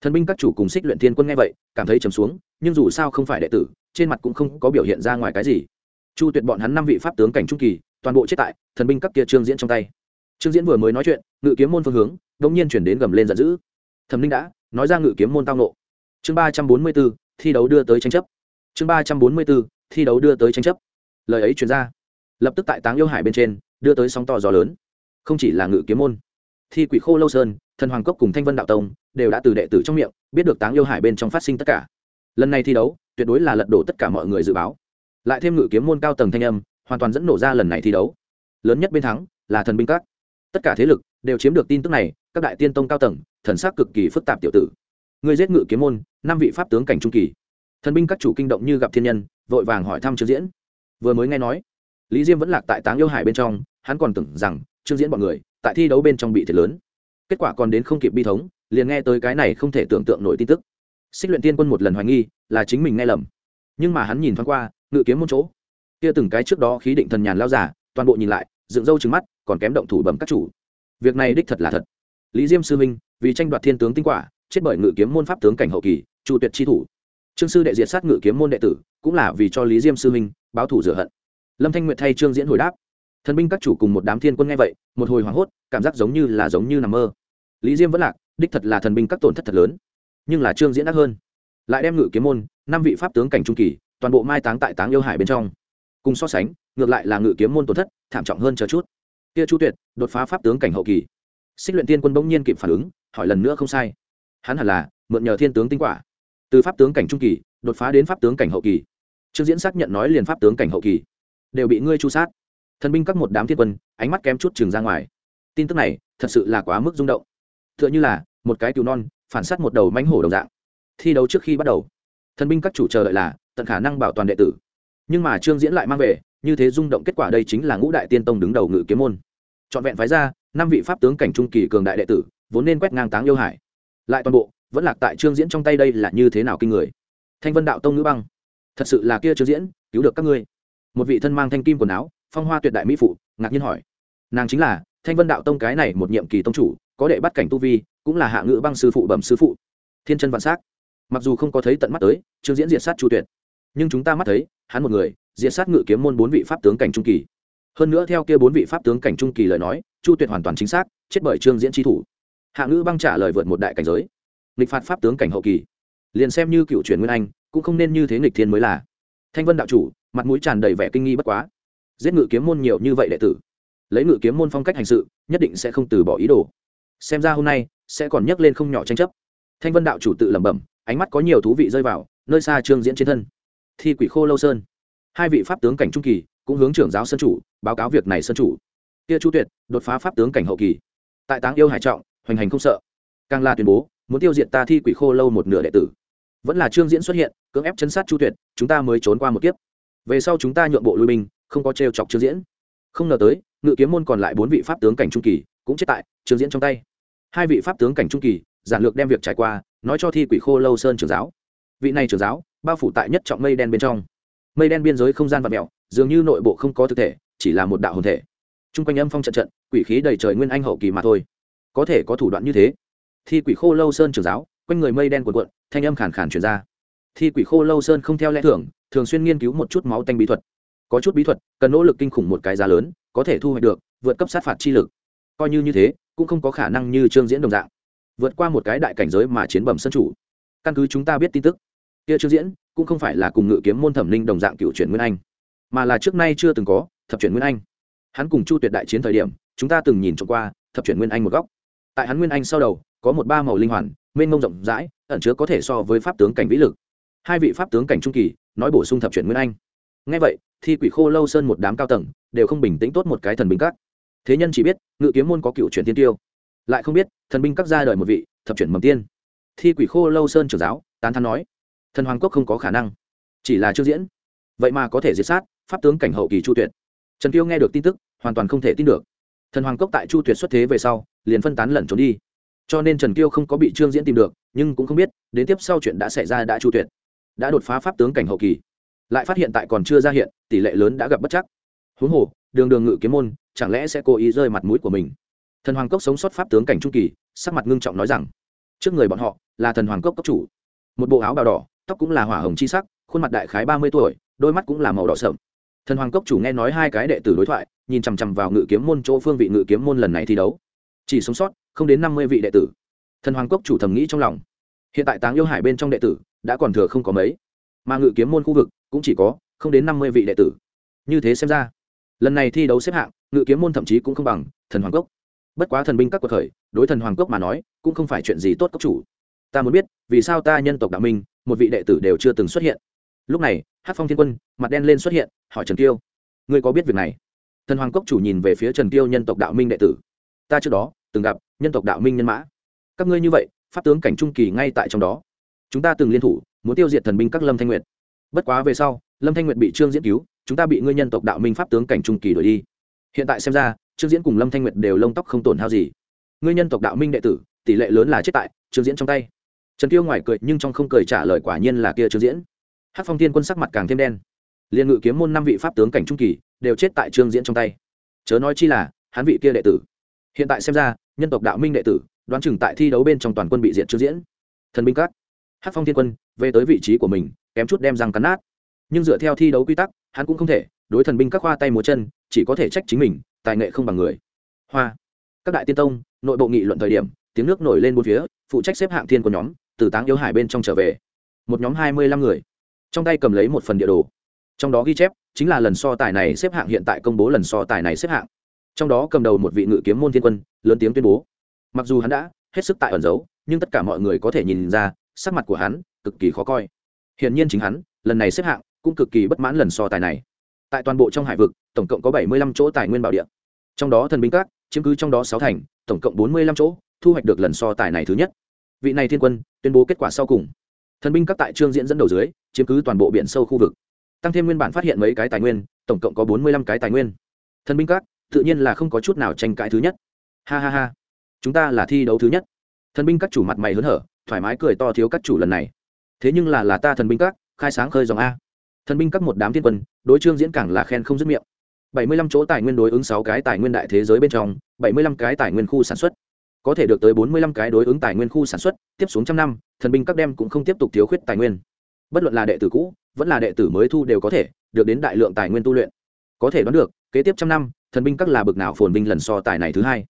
Thần binh các chủ cùng xích luyện thiên quân nghe vậy, cảm thấy trầm xuống, nhưng dù sao không phải đệ tử, trên mặt cũng không có biểu hiện ra ngoài cái gì. Chu tuyệt bọn hắn năm vị pháp tướng cảnh trung kỳ, toàn bộ chết tại thần binh các kia trương diễn trong tay. Trương diễn vừa mới nói chuyện, ngự kiếm môn phương hướng đ ỗ n g nhiên chuyển đến gầm lên giận dữ. Thẩm linh đã, nói ra ngự kiếm môn tao nộ. Chương ba trăm bốn mươi b ố thi đấu đưa tới tranh chấp. Chương ba trăm bốn mươi b ố thi đấu đưa tới tranh chấp. Lời ấy chuyển ra, lập tức tại táng yêu hải bên trên, đưa tới sóng to gió lớn. Không chỉ là ngự kiếm môn thi quỷ khô lâu sơn, thần hoàng cốc cùng thanh vân đạo tông đều đã từ đệ tử trong miệng biết được táng yêu hải bên trong phát sinh tất cả. Lần này thi đấu, tuyệt đối là lật đổ tất cả mọi người dự báo. Lại thêm ngự kiếm môn cao tầng thanh âm, hoàn toàn dẫn nổ ra lần này thi đấu. Lớn nhất bên thắng là thần binh các. Tất cả thế lực đều chiếm được tin tức này, các đại tiên tông cao tầng, thần sắc cực kỳ phức tạp tiểu tử. Người giết ngự kiếm môn, năm vị pháp tướng cảnh trung kỳ. Thần binh các chủ kinh động như gặp thiên nhân, vội vàng hỏi thăm trương diễn. Vừa mới nghe nói, lý diêm vẫn lạc tại táng yêu hải bên trong, hắn còn tưởng rằng trương diễn bọn người tại thi đấu bên trong bị thiệt lớn. Kết quả còn đến không kịp bi thống, liền nghe tới cái này không thể tưởng tượng nổi tin tức. Xích luyện tiên quân một lần hoài nghi, là chính mình nghe lầm. Nhưng mà hắn nhìn thoáng qua, ngự kiếm một chỗ. Kia từng cái trước đó khí định thần nhàn lao giả, toàn bộ nhìn lại, dựng râu trứng mắt, còn kém động thủ bẩm các chủ. Việc này đích thật là thật. Lý diêm sư minh vì tranh đoạt thiên tướng tinh quả, chết bởi ngự kiếm môn pháp tướng cảnh hậu kỳ chủ tuyệt chi thủ. Trương sư đệ diệt sát ngự kiếm môn đệ tử, cũng là vì cho lý diêm sư minh báo thủ rửa hận. Lâm thanh nguyệt thay trương diễn hồi đáp thần binh các chủ cùng một đám thiên quân nghe vậy, một hồi hoảng hốt, cảm giác giống như là giống như nằm mơ. Lý diêm vẫn lạc, đích thật là thần binh các tổn thất thật lớn. Nhưng là trương diễn đắc hơn. Lại đem ngự kiếm môn, năm vị pháp tướng cảnh trung kỳ, toàn bộ mai táng tại táng yêu hải bên trong. Cùng so sánh, ngược lại là ngự kiếm môn tổn thất, thảm trọng hơn chờ chút. Kia chu tuyệt, đột phá pháp tướng cảnh hậu kỳ. Xích luyện tiên quân bỗng nhiên kịp phản ứng, hỏi lần nữa không sai. Hắn hẳn là, mượn nhờ thiên tướng tinh quả. Từ pháp tướng cảnh trung kỳ, đột phá đến pháp tướng cảnh hậu kỳ. Trương diễn xác nhận nói liền pháp tướng cảnh hậu kỳ. Đều bị ngươi chu sát thần binh các một đám thiên quân, ánh mắt kém chút chừng ra ngoài. Tin tức này, thật sự là quá mức rung động. T h ư ợ n h ư là một cái cứu non phản s á t một đầu mánh hổ đồng dạng. Thi đấu trước khi bắt đầu, thần binh các chủ chờ đợi là tận khả năng bảo toàn đệ tử. Nhưng mà trương diễn lại mang về, như thế rung động kết quả đây chính là ngũ đại tiên tông đứng đầu ngự kiếm môn. Trọn vẹn phái ra năm vị pháp tướng cảnh trung kỳ cường đại đệ tử, vốn nên quét ngang táng yêu hải. Lại toàn bộ, vẫn lạc tại trương diễn trong tay đây là như thế nào kinh người. Thanh vân đạo tông ngữ băng, thật sự là kia trương diễn, cứu được các ngươi. Một vị thân mang thanh kim quần áo phong hoa tuyệt đại mỹ phụ, ngạc nhiên hỏi. Nàng chính là, thanh vân đạo tông cái này một nhiệm kỳ tông chủ, có đệ bắt cảnh tu vi, cũng là hạ ngữ băng sư phụ, bẩm sư phụ. Thiên chân vạn s á c mặc dù không có thấy tận mắt tới, trương diễn diệt sát chu tuyệt. Nhưng chúng ta mắt thấy, hắn một người, diệt sát ngự kiếm môn bốn vị pháp tướng cảnh trung kỳ. Hơn nữa theo kia bốn vị pháp tướng cảnh trung kỳ lời nói, chu tuyệt hoàn toàn chính xác, chết bởi trương diễn tri thủ. Hạ ngữ băng trả lời vượt một đại cảnh giới. Nghịch phạt pháp tướng cảnh hậu kỳ. Liền xem như cựu truyền nguyên anh, cũng không nên như thế nghịch thiên mới là. Thanh vân đạo chủ, mặt mũi tràn đầy vẻ kinh nghi bất quá giết ngự kiếm môn nhiều như vậy đệ tử. Lấy ngự kiếm môn phong cách hành sự, nhất định sẽ không từ bỏ ý đồ. Xem ra hôm nay, sẽ còn nhắc lên không nhỏ tranh chấp. Thanh vân đạo chủ tự lẩm bẩm, ánh mắt có nhiều thú vị rơi vào, nơi xa trương diễn trên thân. Thi quỷ khô lâu sơn. Hai vị pháp tướng cảnh trung kỳ, cũng hướng trưởng giáo sân chủ, báo cáo việc này sân chủ. Kia chu tuyệt, đột phá pháp tướng cảnh hậu kỳ. Tại táng yêu hải trọng, hoành hành không sợ. Càng là tuyên bố, muốn tiêu diệt ta thi quỷ khô lâu một nửa đệ tử. Vẫn là trương diễn xuất hiện, cưỡng ép chấn sát chu tuyệt, chúng ta mới trốn qua một kiếp. Về sau chúng ta nhượng bộ lui binh không có t chọc trương diễn. Không ngờ tới, ngự kiếm môn còn lại bốn vị pháp tướng cảnh trung kỳ cũng chết tại trương diễn trong tay. Hai vị pháp tướng cảnh trung kỳ, giản lược đem việc trải qua, nói cho thi quỷ khô lâu sơn trưởng giáo. Vị này trưởng giáo, bao phủ tại nhất trọng mây đen bên trong. Mây đen biên giới không gian và mẹo dường như nội bộ không có thực thể, chỉ là một đạo hồn thể. T r u n g quanh âm phong trận trận, quỷ khí đầy trời nguyên anh hậu kỳ mà thôi. Có thể có thủ đoạn như thế. Thi quỷ khô lâu sơn trưởng giáo, quanh người mây đen cuộn cuộn, thanh âm khàn khàn truyền ra. Thi quỷ khô lâu sơn không theo lẽ thưởng thường xuyên nghiên cứu một chút máu tanh bí thuật có chút bí thuật, cần nỗ lực kinh khủng một cái giá lớn, có thể thu hoạch được, vượt cấp sát phạt chi lực. Coi như như thế, cũng không có khả năng như trương diễn đồng dạng, vượt qua một cái đại cảnh giới mà chiến bẩm sân chủ. Căn cứ chúng ta biết tin tức, kia trương diễn cũng không phải là cùng ngự kiếm môn thẩm linh đồng dạng cựu chuyển nguyên anh, mà là trước nay chưa từng có thập chuyển nguyên anh. Hắn cùng chu tuyệt đại chiến thời điểm, chúng ta từng nhìn trộm qua thập chuyển nguyên anh một góc. Tại hắn nguyên anh sau đầu, có một ba màu linh hoàn, mênh mông rộng rãi, ẩn chứa có thể so với pháp tướng cảnh vĩ lực. Hai vị pháp tướng cảnh trung kỳ, nói bổ sung thập chuyển nguyên anh ngay vậy, thi quỷ khô lâu sơn một đám cao tầng, đều không bình tĩnh tốt một cái thần binh các. Thế nhân chỉ biết, ngự kiếm môn có cựu chuyển tiên tiêu. Lại không biết, thần binh các ra đời một vị, thập chuyển mầm tiên. Thi quỷ khô lâu sơn trưởng giáo, tán thắn nói, thần hoàng quốc không có khả năng. Chỉ là chưa diễn. Vậy mà có thể diệt sát, pháp tướng cảnh hậu kỳ chu tuyệt. Trần kiêu nghe được tin tức, hoàn toàn không thể tin được. Thần hoàng cốc tại chu tuyệt xuất thế về sau, liền phân tán lẩn trốn đi. Cho nên trần kiêu không có bị trương diễn tìm được, nhưng cũng không biết, đến tiếp sau chuyện đã xảy ra đã chu tuyệt. Đã đột phá pháp tướng cảnh hậu kỳ lại phát hiện tại còn chưa ra hiện, tỷ lệ lớn đã gặp bất chắc. Huống hồ, đường đường ngự kiếm môn, chẳng lẽ sẽ cố ý rơi mặt mũi của mình? Thần hoàng cốc sống sót pháp tướng cảnh trung kỳ, sắc mặt ngưng trọng nói rằng, trước người bọn họ là thần hoàng cốc cấp chủ. Một bộ áo bào đỏ, tóc cũng là hỏa hồng chi sắc, khuôn mặt đại khái ba mươi tuổi, đôi mắt cũng là màu đỏ sợm thần hoàng cốc chủ nghe nói hai cái đệ tử đối thoại, nhìn chằm chằm vào ngự kiếm môn chỗ phương vị ngự kiếm môn lần này thi đấu. Chỉ sống sót, không đến năm mươi vị đệ tử. Thần hoàng cốc chủ thầm nghĩ trong lòng. Hiện tại táng yêu hải bên trong đệ tử, đã còn thừa không có mấy mà ngự kiếm môn khu vực cũng chỉ có không đến năm mươi vị đệ tử. Như thế xem ra, lần này thi đấu xếp hạng, ngự kiếm môn thậm chí cũng không bằng thần hoàng cốc. Bất quá thần binh các cuộc khởi, đối thần hoàng cốc mà nói, cũng không phải chuyện gì tốt cốc chủ. Ta muốn biết, vì sao ta nhân tộc đạo minh, một vị đệ tử đều chưa từng xuất hiện? Lúc này hát phong thiên quân, mặt đen lên xuất hiện, hỏi trần tiêu ngươi có biết việc này? Thần hoàng cốc chủ nhìn về phía trần tiêu nhân tộc đạo minh đệ tử, ta trước đó từng gặp nhân tộc đạo minh nhân mã. Các ngươi như vậy, pháp tướng cảnh trung kỳ ngay tại trong đó. Chúng ta từng liên thủ muốn tiêu diệt thần binh các lâm thanh nguyệt. Bất quá về sau, lâm thanh nguyệt bị trương diễn cứu, chúng ta bị ngươi nhân tộc đạo minh pháp tướng cảnh trung kỳ đổi đi. Hiện tại xem ra, trương diễn cùng lâm thanh nguyệt đều lông tóc không tổn hao gì. Ngươi nhân tộc đạo minh đệ tử, tỷ lệ lớn là chết tại trương diễn trong tay. Trần tiêu ngoài cười nhưng trong không cười trả lời quả nhiên là kia trương diễn. Hát phong thiên quân sắc mặt càng thêm đen. Liên ngự kiếm môn năm vị pháp tướng cảnh trung kỳ đều chết tại trương diễn trong tay. Chớ nói chi là, hắn vị kia đệ tử. Hiện tại xem ra, nhân tộc đạo minh đệ tử, đoán chừng tại thi đấu bên trong toàn quân bị diệt trương diễn. Thần binh các. Hát phong thiên quân về tới vị trí của mình, kém chút đem răng cắn nát. Nhưng dựa theo thi đấu quy tắc, hắn cũng không thể, đối thần binh các khoa tay múa chân, chỉ có thể trách chính mình, tài nghệ không bằng người. Hoa. Các đại tiên tông, nội bộ nghị luận thời điểm, tiếng nước nổi lên bốn phía, phụ trách xếp hạng thiên của nhóm, từ táng yếu hải bên trong trở về. Một nhóm hai mươi lăm người. Trong tay cầm lấy một phần địa đồ. Trong đó ghi chép, chính là lần so tài này xếp hạng hiện tại công bố lần so tài này xếp hạng. Trong đó cầm đầu một vị ngự kiếm môn thiên quân, lớn tiếng tuyên bố. Mặc dù hắn đã hết sức tại ẩn giấu, nhưng tất cả mọi người có thể nhìn ra, sắc mặt của hắn cực kỳ khó coi. Hiển nhiên chính hắn, lần này xếp hạng cũng cực kỳ bất mãn lần so tài này. Tại toàn bộ trong hải vực, tổng cộng có bảy mươi lăm chỗ tài nguyên bảo địa. Trong đó thần binh các, chiếm cứ trong đó sáu thành, tổng cộng bốn mươi lăm chỗ, thu hoạch được lần so tài này thứ nhất. Vị này thiên quân tuyên bố kết quả sau cùng. Thần binh các tại trương diễn dẫn đầu dưới, chiếm cứ toàn bộ biển sâu khu vực. Tăng thêm nguyên bản phát hiện mấy cái tài nguyên, tổng cộng có bốn mươi lăm cái tài nguyên. Thần binh các, tự nhiên là không có chút nào tranh cãi thứ nhất. Ha ha ha. Chúng ta là thi đấu thứ nhất. Thần binh các chủ mặt mày hớn hở, thoải mái cười to thiếu các chủ lần này thế nhưng là là ta thần binh các, khai sáng khơi dòng a. Thần binh các một đám thiên quân, đối trương diễn càng là khen không dứt miệng. Bảy mươi lăm chỗ tài nguyên đối ứng sáu cái tài nguyên đại thế giới bên trong, bảy mươi lăm cái tài nguyên khu sản xuất. Có thể được tới bốn mươi lăm cái đối ứng tài nguyên khu sản xuất, tiếp xuống trăm năm, thần binh các đem cũng không tiếp tục thiếu khuyết tài nguyên. Bất luận là đệ tử cũ, vẫn là đệ tử mới thu đều có thể được đến đại lượng tài nguyên tu luyện. Có thể đoán được, kế tiếp trăm năm, thần binh các là bực nào phồn binh lần so tài này thứ hai.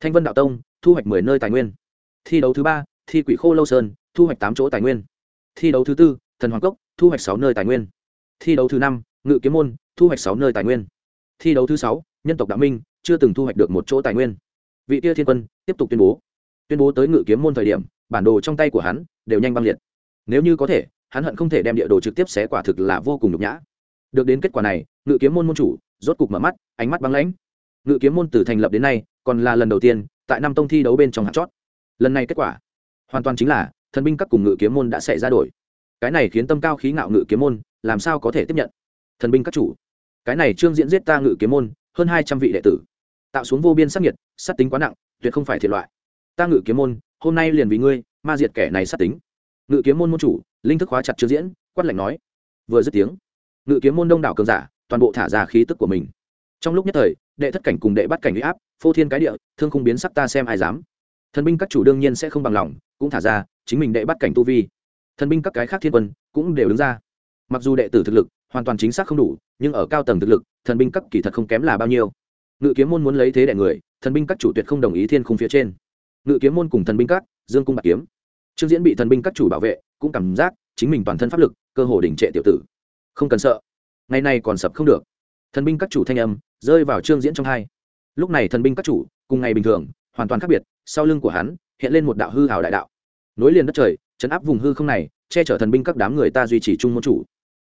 Thanh vân đạo tông, thu hoạch mười nơi tài nguyên. Thi đấu thứ ba, thi quỷ khô lâu sơn, thu hoạch tám chỗ tài nguyên thi đấu thứ tư, thần hoàng cốc, thu hoạch sáu nơi tài nguyên. Thi đấu thứ năm, ngự kiếm môn, thu hoạch sáu nơi tài nguyên. Thi đấu thứ sáu, nhân tộc đạo minh, chưa từng thu hoạch được một chỗ tài nguyên. Vị tia thiên quân, tiếp tục tuyên bố. Tuyên bố tới ngự kiếm môn thời điểm, bản đồ trong tay của hắn đều nhanh băng liệt. Nếu như có thể, hắn hận không thể đem địa đồ trực tiếp xé quả thực là vô cùng nhục nhã. Được đến kết quả này, ngự kiếm môn môn chủ rốt cục mở mắt, ánh mắt băng lãnh. Ngự kiếm môn từ thành lập đến nay còn là lần đầu tiên tại năm tông thi đấu bên trong hạt chót. Lần này kết quả hoàn toàn chính là thần binh các cùng ngự kiếm môn đã xảy ra đổi. Cái này khiến tâm cao khí ngạo ngự kiếm môn, làm sao có thể tiếp nhận? Thần binh các chủ, cái này trương diễn giết ta ngự kiếm môn, hơn hai trăm vị đệ tử. Tạo xuống vô biên sắc nhiệt sát tính quá nặng, tuyệt không phải thiệt loại. Ta ngự kiếm môn, hôm nay liền vì ngươi, ma diệt kẻ này sát tính. Ngự kiếm môn môn chủ, linh thức hóa chặt trương diễn, quát lạnh nói. Vừa dứt tiếng, ngự kiếm môn đông đảo cường giả, toàn bộ thả ra khí tức của mình. Trong lúc nhất thời, đệ thất cảnh cùng đệ bắt cảnh huy áp, phô thiên cái địa, thương không biến sắc ta xem ai dám. Thần binh các chủ đương nhiên sẽ không bằng lòng, cũng thả ra chính mình đệ bắt cảnh tu vi. Thần binh các cái khác thiên quân cũng đều đứng ra. Mặc dù đệ tử thực lực hoàn toàn chính xác không đủ, nhưng ở cao tầng thực lực, thần binh các kỳ thật không kém là bao nhiêu. Ngự kiếm môn muốn lấy thế đệ người, thần binh các chủ tuyệt không đồng ý thiên khung phía trên. Ngự kiếm môn cùng thần binh các, dương cung bạc kiếm. Trương diễn bị thần binh các chủ bảo vệ, cũng cảm giác chính mình toàn thân pháp lực, cơ hồ đình trệ tiểu tử. Không cần sợ. Ngày nay còn sập không được. Thần binh các chủ thanh âm rơi vào trương diễn trong hai. Lúc này thần binh các chủ, cùng ngày bình thường, hoàn toàn khác biệt, sau lưng của hắn hiện lên một đạo hư hào đại đạo nối liền đất trời, chấn áp vùng hư không này, che chở thần binh các đám người ta duy trì chung môn chủ.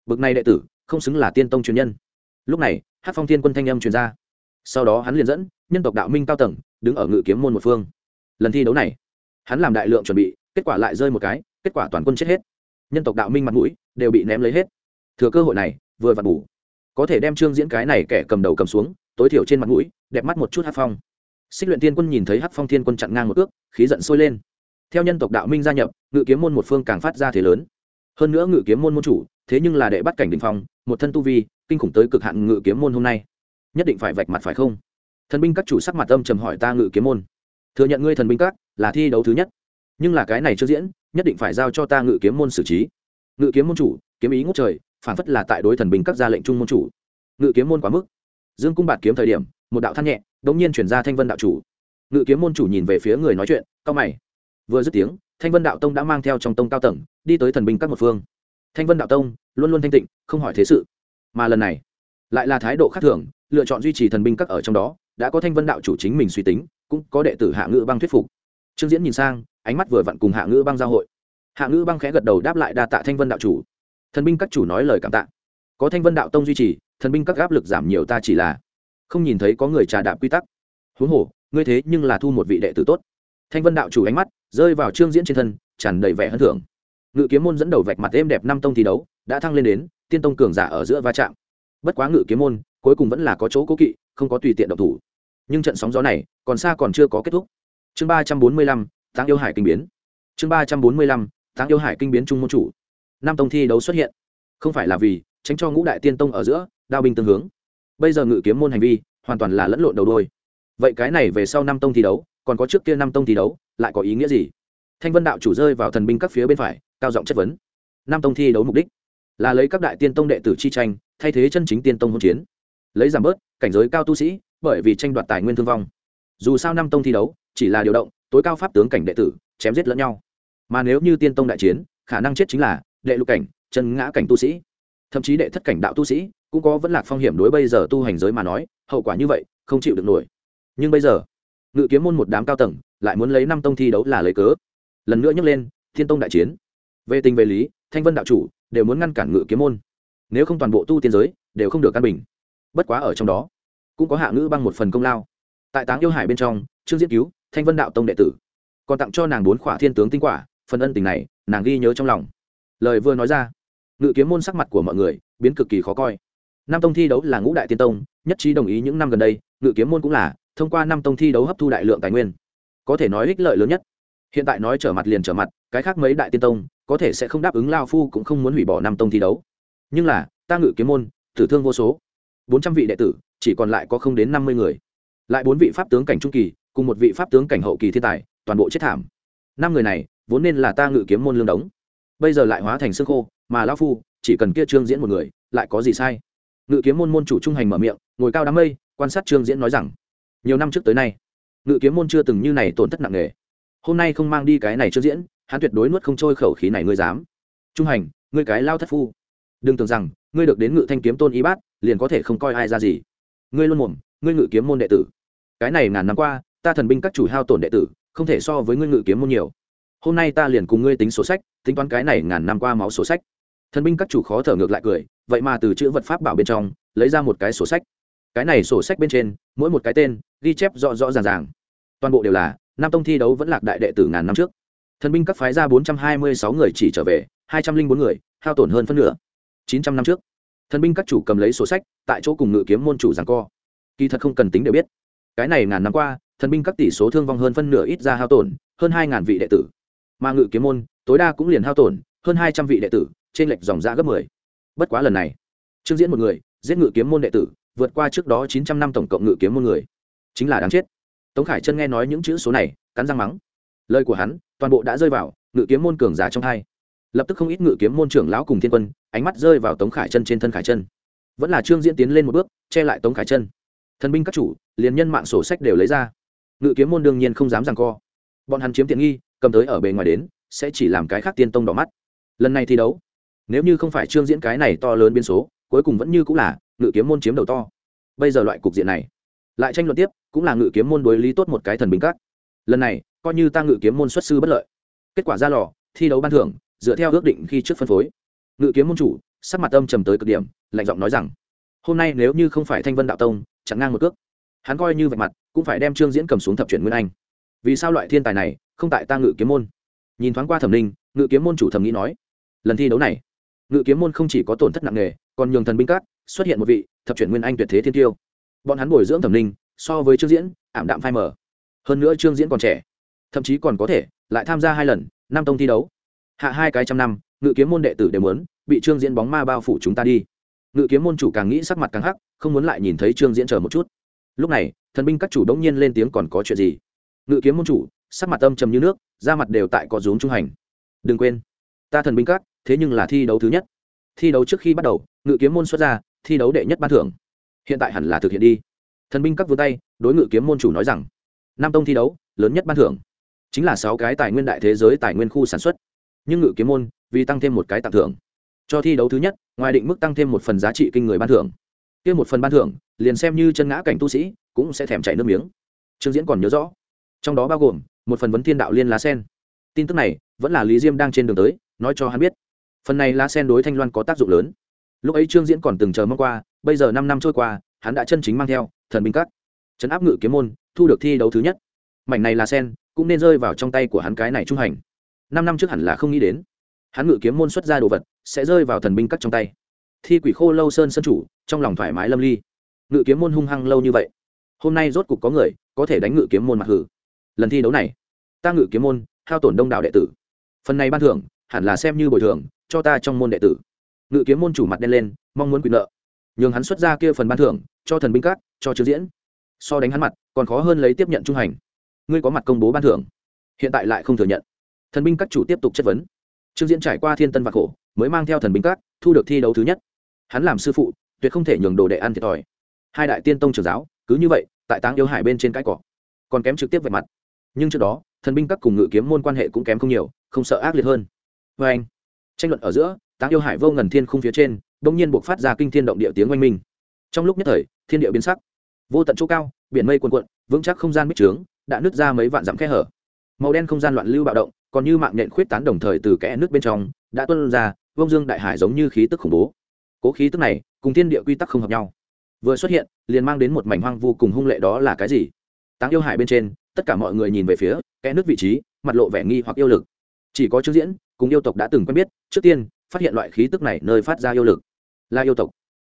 Bậc này đệ tử, không xứng là tiên tông truyền nhân. Lúc này hát phong thiên quân thanh âm truyền ra. Sau đó hắn liền dẫn, nhân tộc đạo minh cao tầng, đứng ở ngự kiếm môn một phương. Lần thi đấu này, hắn làm đại lượng chuẩn bị, kết quả lại rơi một cái, kết quả toàn quân chết hết. Nhân tộc đạo minh mặt mũi, đều bị ném lấy hết. Thừa cơ hội này, vừa vặn bù. Có thể đem trương diễn cái này kẻ cầm đầu cầm xuống, tối thiểu trên mặt mũi, đẹp mắt một chút hát phong. Xích luyện tiên quân nhìn thấy hát phong thiên quân chặn ngang một ước, khí giận sôi lên theo nhân tộc đạo minh gia nhập, ngự kiếm môn một phương càng phát ra thế lớn. Hơn nữa ngự kiếm môn môn chủ, thế nhưng là đệ bắt cảnh đình phong, một thân tu vi, kinh khủng tới cực hạn ngự kiếm môn hôm nay. Nhất định phải vạch mặt phải không? Thần binh các chủ sắc mặt âm trầm hỏi ta ngự kiếm môn. Thừa nhận ngươi thần binh các, là thi đấu thứ nhất. Nhưng là cái này chưa diễn, nhất định phải giao cho ta ngự kiếm môn xử trí. Ngự kiếm môn chủ, kiếm ý ngốc trời, phản phất là tại đối thần binh các gia lệnh trung môn chủ. Ngự kiếm môn quá mức. Dương cung bạt kiếm thời điểm, một đạo than nhẹ đống nhiên chuyển ra thanh vân đạo chủ. Ngự kiếm môn chủ nhìn về phía người nói chuyện cao mày vừa dứt tiếng, thanh vân đạo tông đã mang theo trong tông cao tầng, đi tới thần binh các một phương. Thanh vân đạo tông luôn luôn thanh tịnh, không hỏi thế sự. Mà lần này, lại là thái độ khác thường, lựa chọn duy trì thần binh các ở trong đó, đã có thanh vân đạo chủ chính mình suy tính, cũng có đệ tử hạ ngữ băng thuyết phục. Trương diễn nhìn sang, ánh mắt vừa vặn cùng hạ ngữ băng giao hội. Hạ ngữ băng khẽ gật đầu đáp lại đa tạ thanh vân đạo chủ. Thần binh các chủ nói lời cảm tạ. Có thanh vân đạo tông duy trì, thần binh các áp lực giảm nhiều ta chỉ là không nhìn thấy có người trà đạp quy tắc. Huống hồ, ngươi thế nhưng là thu một vị đệ tử tốt. Thanh vân đạo chủ ánh mắt rơi vào trương diễn trên thân, tràn đầy vẻ hơn thưởng. Ngự kiếm môn dẫn đầu vạch mặt êm đẹp năm tông thi đấu, đã thăng lên đến, tiên tông cường giả ở giữa va chạm. Bất quá ngự kiếm môn, cuối cùng vẫn là có chỗ cố kỵ, không có tùy tiện độc thủ. Nhưng trận sóng gió này, còn xa còn chưa có kết thúc. Chương ba trăm bốn mươi lăm tháng yêu hải kinh biến. Chương ba trăm bốn mươi lăm tháng yêu hải kinh biến trung môn chủ. Năm tông thi đấu xuất hiện. Không phải là vì, tránh cho ngũ đại tiên tông ở giữa, đao binh tương hướng. Bây giờ ngự kiếm môn hành vi, hoàn toàn là lẫn lộn đầu đôi vậy cái này về sau năm tông thi đấu còn có trước kia năm tông thi đấu, lại có ý nghĩa gì? Thanh vân đạo chủ rơi vào thần binh các phía bên phải, cao giọng chất vấn. Năm tông thi đấu mục đích là lấy các đại tiên tông đệ tử chi tranh, thay thế chân chính tiên tông hỗn chiến. Lấy giảm bớt cảnh giới cao tu sĩ, bởi vì tranh đoạt tài nguyên thương vong. Dù sao năm tông thi đấu chỉ là điều động tối cao pháp tướng cảnh đệ tử, chém giết lẫn nhau. Mà nếu như tiên tông đại chiến, khả năng chết chính là đệ lục cảnh, chân ngã cảnh tu sĩ. Thậm chí đệ thất cảnh đạo tu sĩ cũng có vẫn lạc phong hiểm đối bây giờ tu hành giới mà nói, hậu quả như vậy không chịu được nổi. Nhưng bây giờ ngự kiếm môn một đám cao tầng, lại muốn lấy năm tông thi đấu là lấy cớ. Lần nữa nhắc lên, thiên tông đại chiến. Về tình về lý, thanh vân đạo chủ đều muốn ngăn cản ngự kiếm môn. Nếu không toàn bộ tu tiên giới đều không được căn bình. Bất quá ở trong đó, cũng có hạ ngữ băng một phần công lao. Tại táng yêu hải bên trong, trương diễn cứu, thanh vân đạo tông đệ tử, còn tặng cho nàng bốn khỏa thiên tướng tinh quả, phần ân tình này, nàng ghi nhớ trong lòng. Lời vừa nói ra, ngự kiếm môn sắc mặt của mọi người biến cực kỳ khó coi. Năm tông thi đấu là ngũ đại tiên tông, nhất trí đồng ý những năm gần đây, ngự kiếm môn cũng là thông qua năm tông thi đấu hấp thu đại lượng tài nguyên, có thể nói ích lợi lớn nhất. Hiện tại nói trở mặt liền trở mặt, cái khác mấy đại tiên tông, có thể sẽ không đáp ứng lao phu cũng không muốn hủy bỏ năm tông thi đấu. Nhưng là, ta ngự kiếm môn, tử thương vô số. Bốn trăm vị đệ tử, chỉ còn lại có không đến năm mươi người. Lại bốn vị pháp tướng cảnh trung kỳ, cùng một vị pháp tướng cảnh hậu kỳ thiên tài, toàn bộ chết thảm. Năm người này, vốn nên là ta ngự kiếm môn lương đống. Bây giờ lại hóa thành xương khô, mà lao phu, chỉ cần kia trương diễn một người, lại có gì sai? Ngự kiếm môn môn chủ trung hành mở miệng, ngồi cao đám mây, quan sát trương diễn nói rằng nhiều năm trước tới nay, ngự kiếm môn chưa từng như này tổn thất nặng nề. Hôm nay không mang đi cái này chưa diễn, hắn tuyệt đối nuốt không trôi khẩu khí này ngươi dám. Trung hành, ngươi cái lao thất phu. Đừng tưởng rằng, ngươi được đến ngự thanh kiếm tôn y bát, liền có thể không coi ai ra gì. Ngươi luôn mồm, ngươi ngự kiếm môn đệ tử. Cái này ngàn năm qua, ta thần binh các chủ hao tổn đệ tử, không thể so với ngươi ngự kiếm môn nhiều. Hôm nay ta liền cùng ngươi tính sổ sách, tính toán cái này ngàn năm qua máu sổ sách. Thần binh các chủ khó thở ngược lại cười, vậy mà từ chữ vật pháp bảo bên trong, lấy ra một cái sổ sách cái này sổ sách bên trên, mỗi một cái tên, ghi chép rõ rõ ràng ràng. Toàn bộ đều là, nam tông thi đấu vẫn lạc đại đệ tử ngàn năm trước. Thần binh các phái ra bốn trăm hai mươi sáu người chỉ trở về, hai trăm linh bốn người, hao tổn hơn phân nửa. chín trăm năm trước, thần binh các chủ cầm lấy sổ sách, tại chỗ cùng ngự kiếm môn chủ giảng co. Kỳ thật không cần tính đều biết. Cái này ngàn năm qua, thần binh các tỷ số thương vong hơn phân nửa ít ra hao tổn, hơn hai ngàn vị đệ tử. Mà ngự kiếm môn, tối đa cũng liền hao tổn, hơn hai trăm vị đệ tử, trên lệch dòng ra gấp mười. Bất quá lần này, trương diễn một người, giết ngự kiếm môn đệ tử vượt qua trước đó chín trăm năm tổng cộng ngự kiếm môn người. Chính là đáng chết. Tống khải chân nghe nói những chữ số này, cắn răng mắng. Lời của hắn, toàn bộ đã rơi vào ngự kiếm môn cường giả trong hai. Lập tức không ít ngự kiếm môn trưởng lão cùng thiên quân, ánh mắt rơi vào tống khải chân trên thân khải chân. Vẫn là trương diễn tiến lên một bước, che lại tống khải chân. Thần binh các chủ, liền nhân mạng sổ sách đều lấy ra. Ngự kiếm môn đương nhiên không dám rằng co. Bọn hắn chiếm tiện nghi, cầm tới ở bề ngoài đến, sẽ chỉ làm cái khác tiên tông đỏ mắt. Lần này thi đấu, nếu như không phải trương diễn cái này to lớn biến số, cuối cùng vẫn như cũng là ngự kiếm môn chiếm đầu to. Bây giờ loại cục diện này, lại tranh luận tiếp, cũng là ngự kiếm môn đối lý tốt một cái thần binh các. Lần này, coi như ta ngự kiếm môn xuất sư bất lợi. Kết quả ra lò, thi đấu ban thưởng, dựa theo ước định khi trước phân phối. Ngự kiếm môn chủ, sắc mặt âm trầm tới cực điểm, lạnh giọng nói rằng, hôm nay nếu như không phải thanh vân đạo tông chặn ngang một cước. Hắn coi như vạch mặt, cũng phải đem trương diễn cầm xuống thập chuyển nguyên anh. Vì sao loại thiên tài này, không tại ta ngự kiếm môn? Nhìn thoáng qua thẩm ninh ngự kiếm môn chủ thẩm nghĩ nói, lần thi đấu này, ngự kiếm môn không chỉ có tổn thất nặng nề, còn nhường thần binh cát xuất hiện một vị thập chuyển nguyên anh tuyệt thế thiên tiêu. Bọn hắn bồi dưỡng thẩm linh, so với trương diễn ảm đạm phai mờ. Hơn nữa trương diễn còn trẻ thậm chí còn có thể lại tham gia hai lần năm tông thi đấu. Hạ hai cái trăm năm ngự kiếm môn đệ tử đều muốn bị trương diễn bóng ma bao phủ chúng ta đi. Ngự kiếm môn chủ càng nghĩ sắc mặt càng hắc không muốn lại nhìn thấy trương diễn chờ một chút. Lúc này thần binh các chủ đống nhiên lên tiếng còn có chuyện gì? Ngự kiếm môn chủ sắc mặt âm trầm như nước da mặt đều tại có rúm trung hành. Đừng quên ta thần binh các thế nhưng là thi đấu thứ nhất. Thi đấu trước khi bắt đầu ngự kiếm môn xuất ra thi đấu đệ nhất ban thưởng. Hiện tại hẳn là thực hiện đi. Thần binh các vươn tay, đối ngự kiếm môn chủ nói rằng năm tông thi đấu, lớn nhất ban thưởng. Chính là sáu cái tài nguyên đại thế giới tài nguyên khu sản xuất. Nhưng ngự kiếm môn, vì tăng thêm một cái tặng thưởng. Cho thi đấu thứ nhất, ngoài định mức tăng thêm một phần giá trị kinh người ban thưởng. Kia một phần ban thưởng, liền xem như chân ngã cảnh tu sĩ, cũng sẽ thèm chảy nước miếng. Trương diễn còn nhớ rõ. Trong đó bao gồm, một phần vấn thiên đạo liên lá sen. Tin tức này, vẫn là lý diêm đang trên đường tới, nói cho hắn biết. Phần này lá sen đối thanh loan có tác dụng lớn lúc ấy trương diễn còn từng chờ mong qua, bây giờ năm năm trôi qua, hắn đã chân chính mang theo thần binh cắt chấn áp ngự kiếm môn, thu được thi đấu thứ nhất. Mảnh này là sen, cũng nên rơi vào trong tay của hắn cái này trung hành. Năm năm trước hẳn là không nghĩ đến. Hắn ngự kiếm môn xuất ra đồ vật, sẽ rơi vào thần binh cắt trong tay. Thi quỷ khô lâu sơn sân chủ, trong lòng thoải mái lâm ly. Ngự kiếm môn hung hăng lâu như vậy. Hôm nay rốt cục có người có thể đánh ngự kiếm môn mặt hử lần thi đấu này, ta ngự kiếm môn, hao tổn đông đảo đệ tử. Phần này ban thưởng, hẳn là xem như bồi thường cho ta trong môn đệ tử ngự kiếm môn chủ mặt đen lên, mong muốn quyền nợ. Nhường hắn xuất ra kia phần ban thưởng, cho thần binh cát cho trương diễn. So đánh hắn mặt, còn khó hơn lấy tiếp nhận trung hành. Ngươi có mặt công bố ban thưởng. Hiện tại lại không thừa nhận. Thần binh các chủ tiếp tục chất vấn. Trương diễn trải qua thiên tân và khổ, mới mang theo thần binh các, thu được thi đấu thứ nhất. Hắn làm sư phụ, tuyệt không thể nhường đồ đệ ăn thiệt thòi. Hai đại tiên tông trưởng giáo, cứ như vậy, tại táng yêu hải bên trên cãi cỏ. Còn kém trực tiếp về mặt. Nhưng trước đó, thần binh các cùng ngự kiếm môn quan hệ cũng kém không nhiều, không sợ ác liệt hơn. Vê anh. Tranh luận ở giữa táng yêu hải vô ngần thiên khung phía trên bỗng nhiên buộc phát ra kinh thiên động địa tiếng oanh minh. Trong lúc nhất thời, thiên địa biến sắc. Vô tận chỗ cao, biển mây cuồn cuộn, vững chắc không gian bích trướng, đã nứt ra mấy vạn dặm khe hở. Màu đen không gian loạn lưu bạo động, còn như mạng nhện khuyết tán đồng thời từ kẽ nước bên trong, đã tuân ra, vông dương đại hải giống như khí tức khủng bố. Cố khí tức này, cùng thiên địa quy tắc không hợp nhau. Vừa xuất hiện, liền mang đến một mảnh hoang vô cùng hung lệ đó là cái gì? Táng yêu hải bên trên, tất cả mọi người nhìn về phía, kẽ nước vị trí, mặt lộ vẻ nghi hoặc yêu lực. Chỉ có trước diễn, cùng yêu tộc đã từng quen biết, trước tiên phát hiện loại khí tức này nơi phát ra yêu lực. Là yêu tộc.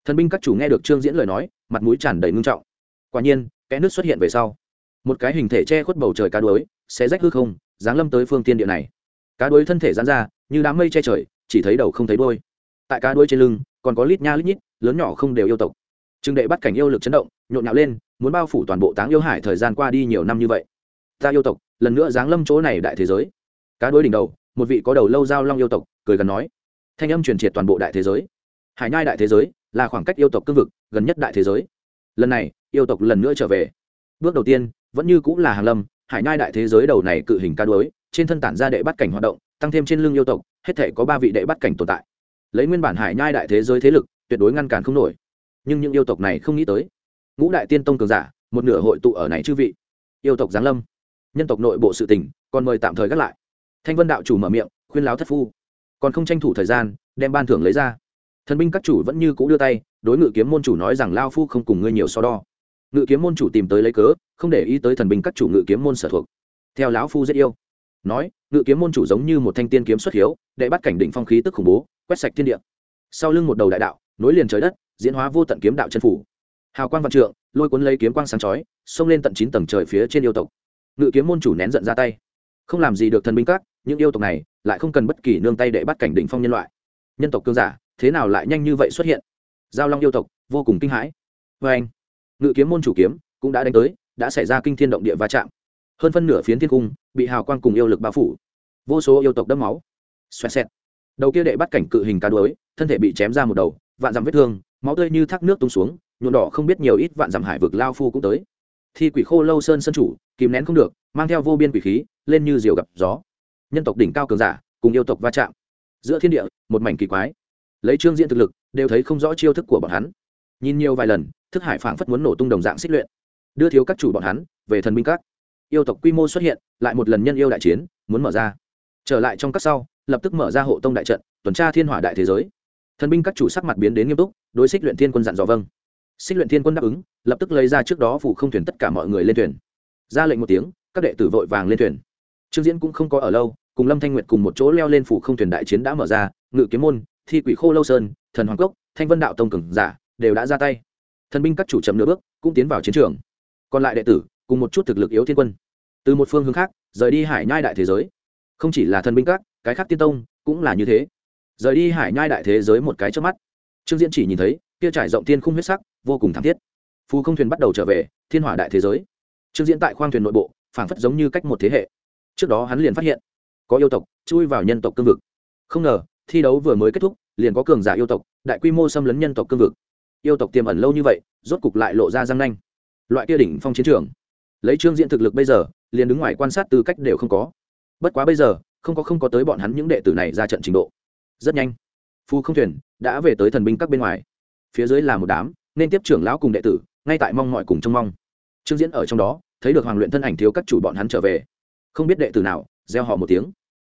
Thần binh các chủ nghe được trương diễn lời nói, mặt mũi tràn đầy ngưng trọng. Quả nhiên, kẽ nước xuất hiện về sau. Một cái hình thể che khuất bầu trời cá đuối sẽ rách hư không, giáng lâm tới phương tiên địa này. Cá đuối thân thể dán ra, như đám mây che trời, chỉ thấy đầu không thấy đôi tại cá đuối trên lưng, còn có lít nha lít nhít, lớn nhỏ không đều yêu tộc. Trương đệ bắt cảnh yêu lực chấn động, nhộn nhạo lên, muốn bao phủ toàn bộ táng yêu hải thời gian qua đi nhiều năm như vậy. Ta yêu tộc, lần nữa giáng lâm chỗ này đại thế giới. Cá đuối đỉnh đầu, một vị có đầu lâu giao long yêu tộc, cười gần nói thanh âm truyền triệt toàn bộ đại thế giới. Hải nhai đại thế giới là khoảng cách yêu tộc cương vực gần nhất đại thế giới. Lần này, yêu tộc lần nữa trở về. Bước đầu tiên, vẫn như cũng là hàng lâm, hải nhai đại thế giới đầu này cự hình ca đuối, trên thân tản ra đệ bắt cảnh hoạt động, tăng thêm trên lưng yêu tộc, hết thể có ba vị đệ bắt cảnh tồn tại. Lấy nguyên bản hải nhai đại thế giới thế lực, tuyệt đối ngăn cản không nổi. Nhưng những yêu tộc này không nghĩ tới. Ngũ đại tiên tông cường giả, một nửa hội tụ ở này chư vị. Yêu tộc giáng lâm. Nhân tộc nội bộ sự tình, còn mời tạm thời gác lại. Thanh vân đạo chủ mở miệng, khuyên láo thất phu còn không tranh thủ thời gian, đem ban thưởng lấy ra. Thần binh các chủ vẫn như cũ đưa tay, đối ngự kiếm môn chủ nói rằng, lao phu không cùng ngươi nhiều so đo. Ngự kiếm môn chủ tìm tới lấy cớ, không để ý tới thần binh các chủ ngự kiếm môn sở thuộc. Theo lão phu rất yêu, nói, ngự kiếm môn chủ giống như một thanh tiên kiếm xuất hiếu, đệ bắt cảnh định phong khí tức khủng bố, quét sạch thiên địa. Sau lưng một đầu đại đạo, nối liền trời đất, diễn hóa vô tận kiếm đạo chân phủ. Hào quang văn trượng, lôi cuốn lấy kiếm quang sáng chói, xông lên tận chín tầng trời phía trên yêu tộc. Ngự kiếm môn chủ nén giận ra tay. Không làm gì được thần binh các, những yêu tộc này lại không cần bất kỳ nương tay để bắt cảnh định phong nhân loại. Nhân tộc cương giả, thế nào lại nhanh như vậy xuất hiện? Giao long yêu tộc, vô cùng kinh hãi. Vê anh, ngự kiếm môn chủ kiếm cũng đã đánh tới, đã xảy ra kinh thiên động địa va chạm. Hơn phân nửa phiến thiên cung bị hào quang cùng yêu lực bao phủ. Vô số yêu tộc đẫm máu. Xoẹt xẹt. Đầu kia đệ bắt cảnh cự hình cá đuối, thân thể bị chém ra một đầu, vạn dặm vết thương, máu tươi như thác nước tung xuống, nhuộm đỏ không biết nhiều ít vạn dặm hải vực lao phu cũng tới. Thi quỷ khô lâu sơn sân chủ, kìm nén không được, mang theo vô biên quỷ khí, lên như diều gặp gió nhân tộc đỉnh cao cường giả, cùng yêu tộc va chạm. Giữa thiên địa, một mảnh kỳ quái. Lấy trương diễn thực lực, đều thấy không rõ chiêu thức của bọn hắn. Nhìn nhiều vài lần, thức hải phảng phất muốn nổ tung đồng dạng xích luyện. Đưa thiếu các chủ bọn hắn, về thần binh các. Yêu tộc quy mô xuất hiện, lại một lần nhân yêu đại chiến, muốn mở ra. Trở lại trong các sau, lập tức mở ra hộ tông đại trận, tuần tra thiên hỏa đại thế giới. Thần binh các chủ sắc mặt biến đến nghiêm túc, đối xích luyện thiên quân dặn dò vâng. Xích luyện thiên quân đáp ứng, lập tức lấy ra trước đó phủ không thuyền tất cả mọi người lên thuyền. Ra lệnh một tiếng, các đệ tử vội vàng lên thuyền trương diễn cũng không có ở lâu, cùng lâm thanh nguyệt cùng một chỗ leo lên phủ không thuyền đại chiến đã mở ra, ngự kiếm môn, thi quỷ khô lâu sơn, thần hoàng cốc, thanh vân đạo tông cường giả đều đã ra tay. Thần binh các chủ chậm nửa bước, cũng tiến vào chiến trường. Còn lại đệ tử, cùng một chút thực lực yếu thiên quân, từ một phương hướng khác, rời đi hải nhai đại thế giới. Không chỉ là thần binh các, cái khác tiên tông cũng là như thế. Rời đi hải nhai đại thế giới một cái trước mắt, trương diễn chỉ nhìn thấy, kia trải rộng thiên khung huyết sắc, vô cùng thảm thiết. Phù không thuyền bắt đầu trở về, thiên hỏa đại thế giới. Trương diễn tại khoang thuyền nội bộ, phảng phất giống như cách một thế hệ trước đó hắn liền phát hiện, có yêu tộc chui vào nhân tộc cương vực. Không ngờ, thi đấu vừa mới kết thúc, liền có cường giả yêu tộc, đại quy mô xâm lấn nhân tộc cương vực. Yêu tộc tiềm ẩn lâu như vậy, rốt cục lại lộ ra răng nanh. Loại kia đỉnh phong chiến trường, lấy trương diễn thực lực bây giờ, liền đứng ngoài quan sát tư cách đều không có. Bất quá bây giờ, không có không có tới bọn hắn những đệ tử này ra trận trình độ. Rất nhanh, phu không thuyền đã về tới thần binh các bên ngoài. Phía dưới là một đám nên tiếp trưởng lão cùng đệ tử, ngay tại mong mọi cùng trông mong. Trương diễn ở trong đó, thấy được hoàng luyện thân ảnh thiếu các chủ bọn hắn trở về không biết đệ tử nào gieo họ một tiếng.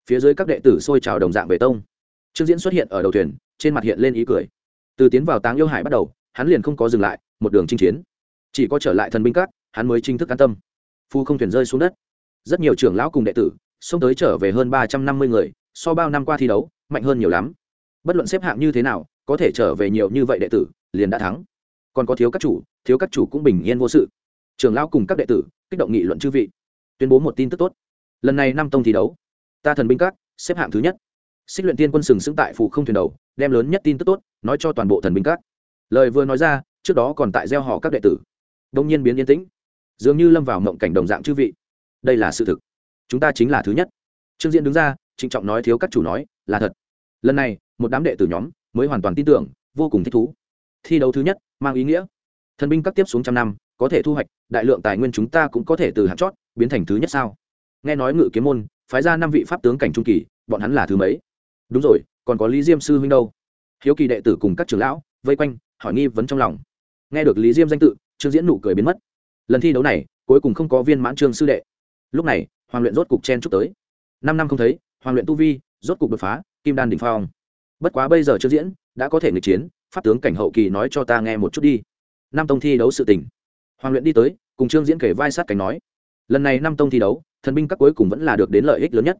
Phía dưới các đệ tử xôi trào đồng dạng về tông. Trương diễn xuất hiện ở đầu thuyền, trên mặt hiện lên ý cười. Từ tiến vào táng yêu hải bắt đầu, hắn liền không có dừng lại, một đường chinh chiến. Chỉ có trở lại thần binh các, hắn mới chính thức an tâm. Phu không thuyền rơi xuống đất. Rất nhiều trưởng lão cùng đệ tử, xông tới trở về hơn ba trăm năm mươi người, so bao năm qua thi đấu, mạnh hơn nhiều lắm. Bất luận xếp hạng như thế nào, có thể trở về nhiều như vậy đệ tử, liền đã thắng. Còn có thiếu các chủ, thiếu các chủ cũng bình yên vô sự. Trưởng lão cùng các đệ tử, kích động nghị luận chư vị. Tuyên bố một tin tức tốt lần này năm tông thi đấu, ta thần binh các, xếp hạng thứ nhất. Xích luyện tiên quân sừng sững tại phủ không thuyền đầu, đem lớn nhất tin tức tốt nói cho toàn bộ thần binh các. Lời vừa nói ra, trước đó còn tại gieo họ các đệ tử. Đông nhiên biến yên tĩnh, dường như lâm vào mộng cảnh đồng dạng chư vị. Đây là sự thực. Chúng ta chính là thứ nhất. Trương diễn đứng ra, trịnh trọng nói thiếu các chủ nói, là thật. Lần này, một đám đệ tử nhóm mới hoàn toàn tin tưởng, vô cùng thích thú. Thi đấu thứ nhất, mang ý nghĩa. Thần binh các tiếp xuống trăm năm, có thể thu hoạch, đại lượng tài nguyên chúng ta cũng có thể từ hạt chót, biến thành thứ nhất sao? Nghe nói ngự kiếm môn, phái ra năm vị pháp tướng cảnh trung kỳ, bọn hắn là thứ mấy? Đúng rồi, còn có lý diêm sư huynh đâu? Hiếu kỳ đệ tử cùng các trưởng lão, vây quanh, hỏi nghi vấn trong lòng. Nghe được lý diêm danh tự, trương diễn nụ cười biến mất. Lần thi đấu này, cuối cùng không có viên mãn trương sư đệ. Lúc này, hoàng luyện rốt cục chen chúc tới. Năm năm không thấy, hoàng luyện tu vi, rốt cục đột phá, kim đan đỉnh phong. Bất quá bây giờ trương diễn đã có thể nghịch chiến, pháp tướng cảnh hậu kỳ nói cho ta nghe một chút đi. Năm tông thi đấu sự tình. Hoàng luyện đi tới, cùng trương diễn kể vai sát cảnh nói. Lần này năm tông thi đấu thần binh các cuối cùng vẫn là được đến lợi ích lớn nhất.